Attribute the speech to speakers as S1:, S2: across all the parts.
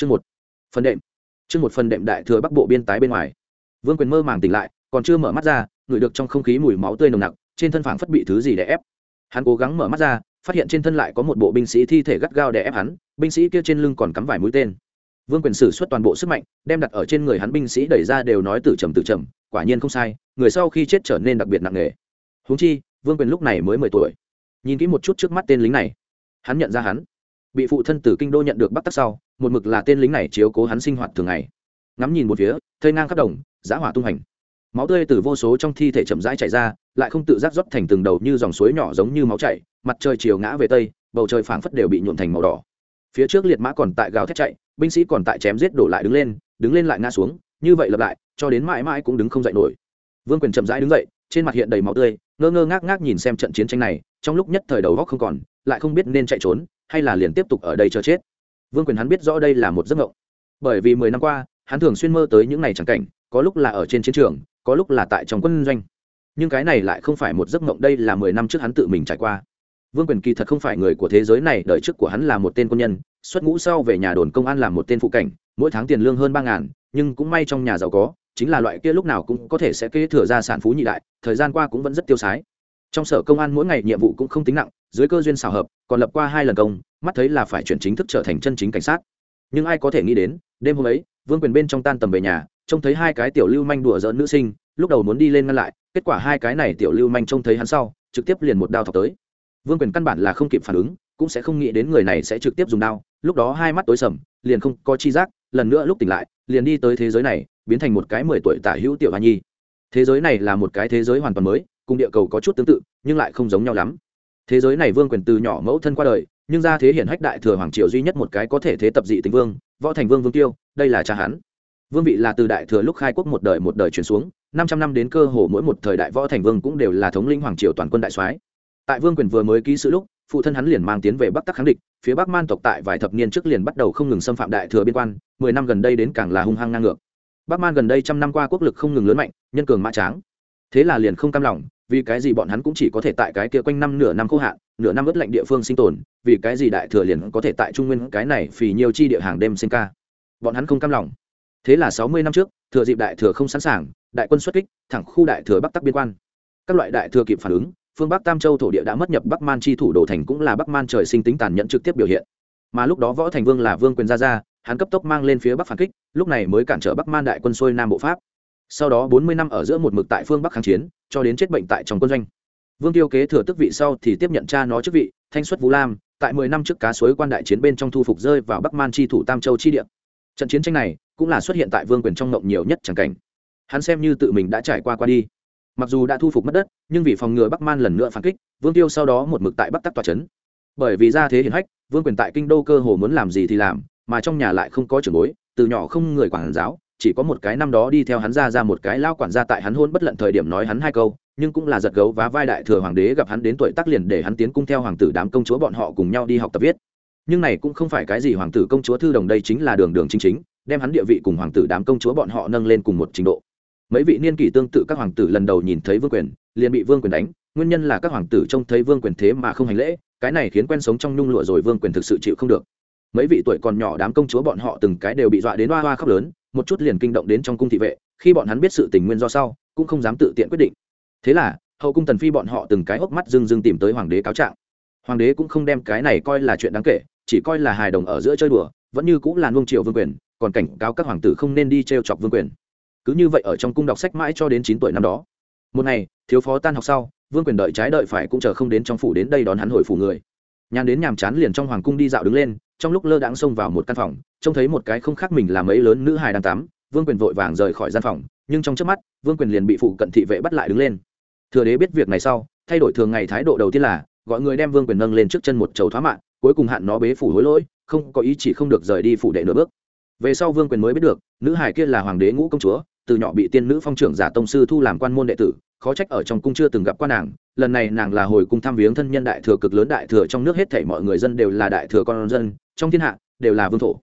S1: chương một. Phần đệm. Chương một phần đệm đại thừa bắc bộ biên tái bên ngoài. Vương quyền mơ màng tỉnh lại, còn chưa mở mắt ra, ngửi được trong không khí mùi máu tươi nồng nặc, trên thân phảng phất bị thứ gì đè ép. Hắn cố gắng mở mắt ra, phát hiện trên thân lại có một bộ binh sĩ thi thể gắt gao đè ép hắn, binh sĩ kia trên lưng còn cắm vài mũi tên. Vương quyền sử xuất toàn bộ sức mạnh, đem đặt ở trên người hắn binh sĩ đẩy ra đều nói từ trầm từ trầm, quả nhiên không sai, người sau khi chết trở nên đặc biệt nặng nề. Húng chi, vương quyền lúc này mới mười tuổi. Nhìn kỹ một chút trước mắt tên lính này, hắn nhận ra hắn bị phụ thân từ kinh đô nhận được bắt tắc sau, một mực là tên lính này chiếu cố hắn sinh hoạt thường ngày. Ngắm nhìn một phía thơi ngang khắp đồng, giã hỏa tung hành máu tươi từ vô số trong thi thể chậm rãi chảy ra, lại không tự giác rót thành từng đầu như dòng suối nhỏ giống như máu chảy, mặt trời chiều ngã về tây, bầu trời phảng phất đều bị nhuộn thành màu đỏ. Phía trước liệt mã còn tại gào thét chạy, binh sĩ còn tại chém giết đổ lại đứng lên đứng lên lại ngã xuống, như vậy lặp lại, cho đến mãi mãi cũng đứng không dậy nổi. Vương quyền chậm rãi đứng dậy, trên mặt hiện đầy máu tươi, ngơ ngơ ngác ngác nhìn xem trận chiến tranh này, trong lúc nhất thời đầu góc không còn, lại không biết nên chạy trốn hay là liền tiếp tục ở đây chờ chết? Vương quyền hắn biết rõ đây là một giấc mộng. Bởi vì mười năm qua, hắn thường xuyên mơ tới những ngày trắng cảnh, có lúc là ở trên chiến trường, có lúc là tại trong quân doanh. Nhưng cái này lại không phải một giấc mộng, đây là mười năm trước hắn tự mình trải qua. Vương quyền kỳ thật không phải người của thế giới này, đời trước của hắn là một tên quân nhân, xuất ngũ sau về nhà đồn công an làm một tên phụ cảnh, mỗi tháng tiền lương hơn ba ngàn, nhưng cũng may trong nhà giàu có, chính là loại kia lúc nào cũng có thể sẽ kế thừa ra sản phú nhị đại, thời gian qua cũng vẫn rất tiêu sái. Trong sở công an mỗi ngày nhiệm vụ cũng không tính nặng dưới cơ duyên xào hợp, còn lập qua hai lần công, mắt thấy là phải chuyển chính thức trở thành chân chính cảnh sát. Nhưng ai có thể nghĩ đến, đêm hôm ấy, vương quyền bên trong tan tầm về nhà, trông thấy hai cái tiểu lưu manh đùa giỡn nữ sinh, lúc đầu muốn đi lên ngăn lại, kết quả hai cái này tiểu lưu manh trông thấy hắn sau, trực tiếp liền một đao thọc tới. Vương quyền căn bản là không kịp phản ứng, cũng sẽ không nghĩ đến người này sẽ trực tiếp dùng đao, lúc đó hai mắt tối sầm, liền không có chi giác, lần nữa lúc tỉnh lại, liền đi tới thế giới này, biến thành một cái mười tuổi tả hữu tiểu hoa nhi. Thế giới này là một cái thế giới hoàn toàn mới, cùng địa cầu có chút tương tự, nhưng lại không giống nhau lắm thế giới này vương quyền từ nhỏ mẫu thân qua đời, nhưng ra thế hiển hách đại thừa hoàng triều duy nhất một cái có thể thế tập dị tính vương, võ thành vương vương tiêu, đây là cha hắn. Vương vị là từ đại thừa lúc khai quốc một đời một đời chuyển xuống, năm trăm năm đến cơ hồ mỗi một thời đại võ thành vương cũng đều là thống lĩnh hoàng triều toàn quân đại soái. Tại vương quyền vừa mới ký sự lúc, phụ thân hắn liền mang tiến về bắc tắc kháng địch, phía bắc man tộc tại vài thập niên trước liền bắt đầu không ngừng xâm phạm đại thừa biên quan, mười năm gần đây đến càng là hung hăng ngang ngược. Bắc man gần đây trăm năm qua quốc lực không ngừng lớn mạnh, nhân cường mã tráng. Thế là liền không cam lòng vì cái gì bọn hắn cũng chỉ có thể tại cái kia quanh năm nửa năm khô hạn, nửa năm ướt lạnh địa phương sinh tồn, vì cái gì đại thừa liền có thể tại trung nguyên cái này vì nhiều chi địa hàng đêm sinh ca? Bọn hắn không cam lòng. Thế là sáu mươi năm trước, thừa dịp đại thừa không sẵn sàng, đại quân xuất kích, thẳng khu đại thừa bắc tắc biên quan. Các loại đại thừa kịp phản ứng, phương bắc tam châu thổ địa đã mất nhập bắc man chi thủ đồ thành cũng là bắc man trời sinh tính tàn nhẫn trực tiếp biểu hiện. Mà lúc đó võ thành vương là vương quyền gia gia hắn cấp tốc mang lên phía bắc phản kích, lúc này mới cản trở bắc man đại quân xuôi nam bộ pháp sau đó bốn mươi năm ở giữa một mực tại phương bắc kháng chiến, cho đến chết bệnh tại trong quân doanh. Vương tiêu kế thừa tước vị sau thì tiếp nhận cha nó chức vị, thanh xuất vũ lam, tại mười năm trước cá suối quan đại chiến bên trong thu phục rơi vào bắc man chi thủ tam châu chi địa. Trận chiến tranh này cũng là xuất hiện tại vương quyền trong ngộng nhiều nhất chẳng cảnh. Hắn xem như tự mình đã trải qua qua đi. Mặc dù đã thu phục mất đất, nhưng vì phòng ngừa bắc man lần nữa phản kích, vương tiêu sau đó một mực tại bắc tắc tòa trấn bởi vì ra thế hiển hách, vương quyền tại kinh đô cơ hồ muốn làm gì thì làm, mà trong nhà lại không có trưởng bối, từ nhỏ không người quản giáo chỉ có một cái năm đó đi theo hắn ra ra một cái lao quản gia tại hắn hôn bất lận thời điểm nói hắn hai câu, nhưng cũng là giật gấu và vai đại thừa hoàng đế gặp hắn đến tuổi tác liền để hắn tiến cung theo hoàng tử đám công chúa bọn họ cùng nhau đi học tập viết. Nhưng này cũng không phải cái gì hoàng tử công chúa thư đồng đây chính là đường đường chính chính, đem hắn địa vị cùng hoàng tử đám công chúa bọn họ nâng lên cùng một trình độ. Mấy vị niên kỷ tương tự các hoàng tử lần đầu nhìn thấy vương quyền, liền bị vương quyền đánh, nguyên nhân là các hoàng tử trông thấy vương quyền thế mà không hành lễ, cái này khiến quen sống trong nhung lụa rồi vương quyền thực sự chịu không được. Mấy vị tuổi còn nhỏ đám công chúa bọn họ từng cái đều bị dọa đến hoa hoa khóc lớn một chút liền kinh động đến trong cung thị vệ, khi bọn hắn biết sự tình nguyên do sau, cũng không dám tự tiện quyết định. Thế là, hậu cung tần phi bọn họ từng cái hốc mắt dưng dưng tìm tới hoàng đế cáo trạng. Hoàng đế cũng không đem cái này coi là chuyện đáng kể, chỉ coi là hài đồng ở giữa chơi đùa, vẫn như cũng là nuông triệu vương quyền, còn cảnh cáo các hoàng tử không nên đi t chọc vương quyền. Cứ như vậy ở trong cung đọc sách mãi cho đến chín tuổi năm đó. Một ngày, thiếu phó tan học sau, vương quyền đợi trái đợi phải cũng chờ không đến trong phủ đến đây đón hắn hồi phủ người. Nhàn đến nhàm chán liền trong hoàng cung đi dạo đứng lên trong lúc lơ đãng xông vào một căn phòng, trông thấy một cái không khác mình là mấy lớn nữ hài đang tắm, vương quyền vội vàng rời khỏi gian phòng, nhưng trong trước mắt, vương quyền liền bị phụ cận thị vệ bắt lại đứng lên. Thừa đế biết việc này sau, thay đổi thường ngày thái độ đầu tiên là, gọi người đem vương quyền nâng lên trước chân một chầu thoá mạng, cuối cùng hạn nó bế phủ hối lỗi, không có ý chỉ không được rời đi phủ đệ nửa bước. Về sau vương quyền mới biết được, nữ hải kia là hoàng đế ngũ công chúa, từ nhỏ bị tiên nữ phong trưởng giả tông sư thu làm quan môn đệ tử khó trách ở trong cung chưa từng gặp qua nàng, lần này nàng là hồi cung thăm viếng thân nhân đại thừa cực lớn đại thừa trong nước hết thảy mọi người dân đều là đại thừa con dân, trong thiên hạ đều là vương thổ.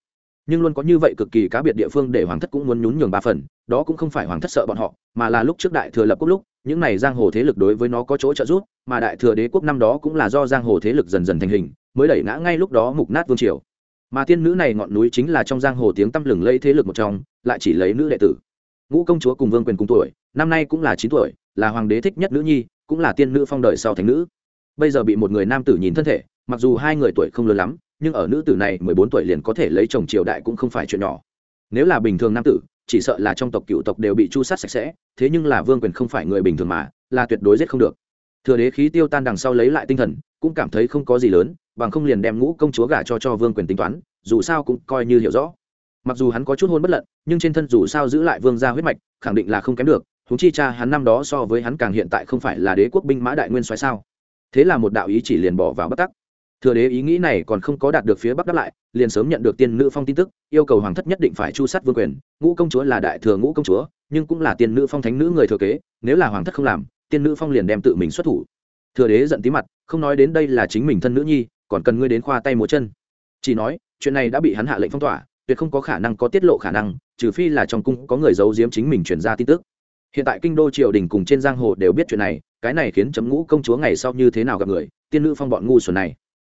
S1: Nhưng luôn có như vậy cực kỳ cá biệt địa phương để hoàng thất cũng muốn nhún nhường ba phần, đó cũng không phải hoàng thất sợ bọn họ, mà là lúc trước đại thừa lập quốc lúc, những này giang hồ thế lực đối với nó có chỗ trợ giúp, mà đại thừa đế quốc năm đó cũng là do giang hồ thế lực dần dần thành hình, mới đẩy ngã ngay lúc đó mục nát vương triều. Mà tiên nữ này ngọn núi chính là trong giang hồ tiếng tăm lừng lây thế lực một trong, lại chỉ lấy nữ đệ tử. Ngũ công chúa cùng vương quyền cùng tuổi, năm nay cũng là chín tuổi là hoàng đế thích nhất nữ nhi, cũng là tiên nữ phong đời sau thành nữ. Bây giờ bị một người nam tử nhìn thân thể, mặc dù hai người tuổi không lớn lắm, nhưng ở nữ tử này mười bốn tuổi liền có thể lấy chồng triều đại cũng không phải chuyện nhỏ. Nếu là bình thường nam tử, chỉ sợ là trong tộc cựu tộc đều bị chu sát sạch sẽ, thế nhưng là vương quyền không phải người bình thường mà, là tuyệt đối giết không được. Thừa đế khí tiêu tan đằng sau lấy lại tinh thần, cũng cảm thấy không có gì lớn, bằng không liền đem ngũ công chúa gả cho cho vương quyền tính toán, dù sao cũng coi như hiểu rõ. Mặc dù hắn có chút hôn bất lận, nhưng trên thân dù sao giữ lại vương gia huyết mạch, khẳng định là không kém được huống chi cha hắn năm đó so với hắn càng hiện tại không phải là đế quốc binh mã đại nguyên soái sao? Thế là một đạo ý chỉ liền bỏ vào bất tắc. Thừa đế ý nghĩ này còn không có đạt được phía bắc đáp lại, liền sớm nhận được tiên nữ phong tin tức, yêu cầu hoàng thất nhất định phải chu sát vương quyền, ngũ công chúa là đại thừa ngũ công chúa, nhưng cũng là tiên nữ phong thánh nữ người thừa kế, nếu là hoàng thất không làm, tiên nữ phong liền đem tự mình xuất thủ. Thừa đế giận tí mặt, không nói đến đây là chính mình thân nữ nhi, còn cần ngươi đến khoa tay múa chân. Chỉ nói, chuyện này đã bị hắn hạ lệnh phong tỏa, tuyệt không có khả năng có tiết lộ khả năng, trừ phi là trong cung có người giấu giếm chính mình truyền ra tin tức hiện tại kinh đô triều đình cùng trên giang hồ đều biết chuyện này, cái này khiến chấm ngũ công chúa ngày sau như thế nào gặp người, tiên nữ phong bọn ngu xuẩn này.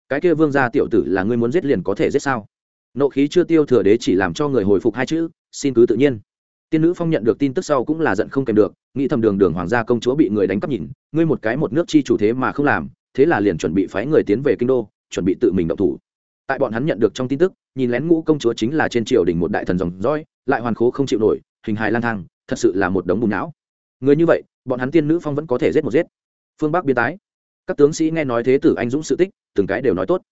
S1: Cái kia vương gia tiểu tử là ngươi muốn giết liền có thể giết sao? Nộ khí chưa tiêu thừa đế chỉ làm cho người hồi phục hai chữ, xin cứ tự nhiên. Tiên nữ phong nhận được tin tức sau cũng là giận không kèm được, nghĩ thầm đường đường hoàng gia công chúa bị người đánh cắp nhìn, ngươi một cái một nước chi chủ thế mà không làm, thế là liền chuẩn bị phái người tiến về kinh đô, chuẩn bị tự mình động thủ. Tại bọn hắn nhận được trong tin tức, nhìn lén ngũ công chúa chính là trên triều đình một đại thần dòng dõi, lại hoàn khố không chịu nổi, hình hài lang thang thật sự là một đống bùn não. Người như vậy bọn hắn tiên nữ phong vẫn có thể giết một giết. Phương bắc biên tái. Các tướng sĩ nghe nói thế tử anh dũng sự tích từng cái đều nói tốt.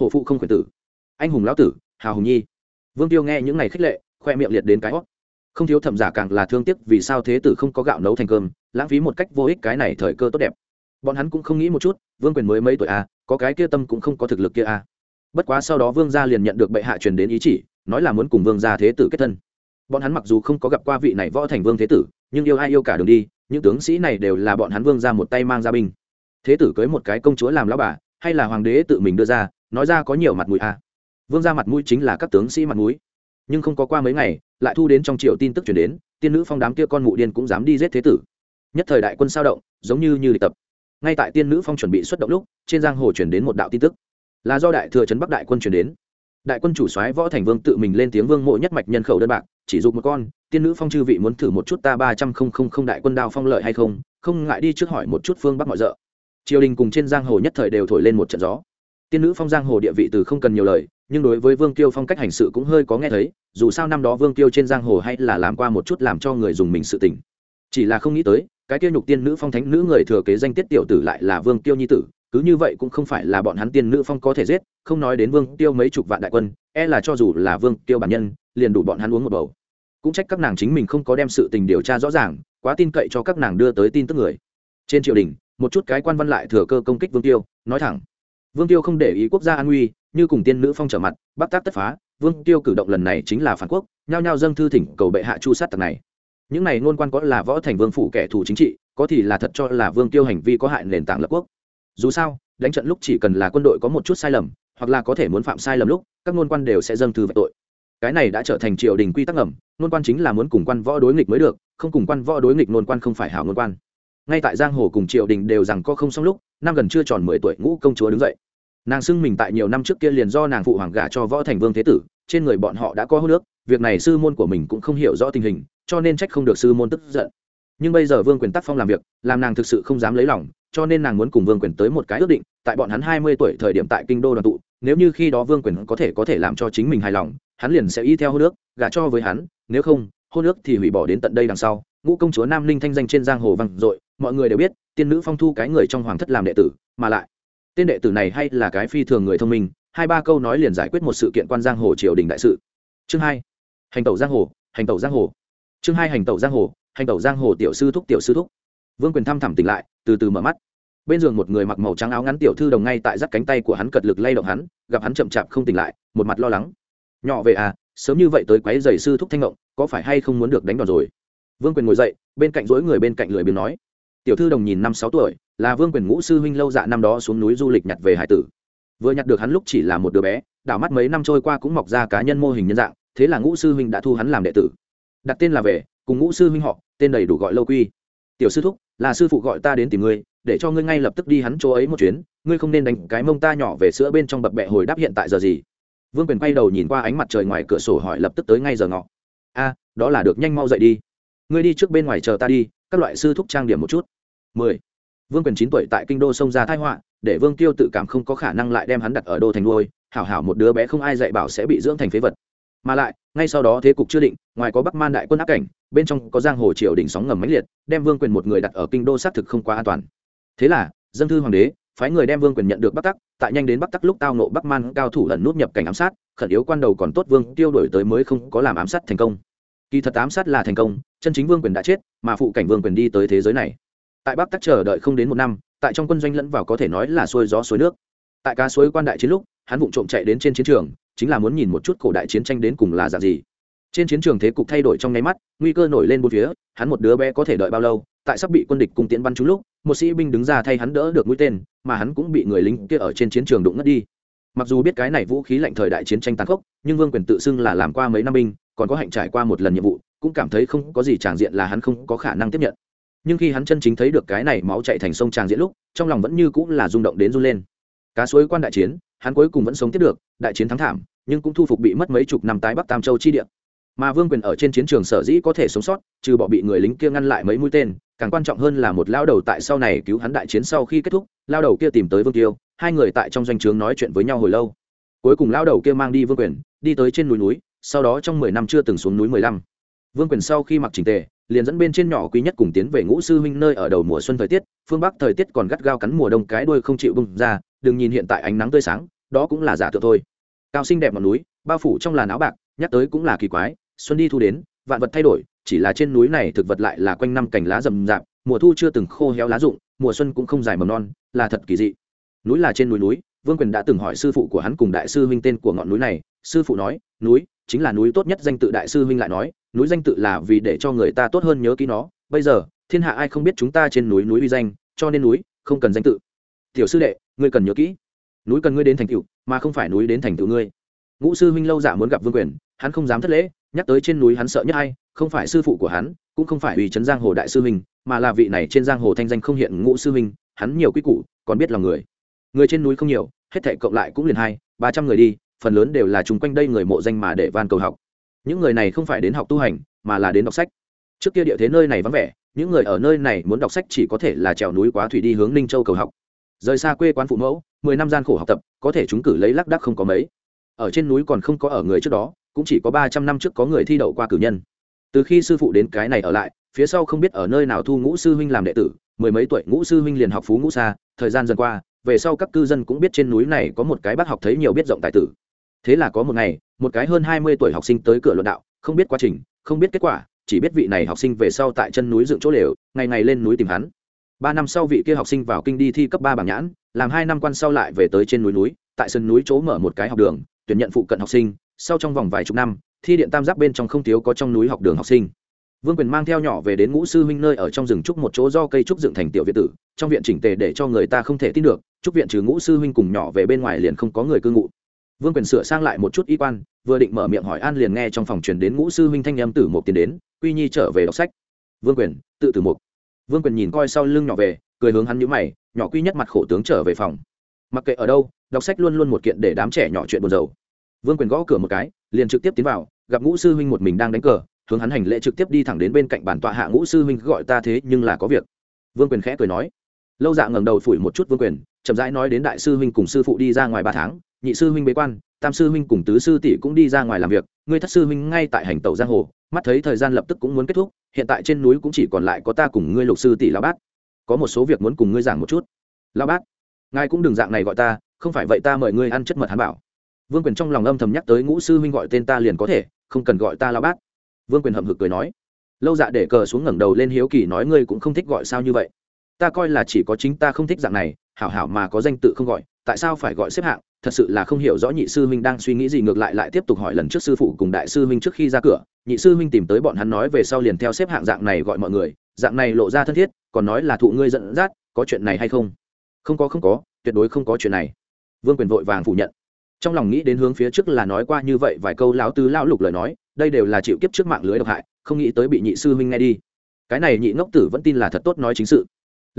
S1: Hổ phụ không khuyển tử. Anh hùng lão tử hào hùng nhi. Vương tiêu nghe những ngày khích lệ khoe miệng liệt đến cái hót. Không thiếu thẩm giả càng là thương tiếc vì sao thế tử không có gạo nấu thành cơm lãng phí một cách vô ích cái này thời cơ tốt đẹp. Bọn hắn cũng không nghĩ một chút vương quyền mới mấy tuổi a à, có cái kia tâm cũng không có thực lực kia a à. bất quá sau đó vương gia liền nhận được bệ hạ truyền đến ý chỉ nói là muốn cùng vương gia thế tử kết thân bọn hắn mặc dù không có gặp qua vị này võ thành vương thế tử, nhưng yêu ai yêu cả đường đi, những tướng sĩ này đều là bọn hắn vương ra một tay mang ra binh. Thế tử cưới một cái công chúa làm lão bà, hay là hoàng đế tự mình đưa ra, nói ra có nhiều mặt mũi à. vương ra mặt mũi chính là các tướng sĩ mặt mũi. Nhưng không có qua mấy ngày, lại thu đến trong triều tin tức chuyển đến, tiên nữ phong đám kia con mụ điên cũng dám đi giết thế tử. Nhất thời đại quân sao động, giống như như lịch tập. Ngay tại tiên nữ phong chuẩn bị xuất động lúc, trên giang hồ chuyển đến một đạo tin tức. Là do đại thừa trấn bắc đại quân chuyển đến đại quân chủ soái võ thành vương tự mình lên tiếng vương mộ nhất mạch nhân khẩu đơn bạc, chỉ dục một con, tiên nữ phong chư vị muốn thử một chút ta ba trăm không không không đại quân đao phong lợi hay không không ngại đi trước hỏi một chút phương bắc mọi rợ. Triều đình cùng trên giang hồ nhất thời đều thổi lên một trận gió. Tiên nữ phong giang hồ địa vị từ không cần nhiều lời, nhưng đối với vương tiêu phong cách hành sự cũng hơi có nghe thấy, dù sao năm đó vương tiêu trên giang hồ hay là làm qua một chút làm cho người dùng mình sự tỉnh chỉ là không nghĩ tới, cái tiêu nhục tiên nữ phong thánh nữ người thừa kế danh tiết tiểu tử lại là vương tiêu nhi tử cứ như vậy cũng không phải là bọn hắn tiên nữ phong có thể giết, không nói đến vương tiêu mấy chục vạn đại quân e là cho dù là vương tiêu bản nhân, liền đủ bọn hắn uống một bầu. Cũng trách các nàng chính mình không có đem sự tình điều tra rõ ràng, quá tin cậy cho các nàng đưa tới tin tức người. Trên triều đình, một chút cái quan văn lại thừa cơ công kích vương tiêu, nói thẳng. Vương tiêu không để ý quốc gia an nguy, như cùng tiên nữ phong trở mặt bắc tác tất phá, vương tiêu cử động lần này chính là phản quốc, nhao nhao dâng thư thỉnh cầu bệ hạ chu sát tặc này. Những này ngôn quan có là võ thành vương phủ kẻ thù chính trị, có thì là thật cho là vương tiêu hành vi có hại nền tảng lập quốc dù sao, đánh trận lúc chỉ cần là quân đội có một chút sai lầm, hoặc là có thể muốn phạm sai lầm lúc, các ngôn quan đều sẽ dâng thư về tội. Cái này đã trở thành triều đình quy tắc ngầm, ngôn quan chính là muốn cùng quan võ đối nghịch mới được, không cùng quan võ đối nghịch ngôn quan không phải hảo ngôn quan. Ngay tại giang hồ cùng triều đình đều rằng có không xong lúc, năm gần chưa tròn mười tuổi ngũ công chúa đứng dậy. Nàng xưng mình tại nhiều năm trước kia liền do nàng phụ hoàng gả cho võ thành vương thế tử, trên người bọn họ đã có hô nước, việc này sư môn của mình cũng không hiểu rõ tình hình, cho nên trách không được sư môn tức giận. Nhưng bây giờ vương quyền tác phong làm việc, làm nàng thực sự không dám lấy lòng cho nên nàng muốn cùng vương quyền tới một cái ước định, tại bọn hắn hai mươi tuổi thời điểm tại kinh đô đoàn tụ, nếu như khi đó vương quyền có thể có thể làm cho chính mình hài lòng, hắn liền sẽ y theo hôn nước gả cho với hắn, nếu không, hôn nước thì hủy bỏ đến tận đây đằng sau. Ngũ công chúa nam linh thanh danh trên giang hồ vang dội, mọi người đều biết, tiên nữ phong thu cái người trong hoàng thất làm đệ tử, mà lại, tên đệ tử này hay là cái phi thường người thông minh, hai ba câu nói liền giải quyết một sự kiện quan giang hồ triều đình đại sự. Chương hai, hành tẩu giang hồ, hành tẩu giang hồ. Chương hai, hành tẩu giang hồ, hành tẩu giang hồ tiểu sư thúc, tiểu sư thúc vương quyền thăm thẳm tỉnh lại, từ từ mở mắt. Bên giường một người mặc màu trắng áo ngắn tiểu thư đồng ngay tại dắt cánh tay của hắn cật lực lay động hắn, gặp hắn chậm chạp không tỉnh lại, một mặt lo lắng. Nhỏ về à sớm như vậy tới quấy giày sư thúc thanh ngộng, có phải hay không muốn được đánh đòn rồi? Vương quyền ngồi dậy, bên cạnh dối người bên cạnh lười biếng nói. Tiểu thư đồng nhìn năm sáu tuổi, là vương quyền ngũ sư huynh lâu dạ năm đó xuống núi du lịch nhặt về hải tử. Vừa nhặt được hắn lúc chỉ là một đứa bé, đảo mắt mấy năm trôi qua cũng mọc ra cá nhân mô hình nhân dạng, thế là ngũ sư huynh đã thu hắn làm đệ tử. Đặt tên là về, cùng ngũ sư huynh họ, tên đầy đủ gọi lâu quy. Tiểu sư thúc là sư phụ gọi ta đến tìm ngươi, để cho ngươi ngay lập tức đi hắn chỗ ấy một chuyến, ngươi không nên đánh cái mông ta nhỏ về sữa bên trong bập bẹ hồi đáp hiện tại giờ gì. Vương quyền quay đầu nhìn qua ánh mặt trời ngoài cửa sổ hỏi lập tức tới ngay giờ ngọ. A, đó là được, nhanh mau dậy đi. Ngươi đi trước bên ngoài chờ ta đi, các loại sư thúc trang điểm một chút. Mười. Vương quyền chín tuổi tại kinh đô sông ra thái họa, để vương tiêu tự cảm không có khả năng lại đem hắn đặt ở đô thành nuôi, hảo hảo một đứa bé không ai dạy bảo sẽ bị dưỡng thành phế vật mà lại, ngay sau đó thế cục chưa định, ngoài có bắc man đại quân áp cảnh, bên trong có giang hồ triều đỉnh sóng ngầm mãnh liệt, đem vương quyền một người đặt ở kinh đô xác thực không quá an toàn. Thế là, dân thư hoàng đế, phái người đem vương quyền nhận được bắc tắc, tại nhanh đến bắc tắc lúc tao nộ bắc man cao thủ lần nút nhập cảnh ám sát, khẩn yếu quan đầu còn tốt vương tiêu đổi tới mới không có làm ám sát thành công. Kỳ thật ám sát là thành công, chân chính vương quyền đã chết, mà phụ cảnh vương quyền đi tới thế giới này. Tại bắc tắc chờ đợi không đến một năm, tại trong quân doanh lẫn vào có thể nói là xuôi gió suối nước. Tại cá suối quan đại chiến lúc, hắn vụng trộm chạy đến trên chiến trường chính là muốn nhìn một chút cổ đại chiến tranh đến cùng là dạng gì. Trên chiến trường thế cục thay đổi trong nháy mắt, nguy cơ nổi lên bốn phía, hắn một đứa bé có thể đợi bao lâu, tại sắp bị quân địch cùng tiễn bắn trúng lúc, một sĩ binh đứng ra thay hắn đỡ được mũi tên, mà hắn cũng bị người lính kia ở trên chiến trường đụng ngất đi. Mặc dù biết cái này vũ khí lạnh thời đại chiến tranh tàn khốc, nhưng vương quyền tự xưng là làm qua mấy năm binh, còn có hạnh trải qua một lần nhiệm vụ, cũng cảm thấy không có gì tràng diện là hắn không có khả năng tiếp nhận. Nhưng khi hắn chân chính thấy được cái này máu chạy thành sông tràng diện lúc, trong lòng vẫn như cũng là rung động đến run lên. Cá suối quan đại chiến, hắn cuối cùng vẫn sống tiếp được, đại chiến thắng thảm nhưng cũng thu phục bị mất mấy chục năm tái bắc tam châu chi địa. Mà vương quyền ở trên chiến trường sở dĩ có thể sống sót, trừ bỏ bị người lính kia ngăn lại mấy mũi tên, càng quan trọng hơn là một lao đầu tại sau này cứu hắn đại chiến sau khi kết thúc, lao đầu kia tìm tới vương tiêu, hai người tại trong doanh trướng nói chuyện với nhau hồi lâu. Cuối cùng lao đầu kia mang đi vương quyền, đi tới trên núi núi, sau đó trong mười năm chưa từng xuống núi mười lăm. Vương quyền sau khi mặc trình tề, liền dẫn bên trên nhỏ quý nhất cùng tiến về ngũ sư huynh nơi ở đầu mùa xuân thời tiết, phương bắc thời tiết còn gắt gao cắn mùa đông cái đuôi không chịu bưng ra, đừng nhìn hiện tại ánh nắng tươi sáng, đó cũng là giả tượng thôi cao xinh đẹp ngọn núi, bao phủ trong làn áo bạc, nhắc tới cũng là kỳ quái, xuân đi thu đến, vạn vật thay đổi, chỉ là trên núi này thực vật lại là quanh năm cành lá rậm rạp, mùa thu chưa từng khô héo lá rụng, mùa xuân cũng không dài mầm non, là thật kỳ dị. Núi là trên núi núi, vương quyền đã từng hỏi sư phụ của hắn cùng đại sư huynh tên của ngọn núi này, sư phụ nói, núi chính là núi tốt nhất danh tự đại sư huynh lại nói, núi danh tự là vì để cho người ta tốt hơn nhớ kỹ nó, bây giờ, thiên hạ ai không biết chúng ta trên núi núi uy danh, cho nên núi không cần danh tự. Tiểu sư đệ, ngươi cần nhớ kỹ núi cần ngươi đến thành tựu, mà không phải núi đến thành tựu ngươi. Ngũ sư huynh lâu giả muốn gặp vương quyền, hắn không dám thất lễ, nhắc tới trên núi hắn sợ nhất hay không phải sư phụ của hắn, cũng không phải ủy trấn giang hồ đại sư huynh, mà là vị này trên giang hồ thanh danh không hiện ngũ sư huynh, hắn nhiều quy củ, còn biết lòng người. Người trên núi không nhiều, hết thảy cộng lại cũng liền hai, ba trăm người đi, phần lớn đều là chung quanh đây người mộ danh mà để van cầu học. Những người này không phải đến học tu hành, mà là đến đọc sách. Trước kia địa thế nơi này vắng vẻ, những người ở nơi này muốn đọc sách chỉ có thể là trèo núi quá thủy đi hướng ninh châu cầu học rời xa quê quán phụ mẫu, mười năm gian khổ học tập, có thể chúng cử lấy lác đắc không có mấy. Ở trên núi còn không có ở người trước đó, cũng chỉ có ba trăm năm trước có người thi đậu qua cử nhân. Từ khi sư phụ đến cái này ở lại, phía sau không biết ở nơi nào thu ngũ sư huynh làm đệ tử, mười mấy tuổi ngũ sư huynh liền học phú ngũ xa, thời gian dần qua, về sau các cư dân cũng biết trên núi này có một cái bác học thấy nhiều biết rộng tài tử. Thế là có một ngày, một cái hơn hai mươi tuổi học sinh tới cửa luận đạo, không biết quá trình, không biết kết quả, chỉ biết vị này học sinh về sau tại chân núi dựng chỗ lều, ngày ngày lên núi tìm hắn ba năm sau vị kia học sinh vào kinh đi thi cấp ba bảng nhãn, làm hai năm quan sau lại về tới trên núi núi, tại sân núi chỗ mở một cái học đường, tuyển nhận phụ cận học sinh. Sau trong vòng vài chục năm, thi điện tam giác bên trong không thiếu có trong núi học đường học sinh. Vương quyền mang theo nhỏ về đến ngũ sư huynh nơi ở trong rừng trúc một chỗ do cây trúc dựng thành tiểu viện tử, trong viện chỉnh tề để cho người ta không thể tin được, trúc viện trừ ngũ sư huynh cùng nhỏ về bên ngoài liền không có người cư ngụ. Vương quyền sửa sang lại một chút y quan, vừa định mở miệng hỏi an liền nghe trong phòng truyền đến ngũ sư huynh thanh em tử một tiến đến, quy nhi trở về đọc sách. Vương quyền, tự tử mục vương quyền nhìn coi sau lưng nhỏ về, cười hướng hắn nhíu mày, nhỏ quy nhất mặt khổ tướng trở về phòng. Mặc kệ ở đâu, đọc sách luôn luôn một kiện để đám trẻ nhỏ chuyện buồn rầu. Vương quyền gõ cửa một cái, liền trực tiếp tiến vào, gặp ngũ sư huynh một mình đang đánh cờ, hướng hắn hành lễ trực tiếp đi thẳng đến bên cạnh bản tọa hạ ngũ sư huynh gọi ta thế nhưng là có việc. Vương quyền khẽ cười nói. Lâu dạ ngẩng đầu phủi một chút vương quyền, chậm rãi nói đến đại sư huynh cùng sư phụ đi ra ngoài ba tháng, nhị sư huynh bế quan, tam sư huynh cùng tứ sư tỷ cũng đi ra ngoài làm việc, ngươi thất sư huynh ngay tại hành tẩu giang hồ mắt thấy thời gian lập tức cũng muốn kết thúc, hiện tại trên núi cũng chỉ còn lại có ta cùng ngươi lục sư tỷ lão bát. Có một số việc muốn cùng ngươi giảng một chút. Lão bát, ngài cũng đừng dạng này gọi ta, không phải vậy ta mời ngươi ăn chất mật hắn bảo. Vương quyền trong lòng âm thầm nhắc tới ngũ sư huynh gọi tên ta liền có thể, không cần gọi ta lão bát. Vương quyền hậm hực cười nói. Lâu dạ để cờ xuống ngẩng đầu lên hiếu kỳ nói ngươi cũng không thích gọi sao như vậy. Ta coi là chỉ có chính ta không thích dạng này, hảo hảo mà có danh tự không gọi, tại sao phải gọi xếp hạng? Thật sự là không hiểu rõ nhị sư huynh đang suy nghĩ gì, ngược lại lại tiếp tục hỏi lần trước sư phụ cùng đại sư huynh trước khi ra cửa. Nhị sư huynh tìm tới bọn hắn nói về sau liền theo xếp hạng dạng này gọi mọi người, dạng này lộ ra thân thiết, còn nói là thụ ngươi dẫn dắt, có chuyện này hay không? Không có không có, tuyệt đối không có chuyện này. Vương quyền vội vàng phủ nhận. Trong lòng nghĩ đến hướng phía trước là nói qua như vậy vài câu lão tứ lão lục lời nói, đây đều là chịu kiếp trước mạng lưới độc hại, không nghĩ tới bị nhị sư huynh nghe đi. Cái này nhị ngốc tử vẫn tin là thật tốt nói chính sự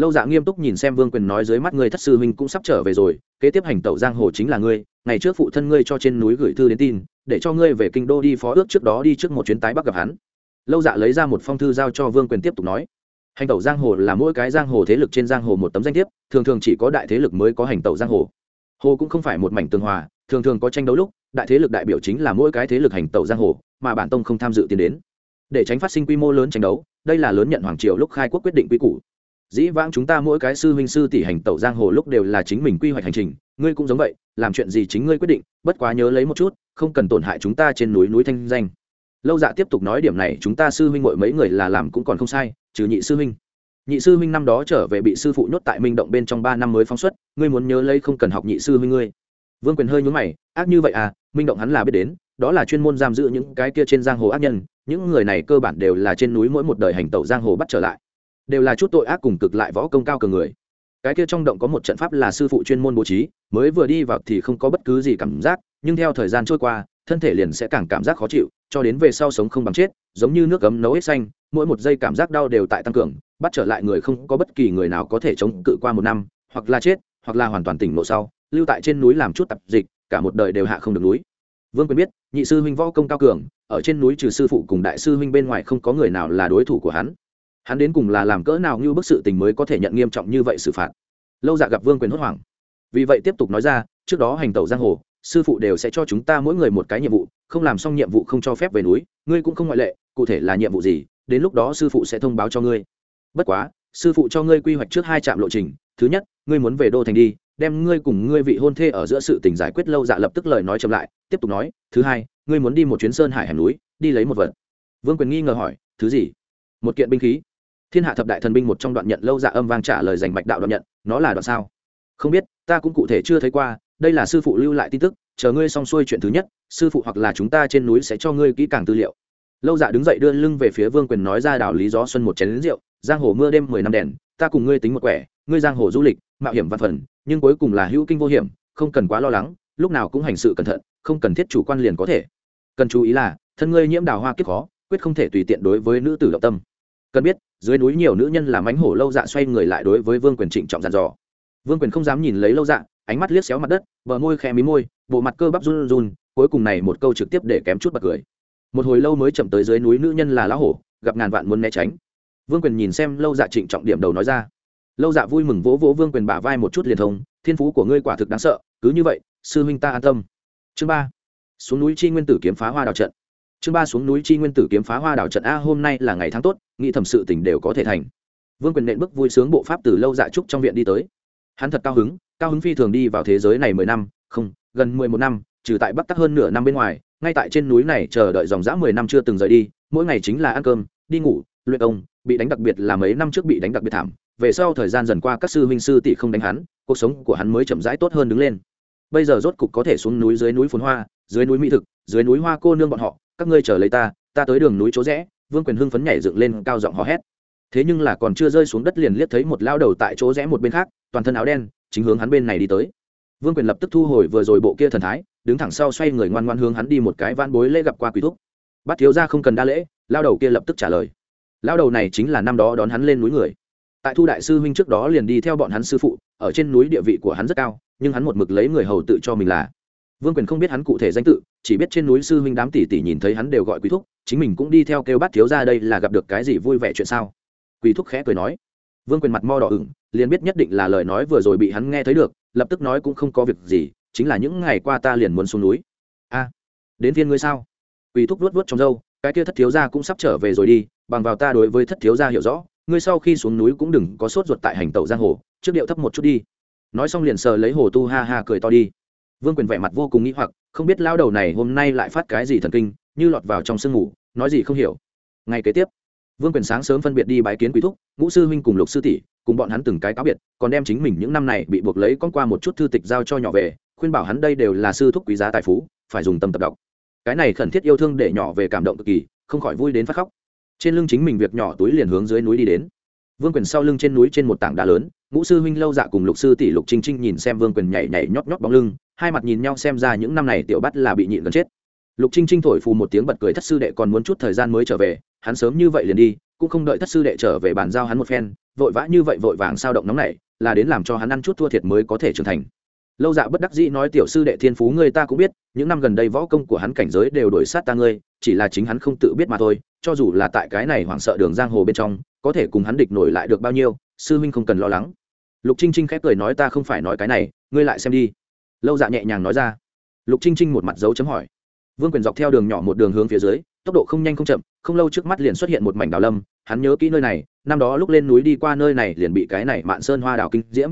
S1: lâu dạ nghiêm túc nhìn xem vương quyền nói dưới mắt ngươi thất sư huynh cũng sắp trở về rồi, kế tiếp hành tẩu giang hồ chính là ngươi, ngày trước phụ thân ngươi cho trên núi gửi thư đến tin, để cho ngươi về kinh đô đi phó ước trước đó đi trước một chuyến tái bắc gặp hắn. Lâu dạ lấy ra một phong thư giao cho vương quyền tiếp tục nói, hành tẩu giang hồ là mỗi cái giang hồ thế lực trên giang hồ một tấm danh thiếp, thường thường chỉ có đại thế lực mới có hành tẩu giang hồ. Hồ cũng không phải một mảnh tường hòa, thường thường có tranh đấu lúc, đại thế lực đại biểu chính là mỗi cái thế lực hành tẩu giang hồ, mà bản tông không tham dự tiến đến. Để tránh phát sinh quy mô lớn tranh đấu, đây là lớn nhận hoàng triều lúc khai quốc quyết định quy củ dĩ vãng chúng ta mỗi cái sư huynh sư tỷ hành tẩu giang hồ lúc đều là chính mình quy hoạch hành trình, ngươi cũng giống vậy, làm chuyện gì chính ngươi quyết định, bất quá nhớ lấy một chút, không cần tổn hại chúng ta trên núi núi thanh danh. Lâu dạ tiếp tục nói điểm này, chúng ta sư huynh mọi mấy người là làm cũng còn không sai, trừ nhị sư huynh. Nhị sư huynh năm đó trở về bị sư phụ nhốt tại minh động bên trong ba năm mới phóng xuất, ngươi muốn nhớ lấy không cần học nhị sư huynh ngươi. Vương quyền hơi nhúng mày, ác như vậy à minh động hắn là biết đến, đó là chuyên môn giam giữ những cái kia trên giang hồ ác nhân, những người này cơ bản đều là trên núi mỗi một đời hành tẩu giang hồ bắt trở lại đều là chút tội ác cùng cực lại võ công cao cường người. Cái kia trong động có một trận pháp là sư phụ chuyên môn bố trí, mới vừa đi vào thì không có bất cứ gì cảm giác, nhưng theo thời gian trôi qua, thân thể liền sẽ càng cảm giác khó chịu, cho đến về sau sống không bằng chết, giống như nước cấm nấu hết xanh, mỗi một giây cảm giác đau đều tại tăng cường, bắt trở lại người không có bất kỳ người nào có thể chống cự qua một năm, hoặc là chết, hoặc là hoàn toàn tỉnh lộ sau, lưu tại trên núi làm chút tập dịch, cả một đời đều hạ không được núi. Vương quyền biết, nhị sư huynh võ công cao cường, ở trên núi trừ sư phụ cùng đại sư huynh bên ngoài không có người nào là đối thủ của hắn hắn đến cùng là làm cỡ nào như bức sự tình mới có thể nhận nghiêm trọng như vậy xử phạt? Lâu dạ gặp vương quyền hốt hoảng. Vì vậy tiếp tục nói ra, trước đó hành tẩu giang hồ, sư phụ đều sẽ cho chúng ta mỗi người một cái nhiệm vụ, không làm xong nhiệm vụ không cho phép về núi, ngươi cũng không ngoại lệ, cụ thể là nhiệm vụ gì, đến lúc đó sư phụ sẽ thông báo cho ngươi. Bất quá, sư phụ cho ngươi quy hoạch trước hai trạm lộ trình, thứ nhất, ngươi muốn về đô thành đi, đem ngươi cùng ngươi vị hôn thê ở giữa sự tình giải quyết, lâu dạ lập tức lời nói chậm lại, tiếp tục nói, thứ hai, ngươi muốn đi một chuyến sơn hải hẻm núi, đi lấy một vật. Vương quyền nghi ngờ hỏi, thứ gì? Một kiện binh khí thiên hạ thập đại thần binh một trong đoạn nhận lâu dạ âm vang trả lời dành bạch đạo đoạn nhận, nó là đoạn sao? Không biết, ta cũng cụ thể chưa thấy qua, đây là sư phụ lưu lại tin tức, chờ ngươi xong xuôi chuyện thứ nhất, sư phụ hoặc là chúng ta trên núi sẽ cho ngươi kỹ càng tư liệu. Lâu dạ đứng dậy đưa lưng về phía vương quyền nói ra đảo lý gió xuân một chén lính rượu, giang hồ mưa đêm mười năm đèn, ta cùng ngươi tính một quẻ, ngươi giang hồ du lịch, mạo hiểm văn phần nhưng cuối cùng là hữu kinh vô hiểm, không cần quá lo lắng, lúc nào cũng hành sự cẩn thận, không cần thiết chủ quan liền có thể. Cần chú ý là, thân ngươi nhiễm đào hoa kiếp khó, quyết không thể tùy tiện đối với nữ tử động tâm cần biết, dưới núi nhiều nữ nhân làm ánh hổ lâu dạ xoay người lại đối với vương quyền trịnh trọng dàn dò. Vương quyền không dám nhìn lấy lâu dạ ánh mắt liếc xéo mặt đất, bờ môi khẽ mí môi, bộ mặt cơ bắp run run, cuối cùng này một câu trực tiếp để kém chút bật cười. Một hồi lâu mới chậm tới dưới núi nữ nhân là lão hổ, gặp ngàn vạn muốn né tránh. Vương quyền nhìn xem lâu dạ trịnh trọng điểm đầu nói ra. Lâu dạ vui mừng vỗ vỗ vương quyền bả vai một chút liền thông, thiên phú của ngươi quả thực đáng sợ, cứ như vậy, sư huynh ta an tâm. Chương ba. Xuống núi chi nguyên tử kiếm phá hoa đào trận chương ba xuống núi chi nguyên tử kiếm phá hoa đảo trận a, hôm nay là ngày tháng tốt, nghĩ thầm sự tình đều có thể thành. Vương quyền nện bức vui sướng bộ pháp từ lâu dạ trúc trong viện đi tới. Hắn thật cao hứng cao hứng phi thường đi vào thế giới này mười năm, không, gần mười một năm, trừ tại bắc tắc hơn nửa năm bên ngoài, ngay tại trên núi này chờ đợi dòng dã mười năm chưa từng rời đi, mỗi ngày chính là ăn cơm, đi ngủ, luyện công, bị đánh đặc biệt là mấy năm trước bị đánh đặc biệt thảm. Về sau thời gian dần qua, các sư huynh sư tỷ không đánh hắn, cuộc sống của hắn mới chậm rãi tốt hơn đứng lên. Bây giờ rốt cục có thể xuống núi dưới núi phồn hoa dưới núi mỹ thực, dưới núi hoa cô nương bọn họ, các ngươi chờ lấy ta ta tới đường núi chỗ rẽ, vương quyền hưng phấn nhảy dựng lên cao giọng hò hét. Thế nhưng là còn chưa rơi xuống đất liền liếc thấy một lao đầu tại chỗ rẽ một bên khác, toàn thân áo đen, chính hướng hắn bên này đi tới. Vương quyền lập tức thu hồi vừa rồi bộ kia thần thái, đứng thẳng sau xoay người ngoan ngoan hướng hắn đi một cái van bối lễ gặp qua quý thúc. Bắt thiếu ra không cần đa lễ lao đầu kia lập tức trả lời. Lao đầu này chính là năm đó đón hắn lên núi người. Tại thu đại sư huynh trước đó liền đi theo bọn hắn sư phụ, ở trên núi địa vị của hắn rất cao, nhưng hắn một mực lấy người hầu tự cho mình là vương quyền không biết hắn cụ thể danh tự, chỉ biết trên núi sư huynh đám tỷ tỷ nhìn thấy hắn đều gọi quý thúc, chính mình cũng đi theo kêu bắt thiếu ra đây là gặp được cái gì vui vẻ chuyện sao? Quý thúc khẽ cười nói. Vương quyền mặt mo đỏ ửng, liền biết nhất định là lời nói vừa rồi bị hắn nghe thấy được, lập tức nói cũng không có việc gì, chính là những ngày qua ta liền muốn xuống núi. A, đến viên ngươi sao? Quý thúc vuốt vuốt trong râu, cái kia thất thiếu gia cũng sắp trở về rồi đi, bằng vào ta đối với thất thiếu gia hiểu rõ, ngươi sau khi xuống núi cũng đừng có sốt ruột tại hành tẩu giang hồ, trước điệu thấp một chút đi. Nói xong liền sờ lấy hồ tu ha ha cười to đi vương quyền vẻ mặt vô cùng nghĩ hoặc, không biết lao đầu này hôm nay lại phát cái gì thần kinh, như lọt vào trong sương ngủ nói gì không hiểu. Ngay kế tiếp, vương quyền sáng sớm phân biệt đi bái kiến quý thúc, ngũ sư huynh cùng lục sư tỷ, cùng bọn hắn từng cái cáo biệt, còn đem chính mình những năm này bị buộc lấy con qua một chút thư tịch giao cho nhỏ về, khuyên bảo hắn đây đều là sư thúc quý giá tài phú, phải dùng tâm tập đọc. Cái này khẩn thiết yêu thương để nhỏ về cảm động cực kỳ, không khỏi vui đến phát khóc. Trên lưng chính mình việc nhỏ túi liền hướng dưới núi đi đến. Vương quyền sau lưng trên núi trên một tảng đá lớn, ngũ sư huynh lâu dạ cùng lục sư tỷ lục trinh trinh nhìn xem vương quyền nhảy nhảy nhót nhót bóng lưng hai mặt nhìn nhau xem ra những năm này tiểu bắt là bị nhịn gần chết. Lục trinh trinh thổi phù một tiếng bật cười, thất sư đệ còn muốn chút thời gian mới trở về, hắn sớm như vậy liền đi, cũng không đợi thất sư đệ trở về bàn giao hắn một phen, vội vã như vậy vội vàng sao động nóng này là đến làm cho hắn ăn chút thua thiệt mới có thể trưởng thành. Lâu dạ bất đắc dĩ nói, tiểu sư đệ thiên phú ngươi ta cũng biết, những năm gần đây võ công của hắn cảnh giới đều đổi sát ta ngươi, chỉ là chính hắn không tự biết mà thôi, cho dù là tại cái này hoảng sợ đường giang hồ bên trong, có thể cùng hắn địch nổi lại được bao nhiêu, sư huynh không cần lo lắng. Lục trinh trinh khép cười nói, ta không phải nói cái này, ngươi lại xem đi lâu dạ nhẹ nhàng nói ra. Lục trinh trinh một mặt dấu chấm hỏi. Vương quyền dọc theo đường nhỏ một đường hướng phía dưới, tốc độ không nhanh không chậm, không lâu trước mắt liền xuất hiện một mảnh đào lâm, hắn nhớ kỹ nơi này, năm đó lúc lên núi đi qua nơi này liền bị cái này mạn sơn hoa đào kinh diễm.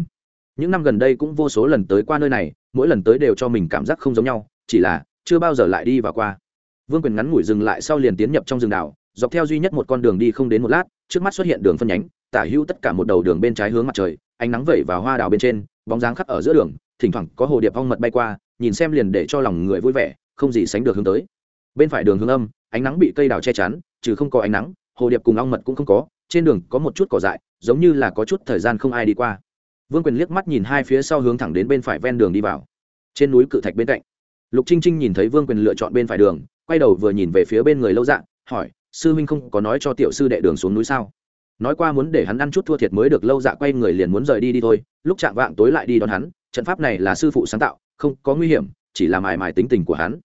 S1: Những năm gần đây cũng vô số lần tới qua nơi này, mỗi lần tới đều cho mình cảm giác không giống nhau, chỉ là chưa bao giờ lại đi và qua. Vương quyền ngắn ngủi dừng lại sau liền tiến nhập trong rừng đào dọc theo duy nhất một con đường đi không đến một lát, trước mắt xuất hiện đường phân nhánh, tả hữu tất cả một đầu đường bên trái hướng mặt trời, ánh nắng vẩy vào hoa đào bên trên, bóng dáng khắc ở giữa đường thỉnh thoảng có hồ điệp ong mật bay qua, nhìn xem liền để cho lòng người vui vẻ, không gì sánh được hướng tới. Bên phải đường hướng âm, ánh nắng bị cây đào che chắn, trừ không có ánh nắng, hồ điệp cùng ong mật cũng không có, trên đường có một chút cỏ dại, giống như là có chút thời gian không ai đi qua. Vương quyền liếc mắt nhìn hai phía sau hướng thẳng đến bên phải ven đường đi vào. Trên núi cự thạch bên cạnh. Lục trinh trinh nhìn thấy vương quyền lựa chọn bên phải đường, quay đầu vừa nhìn về phía bên người lâu dạng hỏi, sư huynh không có nói cho tiểu sư đệ đường xuống núi sao? Nói qua muốn để hắn ăn chút thua thiệt mới được lâu dạ quay người liền muốn rời đi đi thôi, lúc chạm vạng tối lại đi đón hắn trận pháp này là sư phụ sáng tạo, không có nguy hiểm, chỉ là mài mài tính tình của hắn.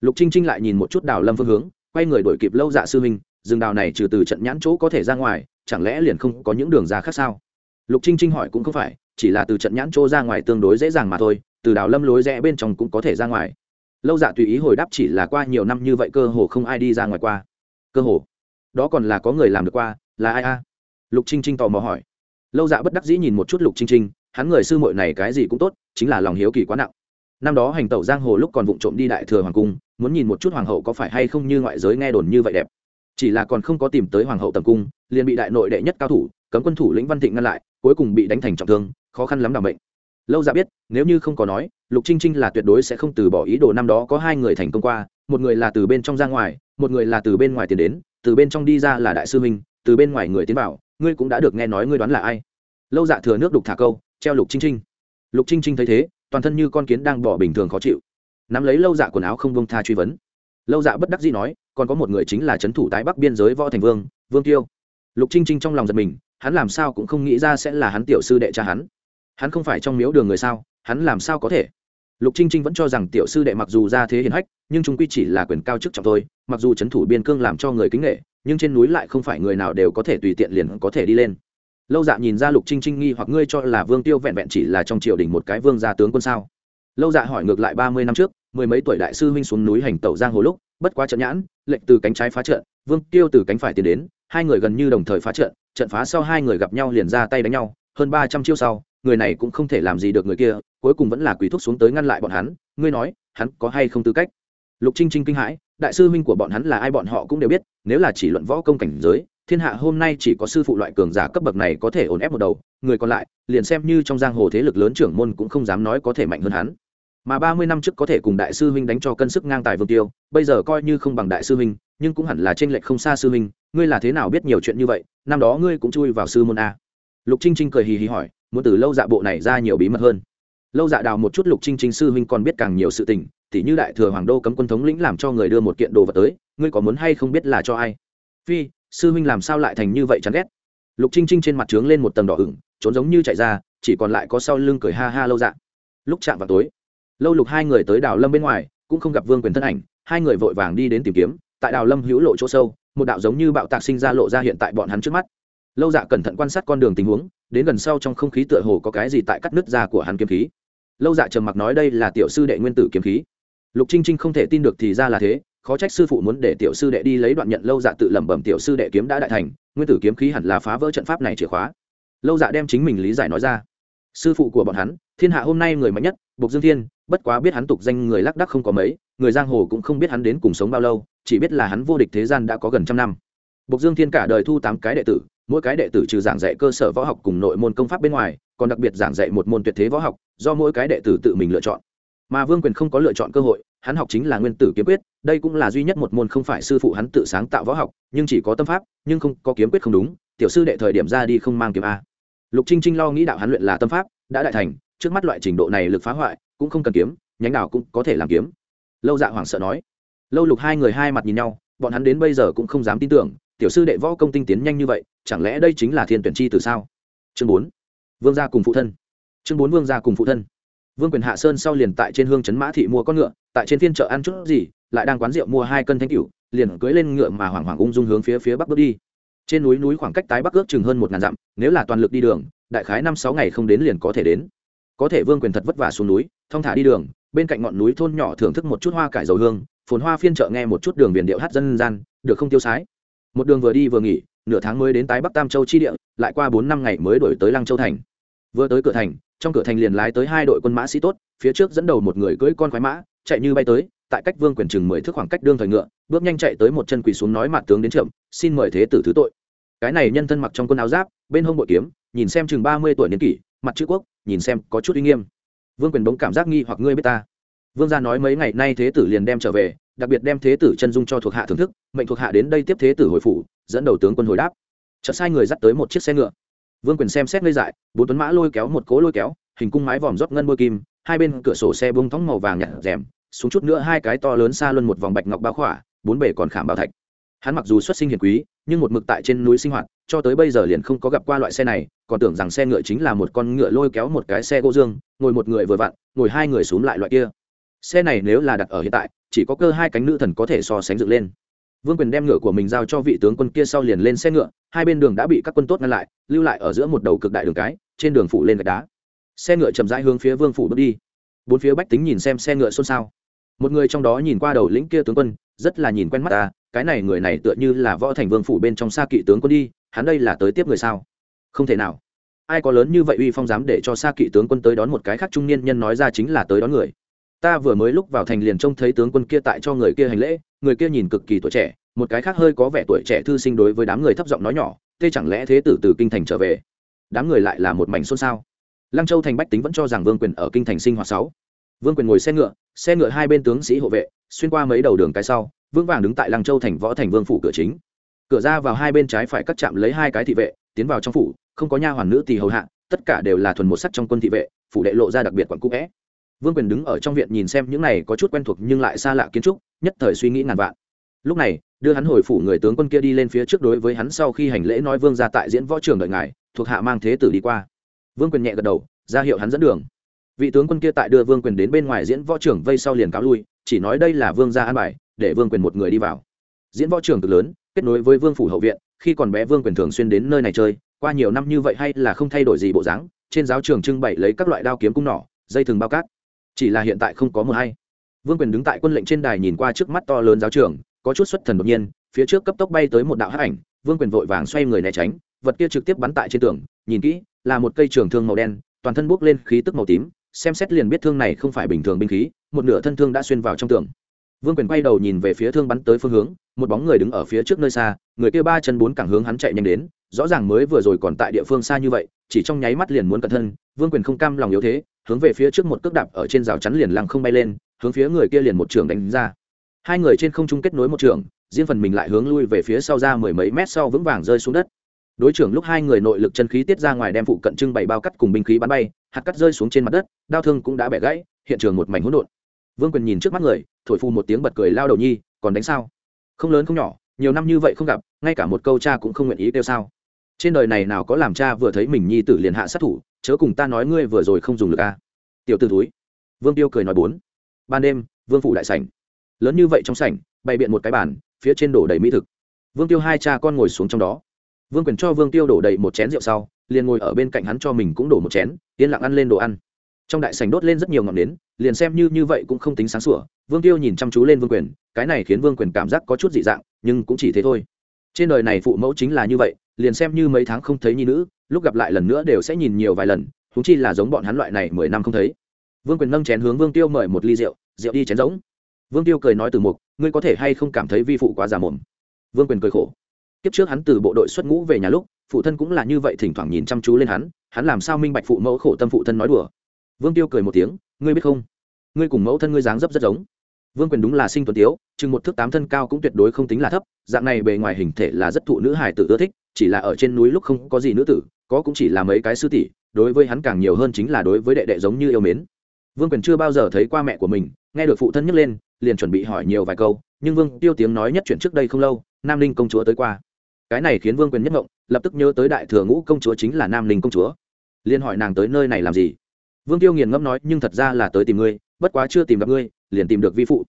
S1: Lục trinh trinh lại nhìn một chút đào lâm phương hướng, quay người đổi kịp lâu dạ sư huynh, rừng đào này trừ từ trận nhãn chỗ có thể ra ngoài, chẳng lẽ liền không có những đường ra khác sao? Lục trinh trinh hỏi cũng không phải, chỉ là từ trận nhãn chỗ ra ngoài tương đối dễ dàng mà thôi, từ đào lâm lối rẽ bên trong cũng có thể ra ngoài. Lâu dạ tùy ý hồi đáp chỉ là qua nhiều năm như vậy cơ hồ không ai đi ra ngoài qua. Cơ hồ. Đó còn là có người làm được qua, là ai a? Lục trinh trinh tò mò hỏi. Lâu dạ bất đắc dĩ nhìn một chút lục trinh trinh hắn người sư muội này cái gì cũng tốt, chính là lòng hiếu kỳ quá nặng. Năm đó hành tẩu giang hồ lúc còn vụng trộm đi đại thừa hoàng cung, muốn nhìn một chút hoàng hậu có phải hay không như ngoại giới nghe đồn như vậy đẹp. Chỉ là còn không có tìm tới hoàng hậu tầm cung, liền bị đại nội đệ nhất cao thủ, cấm quân thủ lĩnh văn thịnh ngăn lại, cuối cùng bị đánh thành trọng thương, khó khăn lắm đảm bệnh. Lâu dạ biết, nếu như không có nói, lục trinh trinh là tuyệt đối sẽ không từ bỏ ý đồ năm đó có hai người thành công qua, một người là từ bên trong ra ngoài, một người là từ bên ngoài tiến đến, từ bên trong đi ra là đại sư minh từ bên ngoài người tiến vào, ngươi cũng đã được nghe nói ngươi đoán là ai. Lâu dạ thừa nước đục thả câu treo lục trinh trinh lục trinh trinh thấy thế, toàn thân như con kiến đang bỏ bình thường khó chịu. Nắm lấy lâu dạ quần áo không bông tha truy vấn. Lâu dạ bất đắc dĩ nói, còn có một người chính là c h ấ n thủ tái bắc biên giới võ thành vương vương tiêu. Lục trinh trinh trong lòng giật mình, hắn làm sao cũng không nghĩ ra sẽ là hắn tiểu sư đệ cha hắn. Hắn không phải trong miếu đường người sao, hắn làm sao có thể? Lục trinh trinh vẫn cho rằng tiểu sư đệ mặc dù ra thế hiền hách, nhưng chúng quy chỉ là quyền cao chức trọng thôi, mặc dù c h ấ n thủ biên cương làm cho người kính nghệ nhưng trên núi lại không phải người nào đều có thể tùy tiện liền có thể đi lên lâu dạ nhìn ra lục trinh trinh nghi hoặc ngươi cho là vương tiêu vẹn vẹn chỉ là trong triều đình một cái vương gia tướng quân sao? Lâu dạ hỏi ngược lại ba mươi năm trước, mười mấy tuổi đại sư huynh xuống núi hành tẩu giang hồ lúc, bất quá trận nhãn, lệnh từ cánh trái phá trận, vương tiêu từ cánh phải tiến đến, hai người gần như đồng thời phá trận trận phá sau hai người gặp nhau liền ra tay đánh nhau, hơn ba trăm chiêu sau, người này cũng không thể làm gì được người kia, cuối cùng vẫn là quỷ thúc xuống tới ngăn lại bọn hắn, ngươi nói, hắn có hay không tư cách? Lục trinh trinh kinh hãi, đại sư huynh của bọn hắn là ai bọn họ cũng đều biết, nếu là chỉ luận võ công cảnh giới thiên hạ hôm nay chỉ có sư phụ loại cường giả cấp bậc này có thể ổn ép một đầu, người còn lại, liền xem như trong giang hồ thế lực lớn trưởng môn cũng không dám nói có thể mạnh hơn hắn. Mà ba mươi năm trước có thể cùng đại sư huynh đánh cho cân sức ngang tài vương tiêu, bây giờ coi như không bằng đại sư huynh, nhưng cũng hẳn là trên lệch không xa sư huynh, ngươi là thế nào biết nhiều chuyện như vậy, năm đó ngươi cũng chui vào sư môn a. Lục trinh trinh cười hì hì hỏi, muốn từ lâu dạ bộ này ra nhiều bí mật hơn. Lâu dạ đào một chút lục trinh trinh sư huynh còn biết càng nhiều sự tình, tỉ như đại thừa hoàng đô cấm quân thống lĩnh làm cho người đưa một kiện đồ vật tới, ngươi có muốn hay không biết là cho ai? Phi sư huynh làm sao lại thành như vậy chán ghét? Lục trinh trinh trên mặt trướng lên một tầng đỏ ửng, trốn giống như chạy ra, chỉ còn lại có sau lưng cười ha ha lâu dạ. Lúc chạm vào tối, lâu lục hai người tới đào lâm bên ngoài, cũng không gặp vương quyền thân ảnh, hai người vội vàng đi đến tìm kiếm, tại đào lâm hữu lộ chỗ sâu, một đạo giống như bạo tạc sinh ra lộ ra hiện tại bọn hắn trước mắt. Lâu dạ cẩn thận quan sát con đường tình huống, đến gần sau trong không khí tựa hồ có cái gì tại cắt nứt ra của hắn kiếm khí. Lâu dạ trầm mặc nói đây là tiểu sư đệ nguyên tử kiếm khí. Lục trinh trinh không thể tin được thì ra là thế khó trách sư phụ muốn để tiểu sư đệ đi lấy đoạn nhận lâu dạ tự lẩm bẩm tiểu sư đệ kiếm đã đại thành, nguyên tử kiếm khí hẳn là phá vỡ trận pháp này chìa khóa. Lâu dạ đem chính mình lý giải nói ra. Sư phụ của bọn hắn, thiên hạ hôm nay người mạnh nhất, bộc dương thiên, bất quá biết hắn tục danh người lác đắc không có mấy, người giang hồ cũng không biết hắn đến cùng sống bao lâu, chỉ biết là hắn vô địch thế gian đã có gần trăm năm. Bộc dương thiên cả đời thu tám cái đệ tử, mỗi cái đệ tử trừ giảng dạy cơ sở võ học cùng nội môn công pháp bên ngoài, còn đặc biệt giảng dạy một môn tuyệt thế võ học, do mỗi cái đệ tử tự mình lựa chọn. Mà vương quyền không có lựa chọn cơ hội hắn học chính là nguyên tử kiếm quyết, đây cũng là duy nhất một môn không phải sư phụ hắn tự sáng tạo võ học, nhưng chỉ có tâm pháp, nhưng không có kiếm quyết không đúng, tiểu sư đệ thời điểm ra đi không mang kiếm a. Lục trinh trinh lo nghĩ đạo hắn luyện là tâm pháp, đã đại thành, trước mắt loại trình độ này lực phá hoại, cũng không cần kiếm, nhánh nào cũng có thể làm kiếm. Lâu dạ hoảng sợ nói. Lâu lục hai người hai mặt nhìn nhau, bọn hắn đến bây giờ cũng không dám tin tưởng, tiểu sư đệ võ công tinh tiến nhanh như vậy, chẳng lẽ đây chính là thiên tuyển chi từ sao? Chương bốn. Vương gia cùng phụ thân. Chương bốn vương gia cùng phụ thân. Vương quyền hạ sơn sau liền tại trên hương trấn mã thị mua con ngựa tại trên phiên chợ ăn chút gì, lại đang quán rượu mua hai cân thanh cửu, liền cưỡi lên ngựa mà hoảng hoảng ung dung hướng phía phía bắc bước đi. Trên núi núi khoảng cách tái bắc ước chừng hơn một ngàn dặm, nếu là toàn lực đi đường, đại khái năm sáu ngày không đến liền có thể đến. Có thể vương quyền thật vất vả xuống núi, thong thả đi đường, bên cạnh ngọn núi thôn nhỏ thưởng thức một chút hoa cải dầu hương, phồn hoa phiên chợ nghe một chút đường viền điệu hát dân gian, được không tiêu sái. Một đường vừa đi vừa nghỉ, nửa tháng mới đến tái bắc tam châu chi địa, lại qua bốn năm ngày mới đổi tới lăng châu thành. Vừa tới cửa thành, trong cửa thành liền lái tới hai đội quân mã sĩ tốt, phía trước dẫn đầu một người cưỡi con khoái mã chạy như bay tới, tại cách vương quyền chừng mười thước khoảng cách đương thời ngựa, bước nhanh chạy tới một chân quỳ xuống nói mặt tướng đến trượm xin mời thế tử thứ tội. Cái này nhân thân mặc trong quân áo giáp, bên hông bội kiếm, nhìn xem chừng ba mươi tuổi niên kỷ, mặt chữ quốc, nhìn xem có chút uy nghiêm. Vương quyền bỗng cảm giác nghi hoặc ngươi biết ta. Vương gia nói mấy ngày nay thế tử liền đem trở về, đặc biệt đem thế tử chân dung cho thuộc hạ thưởng thức, mệnh thuộc hạ đến đây tiếp thế tử hồi phủ, dẫn đầu tướng quân hồi đáp. Chợt sai người dắt tới một chiếc xe ngựa. Vương quyền xem xét ngây dại, bốn tuấn mã lôi kéo một cố lôi kéo, hình cung mái vòm rót ngân bôi kim hai bên cửa sổ xe bông thóng màu vàng nhạt rèm, xuống chút nữa hai cái to lớn xa luân một vòng bạch ngọc bao khỏa, bốn bể còn khảm bảo thạch. Hắn mặc dù xuất sinh hiền quý, nhưng một mực tại trên núi sinh hoạt, cho tới bây giờ liền không có gặp qua loại xe này, còn tưởng rằng xe ngựa chính là một con ngựa lôi kéo một cái xe gỗ dương, ngồi một người vừa vặn, ngồi hai người xuống lại loại kia. Xe này nếu là đặt ở hiện tại, chỉ có cơ hai cánh nữ thần có thể so sánh dựng lên. Vương quyền đem ngựa của mình giao cho vị tướng quân kia sau liền lên xe ngựa, hai bên đường đã bị các quân tốt ngăn lại, lưu lại ở giữa một đầu cực đại đường cái, trên đường phủ lên gạch đá xe ngựa chậm rãi hướng phía vương phủ bước đi. Bốn phía bách tính nhìn xem xe ngựa xôn xao. Một người trong đó nhìn qua đầu lĩnh kia tướng quân, rất là nhìn quen mắt ta, cái này người này tựa như là võ thành vương phủ bên trong xa kỵ tướng quân đi, hắn đây là tới tiếp người sao? Không thể nào. Ai có lớn như vậy uy phong dám để cho xa kỵ tướng quân tới đón một cái khác trung niên nhân nói ra chính là tới đón người? Ta vừa mới lúc vào thành liền trông thấy tướng quân kia tại cho người kia hành lễ, người kia nhìn cực kỳ tuổi trẻ, một cái khác hơi có vẻ tuổi trẻ thư sinh đối với đám người thấp giọng nói nhỏ tê chẳng lẽ thế tử từ kinh thành trở về? Đám người lại là một mảnh xôn xao lăng châu thành bách tính vẫn cho rằng vương quyền ở kinh thành sinh hoạt sáu. Vương quyền ngồi xe ngựa xe ngựa hai bên tướng sĩ hộ vệ, xuyên qua mấy đầu đường cái sau vương vàng đứng tại lăng châu thành võ thành vương phủ cửa chính. Cửa ra vào hai bên trái phải cắt chạm lấy hai cái thị vệ, tiến vào trong phủ, không có nha hoàn nữ tỳ hầu hạ, tất cả đều là thuần một sắc trong quân thị vệ, phủ đệ lộ ra đặc biệt quản cũ vẽ. Vương quyền đứng ở trong viện nhìn xem những này có chút quen thuộc nhưng lại xa lạ kiến trúc, nhất thời suy nghĩ ngàn vạn. Lúc này, đưa hắn hồi phủ người tướng quân kia đi lên phía trước đối với hắn sau khi hành lễ nói, vương ra tại diễn võ trường đợi ngài, thuộc hạ mang thế tử đi qua vương quyền nhẹ gật đầu, ra hiệu hắn dẫn đường. Vị tướng quân kia tại đưa vương quyền đến bên ngoài diễn võ trưởng vây sau liền cáo lui, chỉ nói đây là vương gia an bài, để vương quyền một người đi vào. Diễn võ trưởng cực lớn, kết nối với vương phủ hậu viện, khi còn bé vương quyền thường xuyên đến nơi này chơi, qua nhiều năm như vậy hay là không thay đổi gì bộ dáng, trên giáo trường trưng bày lấy các loại đao kiếm cung nỏ, dây thừng bao cát. Chỉ là hiện tại không có một hay. Vương quyền đứng tại quân lệnh trên đài nhìn qua trước mắt to lớn giáo trường, có chút xuất thần đột nhiên, phía trước cấp tốc bay tới một đạo hắc ảnh, vương quyền vội vàng xoay người né tránh, vật kia trực tiếp bắn tại trên tường, nhìn kỹ là một cây trường thương màu đen, toàn thân bốc lên khí tức màu tím, xem xét liền biết thương này không phải bình thường binh khí, một nửa thân thương đã xuyên vào trong tường. Vương quyền quay đầu nhìn về phía thương bắn tới phương hướng, một bóng người đứng ở phía trước nơi xa, người kia ba chân bốn cẳng hướng hắn chạy nhanh đến, rõ ràng mới vừa rồi còn tại địa phương xa như vậy, chỉ trong nháy mắt liền muốn cẩn thân, vương quyền không cam lòng yếu thế, hướng về phía trước một cước đạp ở trên rào chắn liền lăng không bay lên, hướng phía người kia liền một trường đánh ra. Hai người trên không trung kết nối một trường, riêng phần mình lại hướng lui về phía sau ra mười mấy mét sau vững vàng rơi xuống đất đối trưởng lúc hai người nội lực chân khí tiết ra ngoài đem phụ cận trưng bày bao cắt cùng binh khí bắn bay, hạt cắt rơi xuống trên mặt đất, đao thương cũng đã bẻ gãy, hiện trường một mảnh hỗn độn. Vương quyền nhìn trước mắt người, thổi phu một tiếng bật cười lao đầu nhi, còn đánh sao? Không lớn không nhỏ, nhiều năm như vậy không gặp, ngay cả một câu cha cũng không nguyện ý kêu sao. Trên đời này nào có làm cha vừa thấy mình nhi tử liền hạ sát thủ, chớ cùng ta nói ngươi vừa rồi không dùng được a. Tiểu t ử túi vương tiêu cười nói bốn. Ban đêm, vương phủ đại sảnh. Lớn như vậy trong sảnh, bày biện một cái bàn, phía trên đổ đầy mỹ thực. Vương tiêu hai cha con ngồi xuống trong đó vương quyền cho vương tiêu đổ đầy một chén rượu sau, liền ngồi ở bên cạnh hắn cho mình cũng đổ một chén, yên lặng ăn lên đồ ăn. Trong đại sảnh đốt lên rất nhiều ngọn nến, liền xem như như vậy cũng không tính sáng sủa. Vương tiêu nhìn chăm chú lên vương quyền, cái này khiến vương quyền cảm giác có chút dị dạng, nhưng cũng chỉ thế thôi. Trên đời này phụ mẫu chính là như vậy, liền xem như mấy tháng không thấy nhi nữ, lúc gặp lại lần nữa đều sẽ nhìn nhiều vài lần thú chi là giống bọn hắn loại này mười năm không thấy. Vương quyền nâng chén hướng vương tiêu mời một ly rượu rượu đi chén giống vương tiêu cười nói từ mục, ngươi có thể hay không cảm thấy vi phụ quá già mồm? Vương quyền cười khổ kiếp trước hắn từ bộ đội xuất ngũ về nhà lúc, phụ thân cũng là như vậy thỉnh thoảng nhìn chăm chú lên hắn hắn làm sao minh bạch phụ mẫu khổ tâm phụ thân nói đùa. Vương tiêu cười một tiếng, ngươi biết không? Ngươi cùng mẫu thân ngươi dáng dấp rất giống. Vương quyền đúng là sinh tuấn tiếu, chừng một thước tám thân cao cũng tuyệt đối không tính là thấp, dạng này bề ngoài hình thể là rất thụ nữ hải tử ưa thích, chỉ là ở trên núi lúc không có gì nữ tử, có cũng chỉ là mấy cái sư tỷ, đối với hắn càng nhiều hơn chính là đối với đệ đệ giống như yêu mến. Vương quyền chưa bao giờ thấy qua mẹ của mình, nghe được phụ thân nhấc lên, liền chuẩn bị hỏi nhiều vài câu, nhưng vương tiêu tiếng nói nhất chuyện trước đây không lâu, nam ninh công chúa tới qua cái này khiến vương quyền nhất ngộng, lập tức nhớ tới đại thừa ngũ công chúa chính là nam ninh công chúa. Liền hỏi nàng tới nơi này làm gì? Vương tiêu nghiền ngẫm nói, nhưng thật ra là tới tìm ngươi, bất quá chưa tìm gặp ngươi, liền tìm được vi phụ.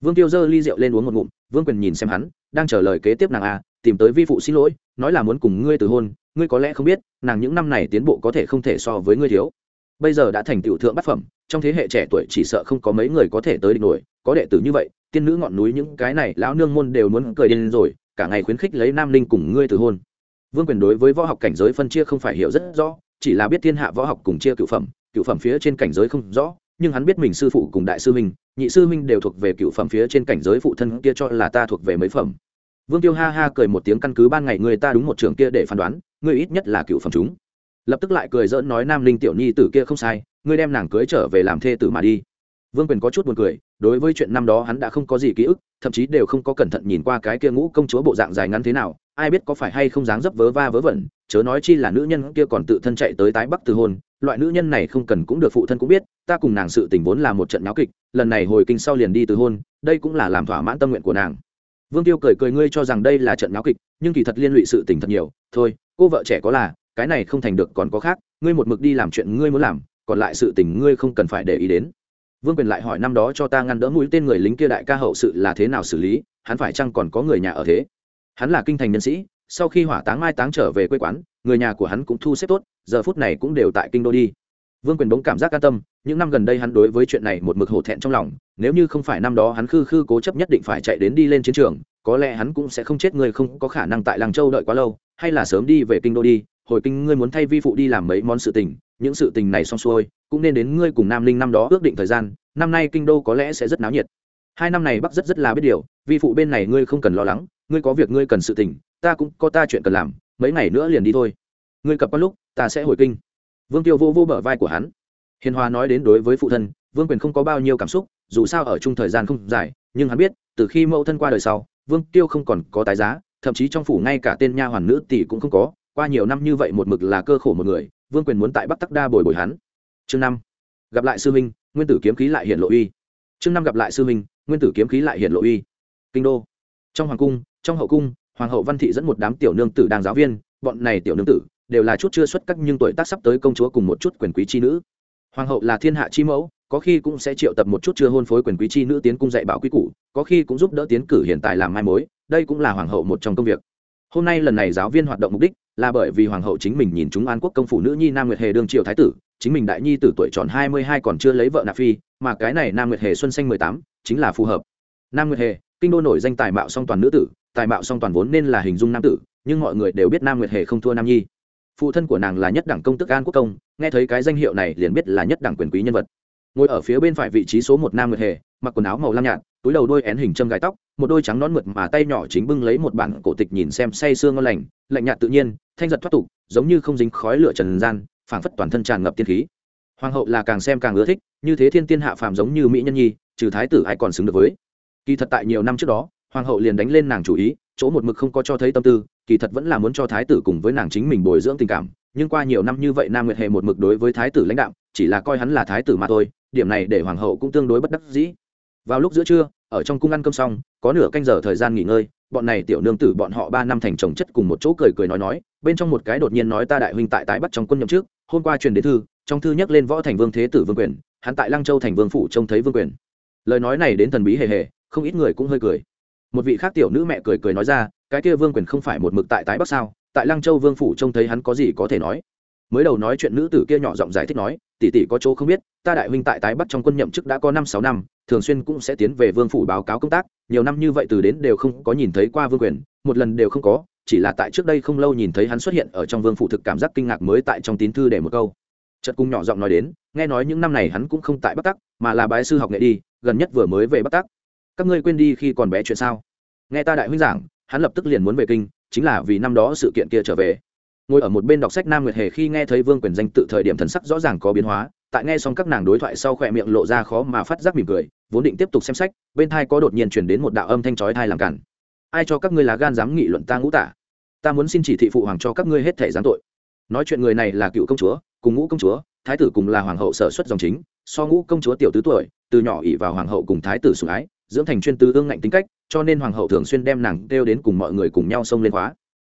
S1: Vương tiêu giơ ly rượu lên uống một ngụm, vương quyền nhìn xem hắn, đang chờ lời kế tiếp nàng a tìm tới vi phụ xin lỗi, nói là muốn cùng ngươi từ hôn, ngươi có lẽ không biết, nàng những năm này tiến bộ có thể không thể so với ngươi thiếu. Bây giờ đã thành tiểu thượng bát phẩm, trong thế hệ trẻ tuổi chỉ sợ không có mấy người có thể tới địch nổi, có đệ tử như vậy, tiên nữ ngọn núi những cái này, lão nương môn đều muốn cười điên rồi cả ngày khuyến khích lấy nam linh cùng ngươi từ hôn. Vương quyền đối với võ học cảnh giới phân chia không phải hiểu rất rõ, chỉ là biết thiên hạ võ học cùng chia cựu phẩm cựu phẩm phía trên cảnh giới không rõ, nhưng hắn biết mình sư phụ cùng đại sư minh nhị sư minh đều thuộc về cựu phẩm phía trên cảnh giới phụ thân kia cho là ta thuộc về mấy phẩm. Vương tiêu ha ha cười một tiếng căn cứ ban ngày người ta đúng một trường kia để phán đoán, ngươi ít nhất là cựu phẩm chúng. Lập tức lại cười dỡn nói nam linh tiểu nhi tử kia không sai, ngươi đem nàng cưới trở về làm thê tử mà đi. Vương quyền có chút buồn cười, đối với chuyện năm đó hắn đã không có gì ký ức thậm chí đều không có cẩn thận nhìn qua cái kia ngũ công chúa bộ dạng dài ngắn thế nào, ai biết có phải hay không dáng dấp vớ va vớ vẩn, chớ nói chi là nữ nhân kia còn tự thân chạy tới tái bắc từ hôn, loại nữ nhân này không cần cũng được phụ thân cũng biết, ta cùng nàng sự tình vốn là một trận náo kịch, lần này hồi kinh sau liền đi từ hôn, đây cũng là làm thỏa mãn tâm nguyện của nàng. Vương tiêu cười cười ngươi cho rằng đây là trận náo kịch, nhưng kỳ thật liên lụy sự tình thật nhiều, thôi, cô vợ trẻ có là, cái này không thành được còn có khác, ngươi một mực đi làm chuyện ngươi muốn làm, còn lại sự tình ngươi không cần phải để ý đến vương quyền lại hỏi năm đó cho ta ngăn đỡ mũi tên người lính kia đại ca hậu sự là thế nào xử lý, hắn phải chăng còn có người nhà ở thế? Hắn là kinh thành nhân sĩ, sau khi hỏa táng mai táng trở về quê quán, người nhà của hắn cũng thu xếp tốt, giờ phút này cũng đều tại kinh đô đi. Vương quyền bỗng cảm giác an tâm, những năm gần đây hắn đối với chuyện này một mực hổ thẹn trong lòng, nếu như không phải năm đó hắn khư khư cố chấp nhất định phải chạy đến đi lên chiến trường, có lẽ hắn cũng sẽ không chết người không có khả năng tại làng châu đợi quá lâu, hay là sớm đi về kinh đô đi, hồi kinh ngươi muốn thay vi phụ đi làm mấy món sự tình những sự tình này xong xuôi, cũng nên đến ngươi cùng nam linh năm đó ước định thời gian, năm nay kinh đô có lẽ sẽ rất náo nhiệt. Hai năm này bắc rất rất là biết điều vi phụ bên này ngươi không cần lo lắng, ngươi có việc ngươi cần sự tình, ta cũng có ta chuyện cần làm, mấy ngày nữa liền đi thôi. Ngươi cập có lúc, ta sẽ hồi kinh. Vương tiêu vô vô bờ vai của hắn. Hiền hòa nói đến đối với phụ thân, vương quyền không có bao nhiêu cảm xúc, dù sao ở chung thời gian không dài, nhưng hắn biết, từ khi mẫu thân qua đời sau, vương tiêu không còn có tái giá, thậm chí trong phủ ngay cả tên nha hoàn nữ tỷ cũng không có, qua nhiều năm như vậy một mực là cơ khổ một người vương quyền muốn tại bắc tắc đa bồi bồi hắn. Chương năm. Gặp lại sư minh nguyên tử kiếm khí lại hiện lộ uy. Chương năm gặp lại sư minh nguyên tử kiếm khí lại hiện lộ uy. Kinh đô. Trong hoàng cung, trong hậu cung, hoàng hậu văn thị dẫn một đám tiểu nương tử đang giáo viên, bọn này tiểu nương tử đều là chút chưa xuất các nhưng tuổi tác sắp tới công chúa cùng một chút quyền quý chi nữ. Hoàng hậu là thiên hạ chi mẫu, có khi cũng sẽ triệu tập một chút chưa hôn phối quyền quý chi nữ tiến cung dạy bảo quý cũ có khi cũng giúp đỡ tiến cử hiện tại làm mai mối, đây cũng là hoàng hậu một trong công việc hôm nay lần này giáo viên hoạt động mục đích là bởi vì hoàng hậu chính mình nhìn chúng an quốc công phủ nữ nhi nam nguyệt hề đương triều thái tử chính mình đại nhi tử tuổi tròn hai mươi hai còn chưa lấy vợ nạp phi mà cái này nam nguyệt hề xuân xanh mười tám chính là phù hợp nam nguyệt hề kinh đô nổi danh tài mạo song toàn nữ tử tài mạo song toàn vốn nên là hình dung nam tử nhưng mọi người đều biết nam nguyệt hề không thua nam nhi phụ thân của nàng là nhất đẳng công tức an quốc công nghe thấy cái danh hiệu này liền biết là nhất đẳng quyền quý nhân vật ngồi ở phía bên phải vị trí số một nam nguyệt hề mặc quần áo màu lam nhạt túi đầu đôi én hình châm gai tóc, một đôi trắng nón mượt mà tay nhỏ chính bưng lấy một bản cổ tịch nhìn xem say sương ngon lành, lạnh nhạt tự nhiên, thanh giật thoát tục, giống như không dính khói lửa trần gian, phảng phất toàn thân tràn ngập tiên khí. Hoàng hậu là càng xem càng ưa thích, như thế thiên tiên hạ phàm giống như mỹ nhân nhi, trừ thái tử ai còn xứng được với. Kỳ thật tại nhiều năm trước đó, hoàng hậu liền đánh lên nàng chủ ý, chỗ một mực không có cho thấy tâm tư, kỳ thật vẫn là muốn cho thái tử cùng với nàng chính mình bồi dưỡng tình cảm, nhưng qua nhiều năm như vậy nam nguyệt hệ một mực đối với thái tử lãnh đạo chỉ là coi hắn là thái tử mà thôi, điểm này để hoàng hậu cũng tương đối bất đắc dĩ. Vào lúc giữa trưa ở trong cung ăn cơm xong, có nửa canh giờ thời gian nghỉ ngơi, bọn này tiểu nương tử bọn họ ba năm thành chồng chất cùng một chỗ cười cười nói nói, bên trong một cái đột nhiên nói ta đại huynh tại tái bắt trong quân nhậm trước, hôm qua truyền đến thư, trong thư nhắc lên võ thành vương thế tử vương quyền, hắn tại lăng châu thành vương phủ trông thấy vương quyền. Lời nói này đến thần bí hề hề, không ít người cũng hơi cười. Một vị khác tiểu nữ mẹ cười cười nói ra, cái kia vương quyền không phải một mực tại tái bắc sao, tại lăng châu vương phủ trông thấy hắn có gì có thể nói. Mới đầu nói chuyện nữ tử kia nhỏ giọng giải thích nói tỷ tỷ có chỗ không biết, ta đại huynh tại tái bắt trong quân nhậm chức đã có năm sáu năm, thường xuyên cũng sẽ tiến về vương phủ báo cáo công tác, nhiều năm như vậy từ đến đều không có nhìn thấy qua vương quyền, một lần đều không có, chỉ là tại trước đây không lâu nhìn thấy hắn xuất hiện ở trong vương phủ thực cảm giác kinh ngạc mới tại trong tín thư để một câu. Chợt cung nhỏ giọng nói đến, nghe nói những năm này hắn cũng không tại bắc tắc, mà là bái sư học nghệ đi, gần nhất vừa mới về bắc tắc. Các ngươi quên đi khi còn bé chuyện sao? Nghe ta đại huynh giảng, hắn lập tức liền muốn về kinh, chính là vì năm đó sự kiện kia trở về ngồi ở một bên đọc sách nam nguyệt hề khi nghe thấy vương quyền danh tự thời điểm thần sắc rõ ràng có biến hóa, tại nghe xong các nàng đối thoại sau khỏe miệng lộ ra khó mà phát giác mỉm cười, vốn định tiếp tục xem sách, bên thai có đột nhiên chuyển đến một đạo âm thanh chói thai làm cản. Ai cho các ngươi là gan dám nghị luận ta ngũ tả? Ta muốn xin chỉ thị phụ hoàng cho các ngươi hết thể giáng tội. Nói chuyện người này là cựu công chúa, cùng ngũ công chúa, thái tử cùng là hoàng hậu sở xuất dòng chính, so ngũ công chúa tiểu tứ tuổi, từ nhỏ ỉ vào hoàng hậu cùng thái tử sủng ái, dưỡng thành chuyên tư ương ngạnh tính cách, cho nên hoàng hậu thường xuyên đem nàng đeo đến cùng mọi người cùng nhau xông lên khóa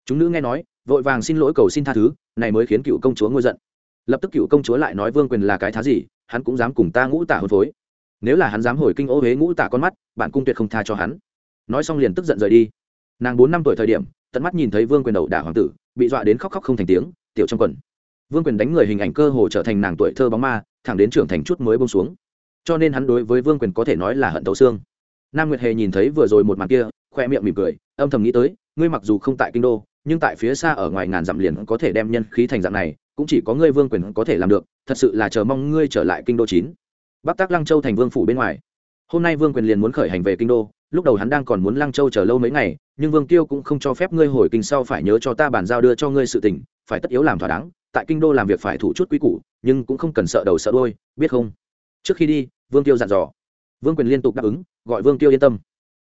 S1: chúng nữ nghe nói, vội vàng xin lỗi cầu xin tha thứ, này mới khiến cựu công chúa ngôi giận. Lập tức cựu công chúa lại nói vương quyền là cái thá gì, hắn cũng dám cùng ta ngũ tả hôn phối. Nếu là hắn dám hồi kinh ô huế ngũ tả con mắt, bạn cung tuyệt không tha cho hắn. Nói xong liền tức giận rời đi. Nàng bốn năm tuổi thời điểm, tận mắt nhìn thấy vương quyền đầu đả hoàng tử, bị dọa đến khóc khóc không thành tiếng, tiểu trong quần. Vương quyền đánh người hình ảnh cơ hồ trở thành nàng tuổi thơ bóng ma, thẳng đến trưởng thành chút mới bông xuống. Cho nên hắn đối với vương quyền có thể nói là hận tấu xương. Nam nguyệt hề nhìn thấy vừa rồi một màn kia khoe miệng mỉm cười, âm thầm nghĩ tới ngươi mặc dù không tại kinh đô, nhưng tại phía xa ở ngoài ngàn dặm liền có thể đem nhân khí thành dạng này, cũng chỉ có ngươi vương quyền có thể làm được, thật sự là chờ mong ngươi trở lại kinh đô chín. Bắc tác lăng châu thành vương phủ bên ngoài. Hôm nay vương quyền liền muốn khởi hành về kinh đô, lúc đầu hắn đang còn muốn lăng châu chờ lâu mấy ngày, nhưng vương tiêu cũng không cho phép ngươi hồi kinh sau phải nhớ cho ta bàn giao đưa cho ngươi sự tình, phải tất yếu làm thỏa đáng, tại kinh đô làm việc phải thủ chút quy củ, nhưng cũng không cần sợ đầu sợ đôi biết không? Trước khi đi, vương tiêu dặn dò. Vương quyền liên tục đáp ứng, gọi vương tiêu yên tâm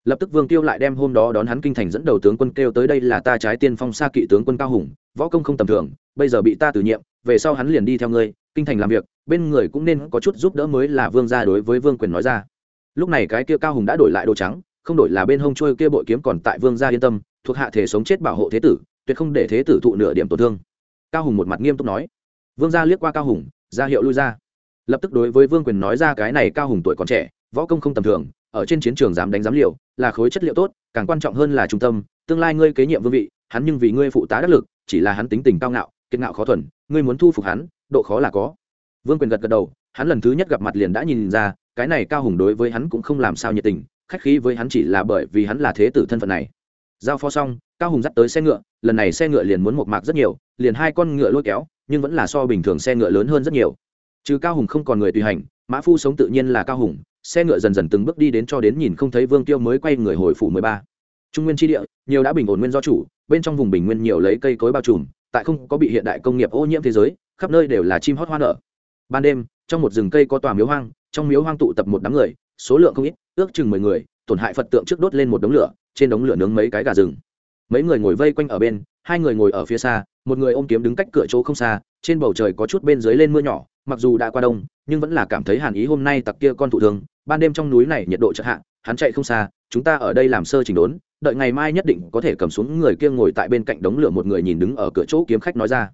S1: lập tức vương tiêu lại đem hôm đó đón hắn kinh thành dẫn đầu tướng quân kêu tới đây là ta trái tiên phong xa kỵ tướng quân cao hùng, võ công không tầm thường, bây giờ bị ta từ nhiệm, về sau hắn liền đi theo ngươi, kinh thành làm việc, bên người cũng nên có chút giúp đỡ mới là vương gia đối với vương quyền nói ra. Lúc này cái kia cao hùng đã đổi lại đồ trắng, không đổi là bên hông trôi kia bội kiếm còn tại vương gia yên tâm, thuộc hạ thể sống chết bảo hộ thế tử, tuyệt không để thế tử thụ nửa điểm tổn thương. Cao hùng một mặt nghiêm túc nói. Vương gia liếc qua cao hùng, ra hiệu lui ra. Lập tức đối với vương quyền nói ra cái này cao hùng tuổi còn trẻ, võ công không tầm thường ở trên chiến trường dám đánh dám liều, là khối chất liệu tốt, càng quan trọng hơn là trung tâm, tương lai ngươi kế nhiệm vương vị, hắn nhưng vì ngươi phụ tá đắc lực, chỉ là hắn tính tình cao ngạo, kiệt ngạo khó thuần, ngươi muốn thu phục hắn, độ khó là có. Vương quyền gật gật đầu, hắn lần thứ nhất gặp mặt liền đã nhìn ra, cái này cao hùng đối với hắn cũng không làm sao nhiệt tình, khách khí với hắn chỉ là bởi vì hắn là thế tử thân phận này. Giao phó xong, cao hùng dắt tới xe ngựa, lần này xe ngựa liền muốn một mạc rất nhiều, liền hai con ngựa lôi kéo, nhưng vẫn là so bình thường xe ngựa lớn hơn rất nhiều. Trừ cao hùng không còn người tùy hành, mã phu sống tự nhiên là cao hùng xe ngựa dần dần từng bước đi đến cho đến nhìn không thấy vương tiêu mới quay người hồi phủ mười ba. Trung nguyên tri địa, nhiều đã bình ổn nguyên do chủ, bên trong vùng bình nguyên nhiều lấy cây cối bao trùm, tại không có bị hiện đại công nghiệp ô nhiễm thế giới, khắp nơi đều là chim hót hoa nở. Ban đêm, trong một rừng cây có tòa miếu hoang, trong miếu hoang tụ tập một đám người, số lượng không ít, ước chừng mười người, tổn hại phật tượng trước đốt lên một đống lửa, trên đống lửa nướng mấy cái gà rừng. Mấy người ngồi vây quanh ở bên, hai người ngồi ở phía xa, một người ôm kiếm đứng cách cửa chỗ không xa, trên bầu trời có chút bên dưới lên mưa nhỏ, mặc dù đã qua đông nhưng vẫn là cảm thấy hàn ý hôm nay tặc kia con thụ thương, ban đêm trong núi này nhiệt độ chợt hạ, hắn chạy không xa, chúng ta ở đây làm sơ chỉnh đốn, đợi ngày mai nhất định có thể cầm xuống người kia ngồi tại bên cạnh đống lửa một người nhìn đứng ở cửa chỗ kiếm khách nói ra.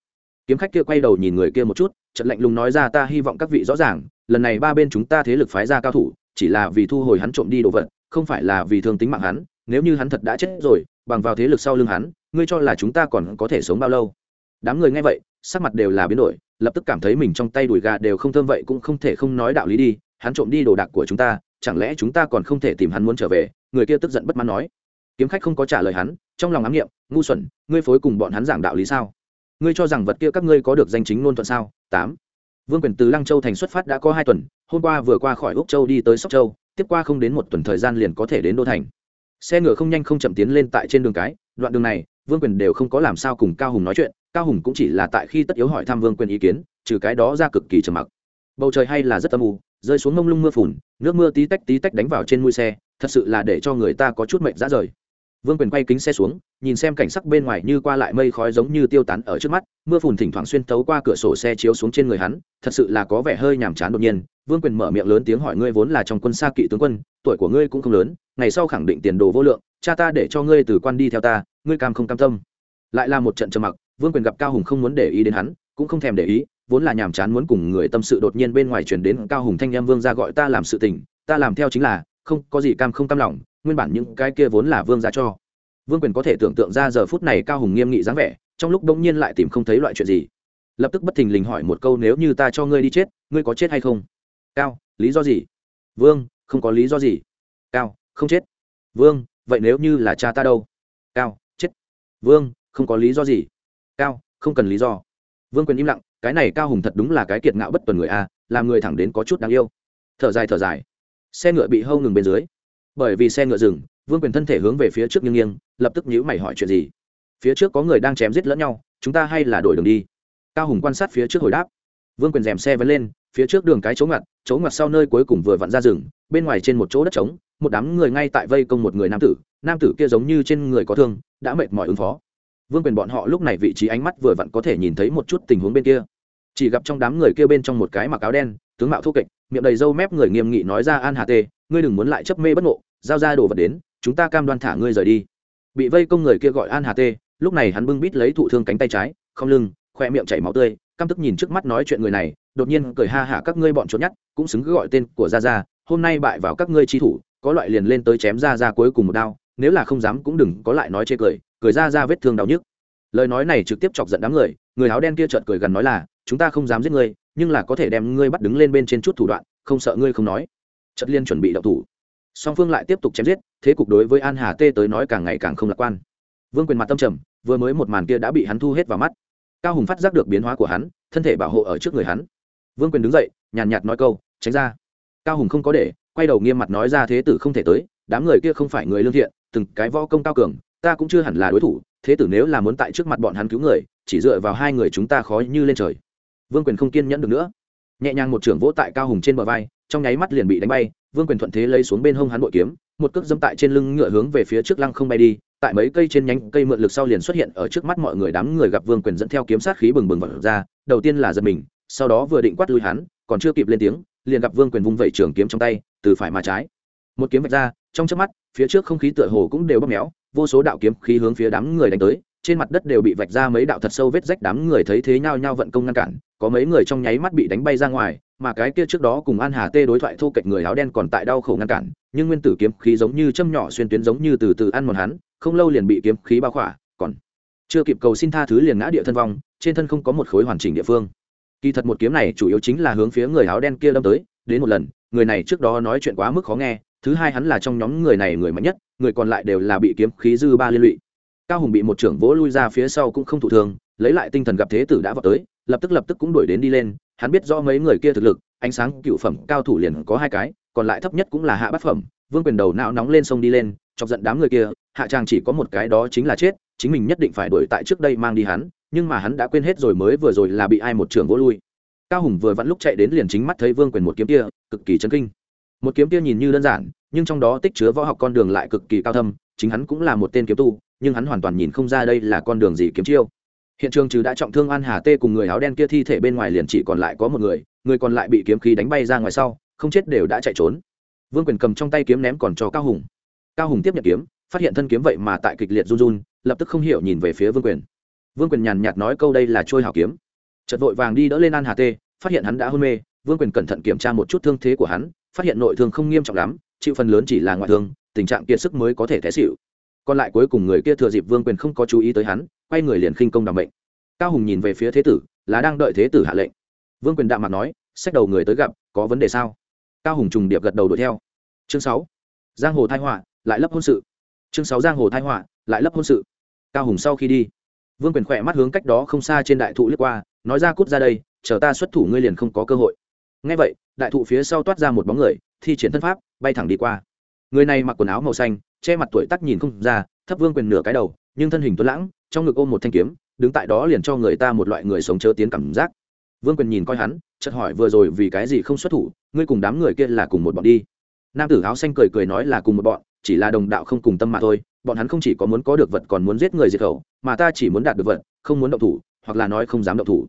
S1: Kiếm khách kia quay đầu nhìn người kia một chút trận lạnh lùng nói ra, ta hy vọng các vị rõ ràng, lần này ba bên chúng ta thế lực phái ra cao thủ, chỉ là vì thu hồi hắn trộm đi đồ vật, không phải là vì thương tính mạng hắn, nếu như hắn thật đã chết rồi, bằng vào thế lực sau lưng hắn, ngươi cho là chúng ta còn có thể sống bao lâu? Đám người nghe vậy, sắc mặt đều là biến đổi lập tức cảm thấy mình trong tay đùi gà đều không thơm vậy cũng không thể không nói đạo lý đi, hắn trộm đi đồ đạc của chúng ta, chẳng lẽ chúng ta còn không thể tìm hắn muốn trở về? Người kia tức giận bất mãn nói. Kiếm khách không có trả lời hắn, trong lòng ám nghiệm ngu xuẩn, ngươi phối cùng bọn hắn giảng đạo lý sao? Ngươi cho rằng vật kia các ngươi có được danh chính ngôn thuận sao? Tám. Vương quyền từ lăng châu thành xuất phát đã có hai tuần, hôm qua vừa qua khỏi úc châu đi tới sóc châu, tiếp qua không đến một tuần thời gian liền có thể đến đô thành. Xe ngựa không nhanh không chậm tiến lên tại trên đường cái, đoạn đường này, vương quyền đều không có làm sao cùng cao hùng nói chuyện cao hùng cũng chỉ là tại khi tất yếu hỏi thăm vương quyền ý kiến, trừ cái đó ra cực kỳ trầm mặc. Bầu trời hay là rất âm u, rơi xuống mông lung mưa phùn, nước mưa tí tách tí tách đánh vào trên mũi xe, thật sự là để cho người ta có chút mệnh ra rời. Vương quyền quay kính xe xuống, nhìn xem cảnh sắc bên ngoài như qua lại mây khói giống như tiêu tán ở trước mắt, mưa phùn thỉnh thoảng xuyên tấu qua cửa sổ xe chiếu xuống trên người hắn, thật sự là có vẻ hơi nhàm chán đột nhiên. Vương quyền mở miệng lớn tiếng hỏi ngươi vốn là trong quân xa kỵ tướng quân, tuổi của ngươi cũng không lớn, ngày sau khẳng định tiền đồ vô lượng, cha ta để cho ngươi từ quan đi theo ta, ngươi cam không cam tâm. Lại là một trận trầm mặc vương quyền gặp cao hùng không muốn để ý đến hắn, cũng không thèm để ý, vốn là nhàm chán muốn cùng người tâm sự đột nhiên bên ngoài chuyển đến cao hùng thanh em vương ra gọi ta làm sự tình, ta làm theo chính là, không, có gì cam không cam lòng, nguyên bản những cái kia vốn là vương ra cho. Vương quyền có thể tưởng tượng ra giờ phút này cao hùng nghiêm nghị dáng vẻ, trong lúc đông nhiên lại tìm không thấy loại chuyện gì. Lập tức bất thình lình hỏi một câu nếu như ta cho ngươi đi chết, ngươi có chết hay không? Cao, lý do gì? Vương, không có lý do gì. Cao, không chết. Vương, vậy nếu như là cha ta đâu? Cao, chết. Vương, không có lý do gì cao, không cần lý do. Vương quyền im lặng, cái này cao hùng thật đúng là cái kiệt ngạo bất tuần người a, làm người thẳng đến có chút đáng yêu. Thở dài thở dài. Xe ngựa bị hâu ngừng bên dưới. Bởi vì xe ngựa dừng, vương quyền thân thể hướng về phía trước nghiêng nghiêng, lập tức nhữ mày hỏi chuyện gì. Phía trước có người đang chém giết lẫn nhau, chúng ta hay là đổi đường đi? Cao hùng quan sát phía trước hồi đáp. Vương quyền dèm xe vẫn lên, phía trước đường cái chỗ ngặt chỗ ngặt sau nơi cuối cùng vừa vặn ra rừng, bên ngoài trên một chỗ đất trống, một đám người ngay tại vây công một người nam tử nam tử kia giống như trên người có thương, đã mệt mỏi ứng phó vương quyền bọn họ lúc này vị trí ánh mắt vừa vặn có thể nhìn thấy một chút tình huống bên kia. Chỉ gặp trong đám người kia bên trong một cái mặc áo đen, tướng mạo thô kệch, miệng đầy râu mép người nghiêm nghị nói ra, an hà tê, ngươi đừng muốn lại chấp mê bất ngộ, giao ra đồ vật đến, chúng ta cam đoan thả ngươi rời đi. Bị vây công người kia gọi an hà tê, lúc này hắn bưng bít lấy thụ thương cánh tay trái, không lưng, khoe miệng chảy máu tươi, căm tức nhìn trước mắt nói chuyện người này, đột nhiên cười ha hả, các ngươi bọn trốn nhát, cũng xứng cứ gọi tên của gia gia, hôm nay bại vào các ngươi chi thủ, có loại liền lên tới chém gia gia cuối cùng một đao, nếu là không dám cũng đừng có lại nói chê cười cười ra ra vết thương đau nhức. Lời nói này trực tiếp chọc giận đám người người áo đen kia chợt cười gần nói là, chúng ta không dám giết ngươi, nhưng là có thể đem ngươi bắt đứng lên bên trên chút thủ đoạn, không sợ ngươi không nói. Chất liên chuẩn bị động thủ. Song phương lại tiếp tục chém giết, thế cục đối với an hà tê tới nói càng ngày càng không lạc quan. Vương quyền mặt tâm trầm, vừa mới một màn kia đã bị hắn thu hết vào mắt. Cao hùng phát giác được biến hóa của hắn, thân thể bảo hộ ở trước người hắn. Vương quyền đứng dậy, nhàn nhạt nói câu, tránh ra. Cao hùng không có để, quay đầu nghiêm mặt nói ra thế tử không thể tới, đám người kia không phải người lương thiện, từng cái võ công cao cường ta cũng chưa hẳn là đối thủ, thế tử nếu là muốn tại trước mặt bọn hắn cứu người, chỉ dựa vào hai người chúng ta khó như lên trời. Vương quyền không kiên nhẫn được nữa. Nhẹ nhàng một trưởng vỗ tại cao hùng trên bờ vai, trong nháy mắt liền bị đánh bay, vương quyền thuận thế lấy xuống bên hông hắn bội kiếm, một cước dâm tại trên lưng ngựa hướng về phía trước lăng không bay đi, tại mấy cây trên nhánh cây mượn lực sau liền xuất hiện ở trước mắt mọi người đám người gặp vương quyền dẫn theo kiếm sát khí bừng bừng vật ra, đầu tiên là giật mình, sau đó vừa định quát lui hắn, còn chưa kịp lên tiếng, liền gặp vương quyền vung vẩy trường kiếm trong tay, từ phải mà trái. Một kiếm vạch ra, trong trước mắt, phía trước không khí tựa hồ cũng đều bóp méo vô số đạo kiếm khí hướng phía đám người đánh tới, trên mặt đất đều bị vạch ra mấy đạo thật sâu vết rách đám người thấy thế nhau nhau vận công ngăn cản, có mấy người trong nháy mắt bị đánh bay ra ngoài, mà cái kia trước đó cùng an hà tê đối thoại thô kệch người áo đen còn tại đau khổ ngăn cản, nhưng nguyên tử kiếm khí giống như châm nhỏ xuyên tuyến giống như từ từ ăn một hắn, không lâu liền bị kiếm khí bao khỏa, còn chưa kịp cầu xin tha thứ liền ngã địa thân vong, trên thân không có một khối hoàn chỉnh địa phương. Kỳ thật một kiếm này chủ yếu chính là hướng phía người áo đen kia đâm tới, đến một lần, người này trước đó nói chuyện quá mức khó nghe thứ hai hắn là trong nhóm người này người mạnh nhất, người còn lại đều là bị kiếm khí dư ba liên lụy. Cao hùng bị một trưởng vỗ lui ra phía sau cũng không thụ thường lấy lại tinh thần gặp thế tử đã vào tới, lập tức lập tức cũng đuổi đến đi lên. Hắn biết rõ mấy người kia thực lực, ánh sáng cựu phẩm cao thủ liền có hai cái, còn lại thấp nhất cũng là hạ bát phẩm. Vương quyền đầu não nóng lên sông đi lên, chọc giận đám người kia, hạ trang chỉ có một cái đó chính là chết, chính mình nhất định phải đuổi tại trước đây mang đi hắn, nhưng mà hắn đã quên hết rồi mới vừa rồi là bị ai một trưởng vỗ lui. Cao hùng vừa vặn lúc chạy đến liền chính mắt thấy vương quyền một kiếm kia, cực kỳ chấn kinh một kiếm kia nhìn như đơn giản, nhưng trong đó tích chứa võ học con đường lại cực kỳ cao thâm, chính hắn cũng là một tên kiếm tu, nhưng hắn hoàn toàn nhìn không ra đây là con đường gì kiếm chiêu. Hiện trường trừ đã trọng thương an hà tê cùng người áo đen kia thi thể bên ngoài liền chỉ còn lại có một người người còn lại bị kiếm khí đánh bay ra ngoài sau, không chết đều đã chạy trốn. Vương quyền cầm trong tay kiếm ném còn cho cao hùng. Cao hùng tiếp nhận kiếm, phát hiện thân kiếm vậy mà tại kịch liệt run run, lập tức không hiểu nhìn về phía vương quyền. Vương quyền nhàn nhạt nói câu đây là trôi hảo kiếm. Chật vội vàng đi đỡ lên an hà tê, phát hiện hắn đã hôn mê, vương quyền cẩn thận kiểm tra một chút thương thế của hắn phát hiện nội thương không nghiêm trọng lắm, chịu phần lớn chỉ là ngoại thương, tình trạng kiệt sức mới có thể té xịu còn lại cuối cùng người kia thừa dịp vương quyền không có chú ý tới hắn, quay người liền khinh công đảm bệnh cao hùng nhìn về phía thế tử, là đang đợi thế tử hạ lệnh. Vương quyền đạm mặt nói xách đầu người tới gặp, có vấn đề sao? Cao hùng trùng điệp gật đầu đuổi theo. Chương sáu, giang hồ thai họa, lại lấp hôn sự. Chương sáu, giang hồ thai họa, lại lấp hôn sự. Cao hùng sau khi đi, vương quyền khỏe mắt hướng cách đó không xa trên đại thụ lướt qua, nói ra cút ra đây, chờ ta xuất thủ ngươi liền không có cơ hội ngay vậy, đại thụ phía sau toát ra một bóng người, thi triển thân pháp, bay thẳng đi qua. Người này mặc quần áo màu xanh, che mặt tuổi tắc nhìn không ra, thấp vương quyền nửa cái đầu, nhưng thân hình tuấn lãng, trong ngực ôm một thanh kiếm, đứng tại đó liền cho người ta một loại người sống chớ tiến cảm giác. Vương quyền nhìn coi hắn, chợt hỏi vừa rồi vì cái gì không xuất thủ, ngươi cùng đám người kia là cùng một bọn đi. Nam tử áo xanh cười cười nói là cùng một bọn, chỉ là đồng đạo không cùng tâm mà thôi, bọn hắn không chỉ có muốn có được vật còn muốn giết người diệt khẩu, mà ta chỉ muốn đạt được vật, không muốn động thủ, hoặc là nói không dám động thủ.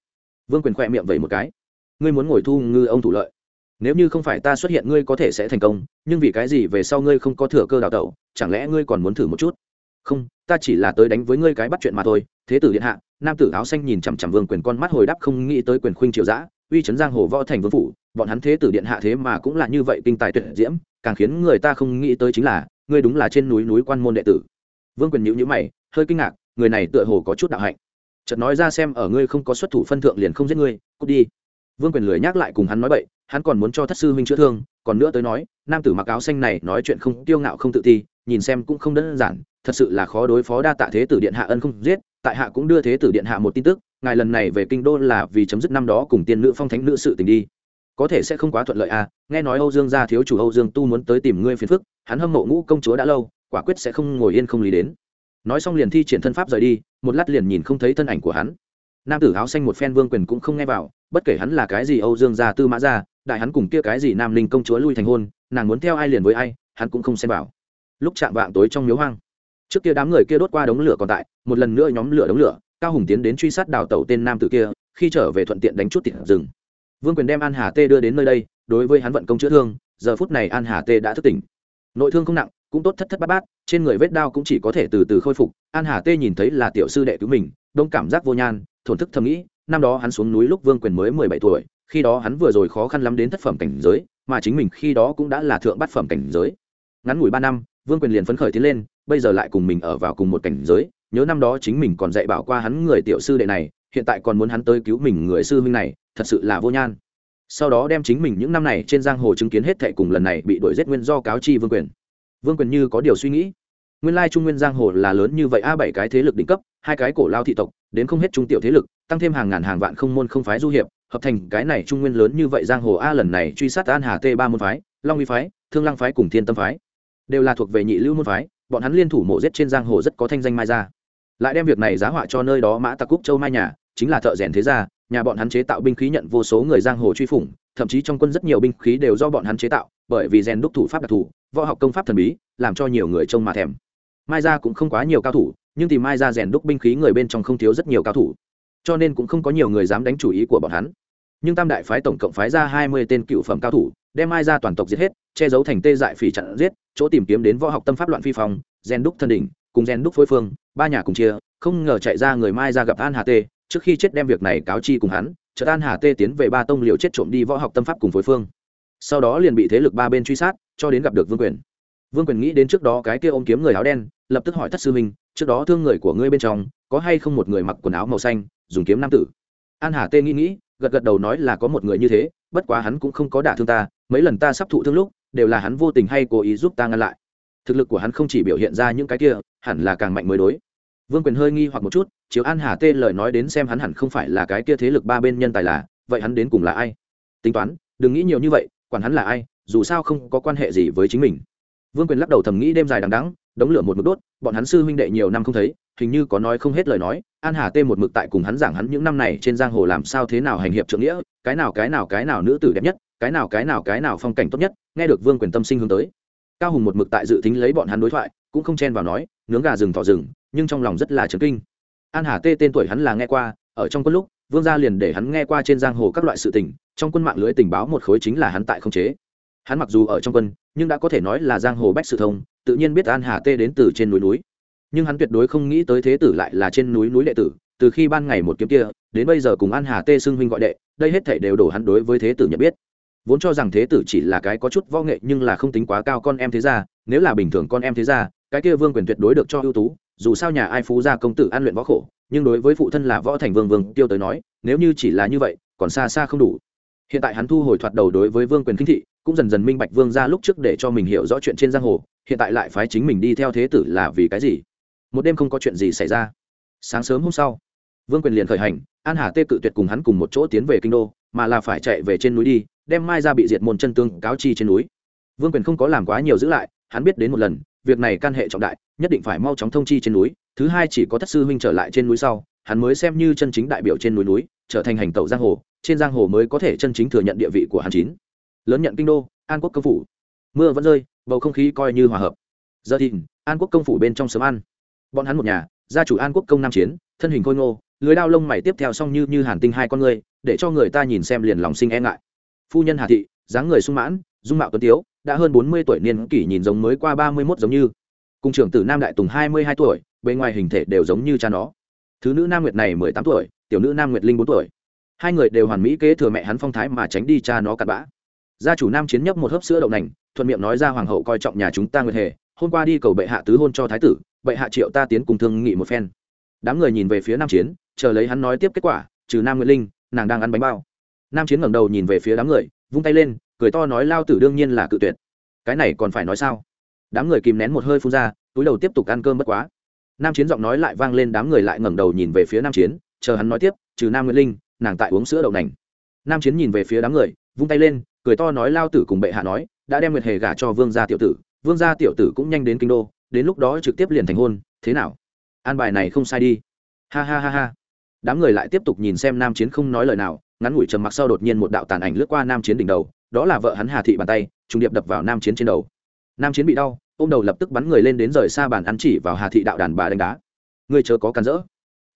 S1: Vương quyền khoe miệng vậy một cái ngươi muốn ngồi thu ngư ông thủ lợi. Nếu như không phải ta xuất hiện, ngươi có thể sẽ thành công, nhưng vì cái gì về sau ngươi không có thừa cơ đào tẩu, chẳng lẽ ngươi còn muốn thử một chút? Không, ta chỉ là tới đánh với ngươi cái bắt chuyện mà thôi. Thế tử điện hạ, nam tử áo xanh nhìn chằm chằm vương quyền con mắt hồi đáp không nghĩ tới quyền khuynh triều giã uy chấn giang hồ võ thành vương phủ, bọn hắn thế tử điện hạ thế mà cũng là như vậy kinh tài tuyệt diễm, càng khiến người ta không nghĩ tới chính là, ngươi đúng là trên núi núi quan môn đệ tử. Vương quyền nhữ nhữ mày, hơi kinh ngạc, người này tựa hồ có chút đạo hạnh. Chợt nói ra xem, ở ngươi không có xuất thủ phân thượng liền không giết ngươi, cút đi vương quyền lười nhắc lại cùng hắn nói bậy, hắn còn muốn cho thất sư huynh chữa thương, còn nữa tới nói, nam tử mặc áo xanh này nói chuyện không tiêu ngạo không tự ti, nhìn xem cũng không đơn giản, thật sự là khó đối phó đa tạ thế tử điện hạ ân không giết, tại hạ cũng đưa thế tử điện hạ một tin tức, ngài lần này về kinh đô là vì chấm dứt năm đó cùng tiên nữ phong thánh nữ sự tình đi. Có thể sẽ không quá thuận lợi à nghe nói âu dương gia thiếu chủ âu dương tu muốn tới tìm ngươi phiền phức, hắn hâm mộ ngũ công chúa đã lâu, quả quyết sẽ không ngồi yên không lý đến. Nói xong liền thi triển thân pháp rời đi, một lát liền nhìn không thấy thân ảnh của hắn nam tử áo xanh một phen vương quyền cũng không nghe vào, bất kể hắn là cái gì âu dương gia, tư mã gia, đại hắn cùng kia cái gì nam linh công chúa lui thành hôn, nàng muốn theo ai liền với ai, hắn cũng không xem vào. Lúc chạm vạng tối trong miếu hoang, trước kia đám người kia đốt qua đống lửa còn tại, một lần nữa nhóm lửa đống lửa, cao hùng tiến đến truy sát đào tẩu tên nam tử kia, khi trở về thuận tiện đánh chút thịt rừng. Vương quyền đem an hà tê đưa đến nơi đây, đối với hắn vận công chữa thương, giờ phút này an hà tê đã thức tỉnh. Nội thương không nặng, cũng tốt thất thất bát bát, trên người vết đao cũng chỉ có thể từ từ khôi phục. An hà tê nhìn thấy là tiểu sư đệ cứu mình, đông cảm giác vô nhan thổn thức thầm nghĩ, năm đó hắn xuống núi lúc vương quyền mới mười bảy tuổi, khi đó hắn vừa rồi khó khăn lắm đến thất phẩm cảnh giới, mà chính mình khi đó cũng đã là thượng bát phẩm cảnh giới. Ngắn ngủi ba năm, vương quyền liền phấn khởi tiến lên, bây giờ lại cùng mình ở vào cùng một cảnh giới, nhớ năm đó chính mình còn dạy bảo qua hắn người tiểu sư đệ này, hiện tại còn muốn hắn tới cứu mình người sư huynh này, thật sự là vô nhan. Sau đó đem chính mình những năm này trên giang hồ chứng kiến hết thệ cùng lần này bị đuổi giết nguyên do cáo chi vương quyền. Vương quyền như có điều suy nghĩ nguyên lai trung nguyên giang hồ là lớn như vậy, a bảy cái thế lực đỉnh cấp, hai cái cổ lao thị tộc, đến không hết trung tiểu thế lực, tăng thêm hàng ngàn hàng vạn không môn không phái du hiệp, hợp thành cái này trung nguyên lớn như vậy giang hồ a lần này truy sát an hà t ba môn phái, long uy phái, thương lăng phái cùng thiên tâm phái, đều là thuộc về nhị lưu môn phái, bọn hắn liên thủ mộ giết trên giang hồ rất có thanh danh mai ra. Lại đem việc này giá họa cho nơi đó mã tặc cúc châu mai nhà, chính là thợ rèn thế gia, nhà bọn hắn chế tạo binh khí nhận vô số người giang hồ truy phủng, thậm chí trong quân rất nhiều binh khí đều do bọn hắn chế tạo, bởi vì rèn đúc thủ pháp đặc thù, võ học công pháp thần bí, làm cho nhiều người trông mà thèm mai ra cũng không quá nhiều cao thủ, nhưng tìm mai ra rèn đúc binh khí người bên trong không thiếu rất nhiều cao thủ, cho nên cũng không có nhiều người dám đánh chủ ý của bọn hắn. Nhưng tam đại phái tổng cộng phái ra hai mươi tên cựu phẩm cao thủ, đem mai ra toàn tộc giết hết, che giấu thành tê dại phỉ chặn giết, chỗ tìm kiếm đến võ học tâm pháp loạn phi phong, rèn đúc thân đỉnh, cùng rèn đúc phối phương, ba nhà cùng chia, không ngờ chạy ra người mai ra gặp an hà tê, trước khi chết đem việc này cáo chi cùng hắn, chợt an hà tê tiến về ba tông liều chết trộm đi võ học tâm pháp cùng phối phương. Sau đó liền bị thế lực ba bên truy sát, cho đến gặp được vương quyền vương quyền nghĩ đến trước đó cái kia ôm kiếm người áo đen, lập tức hỏi thất sư minh trước đó thương người của ngươi bên trong, có hay không một người mặc quần áo màu xanh, dùng kiếm nam tử? An hà tê nghĩ nghĩ, gật gật đầu nói là có một người như thế, bất quá hắn cũng không có đả thương ta, mấy lần ta sắp thụ thương lúc, đều là hắn vô tình hay cố ý giúp ta ngăn lại. Thực lực của hắn không chỉ biểu hiện ra những cái kia, hẳn là càng mạnh mới đối. Vương quyền hơi nghi hoặc một chút, chiếu an hà tê lời nói đến xem hắn hẳn không phải là cái kia thế lực ba bên nhân tài là, vậy hắn đến cùng là ai? Tính toán, đừng nghĩ nhiều như vậy, quản hắn là ai, dù sao không có quan hệ gì với chính mình vương quyền lắc đầu thầm nghĩ đêm dài đằng đắng đống lửa một mực đốt, bọn hắn sư huynh đệ nhiều năm không thấy, hình như có nói không hết lời nói, an hà tê một mực tại cùng hắn giảng hắn những năm này trên giang hồ làm sao thế nào hành hiệp trượng nghĩa, cái nào cái nào cái nào nữ tử đẹp nhất, cái nào cái nào cái nào phong cảnh tốt nhất, nghe được vương quyền tâm sinh hướng tới. Cao hùng một mực tại dự tính lấy bọn hắn đối thoại, cũng không chen vào nói, nướng gà rừng thỏ rừng, nhưng trong lòng rất là trấn kinh. An hà tê tên tuổi hắn là nghe qua, ở trong quân lúc, vương gia liền để hắn nghe qua trên giang hồ các loại sự tình, trong quân mạng lưới tình báo một khối chính là hắn tại không chế hắn mặc dù ở trong quân, nhưng đã có thể nói là giang hồ bách sự thông, tự nhiên biết an hà tê đến từ trên núi núi. Nhưng hắn tuyệt đối không nghĩ tới thế tử lại là trên núi núi đệ tử, từ khi ban ngày một kiếm kia, đến bây giờ cùng an hà tê xưng huynh gọi đệ, đây hết thể đều đổ hắn đối với thế tử nhận biết. Vốn cho rằng thế tử chỉ là cái có chút võ nghệ nhưng là không tính quá cao con em thế gia, nếu là bình thường con em thế gia, cái kia vương quyền tuyệt đối được cho ưu tú, dù sao nhà ai phú gia công tử an luyện võ khổ, nhưng đối với phụ thân là võ thành vương vương, tiêu tới nói, nếu như chỉ là như vậy, còn xa xa không đủ. Hiện tại hắn thu hồi thoạt đầu đối với vương quyền kinh thị cũng dần dần minh bạch vương ra lúc trước để cho mình hiểu rõ chuyện trên giang hồ, hiện tại lại phái chính mình đi theo thế tử là vì cái gì? Một đêm không có chuyện gì xảy ra. Sáng sớm hôm sau, vương quyền liền khởi hành, an hà tê cự tuyệt cùng hắn cùng một chỗ tiến về kinh đô, mà là phải chạy về trên núi đi, đem mai ra bị diệt môn chân tương cáo chi trên núi. Vương quyền không có làm quá nhiều giữ lại, hắn biết đến một lần, việc này can hệ trọng đại, nhất định phải mau chóng thông chi trên núi, thứ hai chỉ có thất sư huynh trở lại trên núi sau, hắn mới xem như chân chính đại biểu trên núi núi, trở thành hành tẩu giang hồ, trên giang hồ mới có thể chân chính thừa nhận địa vị của hắn chín lớn nhận kinh đô, an quốc công phủ. Mưa vẫn rơi, bầu không khí coi như hòa hợp. Giờ thìn an quốc công phủ bên trong sớm ăn. Bọn hắn một nhà, gia chủ an quốc công nam chiến, thân hình khôi ngô, lưới đao lông mày tiếp theo xong như như hàn tinh hai con người, để cho người ta nhìn xem liền lòng sinh e ngại. Phu nhân hà thị, dáng người sung mãn, dung mạo tuấn tiếu, đã hơn bốn mươi tuổi niên kỷ nhìn giống mới qua ba mươi mốt giống như. Cùng trưởng tử nam đại tùng hai mươi hai tuổi, bề ngoài hình thể đều giống như cha nó. Thứ nữ nam nguyệt này mười tám tuổi, tiểu nữ nam nguyệt linh bốn tuổi. Hai người đều hoàn mỹ kế thừa mẹ hắn phong thái mà tránh đi cha nó cặn bã gia chủ nam chiến nhấp một hớp sữa đậu nành, thuận miệng nói ra hoàng hậu coi trọng nhà chúng ta nguyệt hề, hôm qua đi cầu bệ hạ tứ hôn cho thái tử, bệ hạ triệu ta tiến cùng thương nghị một phen. Đám người nhìn về phía nam chiến, chờ lấy hắn nói tiếp kết quả, trừ nam nguyệt linh, nàng đang ăn bánh bao. Nam chiến ngẩng đầu nhìn về phía đám người, vung tay lên, cười to nói lao tử đương nhiên là cự tuyệt. Cái này còn phải nói sao? Đám người kìm nén một hơi phun ra, túi đầu tiếp tục ăn cơm bất quá. Nam chiến giọng nói lại vang lên, đám người lại ngẩng đầu nhìn về phía nam chiến, chờ hắn nói tiếp, trừ nam nguyệt linh, nàng tại uống sữa đậu nành. Nam chiến nhìn về phía đám người, vung tay lên cười to nói lao tử cùng bệ hạ nói, đã đem nguyệt hề gả cho vương gia tiểu tử, vương gia tiểu tử cũng nhanh đến kinh đô, đến lúc đó trực tiếp liền thành hôn, thế nào? An bài này không sai đi. Ha ha ha ha. Đám người lại tiếp tục nhìn xem nam chiến không nói lời nào, ngắn ngủi trầm mặc sau đột nhiên một đạo tàn ảnh lướt qua nam chiến đỉnh đầu, đó là vợ hắn hà thị bàn tay, trùng điệp đập vào nam chiến trên đầu. Nam chiến bị đau, ôm đầu lập tức bắn người lên đến rời xa bàn ăn chỉ vào hà thị đạo đàn bà đánh đá. Ngươi chớ có cắn rỡ.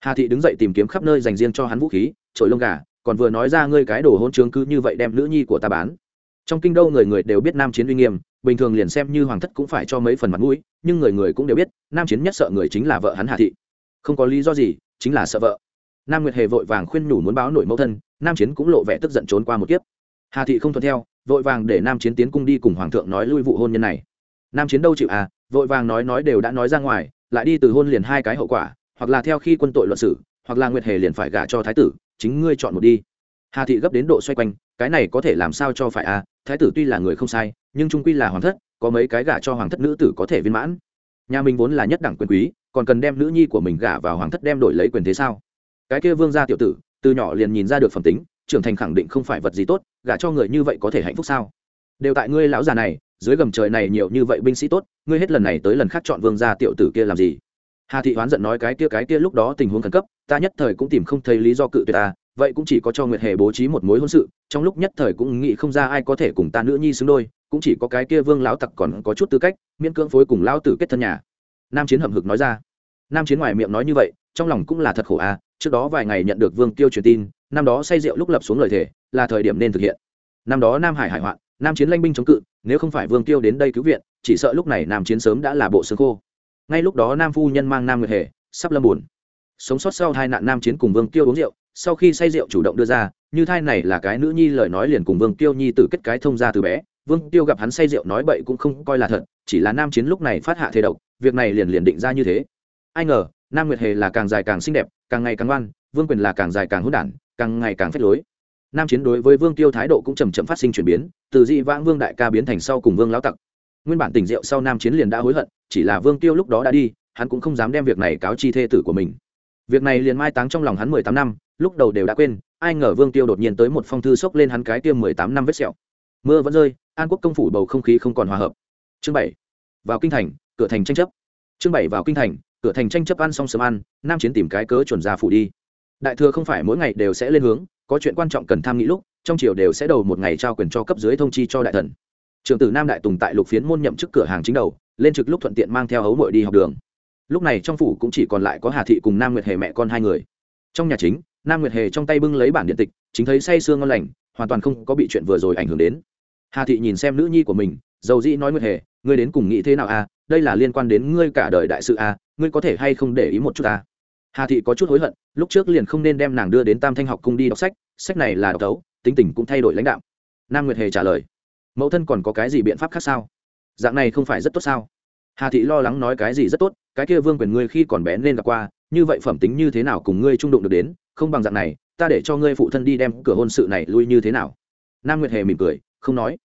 S1: Hà thị đứng dậy tìm kiếm khắp nơi dành riêng cho hắn vũ khí, trội lông gà còn vừa nói ra ngươi cái đồ hôn trướng cứ như vậy đem nữ nhi của ta bán. Trong kinh đô người người đều biết nam chiến uy nghiêm, bình thường liền xem như hoàng thất cũng phải cho mấy phần mặt mũi, nhưng người người cũng đều biết, nam chiến nhất sợ người chính là vợ hắn hà thị. Không có lý do gì, chính là sợ vợ. Nam nguyệt hề vội vàng khuyên nhủ muốn báo nổi mẫu thân, nam chiến cũng lộ vẻ tức giận trốn qua một kiếp. Hà thị không thuận theo, vội vàng để nam chiến tiến cung đi cùng hoàng thượng nói lui vụ hôn nhân này. Nam chiến đâu chịu à vội vàng nói nói đều đã nói ra ngoài, lại đi từ hôn liền hai cái hậu quả, hoặc là theo khi quân tội luận xử, hoặc là nguyệt hề liền phải gả cho thái tử chính ngươi chọn một đi. Hà thị gấp đến độ xoay quanh, cái này có thể làm sao cho phải à? Thái tử tuy là người không sai, nhưng trung quy là hoàng thất, có mấy cái gả cho hoàng thất nữ tử có thể viên mãn. Nhà mình vốn là nhất đẳng quyền quý, còn cần đem nữ nhi của mình gả vào hoàng thất đem đổi lấy quyền thế sao? Cái kia vương gia tiểu tử, từ nhỏ liền nhìn ra được phẩm tính, trưởng thành khẳng định không phải vật gì tốt, gả cho người như vậy có thể hạnh phúc sao? Đều tại ngươi lão già này, dưới gầm trời này nhiều như vậy binh sĩ tốt, ngươi hết lần này tới lần khác chọn vương gia tiểu tử kia làm gì? Hà thị hoán giận nói cái kia cái kia lúc đó tình huống khẩn cấp, ta nhất thời cũng tìm không thấy lý do cự tuyệt ta vậy cũng chỉ có cho nguyệt hề bố trí một mối hôn sự, trong lúc nhất thời cũng nghĩ không ra ai có thể cùng ta nữ nhi xứng đôi, cũng chỉ có cái kia vương lão tặc còn có chút tư cách, miễn cưỡng phối cùng lão tử kết thân nhà. Nam chiến hậm hực nói ra. Nam chiến ngoài miệng nói như vậy, trong lòng cũng là thật khổ à trước đó vài ngày nhận được vương tiêu truyền tin, năm đó say rượu lúc lập xuống lời thề, là thời điểm nên thực hiện. Năm đó nam hải hải hoạn, nam chiến lanh binh chống cự, nếu không phải vương tiêu đến đây cứu viện, chỉ sợ lúc này nam chiến sớm đã là bộ xương khô ngay lúc đó nam phu nhân mang nam nguyệt hề, sắp lâm buồn. Sống sót sau hai nạn nam chiến cùng vương tiêu uống rượu, sau khi say rượu chủ động đưa ra, như thai này là cái nữ nhi lời nói liền cùng vương tiêu nhi tử kết cái thông ra từ bé. Vương tiêu gặp hắn say rượu nói bậy cũng không coi là thật, chỉ là nam chiến lúc này phát hạ thế độc, việc này liền liền định ra như thế. Ai ngờ, nam nguyệt hề là càng dài càng xinh đẹp, càng ngày càng ngoan, vương quyền là càng dài càng hỗn đản, càng ngày càng phết lối. Nam chiến đối với vương tiêu thái độ cũng chầm chậm phát sinh chuyển biến, từ dị vãng vương đại ca biến thành sau cùng vương lão tặc nguyên bản tỉnh rượu sau nam chiến liền đã hối hận, chỉ là vương tiêu lúc đó đã đi, hắn cũng không dám đem việc này cáo chi thê tử của mình. Việc này liền mai táng trong lòng hắn mười tám năm, lúc đầu đều đã quên, ai ngờ vương tiêu đột nhiên tới một phong thư xốc lên hắn cái tiêm mười tám năm vết sẹo. Mưa vẫn rơi, an quốc công phủ bầu không khí không còn hòa hợp. Chương bảy, vào kinh thành, cửa thành tranh chấp. Chương bảy, vào kinh thành, cửa thành tranh chấp ăn xong sớm ăn, nam chiến tìm cái cớ chuẩn ra phủ đi. Đại thừa không phải mỗi ngày đều sẽ lên hướng, có chuyện quan trọng cần tham nghĩ lúc, trong triều đều sẽ đầu một ngày trao quyền cho cấp dưới thông chi cho đại thần trưởng tử nam đại tùng tại lục phiến môn nhậm chức cửa hàng chính đầu, lên trực lúc thuận tiện mang theo hấu mội đi học đường lúc này trong phủ cũng chỉ còn lại có hà thị cùng nam nguyệt hề mẹ con hai người trong nhà chính, nam nguyệt hề trong tay bưng lấy bản điện tịch, chính thấy say sương ngon lành, hoàn toàn không có bị chuyện vừa rồi ảnh hưởng đến hà thị nhìn xem nữ nhi của mình, dầu dĩ nói nguyệt hề, ngươi đến cùng nghĩ thế nào a à? đây là liên quan đến ngươi cả đời đại sự a à? ngươi có thể hay không để ý một chút a à? hà thị có chút hối hận, lúc trước liền không nên đem nàng đưa đến tam thanh học cung đi đọc sách sách này là đọc tấu tính tình cũng thay đổi lãnh đạo nam nguyệt hề trả lời mẫu thân còn có cái gì biện pháp khác sao? Dạng này không phải rất tốt sao? Hà thị lo lắng nói cái gì rất tốt, cái kia vương quyền ngươi khi còn bé nên gặp qua, như vậy phẩm tính như thế nào cùng ngươi trung đụng được đến, không bằng dạng này, ta để cho ngươi phụ thân đi đem cửa hôn sự này lui như thế nào? Nam nguyệt hề mỉm cười, không nói.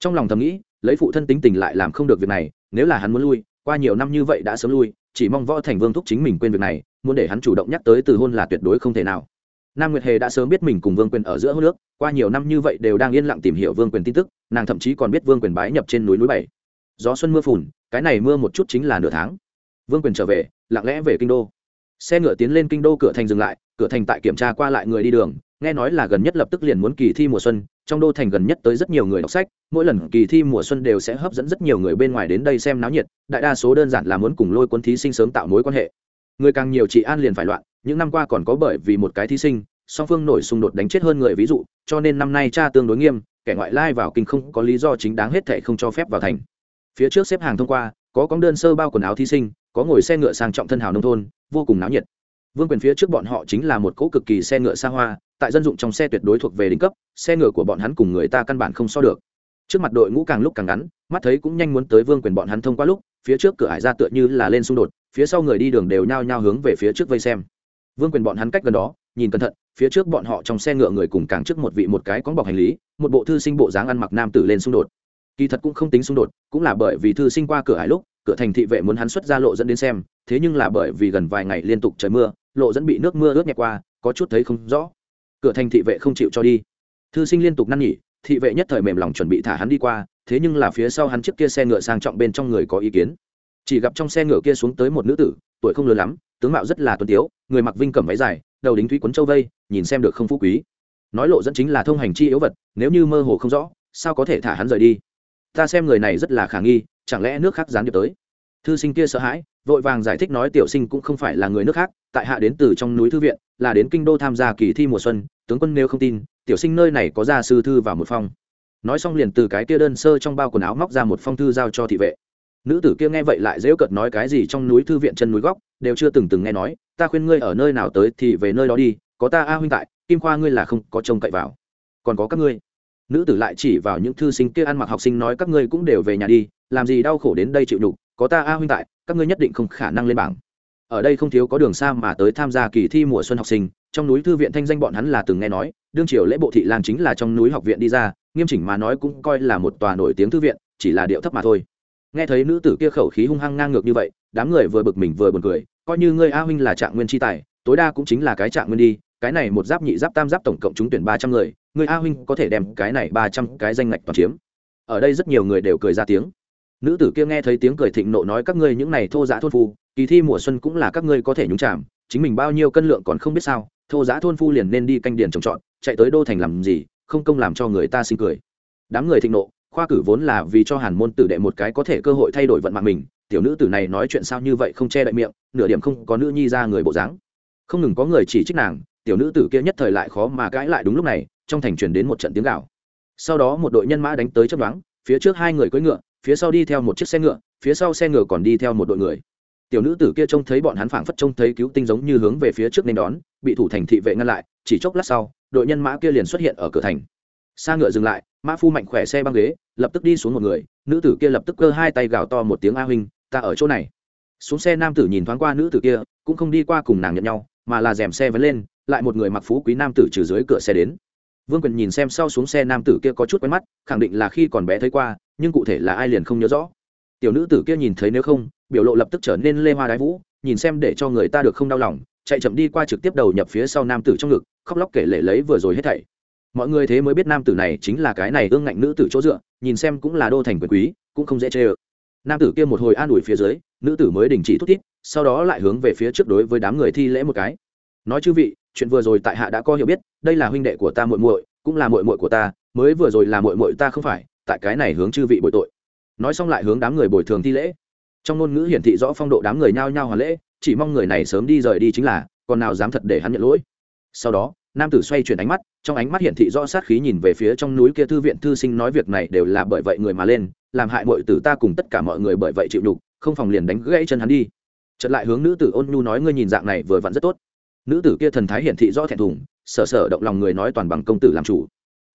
S1: Trong lòng thầm nghĩ, lấy phụ thân tính tình lại làm không được việc này, nếu là hắn muốn lui, qua nhiều năm như vậy đã sớm lui, chỉ mong võ thành vương thúc chính mình quên việc này, muốn để hắn chủ động nhắc tới từ hôn là tuyệt đối không thể nào nam nguyệt hề đã sớm biết mình cùng vương quyền ở giữa hô nước, qua nhiều năm như vậy đều đang yên lặng tìm hiểu vương quyền tin tức, nàng thậm chí còn biết vương quyền bái nhập trên núi núi bảy. Gió xuân mưa phùn, cái này mưa một chút chính là nửa tháng. Vương quyền trở về, lặng lẽ về kinh đô. Xe ngựa tiến lên kinh đô cửa thành dừng lại, cửa thành tại kiểm tra qua lại người đi đường, nghe nói là gần nhất lập tức liền muốn kỳ thi mùa xuân, trong đô thành gần nhất tới rất nhiều người đọc sách, mỗi lần kỳ thi mùa xuân đều sẽ hấp dẫn rất nhiều người bên ngoài đến đây xem náo nhiệt, đại đa số đơn giản là muốn cùng lôi quân thí sinh sớm tạo mối quan hệ người càng nhiều chị an liền phải loạn, những năm qua còn có bởi vì một cái thí sinh, song phương nổi xung đột đánh chết hơn người ví dụ, cho nên năm nay cha tương đối nghiêm, kẻ ngoại lai vào kinh không có lý do chính đáng hết thệ không cho phép vào thành. Phía trước xếp hàng thông qua, có cóng đơn sơ bao quần áo thí sinh, có ngồi xe ngựa sang trọng thân hào nông thôn, vô cùng náo nhiệt. Vương quyền phía trước bọn họ chính là một cỗ cực kỳ xe ngựa xa hoa, tại dân dụng trong xe tuyệt đối thuộc về đỉnh cấp, xe ngựa của bọn hắn cùng người ta căn bản không so được trước mặt đội ngũ càng lúc càng ngắn, mắt thấy cũng nhanh muốn tới vương quyền bọn hắn thông qua lúc, phía trước cửa hải ra tựa như là lên xung đột, phía sau người đi đường đều nhao nhao hướng về phía trước vây xem. Vương quyền bọn hắn cách gần đó, nhìn cẩn thận, phía trước bọn họ trong xe ngựa người cùng càng trước một vị một cái cóng bọc hành lý, một bộ thư sinh bộ dáng ăn mặc nam tử lên xung đột. Kỳ thật cũng không tính xung đột, cũng là bởi vì thư sinh qua cửa hải lúc, cửa thành thị vệ muốn hắn xuất ra lộ dẫn đến xem, thế nhưng là bởi vì gần vài ngày liên tục trời mưa, lộ dẫn bị nước mưa ướt nhẹ qua, có chút thấy không rõ. Cửa thành thị vệ không chịu cho đi. Thư sinh liên tục năn nỉ thị vệ nhất thời mềm lòng chuẩn bị thả hắn đi qua, thế nhưng là phía sau hắn chiếc kia xe ngựa sang trọng bên trong người có ý kiến. Chỉ gặp trong xe ngựa kia xuống tới một nữ tử, tuổi không lớn lắm, tướng mạo rất là tuấn tiếu, người mặc vinh cẩm váy dài, đầu đính thúy quấn châu vây, nhìn xem được không phú quý. Nói lộ dẫn chính là thông hành chi yếu vật, nếu như mơ hồ không rõ, sao có thể thả hắn rời đi? Ta xem người này rất là khả nghi, chẳng lẽ nước khác gián điệp tới? Thư sinh kia sợ hãi, vội vàng giải thích nói tiểu sinh cũng không phải là người nước khác, tại hạ đến từ trong núi thư viện, là đến kinh đô tham gia kỳ thi mùa xuân, tướng quân nếu không tin tiểu sinh nơi này có gia sư thư vào một phong. Nói xong liền từ cái kia đơn sơ trong bao quần áo móc ra một phong thư giao cho thị vệ. Nữ tử kia nghe vậy lại dễu cợt nói cái gì trong núi thư viện chân núi góc, đều chưa từng từng nghe nói, ta khuyên ngươi ở nơi nào tới thì về nơi đó đi, có ta a huynh tại, kim khoa ngươi là không có trông cậy vào. Còn có các ngươi. Nữ tử lại chỉ vào những thư sinh kia ăn mặc học sinh nói, các ngươi cũng đều về nhà đi, làm gì đau khổ đến đây chịu đục, có ta a huynh tại, các ngươi nhất định không khả năng lên bảng ở đây không thiếu có đường xa mà tới tham gia kỳ thi mùa xuân học sinh. Trong núi thư viện thanh danh bọn hắn là từng nghe nói, đương triều lễ bộ thị lan chính là trong núi học viện đi ra, nghiêm chỉnh mà nói cũng coi là một tòa nổi tiếng thư viện, chỉ là điệu thấp mà thôi. Nghe thấy nữ tử kia khẩu khí hung hăng ngang ngược như vậy, đám người vừa bực mình vừa buồn cười, coi như ngươi a huynh là trạng nguyên tri tài, tối đa cũng chính là cái trạng nguyên đi, cái này một giáp nhị giáp tam giáp tổng cộng trúng tuyển ba trăm người, ngươi a huynh có thể đem cái này ba trăm cái danh ngạch toàn chiếm. Ở đây rất nhiều người đều cười ra tiếng. Nữ tử kia nghe thấy tiếng cười thịnh nộ nói các ngươi những này thô giã thôn phu kỳ thi mùa xuân cũng là các ngươi có thể nhúng chạm chính mình bao nhiêu cân lượng còn không biết sao, thô giã thôn phu liền nên đi canh điền trồng trọt, chạy tới đô thành làm gì, không công làm cho người ta sinh cười. Đám người thịnh nộ, khoa cử vốn là vì cho hàn môn tử đệ một cái có thể cơ hội thay đổi vận mạng mình, tiểu nữ tử này nói chuyện sao như vậy không che đậy miệng, nửa điểm không có nữ nhi ra người bộ dáng. Không ngừng có người chỉ trích nàng, tiểu nữ tử kia nhất thời lại khó mà cãi lại đúng lúc này, trong thành truyền đến một trận tiếng gạo sau đó một đội nhân mã đánh tới chấp đoán phía trước hai người cưỡi ngựa, phía sau đi theo một chiếc xe ngựa, phía sau xe ngựa còn đi theo một đội người tiểu nữ tử kia trông thấy bọn hắn phảng phất trông thấy cứu tinh giống như hướng về phía trước nên đón, bị thủ thành thị vệ ngăn lại, chỉ chốc lát sau, đội nhân mã kia liền xuất hiện ở cửa thành. Xa ngựa dừng lại, mã phu mạnh khỏe xe băng ghế, lập tức đi xuống một người, nữ tử kia lập tức cơ hai tay gào to một tiếng a huynh, ta ở chỗ này. Xuống xe nam tử nhìn thoáng qua nữ tử kia, cũng không đi qua cùng nàng nhận nhau, mà là rèm xe vấn lên, lại một người mặc phú quý nam tử trừ dưới cửa xe đến. Vương quyền nhìn xem sau xuống xe nam tử kia có chút quen mắt, khẳng định là khi còn bé thấy qua, nhưng cụ thể là ai liền không nhớ rõ. Tiểu nữ tử kia nhìn thấy nếu không biểu lộ lập tức trở nên lê hoa đái vũ, nhìn xem để cho người ta được không đau lòng, chạy chậm đi qua trực tiếp đầu nhập phía sau nam tử trong ngực, khóc lóc kể lể lấy vừa rồi hết thảy. Mọi người thế mới biết nam tử này chính là cái này ương ngạnh nữ tử chỗ dựa, nhìn xem cũng là đô thành quyền quý, cũng không dễ chê ơ. Nam tử kia một hồi an ủi phía dưới, nữ tử mới đình chỉ thút tít sau đó lại hướng về phía trước đối với đám người thi lễ một cái. Nói chư vị, chuyện vừa rồi tại hạ đã có hiểu biết, đây là huynh đệ của ta muội muội, cũng là muội muội của ta, mới vừa rồi là muội muội ta không phải, tại cái này hướng chư vị bồi tội. Nói xong lại hướng đám người bồi thường thi lễ trong ngôn ngữ hiển thị rõ phong độ đám người nhao nhao hoàn lễ, chỉ mong người này sớm đi rời đi chính là, còn nào dám thật để hắn nhận lỗi. Sau đó, nam tử xoay chuyển ánh mắt, trong ánh mắt hiển thị rõ sát khí nhìn về phía trong núi kia thư viện thư sinh nói việc này đều là bởi vậy người mà lên, làm hại mọi tử ta cùng tất cả mọi người bởi vậy chịu đục không phòng liền đánh gãy chân hắn đi. Chợt lại hướng nữ tử ôn nhu nói ngươi nhìn dạng này vừa vặn rất tốt. Nữ tử kia thần thái hiển thị rõ thẹn thùng sở sở động lòng người nói toàn bằng công tử làm chủ.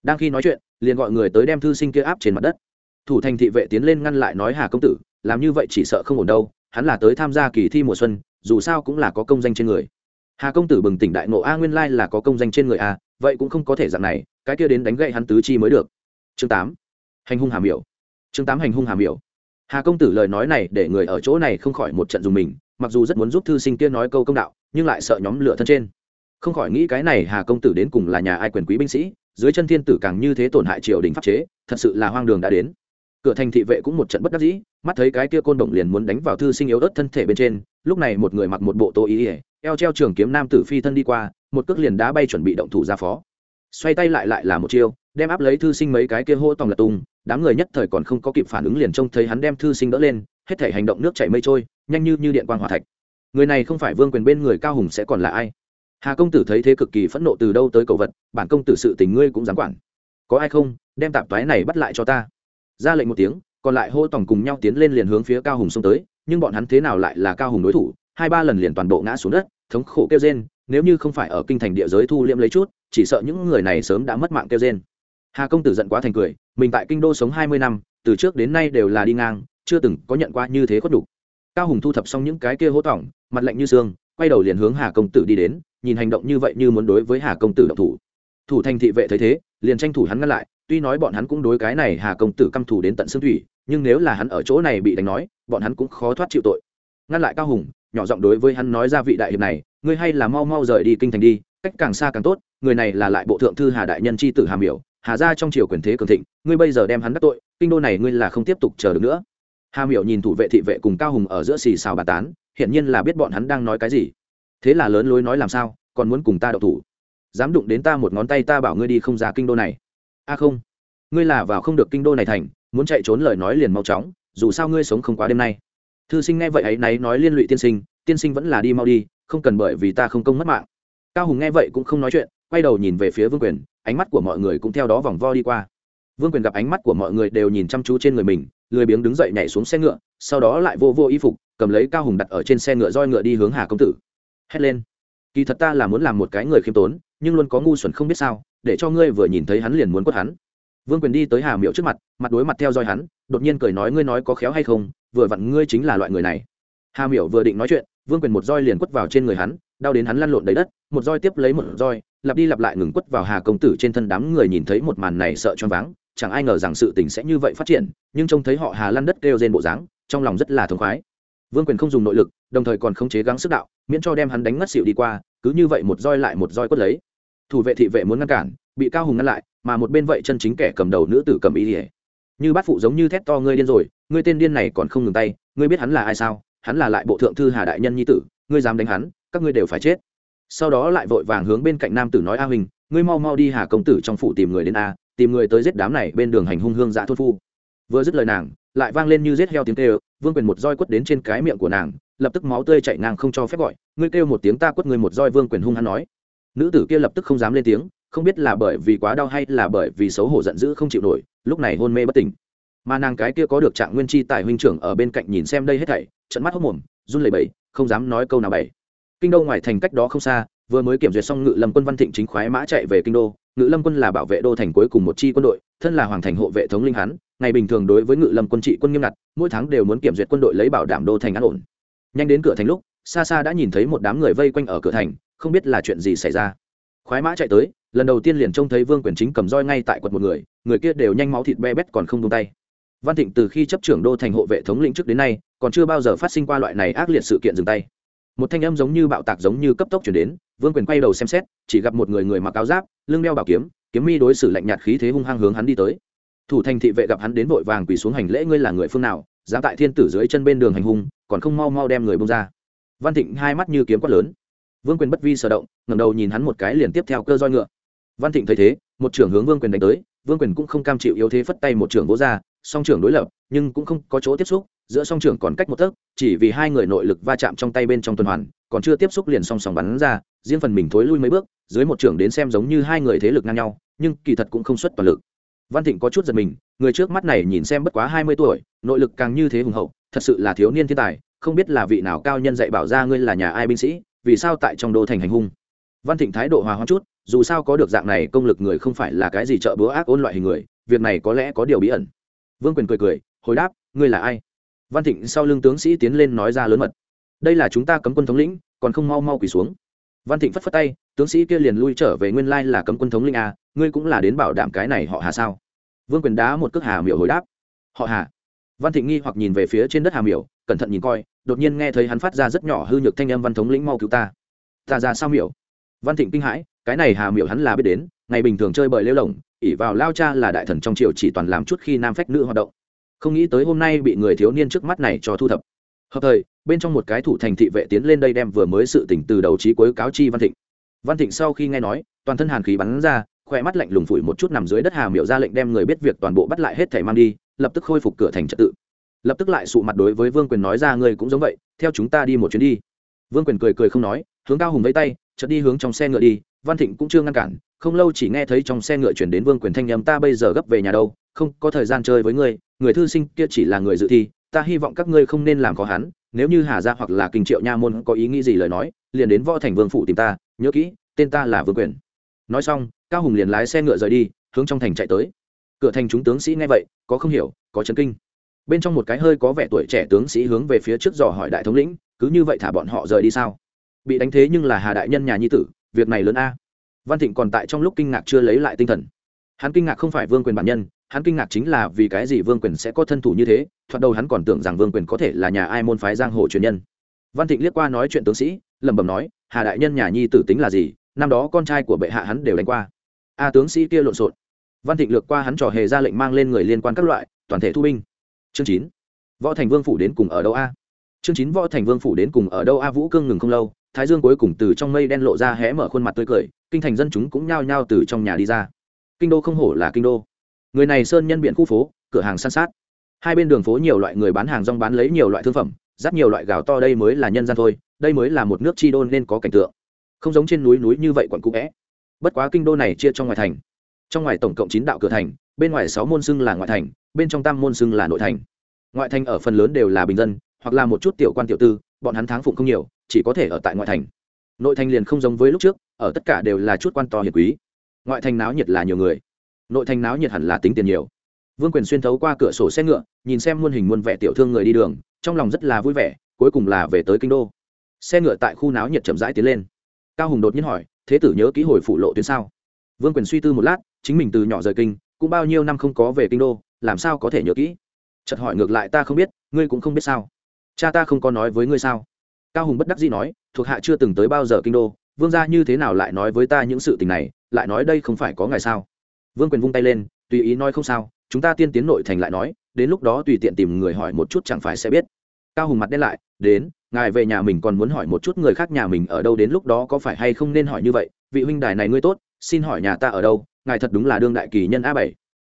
S1: Đang khi nói chuyện, liền gọi người tới đem thư sinh kia áp trên mặt đất. Thủ thành thị vệ tiến lên ngăn lại nói hà công tử làm như vậy chỉ sợ không ổn đâu, hắn là tới tham gia kỳ thi mùa xuân, dù sao cũng là có công danh trên người. Hà công tử bừng tỉnh đại nộ a nguyên lai là có công danh trên người a vậy cũng không có thể dạng này, cái kia đến đánh gậy hắn tứ chi mới được. Chương tám. Hành hung hà miểu. Chương tám, hành hung hà miểu. Hà công tử lời nói này để người ở chỗ này không khỏi một trận dùng mình, mặc dù rất muốn giúp thư sinh kia nói câu công đạo, nhưng lại sợ nhóm lửa thân trên. Không khỏi nghĩ cái này, hà công tử đến cùng là nhà ai quyền quý binh sĩ, dưới chân thiên tử càng như thế tổn hại triều đình pháp chế, thật sự là hoang đường đã đến cửa thành thị vệ cũng một trận bất đắc dĩ, mắt thấy cái kia côn đồng liền muốn đánh vào thư sinh yếu ớt thân thể bên trên, lúc này một người mặc một bộ tô ý ỉa eo treo trường kiếm nam tử phi thân đi qua, một cước liền đá bay chuẩn bị động thủ ra phó. Xoay tay lại lại là một chiêu, đem áp lấy thư sinh mấy cái kia hô tòng lật tung, đám người nhất thời còn không có kịp phản ứng liền trông thấy hắn đem thư sinh đỡ lên, hết thể hành động nước chảy mây trôi, nhanh như như điện quang hỏa thạch. Người này không phải vương quyền bên người cao hùng sẽ còn là ai? Hà công tử thấy thế cực kỳ phẫn nộ từ đâu tới cầu vật, bản công tử sự tình ngươi cũng dám quản. Có ai không, đem tạp toái này bắt lại cho ta ra lệnh một tiếng, còn lại hô tòng cùng nhau tiến lên liền hướng phía cao hùng xông tới, nhưng bọn hắn thế nào lại là cao hùng đối thủ, hai ba lần liền toàn bộ ngã xuống đất, thống khổ kêu rên, nếu như không phải ở kinh thành địa giới thu liễm lấy chút, chỉ sợ những người này sớm đã mất mạng kêu rên hà công tử giận quá thành cười, mình tại kinh đô sống hai mươi năm, từ trước đến nay đều là đi ngang, chưa từng có nhận qua như thế khuất đủ. cao hùng thu thập xong những cái kia hố tỏng mặt lạnh như xương, quay đầu liền hướng hà công tử đi đến, nhìn hành động như vậy như muốn đối với hà công tử động thủ thủ thành thị vệ thấy thế, liền tranh thủ hắn ngăn lại tuy nói bọn hắn cũng đối cái này hà công tử căm thù đến tận xương thủy, nhưng nếu là hắn ở chỗ này bị đánh nói, bọn hắn cũng khó thoát chịu tội. Ngăn lại cao hùng, nhỏ giọng đối với hắn nói ra vị đại hiệp này, ngươi hay là mau mau rời đi kinh thành đi, cách càng xa càng tốt, người này là lại bộ thượng thư hà đại nhân c h i tử hà miểu, hà ra trong triều quyền thế cường thịnh, ngươi bây giờ đem hắn đắc tội, kinh đô này ngươi là không tiếp tục chờ được nữa. Hà miểu nhìn thủ vệ thị vệ cùng cao hùng ở giữa xì xào bà tán, hiển nhiên là biết bọn hắn đang nói cái gì. Thế là lớn lối nói làm sao, còn muốn cùng ta đậu thủ? Dám đụng đến ta một ngón tay ta bảo ngươi đi không ra kinh đô này a không. Ngươi là vào không được kinh đô này thành, muốn chạy trốn lời nói liền mau chóng, dù sao ngươi sống không quá đêm nay. Thư sinh nghe vậy ấy náy nói liên lụy tiên sinh tiên sinh vẫn là đi mau đi, không cần bởi vì ta không công mất mạng. Cao hùng nghe vậy cũng không nói chuyện, quay đầu nhìn về phía vương quyền, ánh mắt của mọi người cũng theo đó vòng vo đi qua. Vương quyền gặp ánh mắt của mọi người đều nhìn chăm chú trên người mình, lười biếng đứng dậy nhảy xuống xe ngựa, sau đó lại vô vô y phục, cầm lấy cao hùng đặt ở trên xe ngựa roi ngựa đi hướng hà công tử. Hét lên. Kỳ thật ta là muốn làm một cái người khiêm tốn, nhưng luôn có ngu xuẩn không biết sao để cho ngươi vừa nhìn thấy hắn liền muốn quất hắn. Vương quyền đi tới hà miệu trước mặt mặt đối mặt theo dõi hắn, đột nhiên cười nói, ngươi nói có khéo hay không? Vừa vặn ngươi chính là loại người này. Hà miệu vừa định nói chuyện, vương quyền một roi liền quất vào trên người hắn, đau đến hắn lăn lộn đầy đất, một roi tiếp lấy một roi, lặp đi lặp lại ngừng quất vào hà công tử trên thân đám người nhìn thấy một màn này sợ choáng váng, chẳng ai ngờ rằng sự tình sẽ như vậy phát triển, nhưng trông thấy họ hà lăn đất kêu trên bộ dáng, trong lòng rất là thống khoái. Vương quyền không dùng nội lực, đồng thời còn không chế gắng sức đạo, miễn cho đem hắn đánh ngất xỉu đi qua, cứ như vậy một roi lại một roi quất lấy thủ vệ thị vệ muốn ngăn cản, bị cao hùng ngăn lại, mà một bên vậy chân chính kẻ cầm đầu nữ tử cầm ý ỉa như bát phụ giống như thét to, ngươi điên rồi, ngươi tên điên này còn không ngừng tay, ngươi biết hắn là ai sao? Hắn là lại bộ thượng thư hà đại nhân nhi tử, ngươi dám đánh hắn, các ngươi đều phải chết. Sau đó lại vội vàng hướng bên cạnh nam tử nói, a huỳnh, ngươi mau mau đi hà công tử trong phủ tìm người đến a, tìm người tới giết đám này bên đường hành hung hương dã thôn phu. Vừa dứt lời nàng, lại vang lên như giết heo tiếng kêu, vương quyền một roi quất đến trên cái miệng của nàng, lập tức máu tươi chạy ngang không cho phép gọi, ngươi kêu một tiếng ta quất người một roi, vương quyền hung hắn nói nữ tử kia lập tức không dám lên tiếng, không biết là bởi vì quá đau hay là bởi vì xấu hổ giận dữ không chịu nổi, lúc này hôn mê bất tỉnh. Mà nàng cái kia có được trạng nguyên chi tài huynh trưởng ở bên cạnh nhìn xem đây hết thảy trận mắt hốc mồm, run lẩy bẩy, không dám nói câu nào bẩy kinh đô ngoài thành cách đó không xa, vừa mới kiểm duyệt xong ngự lâm quân văn thịnh chính khoái mã chạy về kinh đô. Ngự lâm quân là bảo vệ đô thành cuối cùng một chi quân đội, thân là hoàng thành hộ vệ thống linh hắn, ngày bình thường đối với ngự lâm quân trị quân nghiêm ngặt, mỗi tháng đều muốn kiểm duyệt quân đội lấy bảo đảm đô thành an ổn. Nhanh đến cửa thành lúc, xa xa đã nhìn thấy một đám người vây quanh ở cửa thành không biết là chuyện gì xảy ra. Khoái mã chạy tới, lần đầu tiên liền trông thấy vương quyền chính cầm roi ngay tại quật một người người kia đều nhanh máu thịt be bét còn không tung tay. Văn thịnh từ khi chấp trưởng đô thành hộ vệ thống lĩnh trước đến nay, còn chưa bao giờ phát sinh qua loại này ác liệt sự kiện dừng tay. Một thanh âm giống như bạo tạc giống như cấp tốc chuyển đến, vương quyền quay đầu xem xét, chỉ gặp một người người mặc áo giáp, lưng đeo bảo kiếm kiếm mi đối xử lạnh nhạt khí thế hung hăng hướng hắn đi tới. Thủ thành thị vệ gặp hắn đến vội vàng quỳ xuống hành lễ, ngươi là người phương nào? Dám tại thiên tử dưới chân bên đường hành hung, còn không mau mau đem người bông ra. Văn thịnh hai mắt như kiếm quát lớn vương quyền bất vi sở động, ngẩng đầu nhìn hắn một cái liền tiếp theo cơ roi ngựa. Văn thịnh thấy thế, một trưởng hướng vương quyền đánh tới, vương quyền cũng không cam chịu yếu thế phất tay một trưởng vỗ ra, song trưởng đối lập, nhưng cũng không có chỗ tiếp xúc, giữa song trưởng còn cách một tấc, chỉ vì hai người nội lực va chạm trong tay bên trong tuần hoàn, còn chưa tiếp xúc liền song song bắn ra, riêng phần mình thối lui mấy bước, dưới một trưởng đến xem giống như hai người thế lực ngang nhau, nhưng kỳ thật cũng không xuất toàn lực. Văn thịnh có chút giật mình, người trước mắt này nhìn xem bất quá hai mươi tuổi, nội lực càng như thế hùng hậu, thật sự là thiếu niên thiên tài, không biết là vị nào cao nhân dạy bảo ra ngươi là nhà ai binh sĩ vì sao tại trong đô thành hành hung? Văn thịnh thái độ hòa hoãn chút, dù sao có được dạng này công lực người không phải là cái gì trợ búa ác ôn loại hình người, việc này có lẽ có điều bí ẩn. Vương quyền cười cười, hồi đáp, ngươi là ai? Văn thịnh sau lưng tướng sĩ tiến lên nói ra lớn mật, đây là chúng ta cấm quân thống lĩnh, còn không mau mau quỳ xuống. Văn thịnh phất phất tay, tướng sĩ kia liền lui trở về nguyên lai là cấm quân thống lĩnh a, ngươi cũng là đến bảo đảm cái này họ hà sao? Vương quyền đá một cước hà miểu hồi đáp, họ hà. Văn thịnh nghi hoặc nhìn về phía trên đất hà miểu, cẩn thận nhìn coi đột nhiên nghe thấy hắn phát ra rất nhỏ hư nhược thanh âm văn thống lĩnh mau cứu ta. Ta ra sao miểu? Văn thịnh kinh hãi, cái này hà miểu hắn là biết đến, ngày bình thường chơi bời lêu lồng ỉ vào lao cha là đại thần trong triều chỉ toàn làm chút khi nam phách nữ hoạt động. Không nghĩ tới hôm nay bị người thiếu niên trước mắt này cho thu thập. Hợp thời, bên trong một cái thủ thành thị vệ tiến lên đây đem vừa mới sự tỉnh từ đầu trí cuối cáo chi văn thịnh. Văn thịnh sau khi nghe nói, toàn thân hàn khí bắn ra khoe mắt lạnh lùng phủi một chút nằm dưới đất hà miểu ra lệnh đem người biết việc toàn bộ bắt lại hết thẻ mang đi, lập tức khôi phục cửa thành trật tự lập tức lại sụ mặt đối với vương quyền nói ra, ngươi cũng giống vậy, theo chúng ta đi một chuyến đi. Vương quyền cười cười không nói, hướng cao hùng vẫy tay, chợt đi hướng trong xe ngựa đi. Văn thịnh cũng chưa ngăn cản, không lâu chỉ nghe thấy trong xe ngựa chuyển đến vương quyền thanh nhầm ta bây giờ gấp về nhà đâu, không có thời gian chơi với ngươi, người thư sinh kia chỉ là người dự thi, ta hy vọng các ngươi không nên làm khó hắn, nếu như hà gia hoặc là kinh triệu nha môn có ý nghĩ gì lời nói, liền đến võ thành vương phủ tìm ta, nhớ kỹ, tên ta là vương quyền. Nói xong, cao hùng liền lái xe ngựa rời đi, hướng trong thành chạy tới. Cửa thành chúng tướng sĩ nghe vậy, có không hiểu, có chấn kinh bên trong một cái hơi có vẻ tuổi trẻ tướng sĩ hướng về phía trước dò hỏi đại thống lĩnh, cứ như vậy thả bọn họ rời đi sao? Bị đánh thế nhưng là hà đại nhân nhà nhi tử, việc này lớn a. Văn thịnh còn tại trong lúc kinh ngạc chưa lấy lại tinh thần. Hắn kinh ngạc không phải vương quyền bản nhân, hắn kinh ngạc chính là vì cái gì vương quyền sẽ có thân thủ như thế, thoạt đầu hắn còn tưởng rằng vương quyền có thể là nhà ai môn phái giang hồ truyền nhân. Văn thịnh liếc qua nói chuyện tướng sĩ, lẩm bẩm nói, hà đại nhân nhà nhi tử tính là gì, năm đó con trai của bệ hạ hắn đều đánh qua. A tướng sĩ kia lộn xộn. Văn thịnh lược qua hắn trò hề ra lệnh mang lên người liên quan các loại, toàn thể thu binh chương chín. Võ thành vương phủ đến cùng ở đâu a? Chương chín, võ thành vương phủ đến cùng ở đâu a? Vũ cương ngừng không lâu, thái dương cuối cùng từ trong mây đen lộ ra hé mở khuôn mặt tươi cười, kinh thành dân chúng cũng nhao nhao từ trong nhà đi ra. Kinh đô không hổ là kinh đô. Người này sơn nhân biện khu phố, cửa hàng san sát. Hai bên đường phố nhiều loại người bán hàng rong bán lấy nhiều loại thương phẩm rất nhiều loại gạo to đây mới là nhân gian thôi, đây mới là một nước chi đô nên có cảnh tượng. Không giống trên núi núi như vậy quận cũ vẽ bất quá kinh đô này chia trong ngoài thành. Trong ngoài tổng cộng chín đạo cửa thành, bên ngoài sáu môn xưng là ngoại thành bên trong tam môn xưng là nội thành. Ngoại thành ở phần lớn đều là bình dân, hoặc là một chút tiểu quan tiểu tư, bọn hắn tháng phụng không nhiều, chỉ có thể ở tại ngoại thành. Nội thành liền không giống với lúc trước, ở tất cả đều là chút quan to hiền quý. Ngoại thành náo nhiệt là nhiều người. Nội thành náo nhiệt hẳn là tính tiền nhiều. Vương quyền xuyên thấu qua cửa sổ xe ngựa, nhìn xem muôn hình muôn vẻ tiểu thương người đi đường, trong lòng rất là vui vẻ, cuối cùng là về tới kinh đô. Xe ngựa tại khu náo nhiệt chậm rãi tiến lên. Cao hùng đột nhiên hỏi, thế tử nhớ ký hồi phủ lộ tuyến sao? Vương quyền suy tư một lát, chính mình từ nhỏ rời kinh, cũng bao nhiêu năm không có về kinh đô làm sao có thể nhớ kỹ? Chợt hỏi ngược lại, ta không biết, ngươi cũng không biết sao? Cha ta không có nói với ngươi sao? Cao hùng bất đắc dĩ nói, thuộc hạ chưa từng tới bao giờ kinh đô, vương gia như thế nào lại nói với ta những sự tình này, lại nói đây không phải có ngày sao? Vương quyền vung tay lên, tùy ý nói không sao, chúng ta tiên tiến nội thành lại nói, đến lúc đó tùy tiện tìm người hỏi một chút chẳng phải sẽ biết. Cao hùng mặt đen lại, đến, ngài về nhà mình còn muốn hỏi một chút người khác nhà mình ở đâu đến lúc đó có phải hay không nên hỏi như vậy, vị huynh đài này ngươi tốt, xin hỏi nhà ta ở đâu, ngài thật đúng là đương đại kỳ nhân a bảy.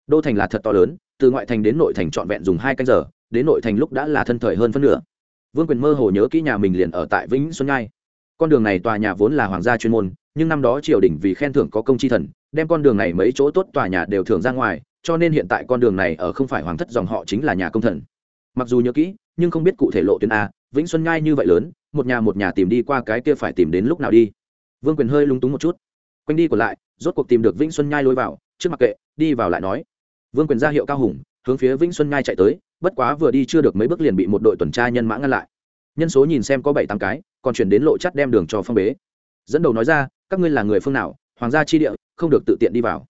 S1: Đô thành là thật to lớn từ ngoại thành đến nội thành trọn vẹn dùng hai canh giờ, đến nội thành lúc đã là thân thời hơn phân nửa. Vương quyền mơ hồ nhớ kỹ nhà mình liền ở tại vĩnh xuân ngai con đường này tòa nhà vốn là hoàng gia chuyên môn, nhưng năm đó triều đình vì khen thưởng có công chi thần, đem con đường này mấy chỗ tốt tòa nhà đều thưởng ra ngoài, cho nên hiện tại con đường này ở không phải hoàng thất dòng họ chính là nhà công thần. Mặc dù nhớ kỹ, nhưng không biết cụ thể lộ tuyến a, vĩnh xuân ngai như vậy lớn, một nhà một nhà tìm đi qua cái kia phải tìm đến lúc nào đi. Vương quyền hơi lung túng một chút. Quanh đi còn lại, rốt cuộc tìm được vĩnh xuân nhai lôi vào, trước mặt kệ, đi vào lại nói vương quyền ra hiệu cao hùng, hướng phía vĩnh xuân nhai chạy tới, bất quá vừa đi chưa được mấy bước liền bị một đội tuần tra nhân mã ngăn lại. Nhân số nhìn xem có bảy tám cái, còn chuyển đến lộ chắt đem đường cho phong bế. Dẫn đầu nói ra, các ngươi là người phương nào? Hoàng gia chi địa, không được tự tiện đi vào.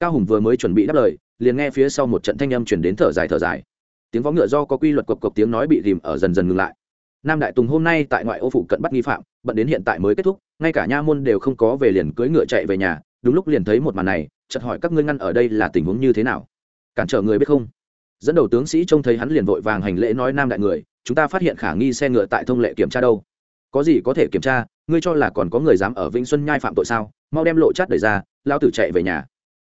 S1: Cao hùng vừa mới chuẩn bị đáp lời, liền nghe phía sau một trận thanh âm chuyển đến thở dài thở dài. Tiếng võ ngựa do có quy luật cộc cộc tiếng nói bị rìm ở dần dần ngừng lại. Nam đại tùng hôm nay tại ngoại ô phụ cận bắt nghi phạm, bận đến hiện tại mới kết thúc, ngay cả nha môn đều không có về liền cưỡi ngựa chạy về nhà, đúng lúc liền thấy một màn này, chợt hỏi các ngươi ngăn ở đây là tình huống như thế nào? Cản trở người biết không? Dẫn đầu tướng sĩ trông thấy hắn liền vội vàng hành lễ nói nam đại người, chúng ta phát hiện khả nghi xe ngựa tại thông lệ kiểm tra đâu. Có gì có thể kiểm tra, ngươi cho là còn có người dám ở vĩnh xuân nhai phạm tội sao? Mau đem lộ chát đẩy ra lao tử chạy về nhà.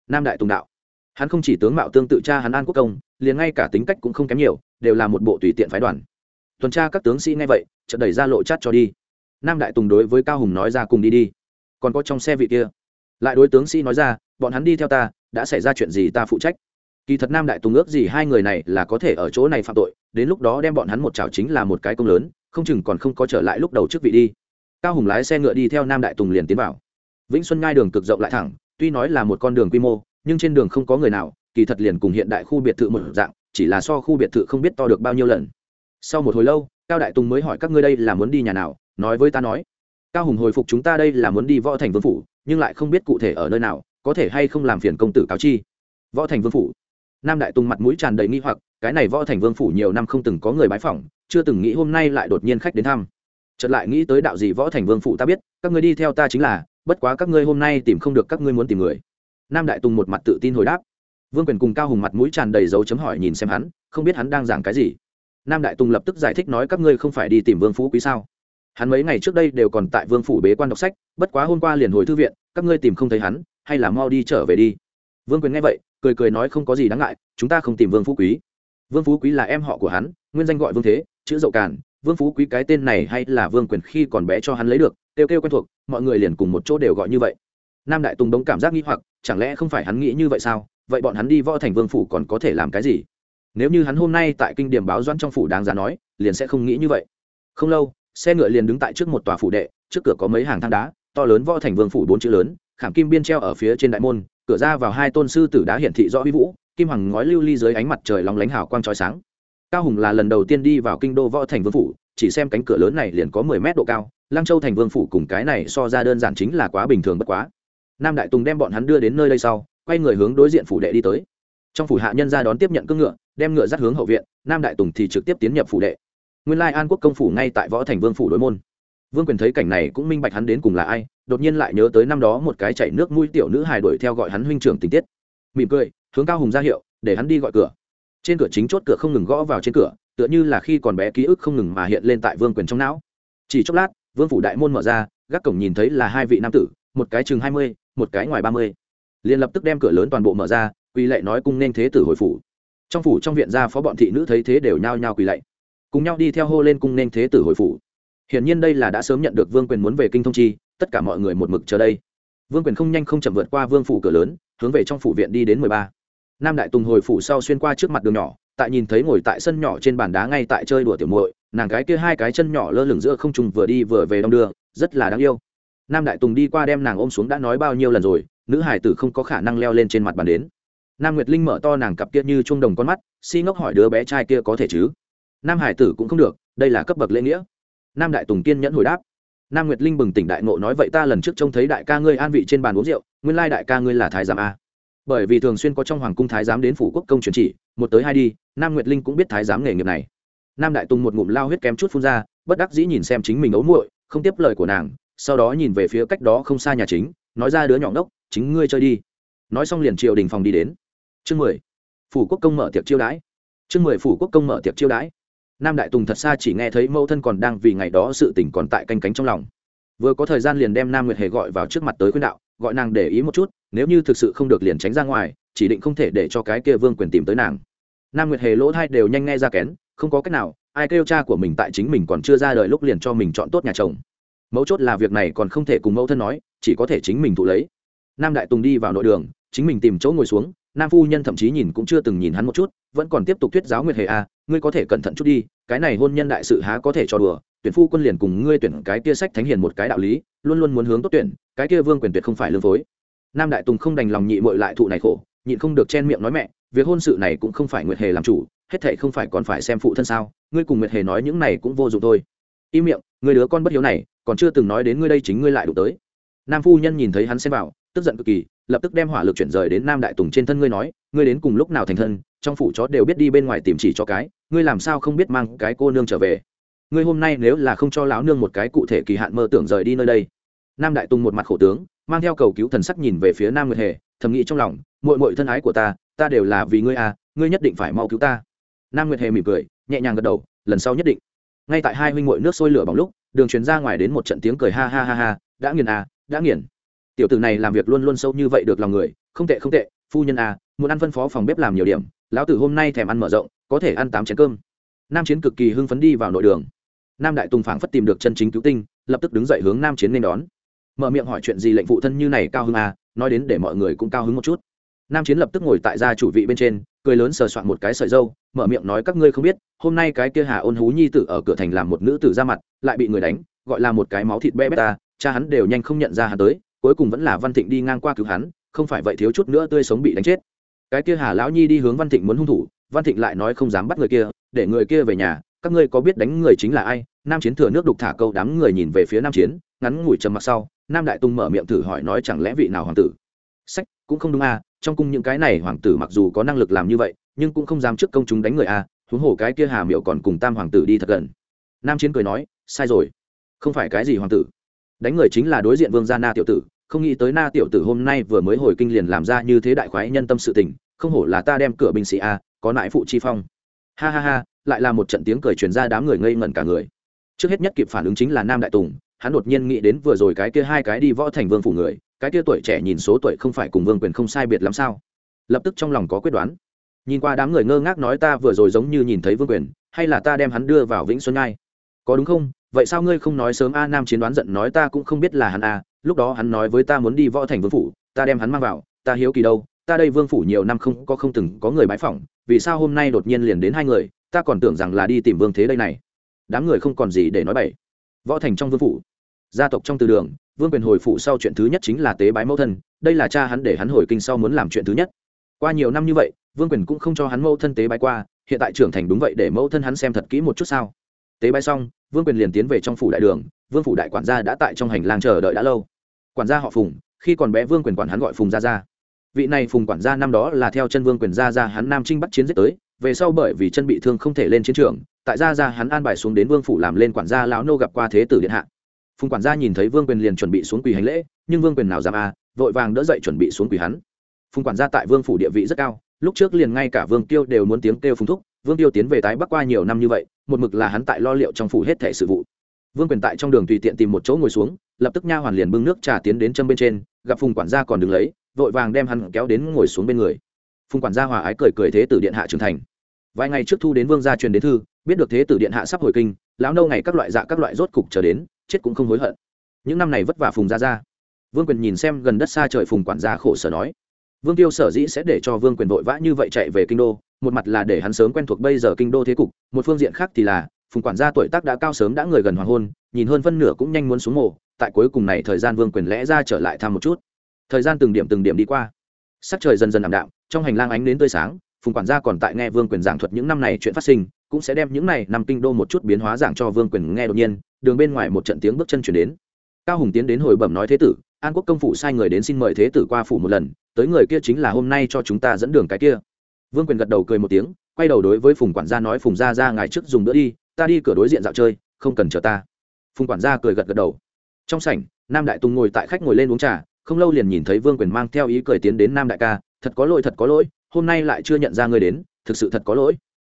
S1: Nam đại tùng đạo. Hắn không chỉ tướng mạo tương tự cha hắn an quốc công, liền ngay cả tính cách cũng không kém nhiều, đều là một bộ tùy tiện phái đoàn. Tuần tra các tướng sĩ nghe vậy, chợt đẩy ra lộ chát cho đi. Nam đại tùng đối với cao hùng nói ra cùng đi đi. Còn có trong xe vị kia. Lại đối tướng sĩ nói ra, bọn hắn đi theo ta, đã xảy ra chuyện gì ta phụ trách? Kỳ thật nam đại tùng ước gì hai người này là có thể ở chỗ này phạm tội, đến lúc đó đem bọn hắn một chảo chính là một cái công lớn, không chừng còn không có trở lại lúc đầu trước vị đi. Cao hùng lái xe ngựa đi theo nam đại tùng liền tiến vào. Vĩnh xuân ngai đường cực rộng lại thẳng, tuy nói là một con đường quy mô, nhưng trên đường không có người nào, kỳ thật liền cùng hiện đại khu biệt thự một dạng, chỉ là so khu biệt thự không biết to được bao nhiêu lần. Sau một hồi lâu, cao đại tùng mới hỏi các ngươi đây là muốn đi nhà nào, nói với ta nói. Cao hùng hồi phục chúng ta đây là muốn đi võ thành vương phủ, nhưng lại không biết cụ thể ở nơi nào, có thể hay không làm phiền công tử cáo chi. Võ thành vương phủ nam đại tùng mặt mũi tràn đầy nghi hoặc, cái này võ thành vương phủ nhiều năm không từng có người bái phỏng, chưa từng nghĩ hôm nay lại đột nhiên khách đến thăm. Chợt lại nghĩ tới đạo gì võ thành vương phủ ta biết, các ngươi đi theo ta chính là, bất quá các ngươi hôm nay tìm không được các ngươi muốn tìm người. Nam đại tùng một mặt tự tin hồi đáp. Vương quyền cùng cao hùng mặt mũi tràn đầy dấu chấm hỏi nhìn xem hắn, không biết hắn đang giảng cái gì. Nam đại tùng lập tức giải thích nói các ngươi không phải đi tìm vương phú quý sao. Hắn mấy ngày trước đây đều còn tại vương phủ bế quan đọc sách, bất quá hôm qua liền hồi thư viện, các ngươi tìm không thấy hắn, hay là mau đi trở về đi. Vương quyền nghe vậy cười cười nói không có gì đáng ngại, chúng ta không tìm vương phú quý. Vương phú quý là em họ của hắn, nguyên danh gọi vương thế, chữ dậu càn. Vương phú quý cái tên này hay là vương quyền khi còn bé cho hắn lấy được, kêu kêu quen thuộc, mọi người liền cùng một chỗ đều gọi như vậy. Nam đại tùng đống cảm giác nghĩ hoặc, chẳng lẽ không phải hắn nghĩ như vậy sao? Vậy bọn hắn đi võ thành vương phủ còn có thể làm cái gì? Nếu như hắn hôm nay tại kinh điểm báo doãn trong phủ đáng giá nói, liền sẽ không nghĩ như vậy. Không lâu, xe ngựa liền đứng tại trước một tòa phủ đệ, trước cửa có mấy hàng thang đá, to lớn võ thành vương phủ bốn chữ lớn, khảm kim biên treo ở phía trên đại môn cửa ra vào hai tôn sư tử đã hiển thị rõ huy vũ, kim hoàng ngói lưu ly dưới ánh mặt trời lóng lánh hào quang trói sáng. Cao hùng là lần đầu tiên đi vào kinh đô võ thành vương phủ, chỉ xem cánh cửa lớn này liền có mười mét độ cao, lăng châu thành vương phủ cùng cái này so ra đơn giản chính là quá bình thường bất quá. Nam đại tùng đem bọn hắn đưa đến nơi đây sau, quay người hướng đối diện phủ đệ đi tới. Trong phủ hạ nhân ra đón tiếp nhận cưỡng ngựa, đem ngựa dắt hướng hậu viện, nam đại tùng thì trực tiếp tiến nhập phủ đệ. Nguyên lai an quốc công phủ ngay tại võ thành vương phủ đối môn. Vương quyền thấy cảnh này cũng minh bạch hắn đến cùng là ai đột nhiên lại nhớ tới năm đó một cái chảy nước mũi tiểu nữ hài đuổi theo gọi hắn huynh trưởng tình tiết. Mỉm cười, hướng cao hùng ra hiệu, để hắn đi gọi cửa. Trên cửa chính chốt cửa không ngừng gõ vào trên cửa, tựa như là khi còn bé ký ức không ngừng mà hiện lên tại vương quyền trong não. Chỉ chốc lát, vương phủ đại môn mở ra, gác cổng nhìn thấy là hai vị nam tử, một cái chừng hai mươi, một cái ngoài ba mươi. Liền lập tức đem cửa lớn toàn bộ mở ra, quỳ lệ nói cung nên thế tử hồi phủ. Trong phủ trong viện gia phó bọn thị nữ thấy thế đều nhao nhao quỳ lạy. Cùng nhau đi theo hô lên cung nên thế tử hồi phủ. Hiển nhiên đây là đã sớm nhận được vương quyền muốn về kinh thông chi tất cả mọi người một mực chờ đây. Vương quyền không nhanh không chậm vượt qua vương phủ cửa lớn, hướng về trong phủ viện đi đến mười ba. Nam đại tùng hồi phủ sau xuyên qua trước mặt đường nhỏ, tại nhìn thấy ngồi tại sân nhỏ trên bàn đá ngay tại chơi đùa tiểu muội, nàng cái kia hai cái chân nhỏ lơ lửng giữa không trùng vừa đi vừa về đong đưa, rất là đáng yêu. Nam đại tùng đi qua đem nàng ôm xuống đã nói bao nhiêu lần rồi, nữ hải tử không có khả năng leo lên trên mặt bàn đến. Nam nguyệt linh mở to nàng cặp kia như trung đồng con mắt, si ngốc hỏi đứa bé trai kia có thể chứ? Nam hải tử cũng không được, đây là cấp bậc lễ nghĩa. Nam đại tùng kiên nhẫn hồi đáp nam nguyệt linh bừng tỉnh đại ngộ nói, vậy ta lần trước trông thấy đại ca ngươi an vị trên bàn uống rượu, nguyên lai đại ca ngươi là thái giám a. Bởi vì thường xuyên có trong hoàng cung thái giám đến phủ quốc công truyền chỉ, một tới hai đi, nam nguyệt linh cũng biết thái giám nghề nghiệp này. Nam đại tùng một ngụm lao huyết kém chút phun ra, bất đắc dĩ nhìn xem chính mình ấu muội, không tiếp lời của nàng, sau đó nhìn về phía cách đó không xa nhà chính, nói ra đứa nhỏ ngốc, chính ngươi chơi đi. Nói xong liền triều đình phòng đi đến. Chương mười. Phủ quốc công mở tiệc chiêu đãi. Chương mười, phủ quốc công mở tiệc chiêu đãi nam đại tùng thật xa chỉ nghe thấy mẫu thân còn đang vì ngày đó sự tỉnh còn tại canh cánh trong lòng. Vừa có thời gian liền đem nam nguyệt hề gọi vào trước mặt tới khuyên đạo, gọi nàng để ý một chút, nếu như thực sự không được liền tránh ra ngoài, chỉ định không thể để cho cái kia vương quyền tìm tới nàng. Nam nguyệt hề lỗ thai đều nhanh nghe ra kén, không có cách nào, ai kêu cha của mình tại chính mình còn chưa ra đời lúc liền cho mình chọn tốt nhà chồng. Mấu chốt là việc này còn không thể cùng mẫu thân nói, chỉ có thể chính mình thụ lấy. Nam đại tùng đi vào nội đường, chính mình tìm chỗ ngồi xuống nam phu nhân thậm chí nhìn cũng chưa từng nhìn hắn một chút vẫn còn tiếp tục thuyết giáo nguyệt hề a à, ngươi có thể cẩn thận chút đi cái này hôn nhân đại sự há có thể cho đùa tuyển phu quân liền cùng ngươi tuyển cái kia sách thánh hiền một cái đạo lý luôn luôn muốn hướng tốt tuyển cái kia vương quyền tuyệt không phải lương phối. Nam đại tùng không đành lòng nhị mội lại thụ này khổ nhịn không được chen miệng nói mẹ việc hôn sự này cũng không phải nguyệt hề làm chủ hết thệ không phải còn phải xem phụ thân sao ngươi cùng nguyệt hề nói những này cũng vô dụng thôi. Im miệng người đứa con bất hiếu này còn chưa từng nói đến ngươi đây chính ngươi lại đụng tới. Nam phu nhân nhìn thấy hắn xem vào tức giận cực kỳ lập tức đem hỏa lực chuyển rời đến nam đại tùng trên thân ngươi nói, ngươi đến cùng lúc nào thành thân, trong phủ chó đều biết đi bên ngoài tìm chỉ cho cái, ngươi làm sao không biết mang cái cô nương trở về? Ngươi hôm nay nếu là không cho lão nương một cái cụ thể kỳ hạn mơ tưởng rời đi nơi đây. Nam đại tùng một mặt khổ tướng, mang theo cầu cứu thần sắc nhìn về phía nam nguyệt hề, thầm nghĩ trong lòng mội mội thân ái của ta ta đều là vì ngươi à ngươi nhất định phải mau cứu ta. Nam nguyệt hề mỉm cười, nhẹ nhàng gật đầu, lần sau nhất định. Ngay tại hai huynh mội nước sôi lửa bỏng lúc, đường truyền ra ngoài đến một trận tiếng cười ha ha ha ha, đã nghiền à đã nghiền tiểu tử này làm việc luôn luôn sâu như vậy được lòng người, không tệ không tệ, phu nhân à muốn ăn phân phó phòng bếp làm nhiều điểm, lão tử hôm nay thèm ăn mở rộng, có thể ăn tám chén cơm. Nam chiến cực kỳ hưng phấn đi vào nội đường. Nam đại tùng phảng phất tìm được chân chính cứu tinh, lập tức đứng dậy hướng nam chiến nên đón. Mở miệng hỏi chuyện gì lệnh phụ thân như này cao hứng à nói đến để mọi người cũng cao hứng một chút. Nam chiến lập tức ngồi tại gia chủ vị bên trên, cười lớn sờ soạn một cái sợi dâu, mở miệng nói các ngươi không biết, hôm nay cái kia hà ôn hú nhi tử ở cửa thành làm một nữ tử ra mặt, lại bị người đánh, gọi là một cái máu thịt bé bét ta, cha hắn đều nhanh không nhận ra hắn tới cuối cùng vẫn là văn thịnh đi ngang qua cứu hắn, không phải vậy thiếu chút nữa tươi sống bị đánh chết. Cái kia hà lão nhi đi hướng văn thịnh muốn hung thủ, văn thịnh lại nói không dám bắt người kia, để người kia về nhà, các ngươi có biết đánh người chính là ai? Nam chiến thừa nước đục thả câu đám người nhìn về phía nam chiến, ngắn ngủi trầm mặc sau, nam đại tung mở miệng thử hỏi nói chẳng lẽ vị nào hoàng tử? Sách, cũng không đúng à trong cung những cái này hoàng tử mặc dù có năng lực làm như vậy, nhưng cũng không dám trước công chúng đánh người à huống hồ cái kia hà miệu còn cùng tam hoàng tử đi thật gần. Nam chiến cười nói, sai rồi, không phải cái gì hoàng tử. Đánh người chính là đối diện vương gia na tiểu tử không nghĩ tới na tiểu tử hôm nay vừa mới hồi kinh liền làm ra như thế đại khoái nhân tâm sự tình, không hổ là ta đem cửa binh sĩ a, có nại phụ chi phong. Ha ha ha, lại là một trận tiếng cười truyền ra đám người ngây ngẩn cả người. Trước hết nhất kịp phản ứng chính là nam đại tùng, hắn đột nhiên nghĩ đến vừa rồi cái kia hai cái đi võ thành vương phủ người, cái kia tuổi trẻ nhìn số tuổi không phải cùng vương quyền không sai biệt lắm sao? Lập tức trong lòng có quyết đoán. Nhìn qua đám người ngơ ngác nói ta vừa rồi giống như nhìn thấy vương quyền, hay là ta đem hắn đưa vào vĩnh xuân ngai? Có đúng không? Vậy sao ngươi không nói sớm a nam chiến đoán giận nói ta cũng không biết là hắn a lúc đó hắn nói với ta muốn đi võ thành vương phủ, ta đem hắn mang vào, ta hiếu kỳ đâu, ta đây vương phủ nhiều năm không có không từng có người bãi phỏng, vì sao hôm nay đột nhiên liền đến hai người, ta còn tưởng rằng là đi tìm vương thế đây này. Đám người không còn gì để nói bậy. Võ thành trong vương phủ, gia tộc trong từ đường, vương quyền hồi phủ sau chuyện thứ nhất chính là tế bái mẫu thân, đây là cha hắn để hắn hồi kinh sau muốn làm chuyện thứ nhất. Qua nhiều năm như vậy, vương quyền cũng không cho hắn mẫu thân tế bái qua, hiện tại trưởng thành đúng vậy để mẫu thân hắn xem thật kỹ một chút sao. Tế bái xong, vương quyền liền tiến về trong phủ đại đường, vương phủ đại quản gia đã tại trong hành lang chờ đợi đã lâu quản gia họ phùng, khi còn bé vương quyền quản hắn gọi phùng gia gia. Vị này phùng quản gia năm đó là theo chân vương quyền gia gia hắn nam trinh bắt chiến giết tới, về sau bởi vì chân bị thương không thể lên chiến trường, tại gia gia hắn an bài xuống đến vương phủ làm lên quản gia lão nô gặp qua thế tử điện hạ. Phùng quản gia nhìn thấy vương quyền liền chuẩn bị xuống quỳ hành lễ, nhưng vương quyền nào dám à vội vàng đỡ dậy chuẩn bị xuống quỳ hắn. Phùng quản gia tại vương phủ địa vị rất cao, lúc trước liền ngay cả vương tiêu đều muốn tiếng kêu phùng thúc, vương tiêu tiến về tái bắc qua nhiều năm như vậy, một mực là hắn tại lo liệu trong phủ hết thể sự vụ. Vương quyền tại trong đường tùy tiện tìm một chỗ ngồi xuống lập tức nha hoàn liền bưng nước trà tiến đến châm bên trên, gặp phùng quản gia còn đứng lấy, vội vàng đem hắn kéo đến ngồi xuống bên người. Phùng quản gia hòa ái cười cười thế tử điện hạ trưởng thành. Vài ngày trước thu đến vương gia truyền đến thư, biết được thế tử điện hạ sắp hồi kinh, lão nâu ngày các loại dạ các loại rốt cục trở đến, chết cũng không hối hận. Những năm này vất vả phùng gia ra vương quyền nhìn xem gần đất xa trời phùng quản gia khổ sở nói, vương tiêu sở dĩ sẽ để cho vương quyền vội vã như vậy chạy về kinh đô, một mặt là để hắn sớm quen thuộc bây giờ kinh đô thế cục, một phương diện khác thì là phùng quản gia tuổi tác đã cao sớm đã người gần hoàng hôn, nhìn hơn phân nửa cũng nhanh muốn xuống mộ tại cuối cùng này thời gian vương quyền lẽ ra trở lại thăm một chút. Thời gian từng điểm từng điểm đi qua. Sắc trời dần dần ảm đạm, trong hành lang ánh đến tươi sáng, phùng quản gia còn tại nghe vương quyền giảng thuật những năm này chuyện phát sinh, cũng sẽ đem những này nằm kinh đô một chút biến hóa giảng cho vương quyền nghe đột nhiên, đường bên ngoài một trận tiếng bước chân chuyển đến. Cao hùng tiến đến hồi bẩm nói thế tử, an quốc công phủ sai người đến xin mời thế tử qua phủ một lần, tới người kia chính là hôm nay cho chúng ta dẫn đường cái kia. Vương quyền gật đầu cười một tiếng, quay đầu đối với phùng quản gia nói phùng gia ra ngài trước dùng bữa đi ta đi cửa đối diện dạo chơi, không cần chờ ta. Phùng quản gia cười gật gật đầu. Trong sảnh, nam đại tùng ngồi tại khách ngồi lên uống trà, không lâu liền nhìn thấy vương quyền mang theo ý cười tiến đến nam đại ca, thật có lỗi, thật có lỗi, hôm nay lại chưa nhận ra người đến, thực sự thật có lỗi.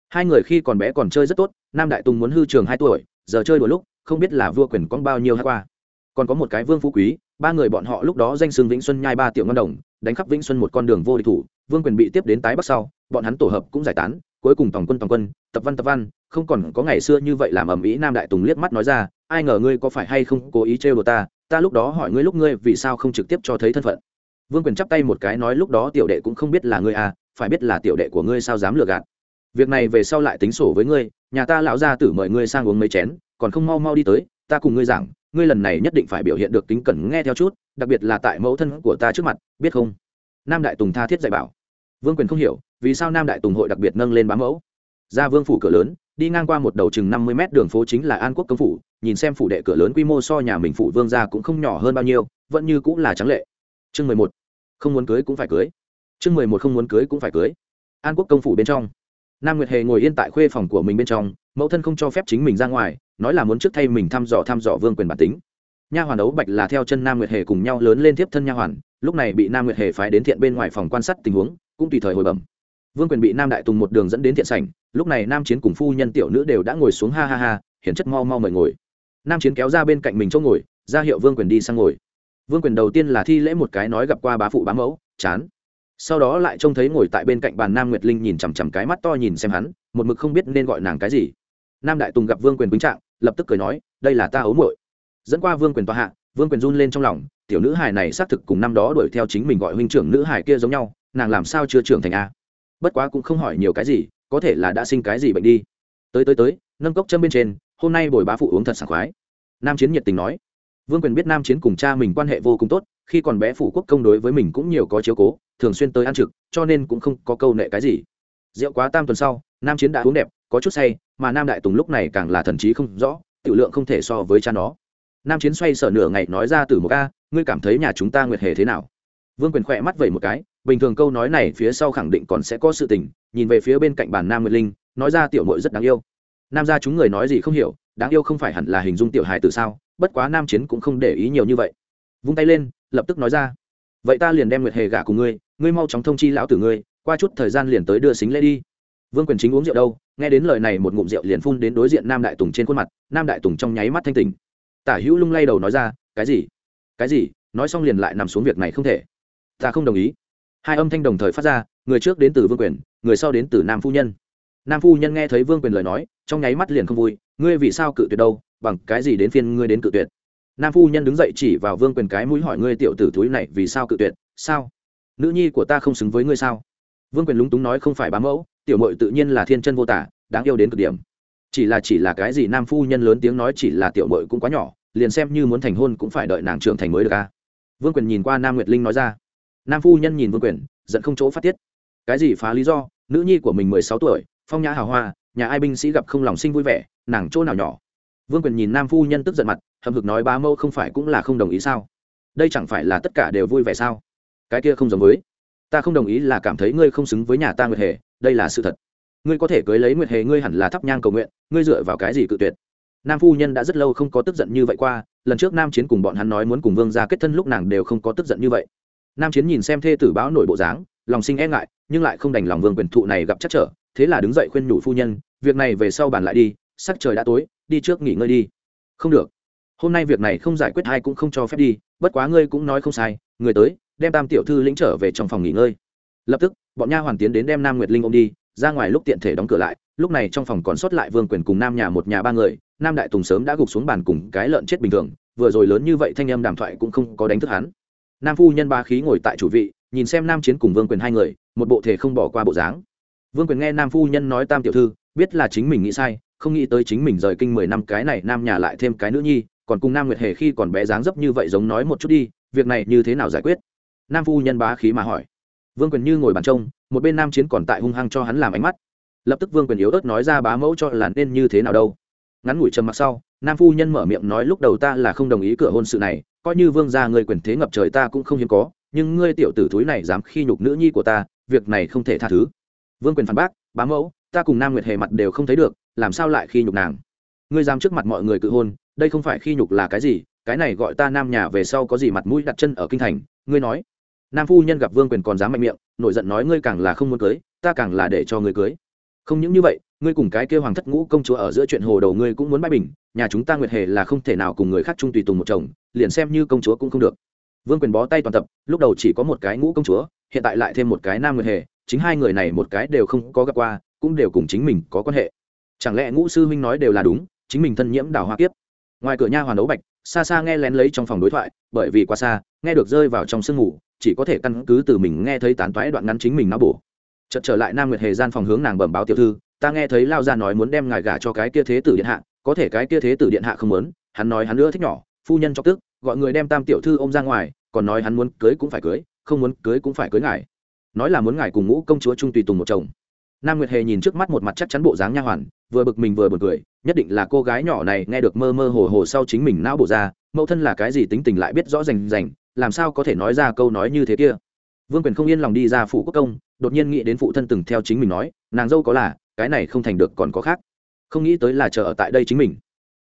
S1: Hai người khi còn bé còn chơi rất tốt, nam đại tùng muốn hư trường hai tuổi, giờ chơi đôi lúc, không biết là vua quyền con bao nhiêu hát qua. Còn có một cái vương phú quý, ba người bọn họ lúc đó danh xưng vĩnh xuân nhai ba tiểu ngân đồng, đánh khắp vĩnh xuân một con đường vô địch thủ, vương quyền bị tiếp đến tái bắc sau, bọn hắn tổ hợp cũng giải tán cuối cùng tổng quân tổng quân, tập văn tập văn, không còn có ngày xưa như vậy làm ầm ĩ nam đại tùng liếc mắt nói ra, ai ngờ ngươi có phải hay không cố ý trêu đồ ta ta lúc đó hỏi ngươi lúc ngươi vì sao không trực tiếp cho thấy thân phận? Vương quyền chắp tay một cái nói, lúc đó tiểu đệ cũng không biết là ngươi à phải biết là tiểu đệ của ngươi sao dám lừa gạt. Việc này về sau lại tính sổ với ngươi, nhà ta lão gia tử mời ngươi sang uống mấy chén, còn không mau mau đi tới, ta cùng ngươi giảng, ngươi lần này nhất định phải biểu hiện được tính cẩn nghe theo chút, đặc biệt là tại mẫu thân của ta trước mặt, biết không? Nam đại tùng tha thiết dạy bảo vương quyền không hiểu, vì sao nam đại tùng hội đặc biệt nâng lên bám mẫu? Ra vương phủ cửa lớn, đi ngang qua một đầu chừng năm mươi mét đường phố chính là an quốc công phủ, nhìn xem phủ đệ cửa lớn quy mô so nhà mình phủ vương ra cũng không nhỏ hơn bao nhiêu, vẫn như cũng là trắng lệ. Chương mười một, không muốn cưới cũng phải cưới. Chương mười một, không muốn cưới cũng phải cưới. An quốc công phủ bên trong. Nam nguyệt hề ngồi yên tại khuê phòng của mình bên trong, mẫu thân không cho phép chính mình ra ngoài, nói là muốn trước thay mình thăm dò thăm dò vương quyền bản tính. Nha hoàn ấu bạch là theo chân nam nguyệt hề cùng nhau lớn lên tiếp thân nha hoàn, lúc này bị nam nguyệt hề phái đến thiện bên ngoài phòng quan sát tình huống cũng tùy thời hồi bẩm. Vương quyền bị nam đại tùng một đường dẫn đến thiện sảnh, lúc này nam chiến cùng phu nhân tiểu nữ đều đã ngồi xuống ha ha ha, hiển chất mau mau mời ngồi. Nam chiến kéo ra bên cạnh mình chỗ ngồi, ra hiệu vương quyền đi sang ngồi. Vương quyền đầu tiên là thi lễ một cái nói gặp qua bá phụ bá mẫu, chán. Sau đó lại trông thấy ngồi tại bên cạnh bàn nam nguyệt linh nhìn chằm chằm cái mắt to nhìn xem hắn, một mực không biết nên gọi nàng cái gì. Nam đại tùng gặp vương quyền quýnh trạng, lập tức cười nói, đây là ta ấu muội. Dẫn qua vương quyền tòa hạ, vương quyền run lên trong lòng, tiểu nữ hài này xác thực cùng năm đó đuổi theo chính mình gọi huynh trưởng nữ hài kia giống nhau nàng làm sao chưa trưởng thành a? Bất quá cũng không hỏi nhiều cái gì, có thể là đã sinh cái gì bệnh đi. Tới tới tới, nâng cốc châm bên trên, hôm nay bồi bá phụ uống thật sảng khoái. Nam chiến nhiệt tình nói. Vương quyền biết nam chiến cùng cha mình quan hệ vô cùng tốt, khi còn bé phủ quốc công đối với mình cũng nhiều có chiếu cố, thường xuyên tới ăn trực, cho nên cũng không có câu nệ cái gì. Rượu quá tam tuần sau, nam chiến đã uống đẹp, có chút say, mà nam đại tùng lúc này càng là thần trí không rõ, tiểu lượng không thể so với cha nó. Nam chiến xoay sở nửa ngày nói ra từ một ca ngươi cảm thấy nhà chúng ta nguyệt hề thế nào? Vương quyền khỏe mắt vẩy một cái, bình thường câu nói này phía sau khẳng định còn sẽ có sự tình, nhìn về phía bên cạnh bàn nam nguyệt linh, nói ra tiểu mội rất đáng yêu. Nam gia chúng người nói gì không hiểu, đáng yêu không phải hẳn là hình dung tiểu hài từ sao, bất quá nam chiến cũng không để ý nhiều như vậy. Vung tay lên, lập tức nói ra. Vậy ta liền đem nguyệt hề gả cùng ngươi ngươi mau chóng thông chi lão tử ngươi, qua chút thời gian liền tới đưa xính lễ đi. Vương quyền chính uống rượu đâu, nghe đến lời này một ngụm rượu liền phun đến đối diện nam đại tùng trên khuôn mặt, nam đại tùng trong nháy mắt thanh tình tả hữu lung lay đầu nói ra, cái gì? Cái gì? Nói xong liền lại nằm xuống việc này không thể ta không đồng ý. Hai âm thanh đồng thời phát ra, người trước đến từ vương quyền, người sau đến từ nam phu nhân. Nam phu nhân nghe thấy vương quyền lời nói, trong nháy mắt liền không vui, ngươi vì sao cự tuyệt đâu, bằng cái gì đến phiên ngươi đến cự tuyệt? Nam phu nhân đứng dậy chỉ vào vương quyền cái mũi hỏi ngươi tiểu tử thúi này vì sao cự tuyệt, sao? Nữ nhi của ta không xứng với ngươi sao? Vương quyền lúng túng nói không phải bám mẫu, tiểu mội tự nhiên là thiên chân vô tả, đáng yêu đến cực điểm. Chỉ là chỉ là cái gì nam phu nhân lớn tiếng nói chỉ là tiểu mội cũng quá nhỏ, liền xem như muốn thành hôn cũng phải đợi nàng trưởng thành mới được a. Vương quyền nhìn qua nam nguyệt linh nói ra nam phu nhân nhìn vương quyền, giận không chỗ phát tiết. Cái gì phá lý do? Nữ nhi của mình mười sáu tuổi, phong nhã hào hoa, nhà ai binh sĩ gặp không lòng sinh vui vẻ, nàng chỗ nào nhỏ? Vương quyền nhìn nam phu nhân tức giận mặt hầm hực nói bá mâu không phải cũng là không đồng ý sao? Đây chẳng phải là tất cả đều vui vẻ sao? Cái kia không giống với. Ta không đồng ý là cảm thấy ngươi không xứng với nhà ta nguyệt hề, đây là sự thật. Ngươi có thể cưới lấy nguyệt hề, ngươi hẳn là thắp nhang cầu nguyện, ngươi dựa vào cái gì cự tuyệt? Nam phu nhân đã rất lâu không có tức giận như vậy qua, lần trước nam chiến cùng bọn hắn nói muốn cùng vương ra kết thân lúc nàng đều không có tức giận như vậy nam chiến nhìn xem thê tử báo nổi bộ dáng, lòng sinh e ngại, nhưng lại không đành lòng vương quyền thụ này gặp chắc trở, thế là đứng dậy khuyên nhủ phu nhân, việc này về sau bàn lại đi, sắc trời đã tối, đi trước nghỉ ngơi đi. Không được. Hôm nay việc này không giải quyết hay cũng không cho phép đi, bất quá ngươi cũng nói không sai, người tới, đem tam tiểu thư lĩnh trở về trong phòng nghỉ ngơi. Lập tức, bọn nha hoàn tiến đến đem nam nguyệt linh ô m đi, ra ngoài lúc tiện thể đóng cửa lại, lúc này trong phòng còn sót lại vương quyền cùng nam nhà một nhà ba người, nam đại tùng sớm đã gục xuống bàn cùng cái lợn chết bình thường, vừa rồi lớn như vậy thanh âm đàm thoại cũng không có đánh thức hắn nam phu nhân ba khí ngồi tại chủ vị, nhìn xem nam chiến cùng vương quyền hai người, một bộ thể không bỏ qua bộ dáng. Vương quyền nghe nam phu nhân nói tam tiểu thư, biết là chính mình nghĩ sai, không nghĩ tới chính mình rời kinh mười năm, cái này nam nhà lại thêm cái nữ nhi, còn cùng nam nguyệt hề khi còn bé dáng dấp như vậy giống nói một chút đi, việc này như thế nào giải quyết? Nam phu nhân bá khí mà hỏi. Vương quyền như ngồi bàn trông, một bên nam chiến còn tại hung hăng cho hắn làm ánh mắt. Lập tức vương quyền yếu ớt nói ra bá mẫu cho là nên như thế nào đâu. Ngắn ngủi trầm mặc sau, nam phu nhân mở miệng nói lúc đầu ta là không đồng ý cửa hôn sự này coi như vương gia người quyền thế ngập trời ta cũng không hiếm có, nhưng ngươi tiểu tử thúi này dám khi nhục nữ nhi của ta, việc này không thể tha thứ. Vương quyền phản bác, bá mẫu, ta cùng nam nguyệt hề mặt đều không thấy được, làm sao lại khi nhục nàng? Ngươi dám trước mặt mọi người cự hôn, đây không phải khi nhục là cái gì, cái này gọi ta nam nhà về sau có gì mặt mũi đặt chân ở kinh thành, ngươi nói. Nam phu nhân gặp vương quyền còn dám mạnh miệng, nổi giận nói, ngươi càng là không muốn cưới, ta càng là để cho ngươi cưới. Không những như vậy ngươi cùng cái kêu hoàng thất ngũ công chúa ở giữa chuyện hồ đầu ngươi cũng muốn bãi bình, nhà chúng ta nguyệt hề là không thể nào cùng người khác chung tùy tùng một chồng, liền xem như công chúa cũng không được. Vương quyền bó tay toàn tập, lúc đầu chỉ có một cái ngũ công chúa, hiện tại lại thêm một cái nam nguyệt hề, chính hai người này một cái đều không có gặp qua, cũng đều cùng chính mình có quan hệ. Chẳng lẽ ngũ sư huynh nói đều là đúng, chính mình thân nhiễm đào hoa kiếp? Ngoài cửa nha hoàn đấu bạch, xa xa nghe lén lấy trong phòng đối thoại, bởi vì quá xa, nghe được rơi vào trong sương ngủ chỉ có thể căn cứ từ mình nghe thấy tán toái đoạn ngắn chính mình nó bổ. Chợt trở lại nam nguyệt hề gian phòng hướng nàng bẩm báo tiểu thư ta nghe thấy lao ra nói muốn đem ngài gả cho cái kia thế tử điện hạ, có thể cái kia thế tử điện hạ không muốn, hắn nói hắn nữa thích nhỏ, phu nhân cho tức, gọi người đem tam tiểu thư ôm ra ngoài, còn nói hắn muốn cưới cũng phải cưới, không muốn cưới cũng phải cưới ngài. Nói là muốn ngài cùng ngũ công chúa trung tùy tùng một chồng. Nam nguyệt hề nhìn trước mắt một mặt chắc chắn bộ dáng nha hoàn, vừa bực mình vừa bực cười, nhất định là cô gái nhỏ này nghe được mơ mơ hồ hồ sau chính mình não bộ ra, mẫu thân là cái gì tính tình lại biết rõ rành rành, làm sao có thể nói ra câu nói như thế kia. Vương quyền không yên lòng đi ra phủ quốc công, đột nhiên nghĩ đến phụ thân từng theo chính mình nói, nàng dâu có là cái này không thành được còn có khác. Không nghĩ tới là chờ ở tại đây chính mình.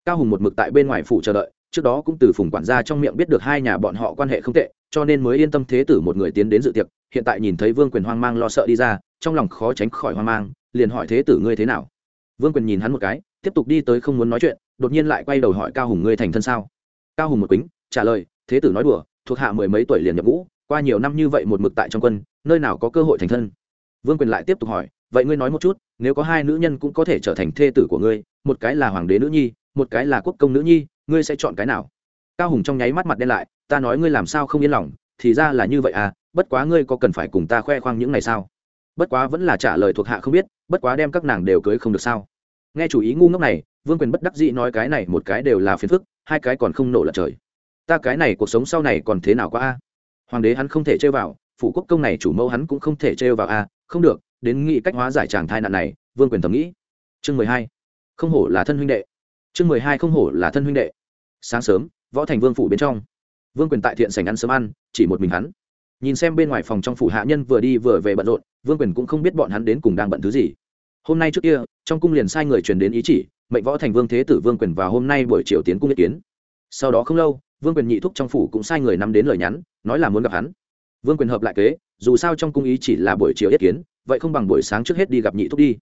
S1: Cao hùng một mực tại bên ngoài phủ chờ đợi, trước đó cũng từ phùng quản gia trong miệng biết được hai nhà bọn họ quan hệ không tệ, cho nên mới yên tâm thế tử một người tiến đến dự tiệc, hiện tại nhìn thấy vương quyền hoang mang lo sợ đi ra, trong lòng khó tránh khỏi hoang mang, liền hỏi thế tử ngươi thế nào? Vương quyền nhìn hắn một cái, tiếp tục đi tới không muốn nói chuyện, đột nhiên lại quay đầu hỏi cao hùng ngươi thành thân sao? Cao hùng một quýnh trả lời, thế tử nói đùa, thuộc hạ mười mấy tuổi liền nhập ngũ, qua nhiều năm như vậy một mực tại trong quân, nơi nào có cơ hội thành thân? Vương quyền lại tiếp tục hỏi vậy ngươi nói một chút, nếu có hai nữ nhân cũng có thể trở thành thê tử của ngươi, một cái là hoàng đế nữ nhi, một cái là quốc công nữ nhi, ngươi sẽ chọn cái nào? Cao hùng trong nháy mắt mặt đen lại, ta nói ngươi làm sao không yên lòng, thì ra là như vậy à bất quá ngươi có cần phải cùng ta khoe khoang những ngày sao? Bất quá vẫn là trả lời thuộc hạ không biết, bất quá đem các nàng đều cưới không được sao? Nghe chủ ý ngu ngốc này, vương quyền bất đắc dĩ nói cái này một cái đều là phiền phức, hai cái còn không nổ lật trời. Ta cái này cuộc sống sau này còn thế nào quá a? Hoàng đế hắn không thể chơi vào, phủ quốc công này chủ mẫu hắn cũng không thể chơi vào a, không được đến nghị cách hóa giải tràng thai nạn này, vương quyền thầm nghĩ. Chương mười hai. Không hổ là thân huynh đệ. Chương mười hai không hổ là thân huynh đệ. Sáng sớm, võ thành vương phủ bên trong. Vương quyền tại thiện sành ăn sớm ăn, chỉ một mình hắn. Nhìn xem bên ngoài phòng trong phủ hạ nhân vừa đi vừa về bận rộn, vương quyền cũng không biết bọn hắn đến cùng đang bận thứ gì. Hôm nay trước kia, trong cung liền sai người truyền đến ý chỉ, mệnh võ thành vương thế tử vương quyền và hôm nay buổi chiều tiến cung ý kiến. Sau đó không lâu, vương quyền nhị thúc trong phủ cũng sai người nắm đến lời nhắn, nói là muốn gặp hắn. Vương quyền hợp lại kế dù sao trong cung ý chỉ là buổi chiều yết kiến, vậy không bằng buổi sáng trước hết đi gặp nhị thúc đi.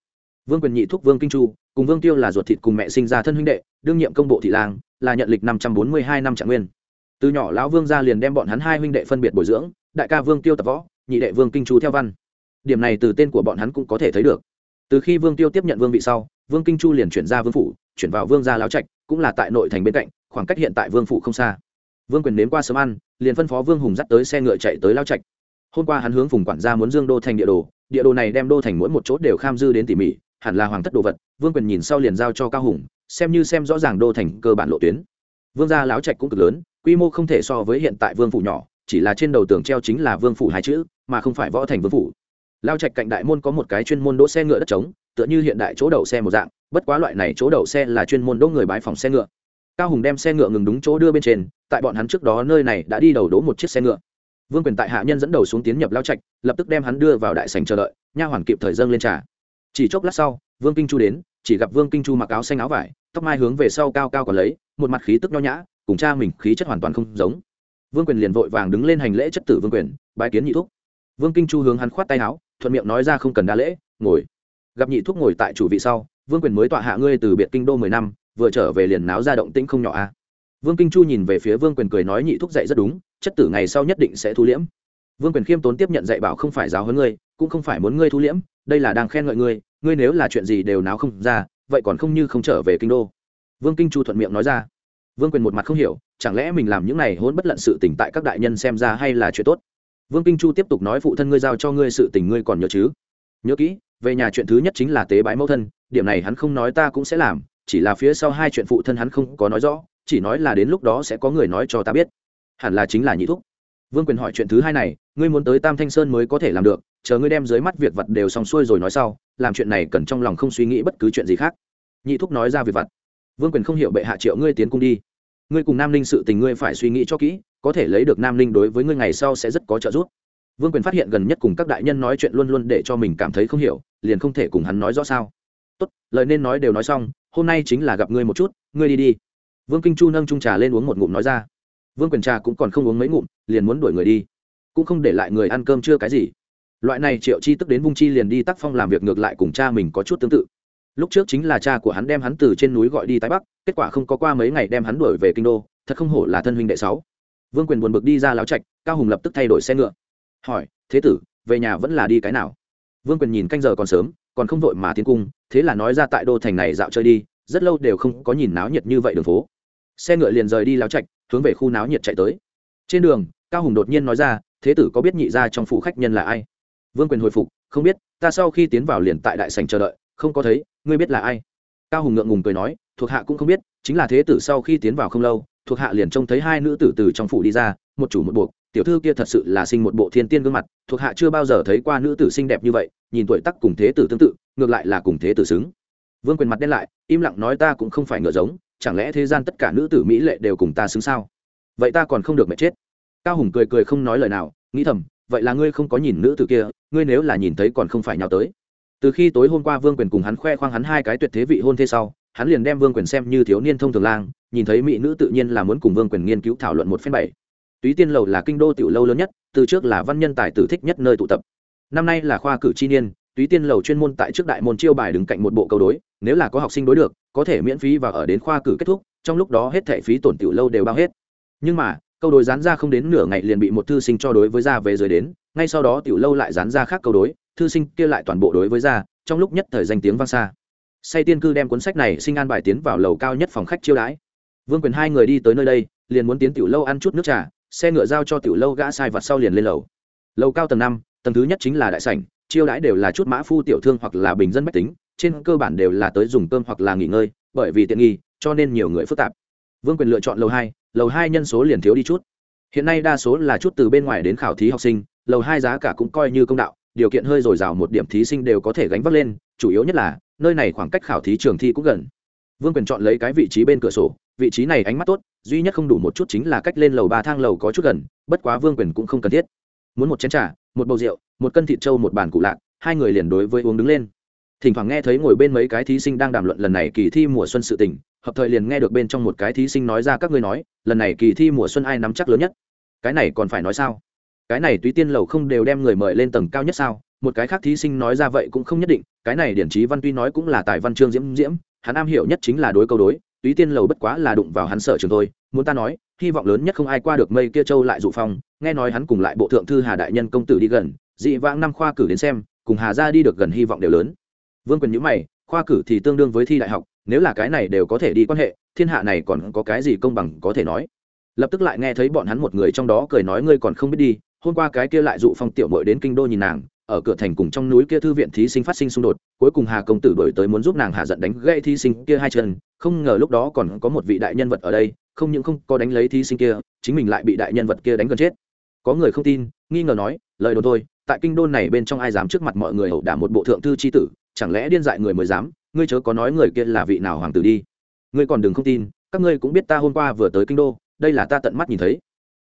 S1: Vương quyền nhị thúc vương kinh chu, cùng vương tiêu là ruột thịt cùng mẹ sinh ra thân huynh đệ, đương nhiệm công bộ thị lang, là nhận lịch năm trăm bốn mươi hai năm trạng nguyên. Từ nhỏ lão vương gia liền đem bọn hắn hai huynh đệ phân biệt bồi dưỡng, đại ca vương tiêu tập võ, nhị đệ vương kinh chu theo văn. Điểm này từ tên của bọn hắn cũng có thể thấy được. Từ khi vương tiêu tiếp nhận vương vị sau, vương kinh chu liền chuyển ra vương phủ, chuyển vào vương gia láo trạch, cũng là tại nội thành bên cạnh, khoảng cách hiện tại vương phủ không xa. Vương quyền nếm qua sớm ăn, liền phân phó vương hùng dắt tới xe ngựa chạy tới lao trạch hôm qua hắn hướng vùng quản gia muốn dương đô thành địa đồ địa đồ này đem đô thành mỗi một chỗ đều kham dư đến tỉ mỉ, hẳn là hoàng thất đồ vật, vương quyền nhìn sau liền giao cho cao hùng, xem như xem rõ ràng đô thành cơ bản lộ tuyến. Vương gia láo trạch cũng cực lớn, quy mô không thể so với hiện tại vương phủ nhỏ, chỉ là trên đầu tường treo chính là vương phủ hai chữ, mà không phải võ thành vương phủ. Lao trạch cạnh đại môn có một cái chuyên môn đỗ xe ngựa đất trống, tựa như hiện đại chỗ đậu xe một dạng, bất quá loại này chỗ đậu xe là chuyên môn đỗ người bái phòng xe ngựa. Cao hùng đem xe ngựa ngừng đúng chỗ đưa bên trên, tại bọn hắn trước đó nơi này đã đi đầu đỗ một chiếc xe ngựa vương quyền tại hạ nhân dẫn đầu xuống tiến nhập lao trạch, lập tức đem hắn đưa vào đại sành chờ đợi, nha hoàn kịp thời dâng lên trà. Chỉ chốc lát sau, vương kinh chu đến, chỉ gặp vương kinh chu mặc áo xanh áo vải, tóc mai hướng về sau cao cao còn lấy, một mặt khí tức nho nhã, cùng cha mình khí chất hoàn toàn không giống. Vương quyền liền vội vàng đứng lên hành lễ chất tử vương quyền, bái kiến nhị thúc. Vương kinh chu hướng hắn khoát tay áo, thuận miệng nói ra không cần đa lễ, ngồi. Gặp nhị thúc ngồi tại chủ vị sau, vương quyền mới tọa hạ ngươi từ biệt kinh đô mười năm, vừa trở về liền náo ra động tĩnh không nhỏ a. Vương kinh chu nhìn về phía vương quyền cười nói nhị thúc dạy rất đúng chất tử ngày sau nhất định sẽ thu liễm. Vương quyền khiêm tốn tiếp nhận dạy bảo không phải giáo hơn ngươi, cũng không phải muốn ngươi thu liễm, đây là đang khen ngợi ngươi ngươi nếu là chuyện gì đều náo không ra, vậy còn không như không trở về kinh đô. Vương kinh chu thuận miệng nói ra. Vương quyền một mặt không hiểu, chẳng lẽ mình làm những này hôn bất lận sự tỉnh tại các đại nhân xem ra hay là chuyện tốt? Vương kinh chu tiếp tục nói phụ thân ngươi giao cho ngươi sự tình ngươi còn nhớ chứ? Nhớ kỹ, về nhà chuyện thứ nhất chính là tế bái mẫu thân, điểm này hắn không nói ta cũng sẽ làm, chỉ là phía sau hai chuyện phụ thân hắn không có nói rõ, chỉ nói là đến lúc đó sẽ có người nói cho ta biết hẳn là chính là nhị thúc. Vương quyền hỏi chuyện thứ hai này, ngươi muốn tới tam thanh sơn mới có thể làm được, chờ ngươi đem dưới mắt việc vật đều xong xuôi rồi nói sau, làm chuyện này cần trong lòng không suy nghĩ bất cứ chuyện gì khác. Nhị thúc nói ra việc vật vương quyền không hiểu bệ hạ triệu ngươi tiến cung đi. Ngươi cùng nam ninh sự tình ngươi phải suy nghĩ cho kỹ, có thể lấy được nam ninh đối với ngươi ngày sau sẽ rất có trợ giúp. Vương quyền phát hiện gần nhất cùng các đại nhân nói chuyện luôn luôn để cho mình cảm thấy không hiểu, liền không thể cùng hắn nói rõ sao. Tốt, lời nên nói đều nói xong, hôm nay chính là gặp ngươi một chút, ngươi đi đi. Vương kinh chu nâng trung trà lên uống một ngụm nói ra vương quyền trà cũng còn không uống mấy ngụm, liền muốn đuổi người đi. Cũng không để lại người ăn cơm chưa cái gì. Loại này triệu chi tức đến vung chi liền đi tác phong làm việc ngược lại cùng cha mình có chút tương tự. Lúc trước chính là cha của hắn đem hắn từ trên núi gọi đi tái bắc, kết quả không có qua mấy ngày đem hắn đuổi về kinh đô, thật không hổ là thân huynh đệ sáu. Vương quyền buồn bực đi ra láo trạch, cao hùng lập tức thay đổi xe ngựa. Hỏi, thế tử, về nhà vẫn là đi cái nào? Vương quyền nhìn canh giờ còn sớm, còn không vội mà tiến cung, thế là nói ra tại đô thành này dạo chơi đi, rất lâu đều không có nhìn náo nhiệt như vậy đường phố. Xe ngựa liền rời đi láo trạch hướng về khu náo nhiệt chạy tới. Trên đường, cao hùng đột nhiên nói ra, thế tử có biết nhị ra trong phủ khách nhân là ai? Vương quyền hồi phục, không biết, ta sau khi tiến vào liền tại đại sành chờ đợi, không có thấy, ngươi biết là ai? Cao hùng ngượng ngùng cười nói, thuộc hạ cũng không biết, chính là thế tử sau khi tiến vào không lâu, thuộc hạ liền trông thấy hai nữ tử từ trong phủ đi ra, một chủ một buộc, tiểu thư kia thật sự là sinh một bộ thiên tiên gương mặt, thuộc hạ chưa bao giờ thấy qua nữ tử xinh đẹp như vậy, nhìn tuổi tắc cùng thế tử tương tự, ngược lại là cùng thế tử xứng. Vương quyền mặt đen lại, im lặng nói, ta cũng không phải ngựa giống chẳng lẽ thế gian tất cả nữ tử mỹ lệ đều cùng ta xứng sao? Vậy ta còn không được mẹ chết. Cao hùng cười cười không nói lời nào, nghĩ thầm, vậy là ngươi không có nhìn nữ tử kia, ngươi nếu là nhìn thấy còn không phải nhào tới. Từ khi tối hôm qua vương quyền cùng hắn khoe khoang hắn hai cái tuyệt thế vị hôn thế sau, hắn liền đem vương quyền xem như thiếu niên thông thường lang, nhìn thấy mỹ nữ tự nhiên là muốn cùng vương quyền nghiên cứu thảo luận một phen bảy. Túy tiên lầu là kinh đô tiểu lâu lớn nhất, từ trước là văn nhân tài tử thích nhất nơi tụ tập. Năm nay là khoa cử chi niên, túy tiên lầu chuyên môn tại trước đại môn chiêu bài đứng cạnh một bộ câu đối nếu là có học sinh đối được, có thể miễn phí và ở đến khoa cử kết thúc, trong lúc đó hết thẻ phí tổn tiểu lâu đều bao hết. Nhưng mà, câu đối dán ra không đến nửa ngày liền bị một thư sinh cho đối với ra về rồi đến, ngay sau đó tiểu lâu lại dán ra khác câu đối, thư sinh kia lại toàn bộ đối với ra, trong lúc nhất thời danh tiếng vang xa. Say tiên cư đem cuốn sách này sinh an bài tiến vào lầu cao nhất phòng khách chiêu đãi. Vương quyền hai người đi tới nơi đây, liền muốn tiến tiểu lâu ăn chút nước trà, xe ngựa giao cho tiểu lâu gã sai vặt sau liền lên lầu. Lầu cao tầng năm, tầng thứ nhất chính là đại sảnh, chiêu đãi đều là chút mã phu tiểu thương hoặc là bình dân bách tính trên cơ bản đều là tới dùng cơm hoặc là nghỉ ngơi, bởi vì tiện nghi, cho nên nhiều người phức tạp. Vương quyền lựa chọn lầu hai lầu hai nhân số liền thiếu đi chút. Hiện nay đa số là chút từ bên ngoài đến khảo thí học sinh, lầu hai giá cả cũng coi như công đạo, điều kiện hơi dồi dào một điểm thí sinh đều có thể gánh vác lên, chủ yếu nhất là, nơi này khoảng cách khảo thí trường thi cũng gần. Vương quyền chọn lấy cái vị trí bên cửa sổ, vị trí này ánh mắt tốt, duy nhất không đủ một chút chính là cách lên lầu ba thang lầu có chút gần, bất quá vương quyền cũng không cần thiết. Muốn một chén t r à một bầu rượu, một cân thịt trâu, một bàn cụ lạc, hai người liền đối với uống đứng lên thỉnh thoảng nghe thấy ngồi bên mấy cái thí sinh đang đàm luận lần này kỳ thi mùa xuân sự tình, hợp thời liền nghe được bên trong một cái thí sinh nói ra các ngươi nói, lần này kỳ thi mùa xuân ai nắm chắc lớn nhất? Cái này còn phải nói sao? Cái này túy tiên lầu không đều đem người mời lên tầng cao nhất sao? Một cái khác thí sinh nói ra vậy cũng không nhất định, cái này điển trí văn tuy nói cũng là tài văn chương diễm diễm, hắn am hiểu nhất chính là đối câu đối, túy tiên lầu bất quá là đụng vào hắn sở trường thôi, muốn ta nói, hy vọng lớn nhất không ai qua được mây kia châu lại dụ phong, nghe nói hắn cùng lại bộ thượng thư hà đại nhân công tử đi gần, dị vãng năm khoa cử đến xem, cùng hà ra đi được gần hy vọng đều lớn vương quyền nhữ mày, khoa cử thì tương đương với thi đại học, nếu là cái này đều có thể đi quan hệ, thiên hạ này còn có cái gì công bằng có thể nói? Lập tức lại nghe thấy bọn hắn một người trong đó cười nói, ngươi còn không biết đi, hôm qua cái kia lại dụ phong tiểu mội đến kinh đô nhìn nàng, ở cửa thành cùng trong núi kia thư viện thí sinh phát sinh xung đột, cuối cùng hà công tử đổi tới muốn giúp nàng hạ giận đánh gây thí sinh kia hai chân, không ngờ lúc đó còn có một vị đại nhân vật ở đây, không những không có đánh lấy thí sinh kia, chính mình lại bị đại nhân vật kia đánh gần chết. Có người không tin, nghi ngờ nói, lời đồn thôi, tại kinh đô này bên trong ai dám trước mặt mọi người ẩu đả một bộ thượng thư chi tử chẳng lẽ điên dại người mới dám? Ngươi chớ có nói người kia là vị nào hoàng tử đi. Ngươi còn đừng không tin, các ngươi cũng biết ta hôm qua vừa tới kinh đô, đây là ta tận mắt nhìn thấy.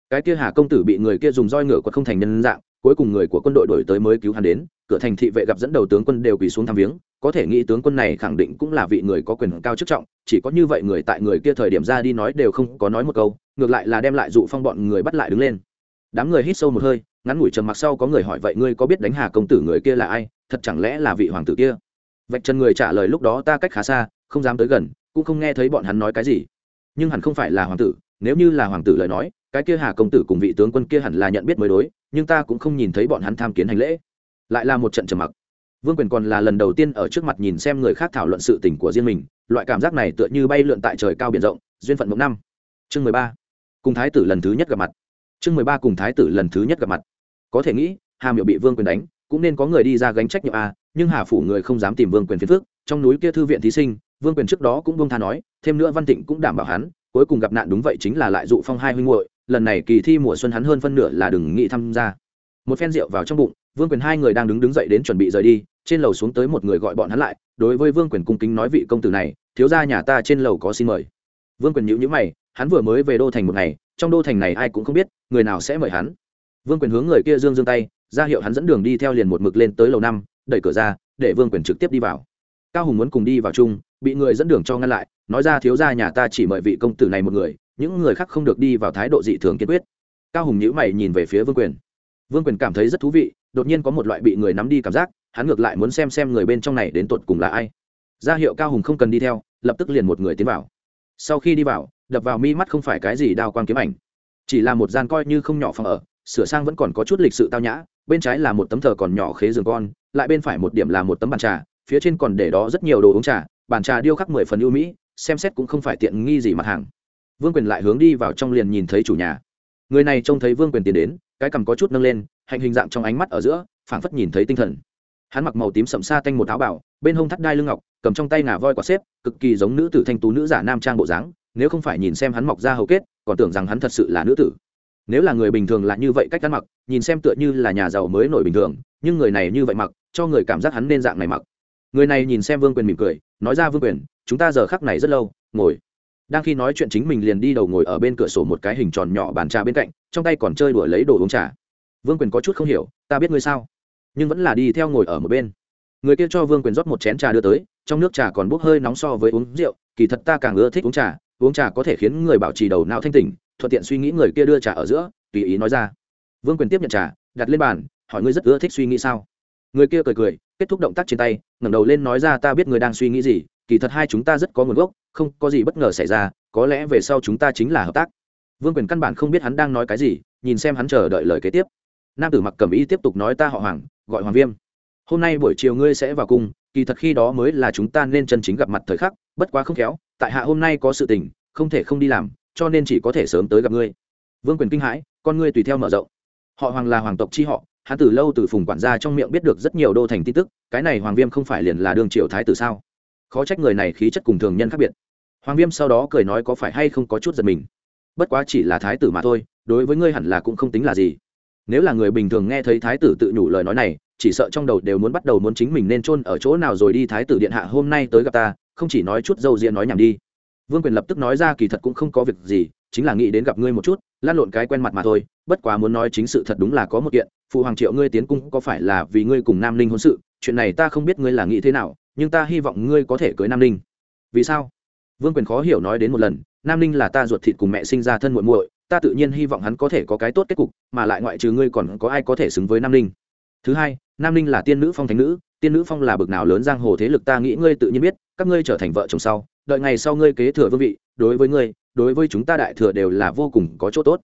S1: Cái kia hà công tử bị người kia dùng roi ngựa quật không thành nhân dạng, cuối cùng người của quân đội đổi tới mới cứu hắn đến, cửa thành thị vệ gặp dẫn đầu tướng quân đều quỳ xuống thăm viếng, có thể nghĩ tướng quân này khẳng định cũng là vị người có quyền cao chức trọng, chỉ có như vậy người tại người kia thời điểm ra đi nói đều không có nói một câu, ngược lại là đem lại dụ phong bọn người bắt lại đứng lên. Đám người hít sâu một hơi ngắn ngủi trầm mặc sau có người hỏi, vậy ngươi có biết đánh hà công tử người kia là ai? Thật chẳng lẽ là vị hoàng tử kia? Vạch chân người trả lời, lúc đó ta cách khá xa, không dám tới gần, cũng không nghe thấy bọn hắn nói cái gì. Nhưng hẳn không phải là hoàng tử, nếu như là hoàng tử lời nói, cái kia hà công tử cùng vị tướng quân kia hẳn là nhận biết mới đối, nhưng ta cũng không nhìn thấy bọn hắn tham kiến hành lễ. Lại là một trận trầm mặc. Vương quyền còn là lần đầu tiên ở trước mặt nhìn xem người khác thảo luận sự tình của riêng mình, loại cảm giác này tựa như bay lượn tại trời cao biển rộng, duyên phận mộng năm. Chương mười ba. Cùng thái tử lần thứ nhất gặp mặt. Chương mười ba cùng thái tử lần thứ nhất gặp mặt có thể nghĩ, hà miệu bị vương quyền đánh, cũng nên có người đi ra gánh trách nhiệm a nhưng hà phủ người không dám tìm vương quyền phiền phước trong núi kia thư viện thí sinh, vương quyền trước đó cũng bông tha nói, thêm nữa văn tịnh cũng đảm bảo hắn, cuối cùng gặp nạn đúng vậy chính là lại dụ phong hai huynh hội lần này kỳ thi mùa xuân hắn hơn phân nửa là đừng nghĩ tham gia. Một phen rượu vào trong bụng, vương quyền hai người đang đứng đứng dậy đến chuẩn bị rời đi, trên lầu xuống tới một người gọi bọn hắn lại, đối với vương quyền cung kính nói vị công tử này, thiếu gia nhà ta trên lầu có xin mời. Vương quyền nhữ nhữ mày, hắn vừa mới về đô thành một ngày, trong đô thành này ai cũng không biết, người nào sẽ mời hắn vương quyền hướng người kia dương dương tay, ra hiệu hắn dẫn đường đi theo liền một mực lên tới lầu năm, đẩy cửa ra, để vương quyền trực tiếp đi vào. Cao hùng muốn cùng đi vào chung, bị người dẫn đường cho ngăn lại, nói ra thiếu gia nhà ta chỉ mời vị công tử này một người, những người khác không được đi vào thái độ dị thường kiên quyết. Cao hùng nhữ mày nhìn về phía vương quyền. Vương quyền cảm thấy rất thú vị, đột nhiên có một loại bị người nắm đi cảm giác, hắn ngược lại muốn xem xem người bên trong này đến tột cùng là ai. Ra hiệu cao hùng không cần đi theo, lập tức liền một người tiến vào. Sau khi đi vào, đập vào mi mắt không phải cái gì đao quang kiếm ảnh, chỉ là một gian coi như không nhỏ phòng ở sửa sang vẫn còn có chút lịch sự tao nhã, bên trái là một tấm thờ còn nhỏ khế giường con, lại bên phải một điểm là một tấm bàn trà, phía trên còn để đó rất nhiều đồ uống trà, bàn trà điêu khắc mười phần ưu mỹ, xem xét cũng không phải tiện nghi gì mặt hàng. Vương quyền lại hướng đi vào trong liền nhìn thấy chủ nhà. Người này trông thấy vương quyền tiến đến, cái cằm có chút nâng lên, hành hình dạng trong ánh mắt ở giữa, phảng phất nhìn thấy tinh thần. Hắn mặc màu tím sậm xa tanh một áo bảo, bên hông thắt đai lưng ngọc, cầm trong tay ngà voi quả xếp, cực kỳ giống nữ tử thanh tú nữ giả nam trang bộ dáng, nếu không phải nhìn xem hắn mọc ra hầu kết, còn tưởng rằng hắn thật sự là nữ tử nếu là người bình thường là như vậy cách ăn mặc, nhìn xem tựa như là nhà giàu mới nổi bình thường, nhưng người này như vậy mặc, cho người cảm giác hắn nên dạng này mặc. Người này nhìn xem vương quyền mỉm cười, nói ra vương quyền, chúng ta giờ khắc này rất lâu, ngồi. Đang khi nói chuyện chính mình liền đi đầu ngồi ở bên cửa sổ một cái hình tròn nhỏ bàn trà bên cạnh, trong tay còn chơi đùa lấy đồ uống trà. Vương quyền có chút không hiểu, ta biết ngươi sao? Nhưng vẫn là đi theo ngồi ở một bên. Người kia cho vương quyền rót một chén trà đưa tới, trong nước trà còn bốc hơi nóng so với uống rượu, kỳ thật ta càng ưa thích uống trà uống trà có thể khiến người bảo trì đầu não thanh tỉnh thuận tiện suy nghĩ người kia đưa trà ở giữa, tùy ý nói ra. Vương quyền tiếp nhận trà, đặt lên bàn, hỏi ngươi rất ưa thích suy nghĩ sao? Người kia cười cười, kết thúc động tác trên tay, ngẩng đầu lên nói ra ta biết người đang suy nghĩ gì, kỳ thật hai chúng ta rất có nguồn gốc, không có gì bất ngờ xảy ra, có lẽ về sau chúng ta chính là hợp tác. Vương quyền căn bản không biết hắn đang nói cái gì, nhìn xem hắn chờ đợi lời kế tiếp. Nam tử mặc cẩm y tiếp tục nói ta họ hoàng, gọi hoàng viêm. Hôm nay buổi chiều ngươi sẽ vào cung, kỳ thật khi đó mới là chúng ta nên chân chính gặp mặt thời khắc, bất quá không khéo, tại hạ hôm nay có sự tình, không thể không đi làm cho nên chỉ có thể sớm tới gặp ngươi. Vương quyền kinh hãi, con ngươi tùy theo mở rộng. Họ hoàng là hoàng tộc chi họ, hắn từ lâu từ phùng quản gia trong miệng biết được rất nhiều đô thành tin tức, cái này hoàng viêm không phải liền là đương triều thái tử sao? Khó trách người này khí chất cùng thường nhân khác biệt. Hoàng viêm sau đó cười nói có phải hay không có chút giật mình. Bất quá chỉ là thái tử mà thôi, đối với ngươi hẳn là cũng không tính là gì. Nếu là người bình thường nghe thấy thái tử tự nhủ lời nói này, chỉ sợ trong đầu đều muốn bắt đầu muốn chính mình nên chôn ở chỗ nào rồi đi thái tử điện hạ hôm nay tới gặp ta, không chỉ nói chút dâu riêng nói nhảm đi vương quyền lập tức nói ra kỳ thật cũng không có việc gì, chính là nghĩ đến gặp ngươi một chút lan lộn cái quen mặt mà thôi, bất quá muốn nói chính sự thật đúng là có một kiện, phụ hoàng triệu ngươi tiến cung có phải là vì ngươi cùng nam ninh hôn sự, chuyện này ta không biết ngươi là nghĩ thế nào, nhưng ta hy vọng ngươi có thể cưới nam ninh. Vì sao? Vương quyền khó hiểu nói đến một lần, nam ninh là ta ruột thịt cùng mẹ sinh ra thân muội muội, ta tự nhiên hy vọng hắn có thể có cái tốt kết cục, mà lại ngoại trừ ngươi còn có ai có thể xứng với nam ninh. Thứ hai, nam ninh là tiên nữ phong thánh nữ, tiên nữ phong là bực nào lớn giang hồ thế lực ta nghĩ ngươi tự nhiên biết, các ngươi trở thành vợ chồng sau đợi ngày sau ngươi kế thừa vương vị, đối với ngươi, đối với chúng ta đại thừa đều là vô cùng có chỗ tốt.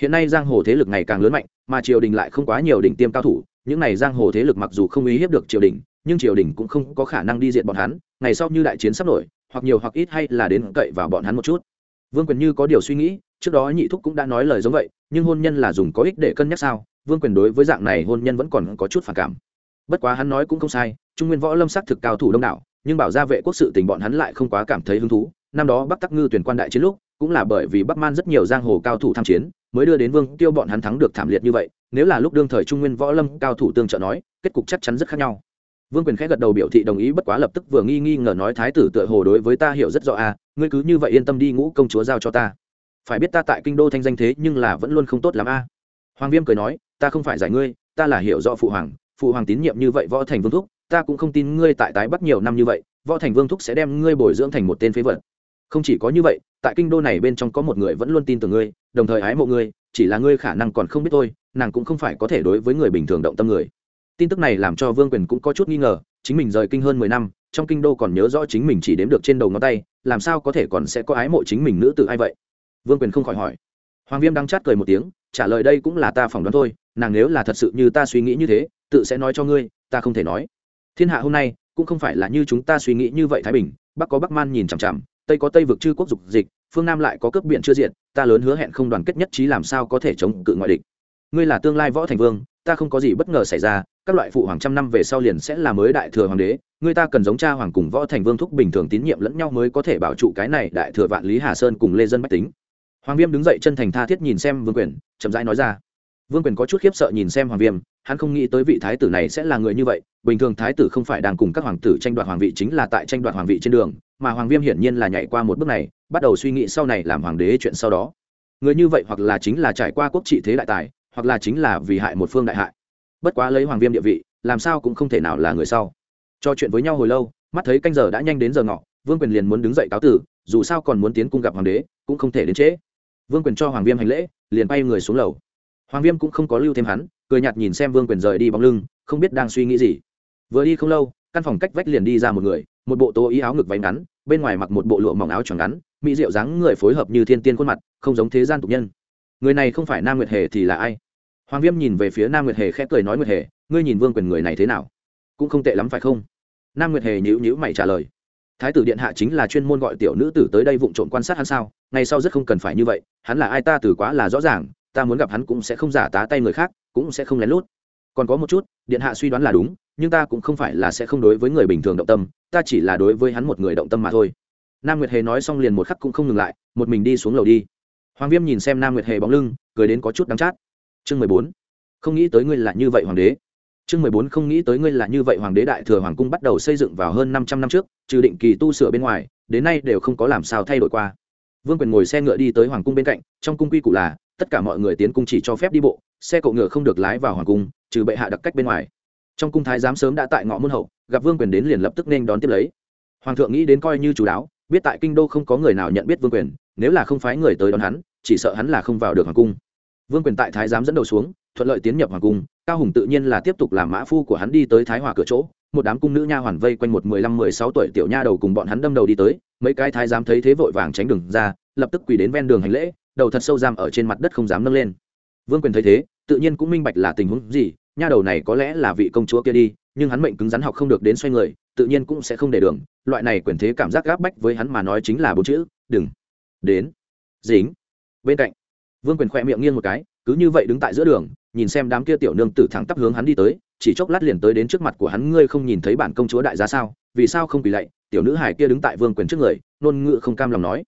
S1: Hiện nay giang hồ thế lực ngày càng lớn mạnh, mà triều đình lại không quá nhiều đỉnh tiêm cao thủ, những này giang hồ thế lực mặc dù không uy hiếp được triều đình, nhưng triều đình cũng không có khả năng đi diện bọn hắn, ngày sau như đại chiến sắp nổi, hoặc nhiều hoặc ít hay là đến cậy vào bọn hắn một chút. Vương quyền như có điều suy nghĩ, trước đó nhị thúc cũng đã nói lời giống vậy, nhưng hôn nhân là dùng có ích để cân nhắc sao? Vương quyền đối với dạng này hôn nhân vẫn còn có chút phản cảm. Bất quá hắn nói cũng không sai, trung nguyên võ lâm sắc thực cao thủ đông đảo nhưng bảo gia vệ quốc sự tình bọn hắn lại không quá cảm thấy hứng thú. Năm đó bắc tắc ngư tuyển quan đại chiến lúc, cũng là bởi vì bắc man rất nhiều giang hồ cao thủ tham chiến, mới đưa đến vương tiêu bọn hắn thắng được thảm liệt như vậy. Nếu là lúc đương thời trung nguyên võ lâm cao thủ tương trợ nói, kết cục chắc chắn rất khác nhau. Vương quyền khẽ gật đầu biểu thị đồng ý, bất quá lập tức vừa nghi nghi ngờ nói thái tử tựa hồ đối với ta hiểu rất rõ à ngươi cứ như vậy yên tâm đi, ngũ công chúa giao cho ta. Phải biết ta tại kinh đô thanh danh thế nhưng là vẫn luôn không tốt lắm a. Hoàng viêm cười nói, ta không phải giải ngươi, ta là hiểu rõ phụ hoàng phụ hoàng tín nhiệm như vậy võ thành vương thúc ta cũng không tin ngươi tại tái bắc nhiều năm như vậy, võ thành vương thúc sẽ đem ngươi bồi dưỡng thành một tên phế vật. Không chỉ có như vậy, tại kinh đô này bên trong có một người vẫn luôn tin tưởng ngươi, đồng thời ái mộ ngươi, chỉ là ngươi khả năng còn không biết tôi nàng cũng không phải có thể đối với người bình thường động tâm người. Tin tức này làm cho vương quyền cũng có chút nghi ngờ, chính mình rời kinh hơn mười năm, trong kinh đô còn nhớ rõ chính mình chỉ đếm được trên đầu ngón tay, làm sao có thể còn sẽ có ái mộ chính mình nữ tự ai vậy? Vương quyền không khỏi hỏi. Hoàng viêm đang chát cười một tiếng, trả lời đây cũng là ta phỏng đoán thôi, nàng nếu là thật sự như ta suy nghĩ như thế, tự sẽ nói cho ngươi, ta không thể nói thiên hạ hôm nay cũng không phải là như chúng ta suy nghĩ như vậy thái bình bắc có bắc man nhìn chằm chằm tây có tây vực chư quốc dục dịch phương nam lại có cướp biện chưa diện ta lớn hứa hẹn không đoàn kết nhất trí làm sao có thể chống cự ngoại địch ngươi là tương lai võ thành vương ta không có gì bất ngờ xảy ra các loại phụ hoàng trăm năm về sau liền sẽ là mới đại thừa hoàng đế người ta cần giống cha hoàng cùng võ thành vương thúc bình thường tín nhiệm lẫn nhau mới có thể bảo trụ cái này đại thừa vạn lý hà sơn cùng lê dân bách tính hoàng viêm đứng dậy chân thành tha thiết nhìn xem vương quyền chậm rãi nói ra vương quyền có chút khiếp sợ nhìn xem hoàng viêm hắn không nghĩ tới vị thái tử này sẽ là người như vậy, bình thường thái tử không phải đang cùng các hoàng tử tranh đoạt hoàng vị chính là tại tranh đoạt hoàng vị trên đường, mà hoàng viêm hiển nhiên là nhảy qua một bước này, bắt đầu suy nghĩ sau này làm hoàng đế chuyện sau đó. Người như vậy hoặc là chính là trải qua quốc trị thế đại tài, hoặc là chính là vì hại một phương đại hại. Bất quá lấy hoàng viêm địa vị, làm sao cũng không thể nào là người sau. Cho chuyện với nhau hồi lâu, mắt thấy canh giờ đã nhanh đến giờ ngọ, vương quyền liền muốn đứng dậy cáo tử, dù sao còn muốn tiến cung gặp hoàng đế, cũng không thể đến trễ. Vương quyền cho hoàng viêm hành lễ, liền bay người xuống lầu. Hoàng viêm cũng không có lưu thêm hắn cười nhạt nhìn xem vương quyền rời đi bóng lưng, không biết đang suy nghĩ gì. Vừa đi không lâu, căn phòng cách vách liền đi ra một người, một bộ tố ý áo ngực váy ngắn, bên ngoài mặc một bộ lụa mỏng áo choàng ngắn, mỹ diệu dáng người phối hợp như thiên tiên khuôn mặt, không giống thế gian tục nhân. Người này không phải nam nguyệt hề thì là ai? Hoàng viêm nhìn về phía nam nguyệt hề khẽ cười nói nguyệt hề, ngươi nhìn vương quyền người này thế nào? Cũng không tệ lắm phải không? Nam nguyệt hề nhữ nhữ mày trả lời. Thái tử điện hạ chính là chuyên môn gọi tiểu nữ tử tới đây vụng trộm quan sát hắn sao? Ngày sau rất không cần phải như vậy, hắn là ai ta từ quá là rõ ràng, ta muốn gặp hắn cũng sẽ không giả tá tay người khác cũng sẽ không lén lút. Còn có một chút, điện hạ suy đoán là đúng, nhưng ta cũng không phải là sẽ không đối với người bình thường động tâm, ta chỉ là đối với hắn một người động tâm mà thôi. Nam nguyệt hề nói xong liền một khắc cũng không ngừng lại, một mình đi xuống lầu đi. Hoàng viêm nhìn xem nam nguyệt hề bóng lưng, cười đến có chút đắng chát. Chương mười bốn, không nghĩ tới ngươi là như vậy hoàng đế. Chương mười bốn, không nghĩ tới ngươi là như vậy hoàng đế đại thừa hoàng cung bắt đầu xây dựng vào hơn năm trăm năm trước, trừ định kỳ tu sửa bên ngoài, đến nay đều không có làm sao thay đổi qua. Vương quyền ngồi xe ngựa đi tới hoàng cung bên cạnh, trong cung quy củ là tất cả mọi người tiến cung chỉ cho phép đi bộ, xe cộ ngựa không được lái vào hoàng cung, trừ bệ hạ đặc cách bên ngoài. Trong cung thái giám sớm đã tại ngõ môn hậu, gặp vương quyền đến liền lập tức nên đón tiếp lấy. Hoàng thượng nghĩ đến coi như chú đáo, biết tại kinh đô không có người nào nhận biết vương quyền, nếu là không phái người tới đón hắn, chỉ sợ hắn là không vào được hoàng cung. Vương quyền tại thái giám dẫn đầu xuống, thuận lợi tiến nhập hoàng cung, cao hùng tự nhiên là tiếp tục làm mã phu của hắn đi tới thái hòa cửa chỗ, một đám cung nữ nha hoàn vây quanh một mười lăm, mười sáu tuổi tiểu nha đầu cùng bọn hắn đâm đầu đi tới, mấy cái thái giám thấy thế vội vàng tránh đường ra, lập tức quỳ đến ven đường hành lễ đầu thật sâu giam ở trên mặt đất không dám nâng lên. Vương quyền thấy thế, tự nhiên cũng minh bạch là tình huống gì, nha đầu này có lẽ là vị công chúa kia đi, nhưng hắn mệnh cứng rắn học không được đến xoay người, tự nhiên cũng sẽ không để đường, loại này quyền thế cảm giác gáp bách với hắn mà nói chính là bốn chữ, đừng. Đến. Dính. Bên cạnh, vương quyền khỏe miệng nghiêng một cái, cứ như vậy đứng tại giữa đường, nhìn xem đám kia tiểu nương tử thẳng tắp hướng hắn đi tới, chỉ chốc lát liền tới đến trước mặt của hắn, ngươi không nhìn thấy bản công chúa đại gia sao? Vì sao không quỳ lạy? Tiểu nữ hải kia đứng tại vương quyền trước người nôn ngự không cam lòng nói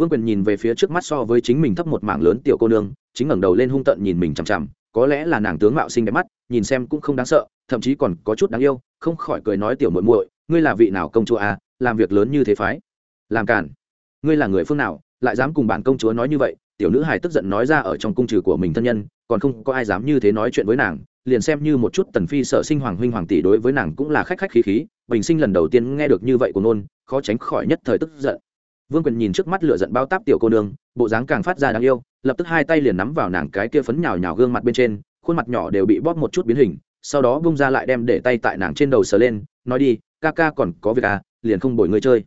S1: vương quyền nhìn về phía trước mắt so với chính mình thấp một mảng lớn tiểu cô nương, chính ngẩng đầu lên hung tận nhìn mình chằm chằm, có lẽ là nàng tướng mạo xinh đẹp mắt, nhìn xem cũng không đáng sợ, thậm chí còn có chút đáng yêu, không khỏi cười nói tiểu muội muội, ngươi là vị nào công chúa à làm việc lớn như thế phái? Làm cản ngươi là người phương nào, lại dám cùng bản công chúa nói như vậy? Tiểu nữ hài tức giận nói ra ở trong cung trừ của mình thân nhân, còn không có ai dám như thế nói chuyện với nàng, liền xem như một chút tần phi sợ sinh hoàng huynh hoàng tỷ đối với nàng cũng là khách khách khí khí, bình sinh lần đầu tiên nghe được như vậy của nôn, khó tránh khỏi nhất thời tức giận vương quyền nhìn trước mắt lửa giận bao táp tiểu cô nương, bộ dáng càng phát ra đáng yêu, lập tức hai tay liền nắm vào nàng cái kia phấn nhào nhào gương mặt bên trên, khuôn mặt nhỏ đều bị bóp một chút biến hình, sau đó bung ra lại đem để tay tại nàng trên đầu sờ lên, nói đi, ca ca còn có việc à liền không bồi ngươi chơi.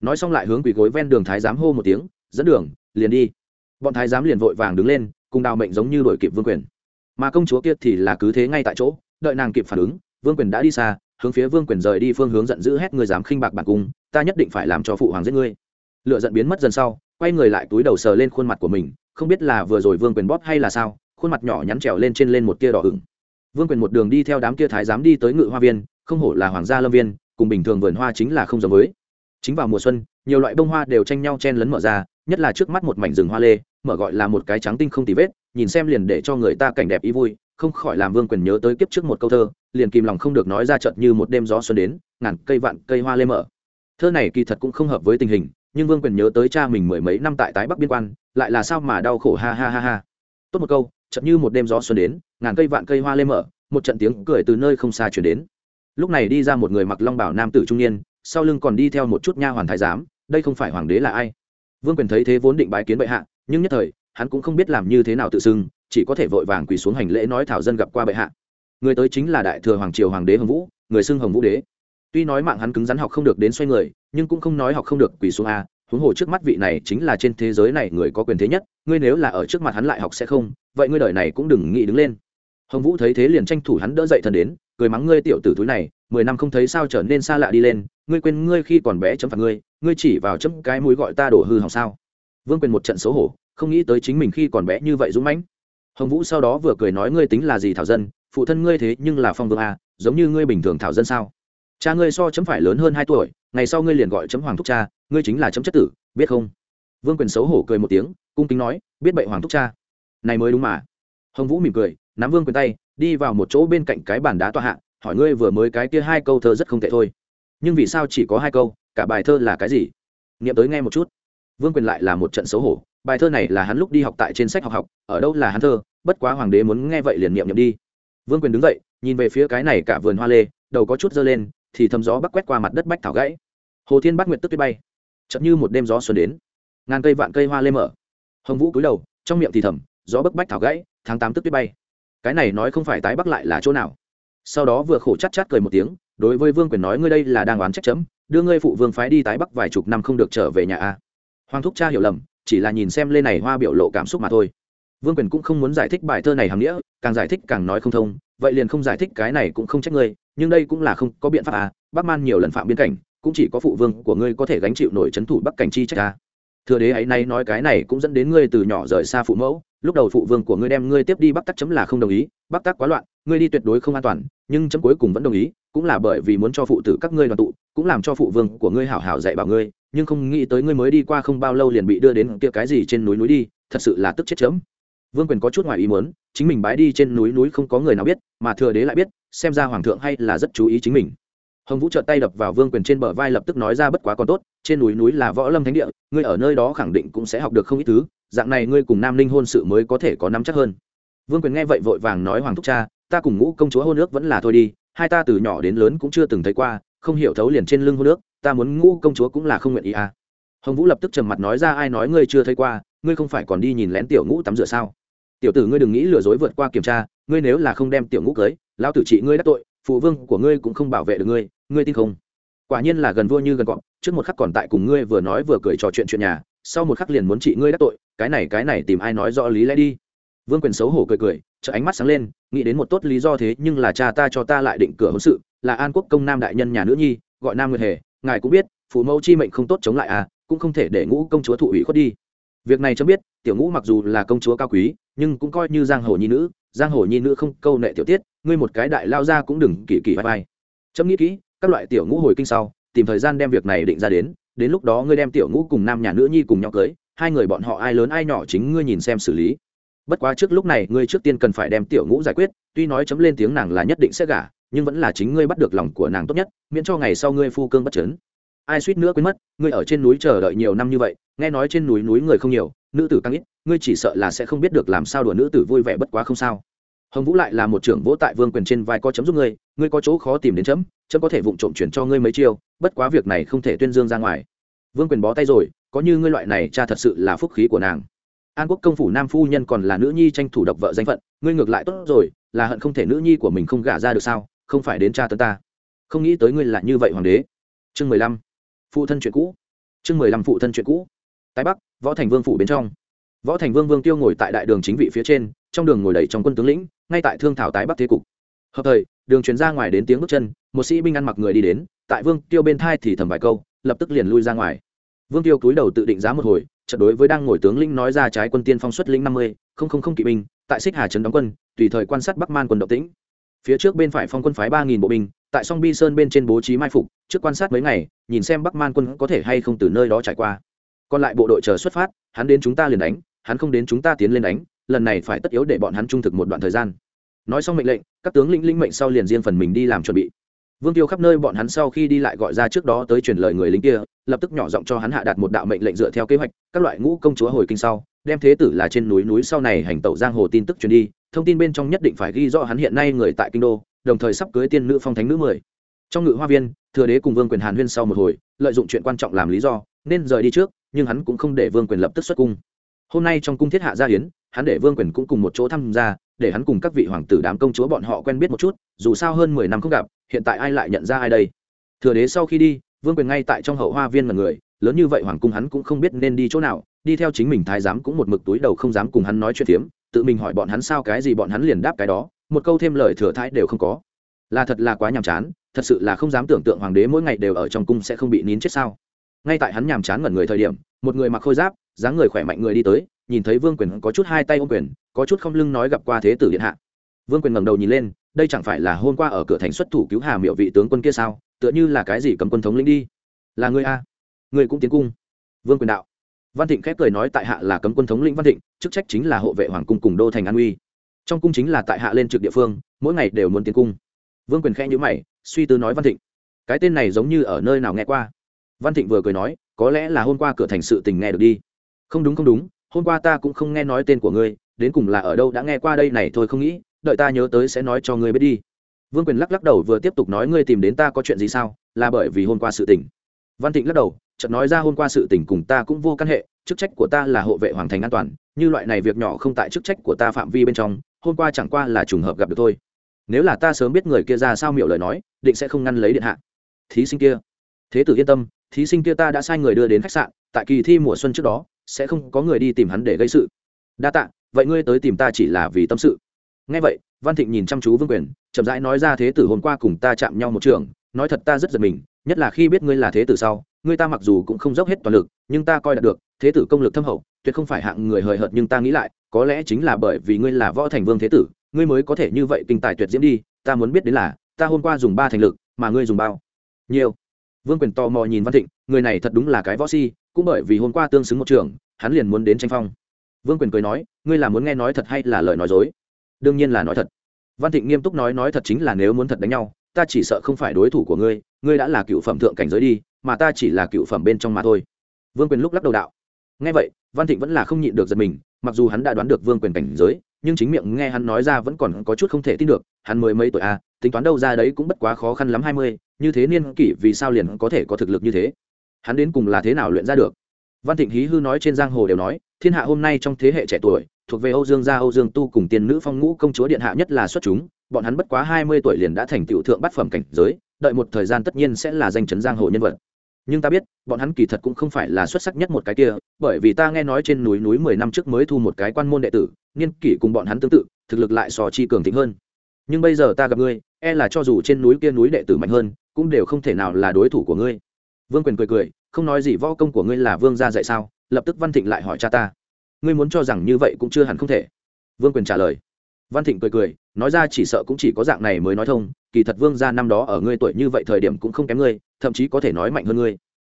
S1: Nói xong lại hướng quỳ gối ven đường thái giám hô một tiếng, dẫn đường, liền đi. Bọn thái giám liền vội vàng đứng lên, cùng đào mệnh giống như đổi kịp vương quyền. Mà công chúa kia thì là cứ thế ngay tại chỗ, đợi nàng kịp phản ứng, vương quyền đã đi xa, hướng phía vương quyền rời đi phương hướng giận dữ hét người dám khinh bạc bản cung, ta nhất định phải làm cho phụ hoàng giết ngươi lựa giận biến mất dần sau, quay người lại túi đầu sờ lên khuôn mặt của mình, không biết là vừa rồi vương quyền bóp hay là sao, khuôn mặt nhỏ nhắn trèo lên trên lên một tia đỏ ửng. Vương quyền một đường đi theo đám kia thái giám đi tới ngự hoa viên, không hổ là hoàng gia lâm viên, cùng bình thường vườn hoa chính là không giống với. Chính vào mùa xuân, nhiều loại bông hoa đều tranh nhau chen lấn mở ra, nhất là trước mắt một mảnh rừng hoa lê, mở gọi là một cái trắng tinh không tì vết, nhìn xem liền để cho người ta cảnh đẹp ý vui, không khỏi làm vương quyền nhớ tới kiếp trước một câu thơ, liền kìm lòng không được nói ra trận như một đêm gió xuân đến, ngàn cây vạn cây hoa lê mở. Thơ này kỳ thật cũng không hợp với tình hình nhưng vương quyền nhớ tới cha mình mười mấy năm tại tái bắc biên quan, lại là sao mà đau khổ, ha ha ha ha. Tốt một câu chậm như một đêm gió xuân đến, ngàn cây vạn cây hoa lê mở, một trận tiếng cười từ nơi không xa chuyển đến. Lúc này đi ra một người mặc long bảo nam tử trung niên, sau lưng còn đi theo một chút nha hoàn thái giám, đây không phải hoàng đế là ai? Vương quyền thấy thế vốn định bái kiến bệ hạ, nhưng nhất thời, hắn cũng không biết làm như thế nào tự xưng, chỉ có thể vội vàng quỳ xuống hành lễ nói thảo dân gặp qua bệ hạ. Người tới chính là đại thừa hoàng triều hoàng đế hồng vũ, người xưng hồng vũ đế tuy nói mạng hắn cứng rắn học không được đến xoay người, nhưng cũng không nói học không được quỳ xuống a, huống hồ trước mắt vị này chính là trên thế giới này người có quyền thế nhất, ngươi nếu là ở trước mặt hắn lại học sẽ không, vậy ngươi đời này cũng đừng nghĩ đứng lên. Hồng vũ thấy thế liền tranh thủ hắn đỡ dậy thần đến, cười mắng ngươi tiểu tử túi này, mười năm không thấy sao trở nên xa lạ đi lên, ngươi quên ngươi khi còn bé chấm phạt ngươi ngươi chỉ vào chấm cái mũi gọi ta đổ hư hỏng sao. Vương quyền một trận xấu hổ, không nghĩ tới chính mình khi còn bé như vậy dũng mãnh. Hồng vũ sau đó vừa cười nói ngươi tính là gì thảo dân, phụ thân ngươi thế nhưng là phong vương a, giống như ngươi bình thường thảo dân sao? Cha ngươi so chấm phải lớn hơn hai tuổi, ngày sau ngươi liền gọi chấm hoàng thúc cha, ngươi chính là chấm chất tử, biết không? Vương quyền xấu hổ cười một tiếng, cung kính nói, biết bậy hoàng thúc cha. Này mới đúng mà. Hồng vũ mỉm cười, nắm vương quyền tay, đi vào một chỗ bên cạnh cái bàn đá tọa hạ, hỏi ngươi vừa mới cái kia hai câu thơ rất không tệ thôi. Nhưng vì sao chỉ có hai câu, cả bài thơ là cái gì? Nghiệm tới nghe một chút. Vương quyền lại là một trận xấu hổ, bài thơ này là hắn lúc đi học tại trên sách học học, ở đâu là hắn thơ, bất quá hoàng đế muốn nghe vậy liền niệm niệm đi. Vương quyền đứng dậy, nhìn về phía cái này cả vườn hoa lê, đầu có chút dơ lên thì thầm gió bắc quét qua mặt đất bách thảo gãy. Hồ thiên bắc nguyệt tức tuyết bay. Chậm như một đêm gió xuân đến. Ngàn cây vạn cây hoa lê mở. Hồng vũ cúi đầu, trong miệng thì thầm, gió bấc bách thảo gãy, tháng tám tức tuyết bay. Cái này nói không phải tái bắc lại là chỗ nào? Sau đó vừa khổ chát chát cười một tiếng, đối với vương quyền nói ngươi đây là đang oán trách chấm, đưa ngươi phụ vương phái đi tái bắc vài chục năm không được trở về nhà a. Hoàng thúc cha hiểu lầm, chỉ là nhìn xem lê này hoa biểu lộ cảm xúc mà thôi. Vương quyền cũng không muốn giải thích bài thơ này hàm nghĩa, càng giải thích càng nói không thông, vậy liền không giải thích cái này cũng không trách ngươi nhưng đây cũng là không có biện pháp à bắc man nhiều lần phạm biên cảnh, cũng chỉ có phụ vương của ngươi có thể gánh chịu nổi c thủ bắc cảnh chi trách à. thừa đế ấy nay nói cái này cũng dẫn đến ngươi từ nhỏ rời xa phụ mẫu, lúc đầu phụ vương của ngươi đem ngươi tiếp đi bắc tắc chấm là không đồng ý, bắc tắc quá loạn, ngươi đi tuyệt đối không an toàn, nhưng chấm cuối cùng vẫn đồng ý, cũng là bởi vì muốn cho phụ tử các ngươi đoàn tụ, cũng làm cho phụ vương của ngươi hảo hảo dạy bảo ngươi, nhưng không nghĩ tới ngươi mới đi qua không bao lâu liền bị đưa đến kia cái gì trên núi núi đi, thật sự là tức chết chấm vương quyền có chút ngoài ý muốn chính mình bái đi trên núi núi không có người nào biết, mà thừa đế lại biết, xem ra hoàng thượng hay là rất chú ý chính mình. Hồng vũ trợt tay đập vào vương quyền trên bờ vai lập tức nói ra bất quá còn tốt, trên núi núi là võ lâm thánh địa, ngươi ở nơi đó khẳng định cũng sẽ học được không ít thứ, dạng này ngươi cùng nam ninh hôn sự mới có thể có nắm chắc hơn. Vương quyền nghe vậy vội vàng nói, hoàng thúc cha, ta cùng ngũ công chúa hôn ước vẫn là thôi đi, hai ta từ nhỏ đến lớn cũng chưa từng thấy qua, không hiểu thấu liền trên lưng hôn ước, ta muốn ngũ công chúa cũng là không nguyện ý à. Hồng vũ lập tức trầm mặt nói ra, ai nói ngươi chưa thấy qua, ngươi không phải còn đi nhìn lén tiểu ngũ tắm rửa sao? Tiểu tử ngươi đừng nghĩ lừa dối vượt qua kiểm tra, ngươi nếu là không đem tiểu ngũ cưới, lão tử trị ngươi đắc tội, phụ vương của ngươi cũng không bảo vệ được ngươi ngươi tin không? Quả nhiên là gần vua như gần cọp, trước một khắc còn tại cùng ngươi vừa nói vừa cười trò chuyện chuyện nhà, sau một khắc liền muốn trị ngươi đắc tội, cái này cái này tìm ai nói rõ lý lẽ đi. Vương quyền xấu hổ cười cười chợ ánh mắt sáng lên, nghĩ đến một tốt lý do thế nhưng là cha ta cho ta lại định cửa hôn sự, là an quốc công nam đại nhân nhà nữ nhi, gọi nam nguyệt hề, ngài cũng biết, phụ mẫu chi mệnh không tốt chống lại à cũng không thể để ngũ công chúa thụ ủy khuất đi. Việc này cho biết, tiểu ngũ mặc dù là công chúa cao quý nhưng cũng coi như giang hồ nhi nữ, giang hồ nhi nữ không câu nệ tiểu tiết, ngươi một cái đại lao ra cũng đừng kỳ kỳ vai vai. Chấm nghĩ kỹ, các loại tiểu ngũ hồi kinh sau, tìm thời gian đem việc này định ra đến đến lúc đó ngươi đem tiểu ngũ cùng nam nhà nữ nhi cùng nhau cưới, hai người bọn họ ai lớn ai nhỏ chính ngươi nhìn xem xử lý. Bất quá trước lúc này ngươi trước tiên cần phải đem tiểu ngũ giải quyết, tuy nói chấm lên tiếng nàng là nhất định sẽ gả, nhưng vẫn là chính ngươi bắt được lòng của nàng tốt nhất, miễn cho ngày sau ngươi phu cương bất chấn. Ai suýt nữa quên mất, ngươi ở trên núi chờ đợi nhiều năm như vậy, nghe nói trên núi núi người không nhiều, nữ tử càng ít ngươi chỉ sợ là sẽ không biết được làm sao đùa nữ tử vui vẻ bất quá không sao. Hồng vũ lại là một trưởng vỗ tại vương quyền trên vai có chấm giúp ngươi ngươi có chỗ khó tìm đến chấm chấm có thể vụng trộm chuyển cho ngươi mấy chiêu, bất quá việc này không thể tuyên dương ra ngoài. Vương quyền bó tay rồi, có như ngươi loại này cha thật sự là phúc khí của nàng. An quốc công phủ nam phu nhân còn là nữ nhi tranh thủ độc vợ danh phận, ngươi ngược lại tốt rồi, là hận không thể nữ nhi của mình không gả ra được sao, không phải đến cha tấn ta. Không nghĩ tới ngươi là như vậy hoàng đế. Chương mười lăm. Phụ thân chuyện cũ. Chương mười lăm phụ thân chuyện cũ. Tái bắc, võ thành vương phủ bên trong võ thành vương vương tiêu ngồi tại đại đường chính vị phía trên, trong đường ngồi đầy trong quân tướng lĩnh, ngay tại thương thảo tái bắc thế cục. Hợp thời, đường chuyển ra ngoài đến tiếng bước chân, một sĩ binh ăn mặc người đi đến, tại vương tiêu bên thai thì thầm vài câu, lập tức liền lui ra ngoài. Vương tiêu cúi đầu tự định giá một hồi trận đối với đang ngồi tướng lĩnh nói ra trái quân tiên phong xuất lĩnh năm mươi, không không không kỵ binh, tại xích hà trấn đóng quân, tùy thời quan sát bắc man quân động tĩnh. Phía trước bên phải phong quân phái ba nghìn bộ binh, tại song bi sơn bên trên bố trí mai phục, trước quan sát mấy ngày, nhìn xem bắc man quân có thể hay không từ nơi đó trải qua. Còn lại bộ đội chờ xuất phát, hắn đến chúng ta liền đánh hắn không đến chúng ta tiến lên đánh, lần này phải tất yếu để bọn hắn trung thực một đoạn thời gian. Nói xong mệnh lệnh, các tướng lĩnh linh mệnh sau liền riêng phần mình đi làm chuẩn bị. Vương tiêu khắp nơi bọn hắn sau khi đi lại gọi ra trước đó tới truyền lời người lính kia, lập tức nhỏ giọng cho hắn hạ đạt một đạo mệnh lệnh dựa theo kế hoạch, các loại ngũ công chúa hồi kinh sau, đem thế tử là trên núi núi sau này hành tẩu giang hồ tin tức truyền đi, thông tin bên trong nhất định phải ghi rõ hắn hiện nay người tại kinh đô, đồng thời sắp cưới tiên nữ phong thánh nữ mười. Trong ngự hoa viên, thừa đế cùng vương quyền hàn huyên sau một hồi, lợi dụng chuyện quan trọng làm lý do, nên rời đi trước, nhưng hắn cũng không để vương quyền lập tức xuất cung hôm nay trong cung thiết hạ gia hiến hắn để vương quyền cũng cùng một chỗ tham gia, để hắn cùng các vị hoàng tử đám công chúa bọn họ quen biết một chút, dù sao hơn mười năm không gặp, hiện tại ai lại nhận ra ai đây? Thừa đế sau khi đi, vương quyền ngay tại trong hậu hoa viên mật người, lớn như vậy hoàng cung hắn cũng không biết nên đi chỗ nào, đi theo chính mình thái giám cũng một mực túi đầu không dám cùng hắn nói chuyện phiếm, tự mình hỏi bọn hắn sao cái gì bọn hắn liền đáp cái đó, một câu thêm lời thừa thái đều không có. Là thật là quá nhàm chán, thật sự là không dám tưởng tượng hoàng đế mỗi ngày đều ở trong cung sẽ không bị nín chết sao. Ngay tại hắn nhàm chán ngẩn người thời điểm, một người mặc khôi giáp dáng người khỏe mạnh người đi tới, nhìn thấy vương quyền có chút hai tay ôm quyền, có chút không lưng nói gặp qua thế tử điện hạ. Vương quyền ngẩng đầu nhìn lên, đây chẳng phải là hôm qua ở cửa thành xuất thủ cứu hà miệu vị tướng quân kia sao? Tựa như là cái gì cầm quân thống lĩnh đi? Là người a? Người cũng tiến cung. Vương quyền đạo. Văn thịnh khép cười nói tại hạ là cấm quân thống lĩnh văn thịnh, chức trách chính là hộ vệ hoàng cung cùng đô thành an uy. Trong cung chính là tại hạ lên trực địa phương, mỗi ngày đều muốn tiến cung. Vương quyền khẽ nhữ mày, suy tư nói văn thịnh, cái tên này giống như ở nơi nào nghe qua? Văn thịnh vừa cười nói, có lẽ là hôm qua cửa thành sự tình nghe được đi không đúng không đúng, hôm qua ta cũng không nghe nói tên của ngươi, đến cùng là ở đâu đã nghe qua đây này thôi không nghĩ, đợi ta nhớ tới sẽ nói cho ngươi biết đi. Vương quyền lắc lắc đầu vừa tiếp tục nói ngươi tìm đến ta có chuyện gì sao, là bởi vì hôm qua sự tình. Văn thịnh lắc đầu, chợt nói ra hôm qua sự tình cùng ta cũng vô căn hệ, chức trách của ta là hộ vệ hoàng thành an toàn, như loại này việc nhỏ không tại chức trách của ta phạm vi bên trong, hôm qua chẳng qua là trùng hợp gặp được thôi. Nếu là ta sớm biết người kia ra sao miệu lời nói, định sẽ không ngăn lấy điện hạ. Thí sinh kia. Thế tử yên tâm, thí sinh kia ta đã sai người đưa đến khách sạn, tại kỳ thi mùa xuân trước đó sẽ không có người đi tìm hắn để gây sự. Đa tạ, vậy ngươi tới tìm ta chỉ là vì tâm sự. Ngay vậy, văn thịnh nhìn chăm chú vương quyền, chậm rãi nói ra thế tử hôm qua cùng ta chạm nhau một trường, nói thật ta rất giật mình, nhất là khi biết ngươi là thế tử sau, ngươi ta mặc dù cũng không dốc hết toàn lực, nhưng ta coi đạt được, thế tử công lực thâm hậu, tuyệt không phải hạng người hời hợt nhưng ta nghĩ lại, có lẽ chính là bởi vì ngươi là võ thành vương thế tử, ngươi mới có thể như vậy kinh tài tuyệt diễm đi, ta muốn biết đến là, ta hôm qua dùng ba thành lực, mà ngươi dùng bao? Nhiều vương quyền tò mò nhìn văn thịnh người này thật đúng là cái võ si cũng bởi vì hôm qua tương xứng một trường hắn liền muốn đến tranh phong. Vương quyền cười nói ngươi là muốn nghe nói thật hay là lời nói dối? Đương nhiên là nói thật. Văn thịnh nghiêm túc nói nói thật chính là nếu muốn thật đánh nhau ta chỉ sợ không phải đối thủ của ngươi ngươi đã là cựu phẩm thượng cảnh giới đi mà ta chỉ là cựu phẩm bên trong mà thôi. Vương quyền lúc lắc đầu đạo. Nghe vậy văn thịnh vẫn là không nhịn được giật mình mặc dù hắn đã đoán được vương quyền cảnh giới nhưng chính miệng nghe hắn nói ra vẫn còn có chút không thể tin được hắn mới mấy tuổi a à, tính toán đâu ra đấy cũng bất quá khó khăn lắm hai mươi như thế niên kỷ vì sao liền có thể có thực lực như thế? Hắn đến cùng là thế nào luyện ra được? Văn thịnh hí hư nói trên giang hồ đều nói, thiên hạ hôm nay trong thế hệ trẻ tuổi, thuộc về âu dương gia, âu dương tu cùng tiên nữ phong ngũ công chúa điện hạ nhất là xuất chúng, bọn hắn bất quá hai mươi tuổi liền đã thành tựu thượng bát phẩm cảnh giới, đợi một thời gian tất nhiên sẽ là danh chấn giang hồ nhân vật. Nhưng ta biết, bọn hắn kỳ thật cũng không phải là xuất sắc nhất một cái kia, bởi vì ta nghe nói trên núi núi mười năm trước mới thu một cái quan môn đệ tử, niên kỷ cùng bọn hắn tương tự, thực lực lại sò chi cường thịnh hơn nhưng bây giờ ta gặp ngươi e là cho dù trên núi kia núi đệ tử mạnh hơn, cũng đều không thể nào là đối thủ của ngươi. Vương quyền cười cười, không nói gì võ công của ngươi là vương gia dạy sao, lập tức văn thịnh lại hỏi cha ta. Ngươi muốn cho rằng như vậy cũng chưa hẳn không thể. Vương quyền trả lời. Văn thịnh cười cười, nói ra chỉ sợ cũng chỉ có dạng này mới nói thông, kỳ thật vương gia năm đó ở ngươi tuổi như vậy thời điểm cũng không kém ngươi, thậm chí có thể nói mạnh hơn ngươi.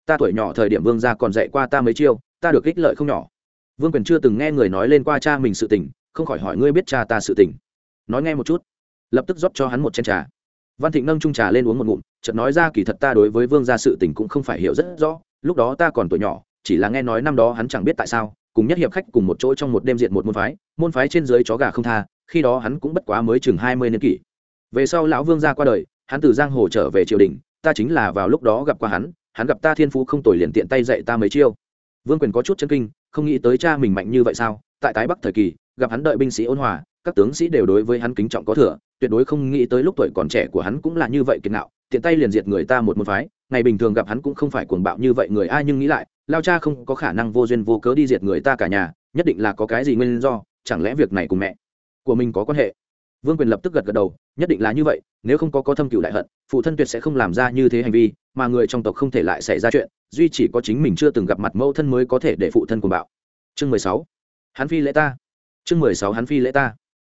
S1: Ta tuổi nhỏ thời điểm vương gia còn dạy qua ta mấy chiêu, ta được ích lợi không nhỏ. Vương quyền chưa từng nghe người nói lên qua cha mình sự tình, không khỏi hỏi ngươi biết cha ta sự tình. Nói nghe một chút lập tức rót cho hắn một chén trà. Văn thịnh nâng trung trà lên uống một ngụm, chợt nói ra kỳ thật ta đối với vương gia sự tình cũng không phải hiểu rất rõ, lúc đó ta còn tuổi nhỏ, chỉ là nghe nói năm đó hắn chẳng biết tại sao, cùng nhất hiệp khách cùng một chỗ trong một đêm diện một môn phái môn phái trên dưới chó gà không tha, khi đó hắn cũng bất quá mới chừng hai mươi niên kỷ. Về sau lão vương gia qua đời, hắn từ giang hồ trở về triều đình, ta chính là vào lúc đó gặp qua hắn hắn gặp ta thiên phú không tồi liền tiện tay dạy ta mấy chiêu. Vương quyền có chút chân kinh, không nghĩ tới cha mình mạnh như vậy sao, tại tái bắc thời kỳ, gặp hắn đợi binh sĩ ôn hòa, các tướng sĩ đều đối với hắn kính trọng có thừa tuyệt đối không nghĩ tới lúc tuổi còn trẻ của hắn cũng là như vậy kiệt nạo tiện tay liền diệt người ta một môn phái, ngày bình thường gặp hắn cũng không phải cuồng bạo như vậy người ai nhưng nghĩ lại, lao cha không có khả năng vô duyên vô cớ đi diệt người ta cả nhà, nhất định là có cái gì nguyên do, chẳng lẽ việc này cùng mẹ của mình có quan hệ? Vương quyền lập tức gật gật đầu, nhất định là như vậy, nếu không có có thâm cựu đại hận, phụ thân tuyệt sẽ không làm ra như thế hành vi, mà người trong tộc không thể lại xảy ra chuyện, duy chỉ có chính mình chưa từng gặp mặt mẫu thân mới có thể để phụ thân cùng bạo. Chương mười sáu, hắn phi lễ ta. Chương mười sáu, hắn phi lễ ta.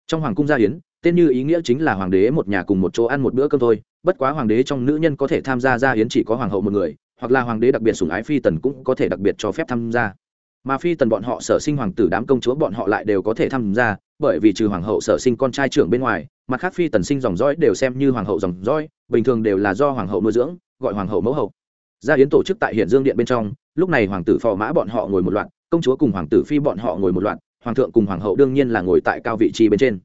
S1: Trong hoàng cung gia hiến tên như ý nghĩa chính là hoàng đế một nhà cùng một chỗ ăn một bữa cơm thôi, bất quá hoàng đế trong nữ nhân có thể tham gia gia hiến chỉ có hoàng hậu một người, hoặc là hoàng đế đặc biệt sủng ái phi tần cũng có thể đặc biệt cho phép tham gia. Mà phi tần bọn họ sở sinh hoàng tử đám công chúa bọn họ lại đều có thể tham gia, bởi vì trừ hoàng hậu sở sinh con trai trưởng bên ngoài, mặt khác phi tần sinh dòng dõi đều xem như hoàng hậu dòng dõi, bình thường đều là do hoàng hậu nuôi dưỡng, gọi hoàng hậu mẫu hậu. Gia yến tổ chức tại hiện dương điện bên trong, lúc này hoàng tử phò mã bọn họ ngồi một loạt, công chúa cùng hoàng tử phi bọn họ ngồi một loạt, hoàng thượng cùng hoàng hậu đương nhiên là ngồi tại cao vị trí bên trên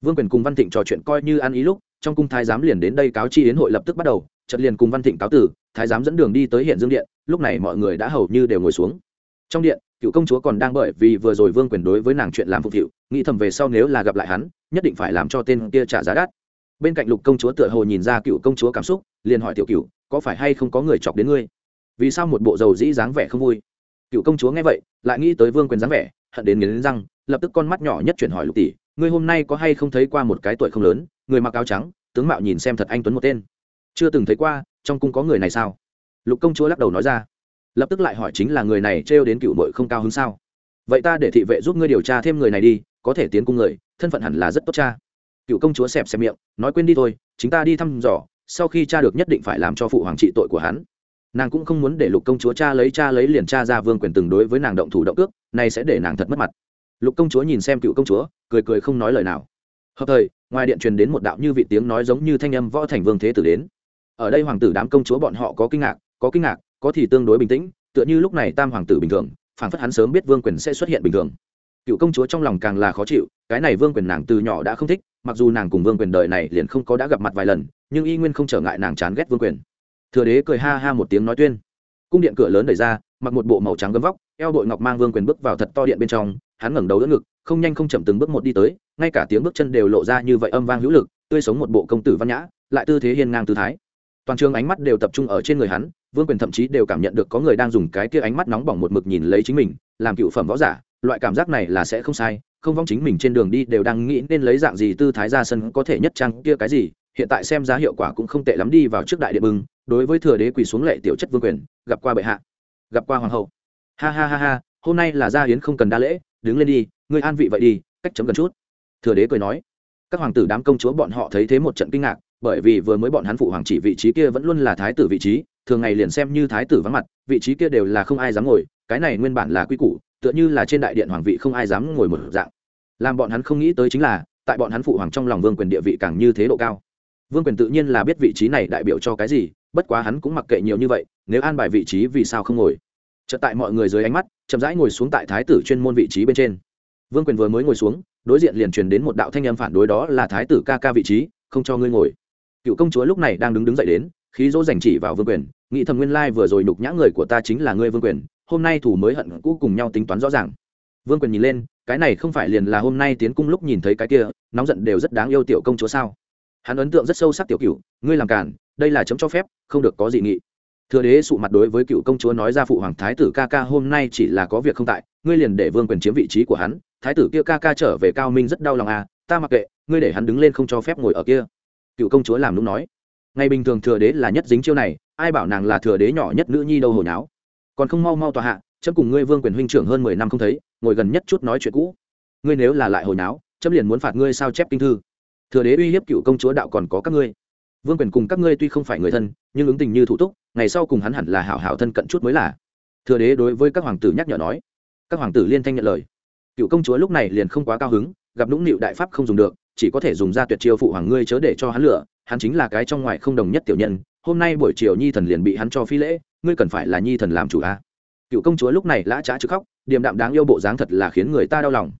S1: vương quyền cùng văn thịnh trò chuyện coi như ăn ý lúc, trong cung thái giám liền đến đây cáo chi yến hội lập tức bắt đầu, chợt liền cùng văn thịnh cáo tử, thái giám dẫn đường đi tới hiện dương điện, lúc này mọi người đã hầu như đều ngồi xuống. Trong điện, cựu công chúa còn đang bởi vì vừa rồi vương quyền đối với nàng chuyện làm phục vụ, nghĩ thầm về sau nếu là gặp lại hắn, nhất định phải làm cho tên kia trả giá đắt. Bên cạnh lục công chúa tựa hồ nhìn ra cựu công chúa cảm xúc, liền hỏi tiểu cựu có phải hay không có người chọc đến ngươi? Vì sao một bộ dầu dĩ dáng vẻ không vui? Cựu công chúa nghe vậy, lại nghĩ tới vương quyền dáng vẻ hận đến nghiến răng, lập tức con mắt nhỏ nhất chuyển hỏi lục tỷ, ngươi hôm nay có hay không thấy qua một cái tuổi không lớn, người mặc áo trắng, tướng mạo nhìn xem thật anh tuấn một tên. Chưa từng thấy qua, trong cung có người này sao? Lục công chúa lắc đầu nói ra. Lập tức lại hỏi chính là người này trêu đến cựu mội không cao hứng sao? Vậy ta để thị vệ giúp ngươi điều tra thêm người này đi, có thể tiến cung người, thân phận hẳn là rất tốt cha. Cựu công chúa xẹp xẹp miệng, nói quên đi thôi chúng ta đi thăm dò, sau khi cha được nhất định phải làm cho phụ hoàng trị tội của hắn nàng cũng không muốn để lục công chúa cha lấy cha lấy liền cha ra vương quyền từng đối với nàng động thủ động ước này sẽ để nàng thật mất mặt. Lục công chúa nhìn xem cựu công chúa, cười cười không nói lời nào. Hợp thời, ngoài điện truyền đến một đạo như vị tiếng nói giống như thanh âm võ thành vương thế tử đến. Ở đây hoàng tử đám công chúa bọn họ có kinh ngạc, có kinh ngạc, có thì tương đối bình tĩnh, tựa như lúc này tam hoàng tử bình thường phản phất hắn sớm biết vương quyền sẽ xuất hiện bình thường. Cựu công chúa trong lòng càng là khó chịu, cái này vương quyền nàng từ nhỏ đã không thích, mặc dù nàng cùng vương quyền đời này liền không có đã gặp mặt vài lần, nhưng y nguyên không trở ngại nàng chán ghét vương quyền thừa đế cười ha ha một tiếng nói tuyên. Cung điện cửa lớn đẩy ra, mặc một bộ màu trắng gấm vóc, eo đội ngọc mang vương quyền bước vào thật to điện bên trong, hắn ngẩng đầu đỡ ngực, không nhanh không chậm từng bước một đi tới, ngay cả tiếng bước chân đều lộ ra như vậy âm vang hữu lực, tươi sống một bộ công tử văn nhã, lại tư thế hiên ngang tư thái. Toàn trường ánh mắt đều tập trung ở trên người hắn, vương quyền thậm chí đều cảm nhận được có người đang dùng cái kia ánh mắt nóng bỏng một mực nhìn lấy chính mình, làm cựu phẩm võ giả, loại cảm giác này là sẽ không sai, không vong chính mình trên đường đi đều đang nghĩ nên lấy dạng gì tư thái ra sân có thể nhất trang kia cái gì, hiện tại xem giá hiệu quả cũng không tệ lắm đi vào trước đại điện bưng đối với thừa đế quỳ xuống lệ tiểu chất vương quyền, gặp qua bệ hạ, gặp qua hoàng hậu. Ha ha ha ha, hôm nay là gia hiến không cần đa lễ, đứng lên đi, ngươi an vị vậy đi, cách chấm gần chút. Thừa đế cười nói. Các hoàng tử đám công chúa bọn họ thấy thế một trận kinh ngạc, bởi vì vừa mới bọn hắn phụ hoàng chỉ vị trí kia vẫn luôn là thái tử vị trí, thường ngày liền xem như thái tử vắng mặt, vị trí kia đều là không ai dám ngồi, cái này nguyên bản là quy củ, tựa như là trên đại điện hoàng vị không ai dám ngồi một dạng. Làm bọn hắn không nghĩ tới chính là, tại bọn hắn phụ hoàng trong lòng vương quyền địa vị càng như thế độ cao. Vương quyền tự nhiên là biết vị trí này đại biểu cho cái gì bất quá hắn cũng mặc kệ nhiều như vậy, nếu an bài vị trí vì sao không ngồi? Chợt tại mọi người dưới ánh mắt, chậm rãi ngồi xuống tại thái tử chuyên môn vị trí bên trên. Vương quyền vừa mới ngồi xuống, đối diện liền truyền đến một đạo thanh âm phản đối đó là thái tử ca ca vị trí, không cho ngươi ngồi. Cựu công chúa lúc này đang đứng đứng dậy đến, khí dỗ dành chỉ vào vương quyền, nghĩ thầm nguyên lai vừa rồi nhục nhã người của ta chính là ngươi vương quyền, hôm nay thủ mới hận cũ cùng nhau tính toán rõ ràng. Vương quyền nhìn lên, cái này không phải liền là hôm nay tiến cung lúc nhìn thấy cái kia, nóng giận đều rất đáng yêu tiểu công chúa sao? Hắn ấn tượng rất sâu sắc tiểu cựu ngươi làm cản đây là chấm cho phép, không được có dị nghị. Thừa đế sụ mặt đối với cựu công chúa nói ra phụ hoàng thái tử ca ca, hôm nay chỉ là có việc không tại, ngươi liền để vương quyền chiếm vị trí của hắn, thái tử kia ca ca trở về cao minh rất đau lòng à ta mặc kệ, ngươi để hắn đứng lên không cho phép ngồi ở kia. Cựu công chúa làm lúc nói. Ngày bình thường thừa đế là nhất dính chiêu này, ai bảo nàng là thừa đế nhỏ nhất nữ nhi đâu hồi náo. Còn không mau mau tòa hạ, chấm cùng ngươi vương quyền huynh trưởng hơn mười năm không thấy, ngồi gần nhất chút nói chuyện cũ. Ngươi nếu là lại hồi náo, chấm liền muốn phạt ngươi sao chép kinh thư thừa đế uy hiếp cựu công chúa đạo còn có các ngươi. Vương quyền cùng các ngươi tuy không phải người thân, nhưng ứng tình như thủ túc, ngày sau cùng hắn hẳn là hảo hảo thân cận chút mới là. Thừa đế đối với các hoàng tử nhắc nhở nói. Các hoàng tử liên thanh nhận lời. Cựu công chúa lúc này liền không quá cao hứng, gặp nũng nịu đại pháp không dùng được, chỉ có thể dùng ra tuyệt chiêu phụ hoàng ngươi chớ để cho hắn lựa, hắn chính là cái trong ngoài không đồng nhất tiểu nhân, hôm nay buổi chiều nhi thần liền bị hắn cho phi lễ, ngươi cần phải là nhi thần làm chủ a. À. cựu công chúa lúc này lã trá chứ khóc, điềm đạm đáng yêu bộ dáng thật là khiến người ta đau lòng.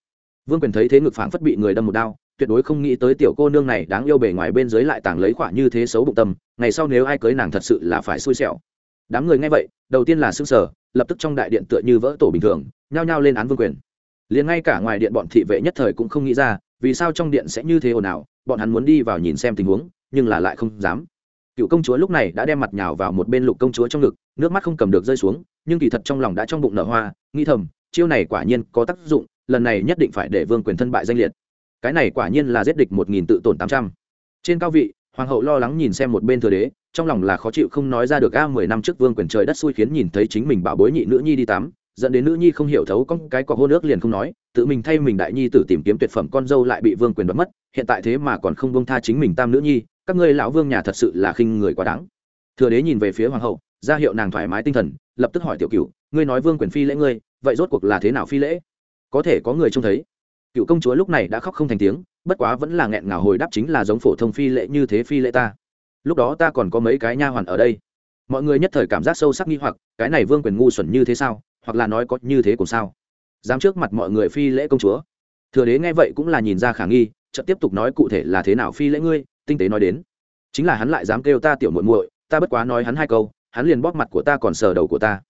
S1: Vương quyền thấy thế ngực phảng phất bị người đâm một đao tuyệt đối không nghĩ tới tiểu cô nương này đáng yêu bề ngoài bên dưới lại tàng lấy khỏa như thế xấu bụng tâm, ngày sau nếu ai cưới nàng thật sự là phải xui xẻo. Đám người nghe vậy, đầu tiên là xương sở lập tức trong đại điện tựa như vỡ tổ bình thường, nhao nhao lên án vương quyền. Liền ngay cả ngoài điện bọn thị vệ nhất thời cũng không nghĩ ra, vì sao trong điện sẽ như thế ồn ào, bọn hắn muốn đi vào nhìn xem tình huống, nhưng là lại không dám. Cựu công chúa lúc này đã đem mặt nhào vào một bên lục công chúa trong ngực, nước mắt không cầm được rơi xuống, nhưng kỳ thật trong lòng đã trong bụng nở hoa, nghĩ thầm, chiêu này quả nhiên có tác dụng, lần này nhất định phải để vương quyền thân bại danh liệt cái này quả nhiên là giết địch một nghìn tự tổn tám trăm. Trên cao vị, hoàng hậu lo lắng nhìn xem một bên thừa đế, trong lòng là khó chịu không nói ra được, a, mười năm trước vương quyền trời đất xui khiến nhìn thấy chính mình bảo bối nhị nữ nhi đi tắm, dẫn đến nữ nhi không hiểu thấu con cái cọc hôn nước liền không nói, tự mình thay mình đại nhi tử tìm kiếm tuyệt phẩm con dâu lại bị vương quyền đoạt mất, hiện tại thế mà còn không bông tha chính mình tam nữ nhi, các ngươi lão vương nhà thật sự là khinh người quá đáng. Thừa đế nhìn về phía hoàng hậu, ra hiệu nàng thoải mái tinh thần, lập tức hỏi tiểu cựu ngươi nói vương quyền phi lễ ngươi, vậy rốt cuộc là thế nào phi lễ? Có thể có người trông thấy cựu công chúa lúc này đã khóc không thành tiếng, bất quá vẫn là nghẹn ngào hồi đáp chính là giống phổ thông phi lễ như thế phi lễ ta. Lúc đó ta còn có mấy cái nha hoàn ở đây. Mọi người nhất thời cảm giác sâu sắc nghi hoặc, cái này vương quyền ngu xuẩn như thế sao? Hoặc là nói có như thế cũng sao? Dám trước mặt mọi người phi lễ công chúa. Thừa đế nghe vậy cũng là nhìn ra khả nghi, chợt tiếp tục nói cụ thể là thế nào phi lễ ngươi, tinh tế nói đến. Chính là hắn lại dám kêu ta tiểu muội muội, ta bất quá nói hắn hai câu, hắn liền bóp mặt của ta còn sờ đầu của ta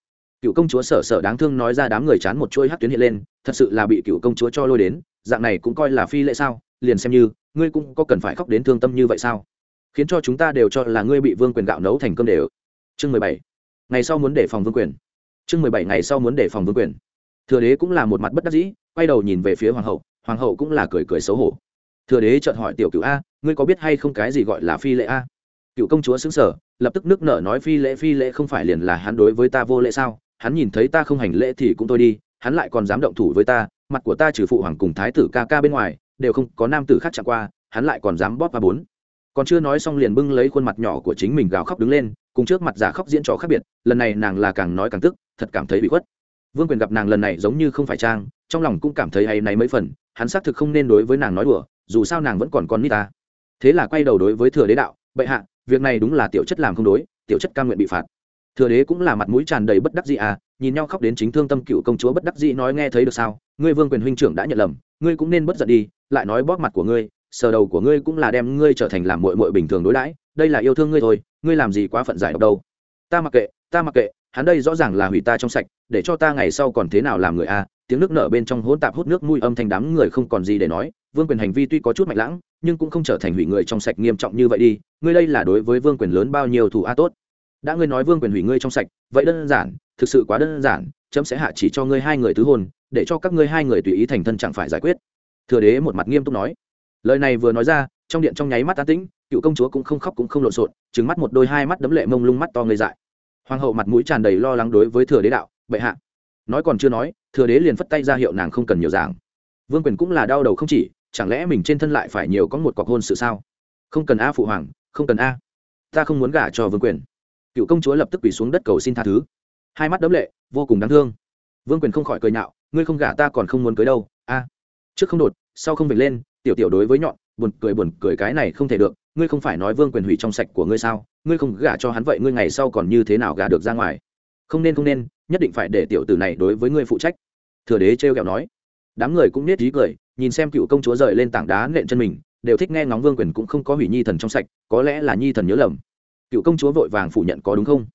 S1: cựu công chúa sở sở đáng thương nói ra đám người chán một chuỗi hát tuyến hiện lên, thật sự là bị cựu công chúa cho lôi đến, dạng này cũng coi là phi lễ sao? Liền xem như, ngươi cũng có cần phải khóc đến thương tâm như vậy sao? Khiến cho chúng ta đều cho là ngươi bị vương quyền gạo nấu thành cơm đều. Chương mười bảy. Ngày sau muốn đề phòng vương quyền. Chương mười bảy ngày sau muốn đề phòng vương quyền. Thừa đế cũng là một mặt bất đắc dĩ, quay đầu nhìn về phía hoàng hậu hoàng hậu cũng là cười cười xấu hổ. Thừa đế chợt hỏi tiểu cựu a, ngươi có biết hay không cái gì gọi là phi lễ a? Cựu công chúa xứng sở lập tức nước nở nói phi lễ phi lễ không phải liền là hắn đối với ta vô lễ sao? Hắn nhìn thấy ta không hành lễ thì cũng thôi đi, hắn lại còn dám động thủ với ta, mặt của ta trừ phụ hoàng cùng thái tử ca ca bên ngoài, đều không có nam tử khác chạm qua, hắn lại còn dám bóp ba bốn. Còn chưa nói xong liền bưng lấy khuôn mặt nhỏ của chính mình gào khóc đứng lên, cùng trước mặt giả khóc diễn trò khác biệt, lần này nàng là càng nói càng tức, thật cảm thấy bị khuất. Vương quyền gặp nàng lần này giống như không phải trang, trong lòng cũng cảm thấy hay này mấy phần, hắn xác thực không nên đối với nàng nói đùa, dù sao nàng vẫn còn con nít ta. Thế là quay đầu đối với thừa đế đạo, bệ hạ, việc này đúng là tiểu chất làm không đối, tiểu chất ca nguyện bị phạt thừa đế cũng là mặt mũi tràn đầy bất đắc dĩ à nhìn nhau khóc đến chính thương tâm cựu công chúa bất đắc dĩ nói nghe thấy được sao, ngươi vương quyền huynh trưởng đã nhận lầm, ngươi cũng nên bất giận đi, lại nói bóp mặt của ngươi, sờ đầu của ngươi cũng là đem ngươi trở thành làm mội mội bình thường đối đãi, đây là yêu thương ngươi thôi, ngươi làm gì quá phận giải độc đâu. Ta mặc kệ, ta mặc kệ, hắn đây rõ ràng là hủy ta trong sạch, để cho ta ngày sau còn thế nào làm người a tiếng nước nở bên trong hỗn tạp hút nước mùi âm thanh đám người không còn gì để nói, vương quyền hành vi tuy có chút mạnh lãng, nhưng cũng không trở thành hủy người trong sạch nghiêm trọng như vậy đi, ngươi đây là đối với vương quyền lớn bao nhiêu thủ a tốt đã ngươi nói vương quyền hủy ngươi trong sạch, vậy đơn giản, thực sự quá đơn giản, chấm sẽ hạ chỉ cho ngươi hai người tứ hôn để cho các ngươi hai người tùy ý thành thân chẳng phải giải quyết. Thừa đế một mặt nghiêm túc nói. Lời này vừa nói ra, trong điện trong nháy mắt tán tĩnh, cựu công chúa cũng không khóc cũng không lộn xộn trứng mắt một đôi hai mắt đấm lệ mông lung mắt to ngây dại. Hoàng hậu mặt mũi tràn đầy lo lắng đối với thừa đế đạo, bệ hạ. Nói còn chưa nói, thừa đế liền phất tay ra hiệu nàng không cần nhiều giảng. Vương quyền cũng là đau đầu không chỉ, chẳng lẽ mình trên thân lại phải nhiều có một cọc hôn sự sao? Không cần a phụ hoàng, không cần a. Ta không muốn gả cho vương quyền cựu công chúa lập tức quỳ xuống đất cầu xin tha thứ. Hai mắt đấm lệ, vô cùng đáng thương. Vương quyền không khỏi cười nhạo, ngươi không gả ta còn không muốn cưới đâu. A, trước không đột, sau không vểnh lên, tiểu tiểu đối với nhọn, buồn cười buồn cười cái này không thể được. Ngươi không phải nói vương quyền hủy trong sạch của ngươi sao? Ngươi không gả cho hắn vậy ngươi ngày sau còn như thế nào gả được ra ngoài? Không nên không nên, nhất định phải để tiểu tử này đối với ngươi phụ trách. Thừa đế trêu kẹo nói. Đám người cũng nết trí cười, nhìn xem cựu công chúa rời lên tảng đá nện chân mình, đều thích nghe ngóng vương quyền cũng không có hủy nhi thần trong sạch, có lẽ là nhi thần nhớ lầm cựu công chúa vội vàng phủ nhận có đúng không?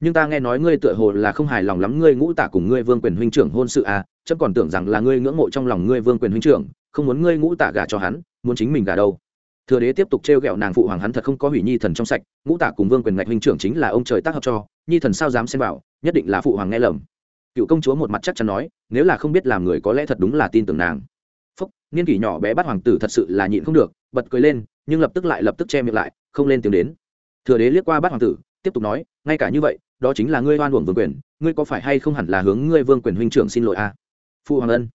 S1: Nhưng ta nghe nói ngươi tựa hồ là không hài lòng lắm, ngươi ngũ tả cùng ngươi vương quyền huynh trưởng hôn sự à chấm còn tưởng rằng là ngươi ngưỡng mộ trong lòng ngươi vương quyền huynh trưởng, không muốn ngươi ngũ tả gả cho hắn, muốn chính mình gả đâu. Thừa đế tiếp tục trêu ghẹo nàng phụ hoàng hắn thật không có hủy nhi thần trong sạch, ngũ tả cùng vương quyền ngạch huynh trưởng chính là ông trời tác hợp cho, nhi thần sao dám xem vào, nhất định là phụ hoàng nghe lầm. Cựu công chúa một mặt chắc chắn nói, nếu là không biết làm người có lẽ thật đúng là tin tưởng nàng. Phúc, niên kỷ nhỏ bé bắt hoàng tử thật sự là nhịn không được, bật cười lên, nhưng lập tức lại lập tức che miệng lại, không lên tiếng đến thừa đế liếc qua Bát hoàng tử, tiếp tục nói, ngay cả như vậy, đó chính là ngươi oan uổng vương quyền, ngươi có phải hay không hẳn là hướng ngươi vương quyền huynh trưởng xin lỗi a à? phụ hoàng ân.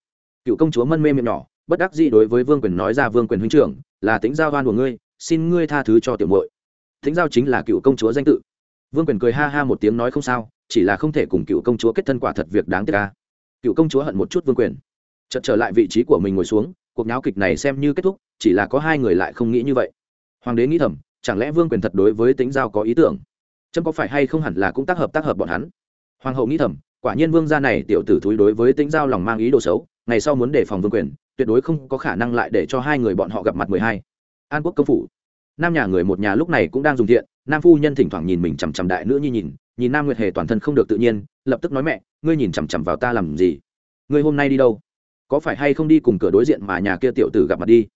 S1: Cựu công chúa mân mê miệng nhỏ, bất đắc dĩ đối với vương quyền nói ra, vương quyền huynh trưởng, là tính giao oan của ngươi, xin ngươi tha thứ cho tiểu muội. Tính giao chính là cựu công chúa danh tự. Vương quyền cười ha ha một tiếng nói, không sao, chỉ là không thể cùng cựu công chúa kết thân quả thật việc đáng tiếc ca cựu công chúa hận một chút vương quyền. Chợt trở lại vị trí của mình ngồi xuống, cuộc nháo kịch này xem như kết thúc, chỉ là có hai người lại không nghĩ như vậy. Hoàng đế nghĩ thầm chẳng lẽ vương quyền thật đối với tính giao có ý tưởng? Chấm có phải hay không hẳn là cũng tác hợp tác hợp bọn hắn? Hoàng hậu nghĩ thầm, quả nhiên vương gia này tiểu tử thúi đối với tính giao lòng mang ý đồ xấu, ngày sau muốn đề phòng vương quyền, tuyệt đối không có khả năng lại để cho hai người bọn họ gặp mặt mười hai. An quốc công phủ. Nam nhà người một nhà lúc này cũng đang dùng thiện, nam phu nhân thỉnh thoảng nhìn mình chằm chằm đại nữ nhi nhìn nhìn nam nguyệt hề toàn thân không được tự nhiên, lập tức nói mẹ, ngươi nhìn chằm chằm vào ta làm gì? Ngươi hôm nay đi đâu? Có phải hay không đi cùng cửa đối diện mà nhà kia tiểu tử gặp mặt đi?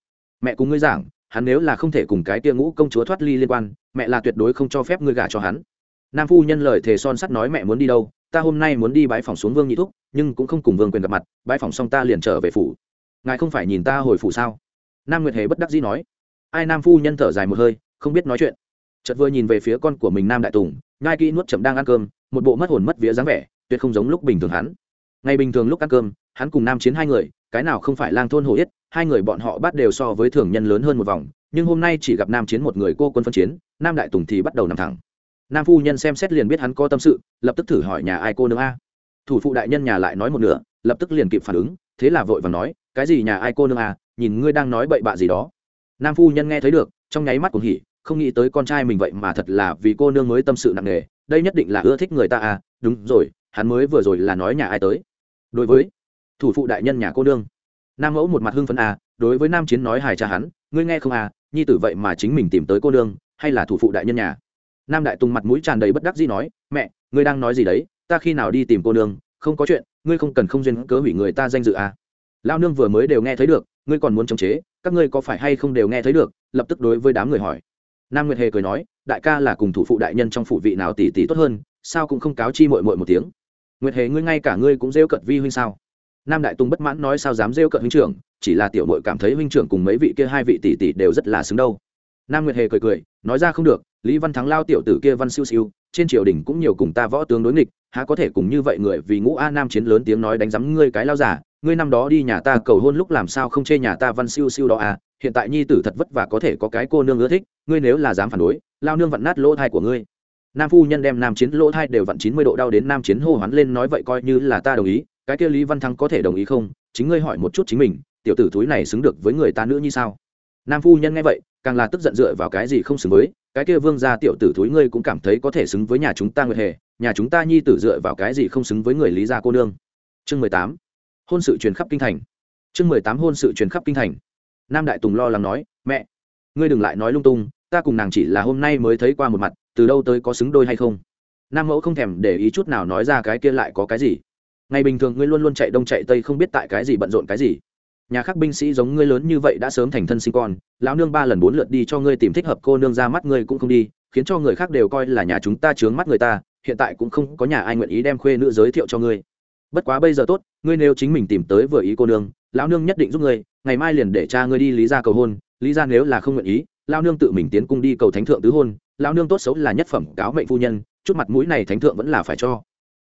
S1: Mẹ cùng ngươi giảng hắn nếu là không thể cùng cái tia ngũ công chúa thoát ly liên quan, mẹ là tuyệt đối không cho phép ngươi gả cho hắn. Nam phu nhân lời thề son sắt nói mẹ muốn đi đâu, ta hôm nay muốn đi bãi phòng xuống vương nhị thúc, nhưng cũng không cùng vương quyền gặp mặt bãi phòng xong ta liền trở về phủ. Ngài không phải nhìn ta hồi phủ sao? Nam nguyệt hề bất đắc dĩ nói. Ai nam phu nhân thở dài một hơi, không biết nói chuyện. Chợt vừa nhìn về phía con của mình nam đại tùng ngai kỹ nuốt chậm đang ăn cơm, một bộ mất hồn mất vía dáng vẻ, tuyệt không giống lúc bình thường hắn. Ngày bình thường lúc ăn cơm hắn cùng nam chiến hai người, cái nào không phải lang thôn hồ yết, hai người bọn họ bắt đều so với thường nhân lớn hơn một vòng, nhưng hôm nay chỉ gặp nam chiến một người cô quân phân chiến, nam đại tùng thì bắt đầu nằm thẳng. Nam phu nhân xem xét liền biết hắn có tâm sự, lập tức thử hỏi nhà ai cô nương a? Thủ phụ đại nhân nhà lại nói một nửa, lập tức liền kịp phản ứng, thế là vội và nói, cái gì nhà ai cô nương à nhìn ngươi đang nói bậy bạ gì đó. Nam phu nhân nghe thấy được, trong nháy mắt cũng hỉ, không nghĩ tới con trai mình vậy mà thật là vì cô nương mới tâm sự nặng nề, đây nhất định là ưa thích người ta à đúng rồi, hắn mới vừa rồi là nói nhà ai tới. Đối với thủ phụ đại nhân nhà cô nương. Nam mẫu một mặt hưng phấn à đối với nam chiến nói hài cha hắn, ngươi nghe không à nhi tử vậy mà chính mình tìm tới cô nương, hay là thủ phụ đại nhân nhà. Nam đại tùng mặt mũi tràn đầy bất đắc dĩ nói, mẹ, ngươi đang nói gì đấy, ta khi nào đi tìm cô nương, không có chuyện, ngươi không cần không duyên cớ hủy người ta danh dự à. Lao nương vừa mới đều nghe thấy được, ngươi còn muốn chống chế, các ngươi có phải hay không đều nghe thấy được, lập tức đối với đám người hỏi. Nam nguyệt hề cười nói, đại ca là cùng thủ phụ đại nhân trong phụ vị nào tỷ tỷ tốt hơn, sao cũng không cáo chi mội mội một tiếng. Nguyệt hề, ngươi ngay cả ngươi cũng rêu cận vi huynh sao? Nam đại tùng bất mãn nói sao dám rêu cận huynh trưởng, chỉ là tiểu mội cảm thấy huynh trưởng cùng mấy vị kia hai vị tỷ tỷ đều rất là xứng đâu. Nam nguyệt hề cười cười, nói ra không được, lý văn thắng lao tiểu tử kia văn siêu siêu, trên triều đình cũng nhiều cùng ta võ tướng đối nghịch, há có thể cùng như vậy người vì ngũ a nam chiến lớn tiếng nói đánh rắm ngươi cái lao giả, ngươi năm đó đi nhà ta cầu hôn lúc làm sao không chê nhà ta văn siêu siêu đó à hiện tại nhi tử thật vất vả có thể có cái cô nương ưa thích, ngươi nếu là dám phản đối, lao nương vặn nát lỗ thai của ngươi. Nam phu nhân đem nam chiến lỗ thai đều vặn chín mươi độ đau đến nam chiến hô hoán lên nói vậy coi như là ta đồng ý cái kia lý văn thắng có thể đồng ý không? Chính ngươi hỏi một chút chính mình, tiểu tử thúi này xứng được với người ta nữa như sao? Nam phu nhân nghe vậy, càng là tức giận dựa vào cái gì không xứng với, cái kia vương gia tiểu tử thúi ngươi cũng cảm thấy có thể xứng với nhà chúng ta nguyệt hề, nhà chúng ta nhi tử dựa vào cái gì không xứng với người lý gia cô nương? Chương mười tám, hôn sự truyền khắp kinh thành. Chương mười tám, hôn sự truyền khắp kinh thành. Nam đại tùng lo lắng nói, mẹ, ngươi đừng lại nói lung tung, ta cùng nàng chỉ là hôm nay mới thấy qua một mặt, từ đâu tới có xứng đôi hay không? Nam mẫu không thèm để ý chút nào nói ra cái kia lại có cái gì ngày bình thường ngươi luôn luôn chạy đông chạy tây không biết tại cái gì bận rộn cái gì. Nhà khác binh sĩ giống ngươi lớn như vậy đã sớm thành thân sinh con, lão nương ba lần bốn lượt đi cho ngươi tìm thích hợp cô nương ra mắt ngươi cũng không đi, khiến cho người khác đều coi là nhà chúng ta chướng mắt người ta, hiện tại cũng không có nhà ai nguyện ý đem khuê nữ giới thiệu cho ngươi. Bất quá bây giờ tốt, ngươi nếu chính mình tìm tới vừa ý cô nương, lão nương nhất định giúp ngươi, ngày mai liền để cha ngươi đi lý ra cầu hôn, lý ra nếu là không nguyện ý, lão nương tự mình tiến cung đi cầu thánh thượng tứ hôn, lão nương tốt xấu là nhất phẩm cáo mệnh phu nhân, chút mặt mũi này thánh thượng vẫn là phải cho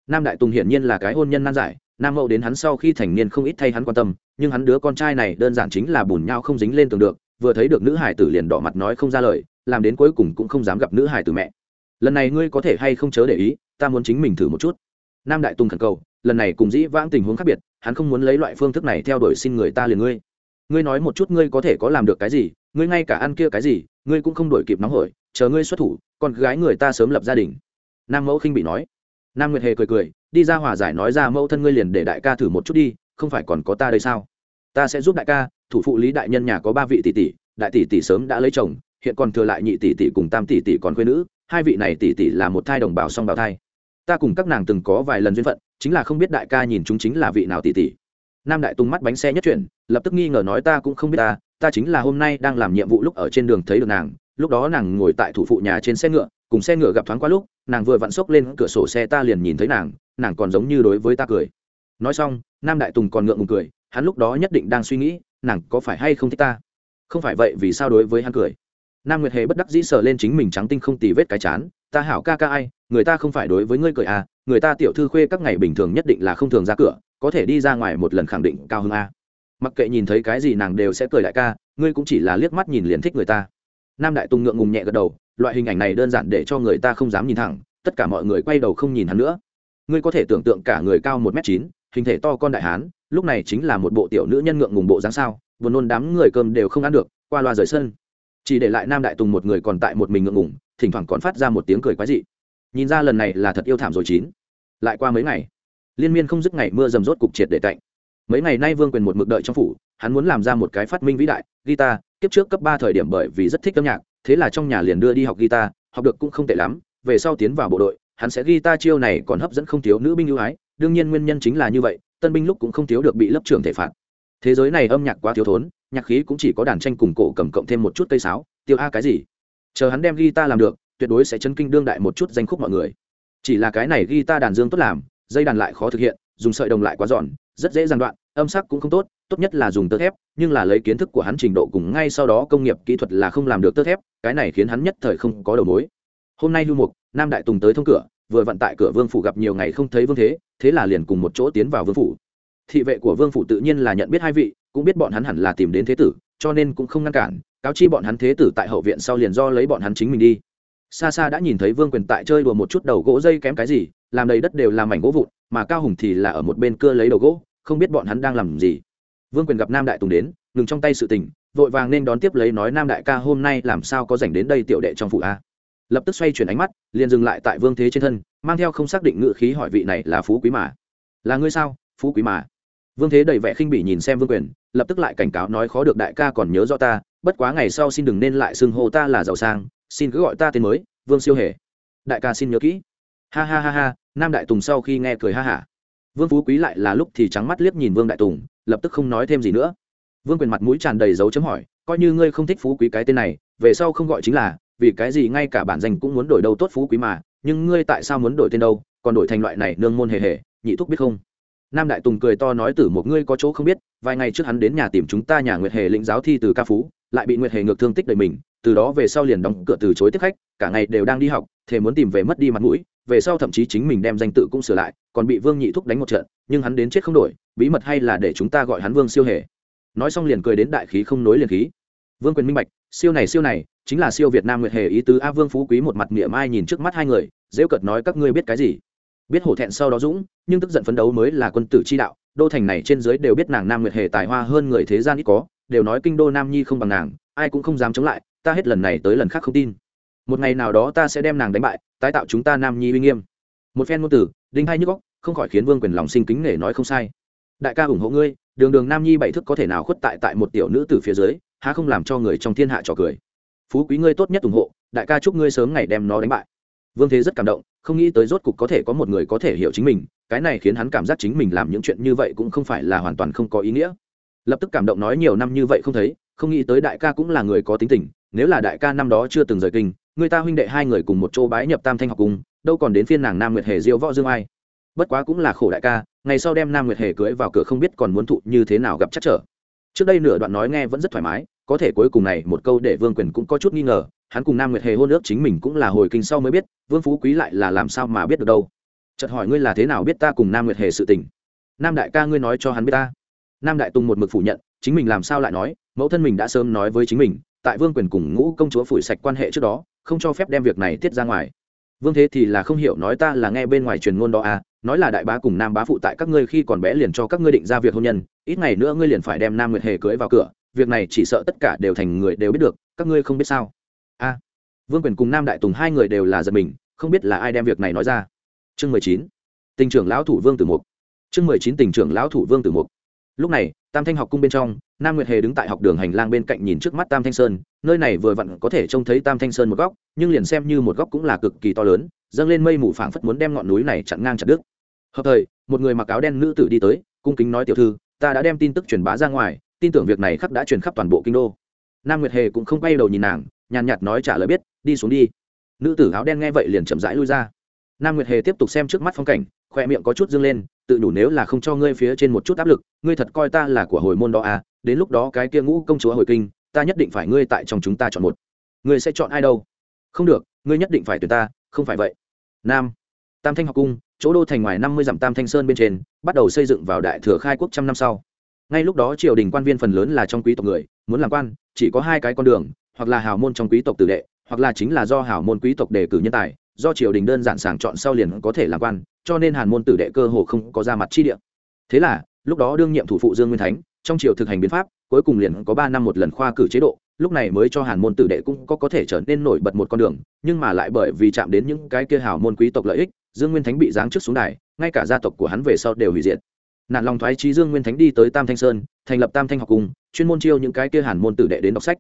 S1: nam đại tùng hiển nhiên là cái hôn nhân nan giải, nam mẫu đến hắn sau khi thành niên không ít thay hắn quan tâm, nhưng hắn đứa con trai này đơn giản chính là bùn nhau không dính lên tường được, vừa thấy được nữ hải tử liền đỏ mặt nói không ra lời, làm đến cuối cùng cũng không dám gặp nữ hải tử mẹ. Lần này ngươi có thể hay không chớ để ý, ta muốn chính mình thử một chút. Nam đại tùng khẩn cầu, lần này cùng dĩ vãng tình huống khác biệt, hắn không muốn lấy loại phương thức này theo đuổi xin người ta liền ngươi. Ngươi nói một chút ngươi có thể có làm được cái gì, ngươi ngay cả ăn kia cái gì, ngươi cũng không đổi kịp nóng hổi, chờ ngươi xuất thủ, con gái người ta sớm lập gia đình. Nam mẫu khinh bị nói nam nguyệt hề cười cười, đi ra hòa giải nói ra mẫu thân ngươi liền để đại ca thử một chút đi, không phải còn có ta đây sao? Ta sẽ giúp đại ca, thủ phụ lý đại nhân nhà có ba vị tỷ tỷ, đại tỷ tỷ sớm đã lấy chồng, hiện còn thừa lại nhị tỷ tỷ cùng tam tỷ tỷ còn quê nữ, hai vị này tỷ tỷ là một thai đồng bào song bào thai. Ta cùng các nàng từng có vài lần duyên phận, chính là không biết đại ca nhìn chúng chính là vị nào tỷ tỷ. Nam đại tung mắt bánh xe nhất chuyển, lập tức nghi ngờ nói ta cũng không biết ta ta chính là hôm nay đang làm nhiệm vụ lúc ở trên đường thấy được nàng, lúc đó nàng ngồi tại thủ phụ nhà trên xe ngựa, cùng xe ngựa gặp thoáng qua lúc nàng vừa vặn xốc lên cửa sổ xe ta liền nhìn thấy nàng nàng còn giống như đối với ta cười. Nói xong, nam đại tùng còn ngượng ngùng cười, hắn lúc đó nhất định đang suy nghĩ, nàng có phải hay không thích ta? Không phải vậy vì sao đối với hắn cười? Nam nguyệt hề bất đắc dĩ sờ lên chính mình trắng tinh không tì vết cái chán, ta hảo ca ca ai, người ta không phải đối với ngươi cười à người ta tiểu thư khuê các ngày bình thường nhất định là không thường ra cửa, có thể đi ra ngoài một lần khẳng định cao hơn a à. mặc kệ nhìn thấy cái gì nàng đều sẽ cười đại ca, ngươi cũng chỉ là liếc mắt nhìn liền thích người ta. Nam đại tùng ngượng ngùng nhẹ gật đầu loại hình ảnh này đơn giản để cho người ta không dám nhìn thẳng, tất cả mọi người quay đầu không nhìn hắn nữa. Ngươi có thể tưởng tượng cả người cao một m chín, hình thể to con đại hán, lúc này chính là một bộ tiểu nữ nhân ngượng ngùng bộ dáng sao, buồn nôn đám người cơm đều không ăn được, qua loa rời sân. Chỉ để lại nam đại tùng một người còn tại một mình ngượng ngùng, thỉnh thoảng còn phát ra một tiếng cười quái dị. Nhìn ra lần này là thật yêu thảm rồi chín. Lại qua mấy ngày, liên miên không dứt ngày mưa rầm rốt cục triệt để cạnh mấy ngày nay vương quyền một mực đợi trong phủ, hắn muốn làm ra một cái phát minh vĩ đại, guitar, kiếp trước cấp ba thời điểm bởi vì rất thích âm nhạc thế là trong nhà liền đưa đi học guitar, học được cũng không tệ lắm, về sau tiến vào bộ đội, hắn sẽ guitar chiêu này còn hấp dẫn không thiếu nữ binh ưu ái, đương nhiên nguyên nhân chính là như vậy, tân binh lúc cũng không thiếu được bị lớp trưởng thể phạt. Thế giới này âm nhạc quá thiếu thốn, nhạc khí cũng chỉ có đàn tranh cùng cổ cầm cộng thêm một chút cây sáo, tiêu a cái gì. Chờ hắn đem guitar làm được, tuyệt đối sẽ chấn kinh đương đại một chút danh khúc mọi người. Chỉ là cái này guitar đàn dương tốt làm, dây đàn lại khó thực hiện, dùng sợi đồng lại quá giòn, rất dễ giàn đoạn, âm sắc cũng không tốt tốt nhất là dùng tơ thép, nhưng là lấy kiến thức của hắn trình độ cùng ngay sau đó công nghiệp kỹ thuật là không làm được tơ thép, cái này khiến hắn nhất thời không có đầu mối. Hôm nay lưu mục, nam đại tùng tới thông cửa, vừa vận tại cửa vương phủ gặp nhiều ngày không thấy vương thế thế là liền cùng một chỗ tiến vào vương phủ. Thị vệ của vương phủ tự nhiên là nhận biết hai vị, cũng biết bọn hắn hẳn là tìm đến thế tử, cho nên cũng không ngăn cản, cáo chi bọn hắn thế tử tại hậu viện sau liền do lấy bọn hắn chính mình đi. Xa xa đã nhìn thấy vương quyền tại chơi đùa một chút đầu gỗ dây kém cái gì, làm đầy đất đều làm mảnh gỗ vụn, mà cao hùng thì là ở một bên cưa lấy đầu gỗ, không biết bọn hắn đang làm gì vương quyền gặp nam đại tùng đến, ngừng trong tay sự tình, vội vàng nên đón tiếp lấy nói, nam đại ca, hôm nay làm sao có dành đến đây tiểu đệ trong phủ a? Lập tức xoay chuyển ánh mắt, liền dừng lại tại vương thế trên thân, mang theo không xác định ngự khí hỏi vị này là phú quý mà. Là ngươi sao, phú quý mà? Vương thế đầy vẻ khinh bỉ nhìn xem vương quyền, lập tức lại cảnh cáo nói, khó được đại ca còn nhớ rõ ta, bất quá ngày sau xin đừng nên lại xưng hô ta là giàu sang, xin cứ gọi ta tên mới, vương siêu hề. Đại ca xin nhớ kỹ. Ha ha ha ha, nam đại tùng sau khi nghe cười ha hả. Vương phú quý lại là lúc thì trắng mắt liếc nhìn vương đại tùng lập tức không nói thêm gì nữa. Vương quyền mặt mũi tràn đầy dấu chấm hỏi, coi như ngươi không thích phú quý cái tên này, về sau không gọi chính là, vì cái gì ngay cả bản danh cũng muốn đổi đâu tốt phú quý mà, nhưng ngươi tại sao muốn đổi tên đâu, còn đổi thành loại này nương môn hề hề, nhị thúc biết không? Nam đại tùng cười to nói tử một ngươi có chỗ không biết, vài ngày trước hắn đến nhà tìm chúng ta nhà nguyệt hề lĩnh giáo thi từ ca phú, lại bị nguyệt hề ngược thương tích đầy mình, từ đó về sau liền đóng cửa từ chối tiếp khách, cả ngày đều đang đi học, thề muốn tìm về mất đi mặt mũi về sau thậm chí chính mình đem danh tự cũng sửa lại, còn bị vương nhị thúc đánh một trận, nhưng hắn đến chết không đổi, bí mật hay là để chúng ta gọi hắn vương siêu hề. Nói xong liền cười đến đại khí không nối liền khí. Vương quyền minh bạch, siêu này siêu này, chính là siêu việt nam nguyệt hề ý tứ a vương phú quý một mặt miệng mai nhìn trước mắt hai người dễ cợt nói các ngươi biết cái gì? Biết hổ thẹn sau đó dũng, nhưng tức giận phấn đấu mới là quân tử chi đạo, đô thành này trên dưới đều biết nàng nam nguyệt hề tài hoa hơn người thế gian ít có, đều nói kinh đô nam nhi không bằng nàng, ai cũng không dám chống lại, ta hết lần này tới lần khác không tin một ngày nào đó ta sẽ đem nàng đánh bại tái tạo chúng ta nam nhi uy nghiêm. Một phen ngôn từ, đinh hai nhức góc không khỏi khiến vương quyền lòng sinh kính nể nói không sai. Đại ca ủng hộ ngươi đường đường nam nhi bảy thức có thể nào khuất tại tại một tiểu nữ từ phía dưới há không làm cho người trong thiên hạ trò cười. Phú quý ngươi tốt nhất ủng hộ đại ca chúc ngươi sớm ngày đem nó đánh bại. Vương thế rất cảm động không nghĩ tới rốt cục có thể có một người có thể hiểu chính mình cái này khiến hắn cảm giác chính mình làm những chuyện như vậy cũng không phải là hoàn toàn không có ý nghĩa. Lập tức cảm động nói nhiều năm như vậy không thấy không nghĩ tới đại ca cũng là người có tính tình nếu là đại ca năm đó chưa từng rời kinh người ta huynh đệ hai người cùng một chỗ bái nhập tam thanh học cung, đâu còn đến phiên nàng nam nguyệt hề diêu võ dương ai. Bất quá cũng là khổ đại ca, ngày sau đem nam nguyệt hề cưới vào cửa không biết còn muốn thụ như thế nào gặp chắc trở. Trước đây nửa đoạn nói nghe vẫn rất thoải mái, có thể cuối cùng này một câu để vương quyền cũng có chút nghi ngờ, hắn cùng nam nguyệt hề hôn ước chính mình cũng là hồi kinh sau mới biết, vương phú quý lại là làm sao mà biết được đâu. Chợt hỏi ngươi là thế nào biết ta cùng nam nguyệt hề sự tình? Nam đại ca ngươi nói cho hắn biết ta. Nam đại tùng một mực phủ nhận, chính mình làm sao lại nói, mẫu thân mình đã sớm nói với chính mình, tại vương quyền cùng ngũ công chúa phủi sạch quan hệ trước đó không cho phép đem việc này tiết ra ngoài. Vương thế thì là không hiểu, nói ta là nghe bên ngoài truyền ngôn đó à nói là đại bá cùng nam bá phụ tại các ngươi khi còn bé liền cho các ngươi định ra việc hôn nhân, ít ngày nữa ngươi liền phải đem nam nguyệt hề cưới vào cửa, việc này chỉ sợ tất cả đều thành người đều biết được, các ngươi không biết sao? A vương quyền cùng nam đại tùng hai người đều là giật mình, không biết là ai đem việc này nói ra. Chương mười chín, tình trưởng lão thủ vương tử mục. Chương mười chín, tình trưởng lão thủ vương tử mục lúc này, tam thanh học cung bên trong, nam nguyệt hề đứng tại học đường hành lang bên cạnh nhìn trước mắt tam thanh sơn, nơi này vừa vặn có thể trông thấy tam thanh sơn một góc, nhưng liền xem như một góc cũng là cực kỳ to lớn, dâng lên mây mù phảng phất muốn đem ngọn núi này chặn ngang chặt đứt. Hợp thời, một người mặc áo đen nữ tử đi tới, cung kính nói, tiểu thư, ta đã đem tin tức truyền bá ra ngoài, tin tưởng việc này khắp đã truyền khắp toàn bộ kinh đô. Nam nguyệt hề cũng không quay đầu nhìn nàng, nhàn nhạt nói trả lời biết, đi xuống đi. Nữ tử áo đen nghe vậy liền chậm rãi lui ra. Nam nguyệt hề tiếp tục xem trước mắt phong cảnh khoe miệng có chút dâng lên tự đủ nếu là không cho ngươi phía trên một chút áp lực, ngươi thật coi ta là của hồi môn đó à đến lúc đó cái kia ngũ công chúa hồi kinh, ta nhất định phải ngươi tại trong chúng ta chọn một. Ngươi sẽ chọn ai đâu? Không được, ngươi nhất định phải tuyển ta, không phải vậy. Nam. Tam thanh học cung, chỗ đô thành ngoài năm mươi dặm tam thanh sơn bên trên, bắt đầu xây dựng vào đại thừa khai quốc trăm năm sau. Ngay lúc đó triều đình quan viên phần lớn là trong quý tộc người, muốn làm quan, chỉ có hai cái con đường, hoặc là hào môn trong quý tộc tử đệ, hoặc là chính là do hào môn quý tộc đề cử nhân tài, do triều đình đơn giản sàng chọn sau liền có thể làm quan cho nên hàn môn tử đệ cơ hồ không có ra mặt chi địa. Thế là, lúc đó đương nhiệm thủ phụ dương nguyên thánh, trong triều thực hành biến pháp, cuối cùng liền có ba năm một lần khoa cử chế độ, lúc này mới cho hàn môn tử đệ cũng có có thể trở nên nổi bật một con đường, nhưng mà lại bởi vì chạm đến những cái kia hào môn quý tộc lợi ích, dương nguyên thánh bị giáng trước xuống đài, ngay cả gia tộc của hắn về sau đều hủy diệt. Nạn lòng thoái trí dương nguyên thánh đi tới tam thanh sơn, thành lập tam thanh học cung, chuyên môn chiêu những cái kia hàn môn tử đệ đến đọc sách.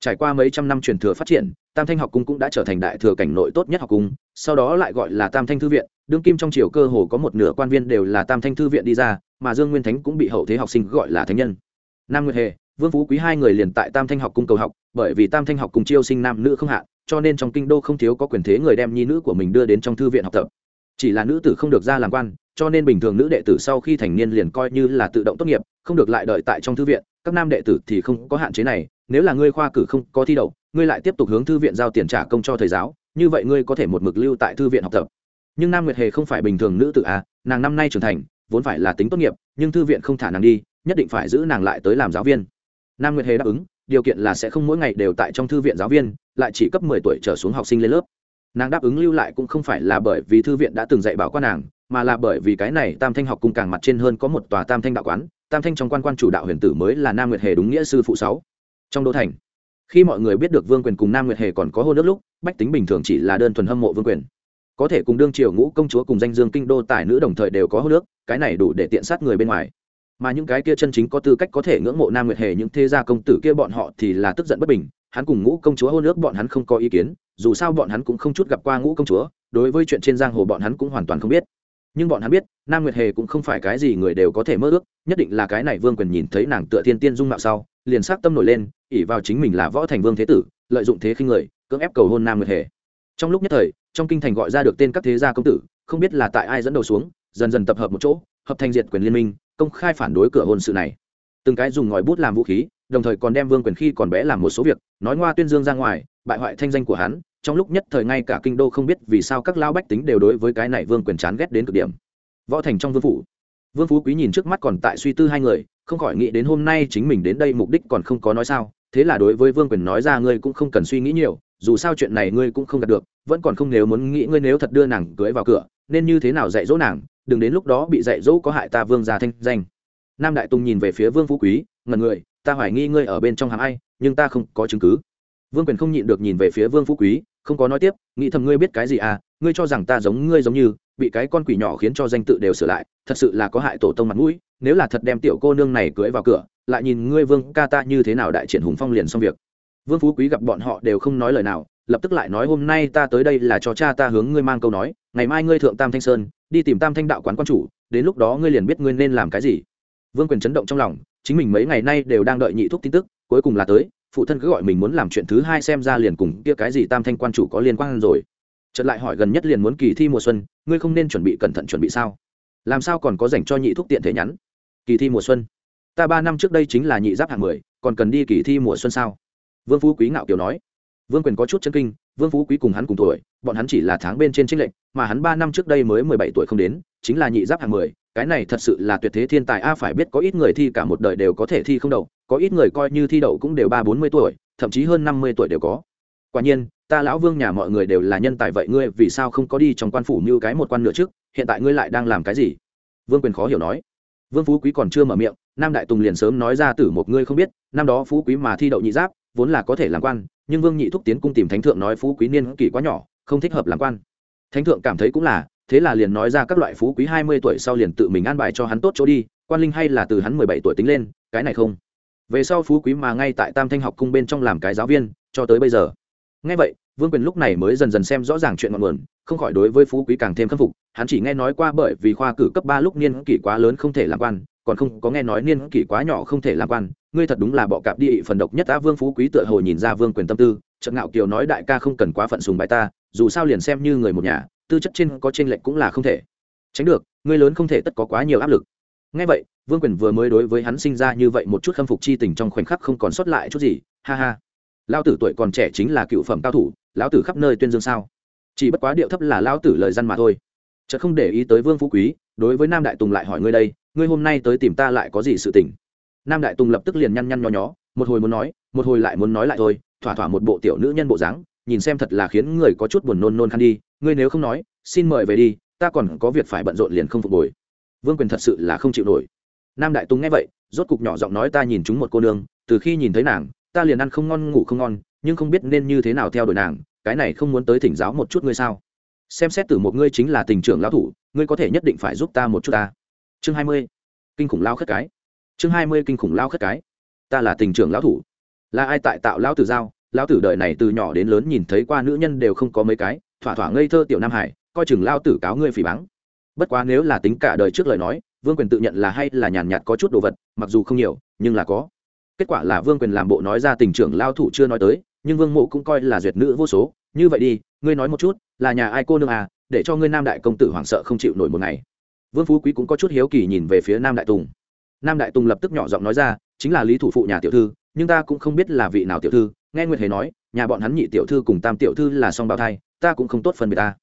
S1: Trải qua mấy trăm năm truyền thừa phát triển, tam thanh học cung cũng đã trở thành đại thừa cảnh nội tốt nhất học cung, sau đó lại gọi là tam thanh thư viện đương kim trong triều cơ hồ có một nửa quan viên đều là tam thanh thư viện đi ra, mà dương nguyên thánh cũng bị hậu thế học sinh gọi là thánh nhân. Nam nguyệt hề, vương phú quý hai người liền tại tam thanh học cung cầu học, bởi vì tam thanh học cùng chiêu sinh nam nữ không hạn, cho nên trong kinh đô không thiếu có quyền thế người đem nhi nữ của mình đưa đến trong thư viện học tập. Chỉ là nữ tử không được ra làm quan, cho nên bình thường nữ đệ tử sau khi thành niên liền coi như là tự động tốt nghiệp, không được lại đợi tại trong thư viện, các nam đệ tử thì không có hạn chế này, nếu là ngươi khoa cử không có thi đậu, ngươi lại tiếp tục hướng thư viện giao tiền trả công cho thầy giáo, như vậy ngươi có thể một mực lưu tại thư viện học tập nhưng nam nguyệt hề không phải bình thường nữ tử à nàng năm nay trưởng thành, vốn phải là tính tốt nghiệp, nhưng thư viện không thả nàng đi, nhất định phải giữ nàng lại tới làm giáo viên. Nam nguyệt hề đáp ứng, điều kiện là sẽ không mỗi ngày đều tại trong thư viện giáo viên, lại chỉ cấp mười tuổi trở xuống học sinh lên lớp. Nàng đáp ứng lưu lại cũng không phải là bởi vì thư viện đã từng dạy bảo qua nàng, mà là bởi vì cái này tam thanh học cung càng mặt trên hơn có một tòa tam thanh đạo quán, tam thanh trong quan quan chủ đạo huyền tử mới là nam nguyệt hề đúng nghĩa sư phụ sáu. Trong đô thành, khi mọi người biết được vương quyền cùng nam nguyệt hề còn có hôn nước lúc, bách tính bình thường chỉ là đơn thuần hâm mộ vương quyền có thể cùng đương triều ngũ công chúa cùng danh dương kinh đô tài nữ đồng thời đều có hôn nước, cái này đủ để tiện sát người bên ngoài. Mà những cái kia chân chính có tư cách có thể ngưỡng mộ nam nguyệt hề những thế gia công tử kia bọn họ thì là tức giận bất bình, hắn cùng ngũ công chúa hôn nước bọn hắn không có ý kiến, dù sao bọn hắn cũng không chút gặp qua ngũ công chúa, đối với chuyện trên giang hồ bọn hắn cũng hoàn toàn không biết. Nhưng bọn hắn biết, nam nguyệt hề cũng không phải cái gì người đều có thể mơ ước, nhất định là cái này vương quyền nhìn thấy nàng tựa thiên tiên dung mạo sau, liền s tâm nổi lên ỉ vào chính mình là võ thành vương thế tử, lợi dụng thế khinh người, cưỡng ép cầu hôn nam nguyệt hề. Trong lúc nhất thời trong kinh thành gọi ra được tên các thế gia công tử, không biết là tại ai dẫn đầu xuống, dần dần tập hợp một chỗ, hợp thành diệt quyền liên minh, công khai phản đối cửa hôn sự này. Từng cái dùng ngòi bút làm vũ khí, đồng thời còn đem vương quyền khi còn bé làm một số việc, nói ngoa tuyên dương ra ngoài, bại hoại thanh danh của hắn, trong lúc nhất thời ngay cả kinh đô không biết vì sao các lao bách tính đều đối với cái này vương quyền chán ghét đến cực điểm. Võ thành trong vương phủ, vương phú quý nhìn trước mắt còn tại suy tư hai người, không khỏi nghĩ đến hôm nay chính mình đến đây mục đích còn không có nói sao, thế là đối với vương quyền nói ra ngươi cũng không cần suy nghĩ nhiều dù sao chuyện này ngươi cũng không đạt được, vẫn còn không nếu muốn nghĩ ngươi nếu thật đưa nàng cưới vào cửa, nên như thế nào dạy dỗ nàng, đừng đến lúc đó bị dạy dỗ có hại ta vương gia thanh danh. Nam đại tùng nhìn về phía vương phú quý ngần người, ta hoài nghi ngươi ở bên trong hàng ai, nhưng ta không có chứng cứ. Vương quyền không nhịn được nhìn về phía vương phú quý, không có nói tiếp, nghĩ thầm ngươi biết cái gì à ngươi cho rằng ta giống ngươi giống như, bị cái con quỷ nhỏ khiến cho danh tự đều sửa lại, thật sự là có hại tổ tông mặt mũi, nếu là thật đem tiểu cô nương này cưới vào cửa, lại nhìn ngươi vương ca ta như thế nào đại triển hùng phong liền xong việc vương phú quý gặp bọn họ đều không nói lời nào, lập tức lại nói hôm nay ta tới đây là cho cha ta hướng ngươi mang câu nói, ngày mai ngươi thượng tam thanh sơn, đi tìm tam thanh đạo quán quan chủ, đến lúc đó ngươi liền biết ngươi nên làm cái gì. Vương quyền chấn động trong lòng, chính mình mấy ngày nay đều đang đợi nhị thúc tin tức, cuối cùng là tới, phụ thân cứ gọi mình muốn làm chuyện thứ hai xem ra liền cùng kia cái gì tam thanh quan chủ có liên quan rồi. Chợt lại hỏi gần nhất liền muốn kỳ thi mùa xuân, ngươi không nên chuẩn bị cẩn thận chuẩn bị sao? Làm sao còn có dành cho nhị thúc tiện thể nhắn? Kỳ thi mùa xuân. Ta ba năm trước đây chính là nhị giáp hạng mười, còn cần đi kỳ thi mùa xuân sao? Vương phú quý ngạo kiều nói. Vương quyền có chút chân kinh, vương phú quý cùng hắn cùng tuổi, bọn hắn chỉ là tháng bên trên tranh lệnh mà hắn ba năm trước đây mới mười bảy tuổi không đến, chính là nhị giáp hạng mười, cái này thật sự là tuyệt thế thiên tài, a, phải biết có ít người thi cả một đời đều có thể thi không đậu, có ít người coi như thi đậu cũng đều ba bốn mươi tuổi, thậm chí hơn năm mươi tuổi đều có. Quả nhiên, ta lão vương nhà mọi người đều là nhân tài vậy ngươi vì sao không có đi trong quan phủ như cái một quan nữa trước, hiện tại ngươi lại đang làm cái gì? Vương quyền khó hiểu nói. Vương phú quý còn chưa mở miệng, nam đại tùng liền sớm nói ra tử một ngươi không biết, năm đó phú quý mà thi đậu nhị giáp vốn là có thể làm quan, nhưng vương nhị thúc tiến cung tìm thánh thượng nói phú quý niên kỷ quá nhỏ, không thích hợp làm quan. Thánh thượng cảm thấy cũng là, thế là liền nói ra các loại phú quý hai mươi tuổi sau liền tự mình an bài cho hắn tốt chỗ đi, quan linh hay là từ hắn mười bảy tuổi tính lên, cái này không. Về sau phú quý mà ngay tại tam thanh học cung bên trong làm cái giáo viên, cho tới bây giờ. Ngay vậy, vương quyền lúc này mới dần dần xem rõ ràng chuyện ngọn nguồn, không khỏi đối với phú quý càng thêm khâm phục, hắn chỉ nghe nói qua bởi vì khoa cử cấp ba lúc niên kỷ quá lớn không thể làm quan còn không có nghe nói niên kỷ quá nhỏ không thể làm quan, ngươi thật đúng là bọ cạp đi phần độc nhất ta vương phú quý tựa hồ nhìn ra vương quyền tâm tư trận ngạo kiều nói đại ca không cần quá phận sùng bài ta, dù sao liền xem như người một nhà, tư chất trên có trên lệnh cũng là không thể. Tránh được, ngươi lớn không thể tất có quá nhiều áp lực. Ngay vậy, vương quyền vừa mới đối với hắn sinh ra như vậy một chút khâm phục chi tình trong khoảnh khắc không còn sót lại chút gì, ha ha. Lao tử tuổi còn trẻ chính là cựu phẩm cao thủ, lão tử khắp nơi tuyên dương sao? Chỉ bất quá điệu thấp là lao tử lời dân mà thôi chợt không để ý tới vương phú quý, đối với nam đại tùng lại hỏi ngươi đây, ngươi hôm nay tới tìm ta lại có gì sự tình? Nam đại tùng lập tức liền nhăn nhăn nho nhó, một hồi muốn nói, một hồi lại muốn nói lại thôi, thỏa thỏa một bộ tiểu nữ nhân bộ dáng, nhìn xem thật là khiến người có chút buồn nôn nôn khăn đi, ngươi nếu không nói, xin mời về đi, ta còn có việc phải bận rộn liền không phục hồi. Vương quyền thật sự là không chịu nổi. Nam đại tùng nghe vậy, rốt cục nhỏ giọng nói ta nhìn chúng một cô nương, từ khi nhìn thấy nàng, ta liền ăn không ngon, ngủ không ngon, nhưng không biết nên như thế nào theo đuổi nàng, cái này không muốn tới thỉnh giáo một chút ngươi sao? Xem xét từ một ngươi chính là tình trưởng lão thủ, ngươi có thể nhất định phải giúp ta một chút ta. Chương hai mươi, kinh khủng lao khất cái. Chương hai mươi, kinh khủng lao khất cái. Ta là tình trưởng lão thủ. Là ai tại tạo lão tử giao? Lão tử đời này từ nhỏ đến lớn nhìn thấy qua nữ nhân đều không có mấy cái, thỏa thỏa ngây thơ tiểu nam hải, coi chừng lao tử cáo ngươi phỉ báng. Bất quá nếu là tính cả đời trước lời nói, vương quyền tự nhận là hay là nhàn nhạt có chút đồ vật, mặc dù không nhiều, nhưng là có. Kết quả là vương quyền làm bộ nói ra tình trưởng lao thủ chưa nói tới, nhưng vương mộ cũng coi là duyệt nữ vô số. Như vậy đi ngươi nói một chút, là nhà ai cô nương à để cho ngươi nam đại công tử hoảng sợ không chịu nổi một ngày. Vương phú quý cũng có chút hiếu kỳ nhìn về phía nam đại tùng. Nam đại tùng lập tức nhỏ giọng nói ra, chính là lý thủ phụ nhà tiểu thư, nhưng ta cũng không biết là vị nào tiểu thư. Nghe nguyệt hề nói, nhà bọn hắn nhị tiểu thư cùng tam tiểu thư là song bào thai, ta cũng không tốt phân biệt ta.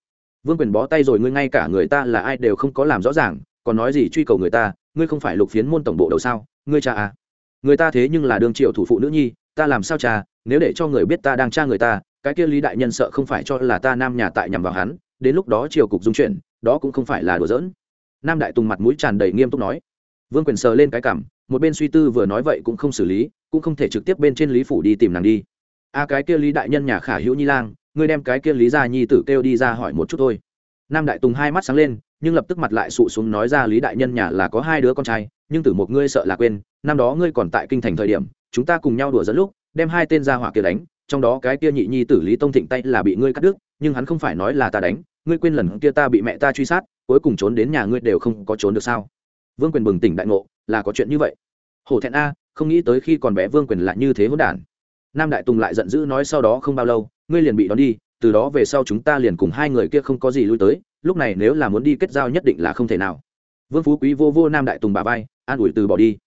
S1: Vương quyền bó tay rồi ngươi ngay cả người ta là ai đều không có làm rõ ràng, còn nói gì truy cầu người ta, ngươi không phải lục phiến môn tổng bộ đầu sao, ngươi cha à. Người ta thế nhưng là đương triệu thủ phụ nữ nhi, ta làm sao cha, nếu để cho người biết ta đang tra người ta cái kia lý đại nhân sợ không phải cho là ta nam nhà tại nhằm vào hắn, đến lúc đó triều cục dung chuyển, đó cũng không phải là đùa giỡn. Nam đại tùng mặt mũi tràn đầy nghiêm túc nói. Vương quyền sờ lên cái cảm, một bên suy tư vừa nói vậy cũng không xử lý, cũng không thể trực tiếp bên trên lý phủ đi tìm nàng đi. A cái kia lý đại nhân nhà khả hữu nhi lang, ngươi đem cái kia lý gia nhi tử kêu đi ra hỏi một chút thôi. Nam đại tùng hai mắt sáng lên, nhưng lập tức mặt lại sụ xuống nói ra lý đại nhân nhà là có hai đứa con trai, nhưng tử một ngươi sợ là quên, năm đó ngươi còn tại kinh thành thời điểm, chúng ta cùng nhau đùa dẫn lúc, đem hai tên gia hỏa kia đánh trong đó cái kia nhị nhi tử lý tông thịnh tay là bị ngươi cắt đứt, nhưng hắn không phải nói là ta đánh, ngươi quên lần kia ta bị mẹ ta truy sát, cuối cùng trốn đến nhà ngươi đều không có trốn được sao? Vương quyền bừng tỉnh đại ngộ, là có chuyện như vậy. Hổ thẹn a, không nghĩ tới khi còn bé vương quyền lại như thế hỗn đản. Nam đại tùng lại giận dữ nói sau đó không bao lâu, ngươi liền bị đón đi, từ đó về sau chúng ta liền cùng hai người kia không có gì lui tới, lúc này nếu là muốn đi kết giao nhất định là không thể nào. Vương phú quý vô vô nam đại tùng bà vai, an ủi từ bỏ đi.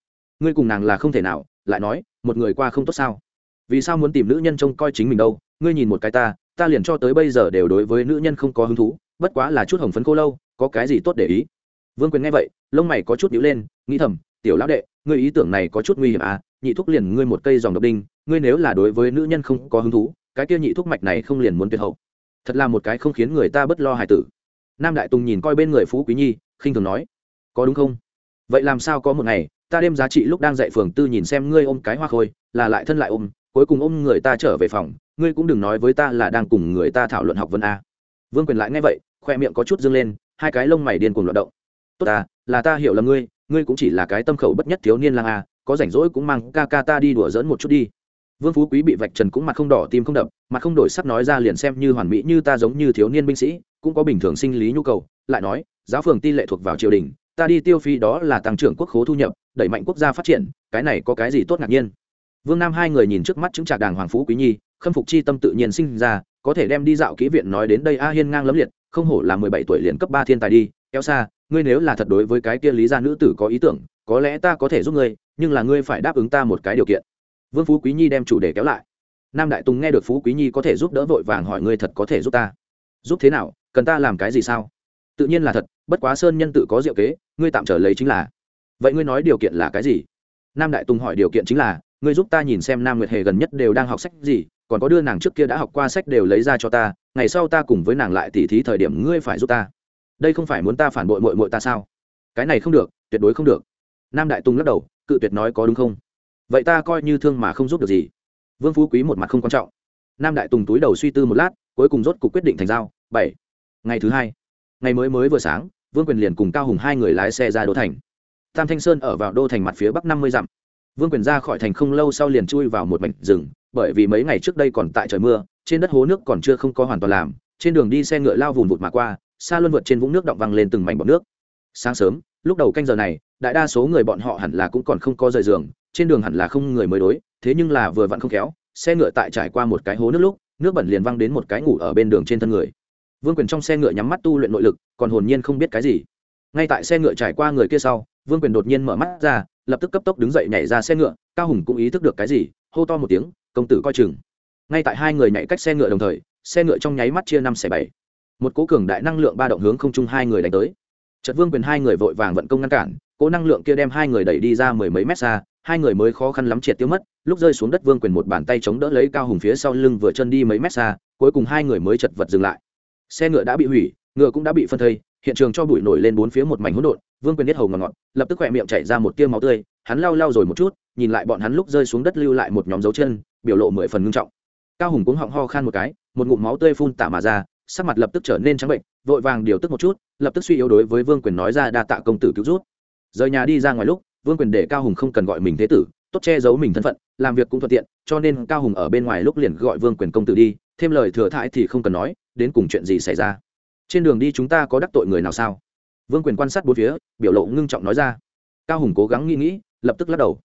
S1: Ngươi cùng nàng là không thể nào, lại nói, một người qua không tốt sao? Vì sao muốn tìm nữ nhân trông coi chính mình đâu? Ngươi nhìn một cái ta ta liền cho tới bây giờ đều đối với nữ nhân không có hứng thú, bất quá là chút hồng phấn cô lâu, có cái gì tốt để ý? Vương quyền nghe vậy, lông mày có chút nhíu lên, nghĩ thầm, tiểu lão đệ, ngươi ý tưởng này có chút nguy hiểm à? Nhị thúc liền ngươi một cây dòng độc đinh, ngươi nếu là đối với nữ nhân không có hứng thú, cái kia nhị thúc mạch này không liền muốn tuyệt hậu. Thật là một cái không khiến người ta bất lo hài tử. Nam đại tùng nhìn coi bên người phú quý nhi, khinh thường nói, có đúng không? Vậy làm sao có một ngày, ta đem giá trị lúc đang dạy phường tư nhìn xem ngươi ôm cái hoa khôi, là lại thân lại ôm cuối cùng ôm người ta trở về phòng, ngươi cũng đừng nói với ta là đang cùng người ta thảo luận học vấn a. Vương quyền lại nghe vậy, khoe miệng có chút dâng lên, hai cái lông mày điên cuồng loạt động. Tốt ta, là ta hiểu là ngươi ngươi cũng chỉ là cái tâm khẩu bất nhất thiếu niên lang a, có rảnh rỗi cũng mang ca ca ta đi đùa dỡn một chút đi. Vương phú quý bị vạch trần cũng mặt không đỏ tim không đập, mặt không đổi sắc nói ra liền xem như hoàn mỹ như ta giống như thiếu niên binh sĩ, cũng có bình thường sinh lý nhu cầu, lại nói, giáo phường ti lệ thuộc vào triều đình, ta đi tiêu phi đó là tăng trưởng quốc khố thu nhập, đẩy mạnh quốc gia phát triển, cái này có cái gì tốt ngạc nhiên? Vương nam hai người nhìn trước mắt chứng trạc đàng hoàng phú quý nhi, khâm phục chi tâm tự nhiên sinh ra, có thể đem đi dạo kỹ viện nói đến đây a hiên ngang lấm liệt, không hổ là mười bảy tuổi liền cấp ba thiên tài đi, kéo xa, ngươi nếu là thật đối với cái kia lý gia nữ tử có ý tưởng, có lẽ ta có thể giúp ngươi, nhưng là ngươi phải đáp ứng ta một cái điều kiện. Vương phú quý nhi đem chủ đề kéo lại. Nam đại tùng nghe được phú quý nhi có thể giúp đỡ vội vàng hỏi ngươi thật có thể giúp ta. Giúp thế nào, cần ta làm cái gì sao? Tự nhiên là thật, bất quá sơn nhân tự có diệu kế, ngươi tạm trở lấy chính là. Vậy ngươi nói điều kiện là cái gì? Nam đại tùng hỏi điều kiện chính là ngươi giúp ta nhìn xem nam nguyệt hề gần nhất đều đang học sách gì, còn có đưa nàng trước kia đã học qua sách đều lấy ra cho ta, ngày sau ta cùng với nàng lại tỉ thí thời điểm ngươi phải giúp ta. Đây không phải muốn ta phản bội mội mội ta sao? Cái này không được, tuyệt đối không được. Nam đại tùng lắc đầu, cự tuyệt nói có đúng không? Vậy ta coi như thương mà không giúp được gì. Vương phú quý một mặt không quan trọng. Nam đại tùng túi đầu suy tư một lát, cuối cùng rốt cuộc quyết định thành giao. Bảy. Ngày thứ hai. Ngày mới mới vừa sáng, vương quyền liền cùng cao hùng hai người lái xe ra đô thành. Tam thanh sơn ở vào đô thành mặt phía bắc năm mươi dặm vương quyền ra khỏi thành không lâu sau liền chui vào một mảnh rừng, bởi vì mấy ngày trước đây còn tại trời mưa, trên đất hố nước còn chưa không có hoàn toàn làm, trên đường đi xe ngựa lao vùn vụt mà qua, xa luân vượt trên vũng nước động văng lên từng mảnh bọt nước. Sáng sớm, lúc đầu canh giờ này, đại đa số người bọn họ hẳn là cũng còn không có rời giường, trên đường hẳn là không người mới đối, thế nhưng là vừa vặn không khéo, xe ngựa tại trải qua một cái hố nước lúc, nước bẩn liền văng đến một cái ngủ ở bên đường trên thân người. Vương quyền trong xe ngựa nhắm mắt tu luyện nội lực, còn hồn nhiên không biết cái gì ngay tại xe ngựa trải qua người kia sau, vương quyền đột nhiên mở mắt ra, lập tức cấp tốc đứng dậy nhảy ra xe ngựa, cao hùng cũng ý thức được cái gì, hô to một tiếng, công tử coi chừng. Ngay tại hai người nhảy cách xe ngựa đồng thời, xe ngựa trong nháy mắt chia năm xẻ bảy. Một cố cường đại năng lượng ba động hướng không chung hai người đánh tới. Trật vương quyền hai người vội vàng vận công ngăn cản, cố năng lượng kia đem hai người đẩy đi ra mười mấy mét xa, hai người mới khó khăn lắm triệt tiêu mất, lúc rơi xuống đất vương quyền một bàn tay chống đỡ lấy cao hùng phía sau lưng vừa chân đi mấy mét xa, cuối cùng hai người mới chật vật dừng lại. Xe ngựa đã bị hủy, ngựa cũng đã bị phân thây hiện trường cho bụi nổi lên bốn phía một mảnh hỗn độn, vương quyền biết hầu ngọt ngọt, lập tức khỏe miệng chảy ra một tia máu tươi, hắn lau lau rồi một chút, nhìn lại bọn hắn lúc rơi xuống đất lưu lại một nhóm dấu chân, biểu lộ mười phần ngưng trọng. Cao hùng cũng họng ho khan một cái, một ngụm máu tươi phun tả mà ra, sắc mặt lập tức trở nên trắng bệnh, vội vàng điều tức một chút, lập tức suy yếu đối với vương quyền nói ra đa tạ công tử cứu rút rời nhà đi ra ngoài lúc, vương quyền để cao hùng không cần gọi mình thế tử, tốt che giấu mình thân phận, làm việc cũng thuận tiện, cho nên cao hùng ở bên ngoài lúc liền gọi vương quyền công tử đi, thêm lời thừa thãi thì không cần nói, đến cùng chuyện gì xảy ra trên đường đi chúng ta có đắc tội người nào sao? Vương quyền quan sát bốn phía, biểu lộ ngưng trọng nói ra. Cao hùng cố gắng nghĩ nghĩ, lập tức lắc đầu.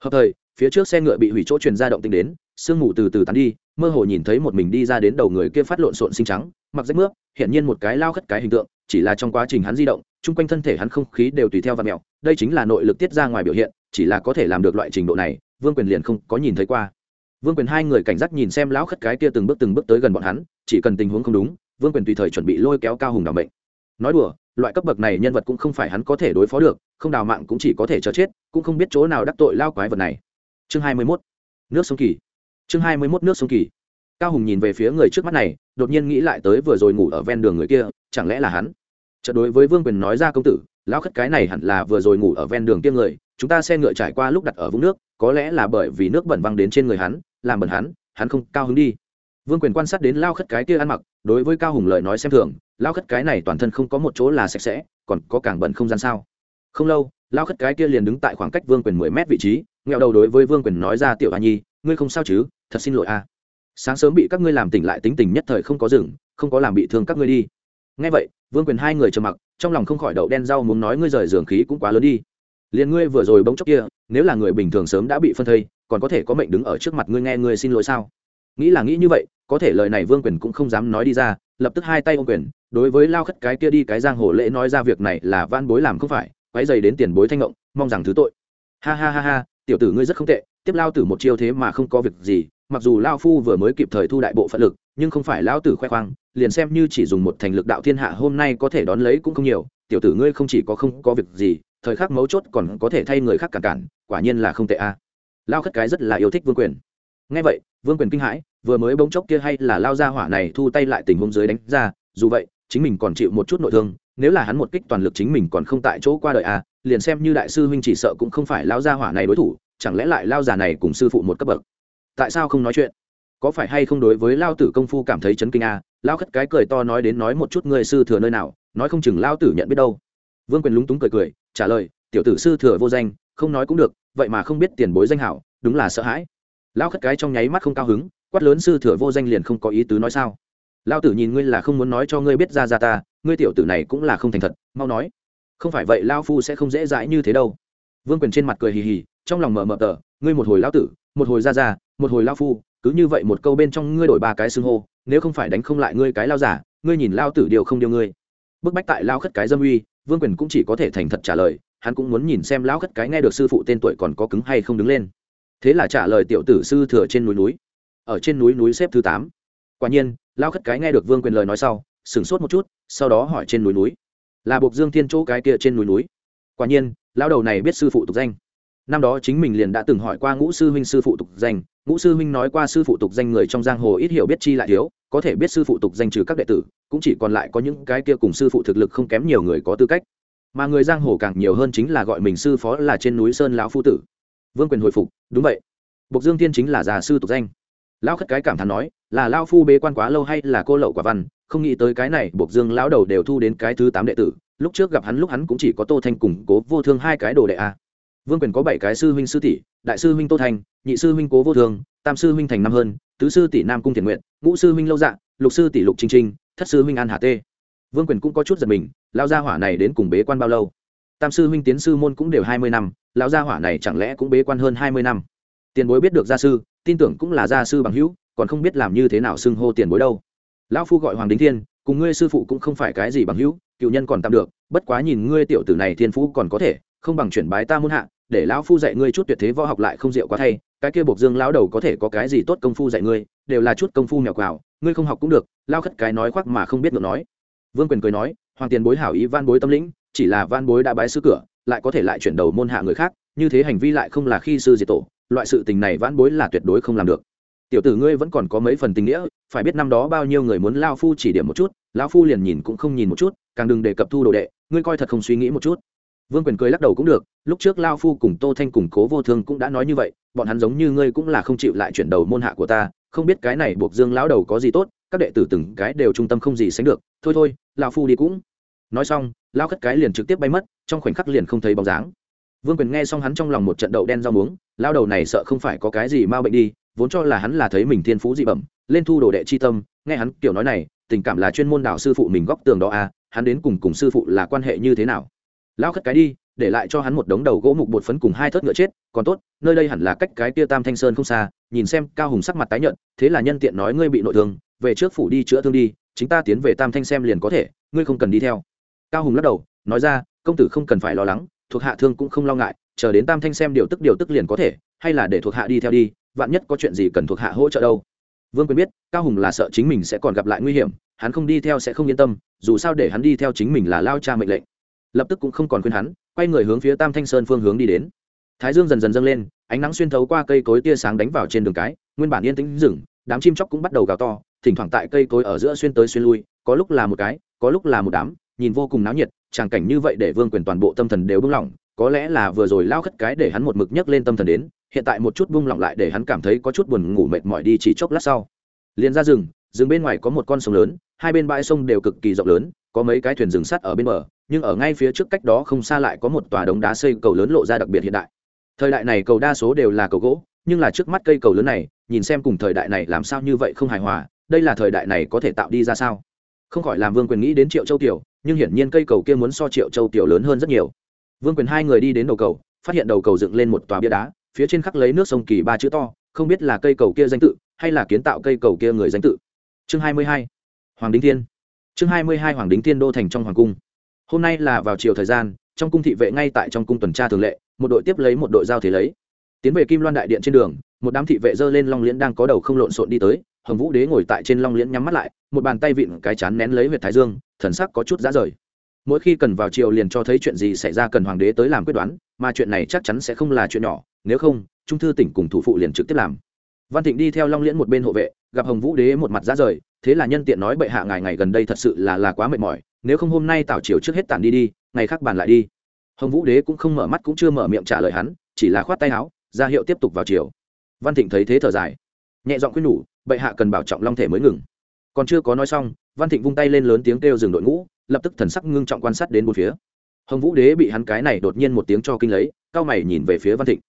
S1: Hợp thời, phía trước xe ngựa bị hủy chỗ truyền ra động tính đến, sương mù từ từ tán đi, mơ hồ nhìn thấy một mình đi ra đến đầu người kia phát lộn xộn xinh trắng, mặc rách mướp hiện nhiên một cái lao khất cái hình tượng, chỉ là trong quá trình hắn di động, chung quanh thân thể hắn không khí đều tùy theo và mẹo đây chính là nội lực tiết ra ngoài biểu hiện, chỉ là có thể làm được loại trình độ này, vương quyền liền không có nhìn thấy qua. Vương quyền hai người cảnh giác nhìn xem lão khất cái kia từng bước từng bước tới gần bọn hắn, chỉ cần tình huống không đúng vương quyền tùy thời chuẩn bị lôi kéo cao hùng đ ỏ bệnh nói đùa, loại cấp bậc này nhân vật cũng không phải hắn có thể đối phó được, không đào mạng cũng chỉ có thể chờ chết, cũng không biết chỗ nào đắc tội lao quái vật này. Chương hai mươi mốt, nước sông kỳ. Chương hai mươi mốt, nước sông kỳ. Cao hùng nhìn về phía người trước mắt này, đột nhiên nghĩ lại tới vừa rồi ngủ ở ven đường người kia, chẳng lẽ là hắn? Chợt đối với vương quyền nói ra công tử lão khất cái này hẳn là vừa rồi ngủ ở ven đường kia người, chúng ta xe ngựa trải qua lúc đặt ở vũng nước, có lẽ là bởi vì nước bẩn văng đến trên người hắn, làm bẩn hắn hắn không cao hứng đi vương quyền quan sát đến lao khất cái kia ăn mặc, đối với cao hùng lời nói xem thường, lao khất cái này toàn thân không có một chỗ là sạch sẽ, còn có càng bẩn không gian sao? Không lâu, lao khất cái kia liền đứng tại khoảng cách vương quyền mười mét vị trí nghẹo đầu đối với vương quyền nói ra, tiểu a nhi, ngươi không sao chứ? Thật xin lỗi a. Sáng sớm bị các ngươi làm tỉnh lại tính tình nhất thời không có rừng không có làm bị thương các ngươi đi. Ngay vậy, vương quyền hai người trầm mặc, trong lòng không khỏi đậu đen rau muốn nói, ngươi rời giường khí cũng quá lớn đi. Liền ngươi vừa rồi bỗng chốc kia, nếu là người bình thường sớm đã bị phân thây, còn có thể có mệnh đứng ở trước mặt ngươi nghe ngươi xin lỗi sao? Nghĩ là nghĩ như vậy có thể lời này vương quyền cũng không dám nói đi ra, lập tức hai tay ô quyền, đối với lao khất cái kia đi cái giang hồ lễ nói ra việc này là van bối làm không phải quái dày đến tiền bối thanh ngộng, mong rằng thứ tội. Ha ha ha ha, tiểu tử ngươi rất không tệ, tiếp lao tử một chiêu thế mà không có việc gì, mặc dù lao phu vừa mới kịp thời thu đại bộ phận lực, nhưng không phải lao tử khoe khoang, liền xem như chỉ dùng một thành lực đạo thiên hạ hôm nay có thể đón lấy cũng không nhiều, tiểu tử ngươi không chỉ có không có việc gì, thời khắc mấu chốt còn có thể thay người khác cản cản, quả nhiên là không tệ a. Lao khất cái rất là yêu thích vương quyền. Ngay vậy, vương quyền kinh hãi vừa mới bỗng chốc kia hay là lao ra hỏa này thu tay lại tình huống dưới đánh ra, dù vậy, chính mình còn chịu một chút nội thương, nếu là hắn một kích toàn lực chính mình còn không tại chỗ qua đời à liền xem như đại sư huynh chỉ sợ cũng không phải lao ra hỏa này đối thủ, chẳng lẽ lại lao già này cùng sư phụ một cấp bậc? Tại sao không nói chuyện? Có phải hay không đối với lao tử công phu cảm thấy chấn kinh à? Lao khất cái cười to nói đến nói một chút người sư thừa nơi nào, nói không chừng lao tử nhận biết đâu. Vương quyền lúng túng cười cười, trả lời, tiểu tử sư thừa vô danh, không nói cũng được, vậy mà không biết tiền bối danh hảo, đúng là sợ hãi. Lao khất cái trong nháy mắt không cao hứng quát lớn sư thừa vô danh liền không có ý tứ nói sao? Lao tử nhìn ngươi là không muốn nói cho ngươi biết ra ra ta, ngươi tiểu tử này cũng là không thành thật, mau nói. Không phải vậy lao phu sẽ không dễ dãi như thế đâu. Vương quyền trên mặt cười hì hì, trong lòng mờ mờ tờ, ngươi một hồi lao tử, một hồi ra ra, một hồi lao phu, cứ như vậy một câu bên trong ngươi đổi ba cái xưng hô, nếu không phải đánh không lại ngươi cái lao giả, ngươi nhìn lao tử điều không điều ngươi. Bức bách tại lao khất cái dâm uy, vương quyền cũng chỉ có thể thành thật trả lời, hắn cũng muốn nhìn xem lao khất cái nghe được sư phụ tên tuổi còn có cứng hay không đứng lên. Thế là trả lời tiểu tử sư thừa trên núi núi ở trên núi núi xếp thứ tám. Quả nhiên, lao khất cái nghe được vương quyền lời nói sau, sửng sốt một chút, sau đó hỏi trên núi núi. Là buộc dương thiên chỗ cái kia trên núi núi. Quả nhiên lao đầu này biết sư phụ tục danh. Năm đó chính mình liền đã từng hỏi qua ngũ sư huynh sư phụ tục danh. Ngũ sư huynh nói qua sư phụ tục danh người trong giang hồ ít hiểu biết chi lại thiếu, có thể biết sư phụ tục danh trừ các đệ tử, cũng chỉ còn lại có những cái kia cùng sư phụ thực lực không kém nhiều người có tư cách. Mà người giang hồ càng nhiều hơn chính là gọi mình sư phó là trên núi sơn lão phu tử. Vương quyền hồi phục, đúng vậy. Bộc dương thiên chính là già sư tục danh lão khất cái cảm thán nói, là lao phu bế quan quá lâu hay là cô lậu quả văn, không nghĩ tới cái này buộc dương lão đầu đều thu đến cái thứ tám đệ tử, lúc trước gặp hắn lúc hắn cũng chỉ có tô thanh củng cố vô thương hai cái đồ đệ a. Vương quyền có bảy cái sư huynh sư tỷ, đại sư huynh tô thanh, nhị sư huynh cố vô thương, tam sư huynh thành năm hơn, tứ sư tỷ nam cung thiền nguyện, ngũ sư huynh lâu dạ lục sư tỷ lục trinh trinh thất sư huynh an hà tê. Vương quyền cũng có chút giật mình lao gia hỏa này đến cùng bế quan bao lâu? Tam sư huynh tiến sư môn cũng đều hai mươi năm, lão gia hỏa này chẳng lẽ cũng bế quan hơn hai mươi năm? Tiền bối biết được gia sư tin tưởng cũng là gia sư bằng hữu, còn không biết làm như thế nào xưng hô tiền bối đâu. Lão phu gọi hoàng đính thiên, cùng ngươi sư phụ cũng không phải cái gì bằng hữu, cựu nhân còn tạm được, bất quá nhìn ngươi tiểu tử này thiên phú còn có thể, không bằng chuyển bái ta muốn hạ, để lão phu dạy ngươi chút tuyệt thế võ học lại không diệu quá thay, cái kia buộc dương lão đầu có thể có cái gì tốt công phu dạy ngươi, đều là chút công phu mèo quào, ngươi không học cũng được, lao khất cái nói khoác mà không biết ngược nói. Vương quyền cười nói, hoàng tiền bối hảo ý van bối tâm lĩnh, chỉ là van bối đã bái sư cửa, lại có thể lại chuyển đầu môn hạ người khác, như thế hành vi lại không là khi sư diệt tổ loại sự tình này vãn bối là tuyệt đối không làm được. Tiểu tử ngươi vẫn còn có mấy phần tình nghĩa, phải biết năm đó bao nhiêu người muốn lao phu chỉ điểm một chút lão phu liền nhìn cũng không nhìn một chút, càng đừng đề cập thu đồ đệ, ngươi coi thật không suy nghĩ một chút. Vương quyền cười lắc đầu cũng được, lúc trước lao phu cùng tô thanh cùng cố vô thương cũng đã nói như vậy, bọn hắn giống như ngươi cũng là không chịu lại chuyển đầu môn hạ của ta, không biết cái này buộc dương lão đầu có gì tốt, các đệ tử từng cái đều trung tâm không gì sánh được, thôi thôi, lao phu đi cũng. Nói xong, lao khất cái liền trực tiếp bay mất, trong khoảnh khắc liền không thấy bóng dáng vương quyền nghe xong hắn trong lòng một trận đậu đen rau muống, lao đầu này sợ không phải có cái gì m a bệnh đi, vốn cho là hắn là thấy mình thiên phú dị bẩm, lên thu đồ đệ chi tâm, nghe hắn kiểu nói này, tình cảm là chuyên môn đạo sư phụ mình góc tường đó à hắn đến cùng cùng sư phụ là quan hệ như thế nào? Lao khất cái đi, để lại cho hắn một đống đầu gỗ mục bột phấn cùng hai thớt ngựa chết, còn tốt, nơi đây hẳn là cách cái kia tam thanh sơn không xa, nhìn xem cao hùng sắc mặt tái nhợt, thế là nhân tiện nói ngươi bị nội thương, về trước phủ đi chữa thương đi, chính ta tiến về tam thanh xem liền có thể, ngươi không cần đi theo. Cao hùng lắc đầu, nói ra, công tử không cần phải lo lắng thuộc hạ thương cũng không lo ngại, chờ đến tam thanh xem điều tức điều tức liền có thể, hay là để thuộc hạ đi theo đi, vạn nhất có chuyện gì cần thuộc hạ hỗ trợ đâu. Vương quyền biết, cao hùng là sợ chính mình sẽ còn gặp lại nguy hiểm, hắn không đi theo sẽ không yên tâm, dù sao để hắn đi theo chính mình là lao cha mệnh lệnh. Lập tức cũng không còn khuyên hắn, quay người hướng phía tam thanh sơn phương hướng đi đến. Thái dương dần dần dâng lên, ánh nắng xuyên thấu qua cây cối tia sáng đánh vào trên đường cái, nguyên bản yên tĩnh rừng, đám chim chóc cũng bắt đầu gào to, thỉnh thoảng tại cây cối ở giữa xuyên tới xuyên lui, có lúc là một cái, có lúc là một đám nhìn vô cùng náo nhiệt, tràng cảnh như vậy để vương quyền toàn bộ tâm thần đều bung lỏng, có lẽ là vừa rồi lao khất cái để hắn một mực nhấc lên tâm thần đến, hiện tại một chút bung lỏng lại để hắn cảm thấy có chút buồn ngủ mệt mỏi đi chỉ chốc lát sau. Liền ra rừng rừng bên ngoài có một con sông lớn, hai bên bãi sông đều cực kỳ rộng lớn, có mấy cái thuyền rừng sắt ở bên bờ, nhưng ở ngay phía trước cách đó không xa lại có một tòa đống đá xây cầu lớn lộ ra đặc biệt hiện đại. Thời đại này cầu đa số đều là cầu gỗ, nhưng là trước mắt cây cầu lớn này, nhìn xem cùng thời đại này làm sao như vậy không hài hòa, đây là thời đại này có thể tạo đi ra sao? Không khỏi làm vương quyền nghĩ đến triệu châu tiểu nhưng hiển nhiên cây cầu kia muốn so triệu châu tiểu lớn hơn rất nhiều. Vương quyền hai người đi đến đầu cầu, phát hiện đầu cầu dựng lên một tòa bia đá, phía trên khắc lấy nước sông kỳ ba chữ to, không biết là cây cầu kia danh tự, hay là kiến tạo cây cầu kia người danh tự. Chương hai mươi hai, hoàng đính thiên. Chương hai mươi hai, hoàng đính thiên đô thành trong hoàng cung. Hôm nay là vào chiều thời gian, trong cung thị vệ ngay tại trong cung tuần tra thường lệ, một đội tiếp lấy một đội giao thế lấy. Tiến về kim loan đại điện trên đường, một đám thị vệ dơ lên long liễn đang có đầu không lộn xộn đi tới hồng vũ đế ngồi tại trên long liễn nhắm mắt lại, một bàn tay vịn cái chán nén lấy huyệt thái dương, thần sắc có chút dã rời. Mỗi khi cần vào triều liền cho thấy chuyện gì xảy ra cần hoàng đế tới làm quyết đoán, mà chuyện này chắc chắn sẽ không là chuyện nhỏ, nếu không, trung thư tỉnh cùng thủ phụ liền trực tiếp làm. Văn thịnh đi theo long liễn một bên hộ vệ, gặp hồng vũ đế một mặt ra rời, thế là nhân tiện nói bệ hạ ngày ngày gần đây thật sự là là quá mệt mỏi, nếu không hôm nay tào triều trước hết tản đi đi, ngày khác bàn lại đi. Hồng vũ đế cũng không mở mắt cũng chưa mở miệng trả lời hắn, chỉ là khoát tay áo, ra hiệu tiếp tục vào triều. Văn thịnh thấy thế thở dài, nhẹ giọng khuyên nhủ bệ hạ cần bảo trọng long thể mới ngừng. Còn chưa có nói xong, văn thịnh vung tay lên lớn tiếng kêu dừng đội ngũ, lập tức thần sắc ngưng trọng quan sát đến một phía. Hồng vũ đế bị hắn cái này đột nhiên một tiếng cho kinh lấy, cao mày nhìn về phía văn thịnh.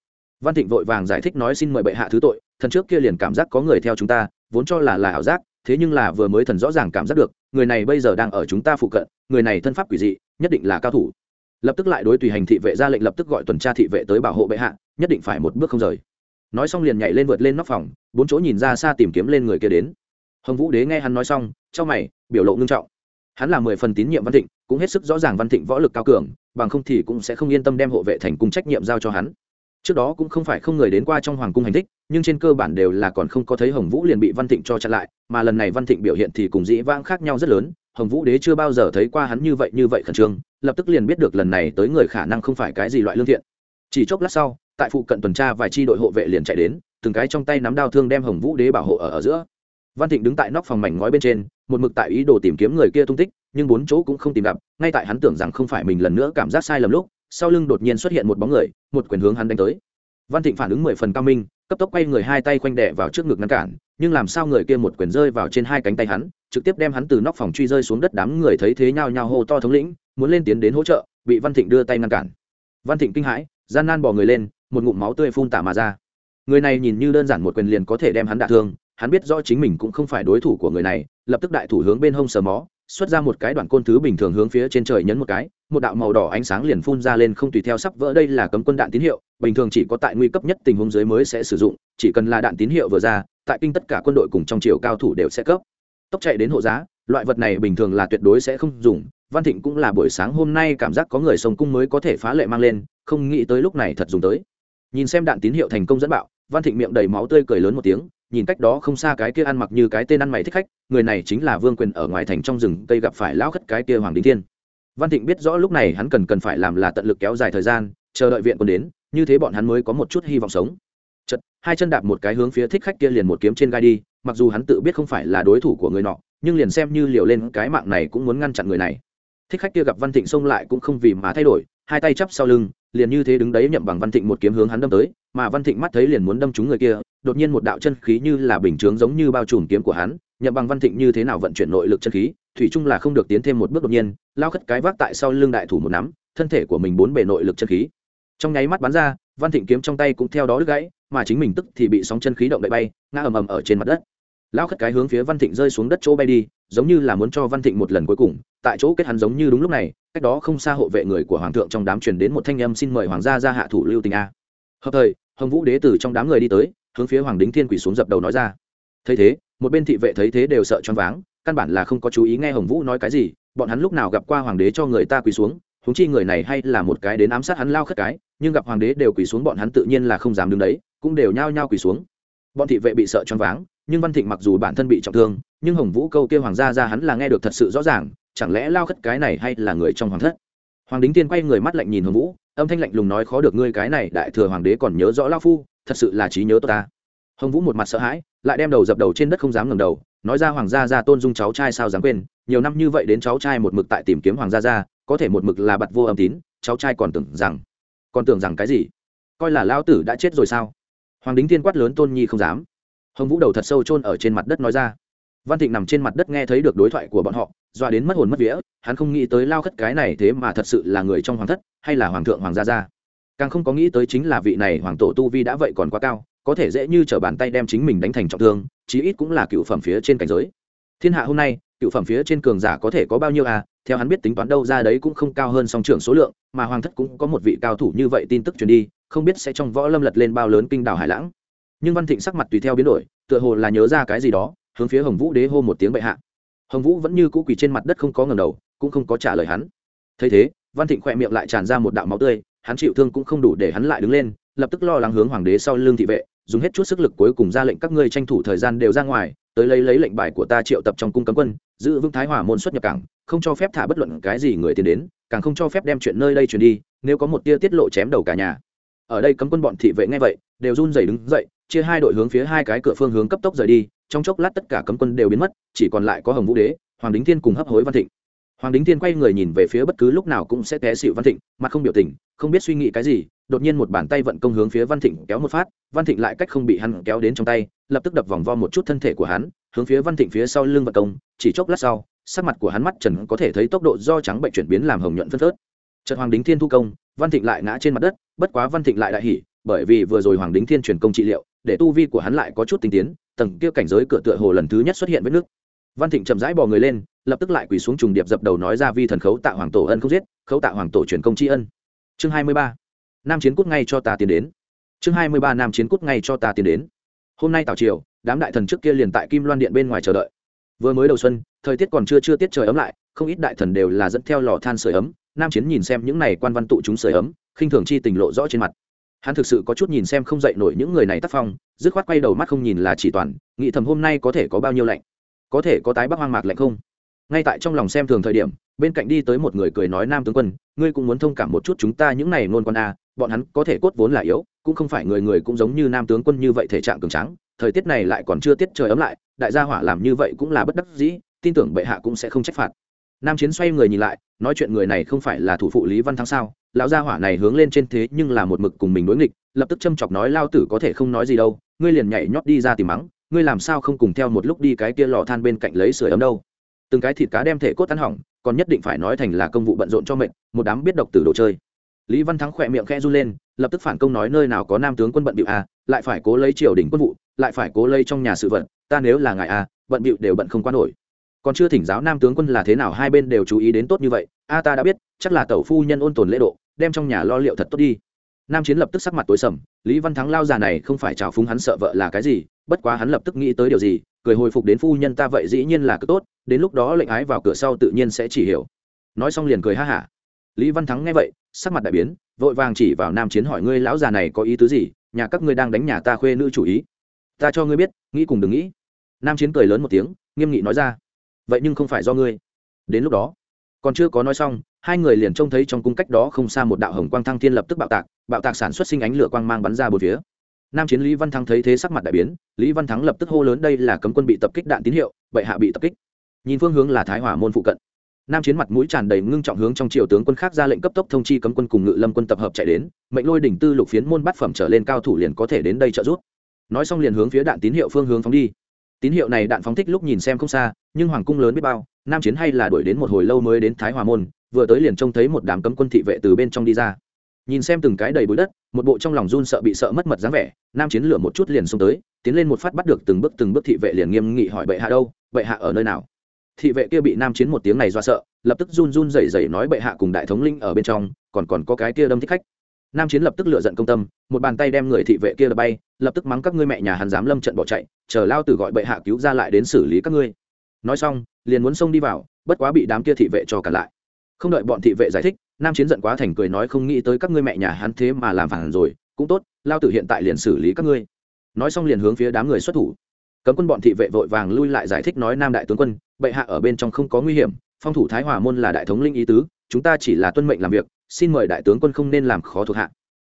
S1: Văn thịnh vội vàng giải thích nói xin mời bệ hạ thứ tội, thần trước kia liền cảm giác có người theo chúng ta, vốn cho là là ảo giác, thế nhưng là vừa mới thần rõ ràng cảm giác được, người này bây giờ đang ở chúng ta phụ cận, người này thân pháp quỷ dị, nhất định là cao thủ. Lập tức lại đối tùy hành thị vệ ra lệnh lập tức gọi tuần tra thị vệ tới bảo hộ bệ hạ, nhất định phải một bước không rời nói xong liền nhảy lên vượt lên nóc phòng, bốn chỗ nhìn ra xa tìm kiếm lên người kia đến. Hồng vũ đế nghe hắn nói xong, trong mày, biểu lộ ngưng trọng. Hắn là mười phần tín nhiệm văn thịnh, cũng hết sức rõ ràng văn thịnh võ lực cao cường, bằng không thì cũng sẽ không yên tâm đem hộ vệ thành cung trách nhiệm giao cho hắn. Trước đó cũng không phải không người đến qua trong hoàng cung hành thích, nhưng trên cơ bản đều là còn không có thấy hồng vũ liền bị văn thịnh cho chặn lại, mà lần này văn thịnh biểu hiện thì cùng dĩ vãng khác nhau rất lớn, hồng vũ đế chưa bao giờ thấy qua hắn như vậy như vậy khẩn trương, lập tức liền biết được lần này tới người khả năng không phải cái gì loại lương thiện. Chỉ chốc lát sau tại phụ cận tuần tra vài chi đội hộ vệ liền chạy đến từng cái trong tay nắm đao thương đem hồng vũ đế bảo hộ ở, ở giữa. Văn thịnh đứng tại nóc phòng mảnh ngói bên trên một mực tại ý đồ tìm kiếm người kia tung tích nhưng bốn chỗ cũng không tìm gặp ngay tại hắn tưởng rằng không phải mình lần nữa cảm giác sai lầm lúc sau lưng đột nhiên xuất hiện một bóng người một quyền hướng hắn đánh tới. Văn thịnh phản ứng mười phần cao minh cấp tốc quay người hai tay khoanh đẻ vào trước ngực ngăn cản nhưng làm sao người kia một quyền rơi vào trên hai cánh tay hắn trực tiếp đem hắn từ nóc phòng truy rơi xuống đất đám người thấy thế nhao nhao hô to thống lĩnh muốn lên tiến đến hỗ trợ bị văn thịnh đưa tay ngăn cản. Văn thịnh kinh hãi gian nan bỏ người lên một ngụm máu tươi phun tả mà ra. Người này nhìn như đơn giản một quyền liền có thể đem hắn đả thương, hắn biết rõ chính mình cũng không phải đối thủ của người này, lập tức đại thủ hướng bên hông sờ mó, xuất ra một cái đoạn côn thứ bình thường hướng phía trên trời nhấn một cái, một đạo màu đỏ ánh sáng liền phun ra lên không tùy theo sắp vỡ đây là cấm quân đạn tín hiệu, bình thường chỉ có tại nguy cấp nhất tình huống dưới mới sẽ sử dụng, chỉ cần là đạn tín hiệu vừa ra, tại kinh tất cả quân đội cùng trong chiều cao thủ đều sẽ cấp. Tốc chạy đến hộ giá, loại vật này bình thường là tuyệt đối sẽ không dùng, văn thịnh cũng là buổi sáng hôm nay cảm giác có người sông cung mới có thể phá lệ mang lên, không nghĩ tới lúc này thật dùng tới nhìn xem đạn tín hiệu thành công dẫn bạo, văn thịnh miệng đầy máu tươi cười lớn một tiếng, nhìn cách đó không xa cái kia ăn mặc như cái tên ăn mày thích khách, người này chính là vương quyền ở ngoài thành trong rừng, cây gặp phải lão khất cái kia hoàng đính thiên. Văn thịnh biết rõ lúc này hắn cần cần phải làm là tận lực kéo dài thời gian, chờ đợi viện quân đến, như thế bọn hắn mới có một chút hy vọng sống. Chật hai chân đạp một cái hướng phía thích khách kia liền một kiếm trên gai đi, mặc dù hắn tự biết không phải là đối thủ của người nọ, nhưng liền xem như liều lên cái mạng này cũng muốn ngăn chặn người này. Thích khách kia gặp văn thịnh xông lại cũng không vì mà thay đổi hai tay chắp sau lưng, liền như thế đứng đấy nhậm bằng văn thịnh một kiếm hướng hắn đâm tới, mà văn thịnh mắt thấy liền muốn đâm trúng người kia, đột nhiên một đạo chân khí như là bình chướng giống như bao trùm kiếm của hắn, nhậm bằng văn thịnh như thế nào vận chuyển nội lực chân khí, thủy chung là không được tiến thêm một bước đột nhiên, lao khất cái vác tại sau lưng đại thủ một nắm, thân thể của mình bốn bề nội lực chân khí. Trong nháy mắt bắn ra, văn thịnh kiếm trong tay cũng theo đó đứt gãy, mà chính mình tức thì bị sóng chân khí động đậy bay, ngã ầm ầm ở trên mặt đất lão khất cái hướng phía văn thịnh rơi xuống đất chỗ bay đi, giống như là muốn cho văn thịnh một lần cuối cùng. Tại chỗ kết hắn giống như đúng lúc này, cách đó không xa hộ vệ người của hoàng thượng trong đám truyền đến một thanh âm xin mời hoàng gia ra hạ thủ lưu tình a. Hợp thời, hồng vũ đế tử trong đám người đi tới, hướng phía hoàng đính thiên quỷ xuống dập đầu nói ra. Thấy thế, một bên thị vệ thấy thế đều sợ choáng váng, căn bản là không có chú ý nghe hồng vũ nói cái gì, bọn hắn lúc nào gặp qua hoàng đế cho người ta quỳ xuống húng chi người này hay là một cái đến ám sát hắn lao khất cái, nhưng gặp hoàng đế đều quỳ xuống bọn hắn tự nhiên là không dám đứng đấy, cũng đều nhao nhao quỳ xuống. Bọn thị vệ bị sợ choáng váng nhưng văn thịnh mặc dù bản thân bị trọng thương, nhưng hồng vũ câu kêu hoàng gia ra hắn là nghe được thật sự rõ ràng, chẳng lẽ lao khất cái này hay là người trong hoàng thất? Hoàng đính tiên quay người mắt lạnh nhìn hồng vũ, âm thanh lạnh lùng nói khó được ngươi cái này đại thừa hoàng đế còn nhớ rõ lao phu, thật sự là trí nhớ tốt ta. Hồng vũ một mặt sợ hãi, lại đem đầu dập đầu trên đất không dám ngẩng đầu, nói ra hoàng gia ra tôn dung cháu trai sao dám quên, nhiều năm như vậy đến cháu trai một mực tại tìm kiếm hoàng gia ra có thể một mực là bặt vô âm tín, cháu trai còn tưởng rằng, còn tưởng rằng cái gì? Coi là lao tử đã chết rồi sao? Hoàng đính thiên quát lớn tôn nhi không dám hồng vũ đầu thật sâu chôn ở trên mặt đất nói ra. Văn thịnh nằm trên mặt đất nghe thấy được đối thoại của bọn họ, doa đến mất hồn mất vía, hắn không nghĩ tới lao khất cái này thế mà thật sự là người trong hoàng thất, hay là hoàng thượng hoàng gia gia. Càng không có nghĩ tới chính là vị này hoàng tổ tu vi đã vậy còn quá cao, có thể dễ như t r ở bàn tay đem chính mình đánh thành trọng thương, chí ít cũng là cựu phẩm phía trên cảnh giới. Thiên hạ hôm nay, cựu phẩm phía trên cường giả có thể có bao nhiêu à? Theo hắn biết tính toán đâu ra đấy cũng không cao hơn song trưởng số lượng, mà hoàng thất cũng có một vị cao thủ như vậy tin tức truyền đi, không biết sẽ trong võ lâm lật lên bao lớn kinh đảo hải lãng nhưng văn thịnh sắc mặt tùy theo biến đổi, tựa hồ là nhớ ra cái gì đó, hướng phía hồng vũ đế hô một tiếng bệ hạ. Hồng vũ vẫn như cũ quỳ trên mặt đất không có ngầm đầu, cũng không có trả lời hắn. Thấy thế, văn thịnh khỏe miệng lại tràn ra một đạo máu tươi, hắn chịu thương cũng không đủ để hắn lại đứng lên, lập tức lo lắng hướng hoàng đế sau lưng thị vệ, dùng hết chút sức lực cuối cùng ra lệnh các ngươi tranh thủ thời gian đều ra ngoài, tới lấy lấy lệnh bài của ta triệu tập trong cung cấm quân, giữ vững thái hòa môn xuất nhập cảng, không cho phép thả bất luận cái gì người tiến đến, càng không cho phép đem chuyện nơi đây truyền đi, nếu có một tia tiết lộ chém đầu cả nhà ở đây cấm quân bọn thị vệ nghe vậy, đều run rẩy đứng dậy, chia hai đội hướng phía hai cái cửa phương hướng cấp tốc rời đi, trong chốc lát tất cả cấm quân đều biến mất, chỉ còn lại có hồng vũ đế, hoàng đính thiên cùng hấp hối văn thịnh. Hoàng đính thiên quay người nhìn về phía bất cứ lúc nào cũng sẽ té xịu văn thịnh, mặt không biểu tình, không biết suy nghĩ cái gì, đột nhiên một bàn tay vận công hướng phía văn thịnh kéo một phát, văn thịnh lại cách không bị hắn kéo đến trong tay, lập tức đập vòng vo một chút thân thể của hắn, hướng phía văn thịnh phía sau lưng vận công, chỉ chốc lát sau, sắc mặt của hắn mắt trần có thể thấy tốc độ do trắng bệnh chuyển biến làm hồng nhuận phân phớt. Trận hoàng đính thiên thu công văn thịnh lại ngã trên mặt đất, bất quá văn thịnh lại đại hỉ, bởi vì vừa rồi hoàng đính thiên truyền công trị liệu, để tu vi của hắn lại có chút tinh tiến, tầng kia cảnh giới cửa tựa hồ lần thứ nhất xuất hiện với nước văn thịnh chậm rãi bò người lên, lập tức lại quỳ xuống trùng điệp dập đầu nói ra vi thần khấu tạ hoàng tổ ân không giết, khấu tạ hoàng tổ truyền công tri ân. Chương hai mươi ba. Nam chiến cút ngay cho ta tiến đến. Chương hai mươi ba, nam chiến cút ngay cho ta tiến đến. Hôm nay tào triều, đám đại thần trước kia liền tại kim loan điện bên ngoài chờ đợi. Vừa mới đầu xuân, thời tiết còn chưa chưa tiết trời ấm lại, không ít đại thần đều là dẫn theo lò than sửa ấm nam chiến nhìn xem những này quan văn tụ chúng sưởi ấm, khinh thường chi tình lộ rõ trên mặt. Hắn thực sự có chút nhìn xem không dậy nổi những người này tác phong, dứt khoát quay đầu mắt không nhìn là chỉ toàn, nghĩ thầm hôm nay có thể có bao nhiêu lạnh. Có thể có tái bắc hoang mạc lạnh không? Ngay tại trong lòng xem thường thời điểm, bên cạnh đi tới một người cười nói, nam tướng quân, ngươi cũng muốn thông cảm một chút chúng ta những này ngôn quan a, bọn hắn có thể cốt vốn là yếu, cũng không phải người người cũng giống như nam tướng quân như vậy thể trạng cường trắng thời tiết này lại còn chưa tiết trời ấm lại, đại gia hỏa làm như vậy cũng là bất đắc dĩ, tin tưởng bệ hạ cũng sẽ không trách phạt nam chiến xoay người nhìn lại, nói chuyện người này không phải là thủ phụ lý văn thắng sao? Lão gia hỏa này hướng lên trên thế nhưng là một mực cùng mình đối nghịch, lập tức châm chọc nói lao tử có thể không nói gì đâu, ngươi liền nhảy nhót đi ra tìm mắng, ngươi làm sao không cùng theo một lúc đi cái kia lò than bên cạnh lấy sưởi ấm đâu? Từng cái thịt cá đem thể cốt ăn hỏng, còn nhất định phải nói thành là công vụ bận rộn cho mệnh một đám biết độc từ đồ chơi. Lý văn thắng khỏe miệng khẽ run lên, lập tức phản công nói nơi nào có nam tướng quân bận bịu à lại phải cố lấy triều đình quân vụ, lại phải cố lấy trong nhà sự vận ta nếu là ngài à bận bịu đều bận không quan nổi còn chưa thỉnh giáo nam tướng quân là thế nào hai bên đều chú ý đến tốt như vậy, a ta đã biết, chắc là tẩu phu nhân ôn tồn lễ độ, đem trong nhà lo liệu thật tốt đi. Nam chiến lập tức sắc mặt tối sầm, lý văn thắng lao già này không phải trào phúng hắn sợ vợ là cái gì, bất quá hắn lập tức nghĩ tới điều gì, cười hồi phục đến phu nhân ta vậy dĩ nhiên là cứ tốt, đến lúc đó lệnh ái vào cửa sau tự nhiên sẽ chỉ hiểu. Nói xong liền cười ha hả. Lý văn thắng nghe vậy, sắc mặt đại biến, vội vàng chỉ vào nam chiến hỏi ngươi lão già này có ý tứ gì, nhà các ngươi đang đánh nhà ta khuê nữ chủ ý. Ta cho ngươi biết, nghĩ cùng đừng nghĩ. Nam chiến cười lớn một tiếng, nghiêm nghị nói ra vậy nhưng không phải do ngươi. Đến lúc đó, còn chưa có nói xong, hai người liền trông thấy trong cung cách đó không xa một đạo hồng quang thăng thiên lập tức bạo tạc bạo tạc sản xuất sinh ánh lửa quang mang bắn ra bốn phía. Nam chiến lý văn thắng thấy thế sắc mặt đại biến, lý văn thắng lập tức hô lớn, đây là cấm quân bị tập kích đạn tín hiệu, bệ hạ bị tập kích. Nhìn phương hướng là thái hỏa môn phụ cận. Nam chiến mặt mũi tràn đầy ngưng trọng hướng trong triều tướng quân khác ra lệnh cấp tốc thông chi cấm quân cùng ngự lâm quân tập hợp chạy đến, mệnh lôi đỉnh tư lục phiến môn bát phẩm trở lên cao thủ liền có thể đến đây trợ giúp. Nói xong liền hướng phía đạn tín hiệu phương hướng phóng đi tín hiệu này đạn phóng thích lúc nhìn xem không xa, nhưng hoàng cung lớn biết bao, nam chiến hay là đuổi đến một hồi lâu mới đến thái hòa môn, vừa tới liền trông thấy một đám cấm quân thị vệ từ bên trong đi ra. Nhìn xem từng cái đầy bụi đất, một bộ trong lòng run sợ bị sợ mất mật dáng vẻ, nam chiến lửa một chút liền xông tới, tiến lên một phát bắt được từng bước từng bước thị vệ liền nghiêm nghị hỏi bệ hạ đâu, bệ hạ ở nơi nào? Thị vệ kia bị nam chiến một tiếng này do sợ, lập tức run run rẩy rẩy nói bệ hạ cùng đại thống linh ở bên trong, còn còn có cái kia đâm thích khách nam chiến lập tức lựa giận công tâm, một bàn tay đem người thị vệ kia bay, lập tức mắng các ngươi mẹ nhà hắn dám lâm trận bỏ chạy, chờ lao tử gọi bệ hạ cứu ra lại đến xử lý các ngươi. Nói xong, liền muốn xông đi vào, bất quá bị đám kia thị vệ cho cả lại. Không đợi bọn thị vệ giải thích, nam chiến giận quá thành cười nói không nghĩ tới các ngươi mẹ nhà hắn thế mà làm phản rồi, cũng tốt, lao tử hiện tại liền xử lý các ngươi. Nói xong liền hướng phía đám người xuất thủ. Cấm quân bọn thị vệ vội vàng lui lại giải thích nói nam đại tướng quân, bệ hạ ở bên trong không có nguy hiểm, phong thủ thái hòa môn là đại thống linh ý tứ, chúng ta chỉ là tuân mệnh làm việc xin mời đại tướng quân không nên làm khó thuộc hạ.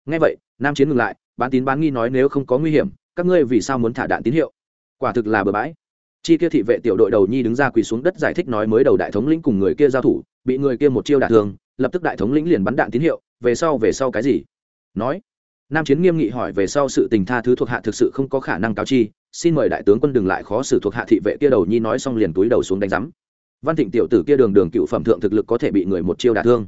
S1: Ngay vậy, nam chiến ngừng lại, bán tín bán nghi nói nếu không có nguy hiểm, các ngươi vì sao muốn thả đạn tín hiệu? Quả thực là bừa bãi. Chi kia thị vệ tiểu đội đầu nhi đứng ra quỳ xuống đất giải thích nói mới đầu đại thống lĩnh cùng người kia giao thủ, bị người kia một chiêu đả thương, lập tức đại thống lĩnh liền bắn đạn tín hiệu, về sau về sau cái gì? Nói. Nam chiến nghiêm nghị hỏi về sau sự tình tha thứ thuộc hạ thực sự không có khả năng cáo chi, xin mời đại tướng quân đừng lại khó xử thuộc hạ thị vệ kia đầu nhi nói xong liền túi đầu xuống đánh rắm văn thịnh tiểu tử kia đường đường cựu phẩm thượng thực lực có thể bị người một chiêu đả thương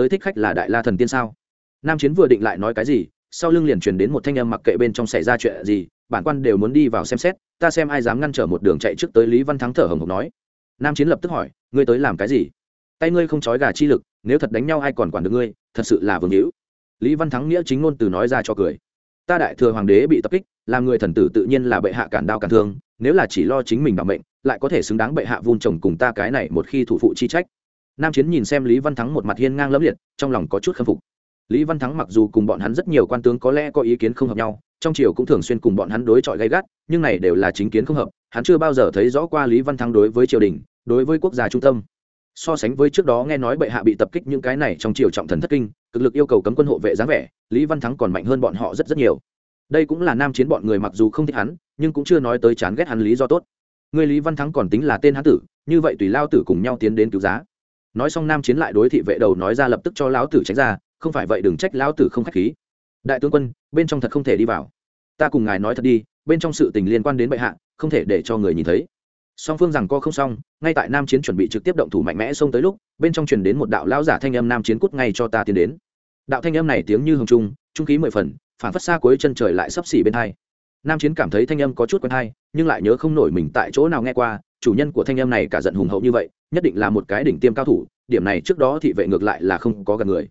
S1: tới thích khách là đại la thần tiên sao? Nam chiến vừa định lại nói cái gì, sau lưng liền truyền đến một thanh âm mặc kệ bên trong xảy ra chuyện gì, bản quan đều muốn đi vào xem xét, ta xem ai dám ngăn trở một đường chạy trước tới lý văn thắng thở hồng hộc nói. Nam chiến lập tức hỏi, ngươi tới làm cái gì? Tay ngươi không trói gà chi lực, nếu thật đánh nhau ai còn quản được ngươi, thật sự là vương hữu. Lý văn thắng nghĩa chính ngôn từ nói ra cho cười. Ta đại thừa hoàng đế bị tập kích, làm người thần tử tự nhiên là bệ hạ cản đao cản thương, nếu là chỉ lo chính mình bảo mệnh, lại có thể xứng đáng bệ hạ vun trồng cùng ta cái này một khi thủ phụ chi trách nam chiến nhìn xem lý văn thắng một mặt hiên ngang lẫm liệt, trong lòng có chút khâm phục. Lý văn thắng mặc dù cùng bọn hắn rất nhiều quan tướng có lẽ có ý kiến không hợp nhau, trong triều cũng thường xuyên cùng bọn hắn đối chọi gay gắt, nhưng này đều là chính kiến không hợp, hắn chưa bao giờ thấy rõ qua lý văn thắng đối với triều đình, đối với quốc gia trung tâm. So sánh với trước đó nghe nói bệ hạ bị tập kích những cái này trong triều trọng thần thất kinh, cực lực yêu cầu cấm quân hộ vệ dáng vẻ, lý văn thắng còn mạnh hơn bọn họ rất rất nhiều. Đây cũng là nam chiến bọn người mặc dù không thích hắn, nhưng cũng chưa nói tới chán ghét hắn lý do tốt. Người lý văn thắng còn tính là tên hán tử, như vậy tùy lao tử cùng nhau tiến đến cứu giá nói xong nam chiến lại đối thị vệ đầu nói ra lập tức cho lão tử tránh ra, không phải vậy đừng trách lão tử không k h á c h khí. Đại tướng quân, bên trong thật không thể đi vào. Ta cùng ngài nói thật đi, bên trong sự tình liên quan đến bệ hạ, không thể để cho người nhìn thấy. Song phương rằng co không xong, ngay tại nam chiến chuẩn bị trực tiếp động thủ mạnh mẽ xông tới lúc, bên trong truyền đến một đạo lão giả thanh âm nam chiến cút ngay cho ta tiến đến. Đạo thanh âm này tiếng như hồng trung trung khí mười phần, phản phất xa cuối chân trời lại sấp xỉ bên hai. Nam chiến cảm thấy thanh âm có chút quen hay, nhưng lại nhớ không nổi mình tại chỗ nào nghe qua chủ nhân của thanh em này cả giận hùng hậu như vậy, nhất định là một cái đỉnh tiêm cao thủ, điểm này trước đó thị vệ ngược lại là không có gần người.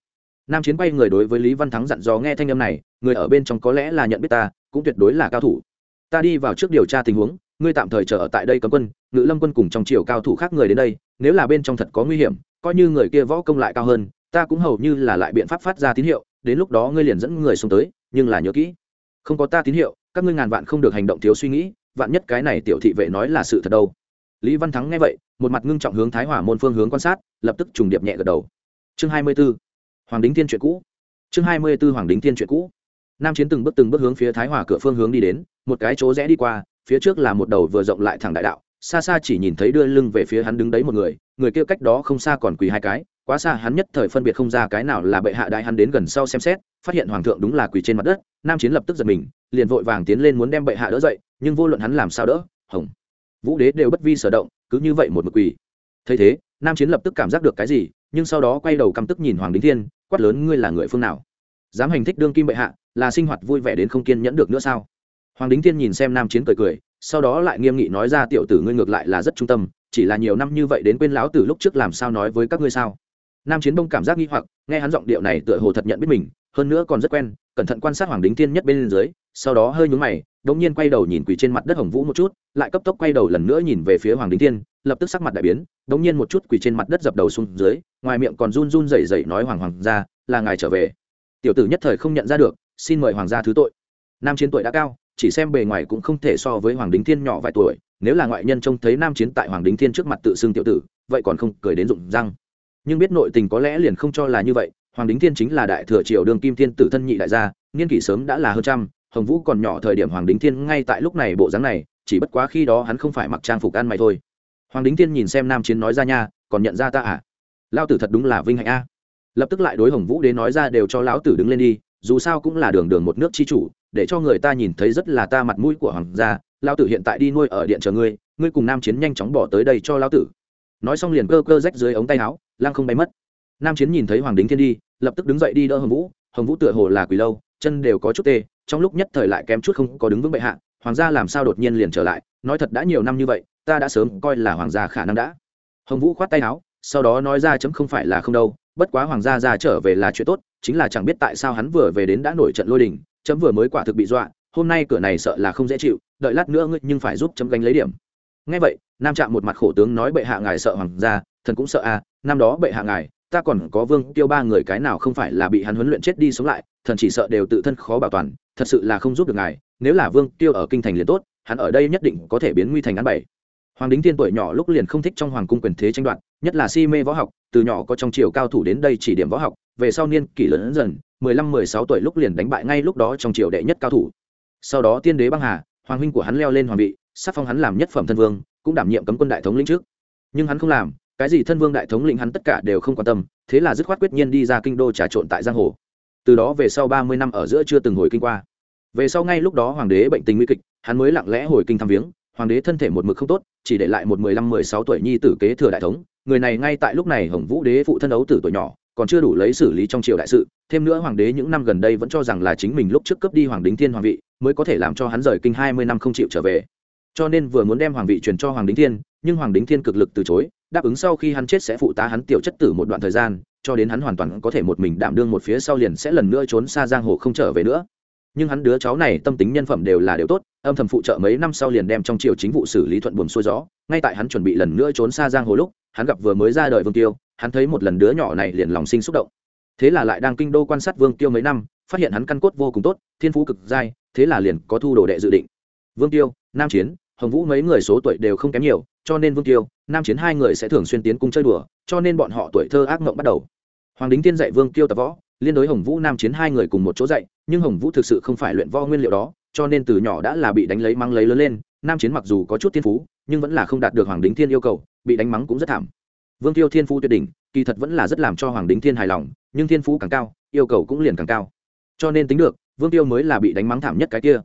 S1: Nam chiến bay người đối với lý văn thắng dặn dò nghe thanh em này, người ở bên trong có lẽ là nhận biết ta, cũng tuyệt đối là cao thủ. Ta đi vào trước điều tra tình huống, ngươi tạm thời chờ ở tại đây cấm quân, ngự lâm quân cùng trong triều cao thủ khác người đến đây, nếu là bên trong thật có nguy hiểm, coi như người kia võ công lại cao hơn, ta cũng hầu như là lại biện pháp phát ra tín hiệu, đến lúc đó ngươi liền dẫn người xuống tới, nhưng là nhớ kỹ, không có ta tín hiệu, các ngươi ngàn vạn không được hành động thiếu suy nghĩ, vạn nhất cái này tiểu thị vệ nói là sự thật đâu lý văn thắng nghe vậy, một mặt ngưng trọng hướng thái hỏa môn phương hướng quan sát, lập tức trùng điệp nhẹ gật đầu. Chương hai mươi b ố hoàng đính thiên chuyện cũ. Chương hai mươi b ố hoàng đính thiên chuyện cũ. Nam chiến từng bước từng bước hướng phía thái hòa cửa phương hướng đi đến, một cái chỗ rẽ đi qua, phía trước là một đầu vừa rộng lại thẳng đại đạo, xa xa chỉ nhìn thấy đưa lưng về phía hắn đứng đấy một người người kia cách đó không xa còn quỳ hai cái, quá xa hắn nhất thời phân biệt không ra cái nào là bệ hạ đại hắn đến gần sau xem xét, phát hiện hoàng thượng đúng là quỳ trên mặt đất, nam chiến lập tức giật mình, liền vội vàng tiến lên muốn đem bệ hạ đỡ dậy, nhưng vô luận hắn làm sao đỡ, hồng vũ đế đều bất vi sở động, cứ như vậy một mực quỳ. Thấy thế, nam chiến lập tức cảm giác được cái gì, nhưng sau đó quay đầu căm tức nhìn hoàng đính thiên, quát lớn, ngươi là người phương nào? Dám hành thích đương kim bệ hạ, là sinh hoạt vui vẻ đến không kiên nhẫn được nữa sao? Hoàng đính thiên nhìn xem nam chiến cười cười, sau đó lại nghiêm nghị nói ra, tiểu tử ngươi ngược lại là rất trung tâm, chỉ là nhiều năm như vậy đến quên lão tử lúc trước làm sao nói với các ngươi sao? Nam chiến đông cảm giác nghi hoặc, nghe hắn giọng điệu này tựa hồ thật nhận biết mình, hơn nữa còn rất quen, cẩn thận quan sát hoàng đính thiên nhất bên dưới, sau đó hơi nhúng mày đống nhiên quay đầu nhìn quỳ trên mặt đất hồng vũ một chút, lại cấp tốc quay đầu lần nữa nhìn về phía hoàng đính thiên, lập tức sắc mặt đại biến, đống nhiên một chút quỳ trên mặt đất dập đầu xuống dưới, ngoài miệng còn run run rẩy rẩy nói hoàng hoàng ra, là ngài trở về. Tiểu tử nhất thời không nhận ra được, xin mời hoàng gia thứ tội. Nam chiến tuổi đã cao, chỉ xem bề ngoài cũng không thể so với hoàng đính thiên nhỏ vài tuổi, nếu là ngoại nhân trông thấy nam chiến tại hoàng đính thiên trước mặt tự xưng tiểu tử, vậy còn không cười đến rụng răng. Nhưng biết nội tình có lẽ liền không cho là như vậy, hoàng đính thiên chính là đại thừa triều đường kim thiên tử thân nhị đại gia, niên kỷ sớm đã là hơn trăm hồng vũ còn nhỏ thời điểm hoàng đính thiên ngay tại lúc này bộ dáng này, chỉ bất quá khi đó hắn không phải mặc trang phục ăn mày thôi. Hoàng đính thiên nhìn xem nam chiến nói ra nha, còn nhận ra ta à? Lao tử thật đúng là vinh hạnh a. Lập tức lại đối hồng vũ đến nói ra đều cho lão tử đứng lên đi, dù sao cũng là đường đường một nước chi chủ, để cho người ta nhìn thấy rất là ta mặt mũi của hoàng gia, lão tử hiện tại đi nuôi ở điện chờ ngươi ngươi cùng nam chiến nhanh chóng bỏ tới đây cho lão tử. Nói xong liền cơ cơ rách dưới ống tay áo, lăng không bay mất. Nam chiến nhìn thấy hoàng đính thiên đi, lập tức đứng dậy đi đỡ hồng vũ hồng vũ tựa hồ là quỳ lâu, chân đều có chút tê trong lúc nhất thời lại kém chút không có đứng vững bệ hạ, hoàng gia làm sao đột nhiên liền trở lại, nói thật đã nhiều năm như vậy, ta đã sớm coi là hoàng gia khả năng đã. Hồng vũ khoát tay áo, sau đó nói ra chấm không phải là không đâu, bất quá hoàng gia ra trở về là chuyện tốt, chính là chẳng biết tại sao hắn vừa về đến đã nổi trận lôi đình, chấm vừa mới quả thực bị dọa, hôm nay cửa này sợ là không dễ chịu, đợi lát nữa ngươi nhưng phải giúp chấm gánh lấy điểm. Ngay vậy, nam trạm một mặt khổ tướng nói bệ hạ ngài sợ hoàng gia, thần cũng sợ à năm đó bệ hạ ngài, ta còn có vương tiêu ba người cái nào không phải là bị hắn huấn luyện chết đi sống lại, thần chỉ sợ đều tự thân khó bảo toàn thật sự là không giúp được ngài, nếu là vương tiêu ở kinh thành liền tốt, hắn ở đây nhất định có thể biến nguy thành án bảy. Hoàng đính thiên tuổi nhỏ lúc liền không thích trong hoàng cung quyền thế tranh đoạt, nhất là si mê võ học, từ nhỏ có trong triều cao thủ đến đây chỉ điểm võ học, về sau niên kỷ lớn dần, mười lăm mười sáu tuổi lúc liền đánh bại ngay lúc đó trong triều đệ nhất cao thủ. Sau đó tiên đế băng hà, hoàng huynh của hắn leo lên hoàng vị sắc phong hắn làm nhất phẩm thân vương, cũng đảm nhiệm cấm quân đại thống lĩnh trước. Nhưng hắn không làm, cái gì thân vương đại thống lĩnh hắn tất cả đều không quan tâm, thế là dứt khoát quyết nhiên đi ra kinh đô trà trộn tại giang hồ. Từ đó về sau ba mươi năm ở giữa chưa từng hồi kinh qua về sau ngay lúc đó hoàng đế bệnh tình nguy kịch, hắn mới lặng lẽ hồi kinh thăm viếng, hoàng đế thân thể một mực không tốt, chỉ để lại một mười lăm, mười sáu tuổi nhi tử kế thừa đại thống. Người này ngay tại lúc này hồng vũ đế phụ thân ấu tử tuổi nhỏ, còn chưa đủ lấy xử lý trong triều đại sự. Thêm nữa hoàng đế những năm gần đây vẫn cho rằng là chính mình lúc trước cấp đi hoàng đính thiên hoàng vị, mới có thể làm cho hắn rời kinh hai mươi năm không chịu trở về. Cho nên vừa muốn đem hoàng vị truyền cho hoàng đính thiên, nhưng hoàng đính thiên cực lực từ chối, đáp ứng sau khi hắn chết sẽ phụ tá hắn tiểu chất tử một đoạn thời gian, cho đến hắn hoàn toàn có thể một mình đảm đương một phía sau liền sẽ lần nữa trốn xa giang hồ không trở về nữa nhưng hắn đứa cháu này tâm tính nhân phẩm đều là đều tốt, âm thầm phụ trợ mấy năm sau liền đem trong triều chính vụ xử lý thuận buồm xuôi gió. Ngay tại hắn chuẩn bị lần nữa trốn xa giang hồ lúc, hắn gặp vừa mới ra đời vương tiêu hắn thấy một lần đứa nhỏ này liền lòng sinh xúc động. Thế là lại đang kinh đô quan sát vương tiêu mấy năm, phát hiện hắn căn cốt vô cùng tốt, thiên phú cực giai thế là liền có thu đồ đệ dự định. Vương tiêu nam chiến, hồng vũ mấy người số tuổi đều không kém nhiều, cho nên vương tiêu nam chiến hai người sẽ thường xuyên tiến cung chơi đùa, cho nên bọn họ tuổi thơ ác mộng bắt đầu. Hoàng đính tiên dạy vương tiêu tập võ, liên đối hồng vũ, nam chiến hai người cùng một chỗ dạy nhưng hồng vũ thực sự không phải luyện vo nguyên liệu đó, cho nên từ nhỏ đã là bị đánh lấy mắng lấy lớn lên, nam chiến mặc dù có chút thiên phú, nhưng vẫn là không đạt được hoàng đính thiên yêu cầu, bị đánh mắng cũng rất thảm. Vương tiêu thiên phú tuyệt đỉnh, kỳ thật vẫn là rất làm cho hoàng đính thiên hài lòng, nhưng thiên phú càng cao, yêu cầu cũng liền càng cao. Cho nên tính được, vương tiêu mới là bị đánh mắng thảm nhất cái kia.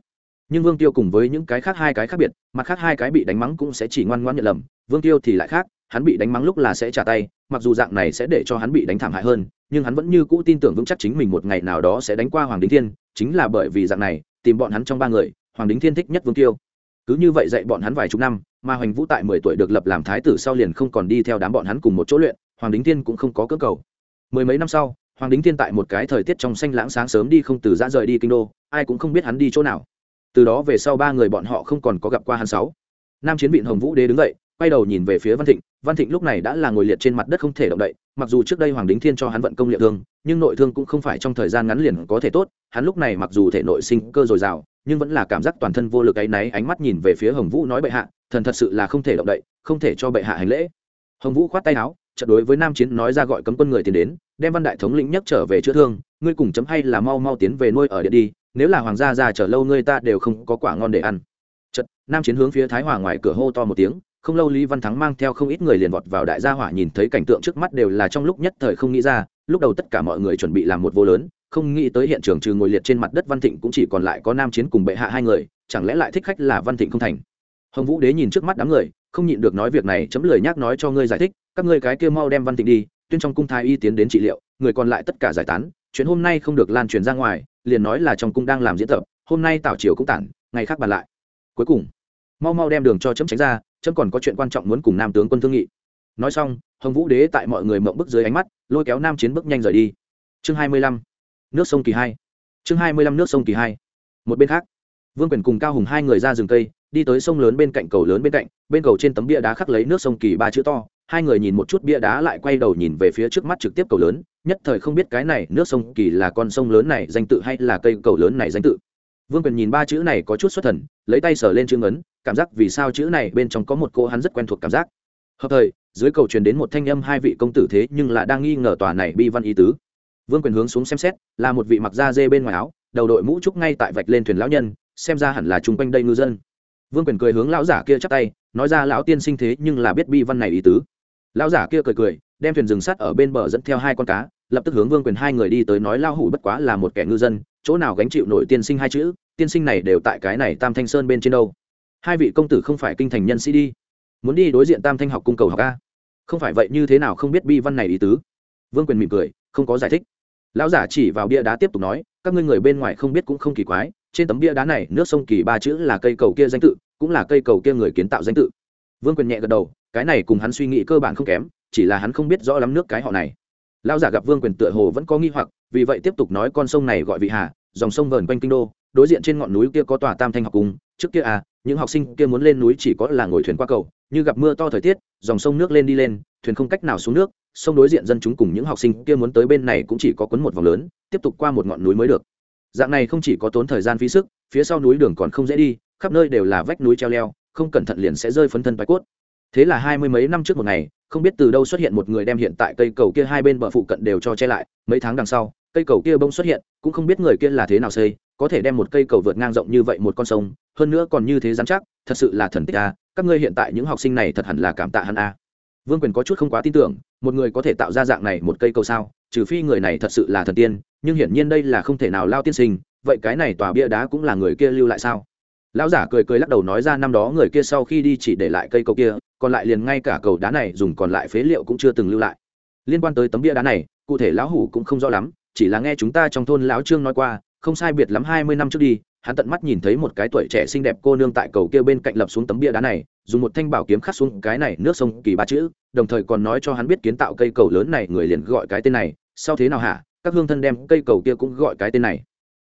S1: Nhưng vương tiêu cùng với những cái khác hai cái khác biệt, mặt khác hai cái bị đánh mắng cũng sẽ chỉ ngoan ngoan nhận lầm, vương tiêu thì lại khác, hắn bị đánh mắng lúc là sẽ trả tay, mặc dù dạng này sẽ để cho hắn bị đánh thảm hại hơn nhưng hắn vẫn như cũ tin tưởng vững chắc chính mình một ngày nào đó sẽ đánh qua hoàng đính thiên, chính là bởi vì dạng này, tìm bọn hắn trong ba người, hoàng đính thiên thích nhất vương tiêu. Cứ như vậy dạy bọn hắn vài chục năm, mà hoành vũ tại mười tuổi được lập làm thái tử sau liền không còn đi theo đám bọn hắn cùng một chỗ luyện, hoàng đính thiên cũng không có cơ cầu. Mười mấy năm sau, hoàng đính thiên tại một cái thời tiết trong xanh lãng sáng sớm đi không từ ra rời đi kinh đô, ai cũng không biết hắn đi chỗ nào. Từ đó về sau ba người bọn họ không còn có gặp qua hắn sáu. Nam chiến vịn hồng vũ đế đứng dậy quay đầu nhìn về phía văn thịnh văn thịnh lúc này đã là ngồi liệt trên mặt đất không thể động đậy, mặc dù trước đây hoàng đính thiên cho hắn vận công liệu thương, nhưng nội thương cũng không phải trong thời gian ngắn liền có thể tốt, hắn lúc này mặc dù thể nội sinh cơ dồi dào, nhưng vẫn là cảm giác toàn thân vô lực áy náy, ánh mắt nhìn về phía hồng vũ nói bệ hạ, thần thật sự là không thể động đậy, không thể cho bệ hạ hành lễ. Hồng vũ khoát tay áo trận đối với nam chiến nói ra gọi cấm quân người tiến đến, đem văn đại thống lĩnh nhắc trở về chữa thương, ngươi cùng chấm hay là mau mau tiến về nuôi ở điện đi, nếu là hoàng gia già chờ lâu ngươi ta đều không có quả ngon để ăn. Chật nam chiến hướng phía thái hòa ngoài cửa hô to một tiếng không lâu lý văn thắng mang theo không ít người liền vọt vào đại gia hỏa nhìn thấy cảnh tượng trước mắt đều là trong lúc nhất thời không nghĩ ra, lúc đầu tất cả mọi người chuẩn bị làm một vô lớn, không nghĩ tới hiện trường trừ ngồi liệt trên mặt đất văn thịnh cũng chỉ còn lại có nam chiến cùng bệ hạ hai người, chẳng lẽ lại thích khách là văn thịnh không thành? Hồng vũ đế nhìn trước mắt đám người, không nhịn được nói việc này, chấm lời nhắc nói cho ngươi giải thích, các ngươi cái kia mau đem văn thịnh đi, tuyên trong cung thái y tiến đến trị liệu, người còn lại tất cả giải tán, chuyện hôm nay không được lan truyền ra ngoài, liền nói là trong cung đang làm diễn tập, hôm nay tảo triều cũng tản, ngày khác bàn lại. Cuối cùng mau mau đem đường cho chấm tránh ra, chấm còn có chuyện quan trọng muốn cùng nam tướng quân thương nghị. Nói xong, hồng vũ đế tại mọi người mộng bức dưới ánh mắt, lôi kéo nam chiến bước nhanh rời đi. Chương hai mươi lăm, nước sông kỳ hai. Chương hai mươi lăm, nước sông kỳ hai. Một bên khác, vương quyền cùng cao hùng hai người ra rừng cây, đi tới sông lớn bên cạnh cầu lớn bên cạnh, bên cầu trên tấm bia đá khắc lấy nước sông kỳ ba chữ to, hai người nhìn một chút bia đá lại quay đầu nhìn về phía trước mắt trực tiếp cầu lớn, nhất thời không biết cái này nước sông kỳ là con sông lớn này danh tự hay là cây cầu lớn này danh tự vương quyền nhìn ba chữ này có chút xuất thần, lấy tay sờ lên chữ ngấn, cảm giác vì sao chữ này bên trong có một cô hắn rất quen thuộc cảm giác. Hợp thời, dưới cầu truyền đến một thanh âm hai vị công tử thế nhưng là đang nghi ngờ tòa này bi văn ý tứ. Vương quyền hướng xuống xem xét, là một vị mặc da dê bên ngoài áo, đầu đội mũ trúc ngay tại vạch lên thuyền lão nhân, xem ra hẳn là chung quanh đây ngư dân. Vương quyền cười hướng lão giả kia chắp tay, nói ra lão tiên sinh thế nhưng là biết bi văn này ý tứ. Lão giả kia cười cười, đem thuyền rừng sắt ở bên bờ dẫn theo hai con cá, lập tức hướng vương quyền hai người đi tới nói lao hủ bất quá là một kẻ ngư dân chỗ nào gánh chịu nổi tiên sinh hai chữ, tiên sinh này đều tại cái này tam thanh sơn bên trên đâu. Hai vị công tử không phải kinh thành nhân sĩ đi. Muốn đi đối diện tam thanh học cung cầu học a. Không phải vậy như thế nào không biết bi văn này ý tứ. Vương quyền mỉm cười, không có giải thích. Lão giả chỉ vào bia đá tiếp tục nói, các ngươi người bên ngoài không biết cũng không kỳ quái, trên tấm bia đá này nước sông kỳ ba chữ là cây cầu kia danh tự, cũng là cây cầu kia người kiến tạo danh tự. Vương quyền nhẹ gật đầu, cái này cùng hắn suy nghĩ cơ bản không kém, chỉ là hắn không biết rõ lắm nước cái họ này lão giả gặp vương quyền tựa hồ vẫn có nghi hoặc, vì vậy tiếp tục nói con sông này gọi vị hà, dòng sông vờn quanh kinh đô, đối diện trên ngọn núi kia có tòa tam thanh học cung, trước kia à những học sinh kia muốn lên núi chỉ có là ngồi thuyền qua cầu, như gặp mưa to thời tiết, dòng sông nước lên đi lên, thuyền không cách nào xuống nước, sông đối diện dân chúng cùng những học sinh kia muốn tới bên này cũng chỉ có quấn một vòng lớn, tiếp tục qua một ngọn núi mới được. Dạng này không chỉ có tốn thời gian phí sức, phía sau núi đường còn không dễ đi, khắp nơi đều là vách núi treo leo, không cẩn thận liền sẽ rơi phấn thân bạch cốt thế là hai mươi mấy năm trước một ngày, không biết từ đâu xuất hiện một người đem hiện tại cây cầu kia hai bên bờ phụ cận đều cho che lại. Mấy tháng đằng sau, cây cầu kia bông xuất hiện, cũng không biết người kia là thế nào xây, có thể đem một cây cầu vượt ngang rộng như vậy một con sông, hơn nữa còn như thế dám chắc, thật sự là thần tích a, các ngươi hiện tại những học sinh này thật hẳn là cảm tạ hắn a. Vương quyền có chút không quá tin tưởng, một người có thể tạo ra dạng này một cây cầu sao? Trừ phi người này thật sự là thần tiên, nhưng hiển nhiên đây là không thể nào lao tiên sinh, vậy cái này tòa bia đá cũng là người kia lưu lại sao? Lão giả cười cười lắc đầu nói ra năm đó người kia sau khi đi chỉ để lại cây cầu kia, còn lại liền ngay cả cầu đá này dùng còn lại phế liệu cũng chưa từng lưu lại. Liên quan tới tấm bia đá này, cụ thể lão hủ cũng không rõ lắm, chỉ là nghe chúng ta trong thôn lão trương nói qua, không sai biệt lắm hai mươi năm trước đi, hắn tận mắt nhìn thấy một cái tuổi trẻ xinh đẹp cô nương tại cầu kia bên cạnh lập xuống tấm bia đá này, dùng một thanh bảo kiếm khắc xuống cái này nước sông kỳ ba chữ, đồng thời còn nói cho hắn biết kiến tạo cây cầu lớn này, người liền gọi cái tên này, sau thế nào hả? Các hương thân đem cây cầu kia cũng gọi cái tên này.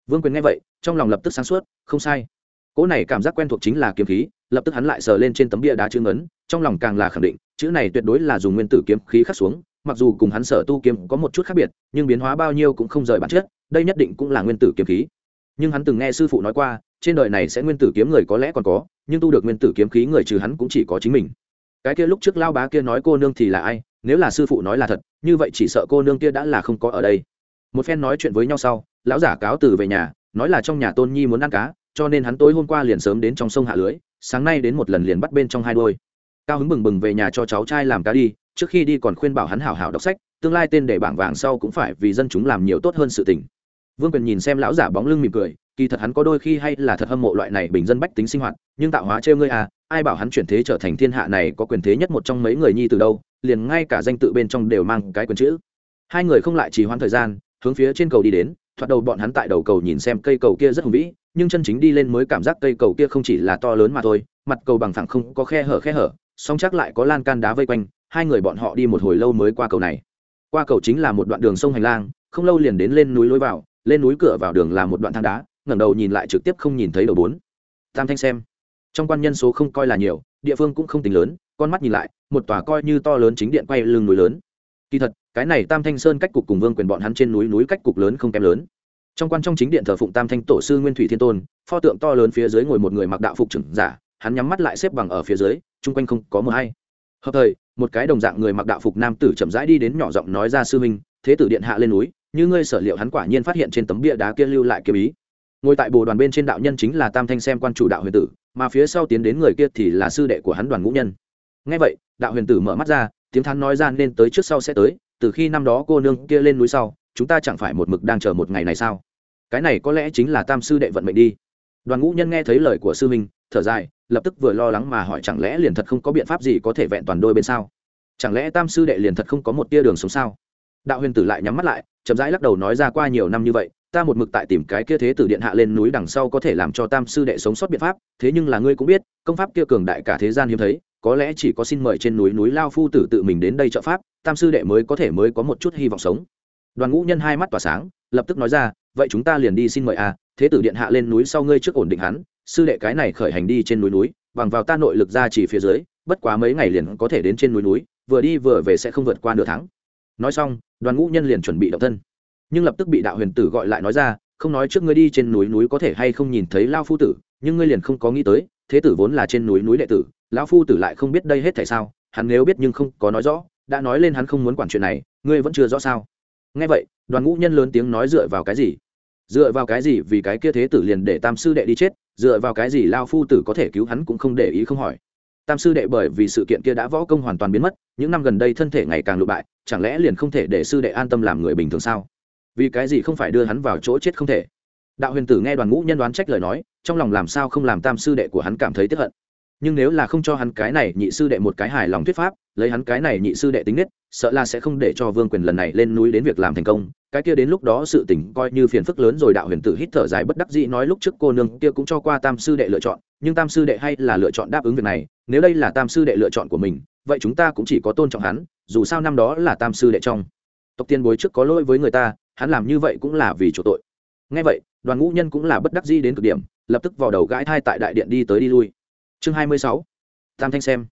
S1: Vương quyền nghe vậy, trong lòng lập tức sáng suốt, không sai cỗ này cảm giác quen thuộc chính là kiếm khí, lập tức hắn lại sờ lên trên tấm bia đá chữ ngấn, trong lòng càng là khẳng định, chữ này tuyệt đối là dùng nguyên tử kiếm khí khắc xuống, mặc dù cùng hắn sở tu kiếm có một chút khác biệt, nhưng biến hóa bao nhiêu cũng không rời bản chất, đây nhất định cũng là nguyên tử kiếm khí. Nhưng hắn từng nghe sư phụ nói qua, trên đời này sẽ nguyên tử kiếm người có lẽ còn có, nhưng tu được nguyên tử kiếm khí người trừ hắn cũng chỉ có chính mình. Cái kia lúc trước lao bá kia nói cô nương thì là ai, nếu là sư phụ nói là thật, như vậy chỉ sợ cô nương kia đã là không có ở đây. Một phen nói chuyện với nhau sau, lão giả cáo từ về nhà, nói là trong nhà tôn nhi muốn ăn cá cho nên hắn tối hôm qua liền sớm đến trong sông hạ lưới, sáng nay đến một lần liền bắt bên trong hai đôi cao hứng bừng bừng về nhà cho cháu trai làm cá đi, trước khi đi còn khuyên bảo hắn hảo hảo đọc sách, tương lai tên để bảng vàng sau cũng phải vì dân chúng làm nhiều tốt hơn sự tình. Vương quyền nhìn xem lão giả bóng lưng mỉm cười, kỳ thật hắn có đôi khi hay là thật hâm mộ loại này bình dân bách tính sinh hoạt, nhưng tạo hóa trêu ngươi à ai bảo hắn chuyển thế trở thành thiên hạ này có quyền thế nhất một trong mấy người nhi từ đâu, liền ngay cả danh tự bên trong đều mang cái quyền chữ. Hai người không lại trì hoãn thời gian, hướng phía trên cầu đi đến, thoạt đầu bọn hắn tại đầu cầu nhìn xem cây cầu kia rất hùng vĩ nhưng chân chính đi lên mới cảm giác cây cầu kia không chỉ là to lớn mà thôi, mặt cầu bằng thẳng không có khe hở khe hở, song chắc lại có lan can đá vây quanh, hai người bọn họ đi một hồi lâu mới qua cầu này. Qua cầu chính là một đoạn đường sông hành lang, không lâu liền đến lên núi lối vào, lên núi cửa vào đường là một đoạn thang đá, ngẩng đầu nhìn lại trực tiếp không nhìn thấy đầu bốn. Tam thanh xem, trong quan nhân số không coi là nhiều, địa phương cũng không tính lớn, con mắt nhìn lại, một tòa coi như to lớn chính điện quay lưng núi lớn. Kỳ thật, cái này tam thanh sơn cách cục cùng vương quyền bọn hắn trên núi núi cách cục lớn không kém lớn trong quan trong chính điện thờ phụng tam thanh tổ sư nguyên thủy thiên tôn, pho tượng to lớn phía dưới ngồi một người mặc đạo phục trưởng giả, hắn nhắm mắt lại xếp bằng ở phía dưới, chung quanh không có mờ hay. Hợp thời, một cái đồng dạng người mặc đạo phục nam tử chậm rãi đi đến nhỏ giọng nói ra, sư minh thế tử điện hạ lên núi, như ngươi sở liệu hắn quả nhiên phát hiện trên tấm bia đá kia lưu lại kiếm ý. Ngồi tại bồ đoàn bên trên đạo nhân chính là tam thanh xem quan chủ đạo huyền tử, mà phía sau tiến đến người kia thì là sư đệ của hắn đoàn ngũ nhân. Ngay vậy, đạo huyền tử mở mắt ra, tiếng thắn nói ra, nên tới trước sau sẽ tới, từ khi năm đó cô nương kia lên núi sau chúng ta chẳng phải một mực đang chờ một ngày này sao? Cái này có lẽ chính là tam sư đệ vận mệnh đi. Đoàn ngũ nhân nghe thấy lời của sư minh thở dài, lập tức vừa lo lắng mà hỏi chẳng lẽ liền thật không có biện pháp gì có thể vẹn toàn đôi bên sao? Chẳng lẽ tam sư đệ liền thật không có một tia đường sống sao? Đạo huyền tử lại nhắm mắt lại, chậm rãi lắc đầu nói ra qua nhiều năm như vậy, ta một mực tại tìm cái kia thế tử điện hạ lên núi đằng sau có thể làm cho tam sư đệ sống sót biện pháp, thế nhưng là ngươi cũng biết, công pháp kia cường đại cả thế gian hiếm thấy, có lẽ chỉ có xin mời trên núi núi lao phu tử tự mình đến đây trợ pháp, tam sư đệ mới có thể mới có một chút hy vọng sống đoàn ngũ nhân hai mắt tỏa sáng lập tức nói ra vậy chúng ta liền đi xin mời a à, thế tử điện hạ lên núi sau ngươi trước ổn định hắn sư đệ cái này khởi hành đi trên núi núi bằng vào ta nội lực ra chỉ phía dưới bất quá mấy ngày liền có thể đến trên núi núi vừa đi vừa về sẽ không vượt qua nửa tháng. Nói xong đoàn ngũ nhân liền chuẩn bị động thân. Nhưng lập tức bị đạo huyền tử gọi lại nói ra không nói trước ngươi đi trên núi núi có thể hay không nhìn thấy lao phu tử nhưng ngươi liền không có nghĩ tới thế tử vốn là trên núi núi đệ tử lão phu tử lại không biết đây hết tại sao hắn nếu biết nhưng không có nói rõ đã nói lên hắn không muốn quản chuyện này ngươi vẫn chưa rõ sao? Nghe vậy, đoàn ngũ nhân lớn tiếng nói dựa vào cái gì? Dựa vào cái gì? Vì cái kia thế tử liền để tam sư đệ đi chết, dựa vào cái gì lao phu tử có thể cứu hắn cũng không để ý không hỏi. Tam sư đệ bởi vì sự kiện kia đã võ công hoàn toàn biến mất, những năm gần đây thân thể ngày càng lụ bại, chẳng lẽ liền không thể để sư đệ an tâm làm người bình thường sao? Vì cái gì không phải đưa hắn vào chỗ chết không thể? Đạo huyền tử nghe đoàn ngũ nhân đoán trách lời nói, trong lòng làm sao không làm tam sư đệ của hắn cảm thấy tiếp hận? Nhưng nếu là không cho hắn cái này nhị sư đệ một cái hài lòng thuyết pháp, lấy hắn cái này nhị sư đệ tính nết sợ là sẽ không để cho vương quyền lần này lên núi đến việc làm thành công. Cái kia đến lúc đó sự tình coi như phiền phức lớn rồi, đạo huyền tử hít thở dài bất đắc dĩ nói lúc trước cô nương kia cũng cho qua tam sư đệ lựa chọn, nhưng tam sư đệ hay là lựa chọn đáp ứng việc này. Nếu đây là tam sư đệ lựa chọn của mình, vậy chúng ta cũng chỉ có tôn trọng hắn, dù sao năm đó là tam sư đệ trong. Tộc tiên bối trước có lỗi với người ta, hắn làm như vậy cũng là vì chỗ tội. Ngay vậy, đoàn ngũ nhân cũng là bất đắc dĩ đến cực điểm, lập tức vào đầu gãi thai tại đại điện đi tới đi lui. Chương hai mươi sáu. Tam thanh xem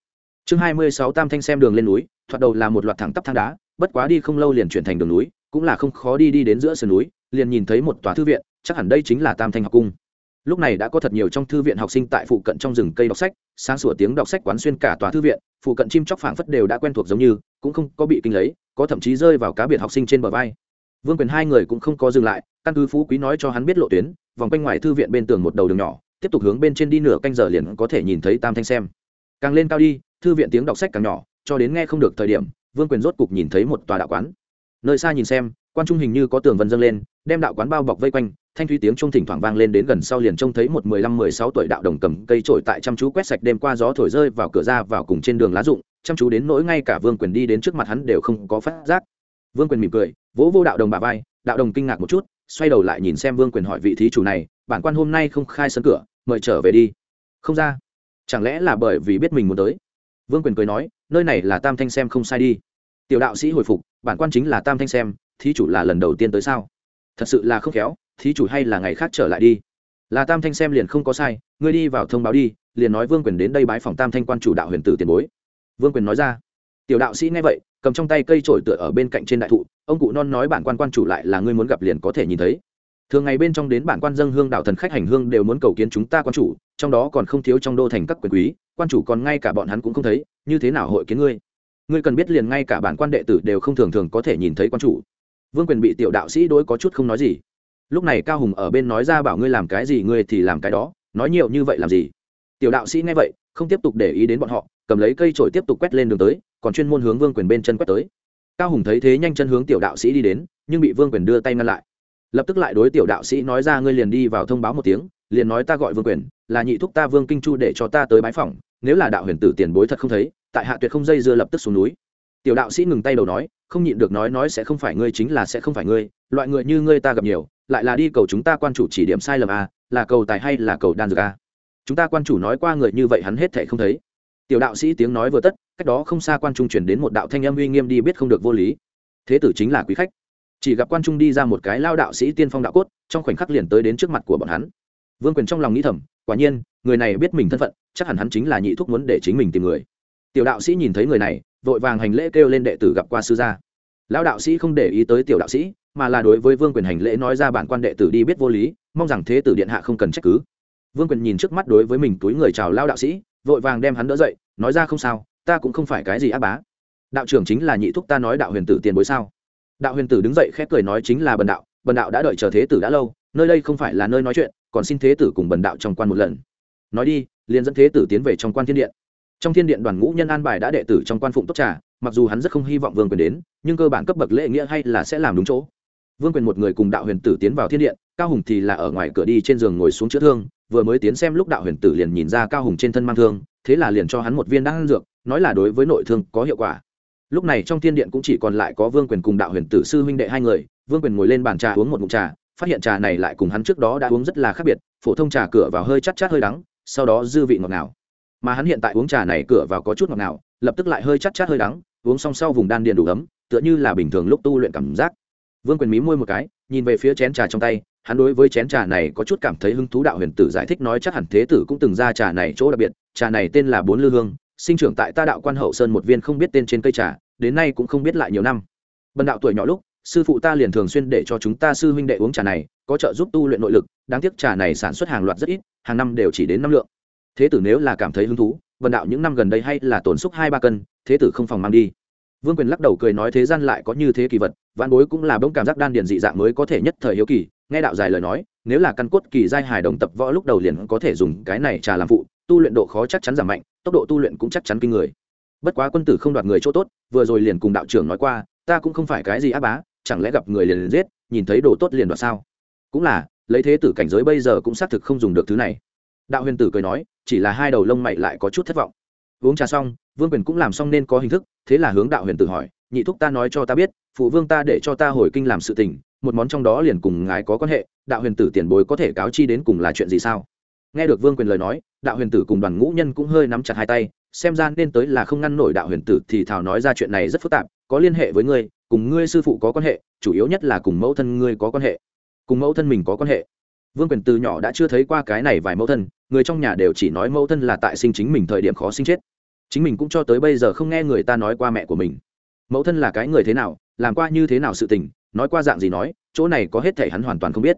S1: chương hai mươi sáu tam thanh xem đường lên núi, thoạt đầu là một loạt thẳng tắp thang đá, bất quá đi không lâu liền chuyển thành đường núi, cũng là không khó đi đi đến giữa sườn núi, liền nhìn thấy một tòa thư viện, chắc hẳn đây chính là tam thanh học cung. Lúc này đã có thật nhiều trong thư viện học sinh tại phụ cận trong rừng cây đọc sách, sáng sủa tiếng đọc sách quán xuyên cả tòa thư viện, phụ cận chim chóc phảng phất đều đã quen thuộc giống như, cũng không có bị kinh lấy, có thậm chí rơi vào cá biệt học sinh trên bờ vai. Vương quyền hai người cũng không có dừng lại, căn cứ phú quý nói cho hắn biết lộ tuyến, vòng quanh ngoài thư viện bên tường một đầu đường nhỏ, tiếp tục hướng bên trên đi nửa canh giờ liền có thể nhìn thấy tam thanh xem càng lên cao đi, thư viện tiếng đọc sách càng nhỏ, cho đến nghe không được thời điểm, vương quyền rốt cục nhìn thấy một tòa đạo quán. Nơi xa nhìn xem, quan trung hình như có tường vân dâng lên, đem đạo quán bao bọc vây quanh, thanh thúy tiếng trung thỉnh thoảng vang lên đến gần sau liền trông thấy một mười lăm, mười sáu tuổi đạo đồng cầm cây trổi tại chăm chú quét sạch đêm qua gió thổi rơi vào cửa ra vào cùng trên đường lá rụng, chăm chú đến nỗi ngay cả vương quyền đi đến trước mặt hắn đều không có phát giác. Vương quyền mỉm cười, vỗ vô đạo đồng bà vai, đạo đồng kinh ngạc một chút, xoay đầu lại nhìn xem vương quyền hỏi vị thí chủ này, bản quan hôm nay không khai sân cửa, mời trở về đi. Không ra chẳng lẽ là bởi vì biết mình muốn tới? Vương quyền cười nói, nơi này là tam thanh xem không sai đi. Tiểu đạo sĩ hồi phục, bản quan chính là tam thanh xem, thí chủ là lần đầu tiên tới sao? Thật sự là không khéo, thí chủ hay là ngày khác trở lại đi. Là tam thanh xem liền không có sai, ngươi đi vào thông báo đi, liền nói vương quyền đến đây bái phòng tam thanh quan chủ đạo huyền tử tiền bối. Vương quyền nói ra. Tiểu đạo sĩ nghe vậy, cầm trong tay cây trổi tựa ở bên cạnh trên đại thụ, ông cụ non nói bản quan quan chủ lại là ngươi muốn gặp liền có thể nhìn thấy thường ngày bên trong đến bản quan dân hương đạo thần khách hành hương đều muốn cầu kiến chúng ta quan chủ, trong đó còn không thiếu trong đô thành các quyền quý, quan chủ còn ngay cả bọn hắn cũng không thấy, như thế nào hội kiến ngươi? Ngươi cần biết liền ngay cả bản quan đệ tử đều không thường thường có thể nhìn thấy quan chủ. Vương quyền bị tiểu đạo sĩ đối có chút không nói gì. Lúc này cao hùng ở bên nói ra bảo ngươi làm cái gì, ngươi thì làm cái đó, nói nhiều như vậy làm gì? Tiểu đạo sĩ nghe vậy, không tiếp tục để ý đến bọn họ, cầm lấy cây trổi tiếp tục quét lên đường tới, còn chuyên môn hướng vương quyền bên chân quét tới. Cao hùng thấy thế nhanh chân hướng tiểu đạo sĩ đi đến, nhưng bị vương quyền đưa tay ngăn lại lập tức lại đối tiểu đạo sĩ nói ra ngươi liền đi vào thông báo một tiếng liền nói ta gọi vương quyền là nhị thúc ta vương kinh chu để cho ta tới bái phỏng nếu là đạo huyền tử tiền bối thật không thấy tại hạ tuyệt không dây dưa lập tức xuống núi. Tiểu đạo sĩ ngừng tay đầu nói không nhịn được nói nói sẽ không phải ngươi chính là sẽ không phải ngươi loại người như ngươi ta gặp nhiều lại là đi cầu chúng ta quan chủ chỉ điểm sai lầm à, là cầu tài hay là cầu đan dược à. chúng ta quan chủ nói qua người như vậy hắn hết thể không thấy. Tiểu đạo sĩ tiếng nói vừa tất cách đó không xa quan trung chuyển đến một đạo thanh âm uy nghiêm đi biết không được vô lý. Thế tử chính là quý khách chỉ gặp quan trung đi ra một cái lao đạo sĩ tiên phong đạo cốt, trong khoảnh khắc liền tới đến trước mặt của bọn hắn. Vương quyền trong lòng nghĩ thầm, quả nhiên, người này biết mình thân phận, chắc hẳn hắn chính là nhị thúc muốn để chính mình tìm người. Tiểu đạo sĩ nhìn thấy người này, vội vàng hành lễ kêu lên đệ tử gặp qua sư gia. Lão đạo sĩ không để ý tới tiểu đạo sĩ, mà là đối với vương quyền hành lễ nói ra bản quan đệ tử đi biết vô lý, mong rằng thế tử điện hạ không cần trách cứ. Vương quyền nhìn trước mắt đối với mình túi người chào lao đạo sĩ, vội vàng đem hắn đỡ dậy, nói ra không sao, ta cũng không phải cái gì ác bá. Đạo trưởng chính là nhị thúc ta nói đạo huyền tử tiền bối sao? Đạo huyền tử đứng dậy khép cười nói chính là bần đạo bần đạo đã đợi chờ thế tử đã lâu, nơi đây không phải là nơi nói chuyện, còn xin thế tử cùng bần đạo trong quan một lần. Nói đi, liền dẫn thế tử tiến về trong quan thiên điện. Trong thiên điện đoàn ngũ nhân an bài đã đệ tử trong quan phụng tốt trà, mặc dù hắn rất không hy vọng vương quyền đến, nhưng cơ bản cấp bậc lễ nghĩa hay là sẽ làm đúng chỗ. Vương quyền một người cùng đạo huyền tử tiến vào thiên điện, cao hùng thì là ở ngoài cửa đi trên giường ngồi xuống chữa thương, vừa mới tiến xem lúc đạo huyền tử liền nhìn ra cao hùng trên thân mang thương, thế là liền cho hắn một viên đan dược, nói là đối với nội thương có hiệu quả lúc này trong thiên điện cũng chỉ còn lại có vương quyền cùng đạo huyền tử sư huynh đệ hai người vương quyền ngồi lên bàn trà uống một mụn trà phát hiện trà này lại cùng hắn trước đó đã uống rất là khác biệt phổ thông trà cửa vào hơi chắc chát, chát hơi đắng sau đó dư vị ngọt ngào. Mà hắn hiện tại uống trà này cửa vào có chút ngọt ngào lập tức lại hơi chắc chát, chát hơi đắng uống xong sau vùng đan điện đủ ấm tựa như là bình thường lúc tu luyện cảm giác. Vương quyền mí môi một cái nhìn về phía chén trà trong tay hắn đối với chén trà này có chút cảm thấy hứng thú đạo huyền tử giải thích nói chắc hẳn thế tử cũng từng ra trà này chỗ đặc biệt trà này tên là bốn lư hương sinh trưởng tại ta đạo quan hậu sơn một viên không biết tên trên cây trà, đến nay cũng không biết lại nhiều năm. Bần đạo tuổi nhỏ lúc, sư phụ ta liền thường xuyên để cho chúng ta sư huynh đệ uống trà này, có trợ giúp tu luyện nội lực, đáng tiếc trà này sản xuất hàng loạt rất ít, hàng năm đều chỉ đến năm lượng. Thế tử nếu là cảm thấy hứng thú vần đạo những năm gần đây hay là tổn xúc hai ba cân, thế tử không phòng mang đi. Vương quyền lắc đầu cười nói thế gian lại có như thế kỳ vật vạn bối cũng là bông cảm giác đan điền dị dạng mới có thể nhất thời hiếu kỳ, nghe đạo dài lời nói nếu là căn cốt kỳ giai hài đồng tập võ lúc đầu liền có thể dùng cái này trà làm phụ tu luyện độ khó chắc chắn giảm mạnh tốc độ tu luyện cũng chắc chắn kinh người. Bất quá quân tử không đoạt người chỗ tốt vừa rồi liền cùng đạo trưởng nói qua ta cũng không phải cái gì á bá chẳng lẽ gặp người liền, liền giết nhìn thấy đồ tốt liền đoạt sao? Cũng là lấy thế tử cảnh giới bây giờ cũng xác thực không dùng được thứ này. Đạo huyền tử cười nói chỉ là hai đầu lông mày lại có chút thất vọng. Uống trà xong vương quyền cũng làm xong nên có hình thức thế là hướng đạo huyền tử hỏi nhị thúc ta nói cho ta biết phụ vương ta để cho ta hồi kinh làm sự tình một món trong đó liền cùng ngài có quan hệ đạo huyền tử tiền bối có thể cáo chi đến cùng là chuyện gì sao? Nghe được vương quyền lời nói, đạo huyền tử cùng đoàn ngũ nhân cũng hơi nắm chặt hai tay, xem ra nên tới là không ngăn nổi đạo huyền tử thì thảo nói ra chuyện này rất phức tạp, có liên hệ với ngươi, cùng ngươi sư phụ có quan hệ, chủ yếu nhất là cùng mẫu thân ngươi có quan hệ. Cùng mẫu thân mình có quan hệ. Vương quyền từ nhỏ đã chưa thấy qua cái này vài mẫu thân, người trong nhà đều chỉ nói mẫu thân là tại sinh chính mình thời điểm khó sinh chết. Chính mình cũng cho tới bây giờ không nghe người ta nói qua mẹ của mình. Mẫu thân là cái người thế nào, làm qua như thế nào sự tình, nói qua dạng gì nói, chỗ này có hết thể hắn hoàn toàn không biết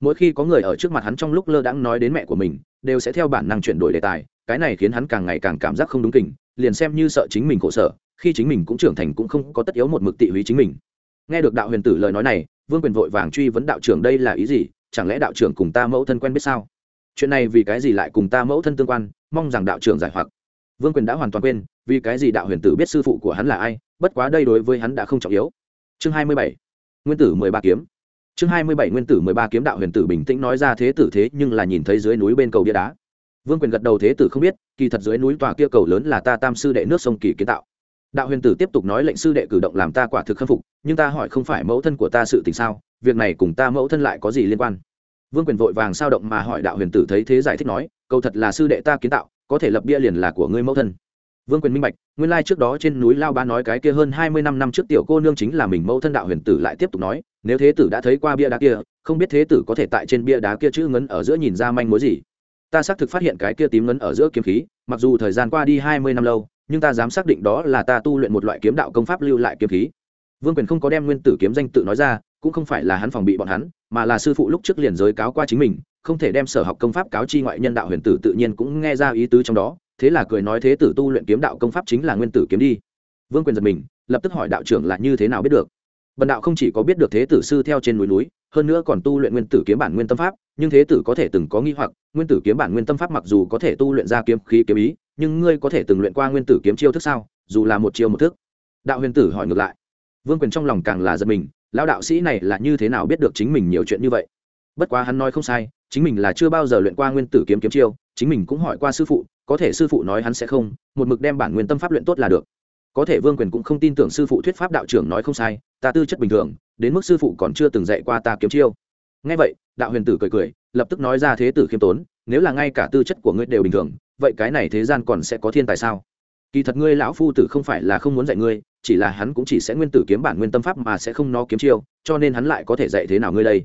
S1: mỗi khi có người ở trước mặt hắn trong lúc lơ đãng nói đến mẹ của mình, đều sẽ theo bản năng chuyển đổi đề tài, cái này khiến hắn càng ngày càng cảm giác không đúng kình, liền xem như sợ chính mình khổ sở, khi chính mình cũng trưởng thành cũng không có tất yếu một mực tị húy chính mình. Nghe được đạo huyền tử lời nói này, vương quyền vội vàng truy vấn đạo trưởng đây là ý gì, chẳng lẽ đạo trưởng cùng ta mẫu thân quen biết sao? Chuyện này vì cái gì lại cùng ta mẫu thân tương quan, mong rằng đạo trưởng giải hoặc. Vương quyền đã hoàn toàn quên, vì cái gì đạo huyền tử biết sư phụ của hắn là ai, bất quá đây đối với hắn đã không trọng yếu. Chương hai mươi bảy. Nguyên tử mười ba kiếm chương hai mươi bảy nguyên tử mười ba kiếm đạo huyền tử bình tĩnh nói ra thế tử thế nhưng là nhìn thấy dưới núi bên cầu bia đá. Vương quyền gật đầu thế tử không biết, kỳ thật dưới núi tòa kia cầu lớn là ta tam sư đệ nước sông kỳ kiến tạo. Đạo huyền tử tiếp tục nói lệnh sư đệ cử động làm ta quả thực khâm phục, nhưng ta hỏi không phải mẫu thân của ta sự tình sao, việc này cùng ta mẫu thân lại có gì liên quan? Vương quyền vội vàng sao động mà hỏi đạo huyền tử thấy thế giải thích nói, cầu thật là sư đệ ta kiến tạo, có thể lập bia liền là của ngươi mẫu thân vương quyền minh bạch, nguyên lai trước đó trên núi lao ba nói cái kia hơn hai mươi năm năm trước tiểu cô nương chính là mình mẫu thân đạo huyền tử lại tiếp tục nói, nếu thế tử đã thấy qua bia đá kia, không biết thế tử có thể tại trên bia đá kia chữ ngấn ở giữa nhìn ra manh mối gì. Ta xác thực phát hiện cái kia tím ngấn ở giữa kiếm khí, mặc dù thời gian qua đi hai mươi năm lâu, nhưng ta dám xác định đó là ta tu luyện một loại kiếm đạo công pháp lưu lại kiếm khí. Vương quyền không có đem nguyên tử kiếm danh tự nói ra, cũng không phải là hắn phòng bị bọn hắn, mà là sư phụ lúc trước liền giới cáo qua chính mình, không thể đem sở học công pháp cáo chi ngoại nhân đạo huyền tử tự nhiên cũng nghe ra ý tứ trong đó thế là cười nói thế tử tu luyện kiếm đạo công pháp chính là nguyên tử kiếm đi. Vương quyền giật mình, lập tức hỏi đạo trưởng là như thế nào biết được. Bần đạo không chỉ có biết được thế tử sư theo trên núi núi, hơn nữa còn tu luyện nguyên tử kiếm bản nguyên tâm pháp, nhưng thế tử có thể từng có nghi hoặc, nguyên tử kiếm bản nguyên tâm pháp mặc dù có thể tu luyện ra kiếm khí kiếm ý, nhưng ngươi có thể từng luyện qua nguyên tử kiếm chiêu thức sao? Dù là một chiêu một thức. Đạo huyền tử hỏi ngược lại. Vương quyền trong lòng càng là giật mình, lão đạo sĩ này là như thế nào biết được chính mình nhiều chuyện như vậy? Bất quá hắn nói không sai, chính mình là chưa bao giờ luyện qua nguyên tử kiếm kiếm chiêu, chính mình cũng hỏi qua sư phụ có thể sư phụ nói hắn sẽ không, một mực đem bản nguyên tâm pháp luyện tốt là được. Có thể vương quyền cũng không tin tưởng sư phụ thuyết pháp đạo trưởng nói không sai, ta tư chất bình thường, đến mức sư phụ còn chưa từng dạy qua ta kiếm chiêu. Ngay vậy, đạo huyền tử cười cười, lập tức nói ra thế tử khiêm tốn, nếu là ngay cả tư chất của ngươi đều bình thường, vậy cái này thế gian còn sẽ có thiên tài sao? Kỳ thật ngươi lão phu tử không phải là không muốn dạy ngươi, chỉ là hắn cũng chỉ sẽ nguyên tử kiếm bản nguyên tâm pháp mà sẽ không nó kiếm chiêu, cho nên hắn lại có thể dạy thế nào ngươi đây?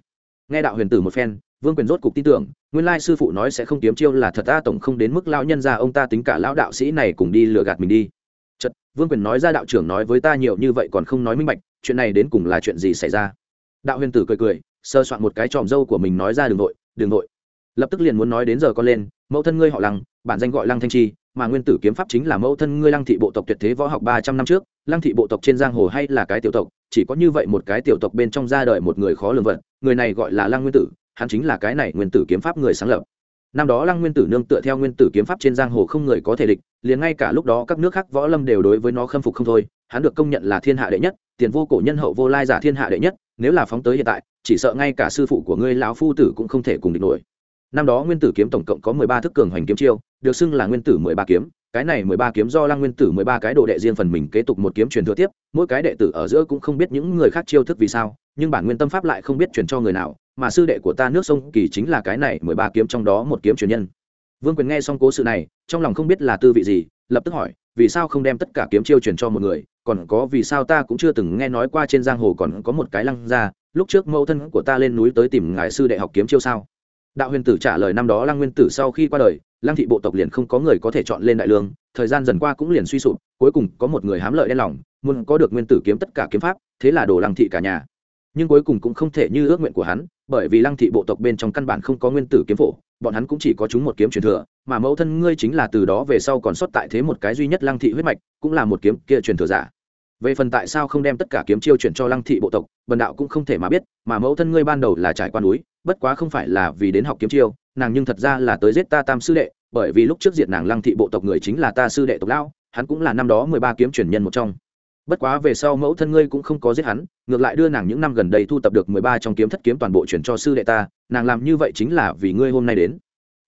S1: Nghe đạo huyền tử một phen vương quyền rốt cục tin tưởng, nguyên lai sư phụ nói sẽ không kiếm chiêu là thật ta tổng không đến mức lão nhân ra ông ta tính cả lão đạo sĩ này cùng đi lừa gạt mình đi. Chật vương quyền nói ra đạo trưởng nói với ta nhiều như vậy còn không nói minh bạch, chuyện này đến cùng là chuyện gì xảy ra? Đạo huyền tử cười cười, sơ soạn một cái tròm dâu của mình nói ra đường nội đường nội. Lập tức liền muốn nói đến giờ con lên, mẫu thân ngươi họ lăng, bản danh gọi lăng thanh chi, mà nguyên tử kiếm pháp chính là mẫu thân ngươi lăng thị bộ tộc tuyệt thế võ học ba trăm năm trước, lăng thị bộ tộc trên giang hồ hay là cái tiểu tộc, chỉ có như vậy một cái tiểu tộc bên trong ra đời một người khó lường vận người này gọi là lăng nguyên tử hắn chính là cái này nguyên tử kiếm pháp người sáng lập. Năm đó lăng nguyên tử nương tựa theo nguyên tử kiếm pháp trên giang hồ không người có thể địch, liền ngay cả lúc đó các nước khác võ lâm đều đối với nó khâm phục không thôi, hắn được công nhận là thiên hạ đệ nhất, tiền vô cổ nhân hậu vô lai giả thiên hạ đệ nhất, nếu là phóng tới hiện tại, chỉ sợ ngay cả sư phụ của ngươi lão phu tử cũng không thể cùng địch nổi. Năm đó nguyên tử kiếm tổng cộng có mười ba thức cường hoành kiếm chiêu, được xưng là nguyên tử mười ba kiếm, cái này mười ba kiếm do lăng nguyên tử mười ba cái đồ đệ riêng phần mình kế tục một kiếm truyền thừa tiếp, mỗi cái đệ tử ở giữa cũng không biết những người khác chiêu thức vì sao, nhưng bản nguyên tâm pháp lại không biết truyền cho người nào mà sư đệ của ta nước sông kỳ chính là cái này mười ba kiếm trong đó một kiếm truyền nhân. Vương quyền nghe xong cố sự này, trong lòng không biết là tư vị gì, lập tức hỏi, vì sao không đem tất cả kiếm chiêu truyền cho một người, còn có vì sao ta cũng chưa từng nghe nói qua trên giang hồ còn có một cái lăng ra lúc trước mẫu thân của ta lên núi tới tìm ngài sư đệ học kiếm chiêu sao? Đạo huyền tử trả lời năm đó lăng nguyên tử sau khi qua đời, lăng thị bộ tộc liền không có người có thể chọn lên đại lương, thời gian dần qua cũng liền suy sụp, cuối cùng có một người hám lợi đen lòng, muốn có được nguyên tử kiếm tất cả kiếm pháp, thế là đổ lăng thị cả nhà nhưng cuối cùng cũng không thể như ước nguyện của hắn, bởi vì lăng thị bộ tộc bên trong căn bản không có nguyên tử kiếm phổ, bọn hắn cũng chỉ có chúng một kiếm truyền thừa, mà mẫu thân ngươi chính là từ đó về sau còn sót tại thế một cái duy nhất lăng thị huyết mạch, cũng là một kiếm kia truyền thừa giả. Về phần tại sao không đem tất cả kiếm chiêu chuyển cho lăng thị bộ tộc, bần đạo cũng không thể mà biết, mà mẫu thân ngươi ban đầu là trải qua núi, bất quá không phải là vì đến học kiếm chiêu, nàng nhưng thật ra là tới giết ta tam sư đệ, bởi vì lúc trước diệt nàng lăng thị bộ tộc người chính là ta sư đệ tộc lão, hắn cũng là năm đó mười ba kiếm truyền nhân một trong bất quá về sau mẫu thân ngươi cũng không có giết hắn, ngược lại đưa nàng những năm gần đây thu tập được mười ba trong kiếm thất kiếm toàn bộ chuyển cho sư đệ ta, nàng làm như vậy chính là vì ngươi hôm nay đến.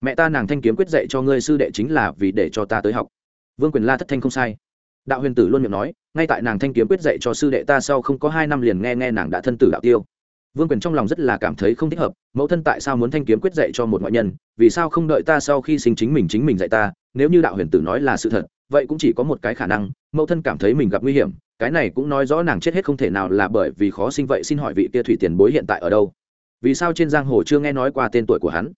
S1: Mẹ ta nàng thanh kiếm quyết dạy cho ngươi sư đệ chính là vì để cho ta tới học. Vương quyền la thất thanh không sai. Đạo huyền tử luôn miệng nói, ngay tại nàng thanh kiếm quyết dạy cho sư đệ ta sau không có hai năm liền nghe nghe nàng đã thân tử đạo tiêu. Vương quyền trong lòng rất là cảm thấy không thích hợp, mẫu thân tại sao muốn thanh kiếm quyết dạy cho một ngoại nhân, vì sao không đợi ta sau khi sinh chính mình chính mình dạy ta, nếu như đạo huyền tử nói là sự thật, vậy cũng chỉ có một cái khả năng, mẫu thân cảm thấy mình gặp nguy hiểm cái này cũng nói rõ nàng chết hết không thể nào là bởi vì khó sinh vậy xin hỏi vị kia thủy tiền bối hiện tại ở đâu? Vì sao trên giang hồ chưa nghe nói qua tên tuổi của hắn?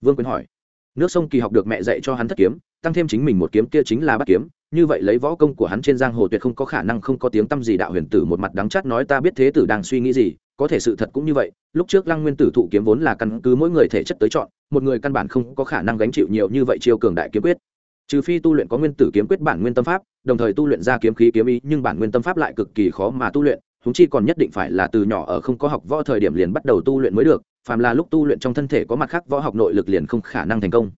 S1: Vương quyến hỏi. Nước sông kỳ học được mẹ dạy cho hắn thất kiếm, tăng thêm chính mình một kiếm kia chính là bắt kiếm. Như vậy lấy võ công của hắn trên giang hồ tuyệt không có khả năng không có tiếng tâm gì đạo huyền tử một mặt đắng chát nói ta biết thế tử đang suy nghĩ gì, có thể sự thật cũng như vậy. Lúc trước lăng nguyên tử thụ kiếm vốn là căn cứ mỗi người thể chất tới chọn, một người căn bản không có khả năng gánh chịu nhiều như vậy chiêu cường đại kiếm quyết trừ phi tu luyện có nguyên tử kiếm quyết bản nguyên tâm pháp, đồng thời tu luyện ra kiếm khí kiếm ý, nhưng bản nguyên tâm pháp lại cực kỳ khó mà tu luyện húng chi còn nhất định phải là từ nhỏ ở không có học võ thời điểm liền bắt đầu tu luyện mới được, phàm là lúc tu luyện trong thân thể có mặt khác võ học nội lực liền không khả năng thành công.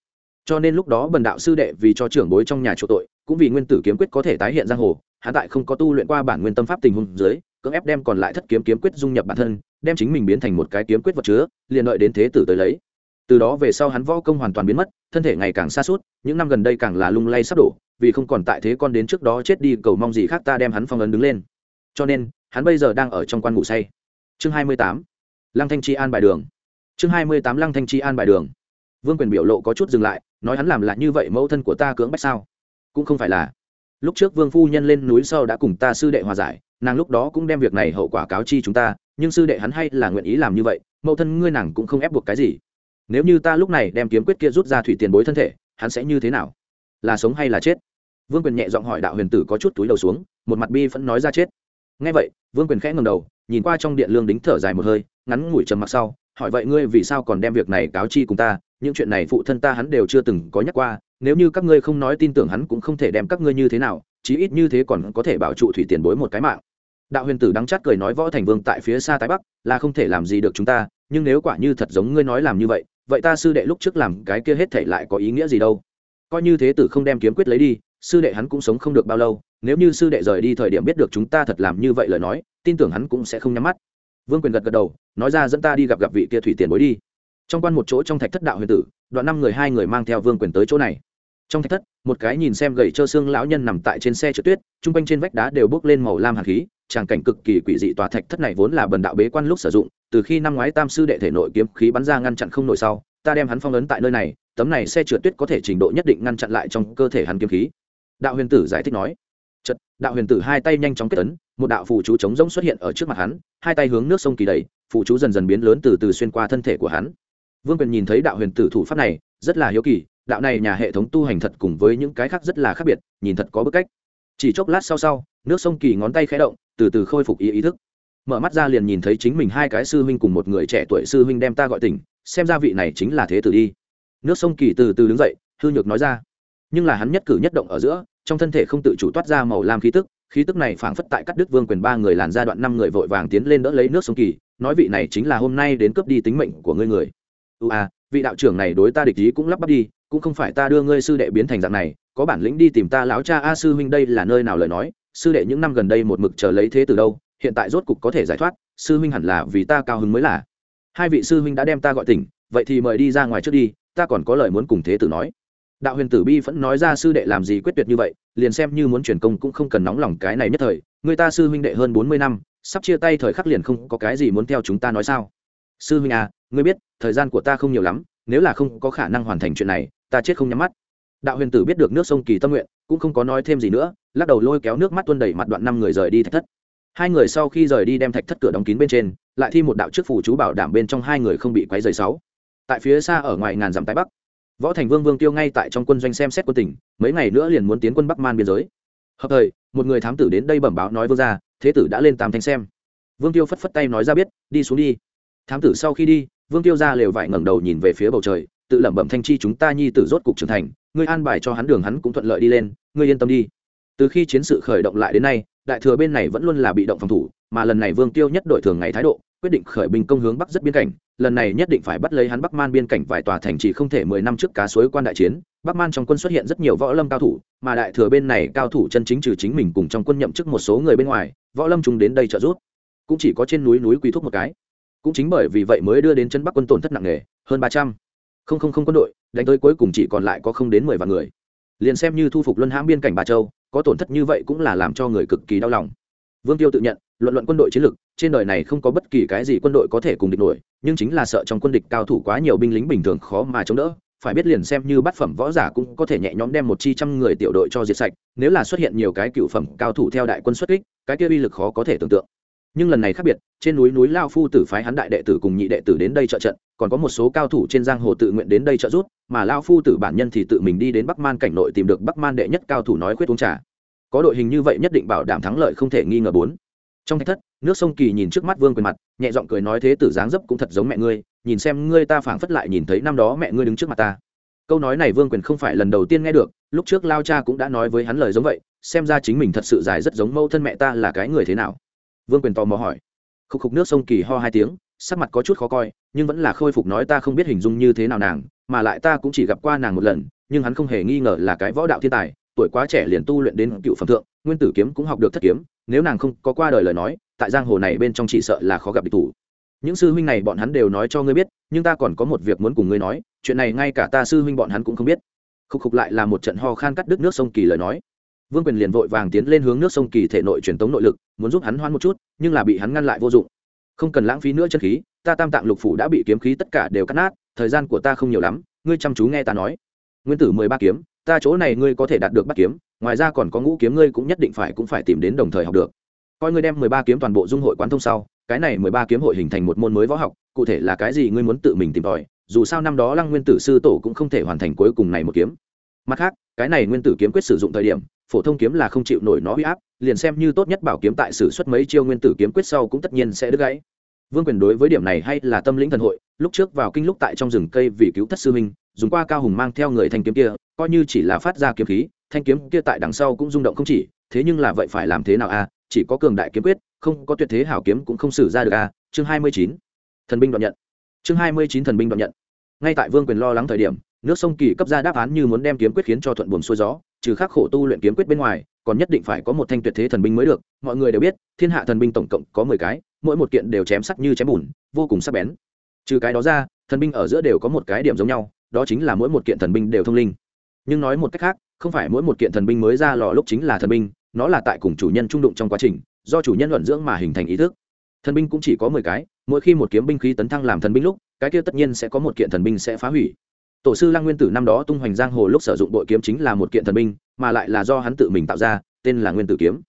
S1: Cho nên lúc đó bần đạo sư đệ vì cho trưởng bối trong nhà chỗ tội, cũng vì nguyên tử kiếm quyết có thể tái hiện giang hồ hạ tại không có tu luyện qua bản nguyên tâm pháp tình huống dưới, cưỡng ép đem còn lại thất kiếm kiếm quyết dung nhập bản thân, đem chính mình biến thành một cái kiếm quyết vật chứa, liền đợi đến thế tử tới lấy từ đó về sau hắn võ công hoàn toàn biến mất, thân thể ngày càng xa suốt, những năm gần đây càng là lung lay sắp đổ, vì không còn tại thế con đến trước đó chết đi, cầu mong gì khác ta đem hắn phong ấn đứng lên. Cho nên, hắn bây giờ đang ở trong quan ngủ say. Chương hai mươi tám, lăng thanh chi an bài đường. Chương hai mươi tám, lăng thanh chi an bài đường. Vương quyền biểu lộ có chút dừng lại, nói hắn làm lại như vậy mẫu thân của ta cưỡng bách sao? Cũng không phải là. Lúc trước vương phu nhân lên núi sau đã cùng ta sư đệ hòa giải, nàng lúc đó cũng đem việc này hậu quả cáo chi chúng ta, nhưng sư đệ hắn hay là nguyện ý làm như vậy, mẫu thân ngươi nàng cũng không ép buộc cái gì nếu như ta lúc này đem kiếm quyết kia rút ra thủy tiền bối thân thể, hắn sẽ như thế nào? Là sống hay là chết? Vương quyền nhẹ giọng hỏi đạo huyền tử có chút túi đầu xuống, một mặt bi vẫn nói ra chết. Ngay vậy, vương quyền khẽ ngầm đầu, nhìn qua trong điện lương đính thở dài một hơi, ngắn ngủi trầm mặc sau, hỏi vậy ngươi vì sao còn đem việc này cáo chi cùng ta? Những chuyện này phụ thân ta hắn đều chưa từng có nhắc qua, nếu như các ngươi không nói tin tưởng hắn cũng không thể đem các ngươi như thế nào, chí ít như thế còn có thể bảo trụ thủy tiền bối một cái mạng. Đạo huyền tử đắng chát cười nói võ thành vương tại phía xa tái bắc, là không thể làm gì được chúng ta, nhưng nếu quả như thật giống ngươi nói làm như vậy vậy ta sư đệ lúc trước làm cái kia hết thể lại có ý nghĩa gì đâu? Coi như thế tử không đem kiếm quyết lấy đi, sư đệ hắn cũng sống không được bao lâu, nếu như sư đệ rời đi thời điểm biết được chúng ta thật làm như vậy lời nói, tin tưởng hắn cũng sẽ không nhắm mắt. Vương quyền gật gật đầu, nói ra dẫn ta đi gặp gặp vị kia thủy tiền bối đi. Trong quan một chỗ trong thạch thất đạo huyền tử, đoạn năm người hai người mang theo vương quyền tới chỗ này. Trong thạch thất, một cái nhìn xem gầy trơ xương lão nhân nằm tại trên xe trượt tuyết, trung quanh trên vách đá đều bốc lên màu lam hạt khí tràng cảnh cực kỳ quỷ dị tòa thạch thất này vốn là bần đạo bế quan lúc sử dụng, từ khi năm ngoái tam sư đệ thể nội kiếm khí bắn ra ngăn chặn không nổi sau, ta đem hắn phong ấn tại nơi này, tấm này xe trượt tuyết có thể trình độ nhất định ngăn chặn lại trong cơ thể hắn kiếm khí. Đạo huyền tử giải thích nói. Chật đạo huyền tử hai tay nhanh chóng kết ấn, một đạo phù chú chống rỗng xuất hiện ở trước mặt hắn, hai tay hướng nước sông kỳ đầy phù chú dần dần biến lớn từ từ xuyên qua thân thể của hắn. Vương quyền nhìn thấy đạo huyền tử thủ pháp này, rất là hiếu kỳ, đạo này nhà hệ thống tu hành thật cùng với những cái khác rất là khác biệt, nhìn thật có bức cách chỉ chốc lát sau sau, nước sông kỳ ngón tay khẽ động, từ từ khôi phục ý ý thức. Mở mắt ra liền nhìn thấy chính mình hai cái sư huynh cùng một người trẻ tuổi sư huynh đem ta gọi tỉnh, xem ra vị này chính là thế tử đi. Nước sông kỳ từ từ đứng dậy, hư nhược nói ra. Nhưng là hắn nhất cử nhất động ở giữa, trong thân thể không tự chủ toát ra màu lam khí tức khí tức này phảng phất tại cắt đứt vương quyền ba người làn ra đoạn năm người vội vàng tiến lên đỡ lấy nước sông kỳ, nói vị này chính là hôm nay đến cướp đi tính mệnh của ngươi người. Ưu à vị đạo trưởng này đối ta địch ý cũng lắp bắp đi, cũng không phải ta đưa ngươi sư đệ biến thành dạng này có bản lĩnh đi tìm ta lão cha a sư huynh đây là nơi nào lời nói? Sư đệ những năm gần đây một mực chờ lấy thế từ đâu? Hiện tại rốt cục có thể giải thoát, sư huynh hẳn là vì ta cao hứng mới là. Hai vị sư huynh đã đem ta gọi tỉnh, vậy thì mời đi ra ngoài trước đi, ta còn có lời muốn cùng thế tử nói. Đạo huyền tử bi vẫn nói ra sư đệ làm gì quyết tuyệt như vậy, liền xem như muốn truyền công cũng không cần nóng lòng cái này nhất thời. Người ta sư huynh đệ hơn bốn mươi năm, sắp chia tay thời khắc liền không có cái gì muốn theo chúng ta nói sao? Sư huynh à ngươi biết, thời gian của ta không nhiều lắm, nếu là không có khả năng hoàn thành chuyện này, ta chết không nhắm mắt đạo huyền tử biết được nước sông kỳ tâm nguyện, cũng không có nói thêm gì nữa, lắc đầu lôi kéo nước mắt tuôn đầy mặt đoạn năm người rời đi thạch thất. Hai người sau khi rời đi đem thạch thất cửa đóng kín bên trên, lại thi một đạo trước phủ chú bảo đảm bên trong hai người không bị quấy rầy sáu. Tại phía xa ở ngoài ngàn dặm tái bắc, võ thành vương vương tiêu ngay tại trong quân doanh xem xét quân tỉnh mấy ngày nữa liền muốn tiến quân bắc man biên giới. Hợp thời, một người thám tử đến đây bẩm báo nói vương ra thế tử đã lên tam thanh xem. Vương tiêu phất phất tay nói ra biết, đi xuống đi. Thám tử sau khi đi, vương tiêu ra lều vải ngẩng đầu nhìn về phía bầu trời, tự lẩm bẩm thanh chi chúng ta nhi tử rốt cục trưởng thành ngươi an bài cho hắn đường hắn cũng thuận lợi đi lên, ngươi yên tâm đi. Từ khi chiến sự khởi động lại đến nay, đại thừa bên này vẫn luôn là bị động phòng thủ, mà lần này vương tiêu nhất đội thường ngày thái độ, quyết định khởi binh công hướng bắc rất biên cảnh, lần này nhất định phải bắt lấy hắn bắc man biên cảnh vài tòa thành chỉ không thể mười năm trước cá suối quan đại chiến, bắc man trong quân xuất hiện rất nhiều võ lâm cao thủ, mà đại thừa bên này cao thủ chân chính trừ chính mình cùng trong quân nhậm chức một số người bên ngoài, võ lâm chúng đến đây trợ giúp, cũng chỉ có trên núi núi quý thúc một cái. Cũng chính bởi vì vậy mới đưa đến chân bắc quân tổn thất nặng nề, hơn ba trăm. Không không không quân đội đánh tới cuối cùng chỉ còn lại có không đến mười vạn người. Liền xem như thu phục luân hãm biên cảnh bà châu, có tổn thất như vậy cũng là làm cho người cực kỳ đau lòng. Vương tiêu tự nhận, luận luận quân đội chiến lược trên đời này không có bất kỳ cái gì quân đội có thể cùng địch nổi, nhưng chính là sợ trong quân địch cao thủ quá nhiều binh lính bình thường khó mà chống đỡ. Phải biết liền xem như bát phẩm võ giả cũng có thể nhẹ nhõm đem một chi trăm người tiểu đội cho diệt sạch, nếu là xuất hiện nhiều cái cựu phẩm cao thủ theo đại quân xuất kích, cái kia uy lực khó có thể tưởng tượng. Nhưng lần này khác biệt, trên núi núi lao phu tử phái hắn đại đệ tử cùng nhị đệ tử đến đây trợ trận còn có một số cao thủ trên giang hồ tự nguyện đến đây trợ giúp, mà Lão phu tử bản nhân thì tự mình đi đến bắc man cảnh nội tìm được bắc man đệ nhất cao thủ nói khuyết uống trà. Có đội hình như vậy nhất định bảo đảm thắng lợi không thể nghi ngờ bốn. Trong thạch thất, nước sông kỳ nhìn trước mắt vương quyền mặt, nhẹ giọng cười nói thế tử dáng dấp cũng thật giống mẹ ngươi, nhìn xem ngươi ta phảng phất lại nhìn thấy năm đó mẹ ngươi đứng trước mặt ta. Câu nói này vương quyền không phải lần đầu tiên nghe được, lúc trước lao cha cũng đã nói với hắn lời giống vậy, xem ra chính mình thật sự dài rất giống mẫu thân mẹ ta là cái người thế nào. Vương quyền tò mò hỏi. Khúc khục nước sông kỳ ho hai tiếng sắc mặt có chút khó coi, nhưng vẫn là khôi phục nói ta không biết hình dung như thế nào nàng, mà lại ta cũng chỉ gặp qua nàng một lần, nhưng hắn không hề nghi ngờ là cái võ đạo thiên tài, tuổi quá trẻ liền tu luyện đến cựu phẩm thượng, nguyên tử kiếm cũng học được thất kiếm, nếu nàng không có qua đời lời nói, tại giang hồ này bên trong chỉ sợ là khó gặp địch thủ. Những sư huynh này bọn hắn đều nói cho ngươi biết, nhưng ta còn có một việc muốn cùng ngươi nói, chuyện này ngay cả ta sư huynh bọn hắn cũng không biết. Khúc khục lại là một trận ho khan cắt đứt nước sông kỳ lời nói. Vương quyền liền vội vàng tiến lên hướng nước sông kỳ thể nội truyền tống nội lực, muốn giúp hắn hoan một chút, nhưng là bị hắn ngăn lại vô dụng không cần lãng phí nữa chân khí, ta tam tạng lục phủ đã bị kiếm khí tất cả đều cắt nát, thời gian của ta không nhiều lắm, ngươi chăm chú nghe ta nói. Nguyên tử mười ba kiếm, ta chỗ này ngươi có thể đạt được bắt kiếm, ngoài ra còn có ngũ kiếm ngươi cũng nhất định phải cũng phải tìm đến đồng thời học được. Coi ngươi đem mười ba kiếm toàn bộ dung hội quán thông sau, cái này mười ba kiếm hội hình thành một môn mới võ học, cụ thể là cái gì ngươi muốn tự mình tìm tòi, dù sao năm đó lăng nguyên tử sư tổ cũng không thể hoàn thành cuối cùng này một kiếm. Mặt khác, cái này nguyên tử kiếm quyết sử dụng thời điểm phổ thông kiếm là không chịu nổi nó huy áp, liền xem như tốt nhất bảo kiếm tại sử xuất mấy chiêu nguyên tử kiếm quyết sau cũng tất nhiên sẽ đứt gãy. Vương quyền đối với điểm này hay là tâm lĩnh thần hội, lúc trước vào kinh lúc tại trong rừng cây vì cứu thất sư minh dùng qua cao hùng mang theo người thanh kiếm kia, coi như chỉ là phát ra kiếm khí, thanh kiếm kia tại đằng sau cũng rung động không chỉ, thế nhưng là vậy phải làm thế nào a? Chỉ có cường đại kiếm quyết, không có tuyệt thế hảo kiếm cũng không xử ra được a. Chương hai mươi chín, thần binh đoạn nhận. Chương hai mươi chín thần binh đoạn nhận. Ngay tại vương quyền lo lắng thời điểm, nước sông kỳ cấp ra đáp án như muốn đem kiếm quyết khiến cho thuận buồm xuôi gió trừ khắc khổ tu luyện kiếm quyết bên ngoài, còn nhất định phải có một thanh tuyệt thế thần binh mới được, mọi người đều biết, thiên hạ thần binh tổng cộng có mười cái, mỗi một kiện đều chém sắc như chém bùn, vô cùng sắc bén. Trừ cái đó ra, thần binh ở giữa đều có một cái điểm giống nhau, đó chính là mỗi một kiện thần binh đều thông linh. Nhưng nói một cách khác, không phải mỗi một kiện thần binh mới ra lò lúc chính là thần binh, nó là tại cùng chủ nhân trung đụng trong quá trình, do chủ nhân luận dưỡng mà hình thành ý thức. Thần binh cũng chỉ có mười cái, mỗi khi một kiếm binh khí tấn thăng làm thần binh lúc, cái kia tất nhiên sẽ có một kiện thần binh sẽ phá hủy tổ sư lăng nguyên tử năm đó tung hoành giang hồ lúc sử dụng bội kiếm chính là một kiện thần binh, mà lại là do hắn tự mình tạo ra, tên là nguyên tử kiếm.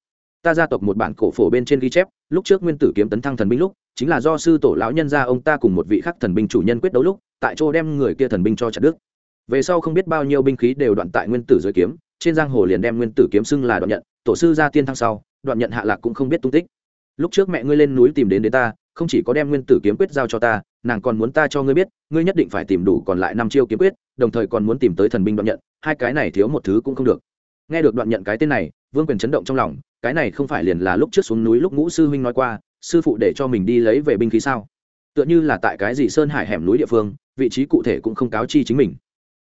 S1: Ta gia tộc một bản cổ phổ bên trên ghi chép, lúc trước nguyên tử kiếm tấn thăng thần binh lúc, chính là do sư tổ lão nhân gia ông ta cùng một vị khắc thần binh chủ nhân quyết đấu lúc, tại chỗ đem người kia thần binh cho chặt đức về sau không biết bao nhiêu binh khí đều đoạn tại nguyên tử dưới kiếm, trên giang hồ liền đem nguyên tử kiếm xưng là đoạn nhận, tổ sư gia tiên thăng sau, đoạn nhận hạ lạc cũng không biết tung tích lúc trước mẹ ngươi lên núi tìm đến đến ta, không chỉ có đem nguyên tử kiếm quyết giao cho ta, nàng còn muốn ta cho ngươi biết, ngươi nhất định phải tìm đủ còn lại năm chiêu kiếm quyết, đồng thời còn muốn tìm tới thần binh đoạn nhận, hai cái này thiếu một thứ cũng không được. Nghe được đoạn nhận cái tên này, vương quyền chấn động trong lòng, cái này không phải liền là lúc trước xuống núi lúc ngũ sư huynh nói qua, sư phụ để cho mình đi lấy về binh khí sao? Tựa như là tại cái gì sơn hải hẻm núi địa phương, vị trí cụ thể cũng không cáo chi chính mình.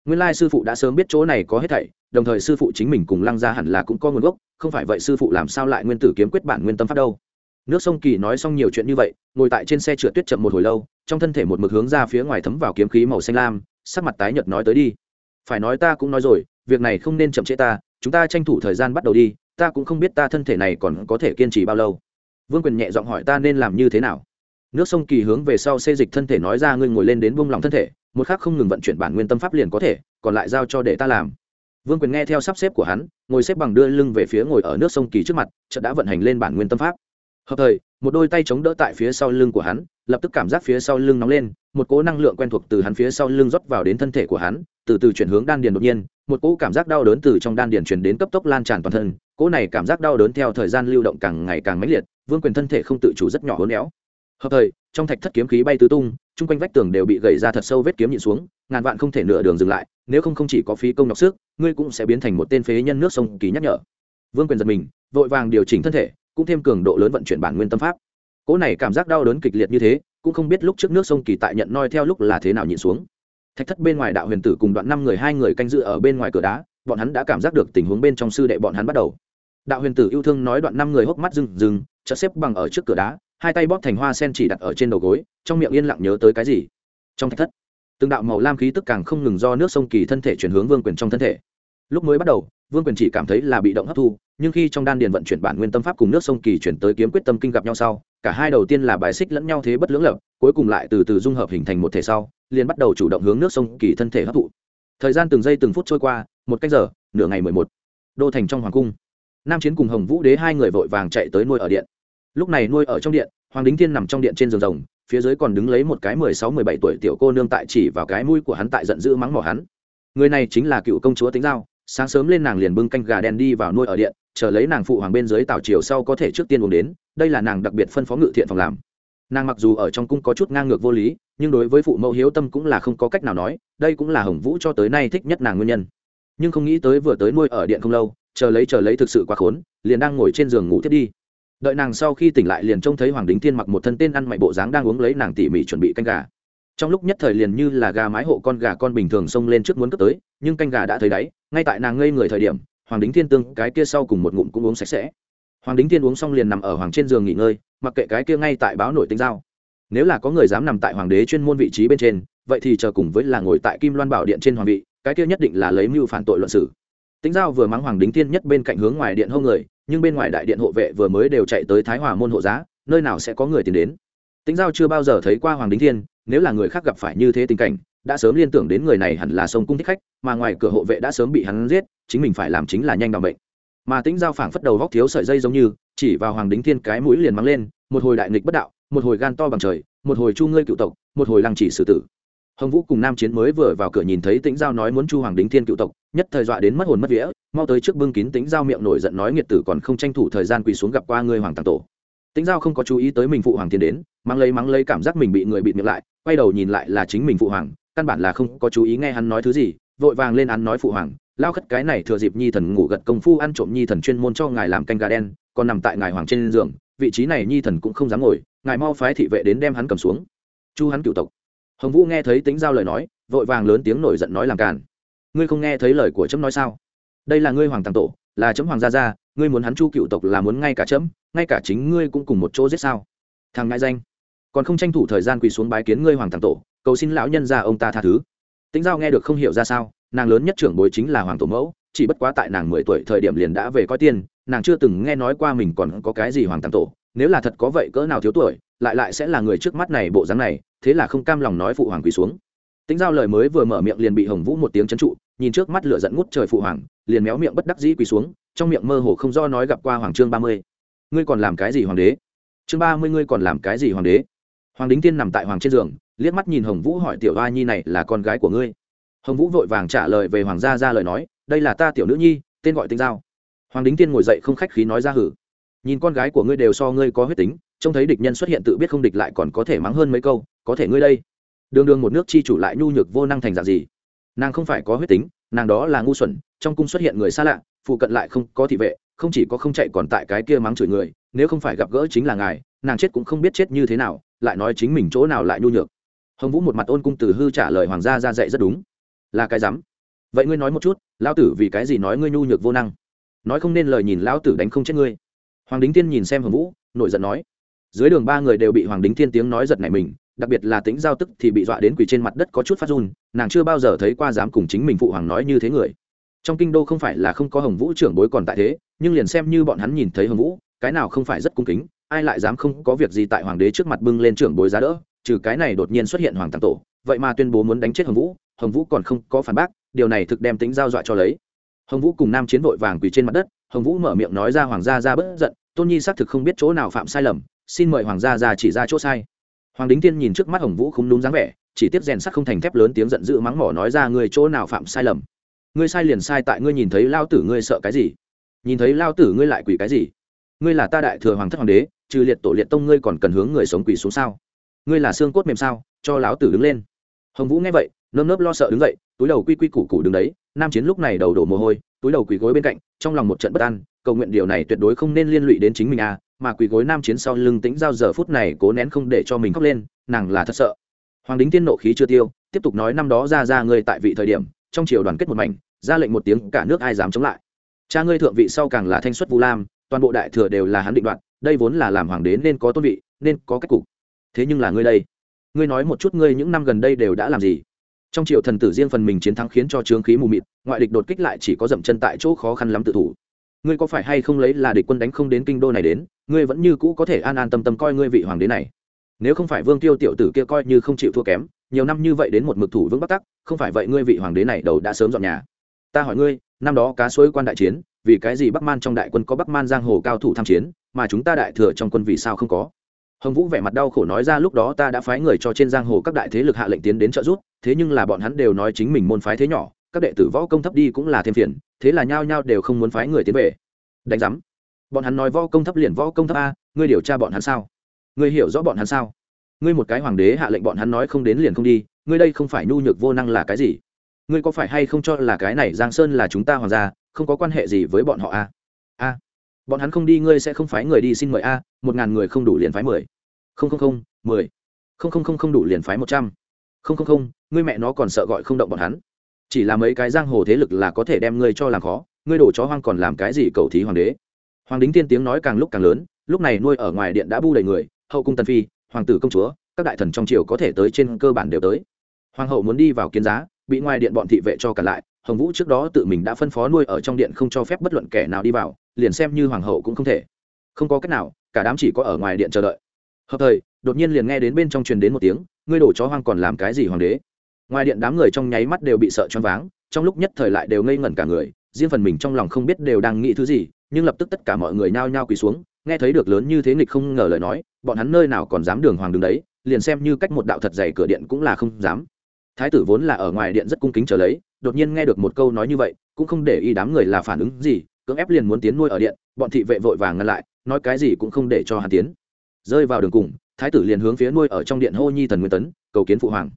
S1: Nguyên lai sư phụ đã sớm biết chỗ này có hết thảy, đồng thời sư phụ chính mình cùng lăng ra hẳn là cũng có nguồn gốc, không phải vậy sư phụ làm sao lại nguyên tử kiếm quyết bản nguyên tâm pháp đâu? Nước sông kỳ nói xong nhiều chuyện như vậy, ngồi tại trên xe trượt tuyết chậm một hồi lâu, trong thân thể một mực hướng ra phía ngoài thấm vào kiếm khí màu xanh lam, sắc mặt tái nhợt nói tới đi. Phải nói ta cũng nói rồi, việc này không nên chậm trễ ta, chúng ta tranh thủ thời gian bắt đầu đi, ta cũng không biết ta thân thể này còn có thể kiên trì bao lâu. Vương quyền nhẹ giọng hỏi ta nên làm như thế nào. Nước sông kỳ hướng về sau xê dịch thân thể nói ra ngươi ngồi lên đến buông lòng thân thể, một khác không ngừng vận chuyển bản nguyên tâm pháp liền có thể, còn lại giao cho để ta làm. Vương quyền nghe theo sắp xếp của hắn, ngồi xếp bằng đưa lưng về phía ngồi ở nước sông kỳ trước mặt, chợt đã vận hành lên bản nguyên tâm pháp hợp thời, một đôi tay chống đỡ tại phía sau lưng của hắn, lập tức cảm giác phía sau lưng nóng lên, một cỗ năng lượng quen thuộc từ hắn phía sau lưng rót vào đến thân thể của hắn, từ từ chuyển hướng đan điền đột nhiên, một cỗ cảm giác đau đớn từ trong đan điền truyền đến cấp tốc lan tràn toàn thân, cỗ này cảm giác đau đớn theo thời gian lưu động càng ngày càng mãnh liệt, vương quyền thân thể không tự chủ rất nhỏ hốn éo. Hợp thời, trong thạch thất kiếm khí bay tứ tung, chung quanh vách tường đều bị gầy ra thật sâu vết kiếm nhịn xuống, ngàn vạn không thể nửa đường dừng lại, nếu không không chỉ có phí công nhọc sức, ngươi cũng sẽ biến thành một tên phế nhân nước sông kỳ nhắc nhở. Vương quyền giật mình, vội vàng điều chỉnh thân thể cũng thêm cường độ lớn vận chuyển bản nguyên tâm pháp. Cỗ này cảm giác đau đớn kịch liệt như thế, cũng không biết lúc trước nước sông kỳ tại nhận noi theo lúc là thế nào nhịn xuống. Thạch thất bên ngoài đạo huyền tử cùng đoạn năm người, hai người canh dự ở bên ngoài cửa đá, bọn hắn đã cảm giác được tình huống bên trong sư đệ bọn hắn bắt đầu. Đạo huyền tử yêu thương nói đoạn năm người hốc mắt rừng rừng chợ xếp bằng ở trước cửa đá, hai tay bóp thành hoa sen chỉ đặt ở trên đầu gối, trong miệng yên lặng nhớ tới cái gì. Trong thạch thất, từng đạo màu lam khí tức càng không ngừng do nước sông kỳ thân thể chuyển hướng vương quyền trong thân thể. Lúc mới bắt đầu vương quyền chỉ cảm thấy là bị động hấp thu, nhưng khi trong đan điền vận chuyển bản nguyên tâm pháp cùng nước sông kỳ chuyển tới kiếm quyết tâm kinh gặp nhau sau, cả hai đầu tiên là bài xích lẫn nhau thế bất lưỡng lập, cuối cùng lại từ từ dung hợp hình thành một thể sau, liền bắt đầu chủ động hướng nước sông kỳ thân thể hấp thụ. Thời gian từng giây từng phút trôi qua, một cách giờ, nửa ngày mười một. Đô thành trong hoàng cung, nam chiến cùng hồng vũ đế hai người vội vàng chạy tới nuôi ở điện. Lúc này nuôi ở trong điện, hoàng đính thiên nằm trong điện trên giường rồng, phía dưới còn đứng lấy một cái mười sáu mười bảy tuổi tiểu cô nương tại chỉ vào cái mũi của hắn tại giận dữ mắng mỏ hắn. Người này chính là cựu công chúa tính giao sáng sớm lên nàng liền bưng canh gà đen đi vào nuôi ở điện, chờ lấy nàng phụ hoàng bên dưới tảo chiều sau có thể trước tiên uống đến, đây là nàng đặc biệt phân phó ngự thiện phòng làm. Nàng mặc dù ở trong cung có chút ngang ngược vô lý, nhưng đối với phụ mẫu hiếu tâm cũng là không có cách nào nói, đây cũng là hồng vũ cho tới nay thích nhất nàng nguyên nhân. Nhưng không nghĩ tới vừa tới nuôi ở điện không lâu, chờ lấy chờ lấy thực sự quá khốn, liền đang ngồi trên giường ngủ thiết đi. Đợi nàng sau khi tỉnh lại liền trông thấy hoàng đính thiên mặc một thân tên ăn mày bộ dáng đang uống lấy nàng tỉ mỉ chuẩn bị canh gà. Trong lúc nhất thời liền như là gà mái hộ con gà con bình thường xông lên trước muốn cướp tới, nhưng canh gà đã thấy đáy ngay tại nàng ngây người thời điểm, hoàng đính thiên tương cái kia sau cùng một ngụm cũng uống sạch sẽ. Hoàng đính thiên uống xong liền nằm ở hoàng trên giường nghỉ ngơi, mặc kệ cái kia ngay tại báo nổi tinh giao. Nếu là có người dám nằm tại hoàng đế chuyên môn vị trí bên trên, vậy thì chờ cùng với là ngồi tại kim loan bảo điện trên hoàng vị, cái kia nhất định là lấy mưu phản tội luận sử tính giao vừa mắng hoàng đính thiên nhất bên cạnh hướng ngoài điện hông người, nhưng bên ngoài đại điện hộ vệ vừa mới đều chạy tới thái hòa môn hộ giá, nơi nào sẽ có người tìm đến. Tính giao chưa bao giờ thấy qua hoàng đính thiên, nếu là người khác gặp phải như thế tình cảnh đã sớm liên tưởng đến người này hẳn là sông cung thích khách, mà ngoài cửa hộ vệ đã sớm bị hắn giết, chính mình phải làm chính là nhanh bằng bệnh. Mà tính giao phảng phất đầu vóc thiếu sợi dây giống như, chỉ vào hoàng đính thiên cái mũi liền mắng lên, một hồi đại nghịch bất đạo, một hồi gan to bằng trời, một hồi chu ngươi cựu tộc, một hồi lăng chỉ xử tử. Hồng vũ cùng nam chiến mới vừa vào cửa nhìn thấy tĩnh giao nói muốn chu hoàng đính thiên cựu tộc, nhất thời dọa đến mất hồn mất vía, mau tới trước bưng kín tĩnh giao miệng nổi giận nói nghiệt tử còn không tranh thủ thời gian quỳ xuống gặp qua ngươi hoàng tàng tổ. Tĩnh giao không có chú ý tới mình phụ hoàng thiên đến, mắng lấy mắng lấy cảm giác mình bị người bịt miệng lại, quay đầu nhìn lại là chính mình phụ hoàng căn bản là không có chú ý nghe hắn nói thứ gì, vội vàng lên ăn nói phụ hoàng, lao khất cái này thừa dịp nhi thần ngủ gật công phu ăn trộm nhi thần chuyên môn cho ngài làm canh gà đen, còn nằm tại ngài hoàng trên giường, vị trí này nhi thần cũng không dám ngồi, ngài mau phái thị vệ đến đem hắn cầm xuống. Chu hắn cựu tộc. Hồng vũ nghe thấy tính giao lời nói, vội vàng lớn tiếng nổi giận nói làm càn. Ngươi không nghe thấy lời của chấm nói sao? Đây là ngươi hoàng tàng tổ, là chấm hoàng gia gia, ngươi muốn hắn chu cựu tộc là muốn ngay cả chấm, ngay cả chính ngươi cũng cùng một chỗ giết sao? Thằng ngại danh. Còn không tranh thủ thời gian quỳ xuống bái kiến ngươi hoàng tàng tổ cầu xin lão nhân ra ông ta tha thứ. Tính giao nghe được không hiểu ra sao, nàng lớn nhất trưởng bối chính là hoàng tổ mẫu, chỉ bất quá tại nàng mười tuổi thời điểm liền đã về coi tiên nàng chưa từng nghe nói qua mình còn có cái gì hoàng tam tổ. Nếu là thật có vậy cỡ nào thiếu tuổi, lại lại sẽ là người trước mắt này bộ dáng này, thế là không cam lòng nói phụ hoàng quỳ xuống. Tính giao lời mới vừa mở miệng liền bị hồng vũ một tiếng chấn trụ, nhìn trước mắt lửa giận ngút trời phụ hoàng, liền méo miệng bất đắc dĩ quỳ xuống, trong miệng mơ hồ không do nói gặp qua hoàng trương ba mươi. Ngươi còn làm cái gì hoàng đế? Chương ba mươi ngươi còn làm cái gì hoàng đế? Hoàng đính tiên nằm tại hoàng trên giường liếc mắt nhìn hồng vũ hỏi tiểu hoa nhi này là con gái của ngươi. Hồng vũ vội vàng trả lời về hoàng gia ra lời nói, đây là ta tiểu nữ nhi, tên gọi tinh giao. Hoàng đính tiên ngồi dậy không khách khí nói ra hử. Nhìn con gái của ngươi đều so ngươi có huyết tính, trông thấy địch nhân xuất hiện tự biết không địch lại còn có thể mắng hơn mấy câu, có thể ngươi đây. Đường đường một nước chi chủ lại nhu nhược vô năng thành dạng gì? Nàng không phải có huyết tính, nàng đó là ngu xuẩn, trong cung xuất hiện người xa lạ, phụ cận lại không có thị vệ, không chỉ có không chạy còn tại cái kia mắng chửi người, nếu không phải gặp gỡ chính là ngài, nàng chết cũng không biết chết như thế nào, lại nói chính mình chỗ nào lại nhu nhược hồng vũ một mặt ôn cung từ hư trả lời hoàng gia ra dạy rất đúng là cái rắm vậy ngươi nói một chút lão tử vì cái gì nói ngươi nhu nhược vô năng nói không nên lời nhìn lão tử đánh không chết ngươi hoàng đính tiên nhìn xem hồng vũ nổi giận nói dưới đường ba người đều bị hoàng đính thiên tiếng nói giật này mình đặc biệt là tính giao tức thì bị dọa đến quỳ trên mặt đất có chút phát run nàng chưa bao giờ thấy qua dám cùng chính mình phụ hoàng nói như thế người trong kinh đô không phải là không có hồng vũ trưởng bối còn tại thế nhưng liền xem như bọn hắn nhìn thấy hồng vũ cái nào không phải rất cung kính ai lại dám không có việc gì tại hoàng đế trước mặt bưng lên trưởng bối giá đỡ trừ cái này đột nhiên xuất hiện hoàng tàng tổ, vậy mà tuyên bố muốn đánh chết hồng vũ hồng vũ còn không có phản bác, điều này thực đem tính giao dọa cho lấy. Hồng vũ cùng nam chiến vội vàng quỳ trên mặt đất, hồng vũ mở miệng nói ra hoàng gia ra bất giận, tôn nhi xác thực không biết chỗ nào phạm sai lầm, xin mời hoàng gia ra chỉ ra chỗ sai. Hoàng đính tiên nhìn trước mắt hồng vũ không đúng dáng vẻ, chỉ tiếp rèn sắc không thành thép lớn tiếng giận dữ mắng mỏ nói ra người chỗ nào phạm sai lầm. Ngươi sai liền sai tại ngươi nhìn thấy lao tử ngươi sợ cái gì? Nhìn thấy lao tử ngươi lại quỷ cái gì? Ngươi là ta đại thừa hoàng thất hoàng đế, trừ liệt tổ liệt tông ngươi còn cần hướng người sống quỷ xuống sao? Ngươi là xương cốt mềm sao, cho lão tử đứng lên. Hồng vũ nghe vậy, nơm nớp lo sợ đứng dậy, túi đầu quy quy củ củ đứng đấy, nam chiến lúc này đầu đổ mồ hôi, túi đầu quỳ gối bên cạnh, trong lòng một trận bất an, cầu nguyện điều này tuyệt đối không nên liên lụy đến chính mình à mà quỳ gối nam chiến sau lưng tĩnh giao giờ phút này cố nén không để cho mình khóc lên, nàng là thật sợ. Hoàng đính tiên nộ khí chưa tiêu, tiếp tục nói năm đó ra ra ngươi tại vị thời điểm, trong triều đoàn kết một mảnh, ra lệnh một tiếng, cả nước ai dám chống lại. Cha ngươi thượng vị sau càng là thanh xuất vu lam, toàn bộ đại thừa đều là hắn định đoạt, đây vốn là làm hoàng đế nên có tôn vị, nên có cách cục thế nhưng là ngươi đây. Ngươi nói một chút ngươi những năm gần đây đều đã làm gì? Trong triều thần tử riêng phần mình chiến thắng khiến cho trướng khí mù mịt, ngoại địch đột kích lại chỉ có dậm chân tại chỗ khó khăn lắm tự thủ. Ngươi có phải hay không lấy là địch quân đánh không đến kinh đô này đến? Ngươi vẫn như cũ có thể an an tâm tâm coi ngươi vị hoàng đế này. Nếu không phải vương tiêu tiểu tử kia coi như không chịu thua kém, nhiều năm như vậy đến một mực thủ vững bắc tắc, không phải vậy ngươi vị hoàng đế này đầu đã sớm dọn nhà. Ta hỏi ngươi, năm đó cá suối quan đại chiến, vì cái gì bắc man trong đại quân có bắc man giang hồ cao thủ tham chiến, mà chúng ta đại thừa trong quân vì sao không có? Hồng vũ vẻ mặt đau khổ nói ra lúc đó ta đã phái người cho trên giang hồ các đại thế lực hạ lệnh tiến đến trợ giúp, thế nhưng là bọn hắn đều nói chính mình môn phái thế nhỏ, các đệ tử võ công thấp đi cũng là thêm phiền, thế là nhao nhao đều không muốn phái người tiến về. Đánh giám. Bọn hắn nói võ công thấp liền võ công thấp a, ngươi điều tra bọn hắn sao? Ngươi hiểu rõ bọn hắn sao? Ngươi một cái hoàng đế hạ lệnh bọn hắn nói không đến liền không đi, ngươi đây không phải nhu nhược vô năng là cái gì? Ngươi có phải hay không cho là cái này giang sơn là chúng ta hoàng gia, không có quan hệ gì với bọn họ a? A bọn hắn không đi, ngươi sẽ không phái người đi xin mời a, một ngàn người không đủ liền phái mười. Không không không, mười. Không không không không đủ liền phái một trăm. Không không không, ngươi mẹ nó còn sợ gọi không động bọn hắn. Chỉ là mấy cái giang hồ thế lực là có thể đem ngươi cho làm khó, ngươi đổ chó hoang còn làm cái gì cầu thí hoàng đế? Hoàng đính tiên tiếng nói càng lúc càng lớn, lúc này nuôi ở ngoài điện đã bu đầy người, hậu cung tân phi, hoàng tử công chúa, các đại thần trong triều có thể tới trên cơ bản đều tới. Hoàng hậu muốn đi vào kiến giá, bị ngoài điện bọn thị vệ cho cả lại, hồng vũ trước đó tự mình đã phân phó nuôi ở trong điện không cho phép bất luận kẻ nào đi vào liền xem như hoàng hậu cũng không thể. Không có cách nào, cả đám chỉ có ở ngoài điện chờ đợi. Hợp thời, đột nhiên liền nghe đến bên trong truyền đến một tiếng, ngươi đổ chó hoang còn làm cái gì hoàng đế? Ngoài điện đám người trong nháy mắt đều bị sợ choáng váng, trong lúc nhất thời lại đều ngây ngẩn cả người, riêng phần mình trong lòng không biết đều đang nghĩ thứ gì, nhưng lập tức tất cả mọi người nhao nhao quỳ xuống, nghe thấy được lớn như thế nghịch không ngờ lời nói, bọn hắn nơi nào còn dám đường hoàng đứng đấy, liền xem như cách một đạo thật dày cửa điện cũng là không dám. Thái tử vốn là ở ngoài điện rất cung kính trở lấy, đột nhiên nghe được một câu nói như vậy, cũng không để ý đám người là phản ứng gì cưỡng ép liền muốn tiến nuôi ở điện, bọn thị vệ vội vàng ngăn lại, nói cái gì cũng không để cho hắn tiến. Rơi vào đường cùng, thái tử liền hướng phía nuôi ở trong điện hô nhi thần nguyên tấn, cầu kiến phụ hoàng.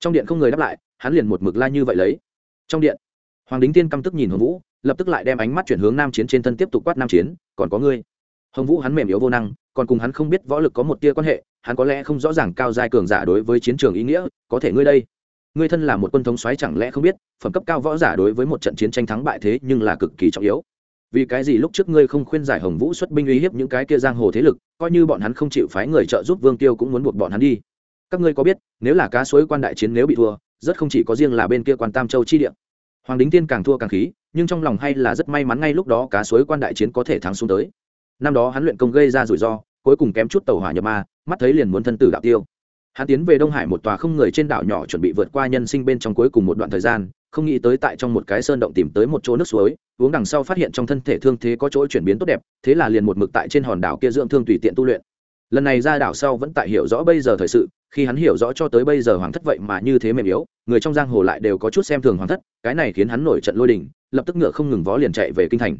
S1: Trong điện không người đáp lại, hắn liền một mực la như vậy lấy. Trong điện, hoàng đính tiên căm tức nhìn hồng vũ, lập tức lại đem ánh mắt chuyển hướng nam chiến trên thân tiếp tục quát nam chiến, còn có ngươi? Hồng vũ hắn mềm yếu vô năng, còn cùng hắn không biết võ lực có một tia quan hệ, hắn có lẽ không rõ ràng cao giai cường giả đối với chiến trường ý nghĩa, có thể ngươi đây. Ngươi thân là một quân thống xoáy chẳng lẽ không biết, phẩm cấp cao võ giả đối với một trận chiến tranh thắng bại thế nhưng là cực kỳ trọng yếu vì cái gì lúc trước ngươi không khuyên giải hồng vũ xuất binh uy hiếp những cái kia giang hồ thế lực, coi như bọn hắn không chịu phái người trợ giúp vương tiêu cũng muốn buộc bọn hắn đi. Các ngươi có biết, nếu là cá suối quan đại chiến nếu bị thua, rất không chỉ có riêng là bên kia quan tam châu chi địa. Hoàng đính tiên càng thua càng khí, nhưng trong lòng hay là rất may mắn ngay lúc đó cá suối quan đại chiến có thể thắng xuống tới. Năm đó hắn luyện công gây ra rủi ro, cuối cùng kém chút tàu hỏa nhập ma, mắt thấy liền muốn thân tử đạo tiêu hắn tiến về đông hải một tòa không người trên đảo nhỏ chuẩn bị vượt qua nhân sinh bên trong cuối cùng một đoạn thời gian, không nghĩ tới tại trong một cái sơn động tìm tới một chỗ nước suối, uống đằng sau phát hiện trong thân thể thương thế có chỗ chuyển biến tốt đẹp, thế là liền một mực tại trên hòn đảo kia dưỡng thương tùy tiện tu luyện. Lần này ra đảo sau vẫn tại hiểu rõ bây giờ thời sự, khi hắn hiểu rõ cho tới bây giờ hoàng thất vậy mà như thế mềm yếu, người trong giang hồ lại đều có chút xem thường hoàng thất, cái này khiến hắn nổi trận lôi đình, lập tức ngựa không ngừng vó liền chạy về kinh thành.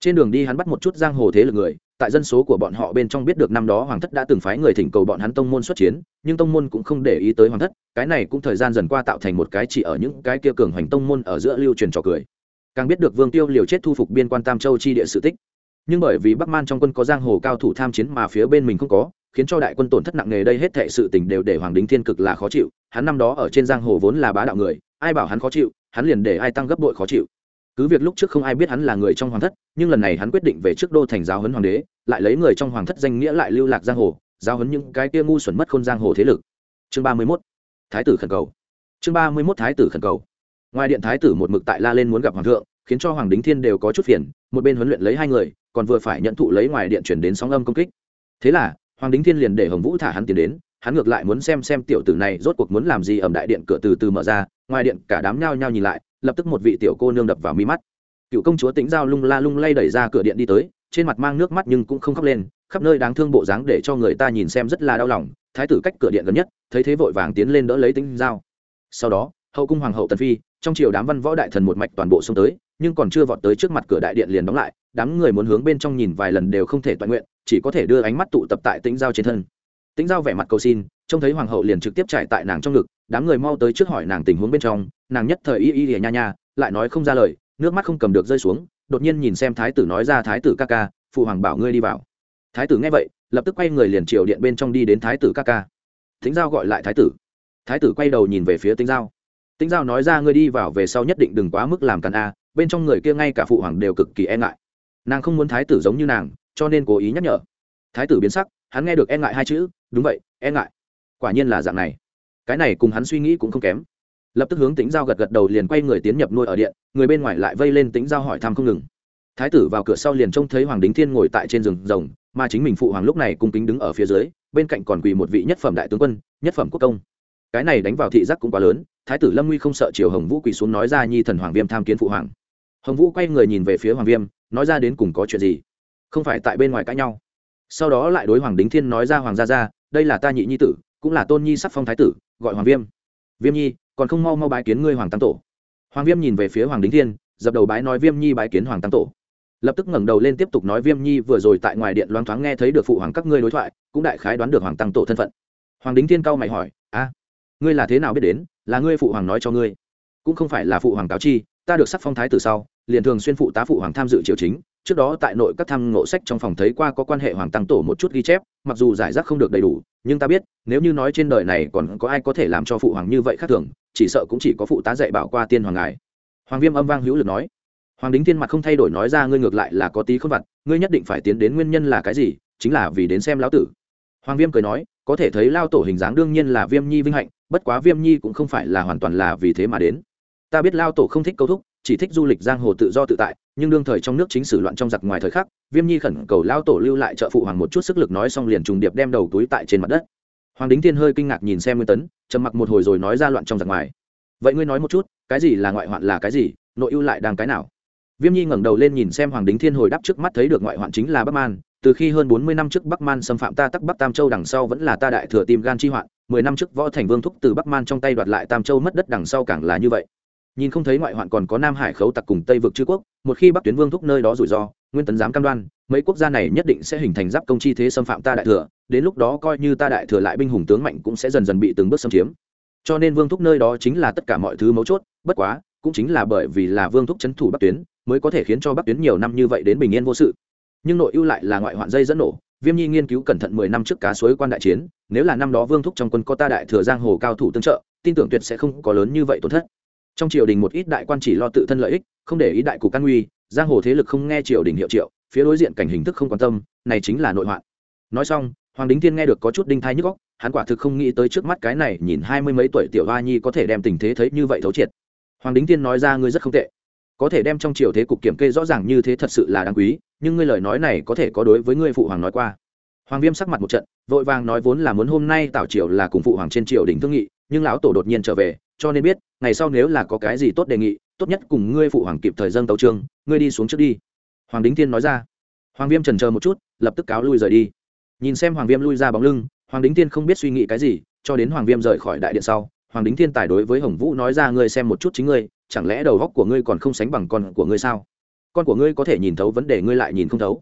S1: Trên đường đi hắn bắt một chút giang hồ thế lực người tại dân số của bọn họ bên trong biết được năm đó hoàng thất đã từng phái người thỉnh cầu bọn hắn tông môn xuất chiến, nhưng tông môn cũng không để ý tới hoàng thất, cái này cũng thời gian dần qua tạo thành một cái chỉ ở những cái kia cường hoành tông môn ở giữa lưu truyền trò cười. Càng biết được vương tiêu liều chết thu phục biên quan tam châu chi địa sự tích. Nhưng bởi vì bắc man trong quân có giang hồ cao thủ tham chiến mà phía bên mình không có, khiến cho đại quân tổn thất nặng nề đây hết thệ sự tình đều để hoàng đính thiên cực là khó chịu. Hắn năm đó ở trên giang hồ vốn là bá đạo người, ai bảo hắn khó chịu, hắn liền để ai tăng gấp bội khó chịu cứ việc lúc trước không ai biết hắn là người trong hoàng thất, nhưng lần này hắn quyết định về trước đô thành giáo huấn hoàng đế, lại lấy người trong hoàng thất danh nghĩa lại lưu lạc giang hồ, giáo huấn những cái kia ngu xuẩn mất khôn giang hồ thế lực. Chương ba mươi mốt. Thái tử khẩn cầu. Chương ba mươi mốt thái tử khẩn cầu. Ngoài điện thái tử một mực tại la lên muốn gặp hoàng thượng, khiến cho hoàng đính thiên đều có chút phiền, một bên huấn luyện lấy hai người, còn vừa phải nhận thụ lấy ngoài điện chuyển đến sóng âm công kích. Thế là, hoàng đính thiên liền để hồng vũ thả hắn tiến đến, hắn ngược lại muốn xem xem tiểu tử này rốt cuộc muốn làm gì ẩm đại điện cửa từ từ mở ra, ngoài điện cả đám nhao nhao nhìn lại lập tức một vị tiểu cô nương đập vào mi mắt. Cựu công chúa tĩnh giao lung la lung lay đẩy ra cửa điện đi tới, trên mặt mang nước mắt nhưng cũng không khóc lên, khắp nơi đáng thương bộ dáng để cho người ta nhìn xem rất là đau lòng. Thái tử cách cửa điện gần nhất, thấy thế vội vàng tiến lên đỡ lấy tĩnh giao. Sau đó, hậu cung hoàng hậu tần phi, trong triều đám văn võ đại thần một mạch toàn bộ xông tới, nhưng còn chưa vọt tới trước mặt cửa đại điện liền đóng lại, đám người muốn hướng bên trong nhìn vài lần đều không thể toàn nguyện, chỉ có thể đưa ánh mắt tụ tập tại tĩnh giao trên thân. Tĩnh giao vẻ mặt cầu xin, trông thấy hoàng hậu liền trực tiếp trải tại nàng trong ngực đám người mau tới trước hỏi nàng tình huống bên trong, nàng nhất thời y y lìa nha nha, lại nói không ra lời, nước mắt không cầm được rơi xuống, đột nhiên nhìn xem thái tử nói ra thái tử ca ca, phụ hoàng bảo ngươi đi vào. Thái tử nghe vậy, lập tức quay người liền triều điện bên trong đi đến thái tử ca ca. Thính giao gọi lại thái tử. Thái tử quay đầu nhìn về phía tính giao. Tính giao nói ra ngươi đi vào về sau nhất định đừng quá mức làm càn a, bên trong người kia ngay cả phụ hoàng đều cực kỳ e ngại. Nàng không muốn thái tử giống như nàng, cho nên cố ý nhắc nhở. Thái tử biến sắc, hắn nghe được e ngại hai chữ, đúng vậy e ngại. Quả nhiên là dạng này cái này cùng hắn suy nghĩ cũng không kém. Lập tức hướng tính giao gật gật đầu liền quay người tiến nhập nuôi ở điện, người bên ngoài lại vây lên tính giao hỏi thăm không ngừng. Thái tử vào cửa sau liền trông thấy hoàng đính thiên ngồi tại trên rừng rồng, mà chính mình phụ hoàng lúc này cung kính đứng ở phía dưới, bên cạnh còn quỳ một vị nhất phẩm đại tướng quân, nhất phẩm quốc công. Cái này đánh vào thị giác cũng quá lớn, thái tử lâm nguy không sợ triều hồng vũ quỳ xuống nói ra nhi thần hoàng viêm tham kiến phụ hoàng. Hồng vũ quay người nhìn về phía hoàng viêm, nói ra đến cùng có chuyện gì? Không phải tại bên ngoài cãi nhau. Sau đó lại đối hoàng đính thiên nói ra hoàng gia gia, đây là ta nhị nhi tử, cũng là tôn nhi sắc phong thái tử gọi hoàng viêm. Viêm nhi, còn không mau mau bái kiến ngươi hoàng tăng tổ. Hoàng viêm nhìn về phía hoàng đính thiên, dập đầu bái nói viêm nhi bái kiến hoàng tăng tổ. Lập tức ngẩng đầu lên tiếp tục nói viêm nhi vừa rồi tại ngoài điện loáng thoáng nghe thấy được phụ hoàng các ngươi đối thoại, cũng đại khái đoán được hoàng tăng tổ thân phận. Hoàng đính thiên cao mày hỏi, a, ngươi là thế nào biết đến, là ngươi phụ hoàng nói cho ngươi? Cũng không phải là phụ hoàng cáo chi, ta được sắc phong thái từ sau, liền thường xuyên phụ tá phụ hoàng tham dự triều chính, trước đó tại nội các tham ngộ sách trong phòng thấy qua có quan hệ hoàng tăng tổ một chút ghi chép, mặc dù giải rác không được đầy đủ nhưng ta biết, nếu như nói trên đời này còn có ai có thể làm cho phụ hoàng như vậy khác thường, chỉ sợ cũng chỉ có phụ tá dạy bảo qua tiên hoàng ngài. Hoàng viêm âm vang hữu lực nói. Hoàng đính thiên mặt không thay đổi nói ra, ngươi ngược lại là có tí không vặt, ngươi nhất định phải tiến đến nguyên nhân là cái gì, chính là vì đến xem lão tử. Hoàng viêm cười nói, có thể thấy lao tổ hình dáng đương nhiên là viêm nhi vinh hạnh, bất quá viêm nhi cũng không phải là hoàn toàn là vì thế mà đến. Ta biết lao tổ không thích câu thúc chỉ thích du lịch giang hồ tự do tự tại, nhưng đương thời trong nước chính sử loạn trong giặc ngoài thời khắc, viêm nhi khẩn cầu lao tổ lưu lại trợ phụ hoàng một chút sức lực nói xong liền trùng điệp đem đầu túi tại trên mặt đất. Hoàng đính thiên hơi kinh ngạc nhìn xem nguyên tấn, trầm mặc một hồi rồi nói ra loạn trong giặc ngoài. Vậy ngươi nói một chút, cái gì là ngoại hoạn là cái gì, nội ưu lại đang cái nào? Viêm nhi ngẩng đầu lên nhìn xem hoàng đính thiên hồi đáp trước mắt thấy được ngoại hoạn chính là bắc man, từ khi hơn bốn mươi năm trước bắc man xâm phạm ta tắc bắc tam châu đằng sau vẫn là ta đại thừa tim gan chi hoạn, mười năm trước võ thành vương thúc từ bắc man trong tay đoạt lại tam châu mất đất đằng sau càng là như vậy nhìn không thấy ngoại hoạn còn có nam hải khấu tặc cùng tây vực chư quốc, một khi bắc tuyến vương thúc nơi đó rủi ro, nguyên tấn dám cam đoan, mấy quốc gia này nhất định sẽ hình thành giáp công chi thế xâm phạm ta đại thừa, đến lúc đó coi như ta đại thừa lại binh hùng tướng mạnh cũng sẽ dần dần bị từng bước xâm chiếm. Cho nên vương thúc nơi đó chính là tất cả mọi thứ mấu chốt, bất quá, cũng chính là bởi vì là vương thúc c thủ bắc tuyến, mới có thể khiến cho bắc tuyến nhiều năm như vậy đến bình yên vô sự. Nhưng nội ưu lại là ngoại hoạn dây dẫn nổ, viêm nhi nghiên cứu cẩn thận mười năm trước cá suối quan đại chiến, nếu là năm đó vương thúc trong quân có ta đại thừa giang hồ cao thủ tương trợ, tin tưởng tuyệt sẽ không có lớn như vậy tổn thất trong triều đình một ít đại quan chỉ lo tự thân lợi ích, không để ý đại cục căn nguy, giang hồ thế lực không nghe triều đình hiệu triệu, phía đối diện cảnh hình thức không quan tâm, này chính là nội hoạn. Nói xong, hoàng đính thiên nghe được có chút đinh thai nhức góc hắn quả thực không nghĩ tới trước mắt cái này nhìn hai mươi mấy tuổi tiểu hoa nhi có thể đem tình thế thấy như vậy thấu triệt. Hoàng đính thiên nói ra ngươi rất không tệ. Có thể đem trong triều thế cục kiểm kê rõ ràng như thế thật sự là đáng quý, nhưng ngươi lời nói này có thể có đối với ngươi phụ hoàng nói qua. Hoàng viêm sắc mặt một trận, vội vàng nói vốn là muốn hôm nay tảo triều là cùng phụ hoàng trên triều đình thương nghị, nhưng lão tổ đột nhiên trở về cho nên biết, ngày sau nếu là có cái gì tốt đề nghị, tốt nhất cùng ngươi phụ hoàng kịp thời dâng tàu trường ngươi đi xuống trước đi. Hoàng đính thiên nói ra. Hoàng viêm trần chờ một chút, lập tức cáo lui rời đi. Nhìn xem hoàng viêm lui ra bóng lưng, hoàng đính thiên không biết suy nghĩ cái gì, cho đến hoàng viêm rời khỏi đại điện sau, hoàng đính thiên tài đối với hồng vũ nói ra ngươi xem một chút chính ngươi, chẳng lẽ đầu góc của ngươi còn không sánh bằng con của ngươi sao? Con của ngươi có thể nhìn thấu vấn đề ngươi lại nhìn không thấu.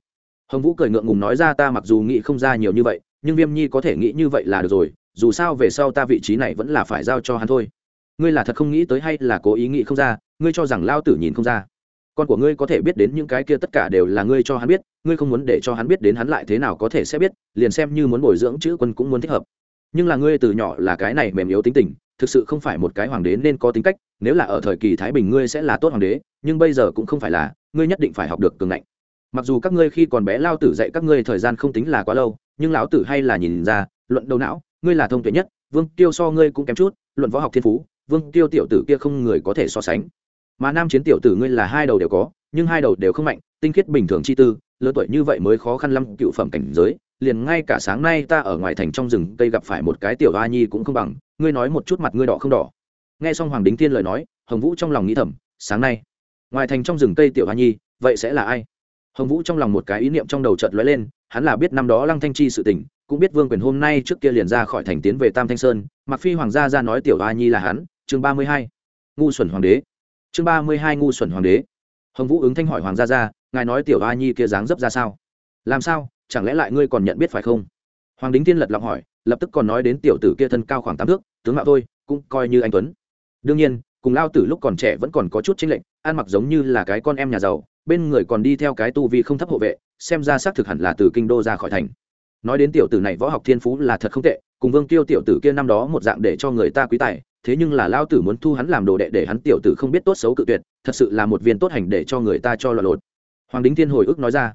S1: Hồng vũ cười ngượng ngùng nói ra, ta mặc dù nghĩ không ra nhiều như vậy, nhưng viêm nhi có thể nghĩ như vậy là được rồi, dù sao về sau ta vị trí này vẫn là phải giao cho hắn thôi ngươi là thật không nghĩ tới hay là cố ý nghĩ không ra, ngươi cho rằng lao tử nhìn không ra. Con của ngươi có thể biết đến những cái kia tất cả đều là ngươi cho hắn biết, ngươi không muốn để cho hắn biết đến hắn lại thế nào có thể sẽ biết, liền xem như muốn bồi dưỡng chữ quân cũng muốn thích hợp. Nhưng là ngươi từ nhỏ là cái này mềm yếu tính tình, thực sự không phải một cái hoàng đế nên có tính cách, nếu là ở thời kỳ thái bình ngươi sẽ là tốt hoàng đế, nhưng bây giờ cũng không phải là, ngươi nhất định phải học được cường ngạnh. Mặc dù các ngươi khi còn bé lao tử dạy các ngươi thời gian không tính là quá lâu, nhưng lão tử hay là nhìn ra, luận đầu não, ngươi là thông tuệ nhất, vương tiêu so ngươi cũng kém chút, luận võ học thiên phú vương tiêu tiểu tử kia không người có thể so sánh. Mà nam chiến tiểu tử ngươi là hai đầu đều có, nhưng hai đầu đều không mạnh, tinh khiết bình thường chi tư, lớn tuổi như vậy mới khó khăn lắm cựu phẩm cảnh giới, liền ngay cả sáng nay ta ở ngoài thành trong rừng cây gặp phải một cái tiểu a nhi cũng không bằng, ngươi nói một chút mặt ngươi đỏ không đỏ. Nghe xong hoàng đính thiên lời nói, hồng vũ trong lòng nghĩ thầm, sáng nay, ngoài thành trong rừng cây tiểu a nhi, vậy sẽ là ai? Hồng vũ trong lòng một cái ý niệm trong đầu chợt lóe lên, hắn là biết năm đó lăng thanh chi sự tình, cũng biết vương quyền hôm nay trước kia liền ra khỏi thành tiến về tam thanh sơn mặc phi hoàng gia ra nói tiểu a nhi là hắn chương ba mươi hai, ngu xuẩn hoàng đế. Chương ba mươi hai, ngu xuẩn hoàng đế. Hồng vũ ứng thanh hỏi hoàng gia ra ngài nói tiểu a nhi kia dáng dấp ra sao? Làm sao? Chẳng lẽ lại ngươi còn nhận biết phải không? Hoàng đính tiên lật lọng hỏi, lập tức còn nói đến tiểu tử kia thân cao khoảng tám thước, tướng mạo thôi, cũng coi như anh tuấn. Đương nhiên, cùng lao tử lúc còn trẻ vẫn còn có chút chênh lệch, ăn mặc giống như là cái con em nhà giàu, bên người còn đi theo cái tu vi không thấp hộ vệ, xem ra xác thực hẳn là từ kinh đô ra khỏi thành. Nói đến tiểu tử này võ học thiên phú là thật không tệ, cùng vương tiêu tiểu tử kia năm đó một dạng để cho người ta quý tài thế nhưng là lao tử muốn thu hắn làm đồ đệ để hắn tiểu tử không biết tốt xấu cự tuyệt, thật sự là một viên tốt hành để cho người ta cho lọt lột. Hoàng đính thiên hồi ức nói ra.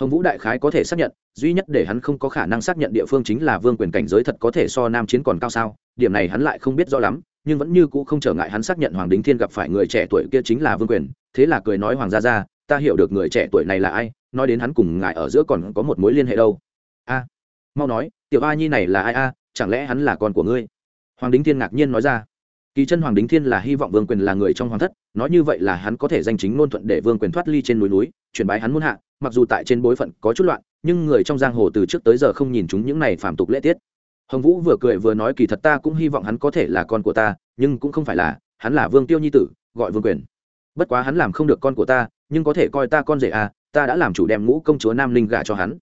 S1: Hồng vũ đại khái có thể xác nhận, duy nhất để hắn không có khả năng xác nhận địa phương chính là vương quyền cảnh giới thật có thể so nam chiến còn cao sao, điểm này hắn lại không biết rõ lắm, nhưng vẫn như cũ không trở ngại hắn xác nhận hoàng đính thiên gặp phải người trẻ tuổi kia chính là vương quyền, thế là cười nói, hoàng gia ra ta hiểu được người trẻ tuổi này là ai, nói đến hắn cùng ngài ở giữa còn có một mối liên hệ đâu. A, mau nói, tiểu a nhi này là ai a, chẳng lẽ hắn là con của ngươi? Hoàng đính thiên ngạc nhiên nói ra. Kỳ chân hoàng đính thiên là hy vọng vương quyền là người trong hoàng thất, nói như vậy là hắn có thể danh chính ngôn thuận để vương quyền thoát ly trên núi núi, chuyển bái hắn muôn hạ, mặc dù tại trên bối phận có chút loạn, nhưng người trong giang hồ từ trước tới giờ không nhìn chúng những này phàm tục lễ tiết. Hồng vũ vừa cười vừa nói kỳ thật ta cũng hy vọng hắn có thể là con của ta, nhưng cũng không phải là, hắn là vương tiêu nhi tử, gọi vương quyền. Bất quá hắn làm không được con của ta, nhưng có thể coi ta con rể à ta đã làm chủ đem ngũ công chúa nam linh gả cho hắn.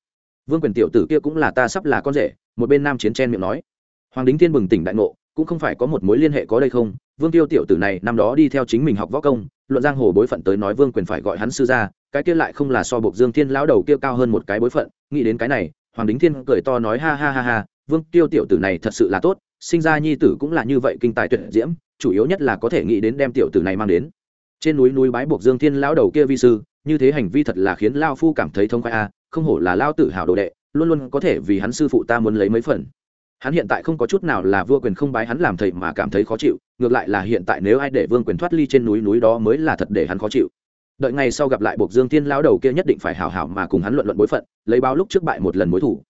S1: Vương quyền tiểu tử kia cũng là ta sắp là con rể, một bên nam chiến chen miệng nói. Hoàng đính thiên bừng tỉnh đại ngộ cũng không phải có một mối liên hệ có đây không. Vương tiêu tiểu tử này năm đó đi theo chính mình học võ công, luận giang hồ bối phận tới nói vương quyền phải gọi hắn sư gia, cái kia lại không là so buộc dương thiên lão đầu kia cao hơn một cái bối phận. Nghĩ đến cái này, hoàng đính thiên cười to nói ha ha ha ha, vương tiêu tiểu tử này thật sự là tốt, sinh ra nhi tử cũng là như vậy kinh tài tuyệt diễm, chủ yếu nhất là có thể nghĩ đến đem tiểu tử này mang đến. Trên núi núi bái buộc dương thiên lão đầu kia vi sư, như thế hành vi thật là khiến lao phu cảm thấy thông khoái a, không hổ là lao Tử hào đồ đệ, luôn luôn có thể vì hắn sư phụ ta muốn lấy mấy phần hắn hiện tại không có chút nào là vua quyền không bái hắn làm thầy mà cảm thấy khó chịu, ngược lại là hiện tại nếu ai để vương quyền thoát ly trên núi núi đó mới là thật để hắn khó chịu. Đợi ngày sau gặp lại buộc dương thiên lão đầu kia nhất định phải hảo hảo mà cùng hắn luận luận bối phận, lấy báo lúc trước bại một lần mối thủ.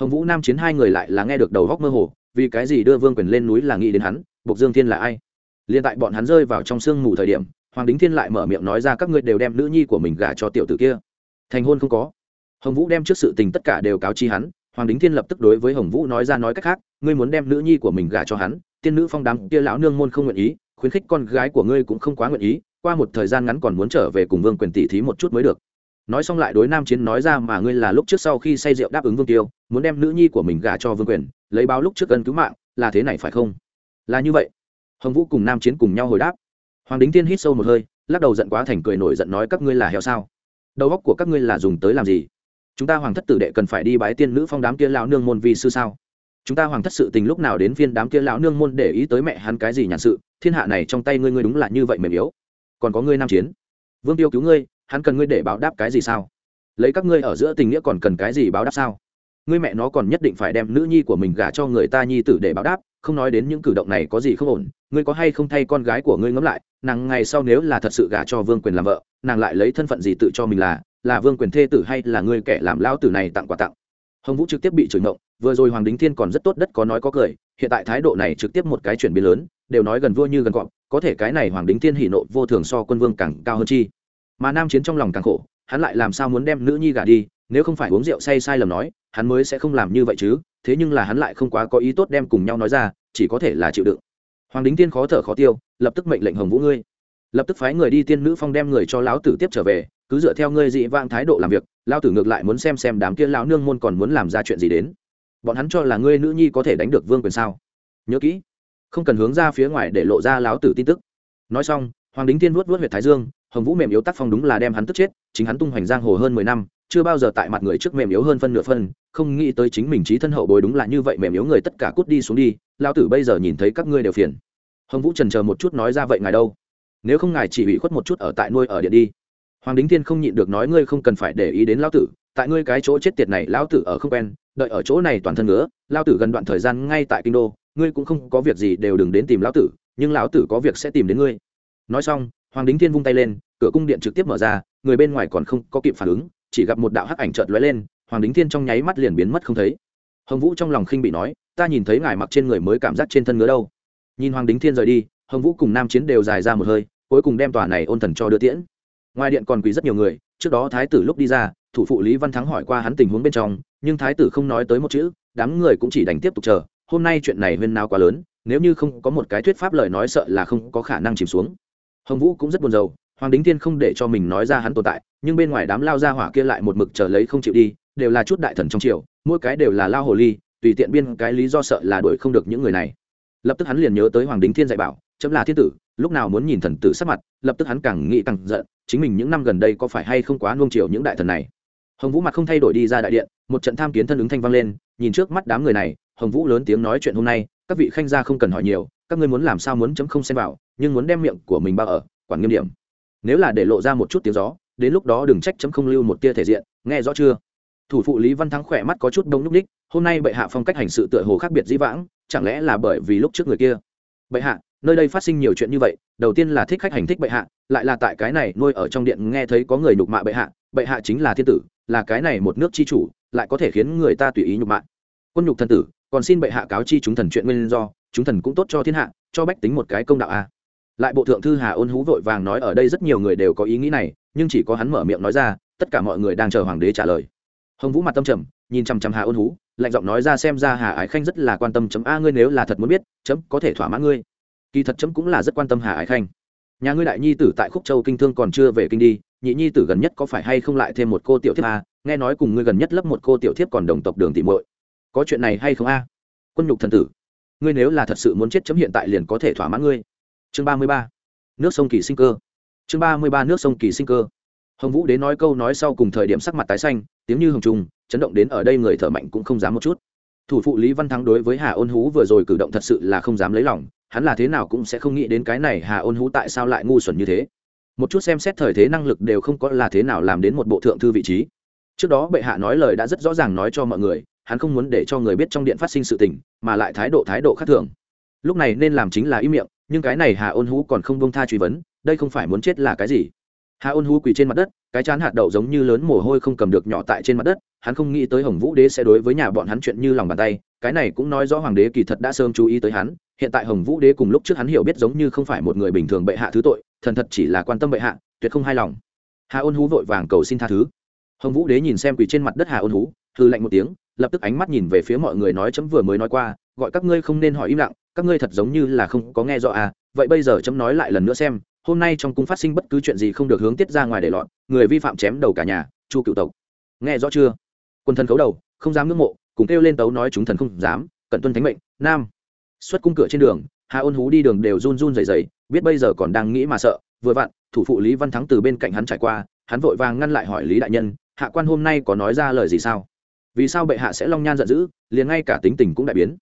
S1: Hồng vũ nam chiến hai người lại là nghe được đầu góc mơ hồ, vì cái gì đưa vương quyền lên núi là nghĩ đến hắn, buộc dương thiên là ai? Liên tại bọn hắn rơi vào trong sương mù thời điểm, hoàng đính thiên lại mở miệng nói ra các ngươi đều đem nữ nhi của mình gả cho tiểu tử kia. Thành hôn không có. Hồng vũ đem trước sự tình tất cả đều cáo chi hắn hoàng đính thiên lập tức đối với hồng vũ nói ra nói cách khác, ngươi muốn đem nữ nhi của mình gả cho hắn, tiên nữ phong đám kia lão nương môn không nguyện ý, khuyến khích con gái của ngươi cũng không quá nguyện ý, qua một thời gian ngắn còn muốn trở về cùng vương quyền tỷ thí một chút mới được. Nói xong lại đối nam chiến nói ra, mà ngươi là lúc trước sau khi say rượu đáp ứng vương tiêu, muốn đem nữ nhi của mình gả cho vương quyền, lấy báo lúc trước ân cứu mạng, là thế này phải không? Là như vậy. Hồng vũ cùng nam chiến cùng nhau hồi đáp. Hoàng đính tiên hít sâu một hơi, lắc đầu giận quá thành cười nổi giận nói, các ngươi là heo sao? Đầu óc của các ngươi là dùng tới làm gì? Chúng ta hoàng thất tử đệ cần phải đi bái tiên nữ phong đám kia lão nương môn vi sư sao? Chúng ta hoàng thất sự tình lúc nào đến phiên đám kia lão nương môn để ý tới mẹ hắn cái gì nhàn sự, thiên hạ này trong tay ngươi ngươi đúng là như vậy mềm yếu. Còn có ngươi nam chiến. Vương tiêu cứu ngươi, hắn cần ngươi để báo đáp cái gì sao? Lấy các ngươi ở giữa tình nghĩa còn cần cái gì báo đáp sao? Ngươi mẹ nó còn nhất định phải đem nữ nhi của mình gả cho người ta nhi tử để báo đáp, không nói đến những cử động này có gì không ổn. Ngươi có hay không thay con gái của ngươi ngẫm lại, nàng ngày sau nếu là thật sự gả cho vương quyền làm vợ, nàng lại lấy thân phận gì tự cho mình là? Là vương quyền thê tử hay là ngươi kẻ làm lao tử này tặng quà tặng? Hồng vũ trực tiếp bị chửi mộng, vừa rồi hoàng đính thiên còn rất tốt đất có nói có cười, hiện tại thái độ này trực tiếp một cái chuyển biến lớn, đều nói gần vua như gần gọn có thể cái này hoàng đính thiên hỉ nộ vô thường so quân vương càng cao hơn chi. Mà nam chiến trong lòng càng khổ, hắn lại làm sao muốn đem nữ nhi gả đi, nếu không phải uống rượu say sai lầm nói, hắn mới sẽ không làm như vậy chứ, thế nhưng là hắn lại không quá có ý tốt đem cùng nhau nói ra, chỉ có thể là chịu đựng. Hoàng đính tiên khó thở khó tiêu, lập tức mệnh lệnh hồng vũ ngươi. Lập tức phái người đi tiên nữ phong đem người cho lão tử tiếp trở về cứ dựa theo ngươi dị vãng thái độ làm việc lão tử ngược lại muốn xem xem đám kia lão nương môn còn muốn làm ra chuyện gì đến. Bọn hắn cho là ngươi nữ nhi có thể đánh được vương quyền sao? Nhớ kỹ, không cần hướng ra phía ngoài để lộ ra lão tử tin tức. Nói xong, hoàng đính tiên vuốt vuốt huyệt thái dương, hồng vũ mềm yếu tác phong đúng là đem hắn tức chết, chính hắn tung hoành giang hồ hơn mười năm, chưa bao giờ tại mặt người trước mềm yếu hơn phân nửa phân, không nghĩ tới chính mình trí thân hậu bối đúng là như vậy mềm yếu người tất cả cút đi xuống đi lao tử bây giờ nhìn thấy các ngươi đều phiền. Hồng vũ trần chờ một chút nói ra vậy ngài đâu? Nếu không ngài chỉ bị khuất một chút ở tại nuôi ở điện đi hoàng đính thiên không nhịn được nói, ngươi không cần phải để ý đến lao tử, tại ngươi cái chỗ chết tiệt này lao tử ở không quen, đợi ở chỗ này toàn thân nữa lao tử gần đoạn thời gian ngay tại kinh đô, ngươi cũng không có việc gì đều đừng đến tìm lão tử, nhưng lão tử có việc sẽ tìm đến ngươi. Nói xong, hoàng đính thiên vung tay lên, cửa cung điện trực tiếp mở ra, người bên ngoài còn không có kịp phản ứng, chỉ gặp một đạo hắc ảnh chợt lóe lên, hoàng đính thiên trong nháy mắt liền biến mất không thấy. Hồng vũ trong lòng khinh bị nói, ta nhìn thấy ngài mặc trên người mới cảm giác trên thân ngứa đâu. Nhìn hoàng đính thiên rời đi, hồng vũ cùng nam chiến đều dài ra một hơi, cuối cùng đem tòa này ôn thần cho đưa tiễn ngoài điện còn quỳ rất nhiều người, trước đó thái tử lúc đi ra, thủ phụ lý văn thắng hỏi qua hắn tình huống bên trong, nhưng thái tử không nói tới một chữ, đám người cũng chỉ đành tiếp tục chờ, hôm nay chuyện này huyên nào quá lớn, nếu như không có một cái thuyết pháp lời nói sợ là không có khả năng chìm xuống. Hồng vũ cũng rất buồn rầu, hoàng đính thiên không để cho mình nói ra hắn tồn tại, nhưng bên ngoài đám lao ra hỏa kia lại một mực chờ lấy không chịu đi, đều là chút đại thần trong triều, mỗi cái đều là lao hồ ly, tùy tiện biên cái lý do sợ là đuổi không được những người này. Lập tức hắn liền nhớ tới hoàng đính thiên dạy bảo, chấm là thiên tử lúc nào muốn nhìn thần tử sắc mặt, lập tức hắn càng nghĩ càng giận, chính mình những năm gần đây có phải hay không quá nuông chiều những đại thần này. Hồng vũ mặt không thay đổi đi ra đại điện, một trận tham kiến thân ứng thanh vang lên, nhìn trước mắt đám người này, hồng vũ lớn tiếng nói chuyện hôm nay, các vị khanh gia không cần hỏi nhiều, các ngươi muốn làm sao muốn chấm không xem vào, nhưng muốn đem miệng của mình bao ở, quản nghiêm điểm. Nếu là để lộ ra một chút tiếng gió, đến lúc đó đừng trách chấm không lưu một tia thể diện, nghe rõ chưa? Thủ phụ lý văn thắng khỏe mắt có chút đông nhúc ních hôm nay bệ hạ phong cách hành sự tựa hồ khác biệt dĩ vãng, chẳng lẽ là bởi vì lúc trước người kia? Bệ hạ nơi đây phát sinh nhiều chuyện như vậy, đầu tiên là thích khách hành thích bệ hạ, lại là tại cái này nuôi ở trong điện nghe thấy có người nhục mạ bệ hạ bệ hạ chính là thiên tử, là cái này một nước chi chủ, lại có thể khiến người ta tùy ý nhục mạ. Quân nhục thần tử, còn xin bệ hạ cáo chi chúng thần chuyện nguyên do, chúng thần cũng tốt cho thiên hạ, cho bách tính một cái công đạo a. Lại bộ thượng thư hà ôn hú vội vàng nói ở đây rất nhiều người đều có ý nghĩ này, nhưng chỉ có hắn mở miệng nói ra, tất cả mọi người đang chờ hoàng đế trả lời. Hồng vũ mặt tâm trầm, nhìn chằm chằm hà ôn hú, lạnh giọng nói ra xem ra hà ái khanh rất là quan tâm chấm a, ngươi nếu là thật muốn biết, chấm có thể thỏa mãn ngươi kỳ thật chấm cũng là rất quan tâm hà ái khanh. Nhà ngươi đại nhi tử tại khúc châu kinh thương còn chưa về kinh đi nhị nhi tử gần nhất có phải hay không lại thêm một cô tiểu thiếp a nghe nói cùng ngươi gần nhất lấp một cô tiểu thiếp còn đồng tộc đường tìm muội. Có chuyện này hay không a? Quân nhục thần tử ngươi nếu là thật sự muốn chết chấm hiện tại liền có thể thỏa mãn ngươi. Chương ba mươi ba nước sông kỳ sinh cơ. Chương ba mươi ba nước sông kỳ sinh cơ. Hồng vũ đến nói câu nói sau cùng thời điểm sắc mặt tái xanh tiếng như hồng trùng, chấn động đến ở đây người thở mạnh cũng không dám một chút. Thủ phụ lý văn thắng đối với hà ôn hú vừa rồi cử động thật sự là không dám lấy lòng hắn là thế nào cũng sẽ không nghĩ đến cái này hà ôn hú tại sao lại ngu xuẩn như thế. Một chút xem xét thời thế năng lực đều không có là thế nào làm đến một bộ thượng thư vị trí. Trước đó bệ hạ nói lời đã rất rõ ràng nói cho mọi người, hắn không muốn để cho người biết trong điện phát sinh sự tình, mà lại thái độ thái độ khác thường. Lúc này nên làm chính là ý miệng, nhưng cái này hà ôn hú còn không bông tha truy vấn, đây không phải muốn chết là cái gì? Hà ôn hú quỳ trên mặt đất, cái chán hạt đậu giống như lớn mồ hôi không cầm được nhỏ tại trên mặt đất, hắn không nghĩ tới hồng vũ đế sẽ đối với nhà bọn hắn chuyện như lòng bàn tay, cái này cũng nói rõ hoàng đế kỳ thật đã sớm chú ý tới hắn hiện tại hồng vũ đế cùng lúc trước hắn hiểu biết giống như không phải một người bình thường bệ hạ thứ tội, thần thật chỉ là quan tâm bệ hạ, tuyệt không hài lòng. Hà ôn hú vội vàng cầu xin tha thứ. Hồng vũ đế nhìn xem quỳ trên mặt đất hà ôn hú hư lạnh một tiếng, lập tức ánh mắt nhìn về phía mọi người nói chấm vừa mới nói qua, gọi các ngươi không nên hỏi im lặng, các ngươi thật giống như là không có nghe rõ à vậy bây giờ chấm nói lại lần nữa xem, hôm nay trong cung phát sinh bất cứ chuyện gì không được hướng tiết ra ngoài để lọt, người vi phạm chém đầu cả nhà, chu cựu tộc. Nghe rõ chưa? Quân thần khấu đầu, không dám ngưỡng mộ, cùng kêu lên tấu nói chúng thần không dám, cận tuân thánh mệnh, nam xuất cung cửa trên đường, hà ôn hú đi đường đều run run dày dày biết bây giờ còn đang nghĩ mà sợ. Vừa vặn, thủ phụ lý văn thắng từ bên cạnh hắn trải qua, hắn vội vàng ngăn lại hỏi lý đại nhân, hạ quan hôm nay có nói ra lời gì sao? Vì sao bệ hạ sẽ long nhan giận dữ, liền ngay cả tính tình cũng đại biến.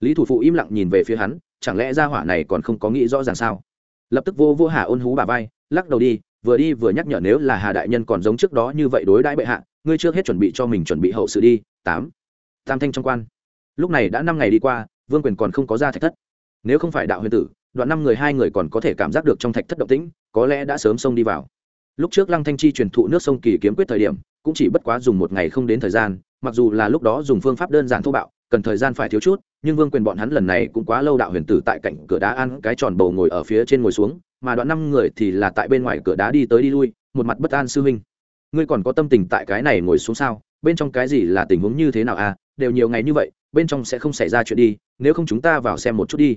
S1: Lý thủ phụ im lặng nhìn về phía hắn, chẳng lẽ ra hỏa này còn không có nghĩ rõ ràng sao? Lập tức vô vô hà ôn hú bà vai, lắc đầu đi, vừa đi vừa nhắc nhở, nếu là hà đại nhân còn giống trước đó như vậy đối đãi bệ hạ, ngươi trước hết chuẩn bị cho mình chuẩn bị hậu sự đi. Tám. Tam thanh trong quan. Lúc này đã năm ngày đi qua vương quyền còn không có ra thạch thất. Nếu không phải đạo huyền tử, đoạn năm người hai người còn có thể cảm giác được trong thạch thất động tĩnh, có lẽ đã sớm xông đi vào. Lúc trước lăng thanh chi truyền thụ nước sông kỳ kiếm quyết thời điểm, cũng chỉ bất quá dùng một ngày không đến thời gian, mặc dù là lúc đó dùng phương pháp đơn giản thô bạo, cần thời gian phải thiếu chút, nhưng vương quyền bọn hắn lần này cũng quá lâu đạo huyền tử tại cạnh cửa đá ăn cái tròn bầu ngồi ở phía trên ngồi xuống, mà đoạn năm người thì là tại bên ngoài cửa đá đi tới đi lui, một mặt bất an sư huynh. Ngươi còn có tâm tình tại cái này ngồi xuống sao? Bên trong cái gì là tình huống như thế nào à? Đều nhiều ngày như vậy bên trong sẽ không xảy ra chuyện đi, nếu không chúng ta vào xem một chút đi.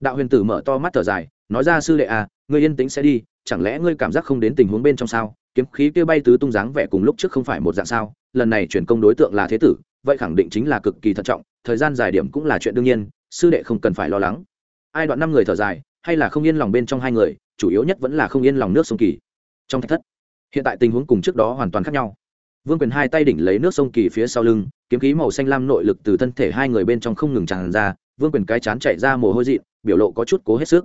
S1: Đạo huyền tử mở to mắt thở dài, nói ra, sư đệ à ngươi yên tĩnh sẽ đi, chẳng lẽ ngươi cảm giác không đến tình huống bên trong sao? Kiếm khí kia bay tứ tung dáng vẻ cùng lúc trước không phải một dạng sao? Lần này chuyển công đối tượng là thế tử, vậy khẳng định chính là cực kỳ thận trọng, thời gian dài điểm cũng là chuyện đương nhiên, sư đệ không cần phải lo lắng. Ai đoạn năm người thở dài, hay là không yên lòng bên trong hai người, chủ yếu nhất vẫn là không yên lòng nước sông kỳ. Trong thạch thất, hiện tại tình huống cùng trước đó hoàn toàn khác nhau vương quyền hai tay đỉnh lấy nước sông kỳ phía sau lưng, kiếm khí màu xanh lam nội lực từ thân thể hai người bên trong không ngừng tràn ra, vương quyền cái chán chạy ra mồ hôi dị biểu lộ có chút cố hết sức.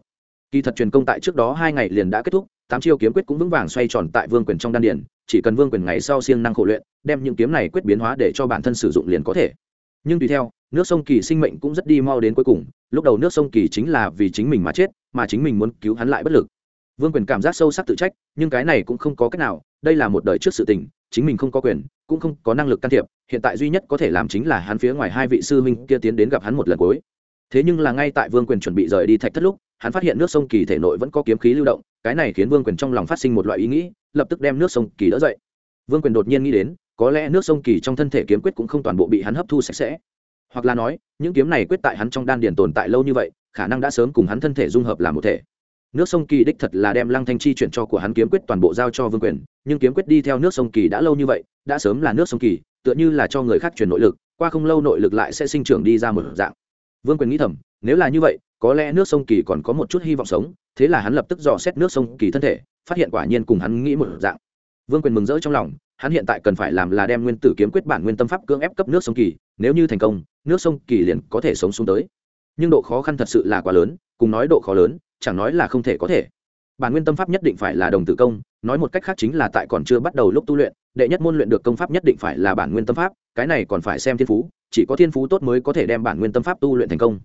S1: Kỳ thật truyền công tại trước đó hai ngày liền đã kết thúc, tám chiêu kiếm quyết cũng vững vàng xoay tròn tại vương quyền trong đan điển chỉ cần vương quyền ngày sau siêng năng khổ luyện, đem những kiếm này quyết biến hóa để cho bản thân sử dụng liền có thể. Nhưng tùy theo, nước sông kỳ sinh mệnh cũng rất đi mau đến cuối cùng, lúc đầu nước sông kỳ chính là vì chính mình mà chết, mà chính mình muốn cứu hắn lại bất lực. Vương quyền cảm giác sâu sắc tự trách, nhưng cái này cũng không có cách nào, đây là một đời trước sự tình chính mình không có quyền, cũng không có năng lực can thiệp, hiện tại duy nhất có thể làm chính là hắn phía ngoài hai vị sư huynh kia tiến đến gặp hắn một lần cuối. Thế nhưng là ngay tại vương quyền chuẩn bị rời đi thạch thất lúc, hắn phát hiện nước sông kỳ thể nội vẫn có kiếm khí lưu động, cái này khiến vương quyền trong lòng phát sinh một loại ý nghĩ, lập tức đem nước sông kỳ đỡ dậy. Vương quyền đột nhiên nghĩ đến, có lẽ nước sông kỳ trong thân thể kiếm quyết cũng không toàn bộ bị hắn hấp thu sạch sẽ. Hoặc là nói, những kiếm này quyết tại hắn trong đan điền tồn tại lâu như vậy, khả năng đã sớm cùng hắn thân thể dung hợp làm một thể nước sông kỳ đích thật là đem lăng thanh chi chuyển cho của hắn kiếm quyết toàn bộ giao cho vương quyền, nhưng kiếm quyết đi theo nước sông kỳ đã lâu như vậy, đã sớm là nước sông kỳ, tựa như là cho người khác chuyển nội lực, qua không lâu nội lực lại sẽ sinh trưởng đi ra một dạng. Vương quyền nghĩ thầm, nếu là như vậy, có lẽ nước sông kỳ còn có một chút hy vọng sống, thế là hắn lập tức dò xét nước sông kỳ thân thể, phát hiện quả nhiên cùng hắn nghĩ một dạng. Vương quyền mừng rỡ trong lòng, hắn hiện tại cần phải làm là đem nguyên tử kiếm quyết bản nguyên tâm pháp cưỡng ép cấp nước sông kỳ, nếu như thành công, nước sông kỳ liền có thể sống xuống tới. Nhưng độ khó khăn thật sự là quá lớn, cùng nói độ khó lớn chẳng nói là không thể có thể. Bản nguyên tâm pháp nhất định phải là đồng tử công nói một cách khác chính là tại còn chưa bắt đầu lúc tu luyện đệ nhất môn luyện được công pháp nhất định phải là bản nguyên tâm pháp cái này còn phải xem thiên phú chỉ có thiên phú tốt mới có thể đem bản nguyên tâm pháp tu luyện thành công.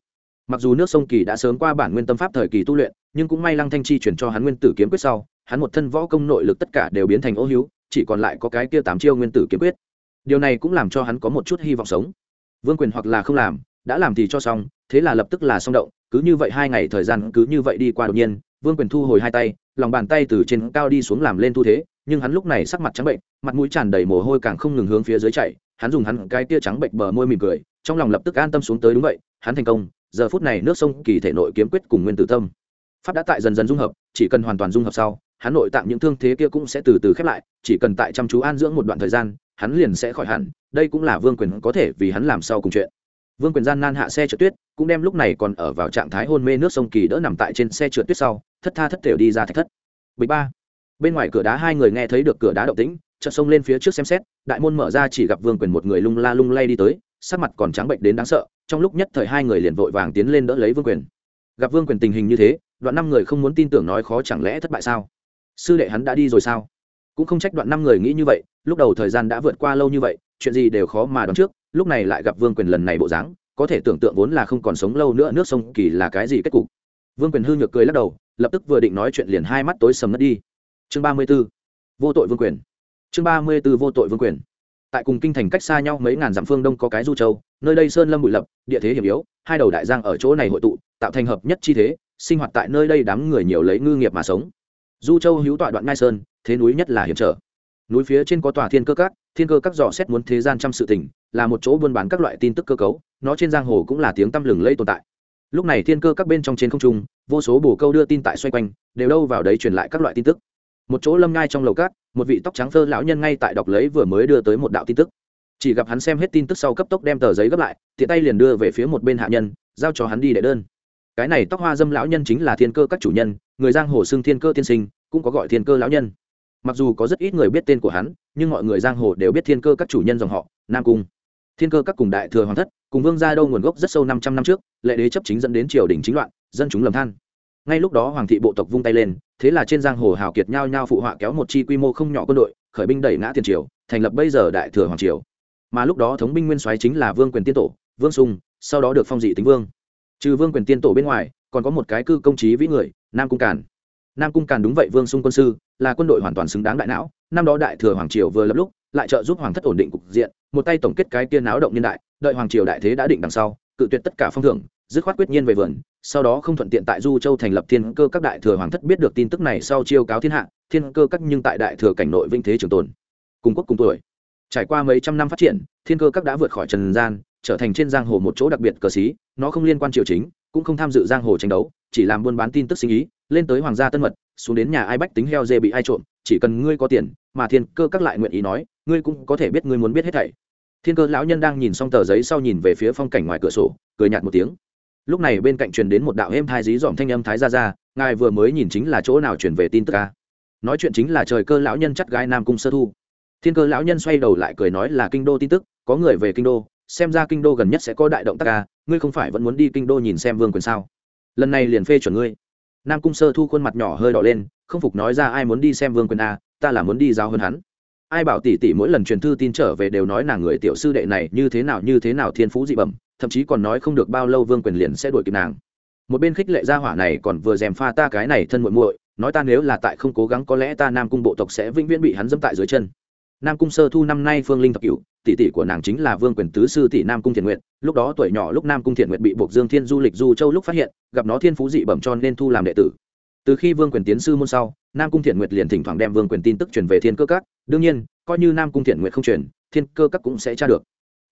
S1: Mặc dù nước sông kỳ đã sớm qua bản nguyên tâm pháp thời kỳ tu luyện nhưng cũng may lăng thanh chi chuyển cho hắn nguyên tử kiếm quyết sau hắn một thân võ công nội lực tất cả đều biến thành ô hữu, chỉ còn lại có cái kia tám chiêu nguyên tử kiếm quyết. Điều này cũng làm cho hắn có một chút hy vọng sống. Vương quyền hoặc là không làm đã làm thì cho xong thế là lập tức là xong động cứ như vậy hai ngày thời gian cứ như vậy đi qua đột nhiên, vương quyền thu hồi hai tay, lòng bàn tay từ trên cao đi xuống làm lên thu thế, nhưng hắn lúc này sắc mặt trắng bệnh, mặt mũi tràn đầy mồ hôi càng không ngừng hướng phía dưới chạy, hắn dùng hắn cái tia trắng bệnh bờ môi mỉm cười, trong lòng lập tức an tâm xuống tới đúng vậy, hắn thành công, giờ phút này nước sông kỳ thể nội kiếm quyết cùng nguyên tử tâm. Pháp đã tại dần dần dung hợp, chỉ cần hoàn toàn dung hợp sau, hắn nội tạm những thương thế kia cũng sẽ từ từ khép lại, chỉ cần tại chăm chú an dưỡng một đoạn thời gian, hắn liền sẽ khỏi hẳn, đây cũng là vương quyền có thể vì hắn làm sau cùng chuyện vương quyền gian nan hạ xe trượt tuyết, cũng đem lúc này còn ở vào trạng thái hôn mê nước sông kỳ đỡ nằm tại trên xe trượt tuyết sau, thất tha thất thểu đi ra thạch thất. Bịch ba. Bên ngoài cửa đá hai người nghe thấy được cửa đá động tĩnh, chợt xông lên phía trước xem xét, đại môn mở ra chỉ gặp vương quyền một người lung la lung lay đi tới, sắc mặt còn trắng bệnh đến đáng sợ, trong lúc nhất thời hai người liền vội vàng tiến lên đỡ lấy vương quyền. Gặp vương quyền tình hình như thế, đoạn năm người không muốn tin tưởng nói khó chẳng lẽ thất bại sao? Sư đệ hắn đã đi rồi sao? Cũng không trách đoạn năm người nghĩ như vậy, lúc đầu thời gian đã vượt qua lâu như vậy, chuyện gì đều khó mà đoán trước lúc này lại gặp vương quyền lần này bộ dáng, có thể tưởng tượng vốn là không còn sống lâu nữa nước sông kỳ là cái gì kết cục. Vương quyền hư nhược cười lắc đầu, lập tức vừa định nói chuyện liền hai mắt tối sầm mất đi. Chương ba mươi b ố vô tội vương quyền. Chương ba mươi b ố vô tội vương quyền. Tại cùng kinh thành cách xa nhau mấy ngàn dặm phương đông có cái du châu, nơi đây sơn lâm bụi lập, địa thế hiểm yếu, hai đầu đại giang ở chỗ này hội tụ, tạo thành hợp nhất chi thế, sinh hoạt tại nơi đây đám người nhiều lấy ngư nghiệp mà sống. Du châu hữu tọa đoạn ngai sơn, thế núi nhất là hiểm trở. Núi phía trên có tòa thiên cơ cát thiên cơ các dò xét muốn thế gian trăm sự tình, là một chỗ buôn bán các loại tin tức cơ cấu, nó trên giang hồ cũng là tiếng tăm lừng lây tồn tại. Lúc này thiên cơ các bên trong trên không trung, vô số bồ câu đưa tin tại xoay quanh, đều đâu vào đấy truyền lại các loại tin tức. Một chỗ lâm ngai trong lầu cát, một vị tóc trắng phơ lão nhân ngay tại đọc lấy vừa mới đưa tới một đạo tin tức. Chỉ gặp hắn xem hết tin tức sau cấp tốc đem tờ giấy gấp lại, tiện tay liền đưa về phía một bên hạ nhân, giao cho hắn đi đệ đơn. Cái này tóc hoa dâm lão nhân chính là thiên cơ các chủ nhân, người giang hồ xưng thiên cơ tiên sinh, cũng có gọi thiên cơ lão nhân mặc dù có rất ít người biết tên của hắn, nhưng mọi người giang hồ đều biết thiên cơ các chủ nhân dòng họ, nam cung. Thiên cơ các cùng đại thừa hoàng thất, cùng vương gia đâu nguồn gốc rất sâu năm trăm năm trước, lệ đế chấp chính dẫn đến triều đình chính loạn, dân chúng lầm than. Ngay lúc đó hoàng thị bộ tộc vung tay lên, thế là trên giang hồ hào kiệt nhao nhao phụ họa kéo một chi quy mô không nhỏ quân đội, khởi binh đẩy ngã tiền triều, thành lập bây giờ đại thừa hoàng triều. Mà lúc đó thống binh nguyên soái chính là vương quyền tiên tổ, vương sung, sau đó được phong dị tính vương. Trừ vương quyền tiên tổ bên ngoài, còn có một cái cư công trí vĩ người, nam cung càn nam cung càn đúng vậy, vương xung quân sư, là quân đội hoàn toàn xứng đáng đại não. Năm đó đại thừa hoàng triều vừa lập lúc, lại trợ giúp hoàng thất ổn định cục diện, một tay tổng kết cái tiên náo động niên đại, đợi hoàng triều đại thế đã định đằng sau, cự tuyệt tất cả phong thưởng, dứt khoát quyết nhiên về vườn, sau đó không thuận tiện tại du châu thành lập thiên cơ các đại thừa hoàng thất biết được tin tức này sau chiêu cáo thiên hạ, thiên cơ các nhưng tại đại thừa cảnh nội vinh thế trường tồn, cùng quốc cùng tuổi. Trải qua mấy trăm năm phát triển, thiên cơ các đã vượt khỏi trần gian, trở thành trên giang hồ một chỗ đặc biệt cờ xí, nó không liên quan triều chính, cũng không tham dự giang hồ tranh đấu, chỉ làm buôn bán tin tức sinh ý lên tới hoàng gia tân mật, xuống đến nhà ai bách tính heo dê bị ai trộm, chỉ cần ngươi có tiền, mà thiên cơ các lại nguyện ý nói, ngươi cũng có thể biết ngươi muốn biết hết thảy. Thiên cơ lão nhân đang nhìn xong tờ giấy sau nhìn về phía phong cảnh ngoài cửa sổ, cười nhạt một tiếng. Lúc này bên cạnh truyền đến một đạo êm thai dí dỏm thanh âm thái ra ra, ngài vừa mới nhìn chính là chỗ nào truyền về tin tức ca nói chuyện chính là trời cơ lão nhân chắt gái nam cung sơ thu. Thiên cơ lão nhân xoay đầu lại cười nói là kinh đô tin tức, có người về kinh đô, xem ra kinh đô gần nhất sẽ có đại động tác ca ngươi không phải vẫn muốn đi kinh đô nhìn xem vương quyền sao? Lần này liền phê chuẩn ngươi nam cung sơ thu khuôn mặt nhỏ hơi đỏ lên, không phục nói ra ai muốn đi xem vương quyền a, ta là muốn đi giao hơn hắn. Ai bảo tỷ tỷ mỗi lần truyền thư tin trở về đều nói nàng người tiểu sư đệ này như thế nào như thế nào thiên phú dị bẩm, thậm chí còn nói không được bao lâu vương quyền liền sẽ đuổi kịp nàng. Một bên khích lệ gia hỏa này còn vừa dèm pha ta cái này thân muội muội, nói ta nếu là tại không cố gắng có lẽ ta nam cung bộ tộc sẽ vĩnh viễn bị hắn dẫm tại dưới chân nam cung sơ thu năm nay phương linh thập cửu, tỷ tỷ của nàng chính là vương quyền tứ sư tỷ nam cung thiện nguyện lúc đó tuổi nhỏ lúc nam cung thiện nguyện bị buộc dương thiên du lịch du châu lúc phát hiện, gặp nó thiên phú dị bẩm cho nên thu làm đệ tử. Từ khi vương quyền tiến sư môn sau, nam cung thiện nguyệt liền thỉnh thoảng đem vương quyền tin tức truyền về thiên cơ các. Đương nhiên, coi như nam cung thiện nguyệt không truyền, thiên cơ các cũng sẽ tra được.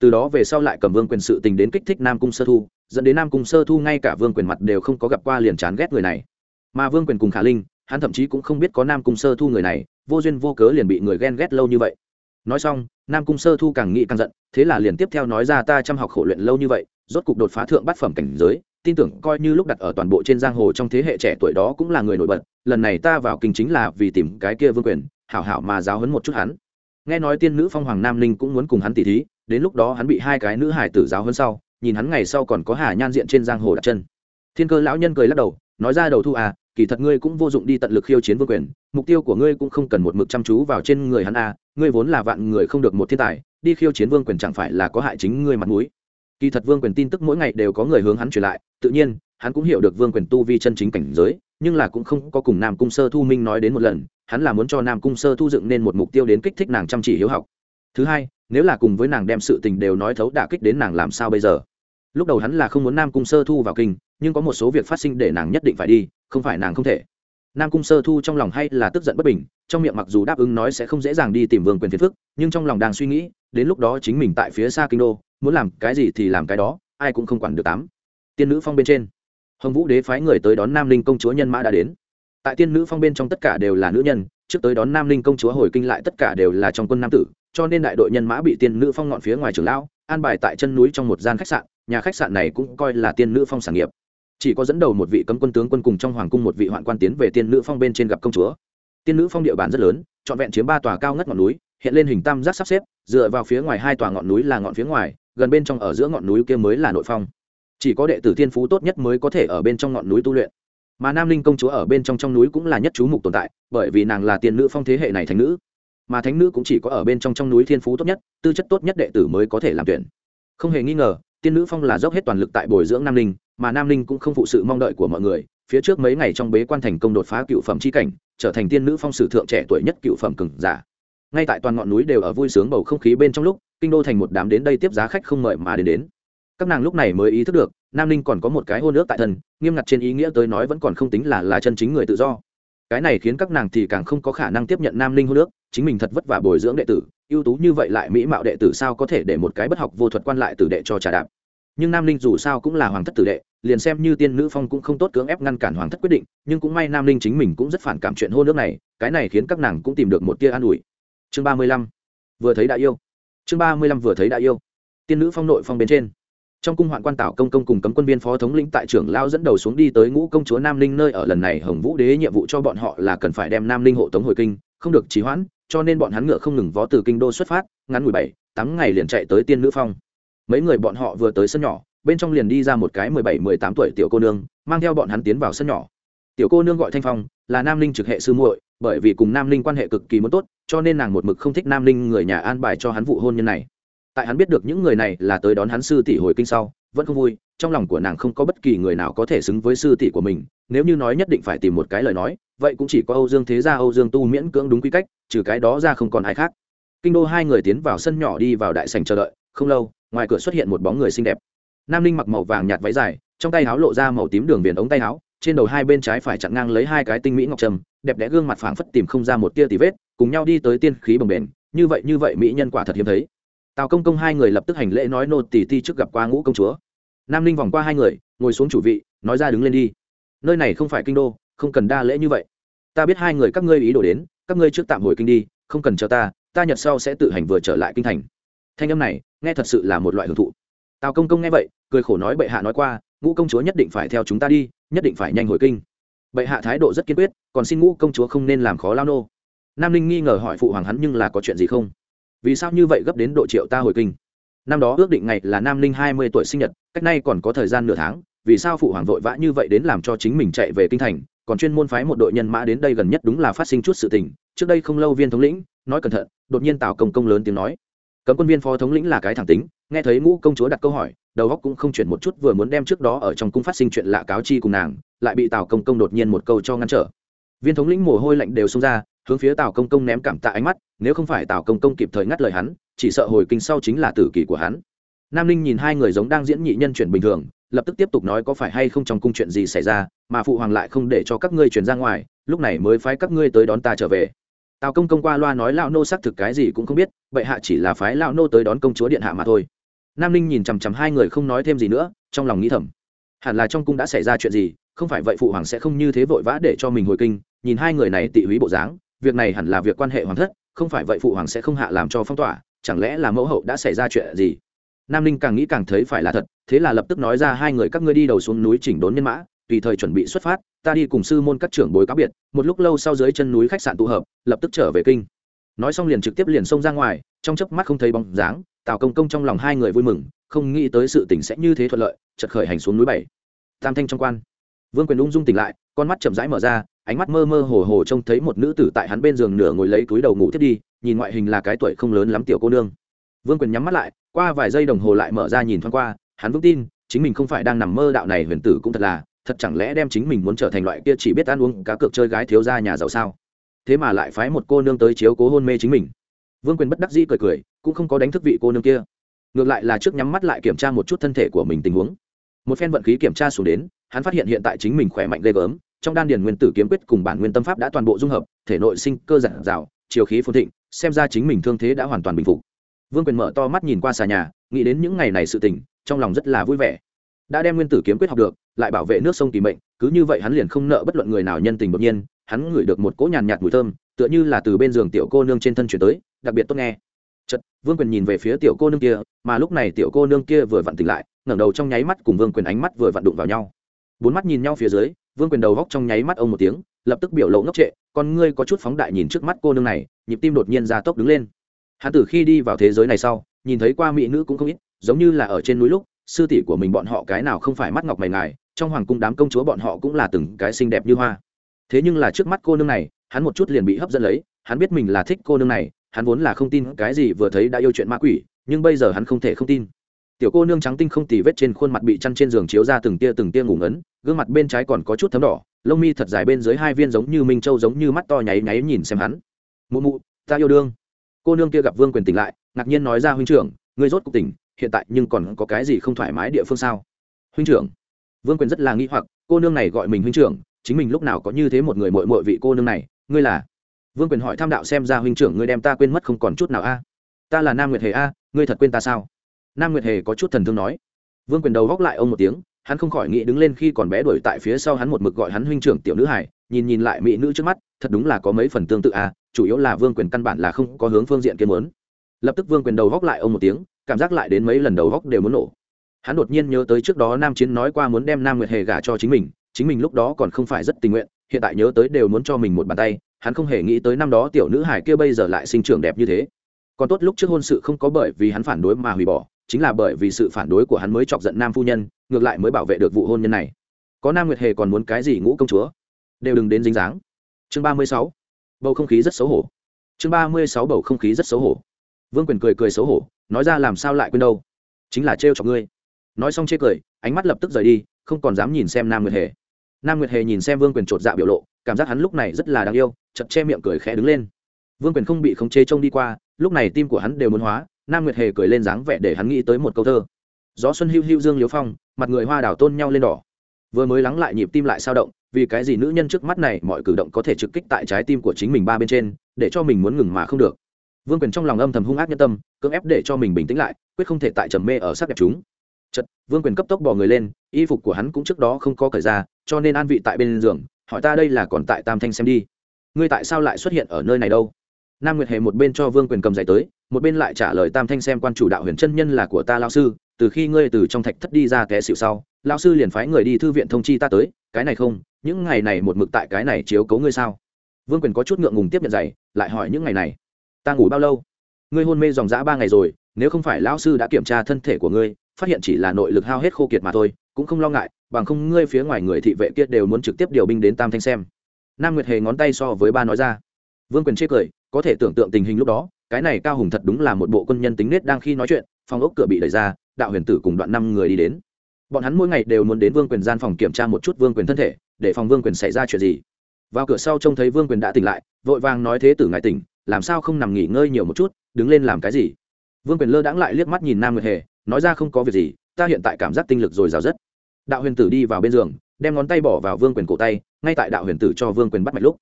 S1: Từ đó về sau lại cầm vương quyền sự tình đến kích thích nam cung sơ thu, dẫn đến nam cung sơ thu ngay cả vương quyền mặt đều không có gặp qua liền chán ghét người này. Mà vương quyền cùng khả linh hắn thậm chí cũng không biết có nam cung sơ thu người này, vô duyên vô cớ liền bị người ghen ghét lâu như vậy. Nói xong, nam cung sơ thu càng nghĩ càng giận, thế là liền tiếp theo nói ra ta chăm học khổ luyện lâu như vậy, rốt cục đột phá thượng bát phẩm cảnh giới, tin tưởng coi như lúc đặt ở toàn bộ trên giang hồ trong thế hệ trẻ tuổi đó cũng là người nổi bật, lần này ta vào kinh chính là vì tìm cái kia vương quyền, hảo hảo mà giáo hấn một chút hắn. Nghe nói tiên nữ phong hoàng nam ninh cũng muốn cùng hắn tỉ thí, đến lúc đó hắn bị hai cái nữ hải tử giáo hơn sau, nhìn hắn ngày sau còn có hà nhan diện trên giang hồ đặt chân. Thiên cơ lão nhân cười lắc đầu, nói ra đầu thu à kỳ thật ngươi cũng vô dụng đi tận lực khiêu chiến vương quyền, mục tiêu của ngươi cũng không cần một mực chăm chú vào trên người hắn à ngươi vốn là vạn người không được một thiên tài, đi khiêu chiến vương quyền chẳng phải là có hại chính ngươi mặt mũi. Kỳ thật vương quyền tin tức mỗi ngày đều có người hướng hắn truyền lại, tự nhiên, hắn cũng hiểu được vương quyền tu vi chân chính cảnh giới, nhưng là cũng không có cùng nam cung sơ thu minh nói đến một lần, hắn là muốn cho nam cung sơ thu dựng nên một mục tiêu đến kích thích nàng chăm chỉ hiếu học. Thứ hai, nếu là cùng với nàng đem sự tình đều nói thấu đả kích đến nàng làm sao bây giờ? Lúc đầu hắn là không muốn nam cung sơ thu vào kinh nhưng có một số việc phát sinh để nàng nhất định phải đi, không phải nàng không thể. Nam cung sơ thu trong lòng hay là tức giận bất bình, trong miệng mặc dù đáp ứng nói sẽ không dễ dàng đi tìm vương quyền phiền phức, nhưng trong lòng đang suy nghĩ, đến lúc đó chính mình tại phía xa kinh đô, muốn làm cái gì thì làm cái đó, ai cũng không quản được tám tiên nữ phong bên trên, hồng vũ đế phái người tới đón nam linh công chúa nhân mã đã đến. Tại tiên nữ phong bên trong tất cả đều là nữ nhân, trước tới đón nam linh công chúa hồi kinh lại tất cả đều là trong quân nam tử, cho nên đại đội nhân mã bị tiên nữ phong ngọn phía ngoài trường lão, an bài tại chân núi trong một gian khách sạn, nhà khách sạn này cũng coi là tiên nữ phong sản nghiệp chỉ có dẫn đầu một vị cấm quân tướng quân cùng trong hoàng cung một vị hoạn quan tiến về tiên nữ phong bên trên gặp công chúa. Tiên nữ phong địa bàn rất lớn, trọn vẹn chiếm ba tòa cao ngất ngọn núi, hiện lên hình tam giác sắp xếp, dựa vào phía ngoài hai tòa ngọn núi là ngọn phía ngoài, gần bên trong ở giữa ngọn núi kia mới là nội phong. Chỉ có đệ tử thiên phú tốt nhất mới có thể ở bên trong ngọn núi tu luyện. Mà nam linh công chúa ở bên trong trong núi cũng là nhất chú mục tồn tại, bởi vì nàng là tiên nữ phong thế hệ này thành nữ. Mà thánh nữ cũng chỉ có ở bên trong trong núi thiên phú tốt nhất, tư chất tốt nhất đệ tử mới có thể làm tuyển. Không hề nghi ngờ, tiên nữ phong là dốc hết toàn lực tại bồi dưỡng nam linh mà nam linh cũng không phụ sự mong đợi của mọi người. Phía trước mấy ngày trong bế quan thành công đột phá cựu phẩm c h i cảnh, trở thành tiên nữ phong sử thượng trẻ tuổi nhất cựu phẩm cừng giả. Ngay tại toàn ngọn núi đều ở vui sướng bầu không khí bên trong lúc, kinh đô thành một đám đến đây tiếp giá khách không mời mà đến đến. Các nàng lúc này mới ý thức được, nam ninh còn có một cái hôn ước tại thân, nghiêm ngặt trên ý nghĩa tới nói vẫn còn không tính là là chân chính người tự do. Cái này khiến các nàng thì càng không có khả năng tiếp nhận nam ninh hôn ước, chính mình thật vất vả bồi dưỡng đệ tử, ưu tú như vậy lại mỹ mạo đệ tử sao có thể để một cái bất học vô thuật quan lại tử đệ cho trà đạp. Nhưng nam ninh dù sao cũng là hoàng thất tử đệ liền xem như tiên nữ phong cũng không tốt cưỡng ép ngăn cản hoàng thất quyết định, nhưng cũng may nam linh chính mình cũng rất phản cảm chuyện hôn nước này, cái này khiến các nàng cũng tìm được một tia an ủi. Chương ba mươi lăm. Vừa thấy đã yêu. Chương ba mươi lăm vừa thấy đã yêu. Tiên nữ phong nội phong bên trên. Trong cung hoạn quan tảo công công cùng cấm quân viên phó thống lĩnh tại trưởng lao dẫn đầu xuống đi tới ngũ công chúa nam linh nơi ở lần này hồng vũ đế nhiệm vụ cho bọn họ là cần phải đem nam linh hộ tống hồi kinh, không được trì hoãn, cho nên bọn hắn ngựa không ngừng vó từ kinh đô xuất phát, ngắn mười bảy, tám ngày liền chạy tới tiên nữ phong. Mấy người bọn họ vừa tới sân nhỏ bên trong liền đi ra một cái mười bảy, mười tám tuổi tiểu cô nương, mang theo bọn hắn tiến vào sân nhỏ. Tiểu cô nương gọi thanh phong, là nam linh trực hệ sư muội, bởi vì cùng nam linh quan hệ cực kỳ muốn tốt, cho nên nàng một mực không thích nam linh người nhà an bài cho hắn vụ hôn nhân này. Tại hắn biết được những người này là tới đón hắn sư tỷ hồi kinh sau, vẫn không vui, trong lòng của nàng không có bất kỳ người nào có thể xứng với sư tỷ của mình, nếu như nói nhất định phải tìm một cái lời nói, vậy cũng chỉ có âu dương thế gia, âu dương tu miễn cưỡng đúng quy cách, trừ cái đó ra không còn ai khác. Kinh đô hai người tiến vào sân nhỏ đi vào đại sành chờ đợi, không lâu, ngoài cửa xuất hiện một bóng người xinh đẹp nam ninh mặc màu vàng nhạt váy dài, trong tay áo lộ ra màu tím đường viền ống tay áo, trên đầu hai bên trái phải chặn ngang lấy hai cái tinh mỹ ngọc trầm, đẹp đẽ gương mặt phảng phất tìm không ra một tia tì vết, cùng nhau đi tới tiên khí bồng bềnh. Như vậy như vậy, mỹ nhân quả thật hiếm thấy. Tào công công hai người lập tức hành lễ nói nô tỷ ti trước gặp qua ngũ công chúa. Nam ninh vòng qua hai người, ngồi xuống chủ vị, nói ra đứng lên đi. Nơi này không phải kinh đô, không cần đa lễ như vậy. Ta biết hai người các ngươi ý đồ đến, các ngươi trước tạm hồi kinh đi, không cần chờ ta ta nhật sau sẽ tự hành vừa trở lại kinh thành. Thanh âm này, nghe thật sự là một loại hưởng thụ tào công công nghe vậy, cười khổ nói bệ hạ nói qua, ngũ công chúa nhất định phải theo chúng ta đi, nhất định phải nhanh hồi kinh. Bệ hạ thái độ rất kiên quyết, còn xin ngũ công chúa không nên làm khó lao nô. Nam ninh nghi ngờ hỏi phụ hoàng hắn nhưng là có chuyện gì không? Vì sao như vậy gấp đến độ triệu ta hồi kinh? Năm đó ước định ngày là nam ninh hai mươi tuổi sinh nhật, cách nay còn có thời gian nửa tháng, vì sao phụ hoàng vội vã như vậy đến làm cho chính mình chạy về kinh thành? Còn chuyên môn phái một đội nhân mã đến đây gần nhất đúng là phát sinh chút sự tình, trước đây không lâu viên thống lĩnh, nói cẩn thận, đột nhiên tào công công lớn tiếng nói cấm quân viên phó thống lĩnh là cái thẳng tính, nghe thấy ngũ công chúa đặt câu hỏi, đầu góc cũng không chuyển một chút vừa muốn đem trước đó ở trong cung phát sinh chuyện lạ cáo chi cùng nàng, lại bị tào công công đột nhiên một câu cho ngăn trở. Viên thống lĩnh mồ hôi lạnh đều xông ra, hướng phía tào công công ném cảm tạ ánh mắt, nếu không phải tào công công kịp thời ngắt lời hắn, chỉ sợ hồi kinh sau chính là tử kỳ của hắn. Nam ninh nhìn hai người giống đang diễn nhị nhân chuyển bình thường, lập tức tiếp tục nói có phải hay không trong cung chuyện gì xảy ra, mà phụ hoàng lại không để cho các ngươi chuyển ra ngoài, lúc này mới phái các ngươi tới đón ta trở về tào công công qua loa nói lão nô xác thực cái gì cũng không biết, bệ hạ chỉ là phái lão nô tới đón công chúa điện hạ mà thôi. Nam ninh nhìn chằm chằm hai người không nói thêm gì nữa, trong lòng nghĩ thầm. Hẳn là trong cung đã xảy ra chuyện gì, không phải vậy phụ hoàng sẽ không như thế vội vã để cho mình hồi kinh, nhìn hai người này tị húy bộ dáng, việc này hẳn là việc quan hệ hoàng thất, không phải vậy phụ hoàng sẽ không hạ làm cho phong tỏa, chẳng lẽ là mẫu hậu đã xảy ra chuyện gì? Nam ninh càng nghĩ càng thấy phải là thật, thế là lập tức nói ra hai người các ngươi đi đầu xuống núi chỉnh đốn nhân mã tùy thời chuẩn bị xuất phát, ta đi cùng sư môn các trưởng bối cáo biệt, một lúc lâu sau dưới chân núi khách sạn tụ hợp, lập tức trở về kinh. Nói xong liền trực tiếp liền xông ra ngoài, trong chớp mắt không thấy bóng dáng, tào công công trong lòng hai người vui mừng, không nghĩ tới sự tình sẽ như thế thuận lợi chật khởi hành xuống núi bảy. Tam thanh trong quan. Vương quyền ung dung tỉnh lại, con mắt chậm rãi mở ra, ánh mắt mơ mơ hồ hồ trông thấy một nữ tử tại hắn bên giường nửa ngồi lấy túi đầu ngủ thiết đi, nhìn ngoại hình là cái tuổi không lớn lắm tiểu cô nương. Vương quyền nhắm mắt lại, qua vài giây đồng hồ lại mở ra nhìn thoáng qua, hắn vững tin, chính mình không phải đang nằm mơ đạo này huyền tử cũng thật là thật chẳng lẽ đem chính mình muốn trở thành loại kia chỉ biết ăn uống cá cược chơi gái thiếu gia nhà giàu sao? Thế mà lại phái một cô nương tới chiếu cố hôn mê chính mình. Vương quyền bất đắc dĩ cười cười, cũng không có đánh thức vị cô nương kia. Ngược lại là trước nhắm mắt lại kiểm tra một chút thân thể của mình tình huống. Một phen vận khí kiểm tra xuống đến, hắn phát hiện hiện tại chính mình khỏe mạnh ghê gớm, trong đan điền nguyên tử kiếm quyết cùng bản nguyên tâm pháp đã toàn bộ dung hợp, thể nội sinh cơ giản dào, chiều khí phồn thịnh, xem ra chính mình thương thế đã hoàn toàn bình phục. Vương quyền mở to mắt nhìn qua xà nhà, nghĩ đến những ngày này sự tình, trong lòng rất là vui vẻ. Đã đem nguyên tử kiếm quyết học được lại bảo vệ nước sông kỳ mệnh, cứ như vậy hắn liền không nợ bất luận người nào nhân tình bỗng nhiên, hắn ngửi được một cỗ nhàn nhạt mùi thơm, tựa như là từ bên giường tiểu cô nương trên thân chuyển tới, đặc biệt tốt nghe. Chật vương quyền nhìn về phía tiểu cô nương kia, mà lúc này tiểu cô nương kia vừa vặn tỉnh lại, ngẩng đầu trong nháy mắt cùng vương quyền ánh mắt vừa vặn đụng vào nhau. Bốn mắt nhìn nhau phía dưới, vương quyền đầu góc trong nháy mắt ông một tiếng, lập tức biểu lộ ngốc trệ, con ngươi có chút phóng đại nhìn trước mắt cô nương này, nhịp tim đột nhiên ra tốc đứng lên. Hắn từ khi đi vào thế giới này sau, nhìn thấy qua mỹ nữ cũng không ít, giống như là ở trên núi lúc, sư tỷ của mình bọn họ cái nào không phải mắt ngọc mày ngài trong hoàng cung đám công chúa bọn họ cũng là từng cái xinh đẹp như hoa. Thế nhưng là trước mắt cô nương này, hắn một chút liền bị hấp dẫn lấy, hắn biết mình là thích cô nương này, hắn vốn là không tin cái gì vừa thấy đã yêu chuyện ma quỷ, nhưng bây giờ hắn không thể không tin. Tiểu cô nương trắng tinh không tì vết trên khuôn mặt bị chăn trên giường chiếu ra từng tia từng tia ngủ ngấn, gương mặt bên trái còn có chút thấm đỏ, lông mi thật dài bên dưới hai viên giống như minh châu giống như mắt to nháy nháy nhìn xem hắn. Mụ mụ, ta yêu đương. Cô nương kia gặp vương quyền tỉnh lại, ngạc nhiên nói ra, huynh trưởng, ngươi rốt cuộc tỉnh, hiện tại nhưng còn có cái gì không thoải mái địa phương sao? Huynh trưởng vương quyền rất là nghi hoặc, cô nương này gọi mình huynh trưởng, chính mình lúc nào có như thế một người mội mội vị cô nương này, ngươi là? Vương quyền hỏi tham đạo xem ra huynh trưởng ngươi đem ta quên mất không còn chút nào a. Ta là nam nguyệt hề a, ngươi thật quên ta sao? Nam nguyệt hề có chút thần thương nói. Vương quyền đầu góc lại ông một tiếng, hắn không khỏi nghĩ đứng lên khi còn bé đuổi tại phía sau hắn một mực gọi hắn huynh trưởng tiểu nữ hải nhìn nhìn lại mỹ nữ trước mắt, thật đúng là có mấy phần tương tự à chủ yếu là vương quyền căn bản là không có hướng phương diện kiến muốn. Lập tức vương quyền đầu góc lại ông một tiếng, cảm giác lại đến mấy lần đầu góc đều muốn nổ hắn đột nhiên nhớ tới trước đó nam chiến nói qua muốn đem nam nguyệt hề gả cho chính mình chính mình lúc đó còn không phải rất tình nguyện, hiện tại nhớ tới đều muốn cho mình một bàn tay, hắn không hề nghĩ tới năm đó tiểu nữ hải kia bây giờ lại sinh trưởng đẹp như thế. Còn tốt lúc trước hôn sự không có bởi vì hắn phản đối mà hủy bỏ, chính là bởi vì sự phản đối của hắn mới chọc giận nam phu nhân, ngược lại mới bảo vệ được vụ hôn nhân này. Có nam nguyệt hề còn muốn cái gì ngũ công chúa? Đều đừng đến dính dáng. Chương ba mươi sáu. Bầu không khí rất xấu hổ. Chương ba mươi sáu bầu không khí rất xấu hổ. Vương quyền cười cười xấu hổ, nói ra làm sao lại quên đâu? Chính là trêu chọc ngươi nói xong chê cười, ánh mắt lập tức rời đi, không còn dám nhìn xem nam nguyệt hề. Nam nguyệt hề nhìn xem vương quyền chột dạ biểu lộ, cảm giác hắn lúc này rất là đáng yêu chật che miệng cười khẽ đứng lên. Vương quyền không bị khống chế trông đi qua, lúc này tim của hắn đều muốn hóa, nam nguyệt hề cười lên dáng vẻ để hắn nghĩ tới một câu thơ. Gió xuân hưu hưu dương liếu phong, mặt người hoa đào tôn nhau lên đỏ. Vừa mới lắng lại nhịp tim lại sao động, vì cái gì nữ nhân trước mắt này mọi cử động có thể trực kích tại trái tim của chính mình ba bên trên, để cho mình muốn ngừng mà không được. Vương quyền trong lòng âm thầm hung ác nhân tâm, cưỡng ép để cho mình bình tĩnh lại, quyết không thể tại trầm mê ở sắc đẹp chúng chật vương quyền cấp tốc bỏ người lên, y phục của hắn cũng trước đó không có cởi ra, cho nên an vị tại bên giường, hỏi ta đây là còn tại tam thanh xem đi. Ngươi tại sao lại xuất hiện ở nơi này đâu? Nam nguyệt hề một bên cho vương quyền cầm giày tới, một bên lại trả lời tam thanh xem quan chủ đạo huyền chân nhân là của ta lao sư, từ khi ngươi từ trong thạch thất đi ra té xịu sau lao sư liền phái người đi thư viện thông chi ta tới, cái này không, những ngày này một mực tại cái này chiếu cấu ngươi sao? Vương quyền có chút ngượng ngùng tiếp nhận giày, lại hỏi những ngày này, ta ngủ bao lâu? Ngươi hôn mê dòng dã ba ngày rồi, nếu không phải lão sư đã kiểm tra thân thể của ngươi phát hiện chỉ là nội lực hao hết khô kiệt mà thôi, cũng không lo ngại, bằng không ngươi phía ngoài người thị vệ kia đều muốn trực tiếp điều binh đến tam thanh xem. Nam nguyệt hề ngón tay so với ba nói ra. Vương quyền chê cười, có thể tưởng tượng tình hình lúc đó, cái này cao hùng thật đúng là một bộ quân nhân tính nết đang khi nói chuyện, phòng ốc cửa bị đẩy ra, đạo huyền tử cùng đoạn năm người đi đến. Bọn hắn mỗi ngày đều muốn đến vương quyền gian phòng kiểm tra một chút vương quyền thân thể, để phòng vương quyền xảy ra chuyện gì. Vào cửa sau trông thấy vương quyền đã tỉnh lại, vội vàng nói thế tử ngại tỉnh, làm sao không nằm nghỉ ngơi nhiều một chút, đứng lên làm cái gì? Vương quyền lơ đãng lại liếc mắt nhìn nam nguyệt hề nói ra không có việc gì, ta hiện tại cảm giác tinh lực rồi rào rất đạo huyền tử đi vào bên giường, đem ngón tay bỏ vào vương quyền cổ tay, ngay tại đạo huyền tử cho vương quyền bắt mạch lúc.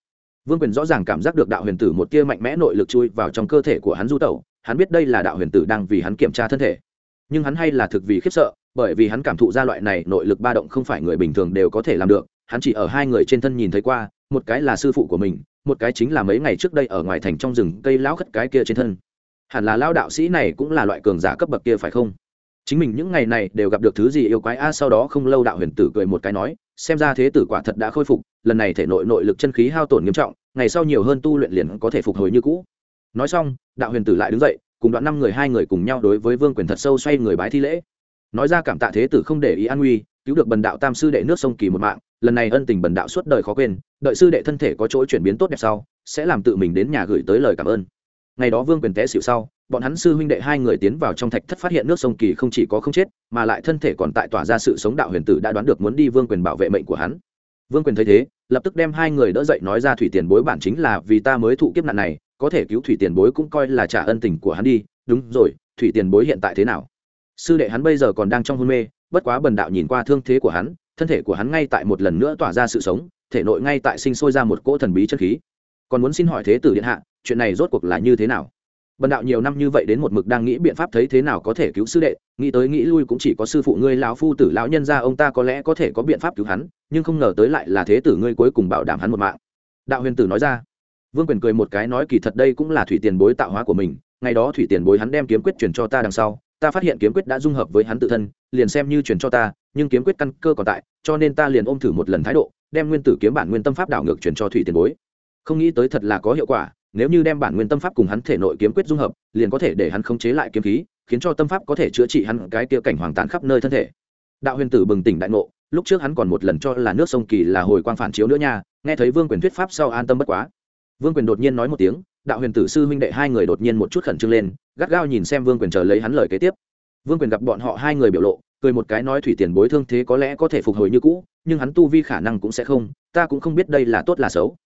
S1: Vương quyền rõ ràng cảm giác được đạo huyền tử một tia mạnh mẽ nội lực chui vào trong cơ thể của hắn du tẩu, hắn biết đây là đạo huyền tử đang vì hắn kiểm tra thân thể. Nhưng hắn hay là thực vì khiếp sợ, bởi vì hắn cảm thụ ra loại này nội lực ba động không phải người bình thường đều có thể làm được, hắn chỉ ở hai người trên thân nhìn thấy qua, một cái là sư phụ của mình, một cái chính là mấy ngày trước đây ở ngoài thành trong rừng cây lão khất cái kia trên thân. Hẳn là lao đạo sĩ này cũng là loại cường giả cấp bậc kia phải không? Chính mình những ngày này đều gặp được thứ gì yêu quái, a, sau đó không lâu đạo huyền tử cười một cái nói, xem ra thế tử quả thật đã khôi phục, lần này thể nội nội lực chân khí hao tổn nghiêm trọng, ngày sau nhiều hơn tu luyện liền có thể phục hồi như cũ. Nói xong, đạo huyền tử lại đứng dậy, cùng đoạn năm người, hai người cùng nhau đối với vương quyền thật sâu xoay người bái thi lễ. Nói ra cảm tạ thế tử không để ý an nguy, cứu được bần đạo tam sư đệ nước sông kỳ một mạng, lần này ân tình bần đạo suốt đời khó quên, đợi sư đệ thân thể có chỗ chuyển biến tốt đẹp sau, sẽ làm tự mình đến nhà gửi tới lời cảm ơn. Ngày đó vương quyền té xịu sau bọn hắn sư huynh đệ hai người tiến vào trong thạch thất phát hiện nước sông kỳ không chỉ có không chết, mà lại thân thể còn tại tỏa ra sự sống đạo huyền tử đã đoán được muốn đi vương quyền bảo vệ mệnh của hắn. Vương quyền thấy thế, lập tức đem hai người đỡ dậy nói ra thủy tiền bối bản chính là vì ta mới thụ kiếp nạn này, có thể cứu thủy tiền bối cũng coi là trả ân tình của hắn đi. Đúng rồi, thủy tiền bối hiện tại thế nào? Sư đệ hắn bây giờ còn đang trong hôn mê, bất quá bần đạo nhìn qua thương thế của hắn, thân thể của hắn ngay tại một lần nữa tỏa ra sự sống, thể nội ngay tại sinh sôi ra một cỗ thần bí chân khí. Còn muốn xin hỏi thế tử điện hạ, chuyện này rốt cuộc là như thế nào? Bần đạo nhiều năm như vậy đến một mực đang nghĩ biện pháp thấy thế nào có thể cứu sư đệ, nghĩ tới nghĩ lui cũng chỉ có sư phụ ngươi lão phu tử lão nhân ra ông ta có lẽ có thể có biện pháp cứu hắn, nhưng không ngờ tới lại là thế tử ngươi cuối cùng bảo đảm hắn một mạng. Đạo huyền tử nói ra. Vương quyền cười một cái nói kỳ thật đây cũng là thủy tiền bối tạo hóa của mình, ngày đó thủy tiền bối hắn đem kiếm quyết truyền cho ta đằng sau, ta phát hiện kiếm quyết đã dung hợp với hắn tự thân, liền xem như truyền cho ta, nhưng kiếm quyết căn cơ còn tại, cho nên ta liền ôm thử một lần thái độ, đem nguyên tử kiếm bản nguyên tâm pháp đảo ngược truyền cho thủy tiền bối. Không nghĩ tới thật là có hiệu quả nếu như đem bản nguyên tâm pháp cùng hắn thể nội kiếm quyết dung hợp, liền có thể để hắn khống chế lại kiếm khí, khiến cho tâm pháp có thể chữa trị hắn cái kia cảnh hoàng tàn khắp nơi thân thể. Đạo huyền tử bừng tỉnh đại ngộ, lúc trước hắn còn một lần cho là nước sông kỳ là hồi quang phản chiếu nữa nha, nghe thấy vương quyền thuyết pháp sau an tâm bất quá. Vương quyền đột nhiên nói một tiếng, đạo huyền tử sư huynh đệ hai người đột nhiên một chút khẩn trương lên, gắt gao nhìn xem vương quyền chờ lấy hắn lời kế tiếp. Vương quyền gặp bọn họ hai người biểu lộ, cười một cái nói thủy tiền bối thương thế có lẽ có thể phục hồi như cũ, nhưng hắn tu vi khả năng cũng sẽ không, ta cũng không biết đây là tốt là xấu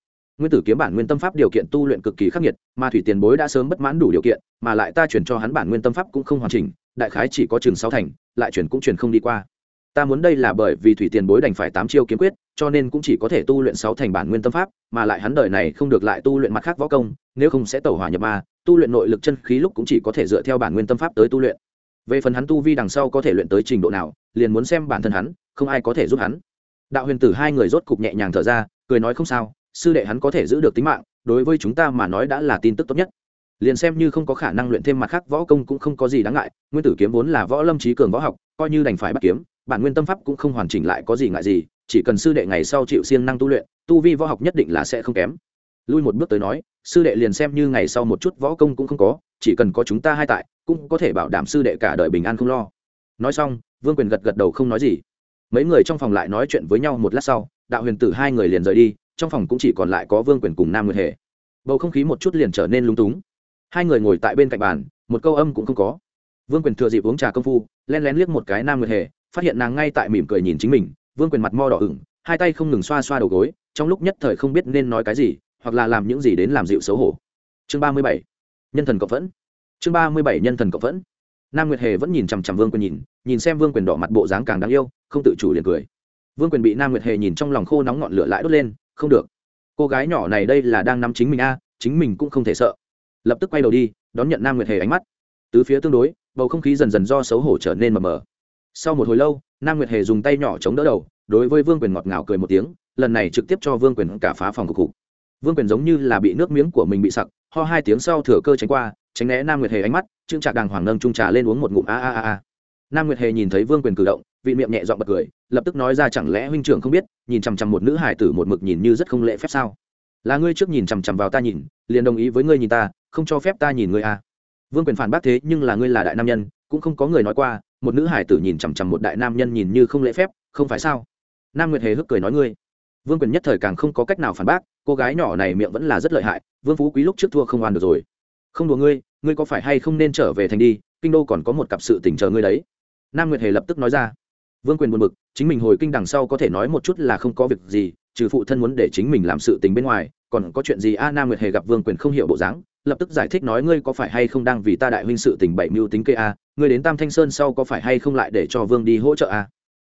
S1: nguyên tử kiếm bản nguyên tâm pháp điều kiện tu luyện cực kỳ khắc nghiệt, mà thủy tiền bối đã sớm bất mãn đủ điều kiện, mà lại ta chuyển cho hắn bản nguyên tâm pháp cũng không hoàn chỉnh, đại khái chỉ có chừng sáu thành, lại chuyển cũng chuyển không đi qua. Ta muốn đây là bởi vì thủy tiền bối đành phải tám chiêu kiếm quyết, cho nên cũng chỉ có thể tu luyện sáu thành bản nguyên tâm pháp, mà lại hắn đời này không được lại tu luyện mặt khác võ công, nếu không sẽ tẩu hỏa nhập ma, tu luyện nội lực chân khí lúc cũng chỉ có thể dựa theo bản nguyên tâm pháp tới tu luyện. Về phần hắn tu vi đằng sau có thể luyện tới trình độ nào, liền muốn xem bản thân hắn, không ai có thể giúp hắn. Đạo huyền tử hai người rốt cục nhẹ nhàng thở ra, cười nói không sao sư đệ hắn có thể giữ được tính mạng, đối với chúng ta mà nói đã là tin tức tốt nhất. Liền xem như không có khả năng luyện thêm mặt khác võ công cũng không có gì đáng ngại, nguyên tử kiếm vốn là võ lâm trí cường võ học, coi như đành phải bắt kiếm, bản nguyên tâm pháp cũng không hoàn chỉnh lại có gì ngại gì, chỉ cần sư đệ ngày sau chịu siêng năng tu luyện, tu vi võ học nhất định là sẽ không kém. Lui một bước tới nói, sư đệ liền xem như ngày sau một chút võ công cũng không có, chỉ cần có chúng ta hai tại, cũng có thể bảo đảm sư đệ cả đời bình an không lo. Nói xong, vương quyền gật gật đầu không nói gì. Mấy người trong phòng lại nói chuyện với nhau một lát sau, đạo huyền tử hai người liền rời đi trong phòng cũng chỉ còn lại có vương quyền cùng nam nguyệt hề. Bầu không khí một chút liền trở nên lung túng. Hai người ngồi tại bên cạnh bàn, một câu âm cũng không có. Vương quyền thừa dịp uống trà công phu, len lén liếc một cái nam nguyệt hề, phát hiện nàng ngay tại mỉm cười nhìn chính mình, vương quyền mặt mo đỏ ửng, hai tay không ngừng xoa xoa đầu gối, trong lúc nhất thời không biết nên nói cái gì, hoặc là làm những gì đến làm dịu xấu hổ. Chương ba mươi bảy, nhân thần cộng phẫn. Chương ba mươi bảy, nhân thần cộng phẫn. Nam nguyệt hề vẫn nhìn chằm chằm vương quyền nhìn nhìn xem vương quyền đỏ mặt bộ dáng càng đáng yêu, không tự chủ liền cười. Vương quyền bị nam nguyệt hề nhìn trong lòng khô nóng ngọn lửa lại đốt lên không được. Cô gái nhỏ này đây là đang nắm chính mình a, chính mình cũng không thể sợ. Lập tức quay đầu đi, đón nhận nam nguyệt hề ánh mắt. Tứ phía tương đối, bầu không khí dần dần do xấu hổ trở nên mờ mờ. Sau một hồi lâu, nam nguyệt hề dùng tay nhỏ chống đỡ đầu, đối với vương quyền ngọt ngào cười một tiếng, lần này trực tiếp cho vương quyền cả phá phòng cục cục vương quyền giống như là bị nước miếng của mình bị sặc, ho hai tiếng sau thừa cơ tránh qua, tránh né nam nguyệt hề ánh mắt trương trạc đàng hoàng nâng trung trà lên uống một ngụm a a a a. Nam nguyệt hề nhìn thấy vương quyền cử động vị miệng nhẹ dọn bật cười, lập tức nói ra chẳng lẽ huynh trưởng không biết, nhìn chằm chằm một nữ hải tử một mực nhìn như rất không lễ phép sao? Là ngươi trước nhìn chằm chằm vào ta nhìn, liền đồng ý với ngươi nhìn ta, không cho phép ta nhìn ngươi à. vương quyền phản bác thế nhưng là ngươi là đại nam nhân, cũng không có người nói qua, một nữ hải tử nhìn chằm chằm một đại nam nhân nhìn như không lễ phép, không phải sao? Nam nguyệt hề hức cười nói ngươi. Vương quyền nhất thời càng không có cách nào phản bác, cô gái nhỏ này miệng vẫn là rất lợi hại, vương phú quý lúc trước thua không oan được rồi. Không đùa ngươi ngươi có phải hay không nên trở về thành đi, kinh đô còn có một cặp sự tình chờ ngươi đấy. Nam nguyệt hề lập tức nói ra vương quyền buồn bực, chính mình hồi kinh đằng sau có thể nói một chút là không có việc gì, trừ phụ thân muốn để chính mình làm sự tình bên ngoài, còn có chuyện gì a nam nguyệt hề gặp vương quyền không hiểu bộ dáng, lập tức giải thích nói ngươi có phải hay không đang vì ta đại huynh sự tình bảy mưu tính kê a, ngươi đến tam thanh sơn sau có phải hay không lại để cho vương đi hỗ trợ a?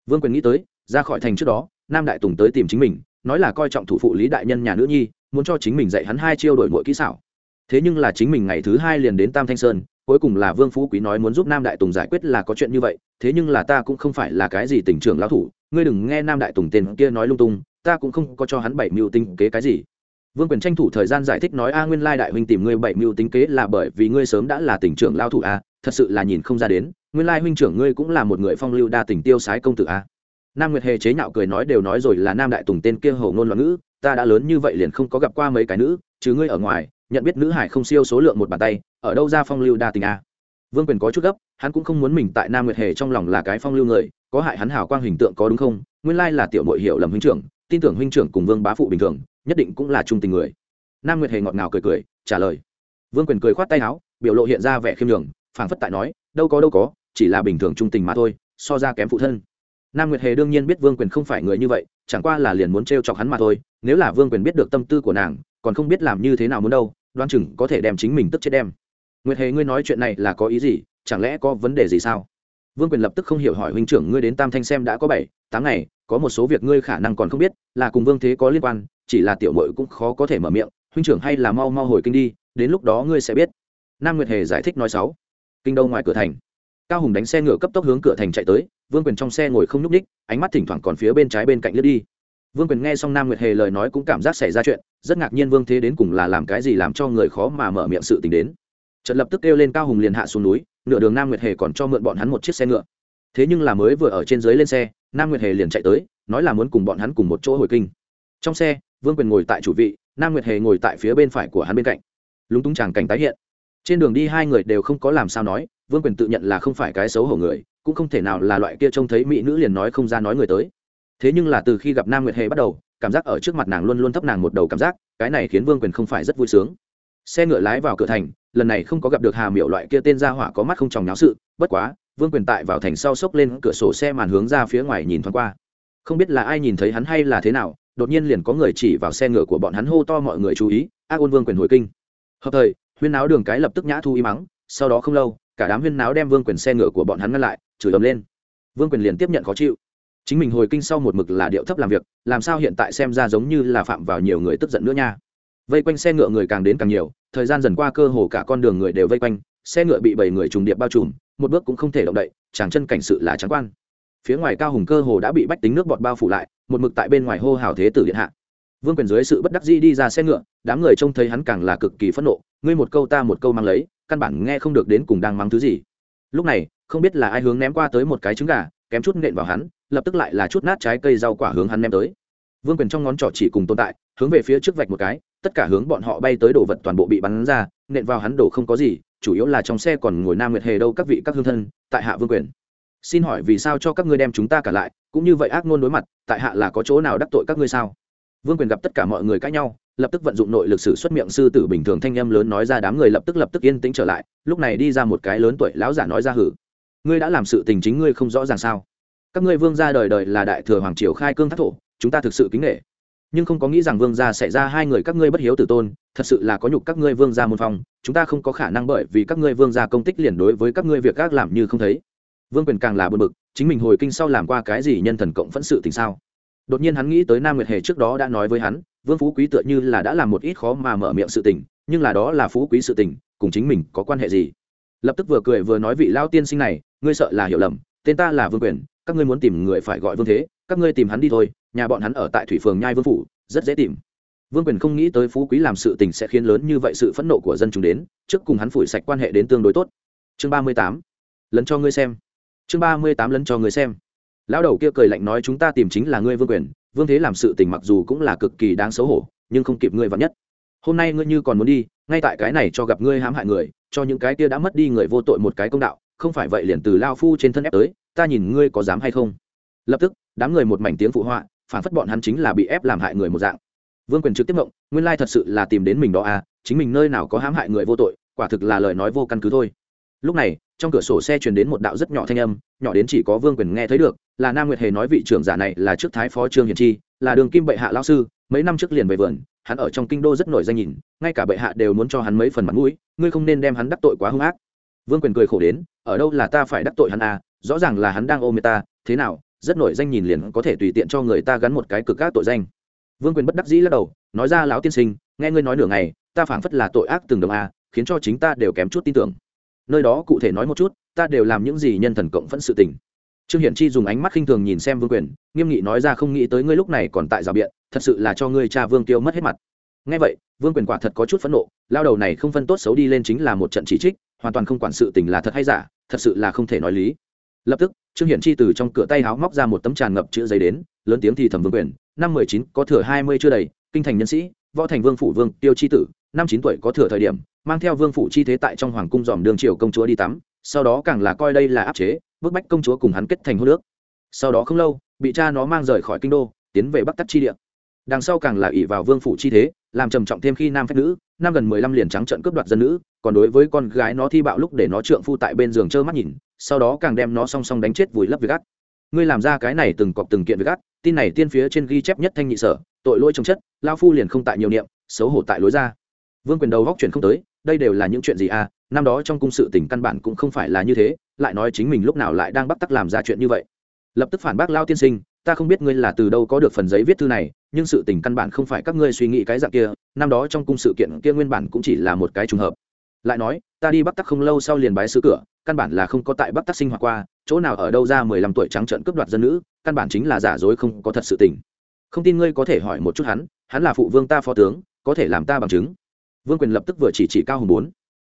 S1: Vương quyền nghĩ tới, ra khỏi thành trước đó, nam đại tùng tới tìm chính mình, nói là coi trọng thủ phụ lý đại nhân nhà nữ nhi, muốn cho chính mình dạy hắn hai chiêu đổi mỗi kỹ xảo. Thế nhưng là chính mình ngày thứ hai liền đến tam thanh sơn cuối cùng là vương phú quý nói muốn giúp nam đại tùng giải quyết là có chuyện như vậy, thế nhưng là ta cũng không phải là cái gì tỉnh trưởng lão thủ, ngươi đừng nghe nam đại tùng tên kia nói lung tung, ta cũng không có cho hắn bảy mưu tinh kế cái gì. Vương quyền tranh thủ thời gian giải thích nói, a, nguyên lai đại huynh tìm ngươi bảy mưu tính kế là bởi vì ngươi sớm đã là tỉnh trưởng lao thủ a, thật sự là nhìn không ra đến, nguyên lai huynh trưởng ngươi cũng là một người phong lưu đa tình tiêu sái công tử a. Nam nguyệt hề chế nhạo cười nói, đều nói rồi là nam đại tùng tên kia hầu ngôn loạn ngữ, ta đã lớn như vậy liền không có gặp qua mấy cái nữ chứ ngươi ở ngoài, nhận biết nữ hải không siêu số lượng một bàn tay ở đâu ra phong lưu đa tình a? Vương quyền có chút gấp, hắn cũng không muốn mình tại nam nguyệt hề trong lòng là cái phong lưu người, có hại hắn hảo quang hình tượng có đúng không? Nguyên lai là tiểu mội hiểu lầm huynh trưởng, tin tưởng huynh trưởng cùng vương bá phụ bình thường, nhất định cũng là trung tình người. Nam nguyệt hề ngọt ngào cười cười, trả lời. Vương quyền cười khoát tay áo, biểu lộ hiện ra vẻ khiêm nhường, phảng phất tại nói, đâu có đâu có, chỉ là bình thường trung tình mà thôi, so ra kém phụ thân. Nam nguyệt hề đương nhiên biết vương quyền không phải người như vậy, chẳng qua là liền muốn t r e o chọc hắn mà thôi, nếu là vương quyền biết được tâm tư của nàng, còn không biết làm như thế nào muốn đâu đoan chừng có thể đem chính mình tức chết đem nguyệt hề, ngươi nói chuyện này là có ý gì? Chẳng lẽ có vấn đề gì sao? Vương quyền lập tức không hiểu hỏi huynh trưởng ngươi đến tam thanh xem đã có bảy, tám ngày, có một số việc ngươi khả năng còn không biết, là cùng vương thế có liên quan, chỉ là tiểu mội cũng khó có thể mở miệng. Huynh trưởng hay là mau mau hồi kinh đi, đến lúc đó ngươi sẽ biết. Nam nguyệt hề giải thích nói sáu. Kinh đâu ngoài cửa thành. Cao hùng đánh xe ngựa cấp tốc hướng cửa thành chạy tới, vương quyền trong xe ngồi không nhúc ních ánh mắt thỉnh thoảng còn phía bên trái bên cạnh lướt đi. Vương quyền nghe xong nam nguyệt hề lời nói cũng cảm giác xảy ra chuyện, rất ngạc nhiên vương thế đến cùng là làm cái gì làm cho người khó mà mở miệng sự tình đến trận lập tức kêu lên cao hùng liền hạ xuống núi, nửa đường nam nguyệt hề còn cho mượn bọn hắn một chiếc xe ngựa. Thế nhưng là mới vừa ở trên dưới lên xe, nam nguyệt hề liền chạy tới, nói là muốn cùng bọn hắn cùng một chỗ hồi kinh. Trong xe, vương quyền ngồi tại chủ vị, nam nguyệt hề ngồi tại phía bên phải của hắn bên cạnh. Lúng túng chàng cảnh tái hiện. Trên đường đi hai người đều không có làm sao nói, vương quyền tự nhận là không phải cái xấu hổ người, cũng không thể nào là loại kia trông thấy mỹ nữ liền nói không ra nói người tới. Thế nhưng là từ khi gặp nam nguyệt hề bắt đầu, cảm giác ở trước mặt nàng luôn luôn thấp nàng một đầu cảm giác, cái này khiến vương quyền không phải rất vui sướng xe ngựa lái vào cửa thành, lần này không có gặp được hà miểu loại kia tên gia hỏa có mắt không tròng nháo sự, bất quá, vương quyền tại vào thành sau sốc lên cửa sổ xe màn hướng ra phía ngoài nhìn thoáng qua. Không biết là ai nhìn thấy hắn hay là thế nào, đột nhiên liền có người chỉ vào xe ngựa của bọn hắn hô to mọi người chú ý ác ôn vương quyền hồi kinh. Hợp thời, huyên náo đường cái lập tức nhã thu y mắng, sau đó không lâu, cả đám huyên náo đem vương quyền xe ngựa của bọn hắn ngăn lại, chửi ầm lên. Vương quyền liền tiếp nhận khó chịu. Chính mình hồi kinh sau một mực là điệu thấp làm việc, làm sao hiện tại xem ra giống như là phạm vào nhiều người tức giận nữa nha vây quanh xe ngựa người càng đến càng nhiều, thời gian dần qua cơ hồ cả con đường người đều vây quanh, xe ngựa bị bảy người trùng điệp bao trùm, một bước cũng không thể động đậy, chàng chân cảnh sự là trắng quan. Phía ngoài cao hùng cơ hồ đã bị bách tính nước bọt bao phủ lại, một mực tại bên ngoài hô hào thế tử điện hạ. Vương quyền dưới sự bất đắc dĩ đi ra xe ngựa, đám người trông thấy hắn càng là cực kỳ phẫn nộ, ngươi một câu ta một câu mang lấy, căn bản nghe không được đến cùng đang mắng thứ gì. Lúc này, không biết là ai hướng ném qua tới một cái trứng gà, kém chút nện vào hắn, lập tức lại là chút nát trái cây rau quả hướng hắn ném tới. Vương quyền trong ngón trỏ chỉ cùng tồn tại, hướng về phía trước vạch một cái tất cả hướng bọn họ bay tới đồ vật toàn bộ bị bắn ra, nện vào hắn đổ không có gì, chủ yếu là trong xe còn ngồi nam nguyệt hề đâu các vị các hương thân, tại hạ vương quyền. Xin hỏi vì sao cho các ngươi đem chúng ta cả lại, cũng như vậy ác ngôn đối mặt, tại hạ là có chỗ nào đắc tội các ngươi sao? Vương quyền gặp tất cả mọi người cãi nhau, lập tức vận dụng nội lực sử xuất miệng sư tử bình thường thanh em lớn nói ra đám người lập tức lập tức yên tĩnh trở lại, lúc này đi ra một cái lớn tuổi lão giả nói ra hử. Ngươi đã làm sự tình chính ngươi không rõ ràng sao? Các ngươi vương gia đời đời là đại thừa hoàng triều khai cương thác thổ, chúng ta thực sự kính nghệ nhưng không có nghĩ rằng vương gia sẽ ra hai người các ngươi bất hiếu tử tôn, thật sự là có nhục các ngươi vương gia môn phong, chúng ta không có khả năng bởi vì các ngươi vương gia công tích liền đối với các ngươi việc các làm như không thấy. Vương quyền càng là bực bực, chính mình hồi kinh sau làm qua cái gì nhân thần cộng phẫn sự tình sao? Đột nhiên hắn nghĩ tới nam nguyệt hề trước đó đã nói với hắn, vương phú quý tựa như là đã làm một ít khó mà mở miệng sự tình, nhưng là đó là phú quý sự tình, cùng chính mình có quan hệ gì? Lập tức vừa cười vừa nói vị lao tiên sinh này, ngươi sợ là hiểu lầm, tên ta là vương quyền, các ngươi muốn tìm người phải gọi vương thế, các ngươi tìm hắn đi thôi nhà bọn hắn ở tại thủy phường nhai vương phủ, rất dễ tìm. Vương quyền không nghĩ tới phú quý làm sự tình sẽ khiến lớn như vậy sự phẫn nộ của dân chúng đến, trước cùng hắn phủi sạch quan hệ đến tương đối tốt. Chương ba mươi tám, lấn cho ngươi xem. Chương ba mươi tám lấn cho ngươi xem. Lão đầu kia cười lạnh nói chúng ta tìm chính là ngươi vương quyền, vương thế làm sự tình mặc dù cũng là cực kỳ đáng xấu hổ, nhưng không kịp ngươi vắn nhất. Hôm nay ngươi như còn muốn đi, ngay tại cái này cho gặp ngươi hãm hại người, cho những cái kia đã mất đi người vô tội một cái công đạo, không phải vậy liền từ lao phu trên thân ép tới, ta nhìn ngươi có dám hay không? Lập tức, đám người một mảnh tiếng phụ họa phản phất bọn hắn chính là bị ép làm hại người một dạng. Vương quyền trực tiếp mộng nguyên lai thật sự là tìm đến mình đó à chính mình nơi nào có hãm hại người vô tội, quả thực là lời nói vô căn cứ thôi. Lúc này, trong cửa sổ xe truyền đến một đạo rất nhỏ thanh âm, nhỏ đến chỉ có vương quyền nghe thấy được, là nam nguyệt hề nói vị trưởng giả này là trước thái phó trương hiền chi, là đường kim bệ hạ lao sư, mấy năm trước liền về vườn, hắn ở trong kinh đô rất nổi danh nhìn, ngay cả bệ hạ đều muốn cho hắn mấy phần mặt mũi, ngươi không nên đem hắn đắc tội quá hung ác. Vương quyền cười khổ đến, ở đâu là ta phải đắc tội hắn à rõ ràng là hắn đang ôm ta, thế nào rất nổi danh nhìn liền có thể tùy tiện cho người ta gắn một cái cực ác tội danh. Vương quyền bất đắc dĩ lắc đầu, nói ra lão tiên sinh, nghe ngươi nói nửa ngày, ta phảng phất là tội ác từng đồng a, khiến cho chính ta đều kém chút tin tưởng. Nơi đó cụ thể nói một chút, ta đều làm những gì nhân thần cộng phẫn sự tình. Trương hiển chi dùng ánh mắt khinh thường nhìn xem vương quyền, nghiêm nghị nói ra không nghĩ tới ngươi lúc này còn tại rào biện, thật sự là cho ngươi cha vương tiêu mất hết mặt. Ngay vậy, vương quyền quả thật có chút phẫn nộ, lao đầu này không phân tốt xấu đi lên chính là một trận chỉ trích, hoàn toàn không quản sự tình là thật hay giả, thật sự là không thể nói lý lập tức, trương hiển chi từ trong cửa tay háo móc ra một tấm tràn ngập chữ giấy đến, lớn tiếng thì thẩm vương quyền, năm mười chín có thừa hai mươi chưa đầy, kinh thành nhân sĩ, võ thành vương phủ vương, tiêu chi tử, năm chín tuổi có thừa thời điểm, mang theo vương phủ chi thế tại trong hoàng cung dòm đường triều công chúa đi tắm, sau đó càng là coi đây là áp chế, bức bách công chúa cùng hắn kết thành hô nước sau đó không lâu, bị cha nó mang rời khỏi kinh đô, tiến về bắc tắc chi địa. Đằng sau càng là ỷ vào vương phủ chi thế làm trầm trọng thêm khi nam phép nữ, nam gần mười lăm liền trắng trận cướp đoạt dân nữ, còn đối với con gái nó thi bạo lúc để nó trượng phu tại bên giường trơ mắt nhìn, sau đó càng đem nó song song đánh chết vùi lấp việc gắt ngươi làm ra cái này từng cọp từng kiện việc gắt tin này tiên phía trên ghi chép nhất thanh nhị sở, tội lỗi trong chất, lao phu liền không tại nhiều niệm, xấu hổ tại lối ra. Vương quyền đầu góc chuyện không tới, đây đều là những chuyện gì à năm đó trong cung sự tình căn bản cũng không phải là như thế, lại nói chính mình lúc nào lại đang bắt tắc làm ra chuyện như vậy. Lập tức phản bác lao tiên sinh ta không biết ngươi là từ đâu có được phần giấy viết thư này, nhưng sự tình căn bản không phải các ngươi suy nghĩ cái dạng kia, năm đó trong cung sự kiện kia nguyên bản cũng chỉ là một cái trùng hợp. Lại nói, ta đi bắc tắc không lâu sau liền bái sứ cửa, căn bản là không có tại bắc tắc sinh hoạt qua, chỗ nào ở đâu ra mười lăm tuổi trắng trợn cướp đoạt dân nữ, căn bản chính là giả dối không có thật sự tình. Không tin ngươi có thể hỏi một chút hắn hắn là phụ vương ta phó tướng, có thể làm ta bằng chứng. Vương quyền lập tức vừa chỉ chỉ cao hùng bốn.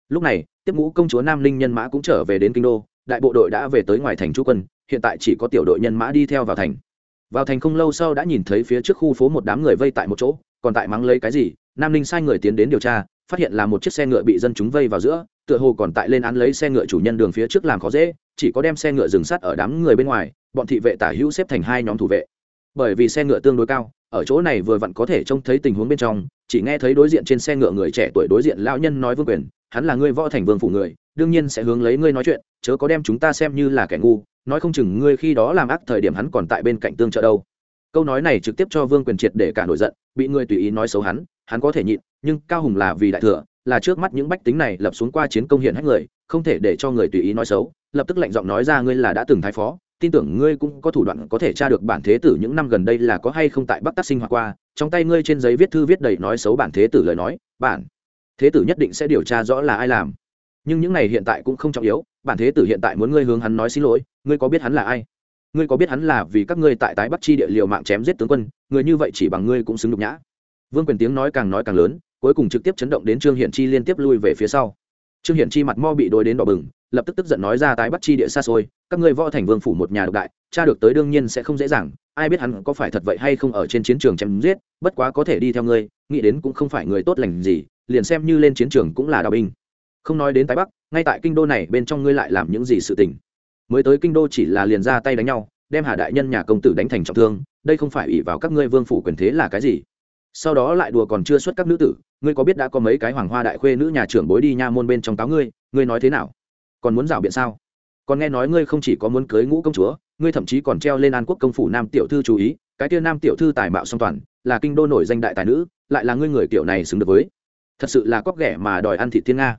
S1: Lúc này, tiếp ngũ công chúa nam linh nhân mã cũng trở về đến kinh đô, đại bộ đội đã về tới ngoài thành chú quân, hiện tại chỉ có tiểu đội nhân mã đi theo vào thành vào thành không lâu sau đã nhìn thấy phía trước khu phố một đám người vây tại một chỗ, còn tại mắng lấy cái gì, nam linh sai người tiến đến điều tra, phát hiện là một chiếc xe ngựa bị dân chúng vây vào giữa, tựa hồ còn tại lên án lấy xe ngựa chủ nhân đường phía trước làm khó dễ, chỉ có đem xe ngựa dừng sát ở đám người bên ngoài, bọn thị vệ tả hữu xếp thành hai nhóm thủ vệ. Bởi vì xe ngựa tương đối cao, ở chỗ này vừa vặn có thể trông thấy tình huống bên trong, chỉ nghe thấy đối diện trên xe ngựa người trẻ tuổi đối diện lão nhân nói vương quyền, hắn là ngươi võ thành vương phủ người, đương nhiên sẽ hướng lấy ngươi nói chuyện, chớ có đem chúng ta xem như là kẻ ngu nói không chừng ngươi khi đó làm ác thời điểm hắn còn tại bên cạnh tương trợ đâu. Câu nói này trực tiếp cho vương quyền triệt để cả nổi giận, bị người tùy ý nói xấu hắn hắn có thể nhịn, nhưng cao hùng là vì đại thừa, là trước mắt những bách tính này lập xuống qua chiến công hiển hách người, không thể để cho người tùy ý nói xấu, lập tức lạnh giọng nói ra ngươi là đã từng thái phó, tin tưởng ngươi cũng có thủ đoạn có thể tra được bản thế tử những năm gần đây là có hay không tại bắc tác sinh hoạt qua, trong tay ngươi trên giấy viết thư viết đầy nói xấu bản thế tử lời nói, bản thế tử nhất định sẽ điều tra rõ là ai làm. Nhưng những này hiện tại cũng không trọng yếu, bản thế tử hiện tại muốn ngươi hướng hắn nói xin lỗi ngươi có biết hắn là ai? Ngươi có biết hắn là vì các ngươi tại tái bắc chi địa liều mạng chém giết tướng quân, người như vậy chỉ bằng ngươi cũng xứng nhục nhã. Vương quyền tiếng nói càng nói càng lớn, cuối cùng trực tiếp chấn động đến trương hiển chi liên tiếp lui về phía sau. Trương hiển chi mặt mo bị đôi đến đỏ bừng, lập tức tức giận nói ra tái bắc chi địa xa xôi, các ngươi võ thành vương phủ một nhà độc đại, cha được tới đương nhiên sẽ không dễ dàng, ai biết hắn có phải thật vậy hay không ở trên chiến trường chém giết, bất quá có thể đi theo ngươi, nghĩ đến cũng không phải người tốt lành gì, liền xem như lên chiến trường cũng là đạo binh. Không nói đến tái bắc, ngay tại kinh đô này bên trong ngươi lại làm những gì sự tình? Mới tới kinh đô chỉ là liền ra tay đánh nhau, đem hà đại nhân nhà công tử đánh thành trọng thương, đây không phải ủy vào các ngươi vương phủ quyền thế là cái gì? Sau đó lại đùa còn chưa xuất các nữ tử, ngươi có biết đã có mấy cái hoàng hoa đại khuê nữ nhà trưởng bối đi nha môn bên trong táo ngươi ngươi nói thế nào? Còn muốn rảo biện sao? Còn nghe nói ngươi không chỉ có muốn cưới ngũ công chúa, ngươi thậm chí còn treo lên an quốc công phủ nam tiểu thư chú ý, cái tia nam tiểu thư tài mạo song toàn, là kinh đô nổi danh đại tài nữ, lại là ngươi người tiểu này xứng được với. Thật sự là cóc ghẻ mà đòi ăn thị thiên nga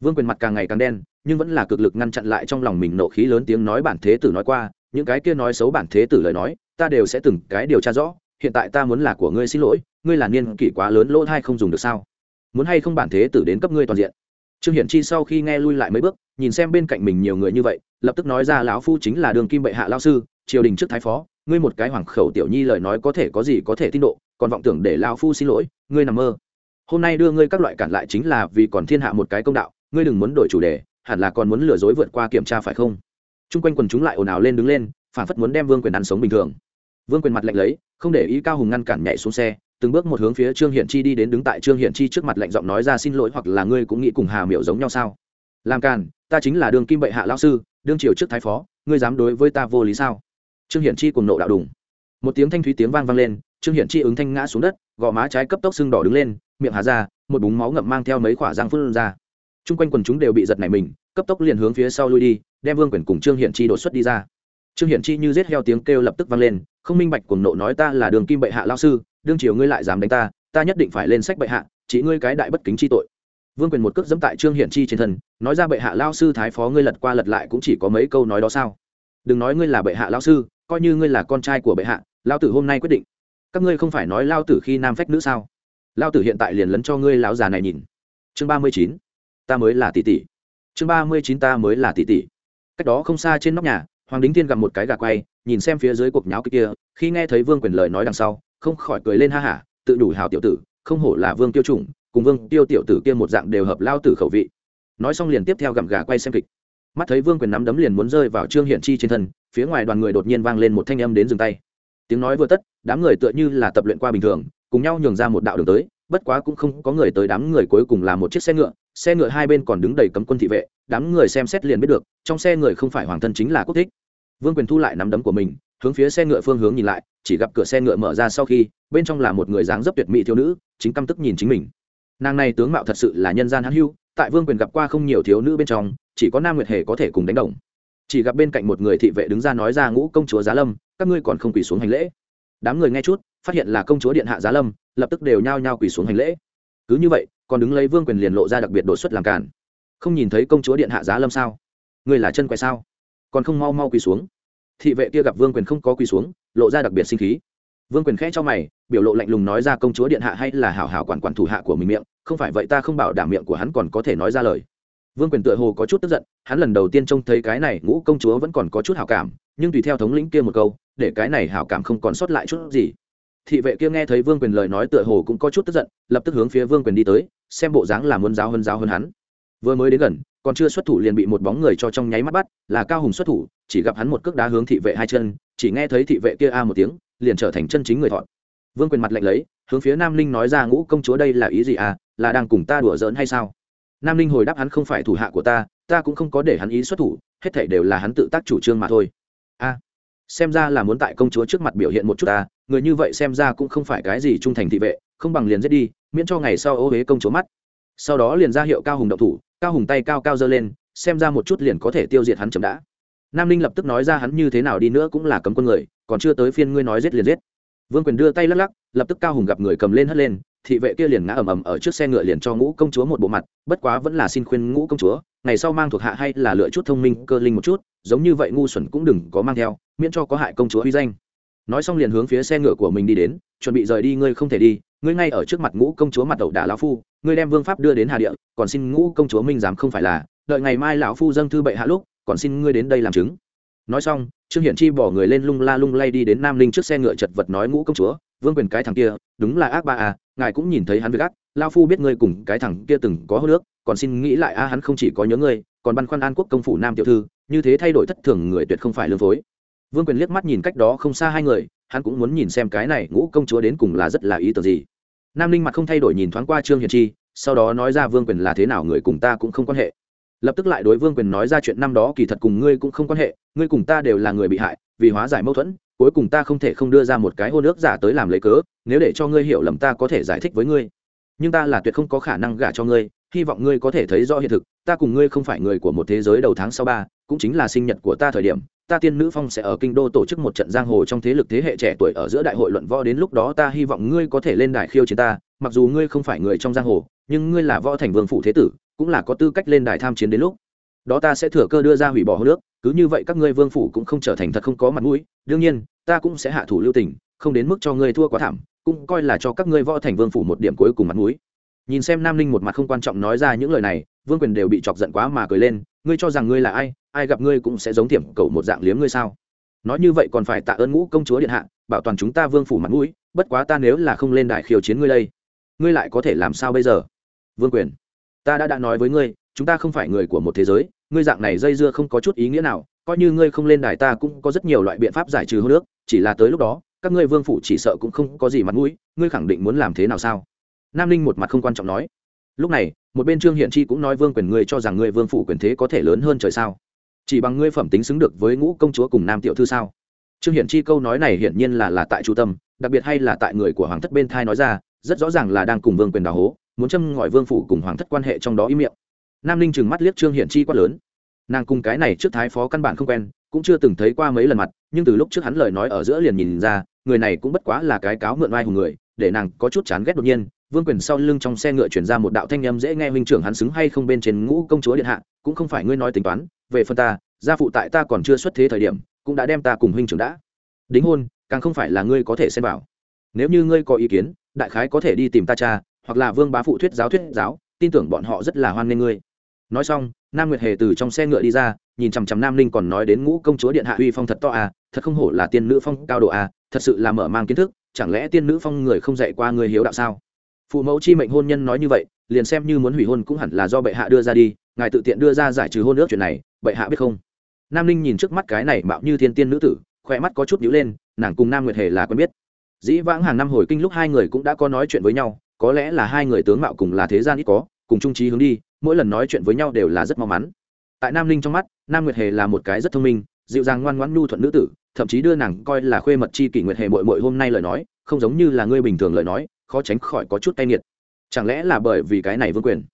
S1: vương quyền mặt càng ngày càng đen, nhưng vẫn là cực lực ngăn chặn lại trong lòng mình nộ khí lớn tiếng nói bản thế tử nói qua, những cái kia nói xấu bản thế tử lời nói, ta đều sẽ từng cái điều tra rõ, hiện tại ta muốn là của ngươi xin lỗi, ngươi là niên kỷ quá lớn lỗ thai không dùng được sao? Muốn hay không bản thế tử đến cấp ngươi toàn diện? Trương hiển chi sau khi nghe lui lại mấy bước, nhìn xem bên cạnh mình nhiều người như vậy, lập tức nói ra lão phu chính là đường kim bệ hạ lao sư, triều đình trước thái phó, ngươi một cái hoàng khẩu tiểu nhi lời nói có thể có gì có thể tin độ, còn vọng tưởng để lão phu xin lỗi, ngươi nằm mơ. Hôm nay đưa ngươi các loại cản lại chính là vì còn thiên hạ một cái công đạo ngươi đừng muốn đổi chủ đề, hẳn là còn muốn lừa dối vượt qua kiểm tra phải không? Chung quanh quần chúng lại ồn ào lên đứng lên, phản phất muốn đem vương quyền ăn sống bình thường. Vương quyền mặt lạnh lấy, không để ý cao hùng ngăn cản nhảy xuống xe, từng bước một hướng phía trương hiển chi đi đến đứng tại trương hiển chi trước mặt lạnh giọng nói ra xin lỗi hoặc là ngươi cũng nghĩ cùng hà miểu giống nhau sao? Làm càn, ta chính là đường kim bệ hạ lao sư, đương triều trước thái phó, ngươi dám đối với ta vô lý sao? Trương hiển chi cùng nộ đạo đùng. Một tiếng thanh thúy tiếng vang vang lên, trương hiển chi ứng thanh ngã xuống đất, gò má trái cấp tốc sưng đỏ đứng lên, miệng hà ra, một búng máu ngậm mang theo mấy khỏa răng phun ra chung quanh quần chúng đều bị giật nảy mình, cấp tốc liền hướng phía sau lui đi, đem vương quyền cùng trương hiển chi đột xuất đi ra. Trương hiển chi như giết heo tiếng kêu lập tức vang lên, không minh bạch cuồng nộ nói ta là đường kim bệ hạ lao sư, đương triều ngươi lại dám đánh ta ta nhất định phải lên sách bệ hạ, chỉ ngươi cái đại bất kính chi tội. Vương quyền một cước dẫm tại trương hiển chi trên thân, nói ra bệ hạ lao sư thái phó ngươi lật qua lật lại cũng chỉ có mấy câu nói đó sao? Đừng nói ngươi là bệ hạ lao sư, coi như ngươi là con trai của bệ hạ lao tử hôm nay quyết định. Các ngươi không phải nói lao tử khi nam phách nữ sao? Lao tử hiện tại liền lấn cho ngươi lão già này nhìn. Chương ba mươi chín ta mới là tỷ tỷ. Chương ba mươi chín ta mới là tỷ tỷ. Cách đó không xa trên nóc nhà, hoàng đính thiên gặp một cái gà quay, nhìn xem phía dưới cuộc nháo kia, khi nghe thấy vương quyền lời nói đằng sau, không khỏi cười lên ha hả, tự đủ hào tiểu tử, không hổ là vương tiêu chủng, cùng vương tiêu tiểu tử kia một dạng đều hợp lao tử khẩu vị. Nói xong liền tiếp theo gặm gà quay xem kịch. Mắt thấy vương quyền nắm đấm liền muốn rơi vào trương hiển chi trên thân, phía ngoài đoàn người đột nhiên vang lên một thanh âm đến dừng tay. Tiếng nói vừa tất, đám người tựa như là tập luyện qua bình thường, cùng nhau nhường ra một đạo đường tới, bất quá cũng không có người tới đám người cuối cùng là một chiếc xe ngựa xe ngựa hai bên còn đứng đầy cấm quân thị vệ, đám người xem xét liền biết được, trong xe người không phải hoàng thân chính là quốc thích. Vương quyền thu lại nắm đấm của mình, hướng phía xe ngựa phương hướng nhìn lại, chỉ gặp cửa xe ngựa mở ra sau khi, bên trong là một người dáng dấp tuyệt mỹ thiếu nữ, chính căm tức nhìn chính mình. Nàng này tướng mạo thật sự là nhân gian hãn hưu, tại vương quyền gặp qua không nhiều thiếu nữ bên trong, chỉ có nam nguyệt hề có thể cùng đánh đồng. Chỉ gặp bên cạnh một người thị vệ đứng ra nói ra ngũ công chúa giá lâm, các ngươi còn không quỳ xuống hành lễ. Đám người nghe chút, phát hiện là công chúa điện hạ giá lâm, lập tức đều nhao nhao quỳ xuống hành lễ. Cứ như vậy còn đứng lấy vương quyền liền lộ ra đặc biệt đột xuất làm cản không nhìn thấy công chúa điện hạ giá lâm sao? Ngươi là chân quay sao? Còn không mau mau quỳ xuống. Thị vệ kia gặp vương quyền không có quỳ xuống, lộ ra đặc biệt sinh khí. Vương quyền khẽ cho mày, biểu lộ lạnh lùng nói ra công chúa điện hạ hay là hảo hảo quản quản thủ hạ của mình miệng, không phải vậy ta không bảo đảm miệng của hắn còn có thể nói ra lời. Vương quyền tựa hồ có chút tức giận, hắn lần đầu tiên trông thấy cái này ngũ công chúa vẫn còn có chút hảo cảm, nhưng tùy theo thống lĩnh kia một câu, để cái này hảo cảm không còn sót lại chút gì thị vệ kia nghe thấy vương quyền lời nói tựa hồ cũng có chút tức giận, lập tức hướng phía vương quyền đi tới, xem bộ dáng là muốn giáo hơn giáo hơn hắn. Vừa mới đến gần, còn chưa xuất thủ liền bị một bóng người cho trong nháy mắt bắt, là cao hùng xuất thủ, chỉ gặp hắn một cước đá hướng thị vệ hai chân, chỉ nghe thấy thị vệ kia a một tiếng, liền trở thành chân chính người thọn. Vương quyền mặt lạnh lấy, hướng phía nam linh nói ra ngũ công chúa đây là ý gì à là đang cùng ta đùa giỡn hay sao? Nam linh hồi đáp hắn không phải thủ hạ của ta ta cũng không có để hắn ý xuất thủ, hết thảy đều là hắn tự tác chủ trương mà thôi. A xem ra là muốn tại công chúa trước mặt biểu hiện một chút ta, người như vậy xem ra cũng không phải cái gì trung thành thị vệ, không bằng liền giết đi, miễn cho ngày sau ô huế công chúa mắt. Sau đó liền ra hiệu cao hùng động thủ, cao hùng tay cao cao giơ lên, xem ra một chút liền có thể tiêu diệt hắn chậm đã. Nam ninh lập tức nói ra hắn như thế nào đi nữa cũng là cấm quân người, còn chưa tới phiên ngươi nói giết liền giết. Vương quyền đưa tay lắc lắc, lập tức cao hùng gặp người cầm lên hất lên, thị vệ kia liền ngã ầm ầm ở trước xe ngựa liền cho ngũ công chúa một bộ mặt, bất quá vẫn là xin khuyên ngũ công chúa, ngày sau mang thuộc hạ hay là lựa chút thông minh, cơ linh một chút giống như vậy ngu xuẩn cũng đừng có mang theo, miễn cho có hại công chúa huy danh. Nói xong liền hướng phía xe ngựa của mình đi đến, chuẩn bị rời đi, ngươi không thể đi, ngươi ngay ở trước mặt ngũ công chúa mặt đầu đà lão phu, ngươi đem vương pháp đưa đến hà địa, còn xin ngũ công chúa minh giám không phải là, đợi ngày mai lão phu dâng thư bệ hạ lúc, còn xin ngươi đến đây làm chứng. Nói xong, trương hiển chi bỏ người lên lung la lung lay đi đến nam linh trước xe ngựa chật vật nói ngũ công chúa, vương quyền cái thằng kia, đúng là ác ba à ngài cũng nhìn thấy hắn với ác lao phu biết ngươi cùng cái thằng kia từng có hô nước còn xin nghĩ lại a hắn không chỉ có nhớ ngươi, còn băn khoăn an quốc công phủ nam tiểu thư như thế thay đổi thất thường người tuyệt không phải lương phối. Vương quyền liếc mắt nhìn cách đó không xa hai người, hắn cũng muốn nhìn xem cái này ngũ công chúa đến cùng là rất là ý tưởng gì. Nam ninh mặt không thay đổi nhìn thoáng qua trương hiền chi, sau đó nói ra vương quyền là thế nào người cùng ta cũng không quan hệ. Lập tức lại đối vương quyền nói ra chuyện năm đó kỳ thật cùng ngươi cũng không quan hệ, ngươi cùng ta đều là người bị hại, vì hóa giải mâu thuẫn, cuối cùng ta không thể không đưa ra một cái hôn ước giả tới làm lấy cớ, nếu để cho ngươi hiểu lầm ta có thể giải thích với ngươi. Nhưng ta là tuyệt không có khả năng gả cho ngươi hy vọng ngươi có thể thấy rõ hiện thực, ta cùng ngươi không phải người của một thế giới đầu tháng sau ba, cũng chính là sinh nhật của ta thời điểm, ta tiên nữ phong sẽ ở kinh đô tổ chức một trận giang hồ trong thế lực thế hệ trẻ tuổi ở giữa đại hội luận võ đến lúc đó ta hy vọng ngươi có thể lên đài khiêu chiến ta, mặc dù ngươi không phải người trong giang hồ, nhưng ngươi là võ thành vương phủ thế tử, cũng là có tư cách lên đài tham chiến đến lúc đó ta sẽ thừa cơ đưa ra hủy bỏ hô nước, cứ như vậy các ngươi vương phủ cũng không trở thành thật không có mặt mũi, đương nhiên, ta cũng sẽ hạ thủ lưu tình, không đến mức cho ngươi thua quá thảm, cũng coi là cho các ngươi võ thành vương phủ một điểm cuối cùng mặt mũi nhìn xem nam ninh một mặt không quan trọng nói ra những lời này, vương quyền đều bị chọc giận quá mà cười lên, ngươi cho rằng ngươi là ai ai gặp ngươi cũng sẽ giống tiệm cầu một dạng liếm ngươi sao? Nói như vậy còn phải tạ ơn ngũ công chúa điện hạ, bảo toàn chúng ta vương phủ mặt mũi, bất quá ta nếu là không lên đài khiêu chiến ngươi đây, ngươi lại có thể làm sao bây giờ? Vương quyền, ta đã đã nói với ngươi, chúng ta không phải người của một thế giới, ngươi dạng này dây dưa không có chút ý nghĩa nào, coi như ngươi không lên đài ta cũng có rất nhiều loại biện pháp giải trừ hô nước, chỉ là tới lúc đó, các ngươi vương phủ chỉ sợ cũng không có gì mặt mũi, ngươi khẳng định muốn làm thế nào sao? Nam ninh một mặt không quan trọng nói lúc này một bên trương hiện chi cũng nói vương quyền ngươi cho rằng ngươi vương phủ quyền thế có thể lớn hơn trời sao chỉ bằng ngươi phẩm tính xứng được với ngũ công chúa cùng nam tiểu thư sao trương hiện chi câu nói này hiển nhiên là là tại chu tâm đặc biệt hay là tại người của hoàng thất bên thai nói ra rất rõ ràng là đang cùng vương quyền đào hố muốn châm ngòi vương phủ cùng hoàng thất quan hệ trong đó ý miệng nam ninh chừng mắt liếc trương Hiện chi quát lớn nàng cùng cái này trước thái phó căn bản không quen cũng chưa từng thấy qua mấy lần mặt nhưng từ lúc trước hắn lời nói ở giữa liền nhìn ra người này cũng bất quá là cái cáo mượn vai hùng người để nàng có chút chán ghét đột nhiên vương quyền sau lưng trong xe ngựa chuyển ra một đạo thanh â m dễ nghe, huynh trưởng hắn xứng hay không bên trên ngũ công chúa điện hạ, cũng không phải ngươi nói tính toán, về phần ta, gia phụ tại ta còn chưa xuất thế thời điểm, cũng đã đem ta cùng huynh trưởng đã. Đính hôn, càng không phải là ngươi có thể xem vào. Nếu như ngươi có ý kiến, đại khái có thể đi tìm ta cha, hoặc là vương bá phụ thuyết giáo thuyết giáo, tin tưởng bọn họ rất là hoan nghênh ngươi. Nói xong, nam nguyệt hề từ trong xe ngựa đi ra, nhìn chằm chằm nam ninh còn nói đến ngũ công chúa điện hạ uy phong thật to à thật không hổ là tiên nữ phong cao độ à thật sự là mở mang kiến thức, chẳng lẽ tiên nữ phong người không dạy qua người hiếu đạo sao? Phụ mẫu chi mệnh hôn nhân nói như vậy, liền xem như muốn hủy hôn cũng hẳn là do bệ hạ đưa ra đi, ngài tự tiện đưa ra giải trừ hôn ước chuyện này, bệ hạ biết không? Nam ninh nhìn trước mắt cái này mạo như thiên tiên nữ tử khoe mắt có chút nhíu lên, nàng cùng nam nguyệt hề là quen biết. Dĩ vãng hàng năm hồi kinh lúc hai người cũng đã có nói chuyện với nhau, có lẽ là hai người tướng mạo cùng là thế gian ít có, cùng trung trí hướng đi, mỗi lần nói chuyện với nhau đều là rất may mắn. Tại nam ninh trong mắt, nam nguyệt hề là một cái rất thông minh, dịu dàng ngoan ngoãn nhu thuận nữ tử, thậm chí đưa nàng coi là khuê mật chi kỷ nguyệt hề mội mội hôm nay lời nói, không giống như là ngươi bình thường lời nói khó tránh khỏi có chút tay nghiệt. Chẳng lẽ là bởi vì cái này vương quyền?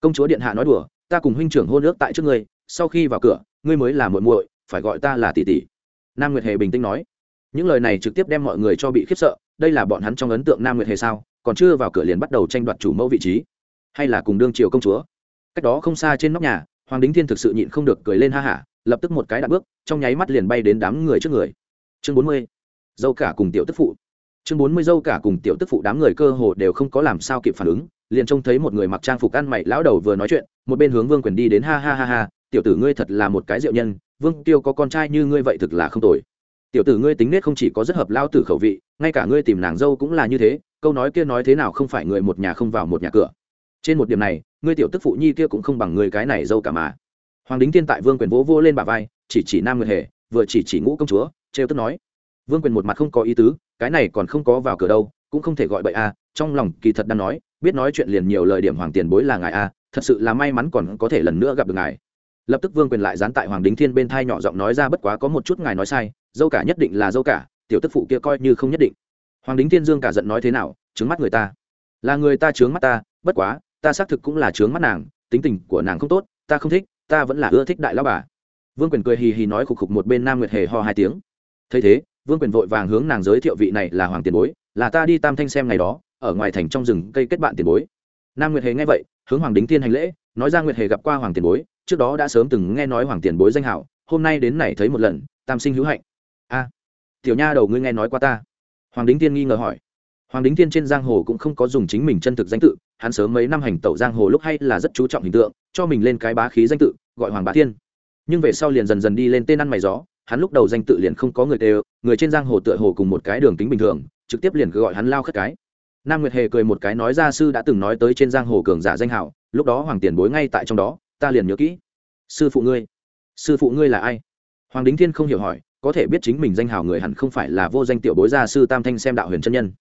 S1: Công chúa điện hạ nói đùa, ta cùng huynh trưởng hôn ước tại trước ngươi, sau khi vào cửa, ngươi mới là muội muội, phải gọi ta là tỷ tỷ. Nam nguyệt hề bình tĩnh nói. Những lời này trực tiếp đem mọi người cho bị khiếp sợ, đây là bọn hắn trong ấn tượng nam nguyệt hề sao, còn chưa vào cửa liền bắt đầu tranh đoạt chủ mẫu vị trí. Hay là cùng đương triều công chúa? Cách đó không xa trên nóc nhà, hoàng đính thiên thực sự nhịn không được cười lên ha hả, lập tức một cái đạp bước, trong nháy mắt liền bay đến đám người trước người. Chương bốn mươi, dâu cả cùng tiểu tức phụ chương bốn mươi dâu cả cùng tiểu tức phụ đám người cơ hồ đều không có làm sao kịp phản ứng, liền trông thấy một người mặc trang phục ăn mày lão đầu vừa nói chuyện, một bên hướng vương quyền đi đến ha ha ha ha, tiểu tử ngươi thật là một cái diệu nhân, vương tiêu có con trai như ngươi vậy thực là không tồi. Tiểu tử ngươi tính nết không chỉ có rất hợp lao tử khẩu vị, ngay cả ngươi tìm nàng dâu cũng là như thế, câu nói kia nói thế nào không phải người một nhà không vào một nhà cửa. Trên một điểm này, ngươi tiểu tức phụ nhi kia cũng không bằng người cái này dâu cả mà. Hoàng đính thiên tại vương quyền vỗ vô lên bà vai, chỉ chỉ nam nguyệt hề, vừa chỉ chỉ ngũ công chúa, trêu tức nói. Vương quyền một mặt không có ý tứ cái này còn không có vào cửa đâu, cũng không thể gọi bậy a, trong lòng kỳ thật đang nói, biết nói chuyện liền nhiều lời điểm hoàng tiền bối là ngài a, thật sự là may mắn còn có thể lần nữa gặp được ngài. Lập tức vương quyền lại dán tại hoàng đính thiên bên thai nhỏ giọng nói ra bất quá có một chút ngài nói sai, dâu cả nhất định là dâu cả, tiểu tức phụ kia coi như không nhất định. Hoàng đính thiên dương cả giận nói thế nào, trướng mắt người ta. Là người ta trướng mắt ta, bất quá, ta xác thực cũng là trướng mắt nàng, tính tình của nàng không tốt, ta không thích, ta vẫn là ưa thích đại lao bà. Vương quyền cười hì hì nói khục khục một bên nam nguyệt hề ho hai tiếng. Thấy thế vương quyền vội vàng hướng nàng giới thiệu vị này là hoàng tiền bối, là ta đi tam thanh xem ngày đó, ở ngoài thành trong rừng cây kết bạn tiền bối. Nam nguyệt hề nghe vậy, hướng hoàng đính tiên hành lễ, nói ra nguyệt hề gặp qua hoàng tiền bối, trước đó đã sớm từng nghe nói hoàng tiền bối danh hảo, hôm nay đến này thấy một lần, tam sinh hữu hạnh. A, tiểu nha đầu ngươi nghe nói qua ta. Hoàng đính tiên nghi ngờ hỏi. Hoàng đính tiên trên giang hồ cũng không có dùng chính mình chân thực danh tự, hắn sớm mấy năm hành tẩu giang hồ lúc hay là rất chú trọng hình tượng, cho mình lên cái bá khí danh tự, gọi hoàng bá thiên. Nhưng về sau liền dần dần đi lên tên ăn mày gió hắn lúc đầu danh tự liền không có người tê, người trên giang hồ tựa hồ cùng một cái đường tính bình thường, trực tiếp liền cứ gọi hắn lao khất cái. Nam nguyệt hề cười một cái nói gia sư đã từng nói tới trên giang hồ cường giả danh hảo, lúc đó hoàng tiền bối ngay tại trong đó, ta liền nhớ kỹ. Sư phụ ngươi. Sư phụ ngươi là ai? Hoàng đính thiên không hiểu hỏi, có thể biết chính mình danh hào người hẳn không phải là vô danh tiểu bối gia sư tam thanh xem đạo huyền chân nhân.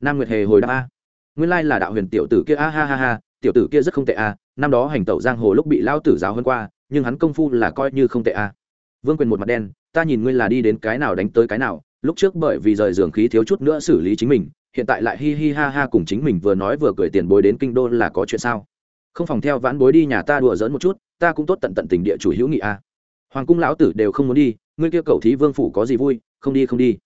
S1: Nam nguyệt hề hồi đáp, a, nguyên lai là đạo huyền tiểu tử kia, a, ha ha ha, tiểu tử kia rất không tệ, a, năm đó hành tẩu giang hồ lúc bị lao tử giáo hơn qua, nhưng hắn công phu là coi như không tệ, a. Vương quyền một mặt đen ta nhìn ngươi là đi đến cái nào đánh tới cái nào, lúc trước bởi vì rời giường khí thiếu chút nữa xử lý chính mình, hiện tại lại hi hi ha ha cùng chính mình vừa nói vừa cười tiền bối đến kinh đô là có chuyện sao? Không phòng theo vãn bối đi nhà ta đùa giỡn một chút, ta cũng tốt tận tận tình địa chủ hữu nghị a. Hoàng cung lão tử đều không muốn đi, ngươi kia cầu thí vương phủ có gì vui, không đi không đi.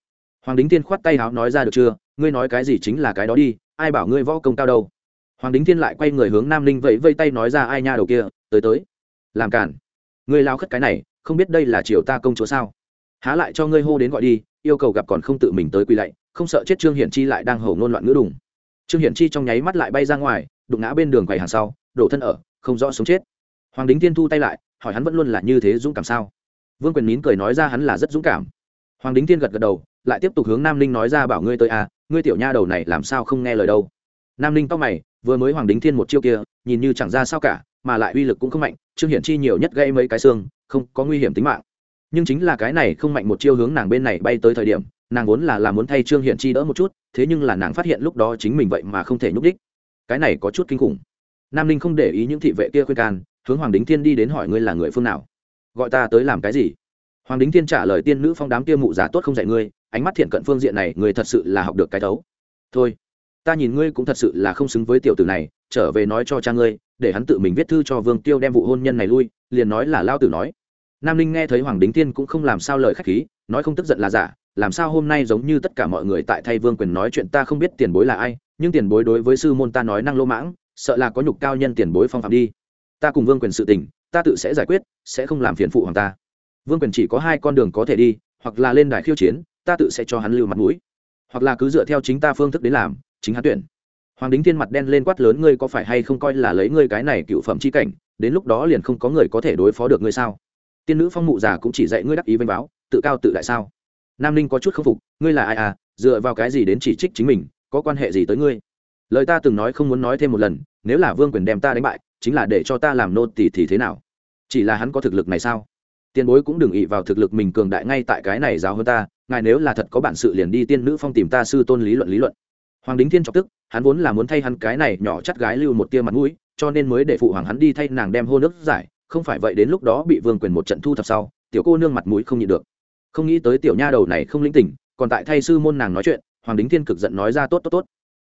S1: Hoàng đính tiên khoát tay háo nói ra được chưa, ngươi nói cái gì chính là cái đó đi, ai bảo ngươi võ công cao đâu. Hoàng đính thiên lại quay người hướng nam ninh vẫy vây tay nói ra ai nha đầu kia, tới tới. Làm cản ngươi lao khất cái này, không biết đây là triều ta công chúa sao? Há lại cho ngươi hô đến gọi đi, yêu cầu gặp còn không tự mình tới quỳ lạy, không sợ chết trương hiển chi lại đang hầu ngôn loạn ngữ đùng. Trương hiển chi trong nháy mắt lại bay ra ngoài, đụng ngã bên đường quầy hàng sau, đổ thân ở, không rõ sống chết. Hoàng đính thiên thu tay lại, hỏi hắn vẫn luôn là như thế dũng cảm sao? Vương quyền nín cười nói ra hắn là rất dũng cảm. Hoàng đính thiên gật gật đầu, lại tiếp tục hướng nam ninh nói ra bảo ngươi tới à ngươi tiểu nha đầu này làm sao không nghe lời đâu. Nam ninh tóc mày, vừa mới hoàng đính thiên một chiêu kia, nhìn như chẳng ra sao cả, mà lại uy lực cũng không mạnh, trương hiển chi nhiều nhất gây mấy cái xương, không có nguy hiểm tính mạng nhưng chính là cái này không mạnh một chiêu hướng nàng bên này bay tới thời điểm, nàng vốn là là muốn thay trương hiển chi đỡ một chút, thế nhưng là nàng phát hiện lúc đó chính mình vậy mà không thể nhúc đích. Cái này có chút kinh khủng. Nam ninh không để ý những thị vệ kia khuyên can, hướng hoàng đính thiên đi đến hỏi ngươi là người phương nào. Gọi ta tới làm cái gì? Hoàng đính thiên trả lời tiên nữ phong đám kia mụ giả tốt không dạy ngươi, ánh mắt thiện cận phương diện này người thật sự là học được cái thấu. Thôi, ta nhìn ngươi cũng thật sự là không xứng với tiểu tử này, trở về nói cho cha ngươi, để hắn tự mình viết thư cho vương tiêu đem vụ hôn nhân này lui, liền nói là lao tử nói nam ninh nghe thấy hoàng đính tiên cũng không làm sao lời k h á c h khí, nói không tức giận là giả, làm sao hôm nay giống như tất cả mọi người tại thay vương quyền nói chuyện ta không biết tiền bối là ai, nhưng tiền bối đối với sư môn ta nói năng lô mãng, sợ là có nhục cao nhân tiền bối phong phạm đi. Ta cùng vương quyền sự tình, ta tự sẽ giải quyết, sẽ không làm phiền phụ hoàng ta. Vương quyền chỉ có hai con đường có thể đi, hoặc là lên đài khiêu chiến, ta tự sẽ cho hắn lưu mặt mũi. Hoặc là cứ dựa theo chính ta phương thức đến làm, chính hắn tuyển. Hoàng đính thiên mặt đen lên quát lớn, ngươi có phải hay không coi là lấy ngươi cái này cựu phẩm c h i cảnh, đến lúc đó liền không có người có thể đối phó được ngươi sao? Tiên nữ phong mụ già cũng chỉ dạy ngươi đắc ý vênh báo tự cao tự đại sao? Nam ninh có chút k phục, ngươi là ai à? Dựa vào cái gì đến chỉ trích chính mình? Có quan hệ gì tới ngươi? Lời ta từng nói không muốn nói thêm một lần, nếu là vương quyền đem ta đánh bại, chính là để cho ta làm nô tỷ thì thế nào? Chỉ là hắn có thực lực này sao? Tiền bối cũng đừng ỉ vào thực lực mình cường đại ngay tại cái này giáo hơn ta, ngài nếu là thật có bản sự liền đi tiên nữ phong tìm ta sư tôn lý luận lý luận. Hoàng đính thiên chọc tức, hắn vốn là muốn thay hắn cái này nhỏ chắt gái lưu một tia mặt mũi, cho nên mới để phụ hoàng hắn đi thay nàng đem hô nước giải không phải vậy đến lúc đó bị vương quyền một trận thu thập sau, tiểu cô nương mặt mũi không nhịn được. Không nghĩ tới tiểu nha đầu này không linh tỉnh, còn tại thay sư môn nàng nói chuyện, hoàng đính thiên cực giận nói ra, tốt tốt tốt.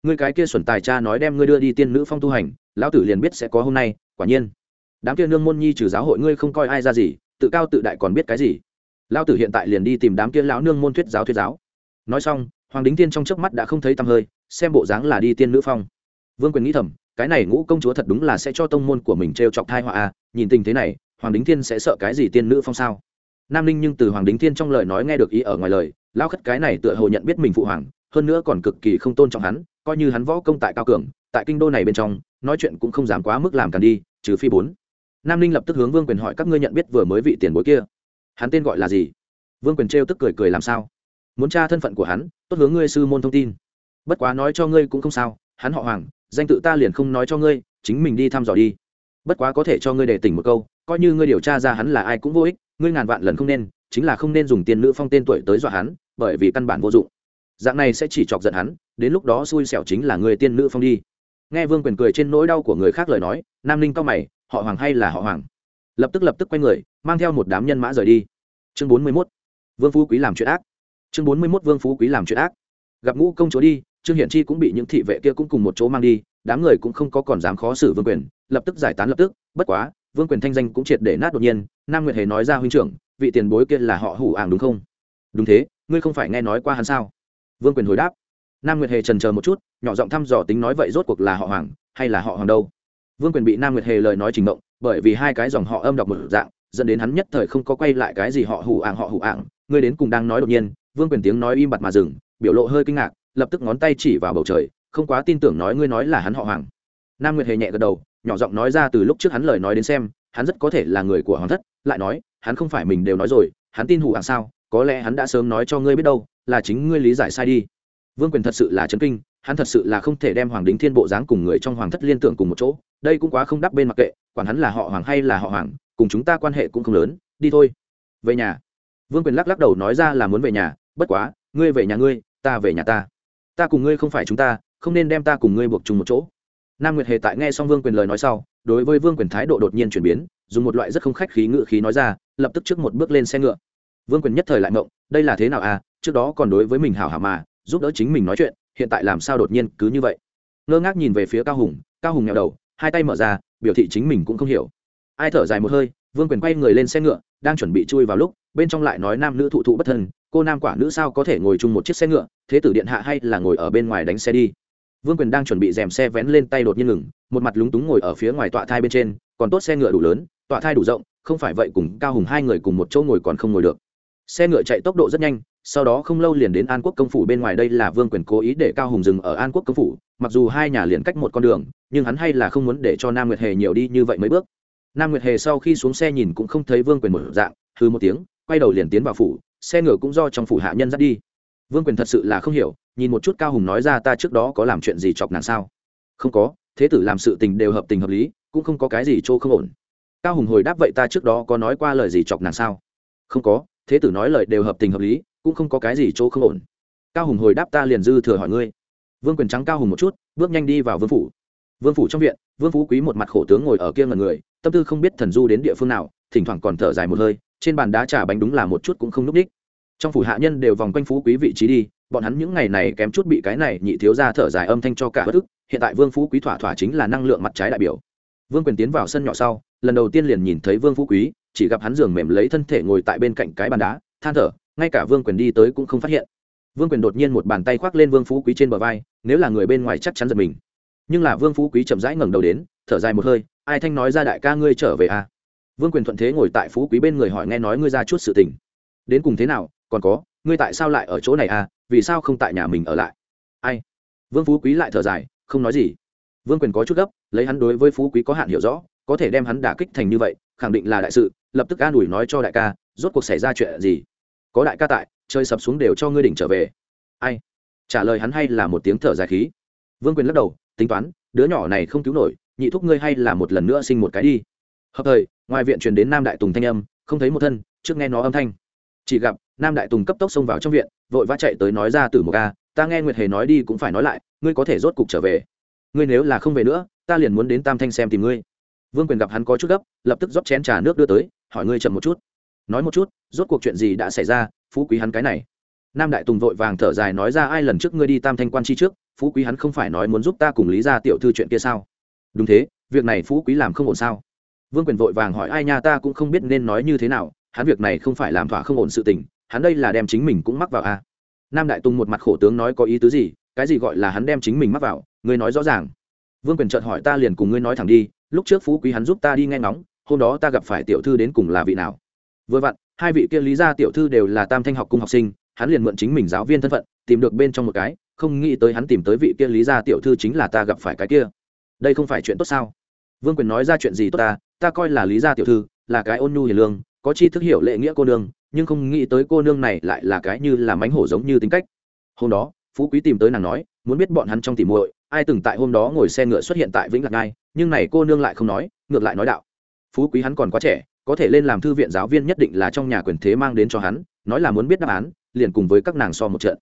S1: Ngươi cái kia xuẩn tài cha nói đem ngươi đưa đi tiên nữ phong tu hành, lão tử liền biết sẽ có hôm nay, quả nhiên. Đám kia nương môn nhi trừ giáo hội ngươi không coi ai ra gì, tự cao tự đại còn biết cái gì? Lão tử hiện tại liền đi tìm đám kia lão nương môn thuyết giáo thuyết giáo. Nói xong, hoàng đính tiên trong chớp mắt đã không thấy tăm hơi, xem bộ dáng là đi tiên nữ phong. Vương quyền nghĩ thầm cái này ngũ công chúa thật đúng là sẽ cho tông môn của mình t r e o chọc thai họa à nhìn tình thế này, hoàng đính thiên sẽ sợ cái gì tiên nữ phong sao? Nam ninh nhưng từ hoàng đính thiên trong lời nói nghe được ý ở ngoài lời lao khất cái này tựa hồ nhận biết mình phụ hoàng, hơn nữa còn cực kỳ không tôn trọng hắn, coi như hắn võ công tại cao cường, tại kinh đô này bên trong, nói chuyện cũng không dám quá mức làm càn đi, trừ phi bốn. Nam ninh lập tức hướng vương quyền hỏi các ngươi nhận biết vừa mới vị tiền bối kia. Hắn tên gọi là gì? Vương quyền trêu tức cười cười làm sao? Muốn tra thân phận của hắn, tốt hướng ngươi sư môn thông tin. Bất quá nói cho ngươi cũng không sao, hắn họ hoàng danh tự ta liền không nói cho ngươi, chính mình đi thăm dò đi. Bất quá có thể cho ngươi để tỉnh một câu, coi như ngươi điều tra ra hắn là ai cũng vô ích, ngươi ngàn vạn lần không nên, chính là không nên dùng tiền nữ phong tên tuổi tới dọa hắn, bởi vì căn bản vô dụng. Dạng này sẽ chỉ chọc giận hắn, đến lúc đó xui xẻo chính là người tiên nữ phong đi. Nghe vương quyền cười trên nỗi đau của người khác lời nói, nam ninh cao mày, họ hoàng hay là họ hoàng? Lập tức lập tức quay người, mang theo một đám nhân mã rời đi. Chương bốn mươi mốt, vương phú quý làm chuyện ác. Chương bốn mươi mốt, vương phú quý làm chuyện ác. Gặp ngũ công chúa đi trương hiển chi cũng bị những thị vệ kia cũng cùng một chỗ mang đi, đám người cũng không có còn dám khó xử vương quyền, lập tức giải tán lập tức, bất quá, vương quyền thanh danh cũng triệt để nát đột nhiên, nam nguyệt hề nói ra huynh trưởng, vị tiền bối kia là họ hủ ảng đúng không? Đúng thế, ngươi không phải nghe nói qua hắn sao? Vương quyền hồi đáp. Nam nguyệt hề trần chờ một chút, nhỏ giọng thăm dò tính nói vậy rốt cuộc là họ hoàng, hay là họ hoàng đâu? Vương quyền bị nam nguyệt hề lời nói trình động bởi vì hai cái dòng họ âm đọc một dạng, dẫn đến hắn nhất thời không có quay lại cái gì họ hủ ảng, họ hủ ảng. Ngươi đến cùng đang nói đột nhiên, vương quyền tiếng nói im bặt mà dừng, biểu lộ hơi kinh ngạc lập tức ngón tay chỉ vào bầu trời, không quá tin tưởng nói ngươi nói là hắn họ hoàng. Nam nguyệt hề nhẹ gật đầu, nhỏ giọng nói ra từ lúc trước hắn lời nói đến xem, hắn rất có thể là người của hoàng thất, lại nói, hắn không phải mình đều nói rồi, hắn tin hủ ảng sao, có lẽ hắn đã sớm nói cho ngươi biết đâu, là chính ngươi lý giải sai đi. Vương quyền thật sự là chấn kinh, hắn thật sự là không thể đem hoàng đính thiên bộ dáng cùng người trong hoàng thất liên tưởng cùng một chỗ, đây cũng quá không đắp bên mặc kệ, quản hắn là họ hoàng hay là họ hoàng, cùng chúng ta quan hệ cũng không lớn, đi thôi. Về nhà. Vương quyền lắc lắc đầu nói ra là muốn về nhà, bất quá, ngươi về nhà ngươi, ta về nhà ta ta cùng ngươi không phải chúng ta, không nên đem ta cùng ngươi buộc chung một chỗ. Nam nguyệt hề tại nghe xong vương quyền lời nói sau, đối với vương quyền thái độ đột nhiên chuyển biến, dùng một loại rất không khách khí ngự khí nói ra, lập tức trước một bước lên xe ngựa. Vương quyền nhất thời lại mộng, đây là thế nào à trước đó còn đối với mình hảo hảo mà, giúp đỡ chính mình nói chuyện, hiện tại làm sao đột nhiên cứ như vậy? Ngơ ngác nhìn về phía cao hùng cao hùng nghèo đầu, hai tay mở ra, biểu thị chính mình cũng không hiểu. Ai thở dài một hơi, vương quyền quay người lên xe ngựa, đang chuẩn bị chui vào lúc, bên trong lại nói nam nữ thụ thụ bất thân cô nam quả nữ sao có thể ngồi chung một chiếc xe ngựa, thế tử điện hạ hay là ngồi ở bên ngoài đánh xe đi. Vương quyền đang chuẩn bị dèm xe vén lên tay đột nhiên ngừng, một mặt lúng túng ngồi ở phía ngoài tọa thai bên trên, còn tốt xe ngựa đủ lớn, tọa thai đủ rộng, không phải vậy cùng cao hùng hai người cùng một chỗ ngồi còn không ngồi được. Xe ngựa chạy tốc độ rất nhanh, sau đó không lâu liền đến an quốc công phủ bên ngoài đây là vương quyền cố ý để cao hùng dừng ở an quốc công phủ, mặc dù hai nhà liền cách một con đường, nhưng hắn hay là không muốn để cho nam nguyệt hề nhiều đi như vậy mấy bước. Nam nguyệt hề sau khi xuống xe nhìn cũng không thấy vương quyền một dạng hư một tiếng quay đầu liền tiến vào phủ, xe ngựa cũng do trong phủ hạ nhân dắt đi. Vương quyền thật sự là không hiểu, nhìn một chút cao hùng nói ra ta trước đó có làm chuyện gì chọc nàng sao? Không có, thế tử làm sự tình đều hợp tình hợp lý, cũng không có cái gì chỗ không ổn. Cao hùng hồi đáp vậy ta trước đó có nói qua lời gì chọc nàng sao? Không có, thế tử nói lời đều hợp tình hợp lý, cũng không có cái gì chỗ không ổn. Cao hùng hồi đáp ta liền dư thừa hỏi ngươi. Vương quyền trắng cao hùng một chút, bước nhanh đi vào vương phủ. Vương phủ trong viện, vương phú quý một mặt khổ tướng ngồi ở kia ngần người, tâm tư không biết thần du đến địa phương nào, thỉnh thoảng còn thở dài một hơi trên bàn đá trà bánh đúng là một chút cũng không núp đích trong phủ hạ nhân đều vòng quanh phú quý vị trí đi, bọn hắn những ngày này kém chút bị cái này nhị thiếu ra thở dài âm thanh cho cả bất ức, hiện tại vương phú quý thỏa thỏa chính là năng lượng mặt trái đại biểu. Vương quyền tiến vào sân nhỏ sau, lần đầu tiên liền nhìn thấy vương phú quý, chỉ gặp hắn giường mềm lấy thân thể ngồi tại bên cạnh cái bàn đá, than thở, ngay cả vương quyền đi tới cũng không phát hiện. Vương quyền đột nhiên một bàn tay khoác lên vương phú quý trên bờ vai, nếu là người bên ngoài chắc chắn giật mình. Nhưng là vương phú quý chậm rãi ngẩng đầu đến, thở dài một hơi, ai thanh nói ra đại ca ngươi trở về à? Vương quyền thuận thế ngồi tại phú quý bên người hỏi nghe nói ngươi ra chút sự tình. Đến cùng thế nào, còn có, ngươi tại sao lại ở chỗ này à vì sao không tại nhà mình ở lại? Ai? Vương phú quý lại thở dài, không nói gì. Vương quyền có chút gấp, lấy hắn đối với phú quý có hạn hiểu rõ, có thể đem hắn đả kích thành như vậy, khẳng định là đại sự, lập tức an ủi nói cho đại ca, rốt cuộc xảy ra chuyện gì? Có đại ca tại chơi sập xuống đều cho ngươi đỉnh trở về. Ai? Trả lời hắn hay là một tiếng thở dài khí. Vương quyền lắc đầu, tính toán, đứa nhỏ này không cứu nổi, nhị thúc ngươi hay là một lần nữa sinh một cái đi. Hợp thời ngoài viện truyền đến nam đại tùng thanh âm, không thấy một thân, trước nghe nó âm thanh. Chỉ gặp, nam đại tùng cấp tốc xông vào trong viện, vội vã chạy tới nói ra từ một ca ta nghe nguyệt hề nói đi cũng phải nói lại, ngươi có thể rốt cục trở về. Ngươi nếu là không về nữa, ta liền muốn đến tam thanh xem tìm ngươi. Vương quyền gặp hắn có chút gấp, lập tức rót chén trà nước đưa tới, hỏi ngươi chậm một chút. Nói một chút, rốt cuộc chuyện gì đã xảy ra, phú quý hắn cái này. Nam đại tùng vội vàng thở dài nói ra ai lần trước ngươi đi tam thanh quan chi trước, phú quý hắn không phải nói muốn giúp ta cùng lý ra tiểu thư chuyện kia sao? Đúng thế, việc này phú quý làm không ổn sao? Vương quyền vội vàng hỏi, ai nha, ta cũng không biết nên nói như thế nào, hắn việc này không phải làm thỏa không ổn sự tình, hắn đây là đem chính mình cũng mắc vào a à. nam đại tùng một mặt khổ tướng nói, có ý tứ gì? Cái gì gọi là hắn đem chính mình mắc vào? Ngươi nói rõ ràng. Vương quyền chợt hỏi, ta liền cùng ngươi nói thẳng đi, lúc trước phú quý hắn giúp ta đi nghe ngóng, hôm đó ta gặp phải tiểu thư đến cùng là vị nào? Vừa vặn, hai vị kia lý gia tiểu thư đều là tam thanh học cung học sinh, hắn liền mượn chính mình giáo viên thân phận, tìm được bên trong một cái, không nghĩ tới hắn tìm tới vị kia lý gia tiểu thư chính là ta gặp phải cái kia. Đây không phải chuyện tốt sao? Vương quyền nói ra chuyện gì tốt ta ta coi là lý gia tiểu thư, là cái ôn nhu hiền lương, có chi thức hiểu lệ nghĩa cô nương, nhưng không nghĩ tới cô nương này lại là cái như là mánh hổ giống như tính cách. Hôm đó, phú quý tìm tới nàng nói, muốn biết bọn hắn trong tỉ muội, ai từng tại hôm đó ngồi xe ngựa xuất hiện tại vĩnh lạc ngai, nhưng này cô nương lại không nói, ngược lại nói đạo. Phú quý hắn còn quá trẻ, có thể lên làm thư viện giáo viên nhất định là trong nhà quyền thế mang đến cho hắn, nói là muốn biết đáp án, liền cùng với các nàng so một trận.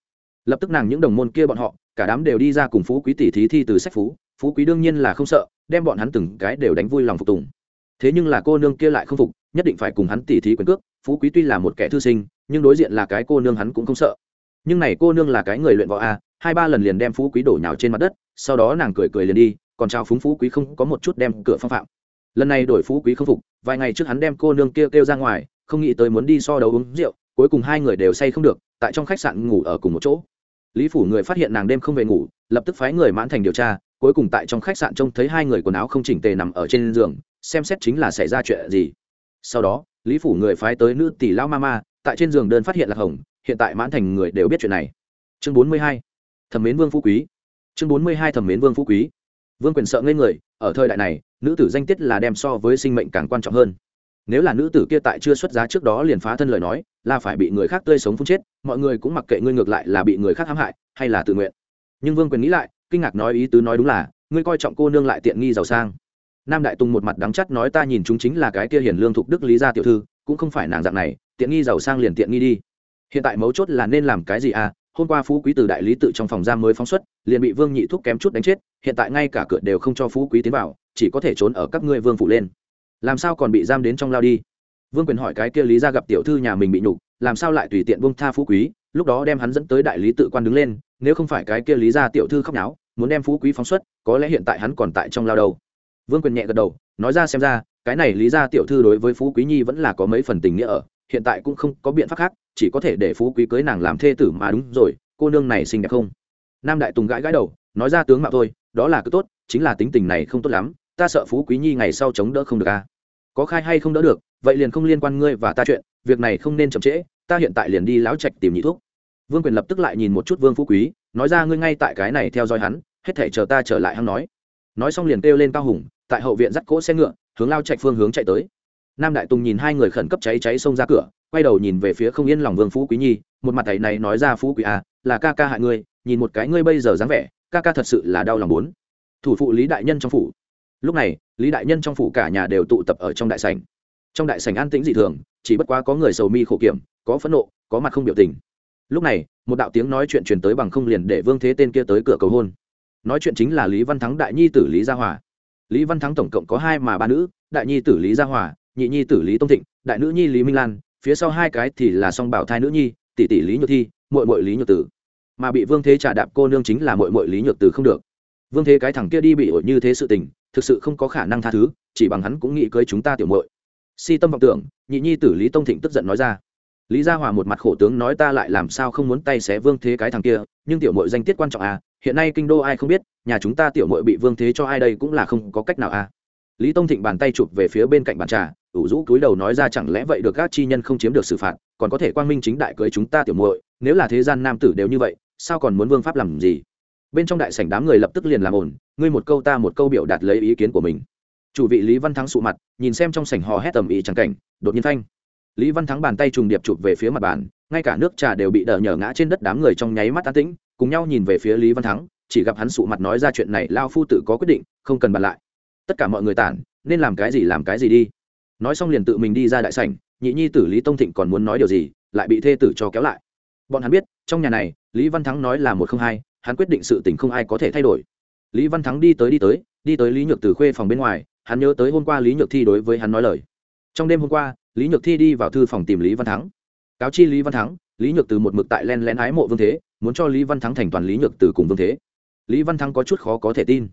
S1: Lập tức nàng những đồng môn kia bọn họ, cả đám đều đi ra cùng phú quý tỷ thí thi từ sách phú phú quý đương nhiên là không sợ, đem bọn hắn từng cái đều đánh vui lòng phục tùng thế nhưng là cô nương kia lại không phục nhất định phải cùng hắn tỉ thí quyền cước phú quý tuy là một kẻ thư sinh nhưng đối diện là cái cô nương hắn cũng không sợ. Nhưng này cô nương là cái người luyện võ a hai ba lần liền đem phú quý đổ nhào trên mặt đất sau đó nàng cười cười liền đi còn trao phúng phú quý không có một chút đem cửa phong phạm. Lần này đổi phú quý không phục vài ngày trước hắn đem cô nương kia kêu, kêu ra ngoài không nghĩ tới muốn đi so đấu uống rượu cuối cùng hai người đều say không được tại trong khách sạn ngủ ở cùng một chỗ. Lý phủ người phát hiện nàng đêm không về ngủ lập tức phái người mãn thành điều tra cuối cùng tại trong khách sạn trông thấy hai người quần áo không chỉnh tề nằm ở trên giường xem xét chính là xảy ra chuyện gì. Sau đó, lý phủ người phái tới nữ tỷ lão mama, tại trên giường đơn phát hiện là hồng, hiện tại mãn thành người đều biết chuyện này. Chương bốn mươi hai, thẩm mến vương phú quý. Chương bốn mươi hai, thẩm mến vương phú quý. Vương quyền sợ ngây người, ở thời đại này, nữ tử danh tiết là đem so với sinh mệnh càng quan trọng hơn. Nếu là nữ tử kia tại chưa xuất giá trước đó liền phá thân lời nói, là phải bị người khác tươi sống phun chết, mọi người cũng mặc kệ ngươi ngược lại là bị người khác hãm hại, hay là tự nguyện. Nhưng vương quyền nghĩ lại, kinh ngạc nói ý tứ nói đúng là, ngươi coi trọng cô nương lại tiện nghi giàu sang nam đại tùng một mặt đắng chắt nói ta nhìn chúng chính là cái kia hiền lương thục đức lý gia tiểu thư, cũng không phải nàng dạng này, tiện nghi giàu sang liền tiện nghi đi. Hiện tại mấu chốt là nên làm cái gì à? Hôm qua phú quý từ đại lý tự trong phòng giam mới phóng xuất, liền bị vương nhị thúc kém chút đánh chết, hiện tại ngay cả cửa đều không cho phú quý tiến vào, chỉ có thể trốn ở các ngươi vương phủ lên. Làm sao còn bị giam đến trong lao đi? Vương quyền hỏi cái kia lý ra gặp tiểu thư nhà mình bị nhục, làm sao lại tùy tiện bông tha phú quý, lúc đó đem hắn dẫn tới đại lý tự quan đứng lên, nếu không phải cái kia lý ra tiểu thư khóc náo, muốn đem phú quý phóng xuất, có lẽ hiện tại hắn còn tại trong lao đầu vương quyền nhẹ gật đầu, nói ra xem ra, cái này lý ra tiểu thư đối với phú quý nhi vẫn là có mấy phần tình nghĩa ở, hiện tại cũng không có biện pháp khác, chỉ có thể để phú quý cưới nàng làm thê tử mà đúng rồi, cô nương này xinh đẹp không? Nam đại tùng gãi gãi đầu, nói ra tướng mạo thôi, đó là cứ tốt, chính là tính tình này không tốt lắm, ta sợ phú quý nhi ngày sau chống đỡ không được a à. có khai hay không đỡ được, vậy liền không liên quan ngươi và ta chuyện, việc này không nên chậm trễ, ta hiện tại liền đi láo trạch tìm nhị thuốc vương quyền lập tức lại nhìn một chút vương phú quý, nói ra ngươi ngay tại cái này theo dõi hắn, hết thể chờ ta trở lại hắn nói. Nói xong liền kêu lên cao hùng tại hậu viện dắt cỗ xe ngựa, hướng lao trạch phương hướng chạy tới. Nam đại tùng nhìn hai người khẩn cấp cháy cháy xông ra cửa, quay đầu nhìn về phía không yên lòng vương phú quý nhi, một mặt thầy này nói ra phú quý à là ca ca hại ngươi, nhìn một cái ngươi bây giờ dáng vẻ, ca ca thật sự là đau lòng muốn thủ phụ lý đại nhân trong phủ. Lúc này, lý đại nhân trong phủ cả nhà đều tụ tập ở trong đại sảnh. Trong đại sảnh an tĩnh dị thường, chỉ bất quá có người sầu mi khổ kiểm, có phẫn nộ, có mặt không biểu tình. Lúc này, một đạo tiếng nói chuyện truyền tới bằng không liền để vương thế tên kia tới cửa cầu hôn. Nói chuyện chính là lý văn thắng đại nhi tử lý gia hòa lý văn thắng tổng cộng có hai mà ba nữ, đại nhi tử lý gia hòa, nhị nhi tử lý tông thịnh, đại nữ nhi lý minh lan, phía sau hai cái thì là song bảo thai nữ nhi, tỷ tỷ lý nhược thi mội mội lý nhược tử. Mà bị vương thế trả đạp cô nương chính là mội mội lý nhược tử không được. Vương thế cái thằng kia đi bị ổi như thế sự tình, thực sự không có khả năng tha thứ, chỉ bằng hắn cũng nghĩ cưới chúng ta tiểu mội si tâm vọng tưởng, nhị nhi tử lý tông thịnh tức giận nói ra. Lý gia hòa một mặt khổ tướng nói ta lại làm sao không muốn tay xé vương thế cái thằng kia, nhưng tiểu mội danh tiết quan trọng à hiện nay kinh đô ai không biết, nhà chúng ta tiểu mội bị vương thế cho ai đây cũng là không có cách nào à. Lý tông thịnh bàn tay chụp về phía bên cạnh bàn trà, ủ rũ cúi đầu nói ra chẳng lẽ vậy được các chi nhân không chiếm được xử phạt, còn có thể quang minh chính đại cưới chúng ta tiểu muội, nếu là thế gian nam tử đều như vậy, sao còn muốn vương pháp làm gì? Bên trong đại sảnh đám người lập tức liền làm ổn ngươi một câu ta một câu biểu đạt lấy ý kiến của mình. Chủ vị lý văn thắng sụ mặt, nhìn xem trong sảnh hò hét tầm ý trắng cảnh, đột nhiên thanh lý văn thắng bàn tay trùng điệp chụp về phía mặt bàn, ngay cả nước trà đều bị đờ nhở ngã trên đất đám người trong nháy mắt tán tĩnh cùng nhau nhìn về phía lý văn thắng, chỉ gặp hắn sụ mặt nói ra chuyện này, lao phu tự có quyết định, không cần bàn lại. Tất cả mọi người tản, nên làm cái gì làm cái gì đi. Nói xong liền tự mình đi ra đại sảnh, nhị nhi tử lý tông thịnh còn muốn nói điều gì, lại bị thê tử cho kéo lại. Bọn hắn biết, trong nhà này, lý văn thắng nói là một không hai, hắn quyết định sự tình không ai có thể thay đổi. Lý văn thắng đi tới đi tới đi tới lý nhược từ khuê phòng bên ngoài, hắn nhớ tới hôm qua lý nhược thi đối với hắn nói lời. Trong đêm hôm qua, lý nhược thi đi vào thư phòng tìm lý văn thắng. Cáo chi lý văn thắng, lý nhược từ một mực tại len lén ái mộ vương thế muốn cho lý văn thắng thành toàn lý nhược từ cùng vương thế. Lý văn thắng có chút khó có thể tin.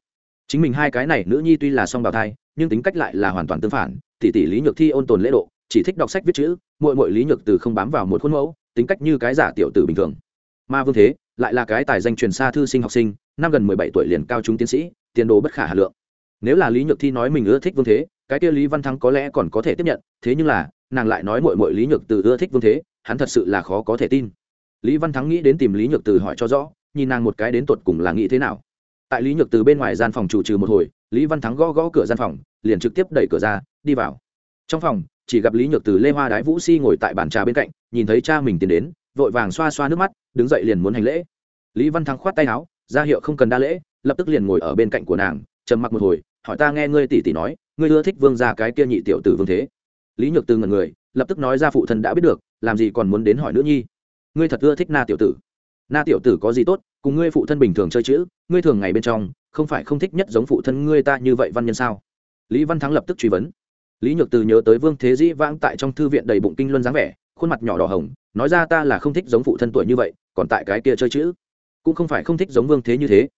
S1: Chính mình hai cái này nữ nhi tuy là song bào thai, nhưng tính cách lại là hoàn toàn tương phản, tỷ tỷ lý nhược thi ôn tồn lễ độ, chỉ thích đọc sách viết chữ mỗi mỗi lý nhược từ không bám vào một khuôn mẫu, tính cách như cái giả tiểu tử bình thường. Mà vương thế, lại là cái tài danh truyền xa thư sinh học sinh, năm gần mười bảy tuổi liền cao trung tiến sĩ, tiền đồ bất khả hà lượng. Nếu là lý nhược thi nói mình ưa thích vương thế, cái kia lý văn thắng có lẽ còn có thể tiếp nhận, thế nhưng là, nàng lại nói mội mội lý nhược từ ưa thích vương thế, hắn thật sự là khó có thể tin lý văn thắng nghĩ đến tìm lý nhược từ hỏi cho rõ, nhìn nàng một cái đến tột cùng là nghĩ thế nào. Tại lý nhược từ bên ngoài gian phòng chủ trừ một hồi, lý văn thắng gõ gõ cửa gian phòng, liền trực tiếp đẩy cửa ra, đi vào. Trong phòng, chỉ gặp lý nhược từ lê hoa đái vũ si ngồi tại bàn trà bên cạnh, nhìn thấy cha mình tiến đến, vội vàng xoa xoa nước mắt, đứng dậy liền muốn hành lễ. Lý văn thắng khoát tay áo, ra hiệu không cần đa lễ, lập tức liền ngồi ở bên cạnh của nàng, trầm mặc một hồi, hỏi ta nghe ngươi tỉ tỉ nói, ngươi ưa thích vương gia cái kia nhị tiểu tử vương thế. Lý nhược từ ngần người, lập tức nói ra phụ thân đã biết được, làm gì còn muốn đến hỏi nữ nhi ngươi thật ưa thích na tiểu tử. Na tiểu tử có gì tốt, cùng ngươi phụ thân bình thường chơi chữ, ngươi thường ngày bên trong, không phải không thích nhất giống phụ thân ngươi ta như vậy văn nhân sao? Lý văn thắng lập tức truy vấn. Lý nhược từ nhớ tới vương thế dĩ vãng tại trong thư viện đầy bụng kinh luân dáng vẻ, khuôn mặt nhỏ đỏ hồng, nói ra ta là không thích giống phụ thân tuổi như vậy, còn tại cái kia chơi chữ, cũng không phải không thích giống vương thế như thế.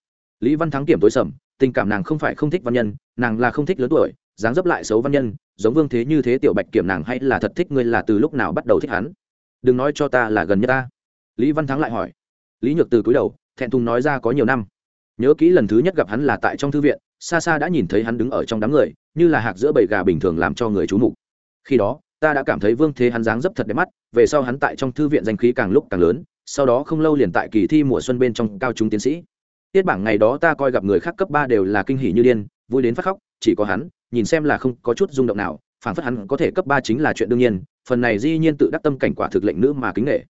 S1: Lý văn thắng kiểm tối sầm, tình cảm nàng không phải không thích văn nhân, nàng là không thích lớn tuổi, dáng dấp lại xấu văn nhân, giống vương thế như thế tiểu bạch kiểm nàng hay là thật thích ngươi là từ lúc nào bắt đầu thích hắn? Đừng nói cho ta là gần nhất ta. Lý văn thắng lại hỏi. Lý nhược từ cúi đầu, thẹn thùng nói ra có nhiều năm. Nhớ kỹ lần thứ nhất gặp hắn là tại trong thư viện, xa xa đã nhìn thấy hắn đứng ở trong đám người, như là hạc giữa bầy gà bình thường làm cho người chú mục. Khi đó, ta đã cảm thấy vương thế hắn dáng dấp thật đẹp mắt, về sau hắn tại trong thư viện danh khí càng lúc càng lớn, sau đó không lâu liền tại kỳ thi mùa xuân bên trong cao trung tiến sĩ. Tiết bảng ngày đó ta coi gặp người khác cấp ba đều là kinh hỉ như điên, vui đến phát khóc, chỉ có hắn, nhìn xem là không có chút rung động nào phản phất hắn có thể cấp ba chính là chuyện đương nhiên, phần này dĩ nhiên tự đắc tâm cảnh quả thực lệnh nữ mà kính nghệ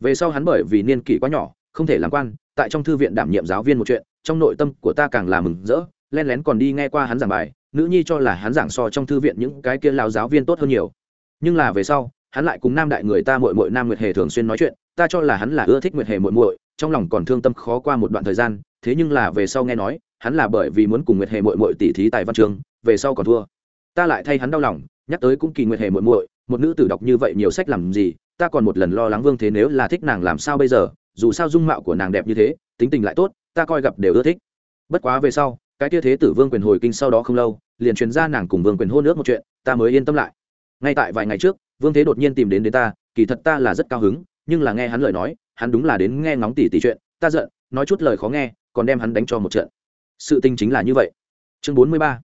S1: về sau hắn bởi vì niên kỷ quá nhỏ, không thể làm quan, tại trong thư viện đảm nhiệm giáo viên một chuyện, trong nội tâm của ta càng là mừng rỡ len lén còn đi nghe qua hắn giảng bài, nữ nhi cho là hắn giảng so trong thư viện những cái kia lao giáo viên tốt hơn nhiều. Nhưng là về sau, hắn lại cùng nam đại người ta mội mội nam nguyệt hề thường xuyên nói chuyện, ta cho là hắn là ưa thích nguyệt hề mội mội trong lòng còn thương tâm khó qua một đoạn thời gian, thế nhưng là về sau nghe nói, hắn là bởi vì muốn cùng nguyệt hề mội mội tỉ thí tài văn trường về sau còn thua. Ta lại thay hắn đau lòng nhắc tới cũng kỳ nguyệt hề muội muội, một nữ tử đọc như vậy nhiều sách làm gì, ta còn một lần lo lắng vương thế nếu là thích nàng làm sao bây giờ, dù sao dung mạo của nàng đẹp như thế, tính tình lại tốt, ta coi gặp đều ưa thích. Bất quá về sau, cái tia thế tử vương quyền hồi kinh sau đó không lâu, liền truyền ra nàng cùng vương quyền hôn ước một chuyện, ta mới yên tâm lại. Ngay tại vài ngày trước, vương thế đột nhiên tìm đến đến ta, kỳ thật ta là rất cao hứng, nhưng là nghe hắn lời nói, hắn đúng là đến nghe ngóng tỉ tỉ chuyện, ta giận, nói chút lời khó nghe, còn đem hắn đánh cho một trận. Sự tình chính là như vậy. Chương bốn mươi ba,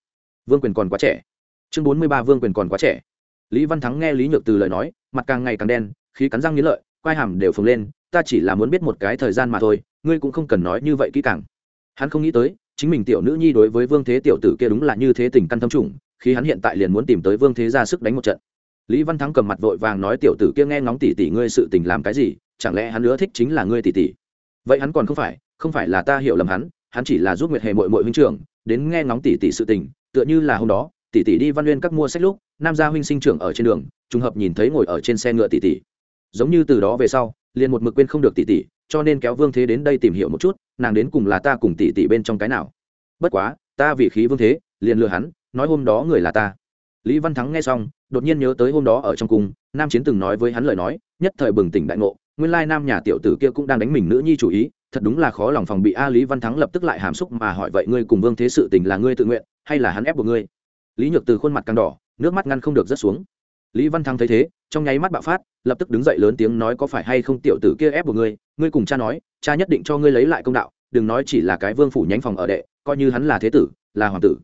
S1: vương quyền còn quá trẻ chương bốn mươi ba vương quyền còn quá trẻ. Lý văn thắng nghe lý nhược từ lời nói, mặt càng ngày càng đen, khí cắn răng nghĩ lợi, quai hàm đều phồng lên, ta chỉ là muốn biết một cái thời gian mà thôi, ngươi cũng không cần nói như vậy kỹ càng. Hắn không nghĩ tới, chính mình tiểu nữ nhi đối với vương thế tiểu tử kia đúng là như thế tình căn thâm trùng, khi hắn hiện tại liền muốn tìm tới vương thế ra sức đánh một trận. Lý văn thắng cầm mặt vội vàng nói, tiểu tử kia nghe ngóng tỉ tỉ ngươi sự tình làm cái gì, chẳng lẽ hắn nữa thích chính là ngươi tỉ tỉ? Vậy hắn còn không phải không phải là ta hiểu lầm hắn hắn chỉ là giúp nguyệt hề mội mội huynh trưởng, đến nghe ngóng tỉ tỉ sự tình, tựa như là hôm đó tỷ tỷ đi văn nguyên các mua sách lúc, nam gia huynh sinh trưởng ở trên đường, trùng hợp nhìn thấy ngồi ở trên xe ngựa tỷ tỷ. Giống như từ đó về sau, liền một mực quên không được tỷ tỷ, cho nên kéo vương thế đến đây tìm hiểu một chút, nàng đến cùng là ta cùng tỷ tỷ bên trong cái nào. Bất quá, ta vì khí vương thế, liền lừa hắn, nói hôm đó người là ta. Lý văn thắng nghe xong, đột nhiên nhớ tới hôm đó ở trong cung, nam chiến từng nói với hắn lời nói, nhất thời bừng tỉnh đại ngộ, nguyên lai nam nhà tiểu tử kia cũng đang đánh mình nữ nhi chủ ý, thật đúng là khó lòng phòng bị a lý văn thắng lập tức lại hàm xúc mà hỏi, vậy ngươi cùng vương thế sự tình là ngươi tự nguyện, hay là hắn ép buộc ngươi? Lý nhược từ khuôn mặt càng đỏ, nước mắt ngăn không được rớt xuống. Lý văn thắng thấy thế, trong nháy mắt bạo phát, lập tức đứng dậy lớn tiếng nói có phải hay không tiểu tử kia ép buộc ngươi ngươi cùng cha nói, cha nhất định cho ngươi lấy lại công đạo, đừng nói chỉ là cái vương phủ nhánh phòng ở đệ, coi như hắn là thế tử, là hoàng tử,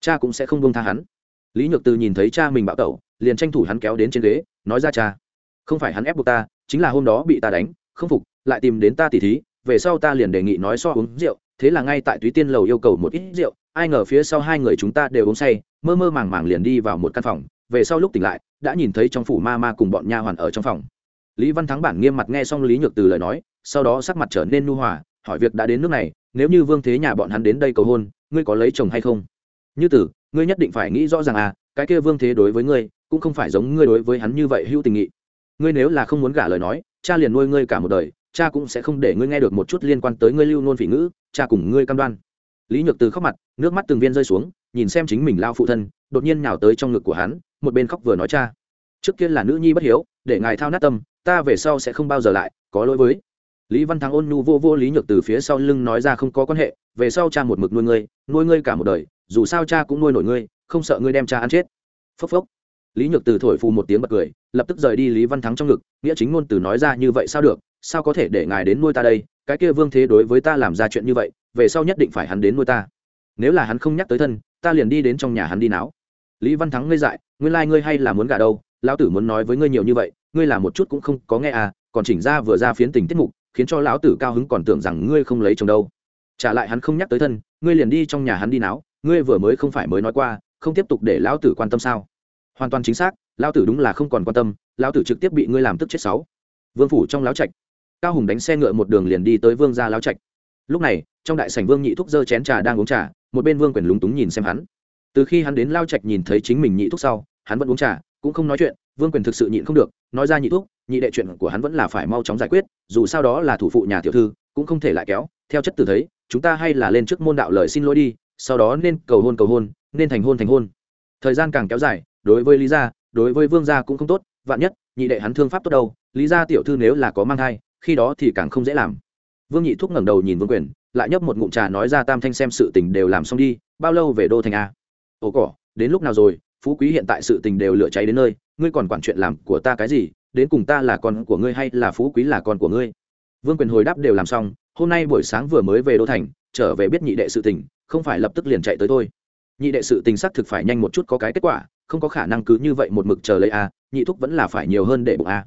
S1: cha cũng sẽ không buông tha hắn. Lý nhược từ nhìn thấy cha mình bạo tẩu, liền tranh thủ hắn kéo đến trên ghế, nói ra cha, không phải hắn ép buộc ta, chính là hôm đó bị ta đánh, không phục, lại tìm đến ta tỉ thí, về sau ta liền đề nghị nói so uống rượu, thế là ngay tại túy tiên lầu yêu cầu một ít rượu, ai ngờ phía sau hai người chúng ta đều uống say mơ mơ màng màng liền đi vào một căn phòng, về sau lúc tỉnh lại, đã nhìn thấy trong phủ ma ma cùng bọn nha hoàn ở trong phòng. Lý văn thắng bản nghiêm mặt nghe xong lý nhược từ lời nói, sau đó sắc mặt trở nên nu hòa, hỏi việc đã đến nước này, nếu như vương thế nhà bọn hắn đến đây cầu hôn, ngươi có lấy chồng hay không? Như tử, ngươi nhất định phải nghĩ rõ ràng à cái kia vương thế đối với ngươi, cũng không phải giống ngươi đối với hắn như vậy hữu tình nghị. Ngươi nếu là không muốn gả lời nói, cha liền nuôi ngươi cả một đời, cha cũng sẽ không để ngươi nghe được một chút liên quan tới ngươi lưu nôn phỉ ngữ, cha cùng ngươi cam đoan. Lý nhược từ khóc mặt, nước mắt từng viên rơi xuống nhìn xem chính mình lao phụ thân, đột nhiên nào tới trong ngực của hắn, một bên khóc vừa nói cha. Trước kia là nữ nhi bất hiếu, để ngài thao nát tâm, ta về sau sẽ không bao giờ lại, có lỗi với. Lý văn thắng ôn nhu vô vô lý nhược từ phía sau lưng nói ra không có quan hệ, về sau cha một mực nuôi ngươi nuôi ngươi cả một đời, dù sao cha cũng nuôi nổi ngươi, không sợ ngươi đem cha ăn chết. Phốc phốc. Lý nhược từ thổi phù một tiếng bật cười, lập tức rời đi lý văn thắng trong ngực, nghĩa chính ngôn từ nói ra như vậy sao được, sao có thể để ngài đến nuôi ta đây, cái kia vương thế đối với ta làm ra chuyện như vậy, về sau nhất định phải hắn đến nuôi ta. Nếu là hắn không nhắc tới thân ta liền đi đến trong nhà hắn đi náo. Lý văn thắng ngây dại, nguyên lai、like、ngươi hay là muốn gả đâu, lão tử muốn nói với ngươi nhiều như vậy, ngươi là một chút cũng không có nghe à còn chỉnh ra vừa ra phiến tình tiết mục, khiến cho lão tử cao hứng còn tưởng rằng ngươi không lấy chồng đâu. Trả lại hắn không nhắc tới thân, ngươi liền đi trong nhà hắn đi náo, ngươi vừa mới không phải mới nói qua, không tiếp tục để lão tử quan tâm sao? Hoàn toàn chính xác, lão tử đúng là không còn quan tâm, lão tử trực tiếp bị ngươi làm tức chết sáu. Vương phủ trong lão trạch. Cao hùng đánh xe ngựa một đường liền đi tới vương gia lão trạch. Lúc này, trong đại sảnh vương nhị thúc dơ chén trà đang uống trà một bên vương quyền lúng túng nhìn xem hắn. Từ khi hắn đến lao trạch nhìn thấy chính mình nhị thúc sau, hắn vẫn uống trà, cũng không nói chuyện, vương quyền thực sự nhịn không được, nói ra nhị thúc, nhị đệ chuyện của hắn vẫn là phải mau chóng giải quyết, dù sao đó là thủ phụ nhà tiểu thư, cũng không thể lại kéo. Theo chất từ thấy, chúng ta hay là lên trước môn đạo lời xin lỗi đi, sau đó nên cầu hôn cầu hôn, nên thành hôn thành hôn. Thời gian càng kéo dài, đối với lý gia, đối với vương gia cũng không tốt, vạn nhất, nhị đệ hắn thương pháp tốt đâu, lý gia tiểu thư nếu là có mang thai, khi đó thì càng không dễ làm. Vương nhị thúc ngẩng đầu nhìn vương quyền lại nhấp một ngụm trà nói ra tam thanh xem sự tình đều làm xong đi, bao lâu về đô thành a? Ồ cỏ, đến lúc nào rồi? Phú quý hiện tại sự tình đều lửa cháy đến nơi, ngươi còn quản chuyện làm của ta cái gì? Đến cùng ta là con của ngươi hay là phú quý là con của ngươi? Vương quyền hồi đáp đều làm xong, hôm nay buổi sáng vừa mới về đô thành, trở về biết nhị đệ sự tình, không phải lập tức liền chạy tới thôi. Nhị đệ sự tình xác thực phải nhanh một chút có cái kết quả, không có khả năng cứ như vậy một mực chờ lấy a, nhị thúc vẫn là phải nhiều hơn để bụng a.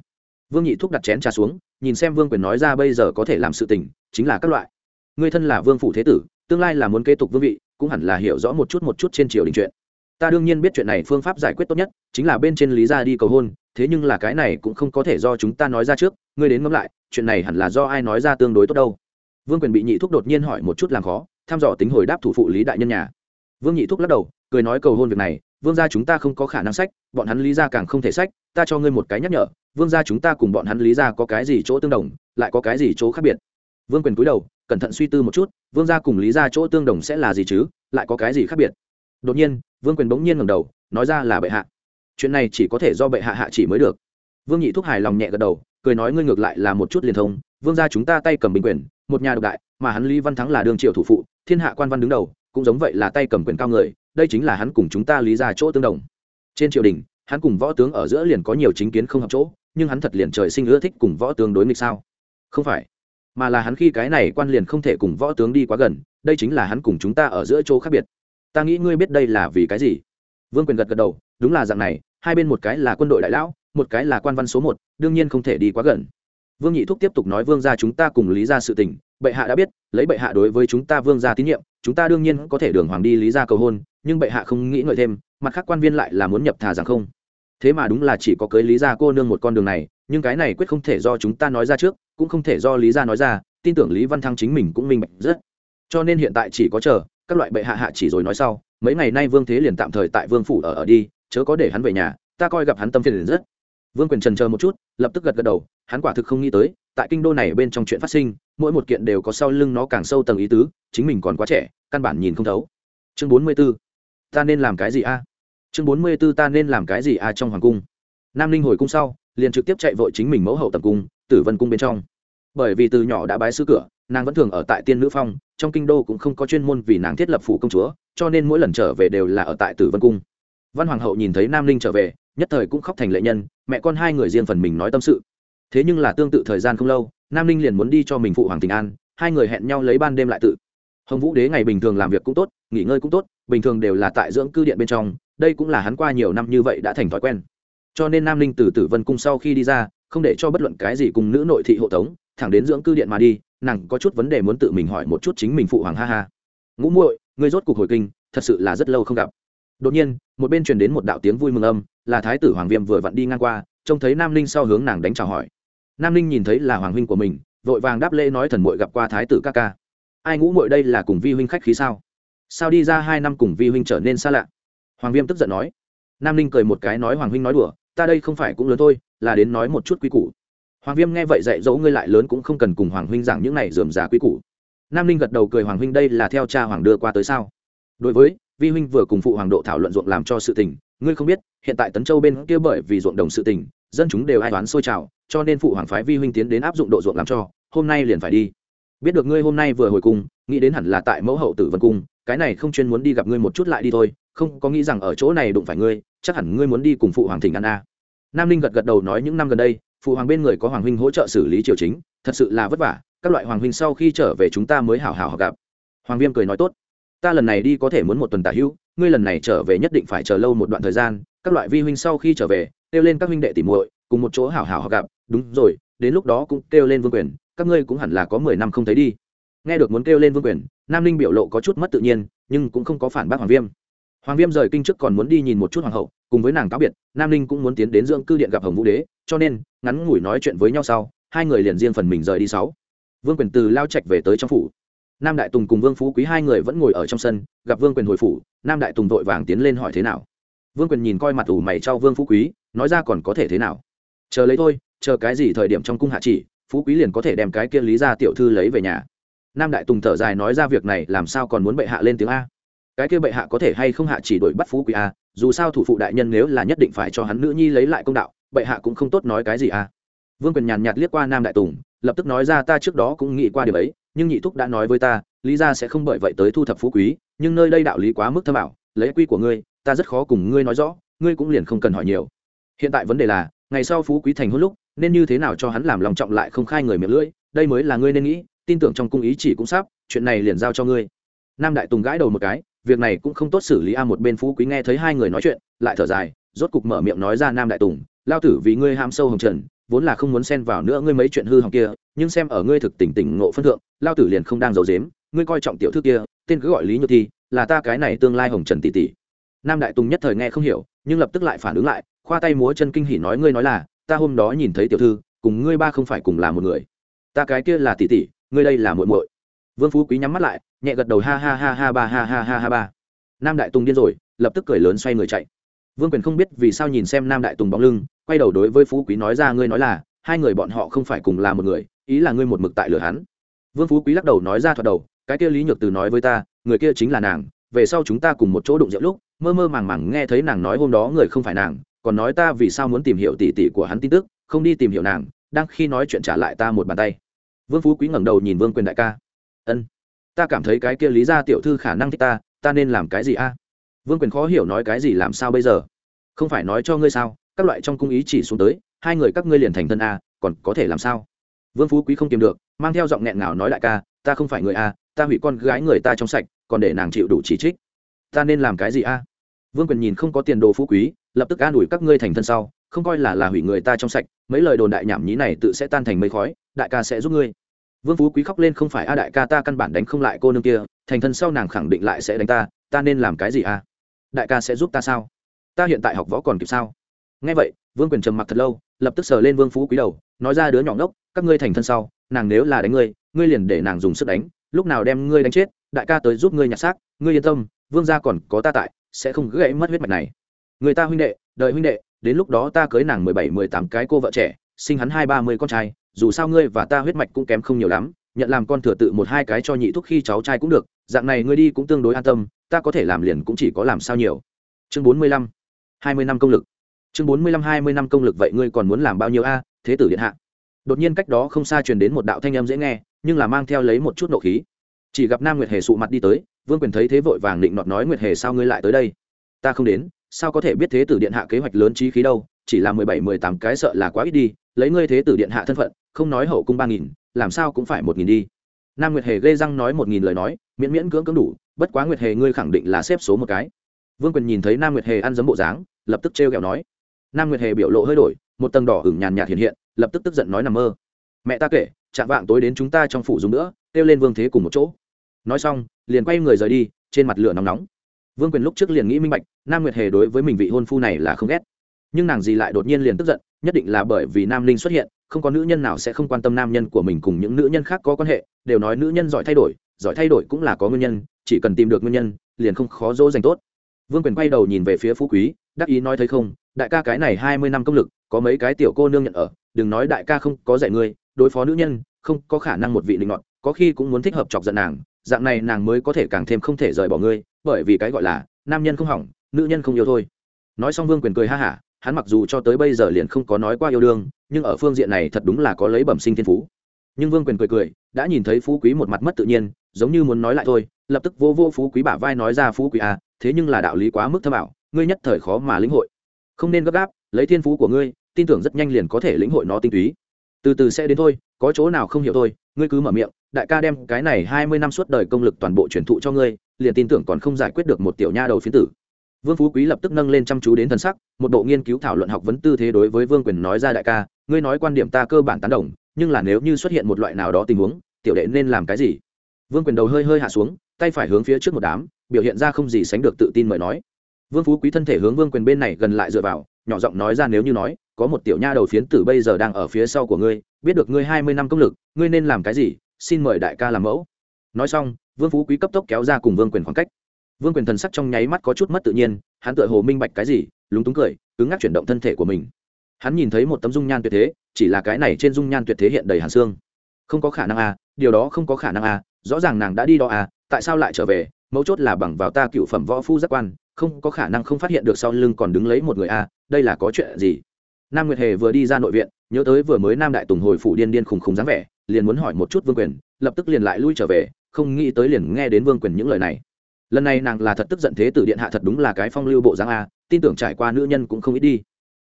S1: Vương nhị thúc đặt chén trà xuống, nhìn xem vương quyền nói ra bây giờ có thể làm sự tình, chính là các loại ngươi thân là vương phủ thế tử, tương lai là muốn kế tục vương vị, cũng hẳn là hiểu rõ một chút một chút trên triều đình chuyện. Ta đương nhiên biết chuyện này phương pháp giải quyết tốt nhất, chính là bên trên lý ra đi cầu hôn, thế nhưng là cái này cũng không có thể do chúng ta nói ra trước, ngươi đến ngẫm lại, chuyện này hẳn là do ai nói ra tương đối tốt đâu. Vương quyền bị nhị thúc đột nhiên hỏi một chút làm khó, thăm dò tính hồi đáp thủ phụ lý đại nhân nhà. Vương nhị thúc lắc đầu, cười nói cầu hôn việc này, vương gia chúng ta không có khả năng sách, bọn hắn lý ra càng không thể sách, ta cho ngươi một cái nhắc nhở, vương gia chúng ta cùng bọn hắn lý ra có cái gì chỗ tương đồng, lại có cái gì chỗ khác biệt? Vương quyền cúi đầu cẩn thận suy tư một chút, vương gia cùng lý ra chỗ tương đồng sẽ là gì chứ, lại có cái gì khác biệt? Đột nhiên, vương quyền bỗng nhiên ngầm đầu, nói ra là bệ hạ. Chuyện này chỉ có thể do bệ hạ hạ chỉ mới được. Vương nhị thúc hài lòng nhẹ gật đầu, cười nói ngươi ngược lại là một chút liền thông, vương gia chúng ta tay cầm bình quyền, một nhà độc đại, mà hắn lý văn thắng là đương triệu thủ phụ, thiên hạ quan văn đứng đầu, cũng giống vậy là tay cầm quyền cao người, đây chính là hắn cùng chúng ta lý ra chỗ tương đồng. Trên triều đình, hắn cùng võ tướng ở giữa liền có nhiều chính kiến không hợp chỗ, nhưng hắn thật liền trời sinh ưa thích cùng võ tướng đối nghịch sao? Không phải mà là hắn khi cái này quan liền không thể cùng võ tướng đi quá gần, đây chính là hắn cùng chúng ta ở giữa chỗ khác biệt. Ta nghĩ ngươi biết đây là vì cái gì? Vương quyền gật gật đầu, đúng là dạng này, hai bên một cái là quân đội đại lão, một cái là quan văn số một, đương nhiên không thể đi quá gần. Vương nhị thúc tiếp tục nói vương gia chúng ta cùng lý ra sự tình, bệ hạ đã biết, lấy bệ hạ đối với chúng ta vương gia tín nhiệm, chúng ta đương nhiên có thể đường hoàng đi lý ra cầu hôn, nhưng bệ hạ không nghĩ ngợi thêm, mặt khác quan viên lại là muốn nhập thà rằng không. Thế mà đúng là chỉ có cưới lý ra cô nương một con đường này, nhưng cái này quyết không thể do chúng ta nói ra trước cũng không thể do lý ra nói ra, tin tưởng lý văn thăng chính mình cũng minh bạch rất. Cho nên hiện tại chỉ có chờ, các loại bệ hạ hạ chỉ rồi nói sau, mấy ngày nay vương thế liền tạm thời tại vương phủ ở ở đi, chớ có để hắn về nhà, ta coi gặp hắn tâm phiền rất. Vương quyền trần chờ một chút, lập tức gật gật đầu, hắn quả thực không nghĩ tới, tại kinh đô này bên trong chuyện phát sinh, mỗi một kiện đều có sau lưng nó càng sâu tầng ý tứ, chính mình còn quá trẻ, căn bản nhìn không thấu. Chương bốn mươi b ố ta nên làm cái gì a? Chương bốn mươi b ố ta nên làm cái gì a trong hoàng cung? Nam linh hồi cung sau, liền trực tiếp chạy vội chính mình mẫu hậu tập cung, tử vân cung bên trong bởi vì từ nhỏ đã bái sư cửa, nàng vẫn thường ở tại tiên nữ phong, trong kinh đô cũng không có chuyên môn vì nàng thiết lập phủ công chúa, cho nên mỗi lần trở về đều là ở tại tử vân cung. Văn hoàng hậu nhìn thấy nam linh trở về, nhất thời cũng khóc thành lệ nhân, mẹ con hai người riêng phần mình nói tâm sự. Thế nhưng là tương tự thời gian không lâu, nam ninh liền muốn đi cho mình phụ hoàng tình an, hai người hẹn nhau lấy ban đêm lại tự. Hồng vũ đế ngày bình thường làm việc cũng tốt, nghỉ ngơi cũng tốt, bình thường đều là tại dưỡng cư điện bên trong, đây cũng là hắn qua nhiều năm như vậy đã thành thói quen. Cho nên nam ninh từ tử vân cung sau khi đi ra, không để cho bất luận cái gì cùng nữ nội thị hộ tống thẳng đến dưỡng cư điện mà đi, nàng có chút vấn đề muốn tự mình hỏi một chút chính mình phụ hoàng, ha ha. Ngũ muội, ngươi rốt cuộc hồi kinh, thật sự là rất lâu không gặp. Đột nhiên, một bên truyền đến một đạo tiếng vui mừng âm, là thái tử hoàng viêm vừa vặn đi ngang qua, trông thấy nam ninh sau hướng nàng đánh chào hỏi. Nam ninh nhìn thấy là hoàng huynh của mình, vội vàng đáp lễ nói thần muội gặp qua thái tử ca ca. Ai ngũ muội đây là cùng vi huynh khách khí sao? Sao đi ra hai năm cùng vi huynh trở nên xa lạ? Hoàng viêm tức giận nói. Nam ninh cười một cái nói hoàng huynh nói đùa, ta đây không phải cũng lớn thôi, là đến nói một chút quy củ hoàng viêm nghe vậy dạy dỗ ngươi lại lớn cũng không cần cùng hoàng huynh giảng những này dườm già quý củ. Nam ninh gật đầu cười hoàng huynh đây là theo cha hoàng đưa qua tới sao? Đối với, vi huynh vừa cùng phụ hoàng độ thảo luận ruộng làm cho sự tình, ngươi không biết, hiện tại tấn châu bên kia bởi vì ruộng đồng sự tình, dân chúng đều ai toán sôi trào, cho nên phụ hoàng phái vi huynh tiến đến áp dụng độ ruộng làm cho, hôm nay liền phải đi. Biết được ngươi hôm nay vừa hồi cung, nghĩ đến hẳn là tại mẫu hậu tử vân cung, cái này không chuyên muốn đi gặp ngươi một chút lại đi thôi, không có nghĩ rằng ở chỗ này đụng phải ngươi, chắc hẳn ngươi muốn đi cùng phụ hoàng thỉnh ăn a. Nam ninh gật gật đầu nói những năm gần đây phụ hoàng bên người có hoàng huynh hỗ trợ xử lý triều chính, thật sự là vất vả, các loại hoàng huynh sau khi trở về chúng ta mới hảo hảo gặp. Hoàng viêm cười nói tốt. Ta lần này đi có thể muốn một tuần tả hữu, ngươi lần này trở về nhất định phải chờ lâu một đoạn thời gian, các loại vi huynh sau khi trở về, kêu lên các huynh đệ tỉ muội, cùng một chỗ hảo hảo họ gặp. Đúng rồi, đến lúc đó cũng kêu lên vương quyền, các ngươi cũng hẳn là có mười năm không thấy đi. Nghe được muốn kêu lên vương quyền, nam ninh biểu lộ có chút mất tự nhiên, nhưng cũng không có phản bác hoàng viêm. Hoàng viêm rời kinh trước còn muốn đi nhìn một chút hoàng hậu cùng với nàng cáo biệt, nam ninh cũng muốn tiến đến dưỡng cư điện gặp hồng vũ đế, cho nên, ngắn ngủi nói chuyện với nhau sau, hai người liền riêng phần mình rời đi sáu. Vương quyền từ lao trạch về tới trong phủ. Nam đại tùng cùng vương phú quý hai người vẫn ngồi ở trong sân, gặp vương quyền hồi phủ, nam đại tùng vội vàng tiến lên hỏi thế nào. Vương quyền nhìn coi mặt ủ mày cho vương phú quý, nói ra còn có thể thế nào. Chờ lấy thôi, chờ cái gì thời điểm trong cung hạ chỉ, phú quý liền có thể đem cái kia lý ra tiểu thư lấy về nhà. Nam đại tùng thở dài nói ra việc này làm sao còn muốn bệ hạ lên tiếng a cái kia bệ hạ có thể hay không hạ chỉ đổi bắt phú quý a dù sao thủ phụ đại nhân nếu là nhất định phải cho hắn nữ nhi lấy lại công đạo, bệ hạ cũng không tốt nói cái gì a vương quyền nhàn nhạt liếc qua nam đại tùng, lập tức nói ra ta trước đó cũng nghĩ qua điều ấy, nhưng nhị thúc đã nói với ta, lý ra sẽ không bởi vậy tới thu thập phú quý, nhưng nơi đây đạo lý quá mức thâm ảo, lấy quy của ngươi, ta rất khó cùng ngươi nói rõ, ngươi cũng liền không cần hỏi nhiều. Hiện tại vấn đề là, ngày sau phú quý thành hôn lúc, nên như thế nào cho hắn làm lòng trọng lại không khai người miệng lưỡi, đây mới là ngươi nên nghĩ, tin tưởng trong cung ý chỉ cũng sắp, chuyện này liền giao cho ngươi. Nam đại tùng gãi đầu một cái việc này cũng không tốt xử lý a một bên phú quý nghe thấy hai người nói chuyện, lại thở dài, rốt cục mở miệng nói ra nam đại tùng, lao tử vì ngươi ham sâu hồng trần, vốn là không muốn xen vào nữa ngươi mấy chuyện hư hỏng kia, nhưng xem ở ngươi thực tỉnh tỉnh ngộ phân thượng, lao tử liền không đang giấu dếm ngươi coi trọng tiểu thư kia, tên cứ gọi lý nhược thi, là ta cái này tương lai hồng trần tỷ tỷ. Nam đại tùng nhất thời nghe không hiểu, nhưng lập tức lại phản ứng lại, khoa tay múa chân kinh hỉ nói ngươi nói là, ta hôm đó nhìn thấy tiểu thư, cùng ngươi ba không phải cùng là một người. Ta cái kia là tỷ tỷ, ngươi đây là muội muội. Vương phú quý nhắm mắt lại nhẹ gật đầu, ha ha ha ha ba, ha ha ha ha ba. Nam đại tùng điên rồi, lập tức cười lớn xoay người chạy. Vương quyền không biết vì sao nhìn xem nam đại tùng bóng lưng, quay đầu đối với phú quý nói ra, ngươi nói là, hai người bọn họ không phải cùng là một người, ý là ngươi một mực tại lửa hắn. Vương phú quý lắc đầu nói ra thoạt đầu, cái kia lý nhược từ nói với ta, người kia chính là nàng, về sau chúng ta cùng một chỗ đụng rượu lúc, mơ mơ màng màng nghe thấy nàng nói hôm đó người không phải nàng, còn nói ta vì sao muốn tìm hiểu tỉ tỉ của hắn tin tức, không đi tìm hiểu nàng, đang khi nói chuyện trả lại ta một bàn tay. Vương phú quý ngẩng đầu nhìn vương quyền đại ca. Ân ta cảm thấy cái kia lý ra tiểu thư khả năng thích ta ta nên làm cái gì a? Vương quyền khó hiểu nói cái gì làm sao bây giờ? Không phải nói cho ngươi sao, các loại trong cung ý chỉ xuống tới, hai người các ngươi liền thành thân a, còn có thể làm sao? Vương phú quý không tìm được, mang theo giọng nghẹn ngào nói đại ca, ta không phải người a, ta hủy con gái người ta trong sạch, còn để nàng chịu đủ chỉ trích. Ta nên làm cái gì a? Vương quyền nhìn không có tiền đồ phú quý, lập tức an ủi các ngươi thành thân sau, không coi là là hủy người ta trong sạch, mấy lời đồn đại nhảm nhí này tự sẽ tan thành mây khói, đại ca sẽ giúp ngươi vương phú quý khóc lên, không phải a, đại ca ta căn bản đánh không lại cô nương kia, thành thân sau nàng khẳng định lại sẽ đánh ta ta nên làm cái gì a? Đại ca sẽ giúp ta sao? Ta hiện tại học võ còn kịp sao? Nghe vậy, vương quyền trầm mặc thật lâu, lập tức sờ lên vương phú quý đầu, nói ra, đứa nhỏ ngốc, các ngươi thành thân sau, nàng nếu là đánh ngươi ngươi liền để nàng dùng sức đánh, lúc nào đem ngươi đánh chết, đại ca tới giúp ngươi nhặt xác, ngươi yên tâm, vương gia còn có ta tại, sẽ không gãy mất huyết mạch này. Người ta huynh đệ đợi huynh đệ, đến lúc đó ta cưới nàng mười bảy, mười tám cái cô vợ trẻ, sinh hắn hai, ba mươi con trai dù sao ngươi và ta huyết mạch cũng kém không nhiều lắm, nhận làm con thừa tự một hai cái cho nhị thúc khi cháu trai cũng được, dạng này ngươi đi cũng tương đối an tâm, ta có thể làm liền cũng chỉ có làm sao nhiều. Chương bốn mươi lăm, hai mươi năm công lực. Chương bốn mươi lăm, hai mươi năm công lực vậy ngươi còn muốn làm bao nhiêu a, thế tử điện hạ. Đột nhiên cách đó không xa truyền đến một đạo thanh âm dễ nghe, nhưng là mang theo lấy một chút nộ khí. Chỉ gặp nam nguyệt hề sụ mặt đi tới, vương quyền thấy thế vội vàng định nọt nói nguyệt hề sao ngươi lại tới đây? Ta không đến, sao có thể biết thế tử điện hạ kế hoạch lớn trí khí đâu, chỉ là mười bảy, mười tám cái sợ là quá ít đi, lấy ngươi thế tử điện hạ thân phận không nói hậu cung ba nghìn, làm sao cũng phải một nghìn đi. Nam nguyệt hề gây răng nói một nghìn lời nói, miễn miễn cưỡng cưỡng đủ, bất quá nguyệt hề ngươi khẳng định là xếp số một cái. Vương quyền nhìn thấy nam nguyệt hề ăn giấm bộ dáng, lập tức trêu ghẹo nói. Nam nguyệt hề biểu lộ hơi đổi, một tầng đỏ ửng nhàn nhạt hiện hiện, lập tức tức giận nói nằm mơ. Mẹ ta kể, chạm vạng tối đến chúng ta trong phủ dùng nữa, kêu lên vương thế cùng một chỗ. Nói xong, liền quay người rời đi, trên mặt lửa nóng nóng. Vương quyền lúc trước liền nghĩ minh bạch, nam nguyệt hề đối với mình vị hôn phu này là không ghét. Nhưng nàng gì lại đột nhiên liền tức giận, nhất định là bởi vì nam linh xuất hiện không có nữ nhân nào sẽ không quan tâm nam nhân của mình cùng những nữ nhân khác có quan hệ, đều nói nữ nhân giỏi thay đổi, giỏi thay đổi cũng là có nguyên nhân, chỉ cần tìm được nguyên nhân, liền không khó dỗ dành tốt. Vương quyền quay đầu nhìn về phía phú quý, đắc ý nói thấy không, đại ca cái này hai mươi năm công lực, có mấy cái tiểu cô nương nhận ở, đừng nói đại ca không có dạy ngươi, đối phó nữ nhân, không có khả năng một vị linh ngọt có khi cũng muốn thích hợp chọc giận nàng, dạng này nàng mới có thể càng thêm không thể rời bỏ ngươi, bởi vì cái gọi là, nam nhân không hỏng, nữ nhân không yêu thôi. Nói xong vương quyền cười ha hả hắn mặc dù cho tới bây giờ liền không có nói qua yêu đương, nhưng ở phương diện này thật đúng là có lấy bẩm sinh thiên phú. Nhưng vương quyền cười cười, đã nhìn thấy phú quý một mặt mất tự nhiên, giống như muốn nói lại thôi, lập tức vô vô phú quý bả vai nói ra phú quý à thế nhưng là đạo lý quá mức thâm ảo, ngươi nhất thời khó mà lĩnh hội. Không nên gấp gáp, lấy thiên phú của ngươi, tin tưởng rất nhanh liền có thể lĩnh hội nó tinh túy. Từ từ sẽ đến thôi, có chỗ nào không hiểu thôi, ngươi cứ mở miệng, đại ca đem cái này hai mươi năm suốt đời công lực toàn bộ truyền thụ cho ngươi, liền tin tưởng còn không giải quyết được một tiểu nha đầu phiến tử vương phú quý lập tức nâng lên chăm chú đến thần sắc, một bộ nghiên cứu thảo luận học vấn tư thế đối với vương quyền nói ra đại ca, ngươi nói quan điểm ta cơ bản tán đồng, nhưng là nếu như xuất hiện một loại nào đó tình huống, tiểu đệ nên làm cái gì? Vương quyền đầu hơi hơi hạ xuống, tay phải hướng phía trước một đám, biểu hiện ra không gì sánh được tự tin mời nói. Vương phú quý thân thể hướng vương quyền bên này gần lại dựa vào, nhỏ giọng nói ra nếu như nói, có một tiểu nha đầu phiến tử bây giờ đang ở phía sau của ngươi, biết được ngươi hai mươi năm công lực, ngươi nên làm cái gì? Xin mời đại ca làm mẫu. Nói xong, vương phú quý cấp tốc kéo ra cùng vương quyền khoảng cách vương quyền thần sắc trong nháy mắt có chút mất tự nhiên, hắn tựa hồ minh bạch cái gì, lúng túng cười, cứng ngắc chuyển động thân thể của mình. Hắn nhìn thấy một tấm dung nhan tuyệt thế, chỉ là cái này trên dung nhan tuyệt thế hiện đầy hàn xương. Không có khả năng à điều đó không có khả năng à rõ ràng nàng đã đi đó à tại sao lại trở về, mấu chốt là bằng vào ta cựu phẩm võ phu giác quan, không có khả năng không phát hiện được sau lưng còn đứng lấy một người à đây là có chuyện gì? Nam nguyệt hề vừa đi ra nội viện, nhớ tới vừa mới nam đại tùng hồi phủ điên điên khùng khùng dáng vẻ, liền muốn hỏi một chút vương quyền, lập tức liền lại lui trở về, không nghĩ tới liền nghe đến vương quyền những lời này lần này nàng là thật tức giận thế tử điện hạ thật đúng là cái phong lưu bộ dáng a, tin tưởng trải qua nữ nhân cũng không ít đi.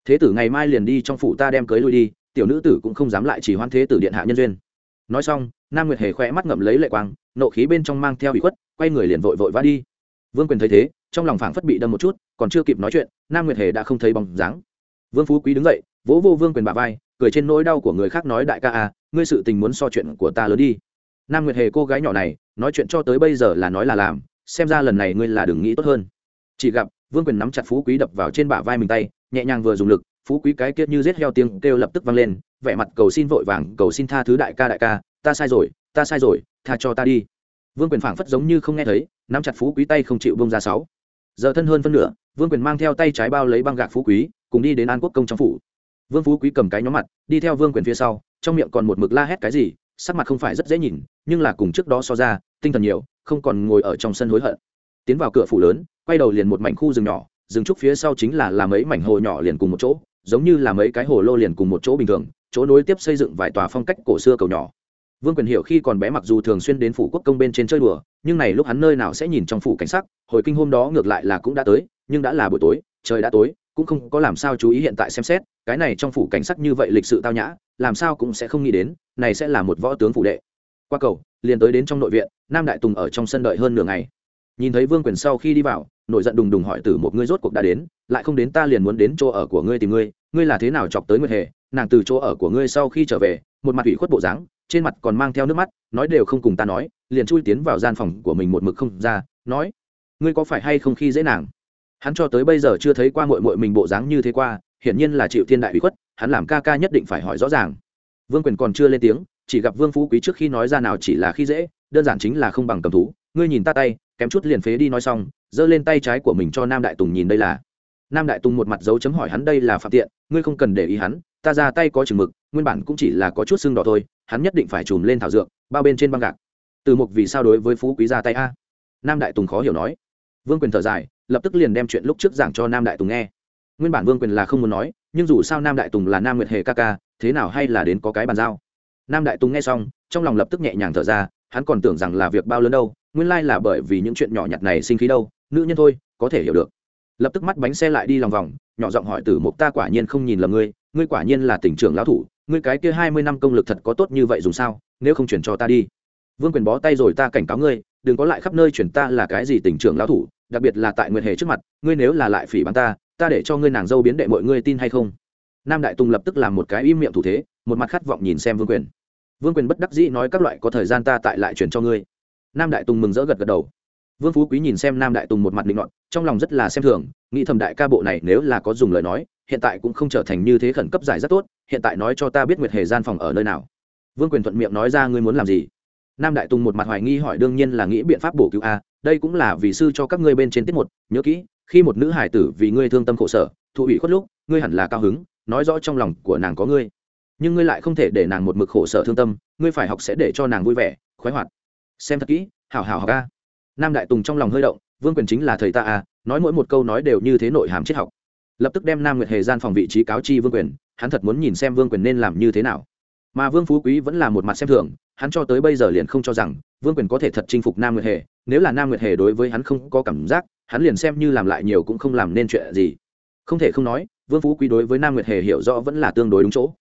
S1: Thế tử ngày mai liền đi trong phủ ta đem cưới lui đi, tiểu nữ tử cũng không dám lại chỉ hoan thế tử điện hạ nhân duyên. Nói xong, nam nguyệt hề khỏe mắt ngậm lấy lệ quang, nộ khí bên trong mang theo bị khuất, quay người liền vội vội vã đi. Vương quyền thấy thế, trong lòng phảng phất bị đâm một chút, còn chưa kịp nói chuyện, nam nguyệt hề đã không thấy bóng dáng. Vương phú quý đứng dậy, vỗ vô vương quyền bà vai, cười trên nỗi đau của người khác nói đại ca à ngươi sự tình muốn so chuyện của ta lớn đi. Nam nguyệt hề cô gái nhỏ này, nói chuyện cho tới bây giờ là nói là làm xem ra lần này ngươi là đừng nghĩ tốt hơn. Chỉ gặp, vương quyền nắm chặt phú quý đập vào trên bả vai mình tay, nhẹ nhàng vừa dùng lực, phú quý cái kia như rết heo tiếng kêu lập tức vang lên, vẻ mặt cầu xin vội vàng, cầu xin tha thứ đại ca đại ca, ta sai rồi, ta sai rồi, tha cho ta đi. Vương quyền phảng phất giống như không nghe thấy, nắm chặt phú quý tay không chịu bông ra sáu. Giờ thân hơn phân nửa, vương quyền mang theo tay trái bao lấy băng gạc phú quý, cùng đi đến an quốc công trong phủ. Vương phú quý cầm cái nhóm mặt, đi theo vương quyền phía sau, trong miệng còn một mực la hét cái gì, sắc mặt không phải rất dễ nhìn, nhưng là cùng trước đó so ra, tinh thần nhiều không còn ngồi ở trong sân hối hận. Tiến vào cửa phủ lớn, quay đầu liền một mảnh khu rừng nhỏ, rừng trúc phía sau chính là làm mấy mảnh hồ nhỏ liền cùng một chỗ, giống như là mấy cái hồ lô liền cùng một chỗ bình thường, chỗ nối tiếp xây dựng vài tòa phong cách cổ xưa cầu nhỏ. Vương quyền hiểu khi còn bé mặc dù thường xuyên đến phủ quốc công bên trên chơi đùa, nhưng này lúc hắn nơi nào sẽ nhìn trong phủ cảnh sắc, hồi kinh hôm đó ngược lại là cũng đã tới, nhưng đã là buổi tối, trời đã tối, cũng không có làm sao chú ý hiện tại xem xét, cái này trong phủ cảnh sắc như vậy lịch sự tao nhã, làm sao cũng sẽ không nghĩ đến, này sẽ là một võ tướng phủ đệ. Qua cầu liền tới đến trong nội viện, nam đại tùng ở trong sân đợi hơn nửa ngày. Nhìn thấy vương quyền sau khi đi vào, nổi giận đùng đùng hỏi từ một ngươi rốt cuộc đã đến, lại không đến ta liền muốn đến chỗ ở của ngươi tìm ngươi ngươi là thế nào chọc tới nguyệt hề? Nàng từ chỗ ở của ngươi sau khi trở về, một mặt ủy khuất bộ dáng, trên mặt còn mang theo nước mắt, nói đều không cùng ta nói, liền chui tiến vào gian phòng của mình một mực không ra, nói, ngươi có phải hay không khi dễ nàng? Hắn cho tới bây giờ chưa thấy qua mội mội mình bộ dáng như thế qua, hiển nhiên là chịu thiên đại ủy khuất, hắn làm ca ca nhất định phải hỏi rõ ràng. Vương quyền còn chưa lên tiếng chỉ gặp vương phú quý trước khi nói ra nào chỉ là khi dễ, đơn giản chính là không bằng cầm thú. Ngươi nhìn ta tay, kém chút liền phế đi nói xong, giơ lên tay trái của mình cho nam đại tùng nhìn đây là. Nam đại tùng một mặt dấu chấm hỏi hắn đây là phạm tiện, ngươi không cần để ý hắn, ta ra tay có chừng mực, nguyên bản cũng chỉ là có chút xương đỏ thôi, hắn nhất định phải chùm lên thảo dược, bao bên trên băng gạc. Từ mục vì sao đối với phú quý ra tay a? Nam đại tùng khó hiểu nói. Vương quyền thở dài, lập tức liền đem chuyện lúc trước giảng cho nam đại tùng nghe. Nguyên bản vương quyền là không muốn nói, nhưng dù sao nam đại tùng là nam nguyệt hề ca ca, thế nào hay là đến có cái bàn giao? Nam đại tùng nghe xong, trong lòng lập tức nhẹ nhàng thở ra, hắn còn tưởng rằng là việc bao lớn đâu, nguyên lai là bởi vì những chuyện nhỏ nhặt này sinh khí đâu, nữ nhân thôi, có thể hiểu được. Lập tức mắt bánh xe lại đi lòng vòng, nhỏ giọng hỏi tử mục, ta quả nhiên không nhìn lầm ngươi ngươi quả nhiên là tỉnh trưởng lão thủ, ngươi cái kia hai mươi năm công lực thật có tốt như vậy dùng sao, nếu không chuyển cho ta đi. Vương quyền bó tay rồi ta cảnh cáo ngươi, đừng có lại khắp nơi chuyển ta là cái gì tỉnh trưởng lão thủ, đặc biệt là tại nguyệt hề trước mặt, ngươi nếu là lại phỉ bắn ta ta để cho ngươi nàng dâu biến đệ mọi ngươi tin hay không? Nam đại tùng lập tức làm một cái im miệng thủ thế, một mặt khát vọng nhìn xem vương quyền. Vương quyền bất đắc dĩ nói các loại có thời gian ta tại lại chuyển cho ngươi. Nam đại tùng mừng rỡ gật gật đầu. Vương phú quý nhìn xem nam đại tùng một mặt định luận trong lòng rất là xem thường, nghĩ thầm đại ca bộ này nếu là có dùng lời nói, hiện tại cũng không trở thành như thế khẩn cấp giải rất tốt, hiện tại nói cho ta biết nguyệt hề gian phòng ở nơi nào. Vương quyền thuận miệng nói ra ngươi muốn làm gì? Nam đại tùng một mặt hoài nghi hỏi đương nhiên là nghĩ biện pháp bổ cứu a, đây cũng là vì sư cho các ngươi bên trên tiết một, nhớ kỹ, khi một nữ hải tử vì ngươi thương tâm khổ sở, thụ ủy khuất lúc, ngươi hẳn là cao hứng nói rõ trong lòng của nàng có ngươi. Nhưng ngươi lại không thể để nàng một mực khổ sở thương tâm ngươi phải học sẽ để cho nàng vui vẻ khoái hoạt. Xem thật kỹ hảo hảo học ca nam đại tùng trong lòng hơi động vương quyền chính là thầy ta à, nói mỗi một câu nói đều như thế nội hàm triết học. Lập tức đem nam nguyệt hề gian phòng vị trí cáo chi vương quyền hắn thật muốn nhìn xem vương quyền nên làm như thế nào. Mà vương phú quý vẫn là một mặt xem thường hắn cho tới bây giờ liền không cho rằng vương quyền có thể thật chinh phục nam nguyệt hề. Nếu là nam nguyệt hề đối với hắn không có cảm giác hắn liền xem như làm lại nhiều cũng không làm nên chuyện gì. Không thể không nói vương phú quý đối với nam nguyệt hề hiểu rõ vẫn là tương đối đúng chỗ.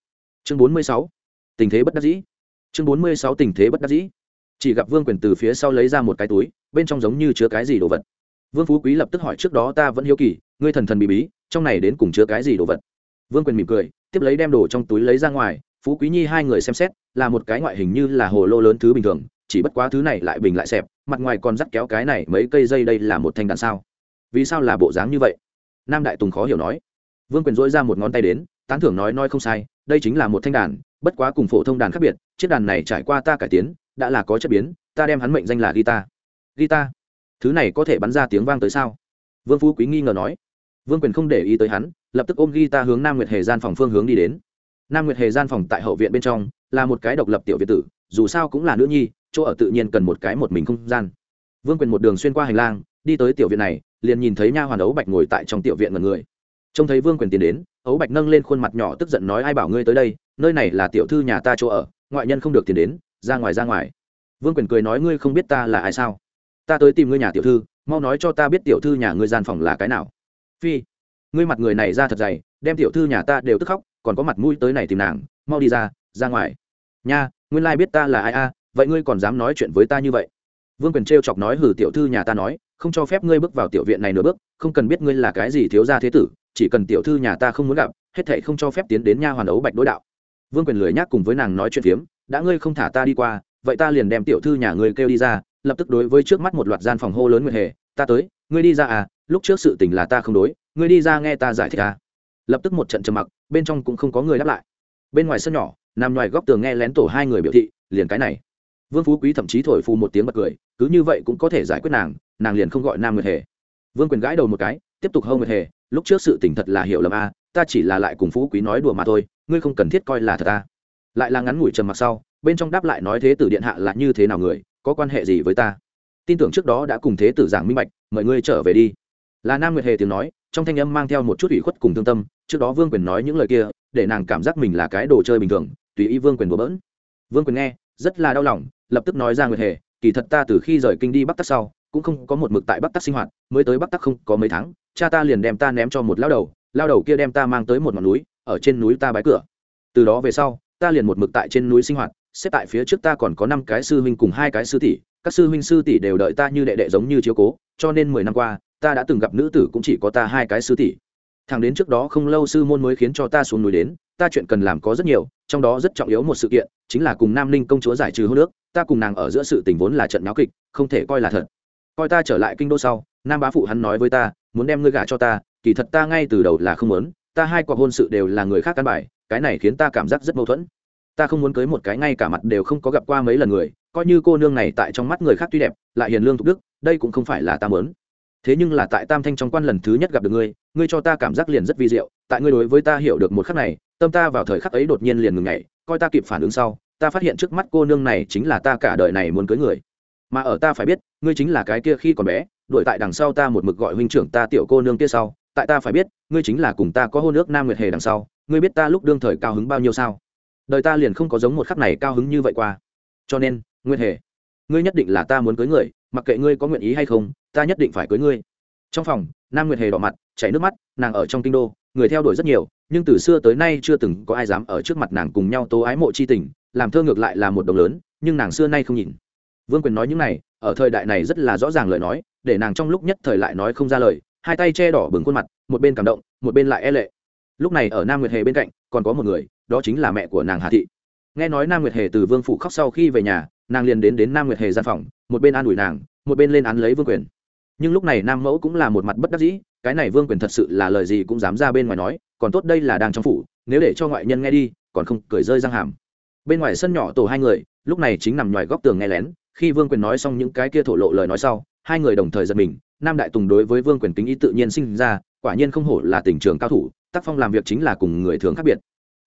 S1: Chương bốn mươi sáu, tình thế bất đắc dĩ. Chương bốn mươi sáu, tình thế bất đắc dĩ. Chỉ gặp vương quyền từ phía sau lấy ra một cái túi, bên trong giống như chứa cái gì đồ vật. Vương phú quý lập tức hỏi trước đó ta vẫn hiếu kỳ, ngươi thần thần bị bí, trong này đến cùng chứa cái gì đồ vật? Vương quyền mỉm cười, tiếp lấy đem đồ trong túi lấy ra ngoài, phú quý nhi hai người xem xét, là một cái ngoại hình như là hồ lô lớn thứ bình thường, chỉ bất quá thứ này lại bình lại xẹp, mặt ngoài còn dắt kéo cái này mấy cây dây đây là một thanh đạn sao. Vì sao là bộ dáng như vậy? Nam đại tùng khó hiểu nói vương quyền dỗi ra một ngón tay đến, tán thưởng nói nói không sai, đây chính là một thanh đàn, bất quá cùng phổ thông đàn khác biệt, chiếc đàn này trải qua ta cải tiến, đã là có chất biến, ta đem hắn mệnh danh là guitar guitar thứ này có thể bắn ra tiếng vang tới sao? Vương phú quý nghi ngờ nói. Vương quyền không để ý tới hắn, lập tức ôm guitar hướng nam nguyệt hề gian phòng phương hướng đi đến. Nam nguyệt hề gian phòng tại hậu viện bên trong, là một cái độc lập tiểu viện tử, dù sao cũng là nữ nhi, chỗ ở tự nhiên cần một cái một mình không gian. Vương quyền một đường xuyên qua hành lang, đi tới tiểu viện này, liền nhìn thấy nha hoàn ấu bạch ngồi tại trong tiểu viện ngần người trông thấy vương quyền tiến đến, ấu bạch nâng lên khuôn mặt nhỏ tức giận nói, ai bảo ngươi tới đây? Nơi này là tiểu thư nhà ta chỗ ở, ngoại nhân không được tiến đến, ra ngoài ra ngoài. Vương quyền cười nói, ngươi không biết ta là ai sao? Ta tới tìm ngươi nhà tiểu thư, mau nói cho ta biết tiểu thư nhà ngươi gian phòng là cái nào. Phi, ngươi mặt người này ra thật dày, đem tiểu thư nhà ta đều tức khóc, còn có mặt mũi tới này tìm nàng, mau đi ra ra ngoài. Nha, nguyên lai、like、biết ta là ai a, vậy ngươi còn dám nói chuyện với ta như vậy? Vương quyền t r e o chọc nói hử tiểu thư nhà ta nói, không cho phép ngươi bước vào tiểu viện này nửa bước, không cần biết ngươi là cái gì thiếu gia thế tử chỉ cần tiểu thư nhà ta không muốn gặp, hết thệ không cho phép tiến đến nha hoàn ấu bạch đối đạo. Vương quyền lười nhác cùng với nàng nói chuyện phiếm, đã ngươi không thả ta đi qua, vậy ta liền đem tiểu thư nhà ngươi kêu đi ra, lập tức đối với trước mắt một loạt gian phòng hô lớn nguyệt hề, ta tới, ngươi đi ra à lúc trước sự tình là ta không đối, ngươi đi ra nghe ta giải thích à? lập tức một trận trầm mặc, bên trong cũng không có người đáp lại. Bên ngoài sân nhỏ, nằm ngoài góc tường nghe lén tổ hai người biểu thị, liền cái này. Vương phú quý thậm chí thổi phù một tiếng bật cười, cứ như vậy cũng có thể giải quyết nàng nàng liền không gọi nam nguyệt hề. Vương quyền gãi đầu một cái, tiếp tục hâu nguyệt hề lúc trước sự tình thật là hiểu lầm a, ta chỉ là lại cùng phú quý nói đùa mà thôi, ngươi không cần thiết coi là thật ta lại là ngắn ngủi trầm mặc sau, bên trong đáp lại nói thế tử điện hạ là như thế nào người, có quan hệ gì với ta? Tin tưởng trước đó đã cùng thế tử giảng minh bạch, mời ngươi trở về đi. Là nam nguyệt hề tiếng nói, trong thanh âm mang theo một chút ủy khuất cùng thương tâm, trước đó vương quyền nói những lời kia, để nàng cảm giác mình là cái đồ chơi bình thường, tùy ý vương quyền bừa bỡn. Vương quyền nghe, rất là đau lòng, lập tức nói ra nguyệt hề, kỳ thật ta từ khi rời kinh đi bắc tắc sau cũng không có một mực tại bắc tắc sinh hoạt, mới tới bắc tắc không có mấy tháng, cha ta liền đem ta ném cho một lao đầu lao đầu kia đem ta mang tới một ngọn núi, ở trên núi ta bái cửa. Từ đó về sau, ta liền một mực tại trên núi sinh hoạt, xếp tại phía trước ta còn có năm cái sư huynh cùng hai cái sư tỷ, các sư huynh sư tỷ đều đợi ta như đệ đệ giống như chiếu cố, cho nên mười năm qua, ta đã từng gặp nữ tử cũng chỉ có ta hai cái sư tỷ. Thằng đến trước đó không lâu sư môn mới khiến cho ta xuống núi đến, ta chuyện cần làm có rất nhiều, trong đó rất trọng yếu một sự kiện, chính là cùng nam ninh công chúa giải trừ hô nước ta cùng nàng ở giữa sự tình vốn là trận náo kịch, không thể coi là thật coi ta trở lại kinh đô sau, nam bá phụ hắn nói với ta, muốn đem ngươi gả cho ta, kỳ thật ta ngay từ đầu là không muốn, ta hai cuộc hôn sự đều là người khác căn bài, cái này khiến ta cảm giác rất mâu thuẫn. Ta không muốn cưới một cái ngay cả mặt đều không có gặp qua mấy lần người, coi như cô nương này tại trong mắt người khác tuy đẹp, lại hiền lương thục đức, đây cũng không phải là ta muốn. Thế nhưng là tại tam thanh trong quan lần thứ nhất gặp được ngươi ngươi cho ta cảm giác liền rất vi diệu, tại ngươi đối với ta hiểu được một khắc này, tâm ta vào thời khắc ấy đột nhiên liền ngừng ngày coi ta kịp phản ứng sau, ta phát hiện trước mắt cô nương này chính là ta cả đời này muốn cưới người mà ở ta phải biết, ngươi chính là cái kia khi còn bé, đuổi tại đằng sau ta một mực gọi huynh trưởng ta tiểu cô nương kia sau. Tại ta phải biết, ngươi chính là cùng ta có hôn ước nam nguyệt hề đằng sau. Ngươi biết ta lúc đương thời cao hứng bao nhiêu sao? Đời ta liền không có giống một khắc này cao hứng như vậy qua. Cho nên, nguyệt hề, ngươi nhất định là ta muốn cưới người, mặc kệ ngươi có nguyện ý hay không, ta nhất định phải cưới ngươi. Trong phòng, nam nguyệt hề đỏ mặt, chảy nước mắt, nàng ở trong kinh đô, người theo đuổi rất nhiều, nhưng từ xưa tới nay chưa từng có ai dám ở trước mặt nàng cùng nhau tố ái mộ c h i tình, làm thơ ngược lại là một đồng lớn, nhưng nàng xưa nay không nhìn vương quyền nói những này, ở thời đại này rất là rõ ràng lời nói, để nàng trong lúc nhất thời lại nói không ra lời, hai tay che đỏ bừng khuôn mặt, một bên cảm động, một bên lại e lệ. Lúc này ở nam nguyệt hề bên cạnh, còn có một người, đó chính là mẹ của nàng hà thị. Nghe nói nam nguyệt hề từ vương phủ khóc sau khi về nhà, nàng liền đến đến nam nguyệt hề gian phòng, một bên an ủi nàng, một bên lên án lấy vương quyền. Nhưng lúc này nam mẫu cũng là một mặt bất đắc dĩ, cái này vương quyền thật sự là lời gì cũng dám ra bên ngoài nói, còn tốt đây là đang trong phủ, nếu để cho ngoại nhân nghe đi, còn không cười rơi răng hàm. Bên ngoài sân nhỏ tổ hai người, lúc này chính nằm ngoài góc tường nghe lén khi vương quyền nói xong những cái kia thổ lộ lời nói sau, hai người đồng thời giật mình, nam đại tùng đối với vương quyền kính ý tự nhiên sinh ra, quả nhiên không hổ là tình trường cao thủ, tác phong làm việc chính là cùng người thường khác biệt.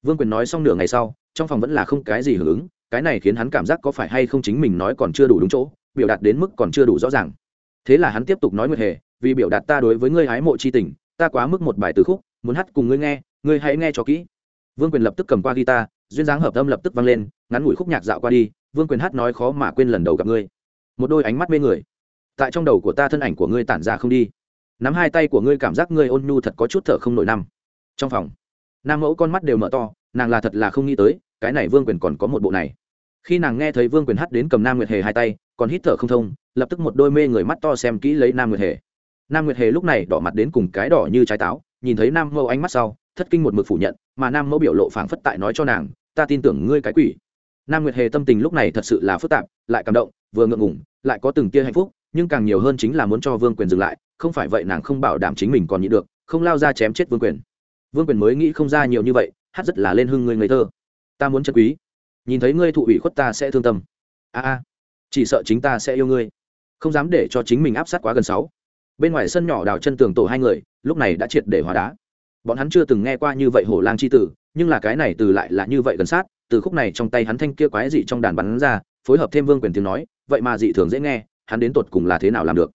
S1: Vương quyền nói xong nửa ngày sau, trong phòng vẫn là không cái gì hưởng ứng, cái này khiến hắn cảm giác có phải hay không chính mình nói còn chưa đủ đúng chỗ, biểu đạt đến mức còn chưa đủ rõ ràng. Thế là hắn tiếp tục nói nguyệt hề, vì biểu đạt ta đối với ngươi hái mộ c h i tình, ta quá mức một bài từ khúc, muốn hát cùng ngươi nghe, ngươi hãy nghe cho kỹ. Vương quyền lập tức cầm qua guitar, duyên dáng hợp âm lập tức vang lên, ngắn ngủi khúc nhạc dạo qua đi vương quyền hát nói khó mà quên lần đầu gặp ngươi. Một đôi ánh mắt mê người. Tại trong đầu của ta thân ảnh của ngươi tản ra không đi. Nắm hai tay của ngươi cảm giác ngươi ôn nhu thật có chút thở không nổi năm. Trong phòng, nam mẫu con mắt đều mở to, nàng là thật là không nghĩ tới, cái này vương quyền còn có một bộ này. Khi nàng nghe thấy vương quyền hát đến cầm nam nguyệt hề hai tay, còn hít thở không thông, lập tức một đôi mê người mắt to xem kỹ lấy nam nguyệt hề. Nam nguyệt hề lúc này đỏ mặt đến cùng cái đỏ như trái táo, nhìn thấy nam mẫu ánh mắt sau, thất kinh một mực phủ nhận, mà nam mẫu biểu lộ phảng phất tại nói cho nàng, ta tin tưởng ngươi cái quỷ nam nguyệt hề tâm tình lúc này thật sự là phức tạp, lại cảm động, vừa ngượng ngủng lại có từng tia hạnh phúc, nhưng càng nhiều hơn chính là muốn cho vương quyền dừng lại, không phải vậy nàng không bảo đảm chính mình còn nhịn được, không lao ra chém chết vương quyền. Vương quyền mới nghĩ không ra nhiều như vậy, hát rất là lên hưng người ngây thơ. Ta muốn chân quý. Nhìn thấy ngươi thụ ủy khuất ta sẽ thương tâm. A a. Chỉ sợ chính ta sẽ yêu ngươi. Không dám để cho chính mình áp sát quá gần sáu. Bên ngoài sân nhỏ đào chân tường tổ hai người, lúc này đã triệt để hóa đá. Bọn hắn chưa từng nghe qua như vậy hổ lang c h i tử, nhưng là cái này từ lại là như vậy gần sát từ khúc này trong tay hắn thanh kia quái dị trong đàn bắn ra, phối hợp thêm vương quyền tiếng nói, vậy mà dị thường dễ nghe, hắn đến tột cùng là thế nào làm được?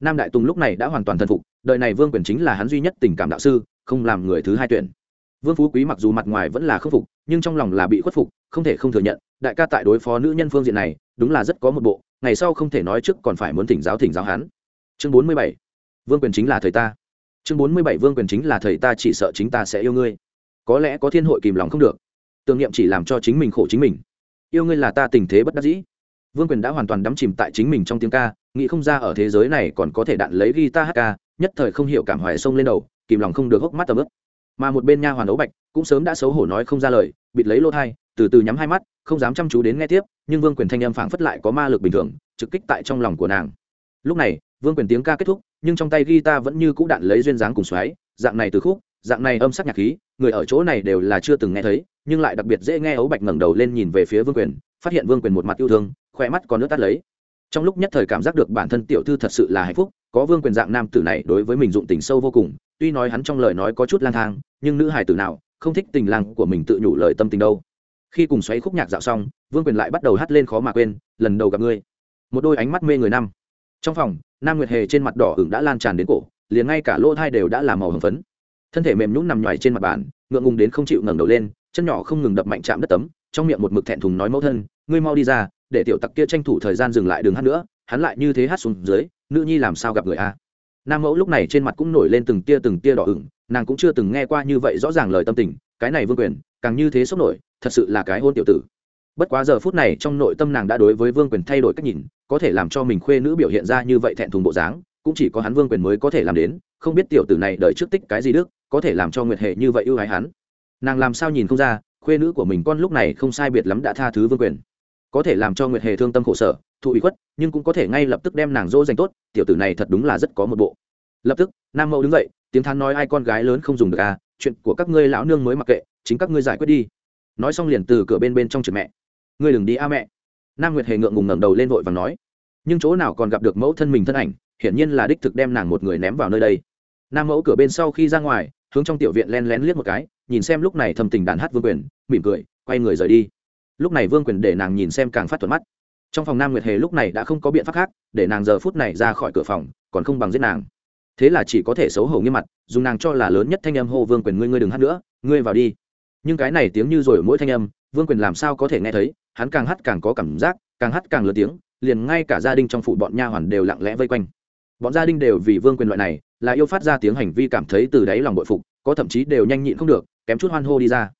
S1: Nam đại tùng lúc này đã hoàn toàn thần phục, đời này vương quyền chính là hắn duy nhất tình cảm đạo sư, không làm người thứ hai tuyển. Vương phú quý mặc dù mặt ngoài vẫn là khâm phục, nhưng trong lòng là bị khuất phục, không thể không thừa nhận, đại ca tại đối phó nữ nhân phương diện này, đúng là rất có một bộ, ngày sau không thể nói trước còn phải muốn thỉnh giáo thỉnh giáo hắn. Chương bốn mươi bảy, vương quyền chính là thầy ta. Chương bốn mươi bảy, vương quyền chính là thầy ta, chỉ sợ chính ta sẽ yêu ngươi. Có lẽ có thiên hội kìm lòng không được tưởng niệm chỉ làm cho chính mình khổ chính mình. Yêu ngươi là ta tình thế bất đắc dĩ. Vương quyền đã hoàn toàn đắm chìm tại chính mình trong tiếng ca, nghĩ không ra ở thế giới này còn có thể đạn lấy guitar hát ca, nhất thời không hiểu cảm hoài sông lên đầu, kìm lòng không được hốc mắt tầm ướp mà một bên nha hoàn ấu bạch cũng sớm đã xấu hổ nói không ra lời, bịt lấy lô thai, từ từ nhắm hai mắt, không dám chăm chú đến nghe tiếp, nhưng vương quyền thanh âm phảng phất lại có ma lực bình thường, trực kích tại trong lòng của nàng. Lúc này, vương quyền tiếng ca kết thúc, nhưng trong tay guitar vẫn như cũ đạn lấy duyên dáng cùng xoáy, dạng này từ khúc dạng này âm sắc nhạc khí, người ở chỗ này đều là chưa từng nghe thấy, nhưng lại đặc biệt dễ nghe ấu bạch ngẩng đầu lên nhìn về phía vương quyền, phát hiện vương quyền một mặt yêu thương khoe mắt còn nước tắt lấy. Trong lúc nhất thời cảm giác được bản thân tiểu thư thật sự là hạnh phúc, có vương quyền dạng nam tử này đối với mình dụng tình sâu vô cùng, tuy nói hắn trong lời nói có chút lang thang, nhưng nữ hài tử nào không thích tình lang của mình tự nhủ lời tâm tình đâu. Khi cùng xoáy khúc nhạc dạo xong, vương quyền lại bắt đầu hát lên khó mà quên, lần đầu gặp ngươi. Một đôi ánh mắt mê người năm. Trong phòng, nam nguyệt hề trên mặt đỏ ửng đã lan tràn đến cổ, liền ngay cả lỗ thai đều đã làm màu hồng phấn thân thể mềm nhũn nằm nhoài trên mặt bàn, ngượng ngùng đến không chịu ngẩng đầu lên, chân nhỏ không ngừng đập mạnh chạm đất tấm, trong miệng một mực thẹn thùng nói mẫu thân, ngươi mau đi ra, để tiểu tặc kia tranh thủ thời gian dừng lại đường hát nữa, hắn lại như thế hát xuống dưới, nữ nhi làm sao gặp người a? Nam mẫu lúc này trên mặt cũng nổi lên từng tia từng tia đỏ ửng, nàng cũng chưa từng nghe qua như vậy rõ ràng lời tâm tình, cái này vương quyền, càng như thế sốc nổi, thật sự là cái hôn tiểu tử. Bất quá giờ phút này trong nội tâm nàng đã đối với vương quyền thay đổi cách nhìn, có thể làm cho mình khuê nữ biểu hiện ra như vậy thẹn thùng bộ dáng, cũng chỉ có hắn vương quyền mới có thể làm đến, không biết tiểu tử này đợi trước tích cái gì đức có thể làm cho nguyệt hệ như vậy ưu ái hắn. Nàng làm sao nhìn không ra, khuê nữ của mình con lúc này không sai biệt lắm đã tha thứ vương quyền. Có thể làm cho nguyệt hề thương tâm khổ sở, thụ ý khuất, nhưng cũng có thể ngay lập tức đem nàng dỗ dành tốt, tiểu tử này thật đúng là rất có một bộ. Lập tức, nam mẫu đứng dậy, tiếng than nói ai con gái lớn không dùng được à chuyện của các ngươi lão nương mới mặc kệ, chính các ngươi giải quyết đi. Nói xong liền từ cửa bên bên trong trường mẹ. Ngươi đừng đi a mẹ. Nam nguyệt hề ngượng ngùng ngẩng đầu lên vội và nói. Nhưng chỗ nào còn gặp được mẫu thân mình thân ảnh, hiển nhiên là đích thực đem nàng một người ném vào nơi đây. Nam mẫu cửa bên sau khi ra ngoài hướng trong tiểu viện len lén liếc một cái, nhìn xem lúc này thầm tình đàn hát vương quyền, mỉm cười, quay người rời đi. Lúc này vương quyền để nàng nhìn xem càng phát thuận mắt. Trong phòng nam nguyệt hề lúc này đã không có biện pháp khác, để nàng giờ phút này ra khỏi cửa phòng, còn không bằng giết nàng. Thế là chỉ có thể xấu hổ nghiêm mặt, dùng nàng cho là lớn nhất thanh âm hô vương quyền, ngươi ngươi đừng hát nữa, ngươi vào đi. Nhưng cái này tiếng như rồi mỗi thanh âm, vương quyền làm sao có thể nghe thấy, hắn càng hát càng có cảm giác, càng hát càng lớn tiếng, liền ngay cả gia đình trong phụ bọn nha hoàn đều lặng lẽ vây quanh bọn gia đình đều vì vương quyền loại này là yêu phát ra tiếng hành vi cảm thấy từ đáy lòng bội phục, có thậm chí đều nhanh nhịn không được, kém chút hoan hô đi ra.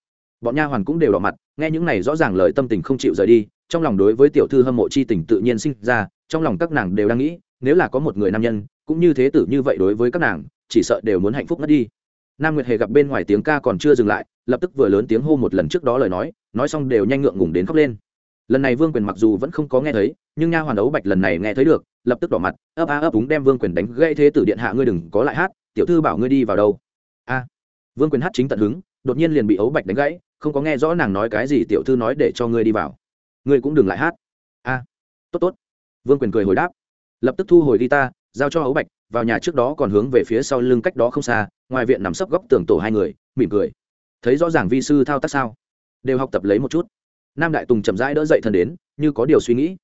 S1: Bọn nha hoàn cũng đều đỏ mặt, nghe những này rõ ràng lời tâm tình không chịu rời đi, trong lòng đối với tiểu thư hâm mộ chi tình tự nhiên sinh ra, trong lòng các nàng đều đang nghĩ, nếu là có một người nam nhân, cũng như thế tử như vậy đối với các nàng, chỉ sợ đều muốn hạnh phúc mất đi. Nam nguyệt hề gặp bên ngoài tiếng ca còn chưa dừng lại, lập tức vừa lớn tiếng hô một lần trước đó lời nói nói xong đều nhanh ngượng ngùng đến khóc lên lần này vương quyền mặc dù vẫn không có nghe thấy, nhưng nha hoàn đấu bạch lần này nghe thấy được, lập tức đỏ mặt, ấp a ấp úng đem vương quyền đánh gây thế tử điện hạ ngươi đừng có lại hát, tiểu thư bảo ngươi đi vào đâu. A. Vương quyền hát chính tận hứng, đột nhiên liền bị ấu bạch đánh gãy, không có nghe rõ nàng nói cái gì tiểu thư nói để cho ngươi đi vào. Ngươi cũng đừng lại hát. A. Tốt tốt. Vương quyền cười hồi đáp. Lập tức thu hồi đi ta giao cho ấu bạch, vào nhà trước đó còn hướng về phía sau lưng cách đó không xa, ngoài viện nằm sấp góc tường tổ hai người, mỉm cười. Thấy rõ ràng vi sư thao tác sao? Đều học tập lấy một chút nam đại tùng chậm rãi đỡ dậy thần đến, như có điều suy nghĩ.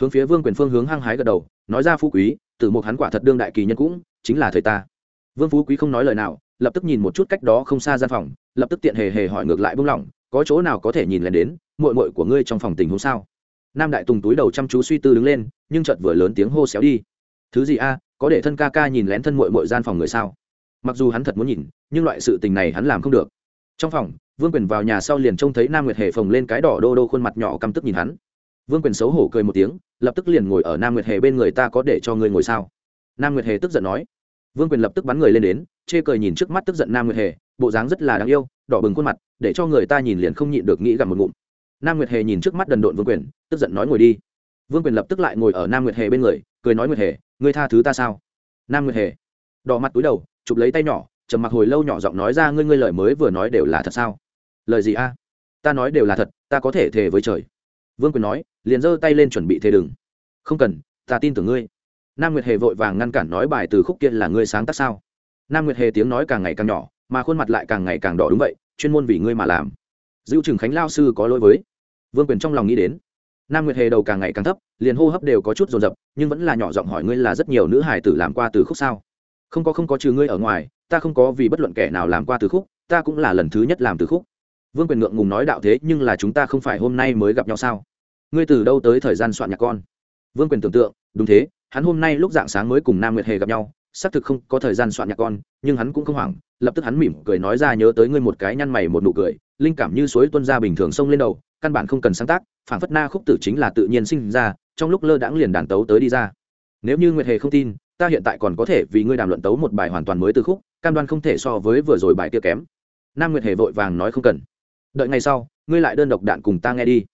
S1: Hướng phía vương quyền phương hướng hăng hái gật đầu, nói ra phú quý từ một hắn quả thật đương đại kỳ nhân cũng, chính là thầy ta. Vương phú quý không nói lời nào, lập tức nhìn một chút cách đó không xa gian phòng, lập tức tiện hề hề hỏi ngược lại buông lỏng, có chỗ nào có thể nhìn lên đến, muội muội của ngươi trong phòng tình huống sao? Nam đại tùng túi đầu chăm chú suy tư đứng lên, nhưng chợt vừa lớn tiếng hô xéo đi. Thứ gì a, có để thân ca ca nhìn lén thân muội muội gian phòng người sao? Mặc dù hắn thật muốn nhìn, nhưng loại sự tình này hắn làm không được. Trong phòng vương quyền vào nhà sau liền trông thấy nam nguyệt hề phồng lên cái đỏ đô đô khuôn mặt nhỏ căm tức nhìn hắn. Vương quyền xấu hổ cười một tiếng, lập tức liền ngồi ở nam nguyệt hề bên người ta có để cho ngươi ngồi sao? Nam nguyệt hề tức giận nói. Vương quyền lập tức bắn người lên đến, chê cười nhìn trước mắt tức giận nam nguyệt hề, bộ dáng rất là đáng yêu, đỏ bừng khuôn mặt, để cho người ta nhìn liền không nhịn được nghĩ gặp một ngụm. Nam nguyệt hề nhìn trước mắt đần độn vương quyền, tức giận nói ngồi đi. Vương quyền lập tức lại ngồi ở nam nguyệt hề bên người, cười nói nguyệt hề, ngươi tha thứ ta sao? Nam nguyệt hề, đỏ mặt túi đầu, chụp lấy tay nhỏ, trầm mặc hồi lâu nhỏ giọng nói ra ngươi ngươi lời mới vừa nói đều là thật sao? Lời gì a? Ta nói đều là thật, ta có thể thề với trời. Vương quyền nói, liền giơ tay lên chuẩn bị thề đừng. Không cần, ta tin tưởng ngươi. Nam nguyệt hề vội vàng ngăn cản nói bài từ khúc kia là ngươi sáng tác sao? Nam nguyệt hề tiếng nói càng ngày càng nhỏ, mà khuôn mặt lại càng ngày càng đỏ đúng vậy, chuyên môn vì ngươi mà làm. Dữ trừng khánh lao sư có lỗi với. Vương quyền trong lòng nghĩ đến. Nam nguyệt hề đầu càng ngày càng thấp, liền hô hấp đều có chút dồn dập, nhưng vẫn là nhỏ giọng hỏi ngươi là rất nhiều nữ hải tử làm qua từ khúc sao? Không có không có trừ ngươi ở ngoài, ta không có vì bất luận kẻ nào làm qua từ khúc, ta cũng là lần thứ nhất làm từ khúc vương quyền ngượng ngùng nói đạo thế nhưng là chúng ta không phải hôm nay mới gặp nhau sao? Ngươi từ đâu tới thời gian soạn nhạc con? Vương quyền tưởng tượng, đúng thế, hắn hôm nay lúc dạng sáng mới cùng nam nguyệt hề gặp nhau, xác thực không có thời gian soạn nhạc con, nhưng hắn cũng không hoảng, lập tức hắn mỉm cười nói ra nhớ tới ngươi một cái nhăn mày một nụ cười, linh cảm như suối tuân ra bình thường xông lên đầu, căn bản không cần sáng tác phản phất na khúc tử chính là tự nhiên sinh ra, trong lúc lơ đãng liền đàn tấu tới đi ra. Nếu như nguyệt hề không tin, ta hiện tại còn có thể vì ngươi đàm luận tấu một bài hoàn toàn mới từ khúc, cam đoan không thể so với vừa rồi bài kia kém. Nam nguyệt hề vội vàng nói không cần đợi ngày sau, ngươi lại đơn độc đạn cùng ta nghe đi.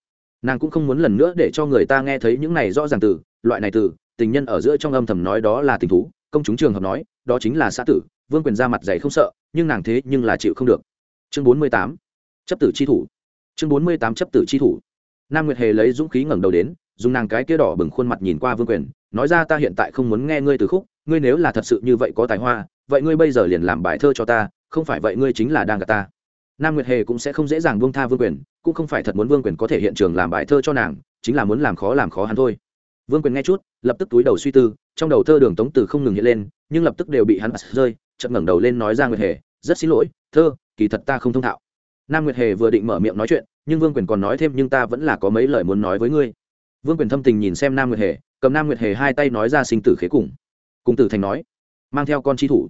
S1: Nàng cũng không muốn lần nữa để cho người ta nghe thấy những này rõ ràng từ, loại này từ, tình nhân ở giữa trong âm thầm nói đó là tình thú. Công chúng trường hợp nói, đó chính là xã tử, vương quyền ra mặt dày không sợ, nhưng nàng thế nhưng là chịu không được. Chương bốn mươi tám, chấp tử chi thủ. Chương bốn mươi tám, chấp tử chi thủ. Nam nguyệt hề lấy dũng khí ngẩng đầu đến, dùng nàng cái kia đỏ bừng khuôn mặt nhìn qua vương quyền, nói ra ta hiện tại không muốn nghe ngươi từ khúc, ngươi nếu là thật sự như vậy có tài hoa, vậy ngươi bây giờ liền làm bài thơ cho ta, không phải vậy ngươi chính là đang gạt ta nam nguyệt hề cũng sẽ không dễ dàng buông tha vương quyền, cũng không phải thật muốn vương quyền có thể hiện trường làm bài thơ cho nàng, chính là muốn làm khó làm khó hắn thôi. Vương quyền nghe chút, lập tức túi đầu suy tư, trong đầu thơ đường tống từ không ngừng hiện lên, nhưng lập tức đều bị hắn rơi, chợt ngẩng đầu lên nói ra nguyệt hề, rất xin lỗi, thơ, kỳ thật ta không thông thạo. Nam nguyệt hề vừa định mở miệng nói chuyện, nhưng vương quyền còn nói thêm, nhưng ta vẫn là có mấy lời muốn nói với ngươi. Vương quyền thâm tình nhìn xem nam nguyệt hề, cầm nam nguyệt hề hai tay nói ra sinh tử khế cùng. Cùng tử thành nói, mang theo con chi thủ,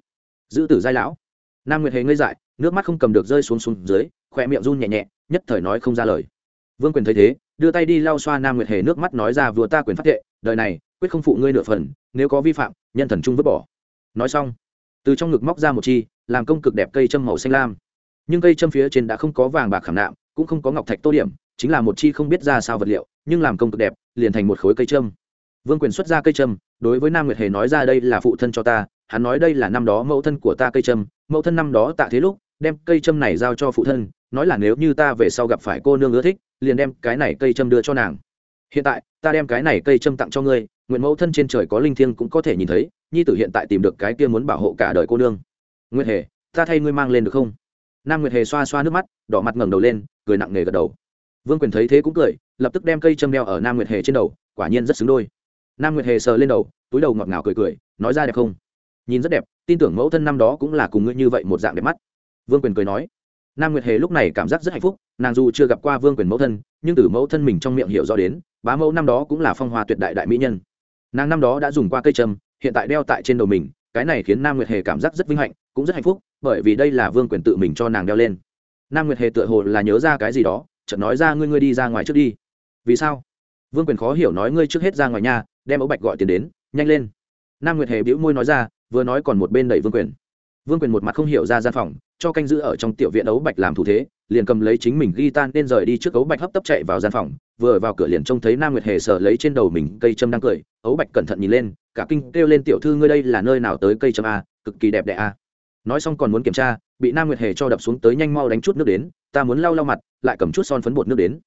S1: giữ tử giai lão. Nam nguyệt hề ngây dại nước mắt không cầm được rơi xuống xuống dưới, khỏe miệng run nhẹ nhẹ, nhất thời nói không ra lời. Vương quyền thấy thế, đưa tay đi lau xoa nam nguyệt hề nước mắt nói ra vừa ta quyền phát thệ, đời này, quyết không phụ ngươi nửa phần, nếu có vi phạm, nhân thần trung vứt bỏ. Nói xong, từ trong ngực móc ra một chi, làm công cực đẹp cây châm màu xanh lam. Nhưng cây châm phía trên đã không có vàng bạc khảm nạm, cũng không có ngọc thạch tô điểm, chính là một chi không biết ra sao vật liệu, nhưng làm công cực đẹp, liền thành một khối cây châm. Vương quyền xuất ra cây châm, đối với nam nguyệt hề nói ra đây là phụ thân cho ta, hắn nói đây là năm đó mẫu thân của ta cây châm, mẫu thân năm đó tạ thế lúc đem cây châm này giao cho phụ thân, nói là nếu như ta về sau gặp phải cô nương ưa thích, liền đem cái này cây châm đưa cho nàng. Hiện tại, ta đem cái này cây châm tặng cho ngươi, nguyện mẫu thân trên trời có linh thiêng cũng có thể nhìn thấy, nhi tử hiện tại tìm được cái kia muốn bảo hộ cả đời cô nương. Nguyệt hề, ta thay ngươi mang lên được không? Nam nguyệt hề xoa xoa nước mắt, đỏ mặt ngẩng đầu lên, cười nặng nề gật đầu. Vương quyền thấy thế cũng cười, lập tức đem cây châm đeo ở nam nguyệt hề trên đầu, quả nhiên rất xứng đôi. Nam nguyệt hề sờ lên đầu, túi đầu ngọt ngào cười cười, nói ra đẹp không? Nhìn rất đẹp, tin tưởng mẫu thân năm đó cũng là cùng ngươi như vậy một dạng đẹp mắt vương quyền cười nói, nam nguyệt hề lúc này cảm giác rất hạnh phúc, nàng dù chưa gặp qua vương quyền mẫu thân, nhưng từ mẫu thân mình trong miệng hiểu rõ đến, bá mẫu năm đó cũng là phong hoa tuyệt đại đại mỹ nhân. Nàng năm đó đã dùng qua cây trâm hiện tại đeo tại trên đầu mình, cái này khiến nam nguyệt hề cảm giác rất vinh hạnh, cũng rất hạnh phúc, bởi vì đây là vương quyền tự mình cho nàng đeo lên. Nam nguyệt hề tựa hồ là nhớ ra cái gì đó, chợt nói ra, ngươi ngươi đi ra ngoài trước đi. Vì sao? Vương quyền khó hiểu nói, ngươi trước hết ra ngoài nhà đem ấu bạch gọi tiền đến, nhanh lên. Nam nguyệt hề bĩu môi nói ra, vừa nói còn một bên đẩy vương quyền. Vương quyền một mặt không hiểu ra gian phòng cho canh giữ ở trong tiểu viện ấu bạch làm thủ thế, liền cầm lấy chính mình ghi tan nên rời đi trước ấu bạch hấp tấp chạy vào gian phòng, vừa vào cửa liền trông thấy nam nguyệt hề sờ lấy trên đầu mình cây châm đang cười, ấu bạch cẩn thận nhìn lên, cả kinh kêu lên, tiểu thư ngươi đây là nơi nào tới cây châm a? Cực kỳ đẹp đẽ a. Nói xong còn muốn kiểm tra, bị nam nguyệt hề cho đập xuống tới nhanh mau đánh chút nước đến, ta muốn lau lau mặt, lại cầm chút son phấn bột nước đến.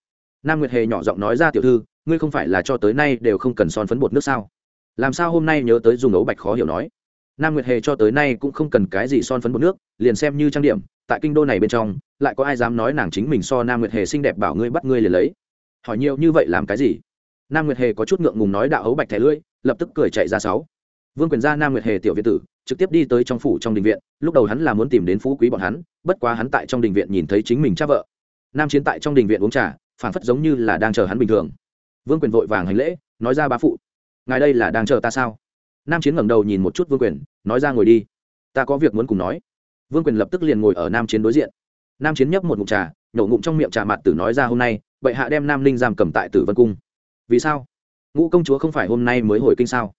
S1: Nam nguyệt hề nhỏ giọng nói ra, tiểu thư, ngươi không phải là cho tới nay đều không cần son phấn bột nước sao? Làm sao hôm nay nhớ tới dùng ấu bạch khó hiểu nói? Nam nguyệt hề cho tới nay cũng không cần cái gì son phấn bột nước, liền xem như trang điểm, tại kinh đô này bên trong, lại có ai dám nói nàng chính mình so nam nguyệt hề xinh đẹp bảo ngươi bắt ngươi liền lấy. Hỏi nhiều như vậy làm cái gì? Nam nguyệt hề có chút ngượng ngùng nói đạo ấu bạch thẻ lưỡi, lập tức cười chạy ra sáu. Vương quyền gia nam nguyệt hề tiểu viện tử, trực tiếp đi tới trong phủ trong đình viện, lúc đầu hắn là muốn tìm đến phú quý bọn hắn, bất quá hắn tại trong đình viện nhìn thấy chính mình cha vợ. Nam chiến tại trong đình viện uống trà phản phất giống như là đang chờ hắn bình thường. Vương quyền vội vàng hành lễ, nói ra bá phụ. Ngài đây là đang chờ ta sao? Nam chiến ngẩng đầu nhìn một chút vương quyền, nói ra ngồi đi. Ta có việc muốn cùng nói. Vương quyền lập tức liền ngồi ở nam chiến đối diện. Nam chiến nhấp một ngụm trà, nhổ ngụm trong miệng trà mặt tử nói ra hôm nay, bệ hạ đem nam ninh giam cầm tại tử vân cung. Vì sao? Ngũ công chúa không phải hôm nay mới hồi kinh sao?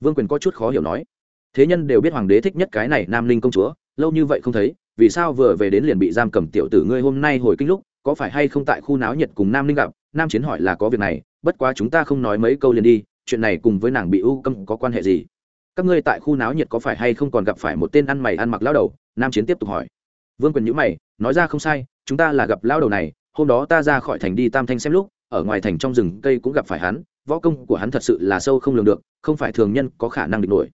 S1: Vương quyền có chút khó hiểu nói. Thế nhân đều biết hoàng đế thích nhất cái này nam ninh công chúa, lâu như vậy không thấy, vì sao vừa về đến liền bị giam cầm tiểu tử ngươi hôm nay hồi kinh lúc, có phải hay không tại khu náo nhiệt cùng nam ninh gặp? Nam chiến hỏi là có việc này, bất quá chúng ta không nói mấy câu liền đi chuyện này cùng với nàng bị u câm có quan hệ gì? Các ngươi tại khu náo nhiệt có phải hay không còn gặp phải một tên ăn mày ăn mặc lao đầu? Nam chiến tiếp tục hỏi. Vương quyền nhữ mày, nói ra không sai, chúng ta là gặp lao đầu này, hôm đó ta ra khỏi thành đi tam thanh xem lúc, ở ngoài thành trong rừng cây cũng gặp phải hắn, võ công của hắn thật sự là sâu không lường được, không phải thường nhân có khả năng địch nổi.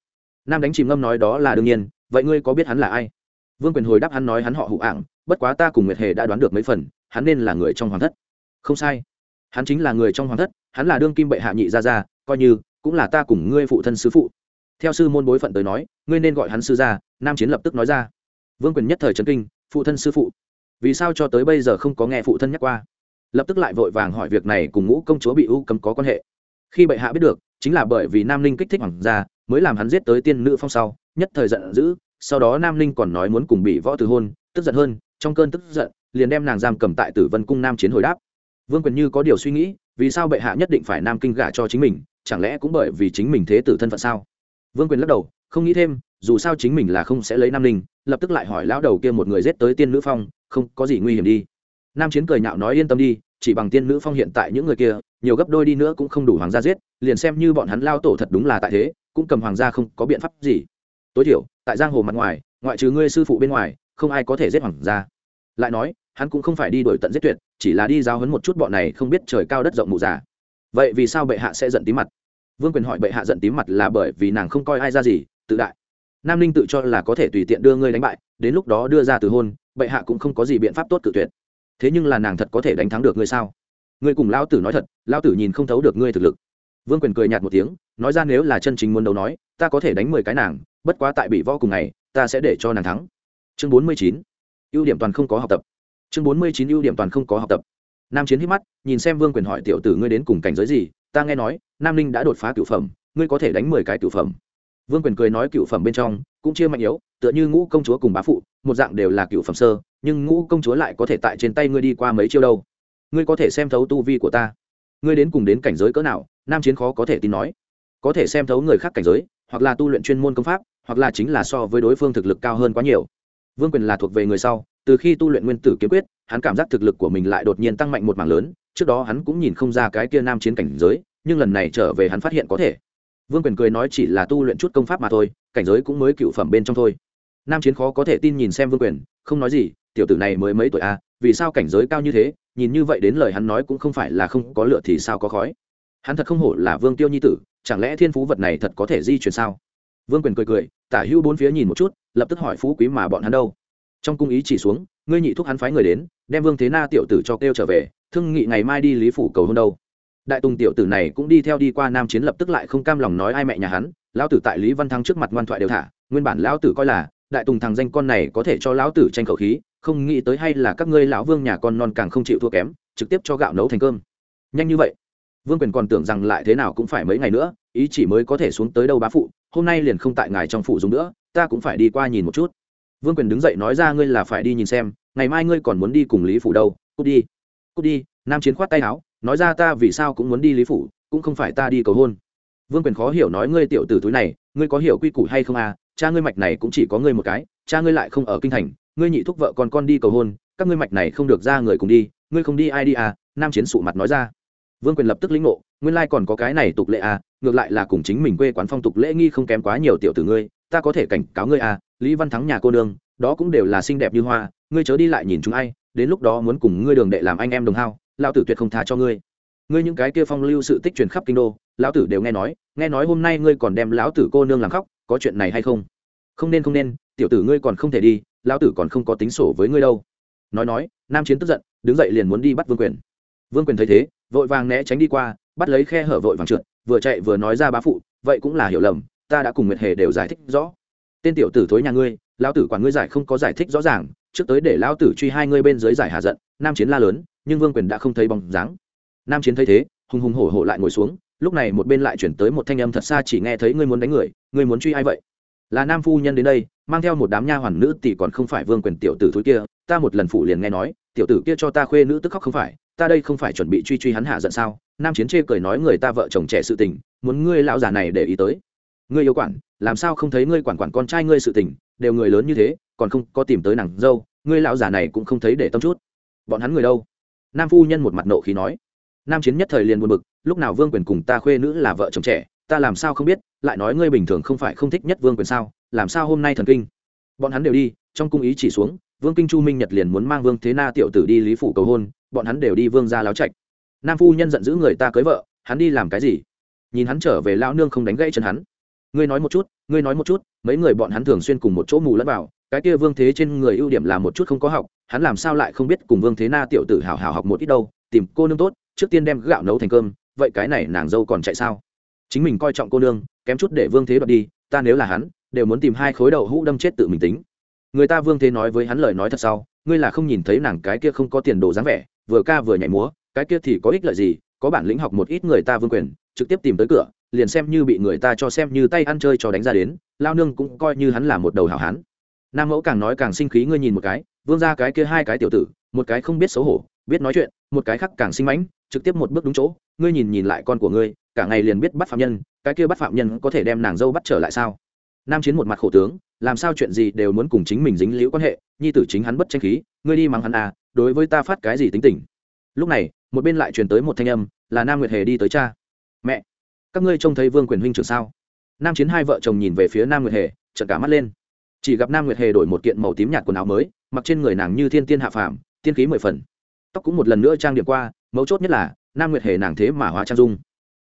S1: Nam đánh chìm ngâm nói đó là đương nhiên, vậy ngươi có biết hắn là ai? Vương quyền hồi đáp hắn nói hắn họ hụ ảng, bất quá ta cùng nguyệt hề đã đoán được mấy phần, hắn nên là người trong hoàng thất. Không sai, hắn chính là người trong hoàng thất hắn là đương kim bệ hạ nhị gia gia, coi như, cũng là ta cùng ngươi phụ thân sứ phụ. Theo sư môn bối phận tới nói, ngươi nên gọi hắn sư gia, nam chiến lập tức nói ra. Vương quyền nhất thời trấn kinh, phụ thân sư phụ. Vì sao cho tới bây giờ không có nghe phụ thân nhắc qua? Lập tức lại vội vàng hỏi việc này cùng ngũ công chúa bị u cấm có quan hệ. Khi bệ hạ biết được, chính là bởi vì nam ninh kích thích hoàng gia, mới làm hắn giết tới tiên nữ phong sau, nhất thời giận dữ, sau đó nam ninh còn nói muốn cùng bị võ từ hôn, tức giận hơn, trong cơn tức giận, liền đem nàng giam cầm tại tử vân cung nam chiến hồi đáp. Vương quyền như có điều suy nghĩ vì sao bệ hạ nhất định phải nam kinh gả cho chính mình, chẳng lẽ cũng bởi vì chính mình thế tử thân phận sao? Vương quyền lắc đầu, không nghĩ thêm, dù sao chính mình là không sẽ lấy nam ninh lập tức lại hỏi lão đầu kia một người giết tới tiên nữ phong, không, có gì nguy hiểm đi. Nam chiến cười nhạo nói yên tâm đi, chỉ bằng tiên nữ phong hiện tại những người kia, nhiều gấp đôi đi nữa cũng không đủ hoàng gia giết, liền xem như bọn hắn lao tổ thật đúng là tại thế, cũng cầm hoàng gia không có biện pháp gì. Tối thiểu, tại giang hồ mặt ngoài, ngoại trừ ngươi sư phụ bên ngoài, không ai có thể giết hoàng gia. Lại nói hắn cũng không phải đi đổi tận giết tuyệt, chỉ là đi giao hấn một chút bọn này không biết trời cao đất rộng mù già. Vậy vì sao bệ hạ sẽ giận tím mặt? Vương quyền hỏi bệ hạ giận tím mặt là bởi vì nàng không coi ai ra gì, tự đại. Nam ninh tự cho là có thể tùy tiện đưa ngươi đánh bại, đến lúc đó đưa ra từ hôn, bệ hạ cũng không có gì biện pháp tốt cự tuyệt. Thế nhưng là nàng thật có thể đánh thắng được ngươi sao? Ngươi cùng lao tử nói thật lao tử nhìn không thấu được ngươi thực lực. Vương quyền cười nhạt một tiếng, nói ra nếu là chân chính muốn đấu nói, ta có thể đánh mười cái nàng, bất quá tại bị võ cùng ngày, ta sẽ để cho nàng thắng. Chương bốn mươi chín. Ưu điểm toàn không có học tập chương bốn mươi chín ưu điểm toàn không có học tập. Nam chiến hít mắt, nhìn xem vương quyền hỏi tiểu tử ngươi đến cùng cảnh giới gì, ta nghe nói, nam ninh đã đột phá cửu phẩm, ngươi có thể đánh mười cái cửu phẩm. Vương quyền cười nói cửu phẩm bên trong, cũng chia mạnh yếu, tựa như ngũ công chúa cùng bá phụ, một dạng đều là cửu phẩm sơ, nhưng ngũ công chúa lại có thể tại trên tay ngươi đi qua mấy chiêu đâu. Ngươi có thể xem thấu tu vi của ta. Ngươi đến cùng đến cảnh giới cỡ nào, nam chiến khó có thể tin nói. Có thể xem thấu người khác cảnh giới, hoặc là tu luyện chuyên môn công pháp, hoặc là chính là so với đối phương thực lực cao hơn quá nhiều. Vương quyền là thuộc về người sau từ khi tu luyện nguyên tử kiếm quyết hắn cảm giác thực lực của mình lại đột nhiên tăng mạnh một mảng lớn trước đó hắn cũng nhìn không ra cái kia nam chiến cảnh giới nhưng lần này trở về hắn phát hiện có thể. Vương quyền cười nói chỉ là tu luyện chút công pháp mà thôi cảnh giới cũng mới cựu phẩm bên trong thôi. Nam chiến khó có thể tin nhìn xem vương quyền không nói gì tiểu tử này mới mấy tuổi a à, vì sao cảnh giới cao như thế nhìn như vậy đến lời hắn nói cũng không phải là không có lựa thì sao có khói. Hắn thật không hổ là vương tiêu nhi tử chẳng lẽ thiên phú vật này thật có thể di chuyển sao? Vương quyền cười cười tả hữu bốn phía nhìn một chút lập tức hỏi phú quý mà bọn hắn đâu? Trong cung ý chỉ xuống, ngươi nhị thúc hắn phái người đến, đem vương thế na tiểu tử cho kêu trở về, thương nghị ngày mai đi lý phủ cầu hôn đâu. Đại tùng tiểu tử này cũng đi theo đi qua nam chiến lập tức lại không cam lòng nói ai mẹ nhà hắn, lão tử tại lý văn thắng trước mặt ngoan thoại đều thả, nguyên bản lão tử coi là, đại tùng thằng danh con này có thể cho lão tử tranh khẩu khí, không nghĩ tới hay là các ngươi lão vương nhà con non càng không chịu thua kém, trực tiếp cho gạo nấu thành cơm. Nhanh như vậy. Vương quyền còn tưởng rằng lại thế nào cũng phải mấy ngày nữa, ý chỉ mới có thể xuống tới đâu bá phụ, hôm nay liền không tại ngài trong phủ dùng nữa, ta cũng phải đi qua nhìn một chút vương quyền đứng dậy nói ra, ngươi là phải đi nhìn xem, ngày mai ngươi còn muốn đi cùng lý phủ đâu? Cút đi cút đi. Nam chiến khoát tay áo, nói ra, ta vì sao cũng muốn đi lý phủ, cũng không phải ta đi cầu hôn. Vương quyền khó hiểu nói, ngươi tiểu tử túi này, ngươi có hiểu quy củ hay không à? Cha ngươi mạch này cũng chỉ có ngươi một cái, cha ngươi lại không ở kinh thành, ngươi nhị thúc vợ còn con đi cầu hôn, các ngươi mạch này không được ra người cùng đi, ngươi không đi ai đi à? Nam chiến sụ mặt nói ra. Vương quyền lập tức lĩnh ngộ, nguyên lai còn có cái này tục lệ à ngược lại là cùng chính mình quê quán phong tục lễ nghi không kém quá nhiều tiểu tử ngươi, ta có thể cảnh cáo ngươi à lý văn thắng nhà cô nương, đó cũng đều là xinh đẹp như hoa, ngươi chớ đi lại nhìn chúng ai, đến lúc đó muốn cùng ngươi đường đệ làm anh em đồng hao, lão tử tuyệt không tha cho ngươi. Ngươi những cái kia phong lưu sự tích truyền khắp kinh đô, lão tử đều nghe nói nghe nói hôm nay ngươi còn đem lão tử cô nương làm khóc, có chuyện này hay không? Không nên không nên, tiểu tử ngươi còn không thể đi, lão tử còn không có tính sổ với ngươi đâu. Nói nói, nam chiến tức giận, đứng dậy liền muốn đi bắt vương quyền. Vương quyền thấy thế, vội vàng né tránh đi qua, bắt lấy khe hở vội vàng trượt, vừa chạy vừa nói ra bá phụ, vậy cũng là hiểu lầm, ta đã cùng nguyệt hề đều giải thích rõ tên tiểu tử thối nhà ngươi, lão tử quản ngươi giải không có giải thích rõ ràng, trước tới để lão tử truy hai ngươi bên dưới giải hạ giận, nam chiến la lớn, nhưng vương quyền đã không thấy bóng dáng. Nam chiến thấy thế, hùng hùng hổ hổ lại ngồi xuống, lúc này một bên lại chuyển tới một thanh âm thật xa chỉ nghe thấy ngươi muốn đánh người, ngươi muốn truy ai vậy? Là nam phu nhân đến đây, mang theo một đám nha hoàn nữ tỷ còn không phải vương quyền tiểu tử thối kia, ta một lần phủ liền nghe nói, tiểu tử kia cho ta khuê nữ tức khóc không phải, ta đây không phải chuẩn bị truy truy hắn hạ giận sao? Nam chiến chê cười nói người ta vợ chồng trẻ sự tình, muốn ngươi lão già này để ý tới ngươi yêu quản, làm sao không thấy ngươi quản quản con trai ngươi sự tình, đều người lớn như thế, còn không có tìm tới nàng dâu, ngươi lão già này cũng không thấy để tâm chút. Bọn hắn người đâu? Nam phu nhân một mặt nộ khí nói. Nam chiến nhất thời liền buồn bực, lúc nào vương quyền cùng ta khuê nữ là vợ chồng trẻ, ta làm sao không biết, lại nói ngươi bình thường không phải không thích nhất vương quyền sao, làm sao hôm nay thần kinh? Bọn hắn đều đi, trong cung ý chỉ xuống, vương kinh chu minh nhật liền muốn mang vương thế na tiểu tử đi lý phủ cầu hôn, bọn hắn đều đi vương ra láo trạch. Nam phu nhân giận dữ người ta cưới vợ, hắn đi làm cái gì? Nhìn hắn trở về lao nương không đánh gãy chân hắn ngươi nói một chút, ngươi nói một chút, mấy người bọn hắn thường xuyên cùng một chỗ mù lẫn vào, cái kia vương thế trên người ưu điểm là một chút không có học, hắn làm sao lại không biết cùng vương thế na tiểu tử hào hào học một ít đâu, tìm cô nương tốt, trước tiên đem gạo nấu thành cơm, vậy cái này nàng dâu còn chạy sao? Chính mình coi trọng cô nương, kém chút để vương thế đoạt đi, ta nếu là hắn, đều muốn tìm hai khối đầu hũ đâm chết tự mình tính. Người ta vương thế nói với hắn lời nói thật sau, ngươi là không nhìn thấy nàng cái kia không có tiền đồ dáng vẻ, vừa ca vừa nhảy múa, cái kia thì có ích lợi gì, có bản lĩnh học một ít người ta vương quyền, trực tiếp tìm tới cửa liền xem như bị người ta cho xem như tay ăn chơi cho đánh ra đến, lao nương cũng coi như hắn là một đầu hảo hán. Nam mẫu càng nói càng sinh khí, ngươi nhìn một cái, vương ra cái kia hai cái tiểu tử, một cái không biết xấu hổ, biết nói chuyện, một cái khác càng sinh mãnh, trực tiếp một bước đúng chỗ, ngươi nhìn nhìn lại con của ngươi, cả ngày liền biết bắt phạm nhân, cái kia bắt phạm nhân có thể đem nàng dâu bắt trở lại sao? Nam chiến một mặt khổ tướng, làm sao chuyện gì đều muốn cùng chính mình dính liễu quan hệ, nhi tử chính hắn bất tranh khí, ngươi đi mắng hắn à đối với ta phát cái gì tính tình? Lúc này, một bên lại truyền tới một thanh âm, là nam nguyệt hề đi tới cha. Mẹ các ngươi trông thấy vương quyền huynh trưởng sao? Nam chiến hai vợ chồng nhìn về phía nam nguyệt hề chợt cả mắt lên. Chỉ gặp nam nguyệt hề đổi một kiện màu tím nhạt quần áo mới, mặc trên người nàng như thiên tiên hạ phàm, tiên khí mười phần. Tóc cũng một lần nữa trang điểm qua, mấu chốt nhất là, nam nguyệt hề nàng thế mà hóa trang dung.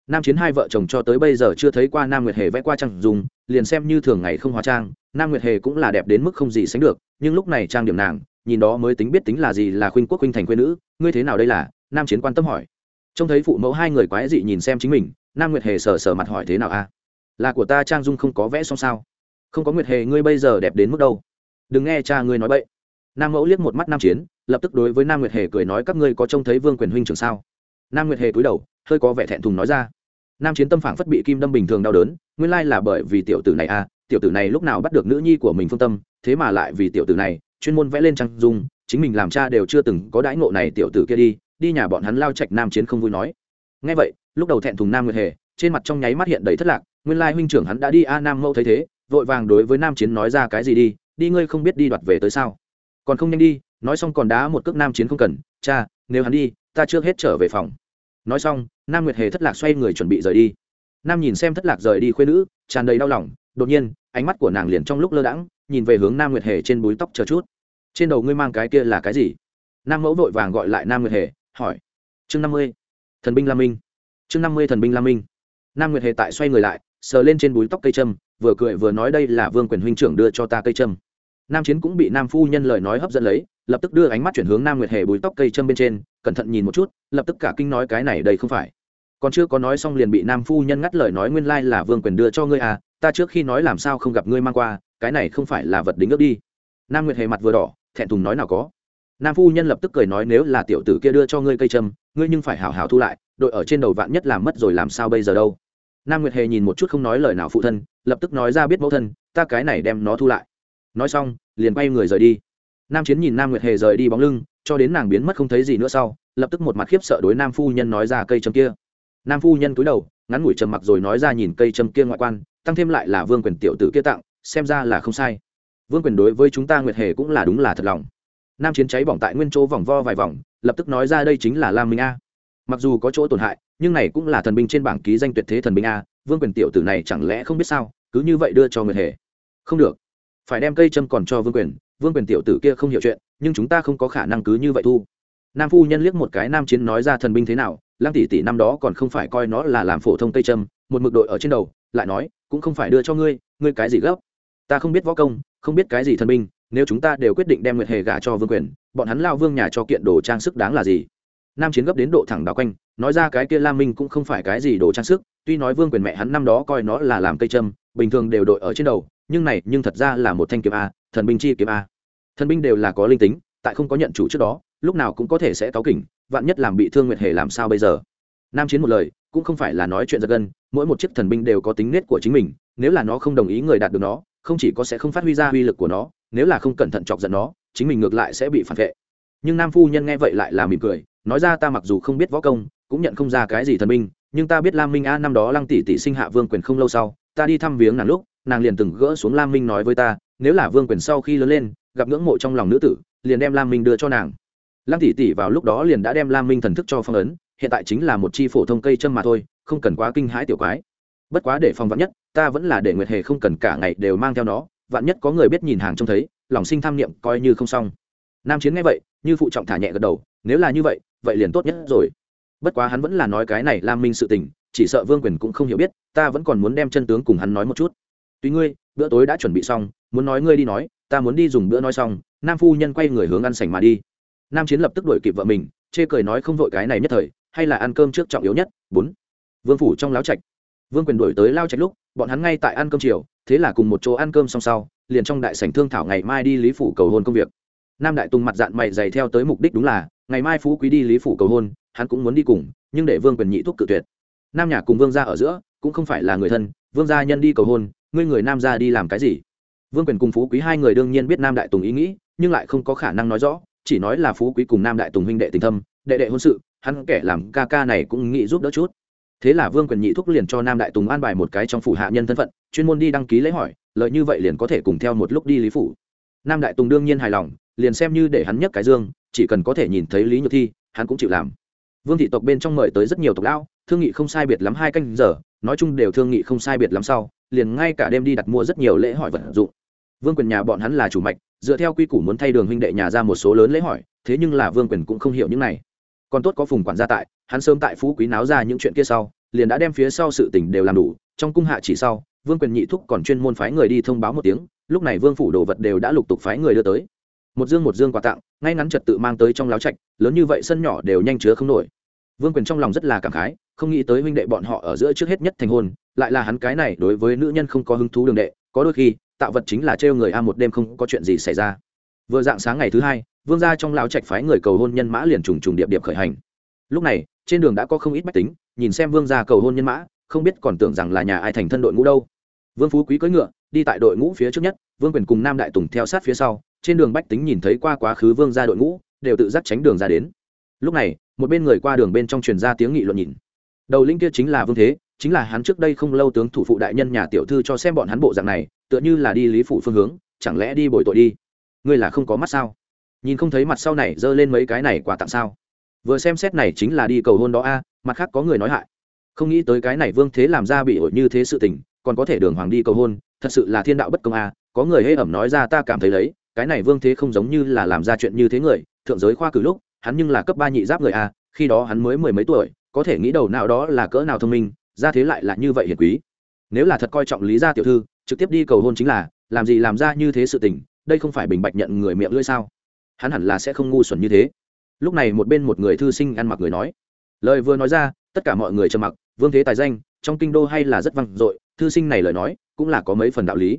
S1: Nam chiến hai vợ chồng cho tới bây giờ chưa thấy qua nam nguyệt hề vẽ qua trang dung, liền xem như thường ngày không hóa trang, nam nguyệt hề cũng là đẹp đến mức không gì sánh được, nhưng lúc này trang điểm nàng, nhìn đó mới tính biết tính là gì là khuynh quốc khuynh thành quê nữ, ngươi thế nào đây là? Nam chiến quan tâm hỏi. Trông thấy phụ mẫu hai người quái dị nhìn xem chính mình nam nguyệt hề sờ sờ mặt hỏi thế nào a? À? Là của ta trang dung không có vẽ xong sao? Không có nguyệt hề, ngươi bây giờ đẹp đến mức đâu? Đừng nghe cha ngươi nói bậy. Nam mẫu liếc một mắt nam chiến, lập tức đối với nam nguyệt hề cười nói, các ngươi có trông thấy vương quyền huynh trưởng sao? Nam nguyệt hề cúi đầu, hơi có vẻ thẹn thùng nói ra. Nam chiến tâm phản phất bị kim đâm bình thường đau đớn, nguyên lai là bởi vì tiểu tử này a à, tiểu tử này lúc nào bắt được nữ nhi của mình phương tâm, thế mà lại vì tiểu tử này chuyên môn vẽ lên trang dung, chính mình làm cha đều chưa từng có đãi ngộ này tiểu tử kia đi đi nhà bọn hắn lao chạch nam chiến không vui nói. Ngay vậy lúc đầu thẹn thùng nam nguyệt hề, trên mặt trong nháy mắt hiện đầy thất lạc, nguyên lai huynh trưởng hắn đã đi a nam mẫu thấy thế, vội vàng đối với nam chiến nói ra cái gì đi đi ngươi không biết đi đoạt về tới sao. Còn không nhanh đi, nói xong còn đá một cước nam chiến không cần, cha, nếu hắn đi, ta trước hết trở về phòng. Nói xong, nam nguyệt hề thất lạc xoay người chuẩn bị rời đi. Nam nhìn xem thất lạc rời đi khuyên nữ, tràn đầy đau lòng, đột nhiên, ánh mắt của nàng liền trong lúc lơ đãng, nhìn về hướng nam nguyệt hề trên búi tóc chờ chút. Trên đầu ngươi mang cái kia là cái gì? Nam mẫu vội vàng gọi lại nam nguyệt hề, hỏi. Chương năm mươi. Thần binh la minh chương năm mươi thần binh la minh. Nam nguyệt hề tại xoay người lại, sờ lên trên búi tóc cây trâm vừa cười vừa nói đây là vương quyền huynh trưởng đưa cho ta cây trâm nam chiến cũng bị nam phu nhân lời nói hấp dẫn lấy, lập tức đưa ánh mắt chuyển hướng nam nguyệt hề búi tóc cây trâm bên trên, cẩn thận nhìn một chút, lập tức cả kinh nói cái này đây không phải. Còn chưa có nói xong liền bị nam phu nhân ngắt lời nói nguyên lai là vương quyền đưa cho ngươi à ta trước khi nói làm sao không gặp ngươi mang qua, cái này không phải là vật đính ước đi. Nam nguyệt hề mặt vừa đỏ, thẹn thùng nói nào có. Nam phu nhân lập tức cười nói nếu là tiểu tử kia đưa cho ngươi cây trâm ngươi nhưng phải hảo hảo thu lại, đội ở trên đầu vạn nhất làm mất rồi làm sao bây giờ đâu. Nam nguyệt hề nhìn một chút không nói lời nào phụ thân, lập tức nói ra biết mẫu thân, ta cái này đem nó thu lại. Nói xong, liền quay người rời đi. Nam chiến nhìn nam nguyệt hề rời đi bóng lưng, cho đến nàng biến mất không thấy gì nữa sau, lập tức một mặt khiếp sợ đối nam phu nhân nói ra cây châm kia. Nam phu nhân cúi đầu, ngắn ngủi trầm mặc rồi nói ra nhìn cây châm kia ngoại quan, tăng thêm lại là vương quyền tiểu tử kia tặng, xem ra là không sai. Vương quyền đối với chúng ta nguyệt hề cũng là đúng là thật lòng. Nam chiến cháy bỏng tại nguyên chỗ vòng vo vài vòng lập tức nói ra đây chính là lam minh a. Mặc dù có chỗ tổn hại, nhưng này cũng là thần binh trên bảng ký danh tuyệt thế thần binh a, vương quyền tiểu tử này chẳng lẽ không biết sao, cứ như vậy đưa cho nguyệt hề. Không được. Phải đem cây châm còn cho vương quyền vương quyền tiểu tử kia không hiểu chuyện, nhưng chúng ta không có khả năng cứ như vậy thu. Nam phu nhân liếc một cái nam chiến nói ra thần binh thế nào, lăng tỷ tỷ năm đó còn không phải coi nó là làm phổ thông cây châm, một mực đội ở trên đầu, lại nói, cũng không phải đưa cho ngươi ngươi cái gì gấp? Ta không biết võ công, không biết cái gì thần binh, nếu chúng ta đều quyết định đem nguyệt hề gả cho vương quyền bọn hắn lao vương nhà cho kiện đồ trang sức đáng là gì? Nam chiến gấp đến độ thẳng đào quanh, nói ra cái kia lam minh cũng không phải cái gì đồ trang sức, tuy nói vương quyền mẹ hắn năm đó coi nó là làm cây châm, bình thường đều đội ở trên đầu, nhưng này, nhưng thật ra là một thanh kiếm a, thần binh chi kiếm a. Thần binh đều là có linh tính, tại không có nhận chủ trước đó, lúc nào cũng có thể sẽ cáu kỉnh, vạn nhất làm bị thương nguyệt hề làm sao bây giờ? Nam chiến một lời, cũng không phải là nói chuyện giật gân, mỗi một chiếc thần binh đều có tính nết của chính mình, nếu là nó không đồng ý người đạt được nó, không chỉ có sẽ không phát huy ra uy lực của nó, nếu là không cẩn thận chọc giận nó chính mình ngược lại sẽ bị phản vệ. Nhưng nam phu nhân nghe vậy lại là mỉm cười nói ra ta mặc dù không biết võ công cũng nhận không ra cái gì thần minh, nhưng ta biết lam minh a năm đó lăng tỷ tỷ sinh hạ vương quyền không lâu sau ta đi thăm viếng nàng lúc nàng liền từng gỡ xuống lam minh nói với ta nếu là vương quyền sau khi lớn lên gặp ngưỡng mộ trong lòng nữ tử liền đem lam minh đưa cho nàng. Lăng tỷ tỷ vào lúc đó liền đã đem lam minh thần thức cho phong ấn hiện tại chính là một chi phổ thông cây châm mà thôi không cần quá kinh hãi tiểu quái. Bất quá để phòng vạn nhất ta vẫn là để nguyệt hề không cần cả ngày đều mang theo nó vạn nhất có người biết nhìn hàng trông thấy lòng sinh tham niệm coi như không xong. Nam chiến nghe vậy, như phụ trọng thả nhẹ gật đầu, nếu là như vậy vậy liền tốt nhất rồi. Bất quá hắn vẫn là nói cái này lam minh sự tình, chỉ sợ vương quyền cũng không hiểu biết, ta vẫn còn muốn đem chân tướng cùng hắn nói một chút. Tuy ngươi, bữa tối đã chuẩn bị xong, muốn nói ngươi đi nói, ta muốn đi dùng bữa nói xong, nam phu nhân quay người hướng ăn sảnh mà đi. Nam chiến lập tức đuổi kịp vợ mình, chê cười nói không vội cái này nhất thời, hay là ăn cơm trước trọng yếu nhất. Bốn. Vương phủ trong láo trạch. Vương quyền đuổi tới lao trạch lúc, bọn hắn ngay tại ăn cơm chiều, thế là cùng một chỗ ăn cơm xong sau liền trong đại sảnh thương thảo ngày mai đi lý phủ cầu hôn công việc. Nam đại tùng mặt dạng mày dày theo tới mục đích đúng là, ngày mai phú quý đi lý phủ cầu hôn, hắn cũng muốn đi cùng, nhưng để vương quyền nhị thúc cự tuyệt. Nam nhà cùng vương gia ở giữa, cũng không phải là người thân, vương gia nhân đi cầu hôn, ngươi người nam gia đi làm cái gì? Vương quyền cùng phú quý hai người đương nhiên biết nam đại tùng ý nghĩ, nhưng lại không có khả năng nói rõ, chỉ nói là phú quý cùng nam đại tùng huynh đệ tình thâm, đệ đệ hôn sự, hắn kẻ làm ca ca này cũng nghĩ giúp đỡ chút. Thế là vương quyền nhị thúc liền cho nam đại tùng an bài một cái trong phủ hạ nhân thân phận, chuyên môn đi đăng ký lễ hỏi lợi như vậy liền có thể cùng theo một lúc đi lý phủ. Nam đại tùng đương nhiên hài lòng, liền xem như để hắn nhấc cái dương, chỉ cần có thể nhìn thấy lý nhược thi, hắn cũng chịu làm. Vương thị tộc bên trong mời tới rất nhiều tộc lão, thương nghị không sai biệt lắm hai canh giờ, nói chung đều thương nghị không sai biệt lắm sau, liền ngay cả đêm đi đặt mua rất nhiều lễ hỏi vật dụng. Vương quyền nhà bọn hắn là chủ mạch, dựa theo quy củ muốn thay đường huynh đệ nhà ra một số lớn lễ hỏi, thế nhưng là vương quyền cũng không hiểu những này. Còn tốt có phùng quản gia tại, hắn sớm tại phú quý náo ra những chuyện kia sau, liền đã đem phía sau sự tình đều làm đủ, trong cung hạ chỉ sau vương quyền nhị thúc còn chuyên môn phái người đi thông báo một tiếng, lúc này vương phủ đồ vật đều đã lục tục phái người đưa tới. Một dương một dương quà tặng, ngay ngắn trật tự mang tới trong láo trạch, lớn như vậy sân nhỏ đều nhanh chứa không nổi. Vương quyền trong lòng rất là cảm khái, không nghĩ tới huynh đệ bọn họ ở giữa trước hết nhất thành hôn, lại là hắn cái này đối với nữ nhân không có hứng thú đường đệ, có đôi khi, tạo vật chính là trêu người a một đêm không có chuyện gì xảy ra. Vừa dạng sáng ngày thứ hai, vương gia trong láo trạch phái người cầu hôn nhân mã liền trùng trùng điệp điệp khởi hành. Lúc này, trên đường đã có không ít bách tính, nhìn xem vương gia cầu hôn nhân mã không biết còn tưởng rằng là nhà ai thành thân đội ngũ đâu. Vương phú quý cưỡi ngựa, đi tại đội ngũ phía trước nhất, vương quyền cùng nam đại tùng theo sát phía sau, trên đường bách tính nhìn thấy qua quá khứ vương gia đội ngũ, đều tự giác tránh đường ra đến. Lúc này, một bên người qua đường bên trong truyền ra tiếng nghị luận nhìn. Đầu linh kia chính là vương thế, chính là hắn trước đây không lâu tướng thủ phụ đại nhân nhà tiểu thư cho xem bọn hắn bộ dạng này, tựa như là đi lý phủ phương hướng, chẳng lẽ đi bồi tội đi? Ngươi là không có mắt sao? Nhìn không thấy mặt sau này giơ lên mấy cái này quà tặng sao? Vừa xem xét này chính là đi cầu hôn đó a, mặt khác có người nói hại không nghĩ tới cái này vương thế làm ra bị ổi như thế sự tình, còn có thể đường hoàng đi cầu hôn, thật sự là thiên đạo bất công à có người hễ ẩm nói ra ta cảm thấy lấy cái này vương thế không giống như là làm ra chuyện như thế người, thượng giới khoa cử lúc, hắn nhưng là cấp ba nhị giáp người à khi đó hắn mới mười mấy tuổi, có thể nghĩ đầu nào đó là cỡ nào thông minh, ra thế lại là như vậy hiền quý. Nếu là thật coi trọng lý gia tiểu thư, trực tiếp đi cầu hôn chính là, làm gì làm ra như thế sự tình, đây không phải bình bạch nhận người miệng lưỡi sao? Hắn hẳn là sẽ không ngu xuẩn như thế. Lúc này một bên một người thư sinh ăn mặc người nói. Lời vừa nói ra, tất cả mọi người trầm mặc vương thế tài danh, trong kinh đô hay là rất vang dội, thư sinh này lời nói cũng là có mấy phần đạo lý.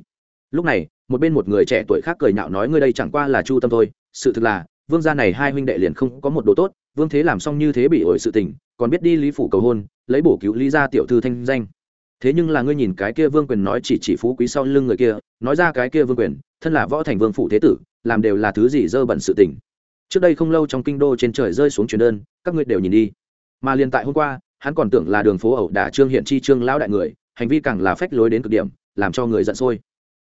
S1: Lúc này, một bên một người trẻ tuổi khác cười nhạo nói, ngươi đây chẳng qua là chu tâm thôi, sự thực là, vương gia này hai huynh đệ liền không có một đồ tốt, vương thế làm xong như thế bị ổi sự tình, còn biết đi lý phủ cầu hôn, lấy bổ cứu lý gia tiểu thư thanh danh. Thế nhưng là ngươi nhìn cái kia vương quyền nói chỉ chỉ phú quý sau lưng người kia, nói ra cái kia vương quyền, thân là võ thành vương phủ thế tử, làm đều là thứ gì dơ bẩn sự tình. Trước đây không lâu trong kinh đô trên trời rơi xuống truyền đơn, các ngươi đều nhìn đi. Mà liền tại hôm qua hắn còn tưởng là đường phố ẩu đả trương hiện chi, trương lão đại người, hành vi càng là phách lối đến cực điểm, làm cho người giận sôi.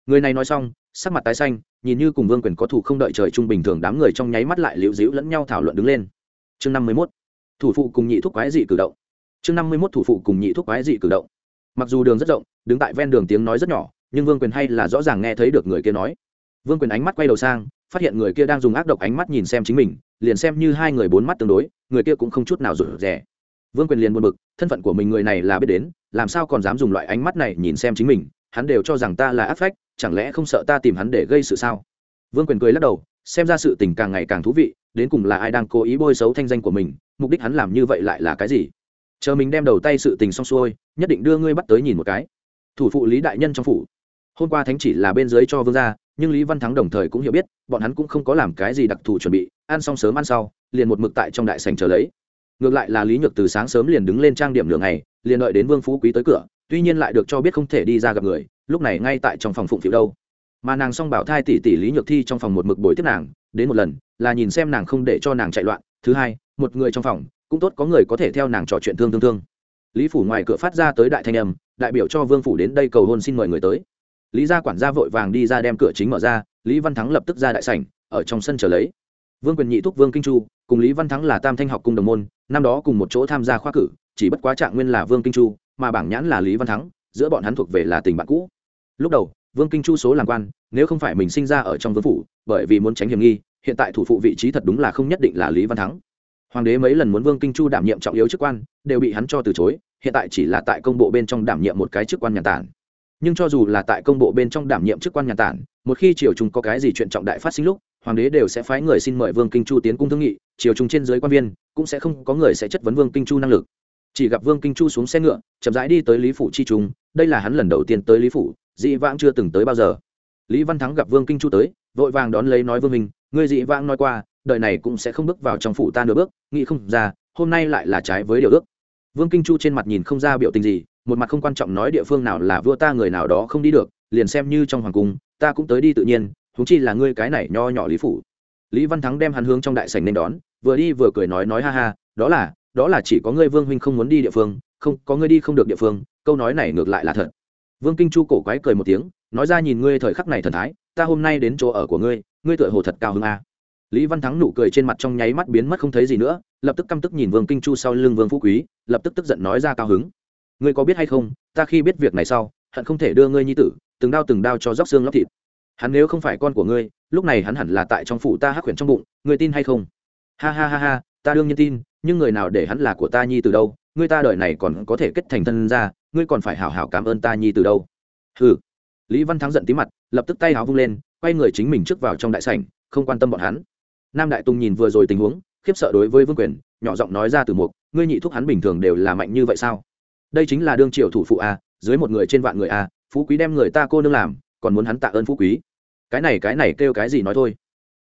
S1: Người này nói xong, sắc mặt tái xanh, nhìn như cùng vương quyền có thủ không đợi trời trung bình thường, đám người trong nháy mắt lại liễu dĩu lẫn nhau thảo luận đứng lên. Chương năm mươi mốt, thủ phụ cùng nhị thuốc quái dị cử động. Chương năm mươi mốt, thủ phụ cùng nhị thuốc quái dị cử động. Mặc dù đường rất rộng, đứng tại ven đường tiếng nói rất nhỏ, nhưng vương quyền hay là rõ ràng nghe thấy được người kia nói. Vương quyền ánh mắt quay đầu sang, phát hiện người kia đang dùng ác độc ánh mắt nhìn xem chính mình, liền xem như hai người bốn mắt tương đối, người kia cũng không chút nào rủ rẻ vương quyền liền buồn bực, thân phận của mình người này là biết đến, làm sao còn dám dùng loại ánh mắt này nhìn xem chính mình, hắn đều cho rằng ta là ác phách, chẳng lẽ không sợ ta tìm hắn để gây sự sao? Vương quyền cười lắc đầu, xem ra sự tình càng ngày càng thú vị, đến cùng là ai đang cố ý bôi xấu thanh danh của mình, mục đích hắn làm như vậy lại là cái gì? Chờ mình đem đầu tay sự tình xong xuôi, nhất định đưa ngươi bắt tới nhìn một cái. Thủ phụ lý đại nhân trong phủ. Hôm qua thánh chỉ là bên dưới cho vương gia, nhưng lý văn thắng đồng thời cũng hiểu biết, bọn hắn cũng không có làm cái gì đặc thù chuẩn bị, ăn xong sớm ăn sau, liền một mực tại trong đại sành chờ lấy ngược lại là lý nhược từ sáng sớm liền đứng lên trang điểm đường này liền đợi đến vương phú quý tới cửa, tuy nhiên lại được cho biết không thể đi ra gặp người, lúc này ngay tại trong phòng phụng phiệu đâu. Mà nàng xong bảo thai tỷ tỷ lý nhược thi trong phòng một mực bồi tiếp nàng, đến một lần, là nhìn xem nàng không để cho nàng chạy loạn. Thứ hai, một người trong phòng, cũng tốt có người có thể theo nàng trò chuyện thương thương thương. Lý phủ ngoài cửa phát ra tới đại thanh âm, đại biểu cho vương phủ đến đây cầu hôn xin mời người tới. Lý gia quản gia vội vàng đi ra đem cửa chính mở ra, lý văn thắng lập tức ra đại sảnh, ở trong sân chờ lấy. Vương quyền nhị thúc vương kinh chu, cùng lý văn thắng là tam thanh học cung đồng môn năm đó cùng một chỗ tham gia khoa cử, chỉ bất quá trạng nguyên là vương kinh chu, mà bảng nhãn là lý văn thắng, giữa bọn hắn thuộc về là tình bạn cũ. Lúc đầu, vương kinh chu số làm quan, nếu không phải mình sinh ra ở trong vương phủ, bởi vì muốn tránh hiểm nghi, hiện tại thủ phụ vị trí thật đúng là không nhất định là lý văn thắng. Hoàng đế mấy lần muốn vương kinh chu đảm nhiệm trọng yếu chức quan, đều bị hắn cho từ chối, hiện tại chỉ là tại công bộ bên trong đảm nhiệm một cái chức quan nhà tản. Nhưng cho dù là tại công bộ bên trong đảm nhiệm chức quan nhà tản, một khi triều trung có cái gì chuyện trọng đại phát sinh lúc hoàng đế đều sẽ phái người xin mời vương kinh chu tiến cung thương nghị, triều trung trên dưới quan viên cũng sẽ không có người sẽ chất vấn vương kinh chu năng lực. Chỉ gặp vương kinh chu xuống xe ngựa, chậm rãi đi tới lý phủ chi trung, đây là hắn lần đầu tiên tới lý phủ, dị vãng chưa từng tới bao giờ. Lý văn thắng gặp vương kinh chu tới, vội vàng đón lấy nói vương minh người dị vãng nói qua, đời này cũng sẽ không bước vào trong phủ ta nửa bước, nghĩ không ra, hôm nay lại là trái với điều ước. Vương kinh chu trên mặt nhìn không ra biểu tình gì, một mặt không quan trọng nói địa phương nào là vua ta người nào đó không đi được, liền xem như trong hoàng cung, ta cũng tới đi tự nhiên chúng chi là ngươi cái này nho nhỏ lý phủ. Lý văn thắng đem hắn hướng trong đại sành nên đón, vừa đi vừa cười nói nói ha ha, đó là đó là chỉ có ngươi vương huynh không muốn đi địa phương, không, có ngươi đi không được địa phương, câu nói này ngược lại là thật. Vương kinh chu cổ quái cười một tiếng, nói ra nhìn ngươi thời khắc này thần thái, ta hôm nay đến chỗ ở của ngươi ngươi tựa hồ thật cao hơn a. Lý văn thắng nụ cười trên mặt trong nháy mắt biến mất không thấy gì nữa, lập tức căm tức nhìn vương kinh chu sau lưng vương phú quý, lập tức tức giận nói ra cao hứng. Ngươi có biết hay không, ta khi biết việc này sau, hận không thể đưa ngươi nhi tử, từng đao từng đao cho róc xương lóc thịt hắn nếu không phải con của ngươi, lúc này hắn hẳn là tại trong phủ ta hắc quyển trong bụng, ngươi tin hay không? Ha ha ha ha, ta đương nhiên tin, nhưng người nào để hắn là của ta nhi từ đâu? Ngươi ta đợi này còn có thể kết thành thân ra ngươi còn phải hảo hảo cảm ơn ta nhi từ đâu? Hừ. Lý văn thắng giận tí mặt, lập tức tay háo vung lên, quay người chính mình trước vào trong đại sảnh, không quan tâm bọn hắn. Nam đại tùng nhìn vừa rồi tình huống, khiếp sợ đối với vương quyền, nhỏ giọng nói ra từ mục, ngươi nhị thúc hắn bình thường đều là mạnh như vậy sao? Đây chính là đương triều thủ phụ a, dưới một người trên vạn người a, phú quý đem người ta cô nương làm, còn muốn hắn tạ ơn phú quý cái này cái này kêu cái gì nói thôi.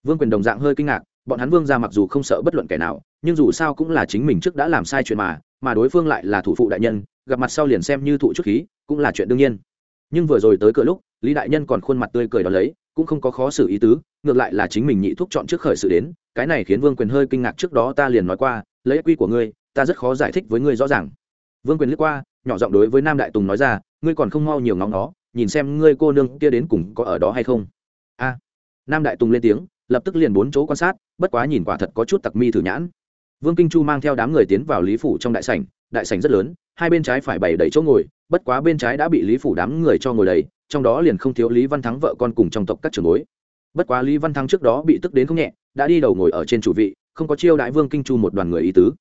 S1: Vương quyền đồng dạng hơi kinh ngạc, bọn hắn vương ra mặc dù không sợ bất luận kẻ nào, nhưng dù sao cũng là chính mình trước đã làm sai chuyện mà mà đối phương lại là thủ phụ đại nhân, gặp mặt sau liền xem như thụ chút khí, cũng là chuyện đương nhiên. Nhưng vừa rồi tới cửa lúc, lý đại nhân còn khuôn mặt tươi cười đ ó lấy, cũng không có khó xử ý tứ, ngược lại là chính mình nhị thuốc chọn trước khởi sự đến, cái này khiến vương quyền hơi kinh ngạc trước đó ta liền nói qua, lấy quy của ngươi, ta rất khó giải thích với ngươi rõ ràng. Vương quyền lướt qua, nhỏ giọng đối với nam đại tùng nói ra, ngươi còn không mau nhiều ngóng nó nhìn xem ngươi cô nương kia đến cùng có ở đó hay không a. Nam đại tùng lên tiếng, lập tức liền bốn chỗ quan sát, bất quá nhìn quả thật có chút tặc mi thử nhãn. Vương kinh chu mang theo đám người tiến vào lý phủ trong đại sảnh đại sảnh rất lớn, hai bên trái phải bày đầy chỗ ngồi, bất quá bên trái đã bị lý phủ đám người cho ngồi đầy, trong đó liền không thiếu lý văn thắng vợ con cùng trong tộc các trưởng bối. Bất quá lý văn thắng trước đó bị tức đến không nhẹ, đã đi đầu ngồi ở trên chủ vị, không có chiêu đại vương kinh chu một đoàn người ý tứ.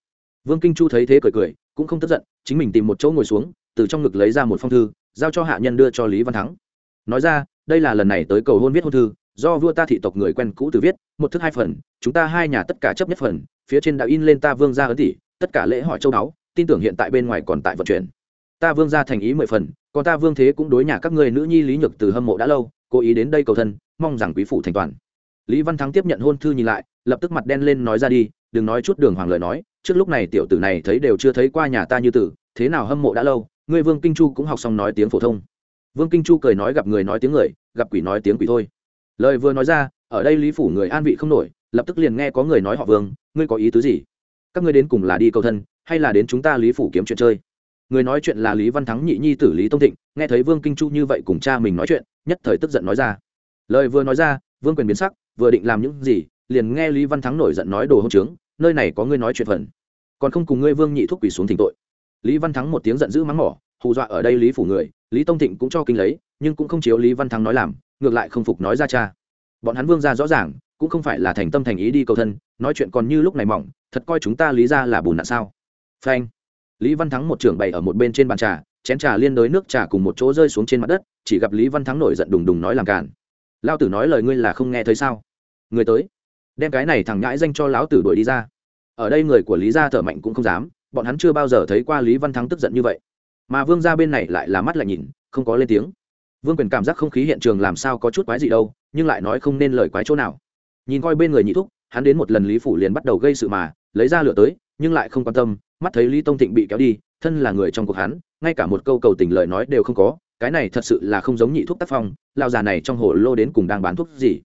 S1: Vương kinh chu thấy thế cười cười, cũng không tức giận, chính mình tìm một chỗ ngồi xuống, từ trong ngực lấy ra một phong thư, giao cho hạ nhân đưa cho lý văn thắng. Nói ra đây là lần này tới cầu hôn viết hôn thư, do vua ta thị tộc người quen cũ từ viết, một thức hai phần, chúng ta hai nhà tất cả chấp nhất phần, phía trên đã in lên ta vương gia ấn tỷ, tất cả lễ hỏi châu đáo tin tưởng hiện tại bên ngoài còn tại vận chuyển. Ta vương gia thành ý mười phần, còn ta vương thế cũng đối nhà các người nữ nhi lý nhược từ hâm mộ đã lâu, cố ý đến đây cầu thân, mong rằng quý phủ thành toàn. Lý văn thắng tiếp nhận hôn thư nhìn lại, lập tức mặt đen lên nói ra đi, đừng nói chút đường hoàng lời nói, trước lúc này tiểu tử này thấy đều chưa thấy qua nhà ta như tử, thế nào hâm mộ đã lâu, ngươi vương kinh chu cũng học xong nói tiếng phổ thông vương kinh chu cười nói gặp người nói tiếng người, gặp quỷ nói tiếng quỷ thôi. Lời vừa nói ra, ở đây lý phủ người an vị không nổi, lập tức liền nghe có người nói họ vương, ngươi có ý tứ gì? Các ngươi đến cùng là đi cầu thân, hay là đến chúng ta lý phủ kiếm chuyện chơi? Người nói chuyện là lý văn thắng nhị nhi tử lý tông thịnh, nghe thấy vương kinh chu như vậy cùng cha mình nói chuyện, nhất thời tức giận nói ra. Lời vừa nói ra, vương quyền biến sắc, vừa định làm những gì, liền nghe lý văn thắng nổi giận nói đồ hông trướng, nơi này có ngươi nói chuyện phần, còn không cùng ngươi vương nhị thúc quỷ xuống thỉnh tội. Lý văn thắng một tiếng giận dữ mắng mỏ hù dọa ở đây lý phủ người, lý tông thịnh cũng cho kinh lấy, nhưng cũng không chiếu lý văn thắng nói làm, ngược lại không phục nói ra cha. Bọn hắn vương ra rõ ràng, cũng không phải là thành tâm thành ý đi cầu thân, nói chuyện còn như lúc này mỏng, thật coi chúng ta lý ra là bùn nạn sao? Phanh. Lý văn thắng một trưởng bày ở một bên trên bàn trà, chén trà liên đới nước trà cùng một chỗ rơi xuống trên mặt đất, chỉ gặp lý văn thắng nổi giận đùng đùng nói làm cản lao tử nói lời ngươi là không nghe thấy sao? Người tới. Đem cái này thằng nhãi danh cho lão tử đuổi đi ra. Ở đây người của lý gia thở mạnh cũng không dám, bọn hắn chưa bao giờ thấy qua lý văn thắng tức giận như vậy mà vương gia bên này lại là mắt lại nhìn, không có lên tiếng. Vương quyền cảm giác không khí hiện trường làm sao có chút quái gì đâu, nhưng lại nói không nên lời quái chỗ nào. Nhìn coi bên người nhị thúc, hắn đến một lần lý phủ liền bắt đầu gây sự mà, lấy ra lửa tới, nhưng lại không quan tâm, mắt thấy lý tông thịnh bị kéo đi, thân là người trong cuộc hắn, ngay cả một câu cầu tình lời nói đều không có, cái này thật sự là không giống nhị thuốc tác phong lao già này trong hồ lô đến cùng đang bán thuốc gì?